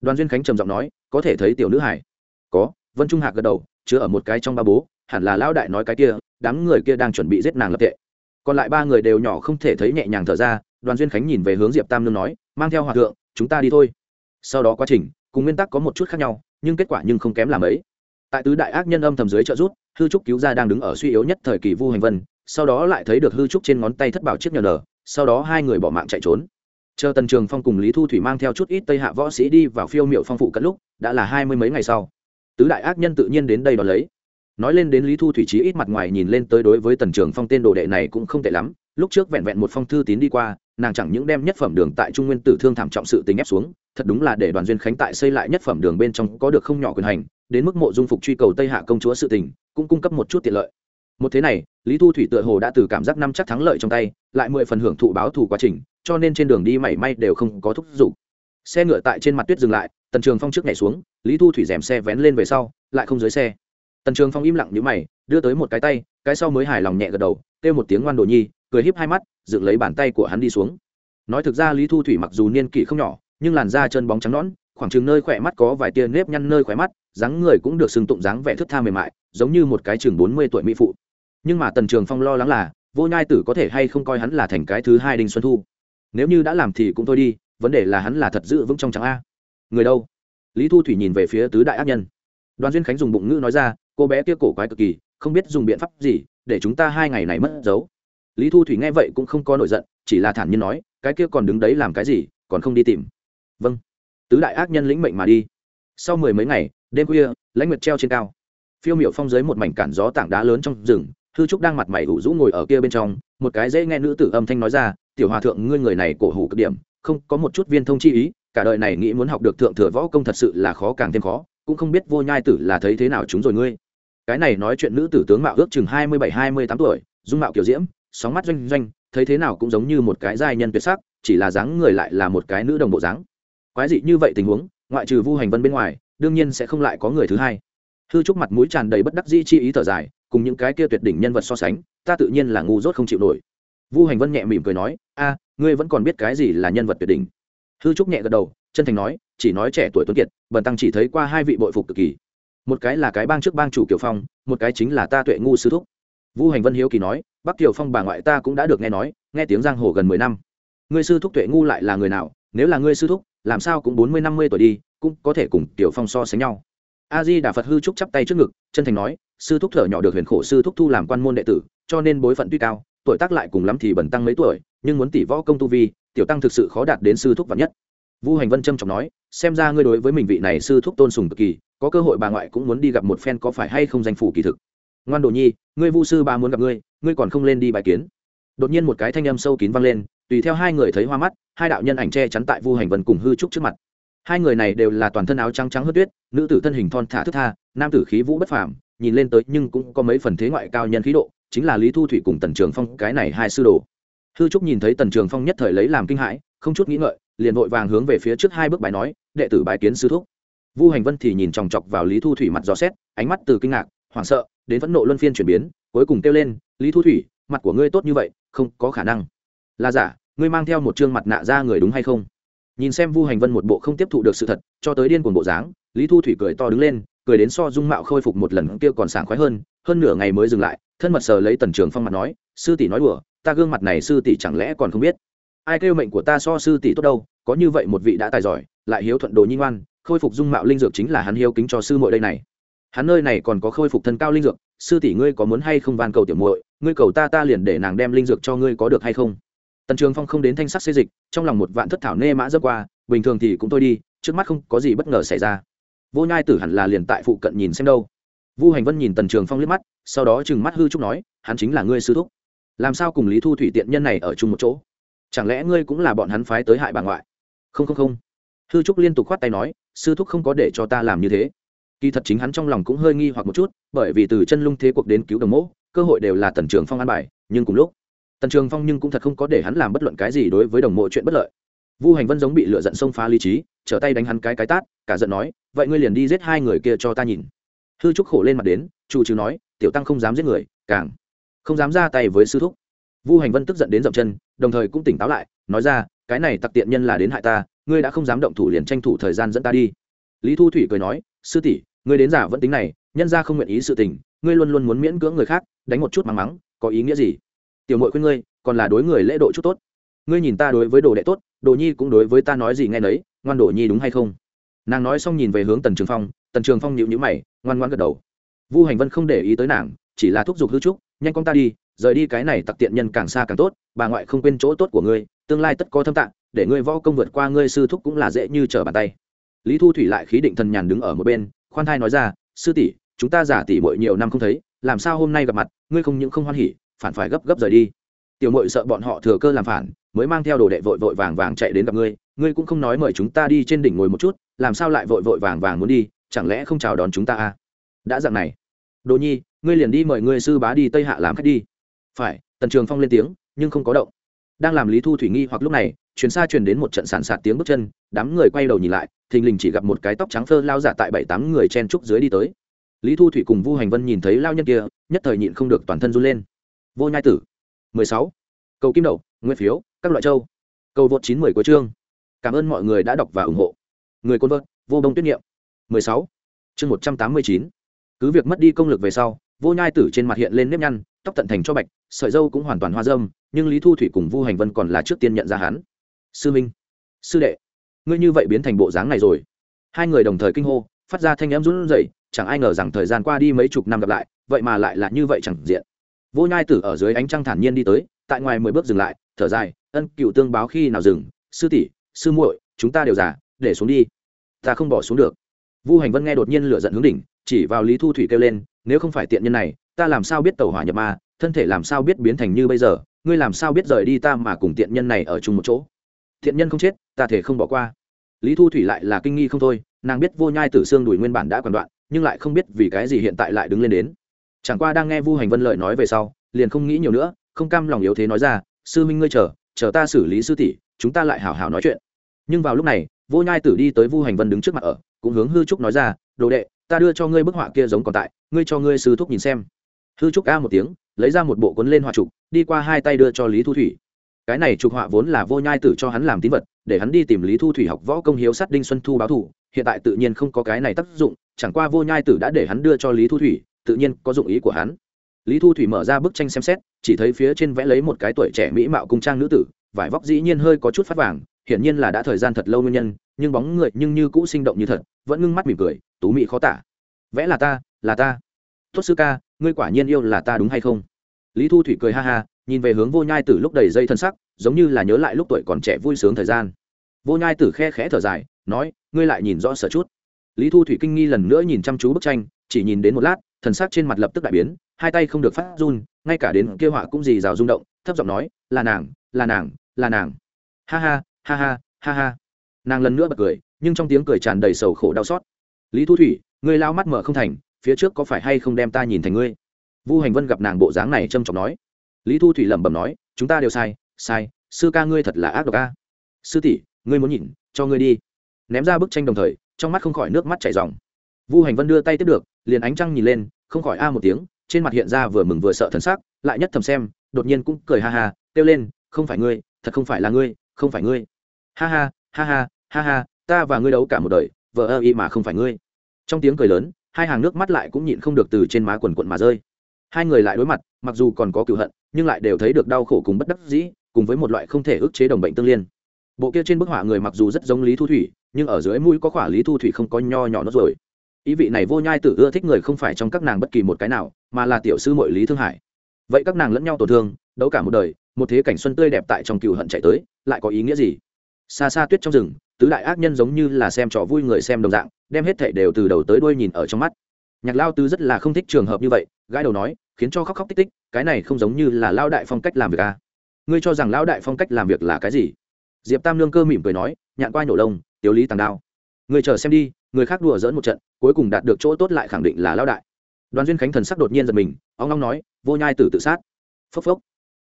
Đoàn duyên khánh trầm giọng nói, có thể thấy tiểu nữ hải. Có, vân trung hạc gật đầu, chứa ở một cái trong ba bố, hẳn là lão đại nói cái kia, đám người kia đang chuẩn bị giết nàng lập tệ. Còn lại ba người đều nhỏ không thể thấy nhẹ nhàng thở ra, đoàn duyên khánh nhìn về hướng diệp tam nương nói, mang theo hòa thượng, chúng ta đi thôi. Sau đó quá trình, cùng nguyên tắc có một chút khác nhau, nhưng kết quả nhưng không kém làm ấy tại tứ đại ác nhân âm thầm dưới trợ rút hư trúc cứu ra đang đứng ở suy yếu nhất thời kỳ vu hành vân, sau đó lại thấy được hư trúc trên ngón tay thất bảo chiếc nhờ nở, sau đó hai người bỏ mạng chạy trốn. Chờ tần trường phong cùng lý thu thủy mang theo chút ít tây hạ võ sĩ đi vào phiêu miệu phong phụ cận lúc, đã là hai mươi mấy ngày sau. Tứ đại ác nhân tự nhiên đến đây đón lấy. Nói lên đến lý thu thủy trí ít mặt ngoài nhìn lên tới đối với tần trường phong tên đồ đệ này cũng không tệ lắm, lúc trước vẹn vẹn một phong thư tín đi qua, nàng chẳng những đem nhất phẩm đường tại trung nguyên tử thương thảm trọng sự tính ép xuống, thật đúng là để đoàn duyên khánh tại xây lại nhất phẩm đường bên trong có được không nhỏ quyền hành đến mức mộ dung phục truy cầu tây hạ công chúa sự tình, cũng cung cấp một chút tiện lợi. Một thế này, lý thu thủy tựa hồ đã từ cảm giác năm chắc thắng lợi trong tay, lại mười phần hưởng thụ báo thù quá trình, cho nên trên đường đi mảy may đều không có thúc giục. Xe ngựa tại trên mặt tuyết dừng lại, tần trường phong trước nhảy xuống, lý thu thủy dèm xe vén lên về sau, lại không dưới xe. Tần trường phong im lặng nhíu mày, đưa tới một cái tay, cái sau mới hài lòng nhẹ gật đầu, kêu một tiếng ngoan đồ nhi, cười híp hai mắt, dựng lấy bàn tay của hắn đi xuống. Nói thực ra lý thu thủy mặc dù niên kỷ không nhỏ, nhưng làn da chân bóng trắng nõn khoảng chừng nơi khỏe mắt có vài tia nếp nhăn nơi khỏe mắt, dáng người cũng được xưng tụng dáng vẻ thức tha mềm mại, giống như một cái chừng bốn mươi tuổi mỹ phụ. Nhưng mà tần trường phong lo lắng là, vô nhai tử có thể hay không coi hắn là thành cái thứ hai đinh xuân thu. Nếu như đã làm thì cũng thôi đi, vấn đề là hắn là thật giữ vững trong trắng a. Người đâu? Lý thu thủy nhìn về phía tứ đại ác nhân. Đoàn duyên khánh dùng bụng ngữ nói ra, cô bé kia cổ quái cực kỳ, không biết dùng biện pháp gì, để chúng ta hai ngày này mất dấu. Lý thu thủy nghe vậy cũng không có nổi giận, chỉ là thản nhiên nói, cái kia còn đứng đấy làm cái gì, còn không đi tìm. Vâng tứ đại ác nhân lĩnh mệnh mà đi. Sau mười mấy ngày, đêm khuya, lãnh nguyệt treo trên cao. Phiêu miệu phong dưới một mảnh cản gió tảng đá lớn trong rừng, hư trúc đang mặt mày ủ rũ ngồi ở kia bên trong, một cái dễ nghe nữ tử âm thanh nói ra, tiểu hòa thượng, ngươi người này cổ hủ cực điểm, không có một chút viên thông chi ý, cả đời này nghĩ muốn học được thượng thừa võ công thật sự là khó càng thêm khó, cũng không biết vô nhai tử là thấy thế nào chúng rồi ngươi. Cái này nói chuyện nữ tử tướng mạo ước chừng hai mươi bảy, hai mươi tám tuổi, dung mạo kiểu diễm, sóng mắt doanh doanh, thấy thế nào cũng giống như một cái giai nhân tuyệt sắc, chỉ là dáng người lại là một cái nữ đồng bộ dáng quái dị như vậy tình huống, ngoại trừ vu hành vân bên ngoài, đương nhiên sẽ không lại có người thứ hai. Hư trúc mặt mũi tràn đầy bất đắc dĩ chi ý thở dài, cùng những cái kia tuyệt đỉnh nhân vật so sánh, ta tự nhiên là ngu dốt không chịu nổi. Vu hành vân nhẹ mỉm cười nói, a, ngươi vẫn còn biết cái gì là nhân vật tuyệt đỉnh? Hư trúc nhẹ gật đầu, chân thành nói, chỉ nói trẻ tuổi tuấn kiệt, bần tăng chỉ thấy qua hai vị bội phục cực kỳ. Một cái là cái bang trước bang chủ kiều phong, một cái chính là ta tuệ ngu sư thúc. Vu hành vân hiếu kỳ nói, bắc kiều phong bà ngoại ta cũng đã được nghe nói, nghe tiếng giang hồ gần mười năm. Ngươi sư thúc tuệ ngu lại là người nào? Nếu là ngươi sư thúc làm sao cũng bốn mươi, năm mươi tuổi đi, cũng có thể cùng Tiểu phong so sánh nhau. A di đà phật hư trúc chắp tay trước ngực, chân thành nói, sư thúc thở nhỏ được huyền khổ sư thúc thu làm quan môn đệ tử, cho nên bối phận tuy cao, tuổi tác lại cùng lắm thì bẩn tăng mấy tuổi, nhưng muốn tỷ võ công tu vi, tiểu tăng thực sự khó đạt đến sư thúc vạn nhất. Vu hành vân trâm trọng nói, xem ra ngươi đối với mình vị này sư thúc tôn sùng cực kỳ, có cơ hội bà ngoại cũng muốn đi gặp một phen có phải hay không danh phủ kỳ thực. Ngoan đồ nhi, ngươi vu sư ba muốn gặp ngươi ngươi còn không lên đi bài kiến. Đột nhiên một cái thanh âm sâu kín vang lên tùy theo hai người thấy hoa mắt, hai đạo nhân ảnh che chắn tại vu hành vân cùng hư trúc trước mặt. Hai người này đều là toàn thân áo trắng trắng hớt tuyết, nữ tử thân hình thon thả thức tha, nam tử khí vũ bất phàm, nhìn lên tới nhưng cũng có mấy phần thế ngoại cao nhân khí độ, chính là lý thu thủy cùng tần trường phong, cái này hai sư đồ. Hư trúc nhìn thấy tần trường phong nhất thời lấy làm kinh hãi, không chút nghĩ ngợi, liền vội vàng hướng về phía trước hai bước bài nói, đệ tử bái kiến sư thúc. Vu hành vân thì nhìn chòng chọc vào lý thu thủy mặt gió xét, ánh mắt từ kinh ngạc, hoảng sợ, đến phẫn nộ luân phiên chuyển biến, cuối cùng kêu lên, lý thu thủy, mặt của ngươi tốt như vậy, không có khả năng là giả, ngươi mang theo một chương mặt nạ ra người đúng hay không? Nhìn xem vu hành vân một bộ không tiếp thụ được sự thật, cho tới điên cuồng bộ dáng, lý thu thủy cười to đứng lên, cười đến so dung mạo khôi phục một lần kia còn sảng khoái hơn hơn nửa ngày mới dừng lại, thân mật sờ lấy tần trường phong mặt nói, sư tỷ nói đùa, ta gương mặt này sư tỷ chẳng lẽ còn không biết? Ai kêu mệnh của ta so sư tỷ tốt đâu, có như vậy một vị đã tài giỏi, lại hiếu thuận đồ nhi ngoan, khôi phục dung mạo linh dược chính là hắn hiếu kính cho sư muội đây này. Hắn nơi này còn có khôi phục thân cao linh dược, sư tỷ ngươi có muốn hay không van cầu tiểu muội, ngươi cầu ta ta liền để nàng đem linh dược cho ngươi có được hay không? Tần trường phong không đến thanh sắc xê dịch, trong lòng một vạn thất thảo nê mã dơ qua, bình thường thì cũng thôi đi, trước mắt không có gì bất ngờ xảy ra. Vô nhai tử hẳn là liền tại phụ cận nhìn xem đâu. Vu hành vân nhìn tần trường phong liếc mắt, sau đó chừng mắt hư trúc nói, hắn chính là ngươi sư thúc. Làm sao cùng lý thu thủy tiện nhân này ở chung một chỗ? Chẳng lẽ ngươi cũng là bọn hắn phái tới hại bà ngoại? Không không không. Hư trúc liên tục khoát tay nói, sư thúc không có để cho ta làm như thế. Kỳ thật chính hắn trong lòng cũng hơi nghi hoặc một chút, bởi vì từ chân lung thế cuộc đến cứu đồng mẫu, cơ hội đều là tần trường phong an bài, nhưng cùng lúc tần trường phong nhưng cũng thật không có để hắn làm bất luận cái gì đối với đồng mộ chuyện bất lợi. Vu hành vân giống bị lựa giận xông phá lý trí, trở tay đánh hắn cái cái tát, cả giận nói, vậy ngươi liền đi giết hai người kia cho ta nhìn. Hư trúc khổ lên mặt đến, chủ trừ nói, tiểu tăng không dám giết người, càng không dám ra tay với sư thúc. Vu hành vân tức giận đến dậm chân, đồng thời cũng tỉnh táo lại, nói ra, cái này tặc tiện nhân là đến hại ta, ngươi đã không dám động thủ liền tranh thủ thời gian dẫn ta đi. Lý thu thủy cười nói, sư tỷ, ngươi đến giả vẫn tính này, nhân ra không nguyện ý sự tình, ngươi luôn luôn muốn miễn cưỡng người khác, đánh một chút mắng mắng, có ý nghĩa gì? Tiểu mội khuyên ngươi, còn là đối người lễ độ chút tốt. Ngươi nhìn ta đối với đồ đệ tốt, đồ nhi cũng đối với ta nói gì nghe nấy, ngoan đồ nhi đúng hay không? Nàng nói xong nhìn về hướng tần trường phong, tần trường phong nhịu nhữ mày, ngoan ngoan gật đầu. Vu hành vân không để ý tới nàng, chỉ là thúc giục hư trúc, nhanh con ta đi, rời đi cái này tặc tiện nhân càng xa càng tốt, bà ngoại không quên chỗ tốt của ngươi, tương lai tất có thâm tạng, để ngươi võ công vượt qua ngươi sư thúc cũng là dễ như trở bàn tay. Lý thu thủy lại khí định thần nhàn đứng ở một bên, khoan thai nói ra, sư tỷ, chúng ta giả tỷ bội nhiều năm không thấy, làm sao hôm nay gặp mặt, ngươi không những không hoan hỉ phản phải gấp gấp rời đi. Tiểu mội sợ bọn họ thừa cơ làm phản, mới mang theo đồ đệ vội vội vàng vàng chạy đến gặp ngươi ngươi cũng không nói mời chúng ta đi trên đỉnh ngồi một chút, làm sao lại vội vội vàng vàng muốn đi, chẳng lẽ không chào đón chúng ta à? Đã dặn này. Đồ nhi, ngươi liền đi mời ngươi sư bá đi tây hạ làm khách đi. Phải, tần trường phong lên tiếng, nhưng không có động. Đang làm lý thu thủy nghi hoặc lúc này chuyển xa truyền đến một trận sàn sạt tiếng bước chân, đám người quay đầu nhìn lại, thình lình chỉ gặp một cái tóc trắng phơ lao giả tại bảy tám người chen trúc dưới đi tới. Lý thu thủy cùng vu hành vân nhìn thấy lao nhân kia, nhất thời nhịn không được toàn thân run lên vô nhai tử. 16. cầu kim đậu nguyên phiếu, các loại châu. Cầu vượt chín mười của chương. Cảm ơn mọi người đã đọc và ủng hộ. Người côn vợt, vô đông tuyết niệm. 16. chương 189. cứ việc mất đi công lực về sau, vô nhai tử trên mặt hiện lên nếp nhăn, tóc tận thành cho bạch, sợi dâu cũng hoàn toàn hoa dâm, nhưng lý thu thủy cùng vu hành vân còn là trước tiên nhận ra hắn. Sư minh, sư đệ, ngươi như vậy biến thành bộ dáng này rồi. Hai người đồng thời kinh hô, phát ra thanh em run rẩy, chẳng ai ngờ rằng thời gian qua đi mấy chục năm gặp lại, vậy mà lại là như vậy chẳng diện vô nhai tử ở dưới ánh trăng thản nhiên đi tới, tại ngoài mười bước dừng lại, thở dài, ân, cựu tương báo khi nào dừng? Sư tỷ, sư muội, chúng ta đều già, để xuống đi. Ta không bỏ xuống được. Vu hành vân nghe đột nhiên lửa giận hướng đỉnh, chỉ vào lý thu thủy kêu lên, nếu không phải tiện nhân này, ta làm sao biết tàu hỏa nhập ma, thân thể làm sao biết biến thành như bây giờ, ngươi làm sao biết rời đi ta mà cùng tiện nhân này ở chung một chỗ? Thiện nhân không chết, ta thể không bỏ qua. Lý thu thủy lại là kinh nghi không thôi, nàng biết vô nhai tử xương đùi nguyên bản đã còn đoạn, nhưng lại không biết vì cái gì hiện tại lại đứng lên đến chẳng qua đang nghe vu hành vân lợi nói về sau, liền không nghĩ nhiều nữa, không cam lòng yếu thế nói ra, sư minh ngươi chờ chờ ta xử lý sư tỷ, chúng ta lại hào hào nói chuyện. Nhưng vào lúc này, vô nhai tử đi tới vu hành vân đứng trước mặt ở, cũng hướng hư trúc nói ra, đồ đệ, ta đưa cho ngươi bức họa kia giống còn tại, ngươi cho ngươi sư thúc nhìn xem. Hư trúc a một tiếng, lấy ra một bộ cuốn lên họa trục, đi qua hai tay đưa cho lý thu thủy. Cái này trục họa vốn là vô nhai tử cho hắn làm tín vật, để hắn đi tìm lý thu thủy học võ công hiếu sát đinh xuân thu báo thủ hiện tại tự nhiên không có cái này tác dụng, chẳng qua vô nhai tử đã để hắn đưa cho lý thu thủy tự nhiên có dụng ý của hắn. Lý thu thủy mở ra bức tranh xem xét, chỉ thấy phía trên vẽ lấy một cái tuổi trẻ mỹ mạo cung trang nữ tử, vải vóc dĩ nhiên hơi có chút phát vàng, hiển nhiên là đã thời gian thật lâu nguyên nhân, nhưng bóng người nhưng như cũ sinh động như thật, vẫn ngưng mắt mỉm cười, tú mỹ khó tả. Vẽ là ta là ta. Tốt sư ca, ngươi quả nhiên yêu là ta đúng hay không? Lý thu thủy cười ha ha, nhìn về hướng vô nhai tử lúc đầy dây thân sắc, giống như là nhớ lại lúc tuổi còn trẻ vui sướng thời gian. Vô nhai tử khe khẽ thở dài, nói, ngươi lại nhìn rõ sở chút. Lý thu thủy kinh nghi lần nữa nhìn chăm chú bức tranh, chỉ nhìn đến một lát thần sắc trên mặt lập tức đại biến, hai tay không được phát run, ngay cả đến kia họa cũng dì rào rung động, thấp giọng nói, là nàng là nàng là nàng. Ha ha ha ha ha ha. Nàng lần nữa bật cười, nhưng trong tiếng cười tràn đầy sầu khổ đau xót. Lý thu thủy, ngươi lao mắt mở không thành, phía trước có phải hay không đem ta nhìn thành ngươi? Vu hành vân gặp nàng bộ dáng này trâm trọng nói. Lý thu thủy lẩm bẩm nói, chúng ta đều sai sai, sư ca ngươi thật là ác độc ca sư tỷ, ngươi muốn nhìn, cho ngươi đi. Ném ra bức tranh đồng thời, trong mắt không khỏi nước mắt chảy ròng. vu hành vân đưa tay tiếp được liền ánh trăng nhìn lên, không khỏi a một tiếng, trên mặt hiện ra vừa mừng vừa sợ thần sắc, lại nhất thầm xem, đột nhiên cũng cười ha ha, kêu lên, không phải ngươi, thật không phải là ngươi, không phải ngươi. Ha ha ha ha ha ha, ta và ngươi đấu cả một đời vợ ơ y mà không phải ngươi. Trong tiếng cười lớn, hai hàng nước mắt lại cũng nhịn không được từ trên má quần quận mà rơi. Hai người lại đối mặt, mặc dù còn có cựu hận, nhưng lại đều thấy được đau khổ cùng bất đắc dĩ, cùng với một loại không thể ức chế đồng bệnh tương liên. Bộ kia trên bức họa người mặc dù rất giống lý thu thủy, nhưng ở dưới mũi có khỏa lý thu thủy không có nho nhỏ nó rồi ý vị này vô nhai tử ưa thích người không phải trong các nàng bất kỳ một cái nào, mà là tiểu sư mội lý thương hải. Vậy các nàng lẫn nhau tổn thương, đấu cả một đời, một thế cảnh xuân tươi đẹp tại trong cựu hận chạy tới, lại có ý nghĩa gì? Xa xa tuyết trong rừng, tứ đại ác nhân giống như là xem trò vui người xem đồng dạng, đem hết thảy đều từ đầu tới đuôi nhìn ở trong mắt. Nhạc lao tứ rất là không thích trường hợp như vậy gái đầu nói, khiến cho khóc khóc tích tích, cái này không giống như là lao đại phong cách làm việc à. ngươi cho rằng lao đại phong cách làm việc là cái gì? Diệp tam lương cơ mỉm cười nói, nhạn qua nhổ lông, tiểu lý tàng đao. Người chờ xem đi người khác đùa dỡn một trận, cuối cùng đạt được chỗ tốt lại khẳng định là lao đại. Đoàn duyên khánh thần sắc đột nhiên giật mình, ông long nói, vô nhai tử tự sát. Phốc phốc.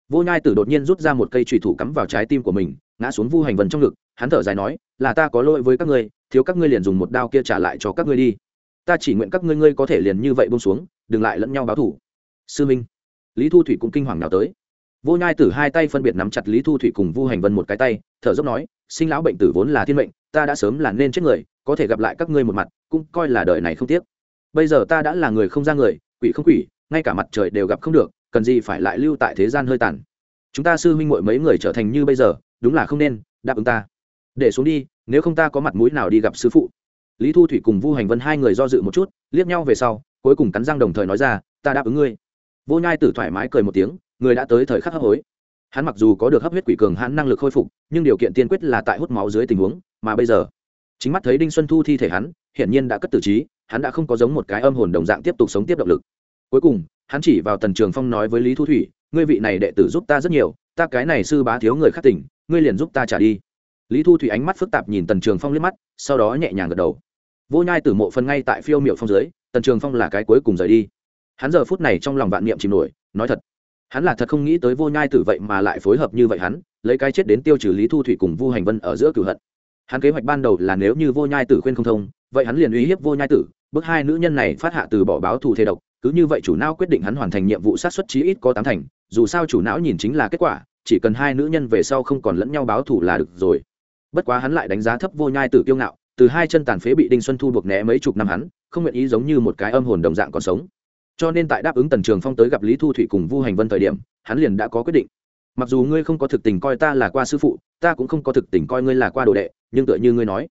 Vô nhai tử đột nhiên rút ra một cây trùy thủ cắm vào trái tim của mình, ngã xuống vu hành vần trong ngực, hắn thở dài nói, là ta có lỗi với các ngươi, thiếu các ngươi liền dùng một đao kia trả lại cho các ngươi đi. Ta chỉ nguyện các ngươi ngươi có thể liền như vậy bông xuống, đừng lại lẫn nhau báo thủ sư minh. Lý thu thủy cũng kinh hoàng nào tới. Vô nhai tử hai tay phân biệt nắm chặt lý thu thủy cùng vu hành vân một cái tay, thở dốc nói, sinh lão bệnh tử vốn là thiên mệnh, ta đã sớm là nên chết người có thể gặp lại các ngươi một mặt, cũng coi là đời này không tiếc. Bây giờ ta đã là người không ra người, quỷ không quỷ, ngay cả mặt trời đều gặp không được, cần gì phải lại lưu tại thế gian hơi tàn. Chúng ta sư huynh muội mấy người trở thành như bây giờ, đúng là không nên, đáp ứng ta. Để xuống đi, nếu không ta có mặt mũi nào đi gặp sư phụ. Lý thu thủy cùng vu hành vân hai người do dự một chút, liếc nhau về sau, cuối cùng cắn răng đồng thời nói ra, ta đáp ứng ngươi. Vô nhai tử thoải mái cười một tiếng, người đã tới thời khắc hấp hối. Hắn mặc dù có được hấp huyết quỷ cường hắn năng lực khôi phục, nhưng điều kiện tiên quyết là tại hút máu dưới tình huống, mà bây giờ chính mắt thấy đinh xuân thu thi thể hắn, hiển nhiên đã cất tử trí, hắn đã không có giống một cái âm hồn đồng dạng tiếp tục sống tiếp động lực. Cuối cùng, hắn chỉ vào tần trường phong nói với lý thu thủy, ngươi vị này đệ tử giúp ta rất nhiều, ta cái này sư bá thiếu người khắc tỉnh, ngươi liền giúp ta trả đi. Lý thu thủy ánh mắt phức tạp nhìn tần trường phong liếc mắt, sau đó nhẹ nhàng gật đầu. Vô nhai tử mộ phân ngay tại phiêu miệu phong dưới, tần trường phong là cái cuối cùng rời đi. Hắn giờ phút này trong lòng vạn niệm chìm nổi, nói thật, hắn là thật không nghĩ tới vô nhai tử vậy mà lại phối hợp như vậy hắn, lấy cái chết đến tiêu trừ lý thu thủy cùng vu hành vân ở giữa cửu hận hắn kế hoạch ban đầu là nếu như vô nhai tử khuyên không thông, vậy hắn liền uy hiếp vô nhai tử, bước hai nữ nhân này phát hạ từ bỏ báo thù thế độc, cứ như vậy chủ não quyết định hắn hoàn thành nhiệm vụ sát xuất chí ít có tám thành, dù sao chủ não nhìn chính là kết quả, chỉ cần hai nữ nhân về sau không còn lẫn nhau báo thù là được rồi. Bất quá hắn lại đánh giá thấp vô nhai tử kiêu ngạo, từ hai chân tàn phế bị đinh xuân thu buộc né mấy chục năm hắn, không nguyện ý giống như một cái âm hồn đồng dạng còn sống. Cho nên tại đáp ứng tần trường phong tới gặp lý thu thủy cùng vu hành vân thời điểm, hắn liền đã có quyết định mặc dù ngươi không có thực tình coi ta là qua sư phụ, ta cũng không có thực tình coi ngươi là qua đồ đệ, nhưng tựa như ngươi nói,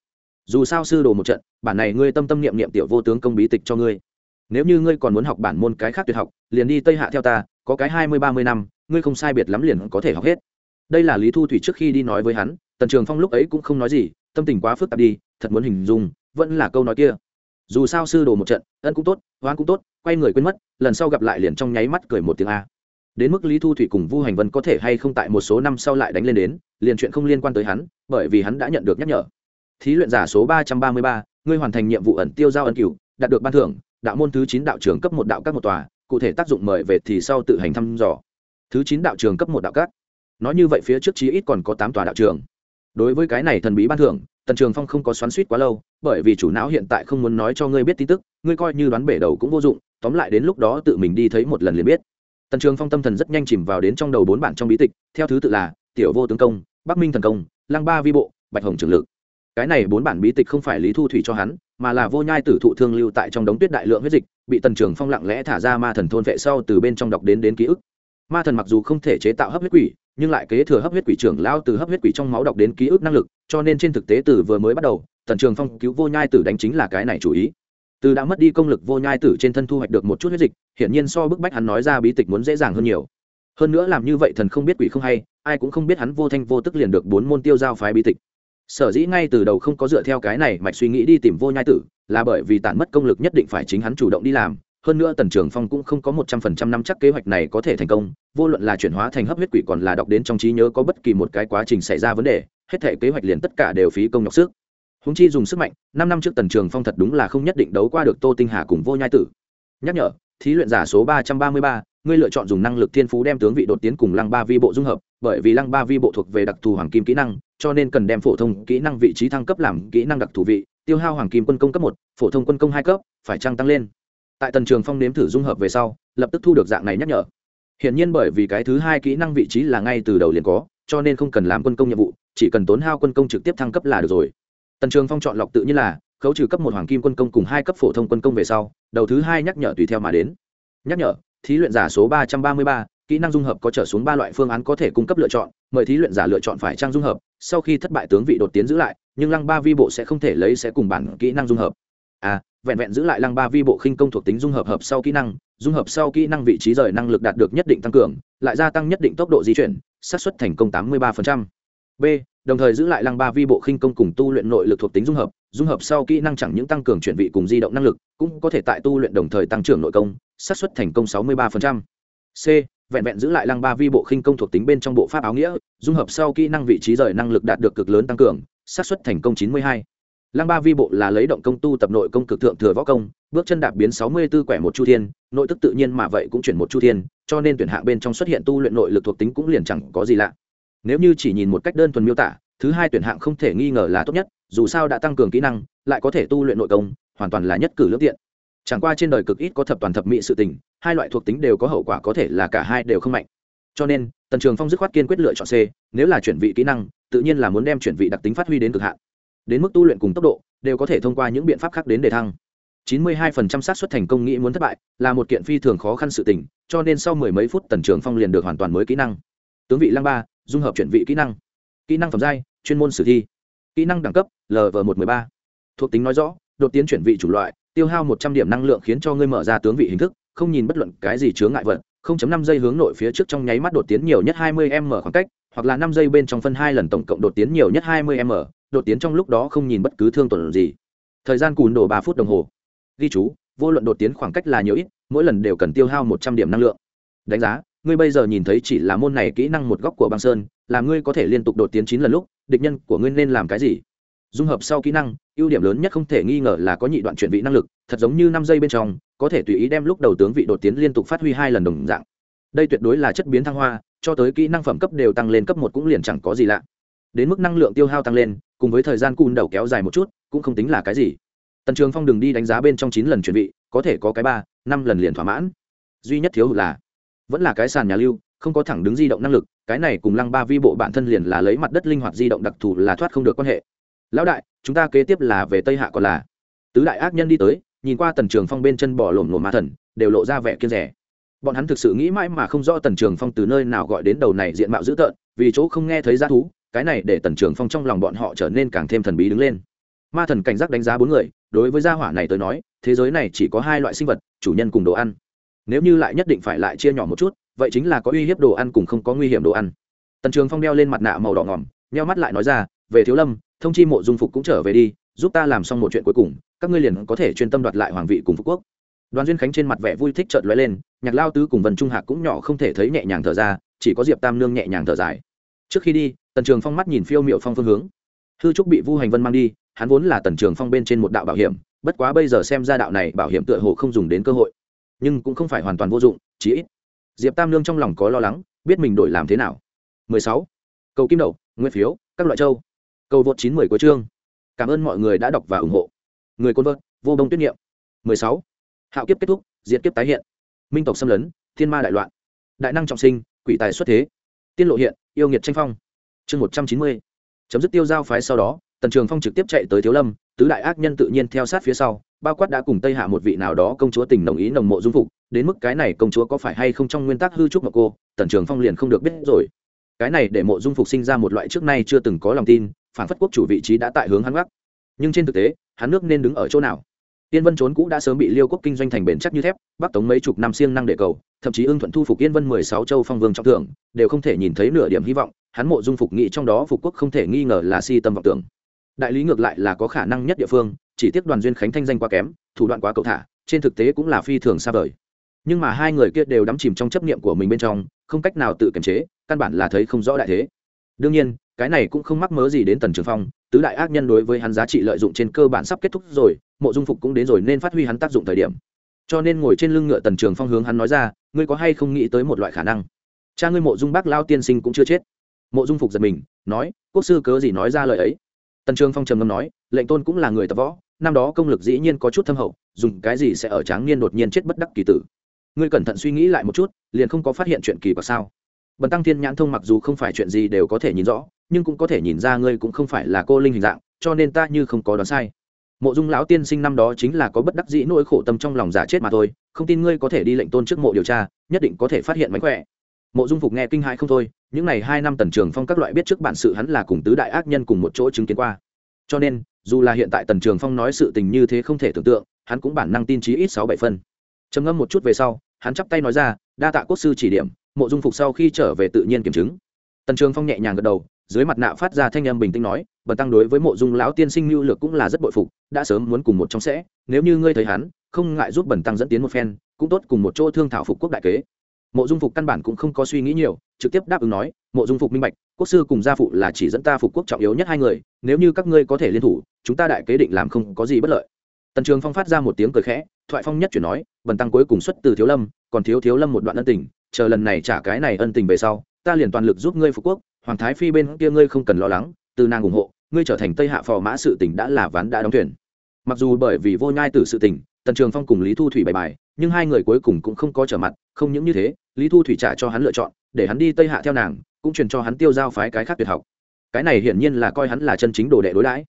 dù sao sư đồ một trận, bản này ngươi tâm tâm niệm niệm tiểu vô tướng công bí tịch cho ngươi. Nếu như ngươi còn muốn học bản môn cái khác tuyệt học, liền đi tây hạ theo ta, có cái hai mươi ba mươi năm, ngươi không sai biệt lắm liền có thể học hết. Đây là lý thu thủy trước khi đi nói với hắn, tần trường phong lúc ấy cũng không nói gì, tâm tình quá phức tạp đi, thật muốn hình dung, vẫn là câu nói kia. Dù sao sư đồ một trận, ân cũng tốt hoan cũng tốt, quay người quên mất, lần sau gặp lại liền trong nháy mắt cười một tiếng a đến mức lý thu thủy cùng vu hành vân có thể hay không tại một số năm sau lại đánh lên đến, liền chuyện không liên quan tới hắn, bởi vì hắn đã nhận được nhắc nhở. Thí luyện giả số ba trăm ba mươi ba, ngươi hoàn thành nhiệm vụ ẩn tiêu giao ân cửu, đạt được ban thưởng, đạo môn thứ chín đạo trường cấp một đạo các một tòa, cụ thể tác dụng mời về thì sau tự hành thăm dò. Thứ chín đạo trường cấp một đạo các. Nói như vậy phía trước chí ít còn có tám tòa đạo trường. Đối với cái này thần bí ban thưởng, tần trường phong không có xoắn suýt quá lâu, bởi vì chủ não hiện tại không muốn nói cho ngươi biết tin tức, ngươi coi như đoán bể đầu cũng vô dụng, tóm lại đến lúc đó tự mình đi thấy một lần liền biết tần trường phong tâm thần rất nhanh chìm vào đến trong đầu bốn bản trong bí tịch, theo thứ tự là, tiểu vô tướng công, bắc minh thần công, lăng ba vi bộ, bạch hồng trường lực. Cái này bốn bản bí tịch không phải lý thu thủy cho hắn, mà là vô nhai tử thụ thương lưu tại trong đống tuyết đại lượng huyết dịch, bị tần trường phong lặng lẽ thả ra ma thần thôn vệ sau từ bên trong đọc đến đến ký ức. Ma thần mặc dù không thể chế tạo hấp huyết quỷ, nhưng lại kế thừa hấp huyết quỷ trưởng lao từ hấp huyết quỷ trong máu đọc đến ký ức năng lực, cho nên trên thực tế từ vừa mới bắt đầu, tần trường phong cứu vô nhai tử đánh chính là cái này chủ ý từ đã mất đi công lực vô nhai tử trên thân thu hoạch được một chút huyết dịch, hiển nhiên so bức bách hắn nói ra bí tịch muốn dễ dàng hơn nhiều. Hơn nữa làm như vậy thần không biết quỷ không hay, ai cũng không biết hắn vô thanh vô tức liền được bốn môn tiêu giao phái bí tịch. Sở dĩ ngay từ đầu không có dựa theo cái này mạch suy nghĩ đi tìm vô nhai tử, là bởi vì tản mất công lực nhất định phải chính hắn chủ động đi làm. Hơn nữa tần trường phong cũng không có một trăm phần trăm năm chắc kế hoạch này có thể thành công, vô luận là chuyển hóa thành hấp huyết quỷ còn là đọc đến trong trí nhớ có bất kỳ một cái quá trình xảy ra vấn đề, hết thể kế hoạch liền tất cả đều phí công nhọc sức húng chi dùng sức mạnh, năm năm trước tần trường phong thật đúng là không nhất định đấu qua được tô tinh hà cùng vô nhai tử. Nhắc nhở, thí luyện giả số ba trăm ba mươi ba, ngươi lựa chọn dùng năng lực thiên phú đem tướng vị đột tiến cùng lăng ba vi bộ dung hợp, bởi vì lăng ba vi bộ thuộc về đặc thù hoàng kim kỹ năng, cho nên cần đem phổ thông kỹ năng vị trí thăng cấp làm kỹ năng đặc thù vị, tiêu hao hoàng kim quân công cấp một, phổ thông quân công hai cấp, phải trăng tăng lên? Tại tần trường phong nếm thử dung hợp về sau, lập tức thu được dạng này nhắc nhở. Hiển nhiên bởi vì cái thứ hai kỹ năng vị trí là ngay từ đầu liền có, cho nên không cần làm quân công nhiệm vụ, chỉ cần tốn hao quân công trực tiếp thăng cấp là được rồi tần trường phong chọn lọc tự nhiên là, khấu trừ cấp một hoàng kim quân công cùng hai cấp phổ thông quân công về sau, đầu thứ hai nhắc nhở tùy theo mà đến. Nhắc nhở, thí luyện giả số ba trăm ba mươi ba, kỹ năng dung hợp có trở xuống ba loại phương án có thể cung cấp lựa chọn, mời thí luyện giả lựa chọn phải trang dung hợp, sau khi thất bại tướng vị đột tiến giữ lại, nhưng lăng ba vi bộ sẽ không thể lấy sẽ cùng bản kỹ năng dung hợp. A vẹn vẹn giữ lại lăng ba vi bộ khinh công thuộc tính dung hợp hợp sau kỹ năng, dung hợp sau kỹ năng vị trí rời năng lực đạt được nhất định tăng cường, lại gia tăng nhất định tốc độ di chuyển, xác suất thành công tám mươi ba b đồng thời giữ lại lăng ba vi bộ khinh công cùng tu luyện nội lực thuộc tính dung hợp dung hợp sau kỹ năng chẳng những tăng cường chuyển vị cùng di động năng lực, cũng có thể tại tu luyện đồng thời tăng trưởng nội công, xác suất thành công sáu mươi ba c, vẹn vẹn giữ lại lăng ba vi bộ khinh công thuộc tính bên trong bộ pháp áo nghĩa, dung hợp sau kỹ năng vị trí rời năng lực đạt được cực lớn tăng cường, xác suất thành công chín mươi hai. Lăng ba vi bộ là lấy động công tu tập nội công cực thượng thừa võ công, bước chân đạp biến sáu mươi b ố quẻ một chu thiên, nội tức tự nhiên mà vậy cũng chuyển một chu thiên, cho nên tuyển hạng bên trong xuất hiện tu luyện nội lực thuộc tính cũng liền chẳng có gì lạ nếu như chỉ nhìn một cách đơn thuần miêu tả, thứ hai tuyển hạng không thể nghi ngờ là tốt nhất, dù sao đã tăng cường kỹ năng, lại có thể tu luyện nội công, hoàn toàn là nhất cử lương tiện. Chẳng qua trên đời cực ít có thập toàn thập mỹ sự tình, hai loại thuộc tính đều có hậu quả có thể là cả hai đều không mạnh. Cho nên, tần trường phong dứt khoát kiên quyết lựa chọn c, nếu là chuyển vị kỹ năng, tự nhiên là muốn đem chuyển vị đặc tính phát huy đến cực hạn. Đến mức tu luyện cùng tốc độ, đều có thể thông qua những biện pháp khác đến để thăng. 92% xác suất thành công nghĩ muốn thất bại, là một kiện phi thường khó khăn sự tình, cho nên sau mười mấy phút tần trường phong liền được hoàn toàn mới kỹ năng. Tướng vị lăng ba dung hợp chuyển vị kỹ năng. Kỹ năng phẩm giai, chuyên môn sử thi. Kỹ năng đẳng cấp lv một trăm ba. Thuộc tính nói rõ, đột tiến chuyển vị chủ loại, tiêu hao một trăm điểm năng lượng khiến cho ngươi mở ra tướng vị hình thức, không nhìn bất luận cái gì chướng ngại vật. 0.5 giây hướng nội phía trước trong nháy mắt đột tiến nhiều nhất 20 m khoảng cách, hoặc là 5 giây bên trong phân hai lần tổng cộng đột tiến nhiều nhất 20 m đột tiến trong lúc đó không nhìn bất cứ thương tổn gì. Thời gian cùn đổ ba phút đồng hồ. Ghi chú, vô luận đột tiến khoảng cách là nhiều ít, mỗi lần đều cần tiêu hao một trăm điểm năng lượng. Đánh giá ngươi bây giờ nhìn thấy chỉ là môn này kỹ năng một góc của băng sơn, là ngươi có thể liên tục đột tiến chín lần lúc, địch nhân của ngươi nên làm cái gì? Dung hợp sau kỹ năng, ưu điểm lớn nhất không thể nghi ngờ là có nhị đoạn chuyển vị năng lực, thật giống như năm giây bên trong, có thể tùy ý đem lúc đầu tướng vị đột tiến liên tục phát huy hai lần đồng dạng. Đây tuyệt đối là chất biến thăng hoa, cho tới kỹ năng phẩm cấp đều tăng lên cấp một cũng liền chẳng có gì lạ. Đến mức năng lượng tiêu hao tăng lên, cùng với thời gian cùn đầu kéo dài một chút, cũng không tính là cái gì. Tần trường phong đừng đi đánh giá bên trong chín lần chuẩn bị có thể có cái ba, năm lần liền thỏa mãn. Duy nhất thiếu hụt là vẫn là cái sàn nhà lưu, không có thẳng đứng di động năng lực, cái này cùng lăng ba vi bộ bản thân liền là lấy mặt đất linh hoạt di động đặc thù là thoát không được quan hệ. Lão đại, chúng ta kế tiếp là về tây hạ còn là. Tứ đại ác nhân đi tới, nhìn qua tần trường phong bên chân bỏ lổm lổm ma thần, đều lộ ra vẻ kiên rẻ. Bọn hắn thực sự nghĩ mãi mà không rõ tần trường phong từ nơi nào gọi đến đầu này diện mạo dữ tợn, vì chỗ không nghe thấy giá thú, cái này để tần trường phong trong lòng bọn họ trở nên càng thêm thần bí đứng lên. Ma thần cảnh giác đánh giá bốn người, đối với gia hỏa này tới nói, thế giới này chỉ có hai loại sinh vật, chủ nhân cùng đồ ăn nếu như lại nhất định phải lại chia nhỏ một chút, vậy chính là có uy hiếp đồ ăn cùng không có nguy hiểm đồ ăn. Tần trường phong đeo lên mặt nạ màu đỏ ngỏm, nheo mắt lại nói ra, về thiếu lâm, thông chi mộ dung phục cũng trở về đi, giúp ta làm xong một chuyện cuối cùng, các ngươi liền có thể chuyên tâm đoạt lại hoàng vị cùng phú quốc. Đoàn duyên khánh trên mặt vẻ vui thích trợt lóe lên, nhạc lao tứ cùng vần trung hạc cũng nhỏ không thể thấy nhẹ nhàng thở ra, chỉ có diệp tam nương nhẹ nhàng thở dài. Trước khi đi, tần trường phong mắt nhìn phiêu miệu phong phương hướng. Hư trúc bị vu hành vân mang đi, hắn vốn là tần trường phong bên trên một đạo bảo hiểm, bất quá bây giờ xem ra đạo này bảo hiểm tựa hồ không dùng đến cơ hội nhưng cũng không phải hoàn toàn vô dụng, chí ít. Diệp tam lương trong lòng có lo lắng, biết mình đổi làm thế nào. 16. cầu kim đậu nguyên phiếu, các loại châu. Cầu vượt 910 của chương. Cảm ơn mọi người đã đọc và ủng hộ. Người côn vợt vô bông tuyết nghiệm 16. hạo kiếp kết thúc, diệt kiếp tái hiện. Minh tộc xâm lấn, thiên ma đại loạn. Đại năng trọng sinh, quỷ tài xuất thế. Tiên lộ hiện, yêu nghiệt tranh phong. Chương 190. chấm dứt tiêu giao phái sau đó, tần trường phong trực tiếp chạy tới thiếu lâm, tứ đại ác nhân tự nhiên theo sát phía sau bao quát đã cùng tây hạ một vị nào đó công chúa tình đồng ý nồng mộ dung phục đến mức cái này công chúa có phải hay không trong nguyên tắc hư trúc mà cô tần trường phong liền không được biết rồi. Cái này để mộ dung phục sinh ra một loại trước nay chưa từng có lòng tin phản phất quốc chủ vị trí đã tại hướng hắn gác. Nhưng trên thực tế hắn nước nên đứng ở chỗ nào? Yên Vân trốn cũ đã sớm bị Liêu Quốc kinh doanh thành bền chắc như thép, Bắc Tống mấy chục năm siêng năng để cầu, thậm chí ưng thuận thu phục Yên Vân mười sáu châu phong vương trọng thượng, đều không thể nhìn thấy nửa điểm hy vọng, hắn mộ dung phục nghị trong đó phục quốc không thể nghi ngờ là si tâm vọng tưởng. Đại lý ngược lại là có khả năng nhất địa phương, chỉ tiếc Đoàn Duyên Khánh thanh danh quá kém, thủ đoạn quá cầu thả, trên thực tế cũng là phi thường xa vời. Nhưng mà hai người kia đều đắm chìm trong chấp niệm của mình bên trong, không cách nào tự kiềm chế, căn bản là thấy không rõ đại thế. Đương nhiên, cái này cũng không mắc mớ gì đến Tần Trường Phong, tứ đại ác nhân đối với hắn giá trị lợi dụng trên cơ bản sắp kết thúc rồi, mộ dung phục cũng đến rồi nên phát huy hắn tác dụng thời điểm cho nên ngồi trên lưng ngựa tần trường phong hướng hắn nói ra ngươi có hay không nghĩ tới một loại khả năng cha ngươi mộ dung bác lao tiên sinh cũng chưa chết mộ dung phục giật mình nói quốc sư cớ gì nói ra lời ấy tần trường phong trầm ngâm nói, lệnh tôn cũng là người tập võ, năm đó công lực dĩ nhiên có chút thâm hậu, dùng cái gì sẽ ở tráng niên đột nhiên chết bất đắc kỳ tử? Ngươi cẩn thận suy nghĩ lại một chút, liền không có phát hiện chuyện kỳ quặc sao? Bần tăng thiên nhãn thông mặc dù không phải chuyện gì đều có thể nhìn rõ, nhưng cũng có thể nhìn ra ngươi cũng không phải là cô linh hình dạng, cho nên ta như không có đoán sai. Mộ dung lão tiên sinh năm đó chính là có bất đắc dĩ nỗi khổ tâm trong lòng giả chết mà thôi, không tin ngươi có thể đi lệnh tôn trước mộ điều tra, nhất định có thể phát hiện mánh khỏe mộ dung phục nghe kinh hãi không thôi, những n à y hai năm tần trường phong các loại biết trước bản sự hắn là cùng tứ đại ác nhân cùng một chỗ chứng kiến qua. Cho nên, dù là hiện tại tần trường phong nói sự tình như thế không thể tưởng tượng, hắn cũng bản năng tin trí ít sáu bảy phân. Trầm ngâm một chút về sau, hắn chắp tay nói ra, đa tạ quốc sư chỉ điểm, mộ dung phục sau khi trở về tự nhiên kiểm chứng. Tần trường phong nhẹ nhàng gật đầu, dưới mặt nạ phát ra thanh âm bình tĩnh nói, bần tăng đối với mộ dung lão tiên sinh lưu lược cũng là rất bội phục, đã sớm muốn cùng một trong sẽ, nếu như ngươi thấy hắn, không ngại giúp bần tăng dẫn tiến một phen, cũng tốt cùng một chỗ thương thảo phục quốc đại kế mộ dung phục căn bản cũng không có suy nghĩ nhiều, trực tiếp đáp ứng nói, mộ dung phục minh bạch, quốc sư cùng gia phụ là chỉ dẫn ta phục quốc trọng yếu nhất hai người, nếu như các ngươi có thể liên thủ, chúng ta đại kế định làm không có gì bất lợi. Tần trường phong phát ra một tiếng cười khẽ, thoại phong nhất chuyển nói, bần tăng cuối cùng xuất từ thiếu lâm, còn thiếu thiếu lâm một đoạn ân tình, chờ lần này trả cái này ân tình về sau, ta liền toàn lực giúp ngươi phục quốc, hoàng thái phi bên kia ngươi không cần lo lắng, từ nàng ủng hộ, ngươi trở thành tây hạ phò mã sự tỉnh đã là ván đã đóng thuyền. Mặc dù bởi vì vô nhai tử sự tỉnh tần trường phong cùng lý thu thủy bày bài nhưng hai người cuối cùng cũng không có trở mặt, không những như thế, lý thu thủy trả cho hắn lựa chọn, để hắn đi tây hạ theo nàng, cũng truyền cho hắn tiêu giao phái cái khác tuyệt học. Cái này hiển nhiên là coi hắn là chân chính đồ đệ đối đãi.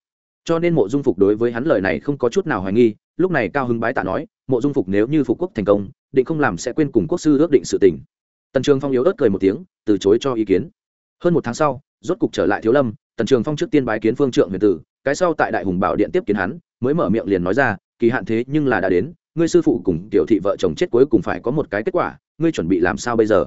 Cho nên mộ dung phục đối với hắn lời này không có chút nào hoài nghi, lúc này cao hứng bái tạ nói, mộ dung phục nếu như phục quốc thành công, định không làm sẽ quên cùng quốc sư ước định sự tình. Tần trường phong yếu ớt cười một tiếng, từ chối cho ý kiến. Hơn một tháng sau, rốt cục trở lại thiếu lâm, tần trường phong trước tiên bái kiến phương trượng huyền tử, cái sau tại đại hùng bảo điện tiếp kiến hắn, mới mở miệng liền nói ra, kỳ hạn thế nhưng là đã đến ngươi sư phụ cùng tiểu thị vợ chồng chết cuối cùng phải có một cái kết quả, ngươi chuẩn bị làm sao bây giờ?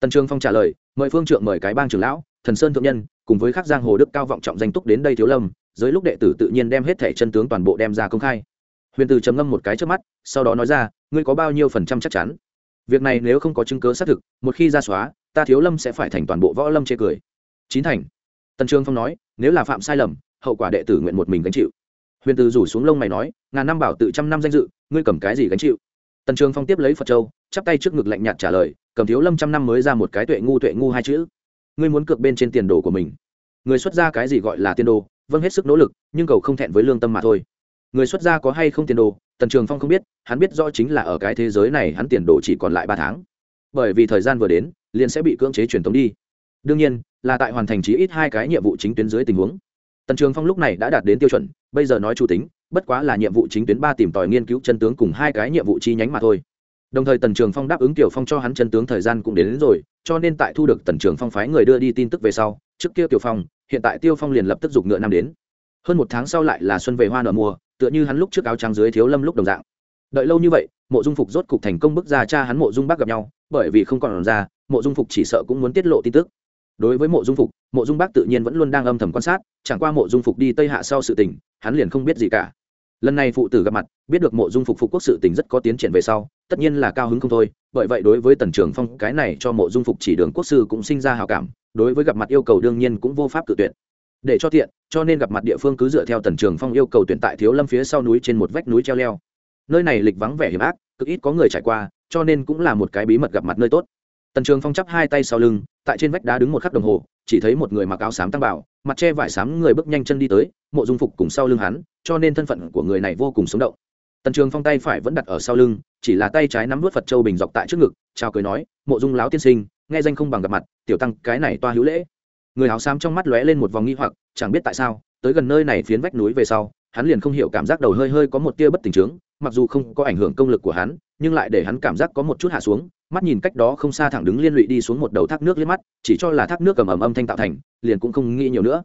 Tần trường phong trả lời, mời phương trượng mời cái bang trưởng lão, thần sơn thượng nhân, cùng với các giang hồ đức cao vọng trọng danh túc đến đây thiếu lâm dưới lúc đệ tử tự nhiên đem hết thẻ chân tướng toàn bộ đem ra công khai. Huyền tử trầm ngâm một cái trước mắt, sau đó nói ra, ngươi có bao nhiêu phần trăm chắc chắn? Việc này nếu không có chứng cớ xác thực, một khi ra xóa, ta thiếu lâm sẽ phải thành toàn bộ võ lâm chê cười. Chín thành. Tần trường phong nói, nếu là phạm sai lầm, hậu quả đệ tử nguyện một mình gánh chịu. Huyền từ rủ xuống lông mày nói, ngàn năm bảo tự trăm năm danh dự ngươi cầm cái gì gánh chịu? Tần trường phong tiếp lấy phật châu, chắp tay trước ngực lạnh nhạt trả lời, cầm thiếu lâm trăm năm mới ra một cái tuệ ngu tuệ ngu hai chữ. Ngươi muốn cược bên trên tiền đồ của mình. Người xuất ra cái gì gọi là tiền đồ vâng hết sức nỗ lực, nhưng cầu không thẹn với lương tâm mà thôi. Người xuất gia có hay không tiền đồ, tần trường phong không biết, hắn biết rõ chính là ở cái thế giới này hắn tiền đồ chỉ còn lại ba tháng. Bởi vì thời gian vừa đến, liền sẽ bị cưỡng chế truyền thống đi. Đương nhiên, là tại hoàn thành chí ít hai cái nhiệm vụ chính tuyến dưới tình huống. Tần trường phong lúc này đã đạt đến tiêu chuẩn, bây giờ nói chủ tính bất quá là nhiệm vụ chính tuyến ba tìm tòi nghiên cứu chân tướng cùng hai cái nhiệm vụ chi nhánh mà thôi. Đồng thời tần trường phong đáp ứng tiểu phong cho hắn chân tướng thời gian cũng đến, đến rồi cho nên tại thu được tần trường phong phái người đưa đi tin tức về sau trước kia tiểu phong hiện tại tiêu phong liền lập tức giục ngựa năm đến. Hơn một tháng sau lại là xuân về hoa nở mùa tựa như hắn lúc trước áo trắng dưới thiếu lâm lúc đồng dạng. Đợi lâu như vậy mộ dung phục rốt cục thành công bức ra cha hắn mộ dung bác gặp nhau bởi vì không còn ra mộ dung phục chỉ sợ cũng muốn tiết lộ tin tức. Đối với mộ dung phục mộ dung bác tự nhiên vẫn luôn đang âm thầm quan sát chẳng qua mộ dung phục đi tây hạ sau sự tình hắn liền không biết gì cả lần này phụ tử gặp mặt, biết được mộ dung phục phục quốc sự tình rất có tiến triển về sau, tất nhiên là cao hứng không thôi. Bởi vậy đối với tần trường phong, cái này cho mộ dung phục chỉ đường quốc sư cũng sinh ra hào cảm, đối với gặp mặt yêu cầu đương nhiên cũng vô pháp cự tuyệt. Để cho tiện cho nên gặp mặt địa phương cứ dựa theo tần trường phong yêu cầu tuyển tại thiếu lâm phía sau núi trên một vách núi treo leo. Nơi này lịch vắng vẻ hiểm ác, cực ít có người trải qua, cho nên cũng là một cái bí mật gặp mặt nơi tốt. Tần trường phong chắp hai tay sau lưng, tại trên vách đá đứng một khắc đồng hồ, chỉ thấy một người mặc áo xám tăng bảo, mặt che vải xám người bước nhanh chân đi tới mộ dung phục cùng sau lưng hắn, cho nên thân phận của người này vô cùng sống động. Tần trường phong tay phải vẫn đặt ở sau lưng, chỉ là tay trái nắm vớt phật châu bình dọc tại trước ngực trao cười nói, mộ dung láo tiên sinh, nghe danh không bằng gặp mặt, tiểu tăng, cái này toa hữu lễ. Người áo xám trong mắt lóe lên một vòng nghi hoặc, chẳng biết tại sao, tới gần nơi này phiến vách núi về sau, hắn liền không hiểu cảm giác đầu hơi hơi có một tia bất tình trướng mặc dù không có ảnh hưởng công lực của hắn, nhưng lại để hắn cảm giác có một chút hạ xuống, mắt nhìn cách đó không xa thẳng đứng liên lụy đi xuống một đầu thác nước liếc mắt, chỉ cho là thác nước cầm ầm âm thanh tạo thành, liền cũng không nghĩ nhiều nữa.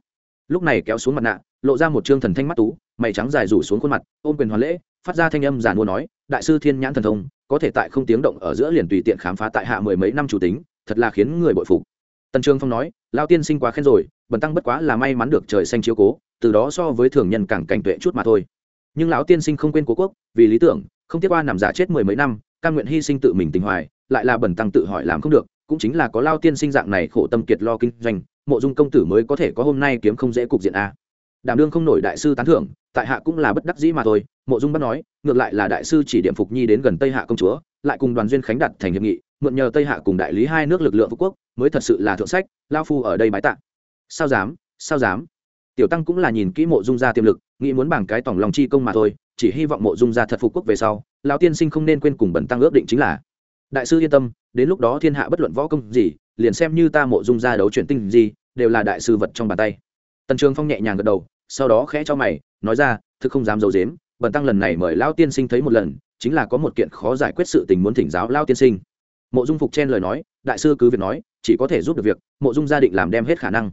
Lúc này kéo xuống mặt nạ lộ ra một trương thần thanh mắt tú, mày trắng dài rủ xuống khuôn mặt, ôm quyền hoàn lễ, phát ra thanh âm giản mua nói, đại sư thiên nhãn thần thông, có thể tại không tiếng động ở giữa liền tùy tiện khám phá tại hạ mười mấy năm chủ tính, thật là khiến người bội phục. Tần trương phong nói lao tiên sinh quá khen rồi, bần tăng bất quá là may mắn được trời xanh chiếu cố, từ đó so với thường nhân càng cảnh tuệ chút mà thôi. Nhưng lão tiên sinh không quên cố quốc, vì lý tưởng, không tiếc qua nằm giả chết mười mấy năm căn nguyện hy sinh tự mình tình hoài, lại là bần tăng tự hỏi làm không được, cũng chính là có lao tiên sinh dạng này khổ tâm kiệt lo kinh doanh, mộ dung công tử mới có thể có hôm nay kiếm không dễ cục diện a đảm đương không nổi đại sư tán thưởng, tại hạ cũng là bất đắc dĩ mà thôi. Mộ dung bắt nói, ngược lại là đại sư chỉ điểm phục nhi đến gần tây hạ công chúa, lại cùng đoàn duyên khánh đặt thành hiệp nghị, mượn nhờ tây hạ cùng đại lý hai nước lực lượng phú quốc, mới thật sự là thượng sách, lao phu ở đây bái tạ. Sao dám sao dám? Tiểu tăng cũng là nhìn kỹ mộ dung gia tiềm lực, nghĩ muốn bằng cái tổng lòng chi công mà thôi, chỉ hy vọng mộ dung gia thật phục quốc về sau, lão tiên sinh không nên quên cùng bẩn tăng ước định chính là. Đại sư yên tâm, đến lúc đó thiên hạ bất luận võ công gì, liền xem như ta mộ dung gia đấu chuyển tinh gì, đều là đại sư vật trong bàn tay. Tần trường phong nhẹ nhàng gật đầu sau đó khẽ cho mày, nói ra, thực không dám d i ấ u dếm bần tăng lần này mời lao tiên sinh thấy một lần, chính là có một kiện khó giải quyết sự tình muốn thỉnh giáo lao tiên sinh. Mộ dung phục chen lời nói, đại sư cứ việc nói, chỉ có thể giúp được việc, mộ dung gia định làm đem hết khả năng.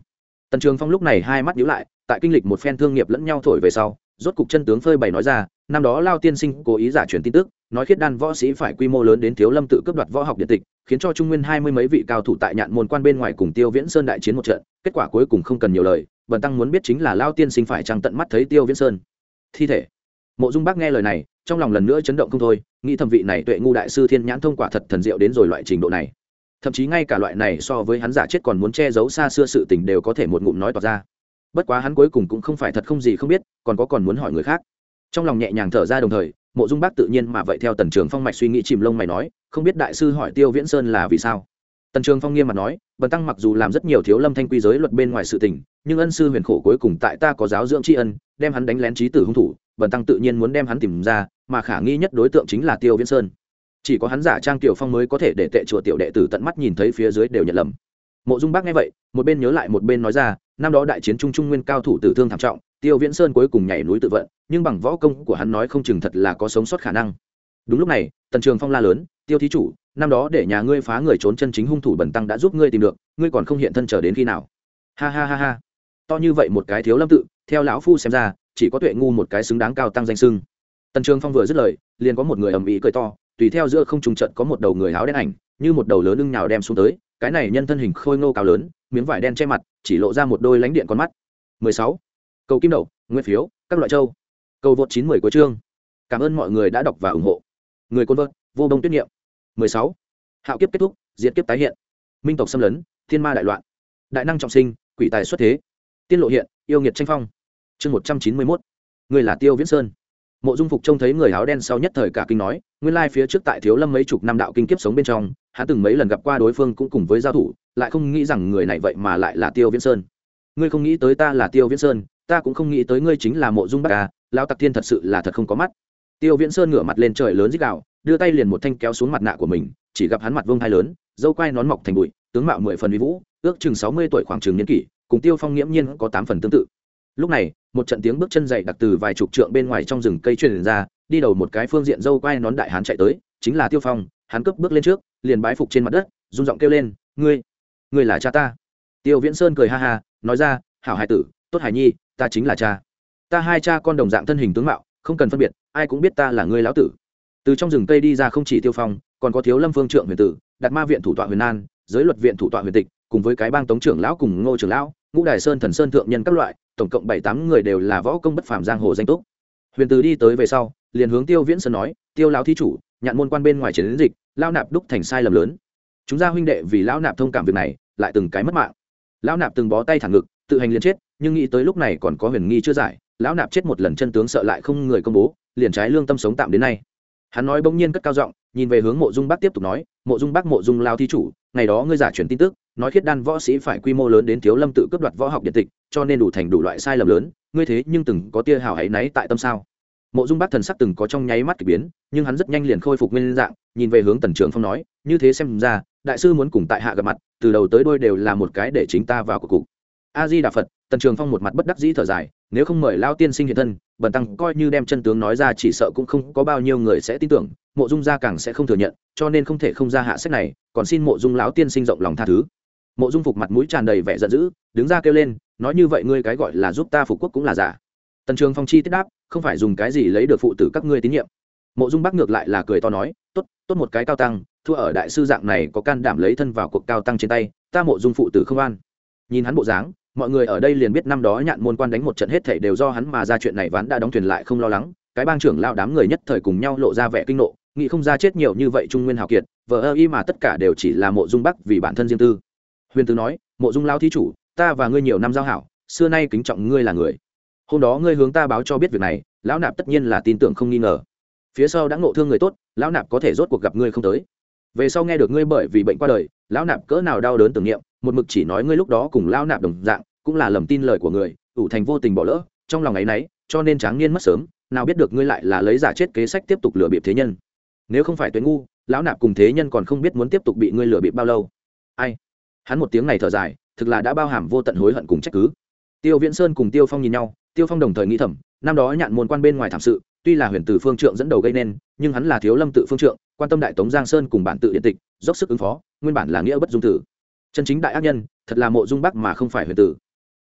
Tần trường phong lúc này hai mắt nhíu lại, tại kinh lịch một phen thương nghiệp lẫn nhau thổi về sau, rốt cục chân tướng phơi bày nói ra, năm đó lao tiên sinh cố ý giả truyền tin tức, nói khiết đan võ sĩ phải quy mô lớn đến thiếu lâm tự cướp đoạt võ học điện tịch, khiến cho trung nguyên hai mươi mấy vị cao thủ tại nhạn môn quan bên ngoài cùng tiêu viễn sơn đại chiến một trận, kết quả cuối cùng không cần nhiều lời bần tăng muốn biết chính là lao tiên sinh phải chăng tận mắt thấy tiêu viễn sơn. Thi thể. Mộ dung bác nghe lời này, trong lòng lần nữa chấn động không thôi, nghĩ thẩm vị này tuệ ngu đại sư thiên nhãn thông quả thật thần diệu đến rồi loại trình độ này. Thậm chí ngay cả loại này so với hắn giả chết còn muốn che giấu xa xưa sự tình đều có thể một ngụm nói tỏ ra. Bất quá hắn cuối cùng cũng không phải thật không gì không biết, còn có còn muốn hỏi người khác. Trong lòng nhẹ nhàng thở ra đồng thời, mộ dung bác tự nhiên mà vậy theo tần trường phong mạch suy nghĩ chìm lông mày nói, không biết đại sư hỏi tiêu viễn sơn là vì sao. Tần trường phong nghiêm mặt nói, bần tăng mặc dù làm rất nhiều thiếu lâm thanh quy giới luật bên ngoài sự tình nhưng ân sư huyền khổ cuối cùng tại ta có giáo dưỡng tri ân, đem hắn đánh lén trí tử hung thủ, bần tăng tự nhiên muốn đem hắn tìm ra, mà khả nghi nhất đối tượng chính là tiêu viễn sơn. Chỉ có hắn giả trang tiểu phong mới có thể để tệ chùa tiểu đệ tử tận mắt nhìn thấy phía dưới đều nhận lầm. Mộ dung bác nghe vậy, một bên nhớ lại một bên nói ra, năm đó đại chiến trung trung nguyên cao thủ tử thương thảm trọng, tiêu viễn sơn cuối cùng nhảy núi tự vận, nhưng bằng võ công của hắn nói không chừng thật là có sống sót khả năng. Đúng lúc này, tần trường phong la lớn, tiêu thí chủ, năm đó để nhà ngươi phá người trốn chân chính hung thủ bẩn tăng đã giúp ngươi tìm được, ngươi còn không hiện thân trở đến khi nào? Ha ha ha ha to như vậy một cái thiếu lâm tự, theo lão phu xem ra, chỉ có tuệ ngu một cái xứng đáng cao tăng danh sưng tần trường phong vừa dứt lời, liền có một người ầm ĩ cười to, tùy theo giữa không trùng trận có một đầu người áo đen ảnh, như một đầu lớn lưng nhào đem xuống tới, cái này nhân thân hình khôi ngô cao lớn, miếng vải đen che mặt, chỉ lộ ra một đôi lánh điện con mắt. 16. cầu kim đậu, nguyên phiếu, các loại châu. Cầu vượt 90 của chương. Cảm ơn mọi người đã đọc và ủng hộ. Người côn vợt, vô đông tuyết niệm. 16. hạo kiếp kết thúc, diệt kiếp tái hiện. Minh tộc xâm lấn, thiên ma đại loạn. Đại năng trọng sinh, quỷ tài xuất thế tiên lộ hiện, yêu nghiệt tranh phong. Chương 191. người là tiêu viễn sơn. Mộ dung phục trông thấy người áo đen sau nhất thời cả kinh nói, nguyên lai phía trước tại thiếu lâm mấy chục năm đạo kinh kiếp sống bên trong, hắn từng mấy lần gặp qua đối phương cũng cùng với giao thủ, lại không nghĩ rằng người này vậy mà lại là tiêu viễn sơn. Ngươi không nghĩ tới ta là tiêu viễn sơn, ta cũng không nghĩ tới ngươi chính là mộ dung bắc à, ca lao tặc thiên thật sự là thật không có mắt. Tiêu viễn sơn ngửa mặt lên trời lớn dích đạo đưa tay liền một thanh kéo xuống mặt nạ của mình, chỉ gặp hắn mặt vương hai lớn, dâu quai nón mọc thành bụi, tướng mạo mười phần uy vũ, ước chừng sáu mươi tuổi khoảng chừng niên kỷ cùng tiêu phong nghiễm nhiên có tám phần tương tự. Lúc này, một trận tiếng bước chân dày đặc từ vài chục trượng bên ngoài trong rừng cây truyền ra, đi đầu một cái phương diện dâu quai nón đại hán chạy tới, chính là tiêu phong, hắn cướp bước lên trước, liền bái phục trên mặt đất, run giọng kêu lên, ngươi ngươi là cha ta. Tiêu viễn sơn cười ha ha, nói ra, hảo hải tử, tốt hải nhi, ta chính là cha. Ta hai cha con đồng dạng thân hình tướng mạo, không cần phân biệt, ai cũng biết ta là ngươi lão tử. Từ trong rừng cây đi ra không chỉ tiêu phong, còn có thiếu lâm phương trượng huyền tử đặt ma viện thủ tọa huyền an, giới luật viện thủ tọa huyền tịch, cùng với cái bang tống trưởng lão cùng ngô trưởng lão ngũ đài sơn thần sơn thượng nhân các loại, tổng cộng bảy tám người đều là võ công bất phàm giang hồ danh túc. Huyền từ đi tới về sau, liền hướng tiêu viễn sơn nói, tiêu lão thí chủ, nhạn môn quan bên ngoài chiến dịch lao nạp đúc thành sai lầm lớn. Chúng ra huynh đệ vì lão nạp thông cảm việc này, lại từng cái mất mạng. Lão nạp từng bó tay thẳng ngực, tự hành liền chết, nhưng nghĩ tới lúc này còn có huyền nghi chưa giải, lão nạp chết một lần chân tướng sợ lại không người công bố, liền trái lương tâm sống tạm đến nay. Hắn nói bỗng nhiên cất cao giọng, nhìn về hướng mộ dung bác tiếp tục nói, mộ dung bác mộ dung lao thí chủ, ngày đó ngươi giả truyền tin tức nói khiết đan võ sĩ phải quy mô lớn đến thiếu lâm tự cướp đoạt võ học điện tịch, cho nên đủ thành đủ loại sai lầm lớn, ngươi thế nhưng từng có tia hào hãy náy tại tâm sao? Mộ dung bác thần sắc từng có trong nháy mắt k ỳ biến, nhưng hắn rất nhanh liền khôi phục nguyên dạng, nhìn về hướng tần trường phong nói, như thế xem ra, đại sư muốn cùng tại hạ gặp mặt, từ đầu tới đôi đều là một cái để chính ta vào cuộc cục. A di đà phật, tần trường phong một mặt bất đắc dĩ thở dài, nếu không mời lao tiên sinh hiện thân, bần tăng coi như đem chân tướng nói ra chỉ sợ cũng không có bao nhiêu người sẽ tin tưởng, mộ dung gia càng sẽ không thừa nhận, cho nên không thể không ra hạ sách này, còn xin mộ dung lão tiên sinh rộng lòng tha thứ mộ dung phục mặt mũi tràn đầy vẻ giận dữ, đứng ra kêu lên, nói như vậy ngươi cái gọi là giúp ta phục quốc cũng là giả. Tần trường phong chi tiết đáp, không phải dùng cái gì lấy được phụ tử các ngươi tín nhiệm. Mộ dung bắc ngược lại là cười to nói, tốt tốt một cái cao tăng, thua ở đại sư dạng này có can đảm lấy thân vào cuộc cao tăng trên tay, ta mộ dung phụ tử không an. Nhìn hắn bộ dáng, mọi người ở đây liền biết năm đó nhạn môn quan đánh một trận hết thảy đều do hắn mà ra chuyện này ván đã đóng thuyền lại không lo lắng, cái bang trưởng lao đám người nhất thời cùng nhau lộ ra vẻ kinh nộ, nghĩ không ra chết nhiều như vậy trung nguyên hào kiệt, vờ ơ y mà tất cả đều chỉ là mộ dung bắc vì bản thân riêng tư huyền tứ nói, mộ dung lao thí chủ, ta và ngươi nhiều năm giao hảo, xưa nay kính trọng ngươi là người. Hôm đó ngươi hướng ta báo cho biết việc này, lão nạp tất nhiên là tin tưởng không nghi ngờ. Phía sau đã ngộ thương người tốt, lão nạp có thể rốt cuộc gặp ngươi không tới. Về sau nghe được ngươi bởi vì bệnh qua đời, lão nạp cỡ nào đau đớn tưởng niệm, một mực chỉ nói ngươi lúc đó cùng lão nạp đồng dạng, cũng là lầm tin lời của người, ủ thành vô tình bỏ lỡ, trong lòng ấy nấy, cho nên tráng niên mất sớm, nào biết được ngươi lại là lấy giả chết kế sách tiếp tục lừa bịp thế nhân. Nếu không phải tuyến ngu, lão nạp cùng thế nhân còn không biết muốn tiếp tục bị ngươi lừa bịp bao lâu. Ai? Hắn một tiếng này thở dài, thực là đã bao hàm vô tận hối hận cùng trách cứ. Tiêu viễn sơn cùng tiêu phong nhìn nhau, tiêu phong đồng thời nghĩ thầm, năm đó nhạn môn quan bên ngoài thảm sự, tuy là huyền tử phương trượng dẫn đầu gây nên, nhưng hắn là thiếu lâm tự phương trượng, quan tâm đại tống giang sơn cùng bản tự điện tịch, dốc sức ứng phó, nguyên bản là nghĩa bất dung tử. Chân chính đại ác nhân, thật là mộ dung bắc mà không phải huyền tử.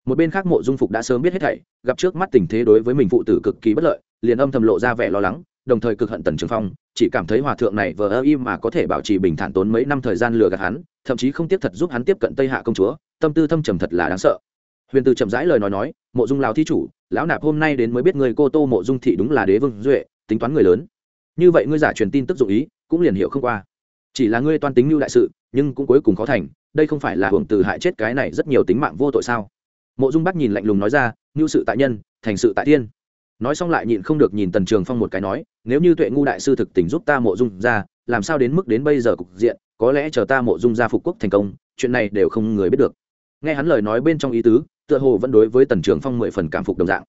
Một bên khác mộ dung phục đã sớm biết hết thảy, gặp trước mắt tình thế đối với mình phụ tử cực kỳ bất lợi, liền âm thầm lộ ra vẻ lo lắng đồng thời cực hận tần trường phong, chỉ cảm thấy hòa thượng này vờ ơ im mà có thể bảo trì bình thản tốn mấy năm thời gian lừa gạt hắn, thậm chí không tiếp thật giúp hắn tiếp cận tây hạ công chúa, tâm tư thâm trầm thật là đáng sợ. Huyền từ chậm rãi lời nói nói, mộ dung lão thí chủ, lão nạp hôm nay đến mới biết người cô tô mộ dung thị đúng là đế vương duệ, tính toán người lớn. Như vậy ngươi giả truyền tin tức dụng ý, cũng liền hiểu không qua. Chỉ là ngươi toan tính mưu đại sự, nhưng cũng cuối cùng khó thành, đây không phải là hưởng từ hại chết cái này rất nhiều tính mạng vô tội sao? Mộ dung bắc nhìn lạnh lùng nói ra, mưu sự tại nhân, thành sự tại tiên nói xong lại nhịn không được nhìn tần trường phong một cái nói, nếu như tuệ ngu đại sư thực tình giúp ta mộ dung ra, làm sao đến mức đến bây giờ cục diện, có lẽ chờ ta mộ dung ra phục quốc thành công, chuyện này đều không người biết được. Nghe hắn lời nói bên trong ý tứ, tựa hồ vẫn đối với tần trường phong mười phần cảm phục đồng dạng.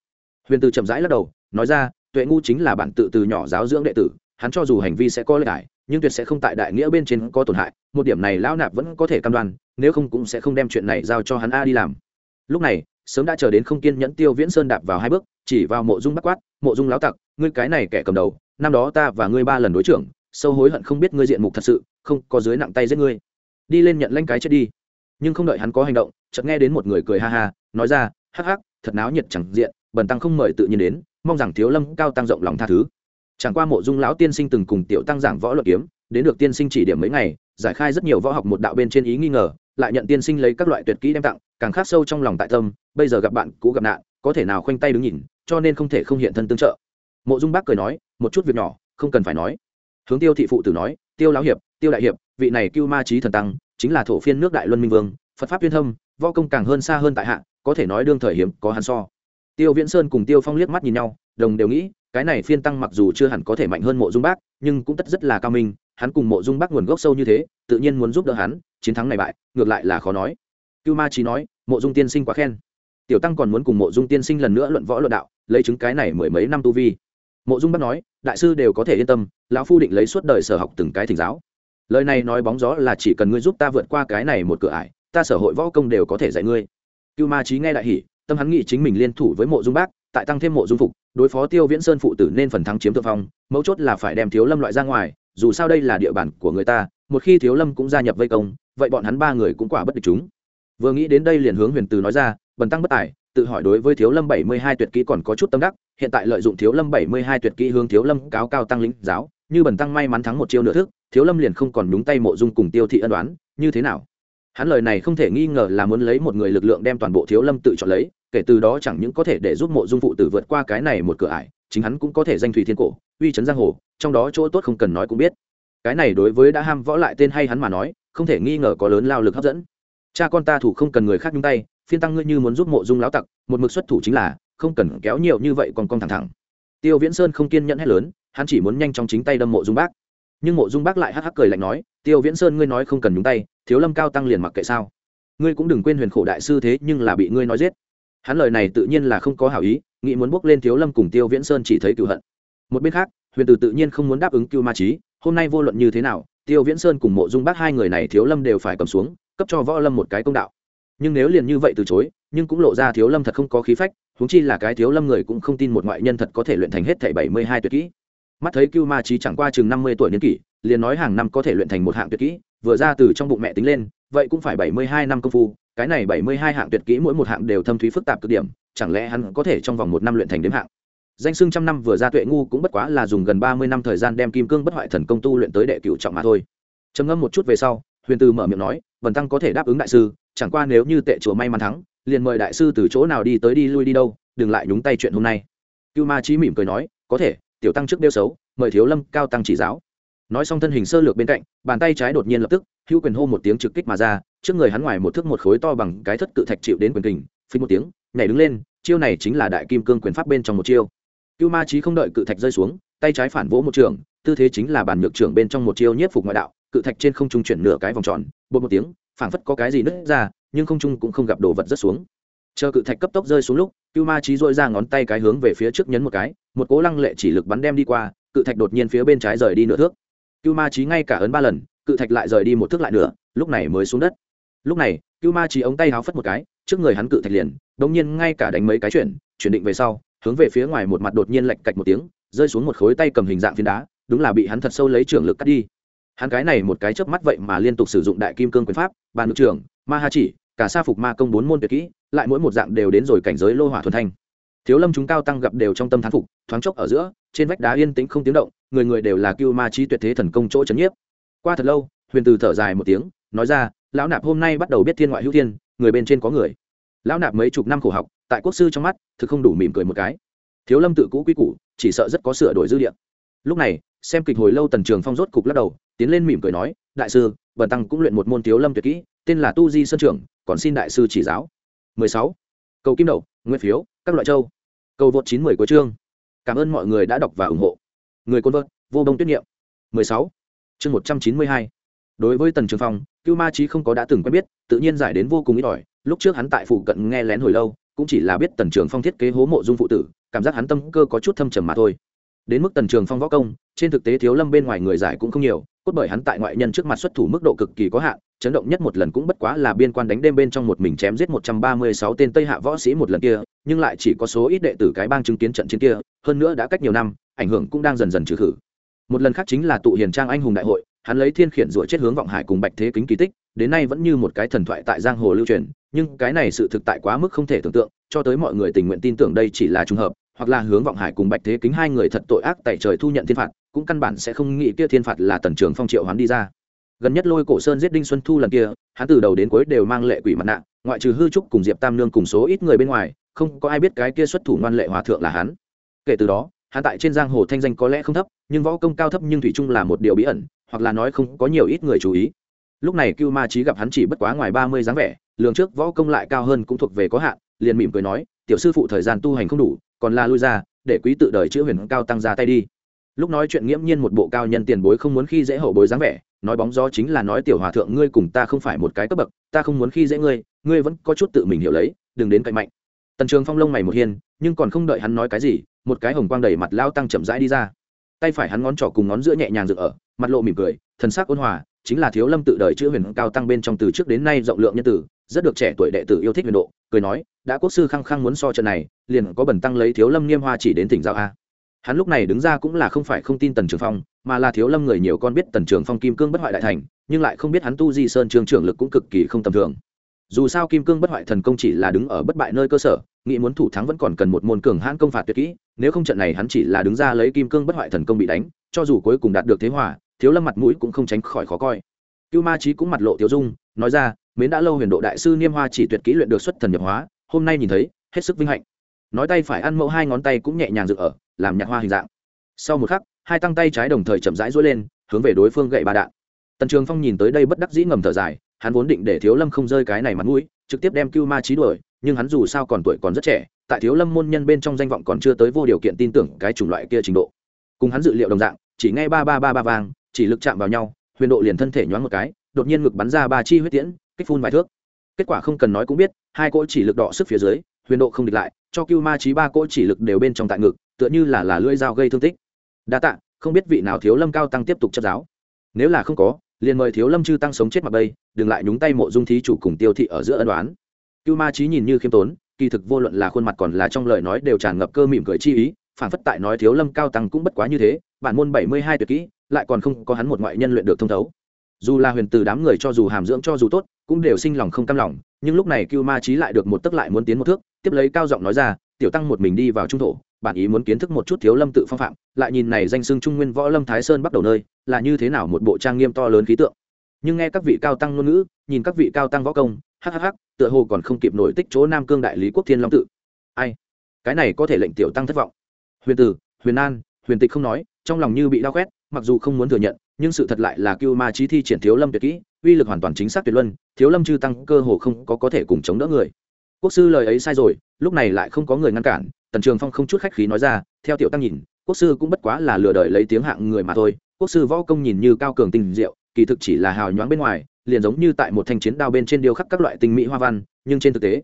Huyền từ chậm rãi lắc đầu, nói ra, tuệ ngu chính là bản tự từ nhỏ giáo dưỡng đệ tử, hắn cho dù hành vi sẽ có lợi hại, nhưng tuyệt sẽ không tại đại nghĩa bên trên có tổn hại, một điểm này lão nạp vẫn có thể cam đoan, nếu không cũng sẽ không đem chuyện này giao cho hắn a đi làm. Lúc này sớm đã chờ đến không kiên nhẫn tiêu viễn sơn đạp vào hai bước, chỉ vào mộ dung bắc quát, mộ dung láo tặc, ngươi cái này kẻ cầm đầu, năm đó ta và ngươi ba lần đối trưởng, sâu hối hận không biết ngươi diện mục thật sự, không có dưới nặng tay giết ngươi. Đi lên nhận lanh cái chết đi. Nhưng không đợi hắn có hành động, chợt nghe đến một người cười ha ha, nói ra, hắc hắc, thật náo nhiệt chẳng diện, bần tăng không mời tự nhiên đến, mong rằng thiếu lâm cao tăng rộng lòng tha thứ. Chẳng qua mộ dung lão tiên sinh từng cùng tiểu tăng giảng võ luật kiếm, đến được tiên sinh chỉ điểm mấy ngày, giải khai rất nhiều võ học một đạo bên trên ý nghi ngờ, lại nhận tiên sinh lấy các loại tuyệt kỹ đem tặng càng khắc sâu trong lòng tại tâm, bây giờ gặp bạn cũ gặp nạn, có thể nào khoanh tay đứng nhìn, cho nên không thể không hiện thân tương trợ. Mộ dung bác cười nói, một chút việc nhỏ, không cần phải nói. Hướng tiêu thị phụ tử nói, tiêu lão hiệp, tiêu đại hiệp, vị này cưu ma trí thần tăng, chính là thổ phiên nước đại luân minh vương, phật pháp uyên thâm, võ công càng hơn xa hơn tại hạ, có thể nói đương thời hiếm, có hắn so. Tiêu viễn sơn cùng tiêu phong liếc mắt nhìn nhau, đồng đều nghĩ, cái này phiên tăng mặc dù chưa hẳn có thể mạnh hơn mộ dung bác, nhưng cũng tất rất là cao minh, hắn cùng mộ dung bác nguồn gốc sâu như thế, tự nhiên muốn giúp đỡ hắn, chiến thắng này bại, ngược lại là khó nói cưu ma trí nói, mộ dung tiên sinh quá khen. Tiểu tăng còn muốn cùng mộ dung tiên sinh lần nữa luận võ luận đạo, lấy chứng cái này mười mấy năm tu vi. Mộ dung bắt nói, đại sư đều có thể yên tâm, lão phu định lấy suốt đời sở học từng cái thỉnh giáo. Lời này nói bóng gió là chỉ cần ngươi giúp ta vượt qua cái này một cửa ải, ta sở hội võ công đều có thể dạy ngươi. Cưu ma trí nghe đại hỉ, tâm hắn nghĩ chính mình liên thủ với mộ dung bác, tại tăng thêm mộ dung phục, đối phó tiêu viễn sơn phụ tử nên phần thắng chiếm thượng phong, mấu chốt là phải đem thiếu lâm loại ra ngoài, dù sao đây là địa bàn của người ta, một khi thiếu lâm cũng gia nhập vây công, vậy bọn hắn ba người cũng quả bất địch chúng vừa nghĩ đến đây liền hướng huyền từ nói ra, bần tăng bất tài, tự hỏi đối với thiếu lâm bảy mươi hai tuyệt kỹ còn có chút tâm đắc, hiện tại lợi dụng thiếu lâm bảy mươi hai tuyệt kỹ hướng thiếu lâm cáo cao tăng lĩnh giáo, như bần tăng may mắn thắng một chiêu nửa thức, thiếu lâm liền không còn đúng tay mộ dung cùng tiêu thị ân đoán như thế nào? Hắn lời này không thể nghi ngờ là muốn lấy một người lực lượng đem toàn bộ thiếu lâm tự chọn lấy, kể từ đó chẳng những có thể để giúp mộ dung phụ tử vượt qua cái này một cửa ải, chính hắn cũng có thể danh thủy thiên cổ, uy chấn giang hồ, trong đó chỗ tốt không cần nói cũng biết. Cái này đối với đã ham võ lại tên hay hắn mà nói, không thể nghi ngờ có lớn lao lực hấp dẫn cha con ta thủ không cần người khác nhúng tay, phiên tăng ngươi như muốn giúp mộ dung lão tặc, một mực xuất thủ chính là, không cần kéo nhiều như vậy còn con thẳng thẳng. Tiêu viễn sơn không kiên nhẫn hết lớn, hắn chỉ muốn nhanh chóng chính tay đâm mộ dung bác. Nhưng mộ dung bác lại hắc hắc cười lạnh nói, tiêu viễn sơn ngươi nói không cần nhúng tay, thiếu lâm cao tăng liền mặc kệ sao? Ngươi cũng đừng quên huyền khổ đại sư thế nhưng là bị ngươi nói giết. Hắn lời này tự nhiên là không có hảo ý, nghĩ muốn bước lên thiếu lâm cùng tiêu viễn sơn chỉ thấy cựu hận. Một bên khác, huyền Tử tự nhiên không muốn đáp ứng cưu ma trí, hôm nay vô luận như thế nào, tiêu viễn sơn cùng mộ dung bác hai người này thiếu lâm đều phải cầm xuống cấp cho võ lâm một cái công đạo. Nhưng nếu liền như vậy từ chối, nhưng cũng lộ ra thiếu lâm thật không có khí phách, huống chi là cái thiếu lâm người cũng không tin một ngoại nhân thật có thể luyện thành hết thảy bảy mươi hai tuyệt kỹ. Mắt thấy cưu ma trí chẳng qua chừng năm mươi tuổi niên kỷ, liền nói hàng năm có thể luyện thành một hạng tuyệt kỹ, vừa ra từ trong bụng mẹ tính lên, vậy cũng phải bảy mươi hai năm công phu, cái này bảy mươi hai hạng tuyệt kỹ mỗi một hạng đều thâm thúy phức tạp cực điểm, chẳng lẽ hắn có thể trong vòng một năm luyện thành đếm hạng? Danh xưng trăm năm vừa ra tuệ ngu cũng bất quá là dùng gần ba mươi năm thời gian đem kim cương bất hoại thần công tu luyện tới đệ cửu trọng mà thôi. Trầm ngâm một chút về sau, huyền từ mở miệng nói vần tăng có thể đáp ứng đại sư, chẳng qua nếu như tệ chùa may mắn thắng, liền mời đại sư từ chỗ nào đi tới đi lui đi đâu, đừng lại nhúng tay chuyện hôm nay. Cưu ma trí mỉm cười nói, có thể, tiểu tăng trước đeo xấu, mời thiếu lâm, cao tăng chỉ giáo. Nói xong thân hình sơ lược bên cạnh, bàn tay trái đột nhiên lập tức, hữu quyền hô một tiếng trực kích mà ra, trước người hắn ngoài một thước một khối to bằng cái thất cự thạch chịu đến quyền kình phí một tiếng, nhảy đứng lên, chiêu này chính là đại kim cương quyền pháp bên trong một chiêu. Cưu ma trí không đợi cự thạch rơi xuống, tay trái phản vỗ một trường, tư thế chính là bản nhược trưởng bên trong một chiêu nhiếp phục ngoại đạo cự thạch trên không trung chuyển nửa cái vòng tròn, bột một tiếng, phảng phất có cái gì nứt ra, nhưng không trung cũng không gặp đồ vật rất xuống. Chờ cự thạch cấp tốc rơi xuống lúc, cưu ma trí dội ra ngón tay cái hướng về phía trước nhấn một cái, một cố lăng lệ chỉ lực bắn đem đi qua, cự thạch đột nhiên phía bên trái rời đi nửa thước. Cưu ma trí ngay cả ấn ba lần, cự thạch lại rời đi một thước lại nữa lúc này mới xuống đất. Lúc này, cưu ma trí ống tay háo phất một cái, trước người hắn cự thạch liền đống nhiên ngay cả đánh mấy cái chuyển chuyển định về sau, hướng về phía ngoài một mặt đột nhiên lệch cạch một tiếng, rơi xuống một khối tay cầm hình dạng phiến đá, đúng là bị hắn thật sâu lấy trưởng lực cắt đi hắn cái này một cái chớp mắt vậy mà liên tục sử dụng đại kim cương quyền pháp, bàn ngự trưởng ma ha chỉ, cả sa phục ma công bốn môn tuyệt kỹ, lại mỗi một dạng đều đến rồi cảnh giới lô hỏa thuần thanh. Thiếu lâm chúng cao tăng gặp đều trong tâm thán phục, thoáng chốc ở giữa, trên vách đá yên tĩnh không tiếng động, người người đều là cưu ma chi tuyệt thế thần công chỗ c nhiếp. Qua thật lâu, huyền từ thở dài một tiếng, nói ra, lão nạp hôm nay bắt đầu biết thiên ngoại hữu thiên, người bên trên có người. Lão nạp mấy chục năm khổ học, tại quốc sư trong mắt, thực không đủ mỉm cười một cái. Thiếu lâm tự cũ quy củ, chỉ sợ rất có sửa đổi dư địa lúc này, xem kịch hồi lâu tần trường phong rốt cục lắc đầu, tiến lên mỉm cười nói, đại sư, bần tăng cũng luyện một môn thiếu lâm tuyệt kỹ, tên là tu di sơn trưởng, còn xin đại sư chỉ giáo. 16. cầu kim đậu nguyên phiếu, các loại châu. Cầu vượt 90 của chương. Cảm ơn mọi người đã đọc và ủng hộ. Người côn vợt vô đông tuyết nghiệm 16. chương 192. đối với tần trường phong, cưu ma trí không có đã từng quen biết, tự nhiên giải đến vô cùng ít ỏi. Lúc trước hắn tại phụ cận nghe lén hồi lâu, cũng chỉ là biết tần trường phong thiết kế hố mộ dung phụ tử, cảm giác hắn tâm cơ có chút thâm trầm mà thôi đến mức tần trường phong võ công, trên thực tế thiếu lâm bên ngoài người giải cũng không nhiều, cốt bởi hắn tại ngoại nhân trước mặt xuất thủ mức độ cực kỳ có hạn, chấn động nhất một lần cũng bất quá là biên quan đánh đêm bên trong một mình chém giết một trăm ba mươi sáu tên tây hạ võ sĩ một lần kia, nhưng lại chỉ có số ít đệ tử cái bang chứng kiến trận chiến kia, hơn nữa đã cách nhiều năm, ảnh hưởng cũng đang dần dần trừ khử. Một lần khác chính là tụ hiền trang anh hùng đại hội, hắn lấy thiên khiển rủa chết hướng vọng hải cùng bạch thế kính kỳ tích, đến nay vẫn như một cái thần thoại tại giang hồ lưu truyền, nhưng cái này sự thực tại quá mức không thể tưởng tượng, cho tới mọi người tình nguyện tin tưởng đây chỉ là trùng hợp hoặc là hướng vọng hải cùng bạch thế kính hai người thật tội ác tại trời thu nhận thiên phạt, cũng căn bản sẽ không nghĩ kia thiên phạt là tần trường phong triệu hoán đi ra. Gần nhất lôi cổ sơn giết đinh xuân thu lần kia, hắn từ đầu đến cuối đều mang lệ quỷ mặt nạ, ngoại trừ hư trúc cùng diệp tam nương cùng số ít người bên ngoài, không có ai biết cái kia xuất thủ ngoan lệ hòa thượng là hắn. Kể từ đó, hắn tại trên giang hồ thanh danh có lẽ không thấp, nhưng võ công cao thấp nhưng thủy chung là một điều bí ẩn, hoặc là nói không có nhiều ít người chú ý. Lúc này cưu ma trí gặp hắn chỉ bất quá ngoài ba mươi dáng vẻ, lường trước võ công lại cao hơn cũng thuộc về có hạn, liền mỉm cười nói, tiểu sư phụ thời gian tu hành không đủ còn là lui ra, để quý tự đời chữ huyền cao tăng ra tay đi. Lúc nói chuyện nghiễm nhiên một bộ cao nhân tiền bối không muốn khi dễ hậu bối dáng vẻ, nói bóng gió chính là nói tiểu hòa thượng ngươi cùng ta không phải một cái cấp bậc, ta không muốn khi dễ ngươi ngươi vẫn có chút tự mình hiểu lấy, đừng đến cạnh mạnh. Tần trường phong lông mày một hiên, nhưng còn không đợi hắn nói cái gì, một cái hồng quang đầy mặt lao tăng chậm rãi đi ra. Tay phải hắn ngón trỏ cùng ngón giữa nhẹ nhàng dựng ở, mặt lộ mỉm cười, thần sắc ôn hòa, chính là thiếu lâm tự đời chữ huyền cao tăng bên trong từ trước đến nay rộng lượng nhân tử rất được trẻ tuổi đệ tử yêu thích huyền độ, cười nói, đã quốc sư khăng khăng muốn so trận này, liền có bẩn tăng lấy thiếu lâm niêm hoa chỉ đến tỉnh giao a. Hắn lúc này đứng ra cũng là không phải không tin tần trường phong, mà là thiếu lâm người nhiều con biết tần trường phong kim cương bất hoại đại thành, nhưng lại không biết hắn tu di sơn trường trưởng lực cũng cực kỳ không tầm thường. Dù sao kim cương bất hoại thần công chỉ là đứng ở bất bại nơi cơ sở, nghĩ muốn thủ thắng vẫn còn cần một môn cường hãn công phạt tuyệt kỹ, nếu không trận này hắn chỉ là đứng ra lấy kim cương bất hoại thần công bị đánh, cho dù cuối cùng đạt được thế hòa, thiếu lâm mặt mũi cũng không tránh khỏi khó coi. Cưu ma trí cũng mặt lộ tiêu dung nói ra, mến đã lâu huyền độ đại sư niêm hoa chỉ tuyệt kỹ luyện được xuất thần nhập hóa, hôm nay nhìn thấy, hết sức vinh hạnh. Nói tay phải ăn mẫu hai ngón tay cũng nhẹ nhàng dựng ở, làm nhạc hoa hình dạng. Sau một khắc, hai tăng tay trái đồng thời chậm rãi duỗi lên, hướng về đối phương gậy ba đạn. Tần trường phong nhìn tới đây bất đắc dĩ ngầm thở dài, hắn vốn định để thiếu lâm không rơi cái này mặt mũi, trực tiếp đem cưu ma trí đuổi, nhưng hắn dù sao còn tuổi còn rất trẻ, tại thiếu lâm môn nhân bên trong danh vọng còn chưa tới vô điều kiện tin tưởng cái chủng loại kia trình độ. Cùng hắn dự liệu đồng dạng, chỉ ngay ba ba ba ba vàng chỉ lực chạm vào nhau, huyền độ liền thân thể nhoáng một cái đột nhiên ngực bắn ra ba chi huyết tiễn, kích phun vài thước. Kết quả không cần nói cũng biết, hai cỗ chỉ lực đọ sức phía dưới, huyền độ không địch lại, cho cưu ma trí ba cỗ chỉ lực đều bên trong tại ngực, tựa như là là lưỡi dao gây thương tích. Đa tạ, không biết vị nào thiếu lâm cao tăng tiếp tục chấp giáo. Nếu là không có, liền mời thiếu lâm chư tăng sống chết mặt bây, đừng lại nhúng tay mộ dung thí chủ cùng tiêu thị ở giữa ân đoán cưu ma trí nhìn như khiêm tốn, kỳ thực vô luận là khuôn mặt còn là trong lời nói đều tràn ngập cơ mỉm cười chi ý, phản phất tại nói thiếu lâm cao tăng cũng bất quá như thế, bản môn bảy mươi hai tuyệt kỹ, lại còn không có hắn một ngoại nhân luyện được thông thấu dù là huyền từ đám người cho dù hàm dưỡng cho dù tốt, cũng đều sinh lòng không cam lòng, nhưng lúc này cưu ma trí lại được một tức lại muốn tiến một thước, tiếp lấy cao giọng nói ra, tiểu tăng một mình đi vào trung thổ bản ý muốn kiến thức một chút thiếu lâm tự phong phạm, lại nhìn này danh xưng trung nguyên võ lâm thái sơn bắt đầu nơi, là như thế nào một bộ trang nghiêm to lớn khí tượng. Nhưng nghe các vị cao tăng ngôn ngữ, nhìn các vị cao tăng võ công hhh tựa hồ còn không kịp nổi tích chỗ nam cương đại lý quốc thiên long tự. Ai? Cái này có thể lệnh tiểu tăng thất vọng. Huyền tử, huyền an, huyền tịch không nói, trong lòng như bị đau quét mặc dù không muốn thừa nhận, nhưng sự thật lại là cưu ma trí thi triển thiếu lâm tuyệt kỹ, uy lực hoàn toàn chính xác tuyệt luân, thiếu lâm chư tăng cơ hồ không có có thể cùng chống đỡ người. Quốc sư lời ấy sai rồi, lúc này lại không có người ngăn cản, tần trường phong không chút khách khí nói ra, theo tiểu tăng nhìn, quốc sư cũng bất quá là lừa đời lấy tiếng hạng người mà thôi, quốc sư võ công nhìn như cao cường tình diệu, kỳ thực chỉ là hào nhoáng bên ngoài, liền giống như tại một thanh chiến đao bên trên điêu khắc các loại tinh mỹ hoa văn, nhưng trên thực tế,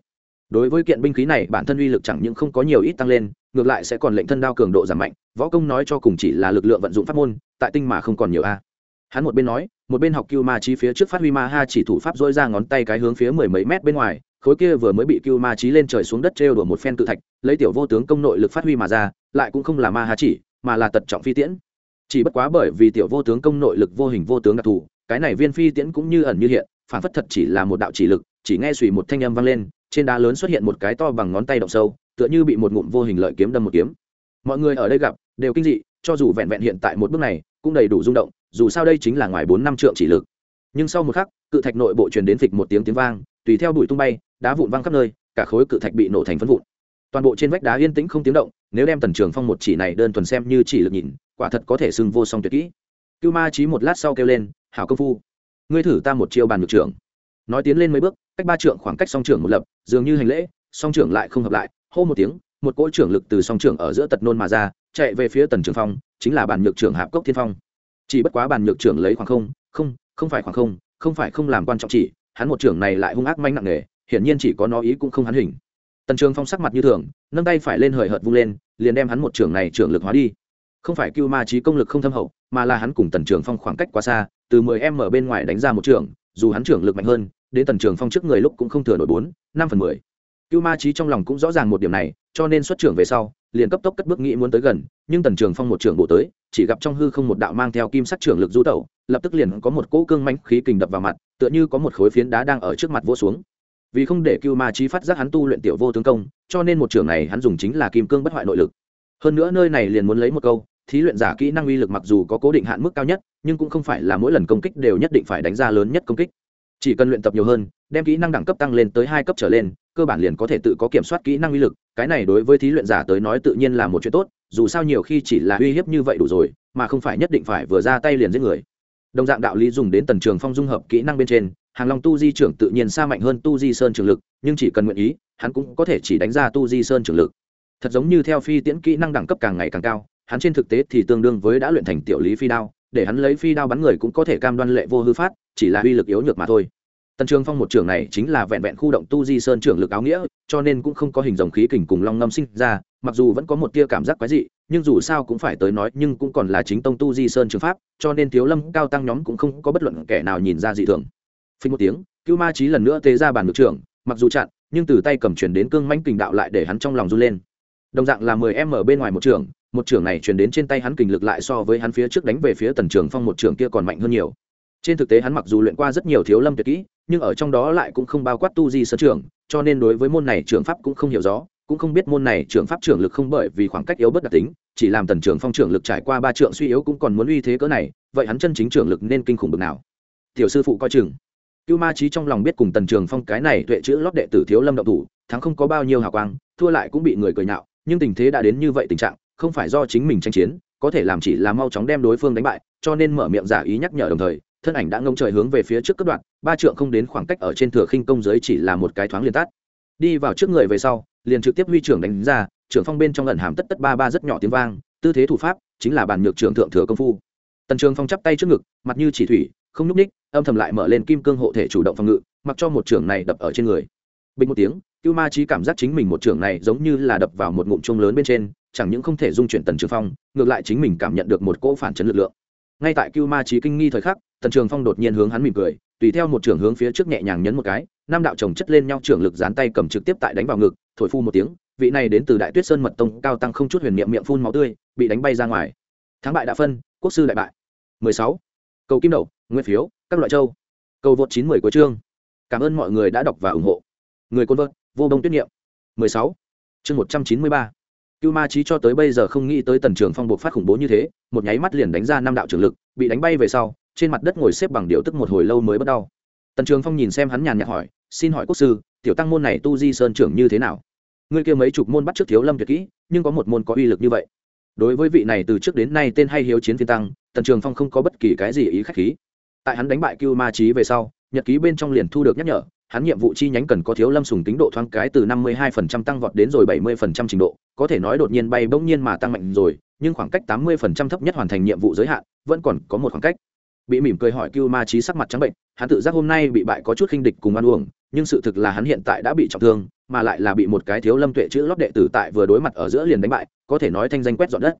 đối với kiện binh khí này bản thân uy lực chẳng những không có nhiều ít tăng lên ngược lại sẽ còn lệnh thân đao cường độ giảm mạnh, võ công nói cho cùng chỉ là lực lượng vận dụng pháp môn, tại tinh mà không còn nhiều a. Hắn một bên nói, một bên học cưu ma chi phía trước phát huy ma ha chỉ thủ pháp dôi ra ngón tay cái hướng phía mười mấy mét bên ngoài, khối kia vừa mới bị cưu ma trí lên trời xuống đất trêu đùa một phen tự thạch, lấy tiểu vô tướng công nội lực phát huy mà ra, lại cũng không là ma ha chỉ, mà là tật trọng phi tiễn. Chỉ bất quá bởi vì tiểu vô tướng công nội lực vô hình vô tướng đặc thù, cái này viên phi tiễn cũng như ẩn như hiện, phản phất thật chỉ là một đạo chỉ lực, chỉ nghe suy một thanh âm vang lên, trên đá lớn xuất hiện một cái to bằng ngón tay động sâu tựa như bị một ngụm vô hình lợi kiếm đâm một kiếm. Mọi người ở đây gặp, đều kinh dị, cho dù vẹn vẹn hiện tại một bước này, cũng đầy đủ rung động, dù sao đây chính là ngoài bốn năm trượng chỉ lực. Nhưng sau một khắc, cự thạch nội bộ truyền đến phịch một tiếng tiếng vang, tùy theo bụi tung bay, đá vụn văng khắp nơi, cả khối cự thạch bị nổ thành phân vụn. Toàn bộ trên vách đá yên tĩnh không tiếng động, nếu đem tần trường phong một chỉ này đơn thuần xem như chỉ lực nhìn, quả thật có thể xưng vô song tuyệt kỹ. Cưu ma trí một lát sau kêu lên, hảo công phu, ngươi thử ta một chiêu bàn ngược trưởng. Nói tiến lên mấy bước, cách ba trượng khoảng cách song trưởng một lập, dường như hành lễ, song trưởng lại không hợp lại hô một tiếng, một cỗ trưởng lực từ song trưởng ở giữa tật nôn mà ra, chạy về phía tần trường phong, chính là bàn nhược trưởng hạp cốc thiên phong. Chỉ bất quá bàn nhược trưởng lấy khoảng không không không phải khoảng không không phải không làm quan trọng chỉ, hắn một trưởng này lại hung ác manh nặng nề, hiển nhiên chỉ có nó ý cũng không hắn hình. Tần trường phong sắc mặt như thường, nâng tay phải lên hời hợt vung lên, liền đem hắn một trưởng này trưởng lực hóa đi. Không phải cưu ma trí công lực không thâm hậu, mà là hắn cùng tần trường phong khoảng cách quá xa, từ mười em ở bên ngoài đánh ra một trưởng, dù hắn trưởng lực mạnh hơn, đến tần trường phong trước người lúc cũng không thừa nổi bốn, năm phần mười cưu ma trí trong lòng cũng rõ ràng một điểm này, cho nên xuất trưởng về sau, liền cấp tốc cất bước nghĩ muốn tới gần, nhưng tần trường phong một trưởng bộ tới, chỉ gặp trong hư không một đạo mang theo kim sắc trưởng lực du tẩu, lập tức liền có một cỗ cương mãnh khí kình đập vào mặt, tựa như có một khối phiến đá đang ở trước mặt vỗ xuống. Vì không để cưu ma trí phát giác hắn tu luyện tiểu vô tướng công, cho nên một trưởng này hắn dùng chính là kim cương bất hoại nội lực. Hơn nữa nơi này liền muốn lấy một câu, thí luyện giả kỹ năng uy lực mặc dù có cố định hạn mức cao nhất, nhưng cũng không phải là mỗi lần công kích đều nhất định phải đánh ra lớn nhất công kích chỉ cần luyện tập nhiều hơn, đem kỹ năng đẳng cấp tăng lên tới hai cấp trở lên, cơ bản liền có thể tự có kiểm soát kỹ năng uy lực, cái này đối với thí luyện giả tới nói tự nhiên là một chuyện tốt, dù sao nhiều khi chỉ là uy hiếp như vậy đủ rồi, mà không phải nhất định phải vừa ra tay liền giết người. Đồng dạng đạo lý dùng đến tần trường phong dung hợp kỹ năng bên trên, hàng long tu di trưởng tự nhiên xa mạnh hơn tu di sơn trường lực, nhưng chỉ cần nguyện ý, hắn cũng có thể chỉ đánh ra tu di sơn trường lực. Thật giống như theo phi tiễn kỹ năng đẳng cấp càng ngày càng cao, hắn trên thực tế thì tương đương với đã luyện thành tiểu lý phi đao, để hắn lấy phi đao bắn người cũng có thể cam đoan lệ vô hư phát, chỉ là uy lực yếu nhược mà thôi tần trường phong một trưởng này chính là vẹn vẹn khu động tu di sơn trưởng lực áo nghĩa, cho nên cũng không có hình dòng khí kình cùng long ngâm sinh ra, mặc dù vẫn có một tia cảm giác quái dị, nhưng dù sao cũng phải tới nói nhưng cũng còn là chính tông tu di sơn trường pháp, cho nên thiếu lâm, cao tăng nhóm cũng không có bất luận kẻ nào nhìn ra dị thường. Phí một tiếng, cưu ma trí lần nữa tế ra bàn ngược trưởng, mặc dù chặn, nhưng từ tay cầm chuyển đến cương manh kình đạo lại để hắn trong lòng run lên. Đồng dạng là mười em ở bên ngoài một trường một trường này chuyển đến trên tay hắn kình lực lại so với hắn phía trước đánh về phía tần trường phong một trường kia còn mạnh hơn nhiều. Trên thực tế hắn mặc dù luyện qua rất nhiều thiếu lâm tuyệt kỹ nhưng ở trong đó lại cũng không bao quát tu di sơ trường cho nên đối với môn này trường pháp cũng không hiểu rõ, cũng không biết môn này trường pháp trường lực không bởi vì khoảng cách yếu bất đặc tính, chỉ làm tần trường phong trường lực trải qua ba trường suy yếu cũng còn muốn uy thế cỡ này, vậy hắn chân chính trường lực nên kinh khủng bực nào? Tiểu sư phụ coi chừng. Cưu ma trí trong lòng biết cùng tần trường phong cái này tuệ chữ lót đệ tử thiếu lâm động thủ, thắng không có bao nhiêu hào quang, thua lại cũng bị người cười nhạo, nhưng tình thế đã đến như vậy tình trạng, không phải do chính mình tranh chiến, có thể làm chỉ là mau chóng đem đối phương đánh bại, cho nên mở miệng giả ý nhắc nhở đồng thời thân ảnh đã ngông trời hướng về phía trước cấp đoạn, ba trượng không đến khoảng cách ở trên thừa khinh công giới chỉ là một cái thoáng liền tắt. Đi vào trước người về sau, liền trực tiếp huy trưởng đánh ra, trưởng phong bên trong lần hàm tất tất ba ba rất nhỏ tiếng vang, tư thế thủ pháp chính là bản nhược trưởng thượng thừa công phu. Tần trường phong chắp tay trước ngực, mặt như chỉ thủy, không nhúc ních, âm thầm lại mở lên kim cương hộ thể chủ động phòng ngự, mặc cho một trưởng này đập ở trên người. Bình một tiếng, cưu ma trí cảm giác chính mình một trưởng này giống như là đập vào một ngụm chung lớn bên trên, chẳng những không thể dung chuyển tần trường phong, ngược lại chính mình cảm nhận được một cỗ phản chấn lực lượng. Ngay tại cưu ma trí kinh nghi thời khắc tần trường phong đột nhiên hướng hắn mỉm cười tùy theo một trưởng hướng phía trước nhẹ nhàng nhấn một cái năm đạo chồng chất lên nhau trưởng lực dán tay cầm trực tiếp tại đánh vào ngực thổi phu một tiếng vị này đến từ đại tuyết sơn mật tông cao tăng không chút huyền niệm miệng phun máu tươi bị đánh bay ra ngoài thắng bại đã phân quốc sư đại bại 16. cầu kim đậu nguyên phiếu các loại châu cầu vượt chín mười của chương cảm ơn mọi người đã đọc và ủng hộ người côn vợt vô đông tuyết niệm 16. chương 193. Cưu Ma Chí cho tới bây giờ không nghĩ tới Tần Trường Phong buộc phát khủng bố như thế, một nháy mắt liền đánh ra năm đạo trường lực, bị đánh bay về sau, trên mặt đất ngồi xếp bằng điều tức một hồi lâu mới bất đau. Tần Trường Phong nhìn xem hắn nhàn nhạt hỏi, "Xin hỏi quốc sư, tiểu tăng môn này tu di sơn trưởng như thế nào?" Ngươi kia mấy chục môn bắt trước thiếu lâm tuyệt kỹ, nhưng có một môn có uy lực như vậy. Đối với vị này từ trước đến nay tên hay hiếu chiến thiên tăng, Tần Trường Phong không có bất kỳ cái gì ý khách khí. Tại hắn đánh bại Cưu Ma Chí về sau, nhật ký bên trong liền thu được nhắc nhở, hắn nhiệm vụ chi nhánh cần có thiếu lâm sùng tính độ thoáng cái từ 52% tăng vọt đến rồi 70% trình độ, có thể nói đột nhiên bay bỗng nhiên mà tăng mạnh rồi, nhưng khoảng cách 80% thấp nhất hoàn thành nhiệm vụ giới hạn, vẫn còn có một khoảng cách. Bị mỉm cười hỏi Cưu Ma trí sắc mặt trắng bệnh, hắn tự giác hôm nay bị bại có chút khinh địch cùng ăn uổng, nhưng sự thực là hắn hiện tại đã bị trọng thương, mà lại là bị một cái thiếu lâm tuệ chữ lót đệ tử tại vừa đối mặt ở giữa liền đánh bại, có thể nói thanh danh quét dọn đất.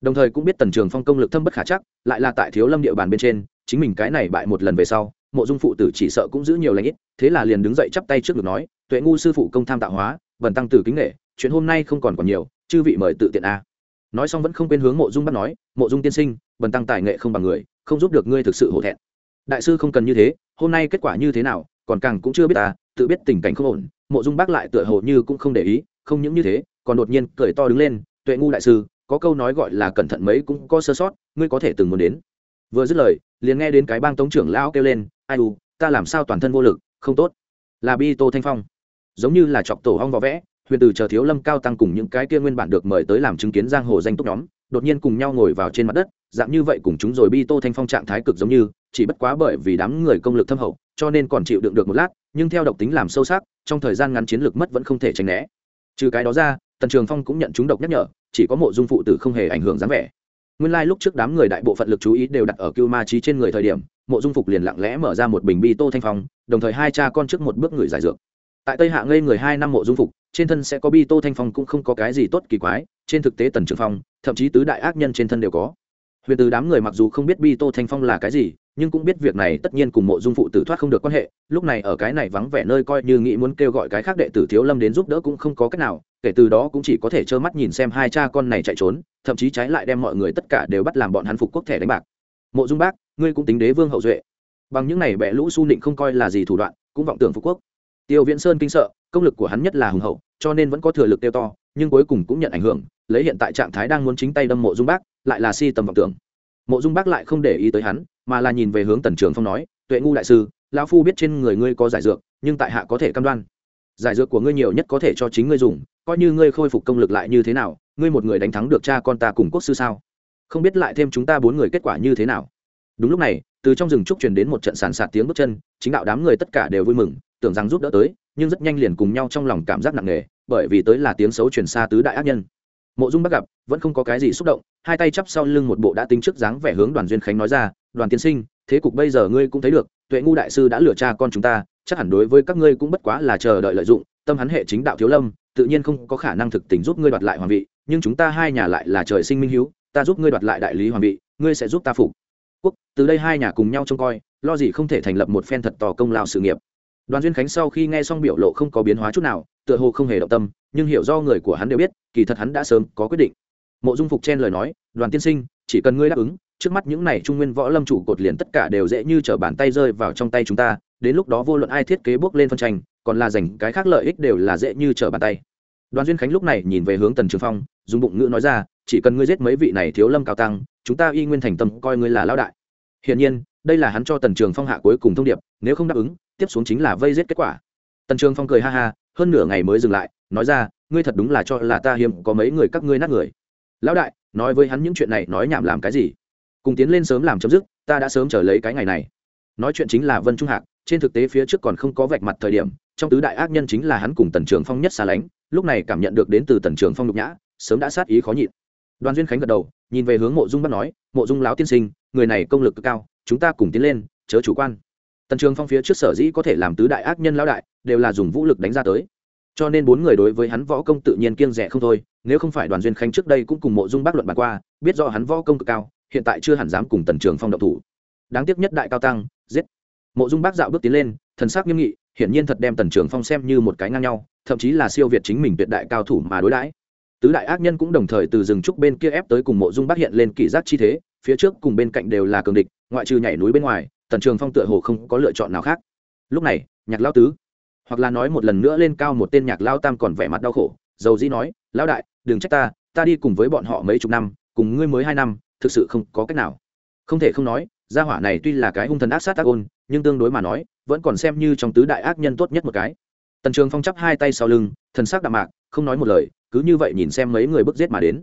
Đồng thời cũng biết Tần Trường Phong công lực thâm bất khả chắc, lại là tại thiếu lâm địa bàn bên trên, chính mình cái này bại một lần về sau, mộ dung phụ tử chỉ sợ cũng giữ nhiều lãnh ít thế là liền đứng dậy chắp tay trước ngực nói tuệ ngu sư phụ công tham tạo hóa vần tăng tử kính nghệ chuyện hôm nay không còn còn nhiều chư vị mời tự tiện a nói xong vẫn không quên hướng mộ dung bắt nói mộ dung tiên sinh vần tăng tài nghệ không bằng người không giúp được ngươi thực sự hổ thẹn. Đại sư không cần như thế, hôm nay kết quả như thế nào, còn càng cũng chưa biết ta, tự biết tình cảnh không ổn, mộ dung bác lại tựa hồ như cũng không để ý, không những như thế, còn đột nhiên cười to đứng lên, tuệ ngu đại sư, có câu nói gọi là cẩn thận mấy cũng có sơ sót, ngươi có thể từng muốn đến. Vừa dứt lời, liền nghe đến cái bang tống trưởng lão kêu lên, ai u, ta làm sao toàn thân vô lực, không tốt. Là bi tô thanh phong. Giống như là chọc tổ hong võ vẽ, huyền từ chờ thiếu lâm cao tăng cùng những cái kia nguyên bản được mời tới làm chứng kiến giang hồ danh túc nhóm, đột nhiên cùng nhau ngồi vào trên mặt đất dạng như vậy cùng chúng rồi bi tô thanh phong trạng thái cực giống như, chỉ bất quá bởi vì đám người công lực thâm hậu, cho nên còn chịu đựng được một lát, nhưng theo độc tính làm sâu sắc, trong thời gian ngắn chiến lược mất vẫn không thể tránh né. Trừ cái đó ra, tần trường phong cũng nhận chúng độc nhắc nhở, chỉ có mộ dung phụ tử không hề ảnh hưởng dáng vẻ. Nguyên lai、like、lúc trước đám người đại bộ phận lực chú ý đều đặt ở cưu ma trí trên người thời điểm, mộ dung phục liền lặng lẽ mở ra một bình bi tô thanh phong, đồng thời hai cha con trước một bước người giải dược. Tại tây hạ ngây người hai năm mộ dung phục, trên thân sẽ có bi tô thanh phong cũng không có cái gì tốt kỳ quái, trên thực tế tần trường phong, thậm chí tứ đại ác nhân trên thân đều có huyền từ đám người mặc dù không biết bi tô thanh phong là cái gì, nhưng cũng biết việc này tất nhiên cùng mộ dung phụ tử thoát không được quan hệ. Lúc này ở cái này vắng vẻ nơi coi như nghĩ muốn kêu gọi cái khác đệ tử thiếu lâm đến giúp đỡ cũng không có cách nào, kể từ đó cũng chỉ có thể trơ mắt nhìn xem hai cha con này chạy trốn, thậm chí trái lại đem mọi người tất cả đều bắt làm bọn hắn phục quốc thẻ đánh bạc. Mộ dung bác, ngươi cũng tính đế vương hậu duệ. Bằng những này bẻ lũ su nịnh không coi là gì thủ đoạn, cũng vọng tưởng phục quốc. Tiêu viễn sơn kinh sợ, công lực của hắn nhất là hùng hậu, cho nên vẫn có thừa lực tiêu to, nhưng cuối cùng cũng nhận ảnh hưởng, lấy hiện tại trạng thái đang muốn chính tay đâm mộ dung bác lại là si tầm vọng tưởng. Mộ dung bác lại không để ý tới hắn, mà là nhìn về hướng tần trường phong nói, tuệ ngu đại sư, lão phu biết trên người ngươi có giải dược, nhưng tại hạ có thể cam đoan. Giải dược của ngươi nhiều nhất có thể cho chính ngươi dùng, coi như ngươi khôi phục công lực lại như thế nào, ngươi một người đánh thắng được cha con ta cùng quốc sư sao? Không biết lại thêm chúng ta bốn người kết quả như thế nào? Đúng lúc này, từ trong rừng trúc truyền đến một trận sàn sạt tiếng bước chân, chính đạo đám người tất cả đều vui mừng, tưởng rằng giúp đỡ tới, nhưng rất nhanh liền cùng nhau trong lòng cảm giác nặng nề, bởi vì tới là tiếng xấu truyền xa tứ đại ác nhân. Mộ dung bắt gặp, vẫn không có cái gì xúc động hai tay chắp sau lưng một bộ đã tính trước dáng vẻ hướng đoàn duyên khánh nói ra, đoàn tiên sinh, thế cục bây giờ ngươi cũng thấy được, tuệ ngu đại sư đã lừa cha con chúng ta, chắc hẳn đối với các ngươi cũng bất quá là chờ đợi lợi dụng, tâm hắn hệ chính đạo thiếu lâm, tự nhiên không có khả năng thực tình giúp ngươi đoạt lại hoàng vị, nhưng chúng ta hai nhà lại là trời sinh minh hiếu, ta giúp ngươi đoạt lại đại lý hoàng vị, ngươi sẽ giúp ta phục. Quốc, từ đây hai nhà cùng nhau trông coi, lo gì không thể thành lập một phen thật tò công lao sự nghiệp. Đoàn duyên khánh sau khi nghe xong biểu lộ không có biến hóa chút nào, tựa hồ không hề động tâm, nhưng hiểu do người của hắn đều biết, kỳ thật hắn đã sớm có quyết định mộ dung phục chen lời nói, đoàn tiên sinh, chỉ cần ngươi đáp ứng, trước mắt những này trung nguyên võ lâm chủ cột liền tất cả đều dễ như t r ở bàn tay rơi vào trong tay chúng ta, đến lúc đó vô luận ai thiết kế bước lên phân tranh, còn là dành cái khác lợi ích đều là dễ như trở bàn tay. Đoàn duyên khánh lúc này nhìn về hướng tần trường phong, dùng bụng ngữ nói ra, chỉ cần ngươi giết mấy vị này thiếu lâm cao tăng, chúng ta y nguyên thành tâm coi ngươi là lão đại. Hiển nhiên, đây là hắn cho tần trường phong hạ cuối cùng thông điệp, nếu không đáp ứng, tiếp xuống chính là vây giết kết quả. Tần trường phong cười ha ha, hơn nửa ngày mới dừng lại, nói ra, ngươi thật đúng là cho là ta hiếm, có mấy người các ngươi nát người lão đại, nói với hắn những chuyện này nói nhảm làm cái gì? Cùng tiến lên sớm làm chấm dứt, ta đã sớm trở lấy cái ngày này. Nói chuyện chính là vân trung hạc, trên thực tế phía trước còn không có vạch mặt thời điểm, trong tứ đại ác nhân chính là hắn cùng tần trường phong nhất xa lánh, lúc này cảm nhận được đến từ tần trường phong nhục nhã, sớm đã sát ý khó nhịn. Đoàn duyên khánh gật đầu, nhìn về hướng mộ dung bắt nói, mộ dung láo tiên sinh, người này công lực cực cao, chúng ta cùng tiến lên, chớ chủ quan. Tần trường phong phía trước sở dĩ có thể làm tứ đại ác nhân lão đại, đều là dùng vũ lực đánh ra tới. Cho nên bốn người đối với hắn võ công tự nhiên kiêng rẻ không thôi nếu không phải đoàn duyên khánh trước đây cũng cùng mộ dung bác luận bàn qua, biết rõ hắn võ công cực cao, hiện tại chưa hẳn dám cùng tần trường phong độc thủ. Đáng tiếc nhất đại cao tăng, giết. Mộ dung bác dạo bước tiến lên, thần sắc nghiêm nghị, hiển nhiên thật đem tần trường phong xem như một cái ngang nhau, thậm chí là siêu việt chính mình tuyệt đại cao thủ mà đối đãi. Tứ đại ác nhân cũng đồng thời từ rừng trúc bên kia ép tới cùng mộ dung bác hiện lên kỷ giác chi thế, phía trước cùng bên cạnh đều là cường địch, ngoại trừ nhảy núi bên ngoài, tần trường phong tựa hồ không có lựa chọn nào khác. Lúc này, nhạc lao tứ, hoặc là nói một lần nữa lên cao một tên nhạc lao tam còn vẻ mặt đau khổ, dầu dĩ nói, lão đại đừng trách ta ta đi cùng với bọn họ mấy chục năm, cùng ngươi mới hai năm, thực sự không có cách nào. Không thể không nói, gia hỏa này tuy là cái hung thần ác sát ác ôn, nhưng tương đối mà nói, vẫn còn xem như trong tứ đại ác nhân tốt nhất một cái. Tần trường phong chắp hai tay sau lưng, thần sắc đạm mạc, không nói một lời, cứ như vậy nhìn xem mấy người bước giết mà đến.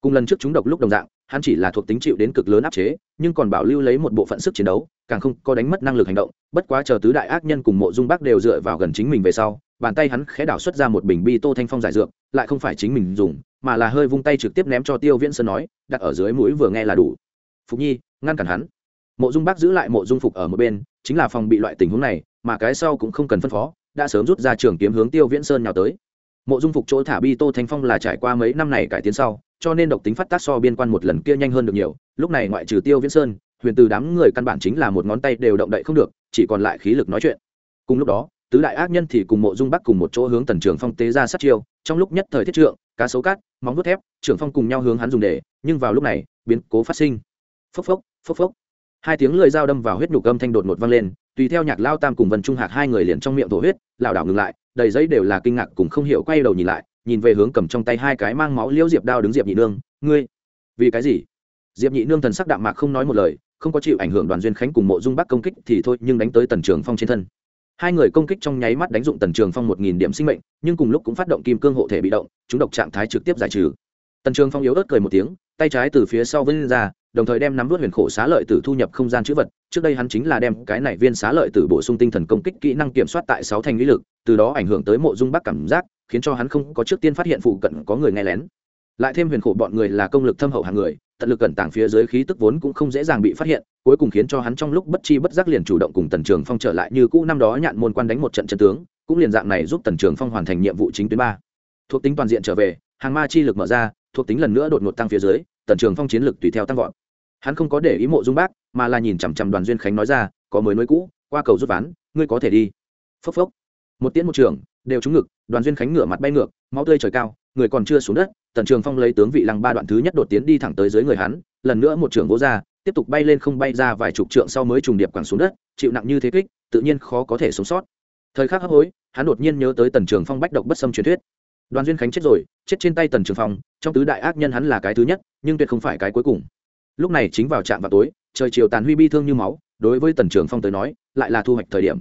Cùng lần trước chúng độc lúc đồng dạng, hắn chỉ là thuộc tính chịu đến cực lớn áp chế, nhưng còn bảo lưu lấy một bộ phận sức chiến đấu, càng không có đánh mất năng lực hành động, bất quá chờ tứ đại ác nhân cùng mộ dung bắc đều dựa vào gần chính mình về sau, bàn tay hắn khẽ đảo xuất ra một bình bi tô thanh phong giải dược, lại không phải chính mình dùng mà là hơi vung tay trực tiếp ném cho tiêu viễn sơn nói, đặt ở dưới mũi vừa nghe là đủ. Phục nhi, ngăn cản hắn. Mộ dung bắc giữ lại mộ dung phục ở một bên, chính là phòng bị loại tình huống này, mà cái sau cũng không cần phân phó, đã sớm rút ra trường kiếm hướng tiêu viễn sơn nhào tới. Mộ dung phục chỗ thả bi tô thanh phong là trải qua mấy năm này cải tiến sau, cho nên độc tính phát tác so biên quan một lần kia nhanh hơn được nhiều, lúc này ngoại trừ tiêu viễn sơn, huyền từ đám người căn bản chính là một ngón tay đều động đậy không được, chỉ còn lại khí lực nói chuyện. Cùng lúc đó, tứ đại ác nhân thì cùng mộ dung bắc cùng một chỗ hướng tần trường phong tế ra sát chiêu, trong lúc nhất thời thiết trượng cá sấu cát, móng vuốt thép, trưởng phong cùng nhau hướng hắn dùng để, nhưng vào lúc này, biến cố phát sinh. Phốc phốc phốc phốc. Hai tiếng lưỡi dao đâm vào huyết nhục âm thanh đột ngột vang lên, tùy theo nhạc lao tam cùng vân trung hạc hai người liền trong miệng thổ huyết, lảo đảo ngừng lại, đầy giấy đều là kinh ngạc cùng không hiểu quay đầu nhìn lại, nhìn về hướng cầm trong tay hai cái mang máu liễu diệp đao đứng diệp nhị nương, ngươi, vì cái gì? Diệp nhị nương thần sắc đạm mạc không nói một lời, không có chịu ảnh hưởng đoàn duyên khánh cùng mộ dung bắc công kích thì thôi, nhưng đánh tới tần trường phong trên thân hai người công kích trong nháy mắt đánh dụng tần trường phong một nghìn điểm sinh mệnh, nhưng cùng lúc cũng phát động kim cương hộ thể bị động, chúng độc trạng thái trực tiếp giải trừ. Tần trường phong yếu ớt cười một tiếng, tay trái từ phía sau vươn ra, đồng thời đem nắm vớt huyền khổ xá lợi tử thu nhập không gian chữ vật, trước đây hắn chính là đem cái này viên xá lợi tử bổ sung tinh thần công kích kỹ năng kiểm soát tại sáu thành lý lực, từ đó ảnh hưởng tới mộ dung bắc cảm giác, khiến cho hắn không có trước tiên phát hiện phụ cận có người nghe lén. Lại thêm huyền khổ bọn người là công lực thâm hậu hàng người tận lực cẩn tàng phía dưới khí tức vốn cũng không dễ dàng bị phát hiện, cuối cùng khiến cho hắn trong lúc bất chi bất giác liền chủ động cùng tần trường phong trở lại như cũ năm đó nhạn môn quan đánh một trận chân tướng, cũng liền dạng này giúp tần trường phong hoàn thành nhiệm vụ chính tuyến ba. Thuộc tính toàn diện trở về, hàng ma chi lực mở ra, thuộc tính lần nữa đột ngột tăng phía dưới, tần trường phong chiến lực tùy theo tăng vọt. Hắn không có để ý mộ dung bác, mà là nhìn chằm chằm đoàn duyên khánh nói ra, có mới nối cũ, qua cầu rút ván, ngươi có thể đi. Phốc phốc. Một tiễn một trường, đều trúng ngực, đoàn duyên khánh ngửa mặt bay ngược, máu tươi trời cao, người còn chưa xuống đất tần trường phong lấy tướng vị lăng ba đoạn thứ nhất đột tiến đi thẳng tới dưới người hắn, lần nữa một trường vỗ ra, tiếp tục bay lên không bay ra vài chục trượng sau mới trùng điệp quẳng xuống đất, chịu nặng như thế kích, tự nhiên khó có thể sống sót. Thời khắc hấp hối, hắn đột nhiên nhớ tới tần trường phong bách độc bất xâm truyền thuyết. Đoàn duyên khánh chết rồi, chết trên tay tần trường phong, trong tứ đại ác nhân hắn là cái thứ nhất, nhưng tuyệt không phải cái cuối cùng. Lúc này chính vào trạm vào tối, trời chiều tàn huy bi thương như máu, đối với tần trường phong tới nói, lại là thu hoạch thời điểm.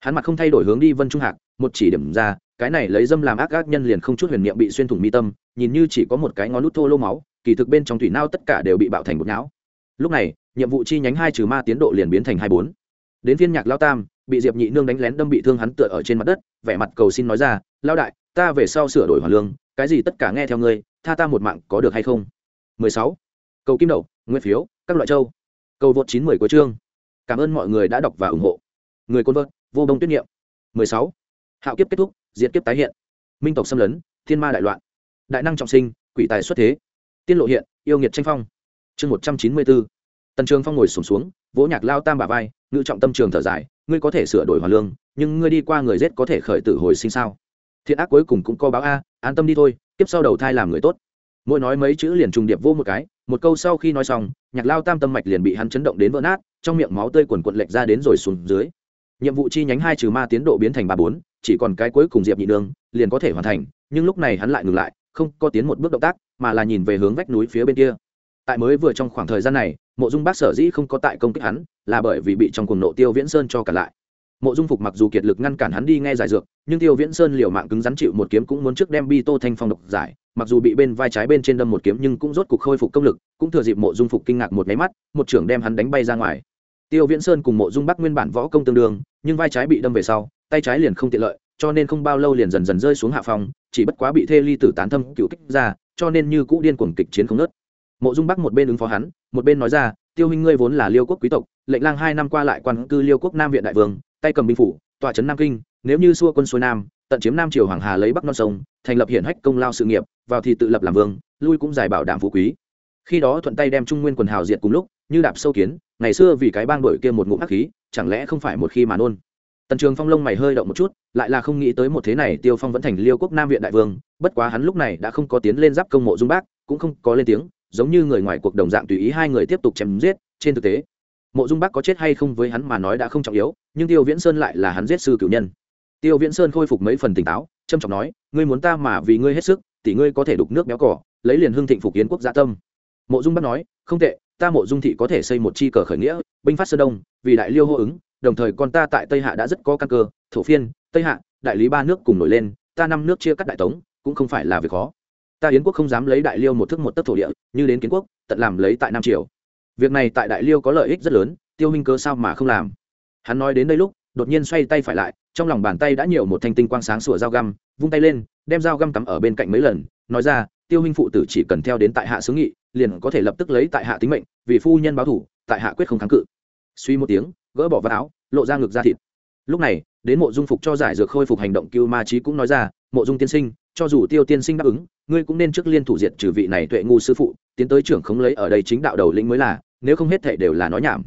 Hắn mặt không thay đổi hướng đi vân trung hạc một chỉ điểm ra, cái này lấy dâm làm ác ác nhân liền không chút huyền niệm bị xuyên thủng mi tâm, nhìn như chỉ có một cái ngón nút thô lô máu, kỳ thực bên trong thủy nao tất cả đều bị bạo thành bột não. Lúc này, nhiệm vụ chi nhánh hai trừ ma tiến độ liền biến thành hai bốn. Đến phiên nhạc lao tam, bị diệp nhị nương đánh lén đâm bị thương hắn tựa ở trên mặt đất, vẻ mặt cầu xin nói ra lao đại, ta về sau sửa đổi hoàn lương, cái gì tất cả nghe theo ngươi, tha ta một mạng có được hay không? 16. cầu kim đậu, nguyên phiếu, các loại châu. Cầu vượt chín mười của chương. Cảm ơn mọi người đã đọc và ủng hộ. Người côn vợt, vô đông tuyết niệm 16 hạo kiếp kết thúc diễn kiếp tái hiện. Minh tộc xâm lấn thiên ma đại loạn. Đại năng trọng sinh quỷ tài xuất thế. Tiên lộ hiện yêu nghiệt tranh phong. Chương một trăm chín mươi bốn. Tần trường phong ngồi sùng xuống, xuống vỗ nhạc lao tam bà vai ngự trọng tâm trường thở dài ngươi có thể sửa đổi hoàn lương nhưng ngươi đi qua người rết có thể khởi tử hồi sinh sao? Thiện ác cuối cùng cũng có báo a an tâm đi thôi tiếp sau đầu thai làm người tốt. Mỗi nói mấy chữ liền trùng điệp vô một cái một câu sau khi nói xong nhạc lao tam tâm mạch liền bị hắn chấn động đến vỡ nát trong miệng máu tươi quần quận lệch ra đến rồi xuống dưới nhiệm vụ chi nhánh hai trừ ma tiến độ biến thành ba bốn, chỉ còn cái cuối cùng diệp nhị nương liền có thể hoàn thành, nhưng lúc này hắn lại ngừng lại, không có tiến một bước động tác, mà là nhìn về hướng vách núi phía bên kia. Tại mới vừa trong khoảng thời gian này, mộ dung bác sở dĩ không có tại công kích hắn, là bởi vì bị trong cuồng nộ tiêu viễn sơn cho cả lại. Mộ dung phục mặc dù kiệt lực ngăn cản hắn đi nghe giải dược, nhưng tiêu viễn sơn liều mạng cứng rắn chịu một kiếm cũng muốn trước đem bi tô thanh phong độc giải, mặc dù bị bên vai trái bên trên đâm một kiếm nhưng cũng rốt cục khôi phục công lực, cũng thừa dịp mộ dung phục kinh ngạc một máy mắt, một trưởng đem hắn đánh bay ra ngoài tiêu viễn sơn cùng mộ dung bắc nguyên bản võ công tương đương, nhưng vai trái bị đâm về sau, tay trái liền không tiện lợi, cho nên không bao lâu liền dần dần rơi xuống hạ phòng, chỉ bất quá bị thê ly tử tán thâm cựu kích ra, cho nên như cũ điên cuồng kịch chiến không nớt mộ dung bắc một bên ứng phó hắn, một bên nói ra, tiêu huynh ngươi vốn là liêu quốc quý tộc, lệnh lang hai năm qua lại quan cư liêu quốc nam viện đại vương, tay cầm binh phủ tòa trấn nam kinh, nếu như xua quân xuôi nam, tận chiếm nam triều hoàng hà lấy bắc non sông, thành lập hiển hách công lao sự nghiệp, vào thì tự lập làm vương, lui cũng giải bảo đảm phú quý. Khi đó thuận tay đem trung nguyên quần hào diệt cùng lúc như đạp sâu kiến, ngày xưa vì cái bang đội kia một ngụm hắc khí, chẳng lẽ không phải một khi mà nôn? Tần trường phong lông mày hơi động một chút, lại là không nghĩ tới một thế này tiêu phong vẫn thành liêu quốc nam viện đại vương, bất quá hắn lúc này đã không có tiến lên giáp công mộ dung bác, cũng không có lên tiếng, giống như người ngoài cuộc đồng dạng tùy ý hai người tiếp tục chém giết, trên thực tế, mộ dung bác có chết hay không với hắn mà nói đã không trọng yếu, nhưng tiêu viễn sơn lại là hắn giết sư cử nhân. Tiêu viễn sơn khôi phục mấy phần tỉnh táo trâm trọng nói, ngươi muốn ta mà vì ngươi hết sức thì ngươi có thể đục nước béo cỏ, lấy liền hương thịnh phục kiến quốc gia tâm. Mộ dung bác nói, không tệ ta mộ dung thị có thể xây một chi cờ khởi nghĩa, binh phát sơn đông, vì đại liêu hô ứng, đồng thời con ta tại tây hạ đã rất có căn cơ, thổ phiên, tây hạ, đại lý ba nước cùng nổi lên, ta năm nước chia cắt đại tống, cũng không phải là việc khó. Ta yến quốc không dám lấy đại liêu một thức một tấc thổ địa, như đến kiến quốc, tận làm lấy tại nam triều. Việc này tại đại liêu có lợi ích rất lớn, tiêu minh cơ sao mà không làm? Hắn nói đến đây lúc, đột nhiên xoay tay phải lại, trong lòng bàn tay đã nhiều một thanh tinh quang sáng sủa dao găm, vung tay lên, đem dao găm cắm ở bên cạnh mấy lần, nói ra, tiêu minh phụ tử chỉ cần theo đến tại hạ xứ nghị liền có thể lập tức lấy tại hạ tính mệnh, vì phu nhân báo thủ, tại hạ quyết không kháng cự. Suy một tiếng, gỡ bỏ vạt áo, lộ ra ngực ra thịt. Lúc này, đến mộ dung phục cho giải dược khôi phục hành động cưu ma trí cũng nói ra, mộ dung tiên sinh, cho dù tiêu tiên sinh đáp ứng, ngươi cũng nên trước liên thủ diệt trừ vị này tuệ ngu sư phụ, tiến tới trưởng khống lấy ở đây chính đạo đầu lĩnh mới là, nếu không hết thệ đều là nói nhảm.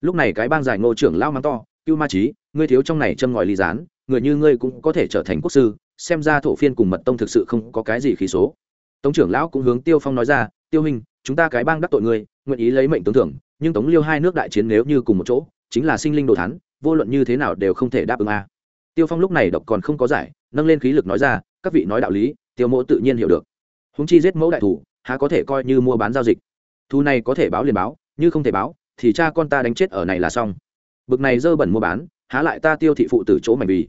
Lúc này cái bang giải ngô trưởng lao mắng to, cưu ma trí ngươi thiếu trong này châm ngòi ly gián, người như ngươi cũng có thể trở thành quốc sư, xem ra thổ phiên cùng mật tông thực sự không có cái gì khí số. Tống trưởng lão cũng hướng tiêu phong nói ra tiêu hình chúng ta cái bang đắc tội ngươi, nguyện ý lấy mệnh tướng thưởng, nhưng tống liêu hai nước đại chiến nếu như cùng một chỗ, chính là sinh linh đồ thắn vô luận như thế nào đều không thể đáp ứng a. À. Tiêu phong lúc này độc còn không có giải, nâng lên khí lực nói ra, các vị nói đạo lý, tiêu Mỗ tự nhiên hiểu được. Húng chi giết mẫu đại thủ, há có thể coi như mua bán giao dịch. Thu này có thể báo liền báo, như không thể báo, thì cha con ta đánh chết ở này là xong. Bực này dơ bẩn mua bán, há lại ta tiêu thị phụ từ chỗ mảnh bì.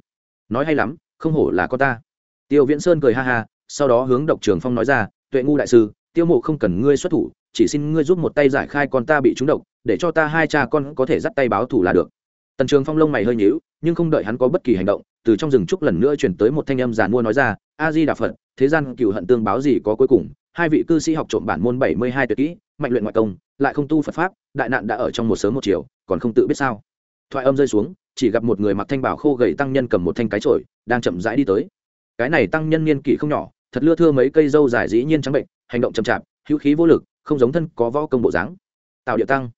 nói hay lắm, không hổ là con ta. Tiêu viễn sơn cười ha ha, sau đó hướng độc trường phong nói ra, tuệ ngu đại sư tiêu mộ không cần ngươi xuất thủ, chỉ xin ngươi giúp một tay giải khai con ta bị trúng độc, để cho ta hai cha con có thể dắt tay báo thủ là được. Tần trường phong lông mày hơi nhíu, nhưng không đợi hắn có bất kỳ hành động, từ trong rừng trúc lần nữa chuyển tới một thanh âm giàn mua nói ra, a di đà phật, thế gian cựu hận tương báo gì có cuối cùng, hai vị cư sĩ học trộm bản môn bảy mươi hai tuyệt kỹ, mạnh luyện ngoại công, lại không tu phật pháp, đại nạn đã ở trong một sớm một chiều, còn không tự biết sao. Thoại âm rơi xuống, chỉ gặp một người mặc thanh bảo khô gầy tăng nhân cầm một thanh cái trội đang chậm rãi đi tới. Cái này tăng nhân niên kỷ không nhỏ thật lưa thưa mấy cây dâu dài dĩ nhiên trắng bệnh, hành động chậm chạp, hữu khí vô lực, không giống thân có võ công bộ dáng. Tạo địa tăng.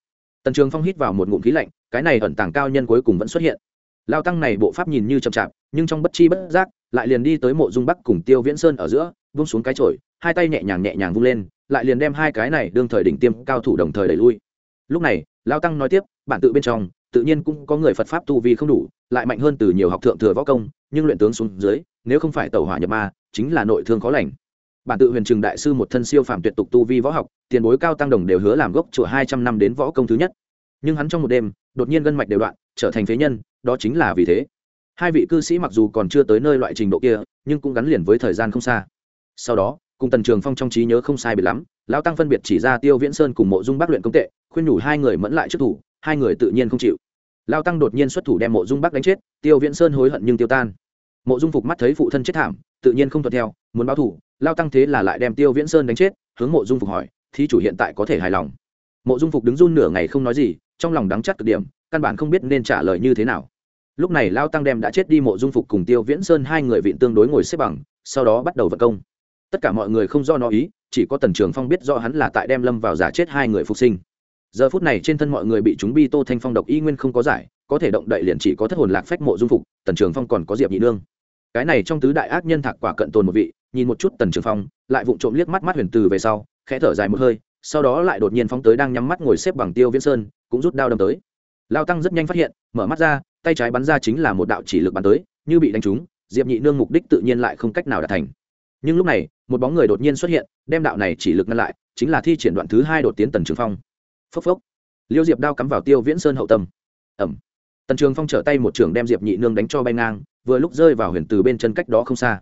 Tần trường phong hít vào một ngụm khí lạnh, cái này ẩn tàng cao nhân cuối cùng vẫn xuất hiện. Lao tăng này bộ pháp nhìn như chậm chạp, nhưng trong bất chi bất giác, lại liền đi tới mộ dung bắc cùng tiêu viễn sơn ở giữa, vung xuống cái chổi, hai tay nhẹ nhàng nhẹ nhàng vung lên, lại liền đem hai cái này đương thời đỉnh tiêm cao thủ đồng thời đẩy lui. Lúc này, lao tăng nói tiếp, bản tự bên trong, tự nhiên cũng có người phật pháp tu vi không đủ, lại mạnh hơn từ nhiều học thượng thừa võ công, nhưng luyện tướng xuống dưới, nếu không phải tẩu hỏa nhập ma chính là nội thương khó lành. Bản tự huyền trường đại sư một thân siêu phàm tuyệt tục tu vi võ học, tiền bối cao tăng đồng đều hứa làm gốc chùa hai trăm năm đến võ công thứ nhất. Nhưng hắn trong một đêm, đột nhiên gân mạch đều đoạn, trở thành phế nhân, đó chính là vì thế. Hai vị cư sĩ mặc dù còn chưa tới nơi loại trình độ kia, nhưng cũng gắn liền với thời gian không xa. Sau đó, cùng tần trường phong trong trí nhớ không sai biệt lắm, lão tăng phân biệt chỉ ra tiêu viễn sơn cùng mộ dung bắc luyện công tệ, khuyên nhủ hai người mẫn lại trước thủ, hai người tự nhiên không chịu. Lao tăng đột nhiên xuất thủ đem mộ dung bắc đánh chết, tiêu viễn sơn hối hận nhưng tiêu tan mộ dung phục mắt thấy phụ thân chết thảm, tự nhiên không thuận theo, muốn báo thủ lao tăng thế là lại đem tiêu viễn sơn đánh chết, hướng mộ dung phục hỏi, thí chủ hiện tại có thể hài lòng? Mộ dung phục đứng run nửa ngày không nói gì, trong lòng đắng chắc cực điểm, căn bản không biết nên trả lời như thế nào. Lúc này lao tăng đem đã chết đi mộ dung phục cùng tiêu viễn sơn hai người vịn tương đối ngồi xếp bằng, sau đó bắt đầu vận công. Tất cả mọi người không do nó ý, chỉ có tần trường phong biết do hắn là tại đem lâm vào giả chết hai người phục sinh. Giờ phút này trên thân mọi người bị chúng bi tô thanh phong độc y nguyên không có giải, có thể động đậy liền chỉ có thất hồn lạc phách mộ dung phục, tần trường phong còn có diệp nhị nương cái này trong tứ đại ác nhân thạc quả cận tồn một vị, nhìn một chút tần trường phong, lại vụng trộm liếc mắt mắt huyền từ về sau, khẽ thở dài một hơi, sau đó lại đột nhiên phóng tới đang nhắm mắt ngồi xếp bằng tiêu viễn sơn, cũng rút đao đâm tới. Lao tăng rất nhanh phát hiện, mở mắt ra, tay trái bắn ra chính là một đạo chỉ lực bắn tới, như bị đánh trúng, diệp nhị nương mục đích tự nhiên lại không cách nào đạt thành. Nhưng lúc này, một bóng người đột nhiên xuất hiện, đem đạo này chỉ lực ngăn lại, chính là thi triển đoạn thứ hai đột tiến tần trường phong. Phốc phốc. Liêu diệp đao cắm vào tiêu viễn sơn hậu tâm. Ẩm tần trường phong trở tay một trường đem diệp nhị nương đánh cho bay ngang vừa lúc rơi vào huyền từ bên chân cách đó không xa.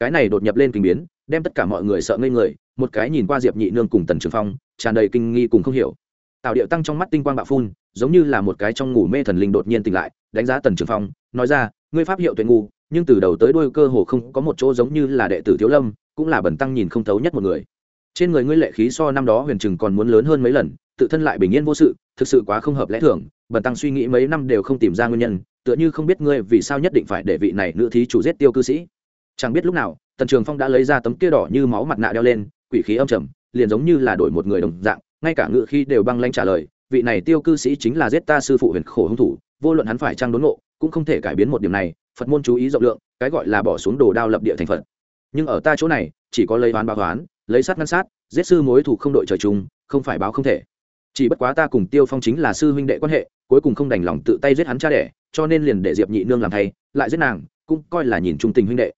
Cái này đột nhập lên kinh biến, đem tất cả mọi người sợ ngây người, một cái nhìn qua diệp nhị nương cùng tần trường phong, tràn đầy kinh nghi cùng không hiểu. Tạo điệu tăng trong mắt tinh quang bạo phun, giống như là một cái trong ngủ mê thần linh đột nhiên tỉnh lại, đánh giá tần trường phong, nói ra, ngươi pháp hiệu tuệ ngu, nhưng từ đầu tới đôi cơ hồ không có một chỗ giống như là đệ tử thiếu lâm, cũng là bẩn tăng nhìn không thấu nhất một người. Trên người ngươi lệ khí so năm đó huyền trừng còn muốn lớn hơn mấy lần, tự thân lại bình yên vô sự, thực sự quá không hợp lẽ thường, bẩn tăng suy nghĩ mấy năm đều không tìm ra nguyên nhân tựa như không biết ngươi vì sao nhất định phải để vị này nữ thí chủ giết tiêu cư sĩ. Chẳng biết lúc nào, tần trường phong đã lấy ra tấm kia đỏ như máu mặt nạ đeo lên, quỷ khí âm trầm, liền giống như là đổi một người đồng dạng, ngay cả ngự khi đều băng lanh trả lời, vị này tiêu cư sĩ chính là giết ta sư phụ huyền khổ hung thủ, vô luận hắn phải trang đốn ngộ, cũng không thể cải biến một điểm này, phật môn chú ý rộng lượng, cái gọi là bỏ xuống đồ đao lập địa thành phật. Nhưng ở ta chỗ này, chỉ có lấy oán báo oán, lấy sát ngăn sát, giết sư mối thủ không đội trời chung, không phải báo không thể. Chỉ bất quá ta cùng tiêu phong chính là sư huynh đệ quan hệ cuối cùng không đành lòng tự tay giết hắn cha đẻ, cho nên liền để diệp nhị nương làm thay, lại giết nàng, cũng coi là nhìn trung tình huynh đệ.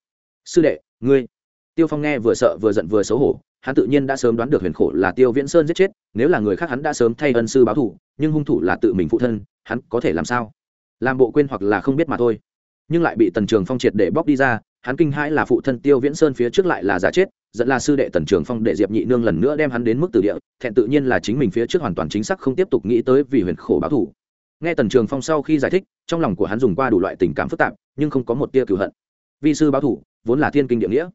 Sư đệ, ngươi. Tiêu phong nghe vừa sợ vừa giận vừa xấu hổ, hắn tự nhiên đã sớm đoán được huyền khổ là tiêu viễn sơn giết chết, nếu là người khác hắn đã sớm thay ân sư báo thủ nhưng hung thủ là tự mình phụ thân, hắn có thể làm sao? Làm bộ quên hoặc là không biết mà thôi. Nhưng lại bị tần trường phong triệt để bóc đi ra, hắn kinh hãi là phụ thân tiêu viễn sơn phía trước lại là giả chết, dẫn là sư đệ tần trường phong để diệp nhị nương lần nữa đem hắn đến mức từ địa, thẹn tự nhiên là chính mình phía trước hoàn toàn chính xác không tiếp tục nghĩ tới vì huyền khổ báo thủ nghe tần trường phong sau khi giải thích trong lòng của hắn dùng qua đủ loại tình cảm phức tạp nhưng không có một tia cửu hận. Vi sư báo thủ vốn là thiên kinh địa nghĩa.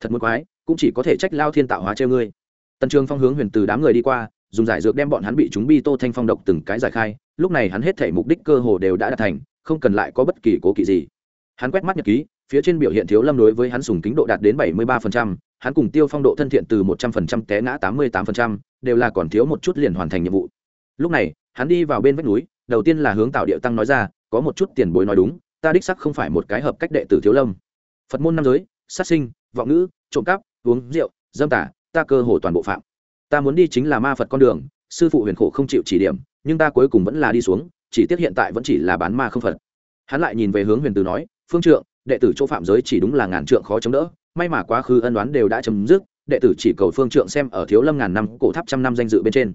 Thật muốn quái cũng chỉ có thể trách lao thiên tạo hóa treo ngươi. Tần trường phong hướng huyền từ đám người đi qua dùng giải dược đem bọn hắn bị chúng bi tô thanh phong độc từng cái giải khai lúc này hắn hết thể mục đích cơ hồ đều đã đạt thành không cần lại có bất kỳ cố kỵ gì. Hắn quét mắt nhật ký phía trên biểu hiện thiếu lâm đối với hắn sùng kính độ đạt đến bảy mươi ba phần trăm, hắn cùng tiêu phong độ thân thiện từ một trăm phần trăm té ngã tám mươi tám phần trăm, đều là còn thiếu một chút liền hoàn thành nhiệm vụ. Lúc này hắn đi vào bên vách núi đầu tiên là hướng tạo điệu tăng nói ra, có một chút tiền bối nói đúng, ta đích sắc không phải một cái hợp cách đệ tử thiếu lâm. Phật môn nam giới, sát sinh, vọng ngữ, trộm cắp, uống rượu, dâm tả ta cơ hồ toàn bộ phạm. Ta muốn đi chính là ma phật con đường, sư phụ huyền khổ không chịu chỉ điểm, nhưng ta cuối cùng vẫn là đi xuống, chỉ tiếc hiện tại vẫn chỉ là bán ma không phật. Hắn lại nhìn về hướng huyền từ nói, phương trượng, đệ tử chỗ phạm giới chỉ đúng là ngàn trượng khó chống đỡ, may mà quá khứ ân đoán đều đã chấm dứt, đệ tử chỉ cầu phương trượng xem ở thiếu lâm ngàn năm, cổ tháp trăm năm danh dự bên trên.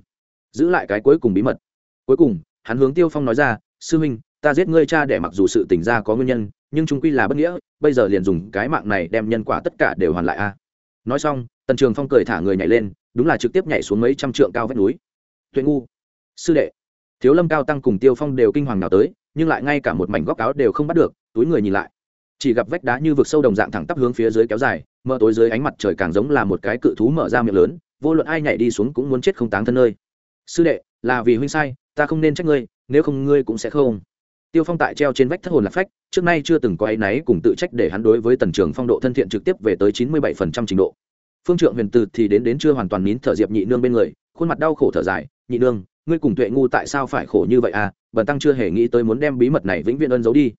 Giữ lại cái cuối cùng bí mật. Cuối cùng hắn hướng tiêu phong nói ra, sư huynh, ta giết ngươi cha để mặc dù sự tình ra có nguyên nhân, nhưng chúng quy là bất nghĩa, bây giờ liền dùng cái mạng này đem nhân quả tất cả đều hoàn lại a. Nói xong, tần trường phong cười thả người nhảy lên, đúng là trực tiếp nhảy xuống mấy trăm trượng cao vách núi. Tuệ ngu, sư đệ. Thiếu lâm cao tăng cùng tiêu phong đều kinh hoàng nào tới, nhưng lại ngay cả một mảnh góc áo đều không bắt được, túi người nhìn lại. Chỉ gặp vách đá như vực sâu đồng dạng thẳng tắp hướng phía dưới kéo dài, mờ tối dưới ánh mặt trời càng giống là một cái cự thú mở ra miệng lớn, vô luận ai nhảy đi xuống cũng muốn chết không táng thân nơi. Sư đệ, là vì huynh sai ta không nên trách ngươi, nếu không ngươi cũng sẽ không. Tiêu phong tại treo trên vách thất hồn lạc phách, trước nay chưa từng có áy náy cùng tự trách để hắn đối với tần trường phong độ thân thiện trực tiếp về tới chín mươi bảy phần trăm trình độ. Phương trượng huyền từ thì đến đến chưa hoàn toàn nín thở diệp nhị nương bên người, khuôn mặt đau khổ thở dài, nhị nương, ngươi cùng tuệ ngu tại sao phải khổ như vậy à? Bần tăng chưa hề nghĩ tới muốn đem bí mật này vĩnh viễn ân giấu đi.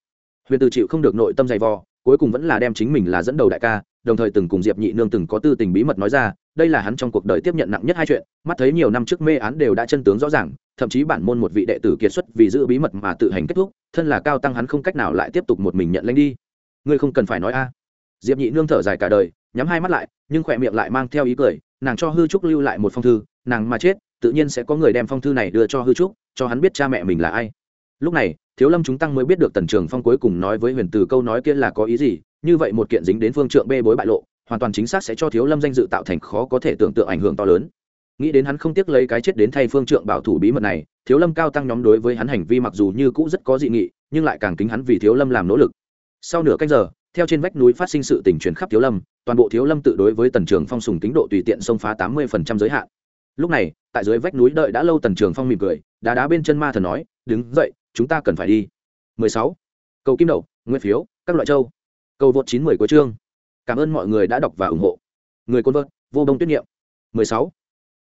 Huyền từ chịu không được nội tâm dày vò, cuối cùng vẫn là đem chính mình là dẫn đầu đại ca, đồng thời từng cùng diệp nhị nương từng có tư tình bí mật nói ra đây là hắn trong cuộc đời tiếp nhận nặng nhất hai chuyện, mắt thấy nhiều năm trước mê án đều đã chân tướng rõ ràng, thậm chí bản môn một vị đệ tử kiệt xuất vì giữ bí mật mà tự hành kết thúc, thân là cao tăng hắn không cách nào lại tiếp tục một mình nhận lãnh đi. Ngươi không cần phải nói a. Diệp nhị nương thở dài cả đời, nhắm hai mắt lại, nhưng khỏe miệng lại mang theo ý cười, nàng cho hư trúc lưu lại một phong thư, nàng mà chết, tự nhiên sẽ có người đem phong thư này đưa cho hư trúc, cho hắn biết cha mẹ mình là ai. Lúc này, thiếu lâm chúng tăng mới biết được tần trường phong cuối cùng nói với huyền từ câu nói kia là có ý gì, như vậy một kiện dính đến phương trượng bê bối bại lộ hoàn toàn chính xác sẽ cho thiếu lâm danh dự tạo thành khó có thể tưởng tượng ảnh hưởng to lớn. Nghĩ đến hắn không tiếc lấy cái chết đến thay phương trượng bảo thủ bí mật này, thiếu lâm cao tăng nhóm đối với hắn hành vi mặc dù như cũ rất có dị nghị, nhưng lại càng kính hắn vì thiếu lâm làm nỗ lực. Sau nửa canh giờ, theo trên vách núi phát sinh sự tình truyền khắp thiếu lâm, toàn bộ thiếu lâm tự đối với tần trường phong sùng tính độ tùy tiện xông phá tám mươi giới hạn. Lúc này, tại dưới vách núi đợi đã lâu tần trường phong mỉm cười, đá đá bên chân ma thần nói, đứng dậy, chúng ta cần phải đi. 16. cầu kim đậu nguyên phiếu, các loại châu. Cầu vượt chín mười của chương cảm ơn mọi người đã đọc và ủng hộ người côn vợt, vô bông tuyết niệm 16.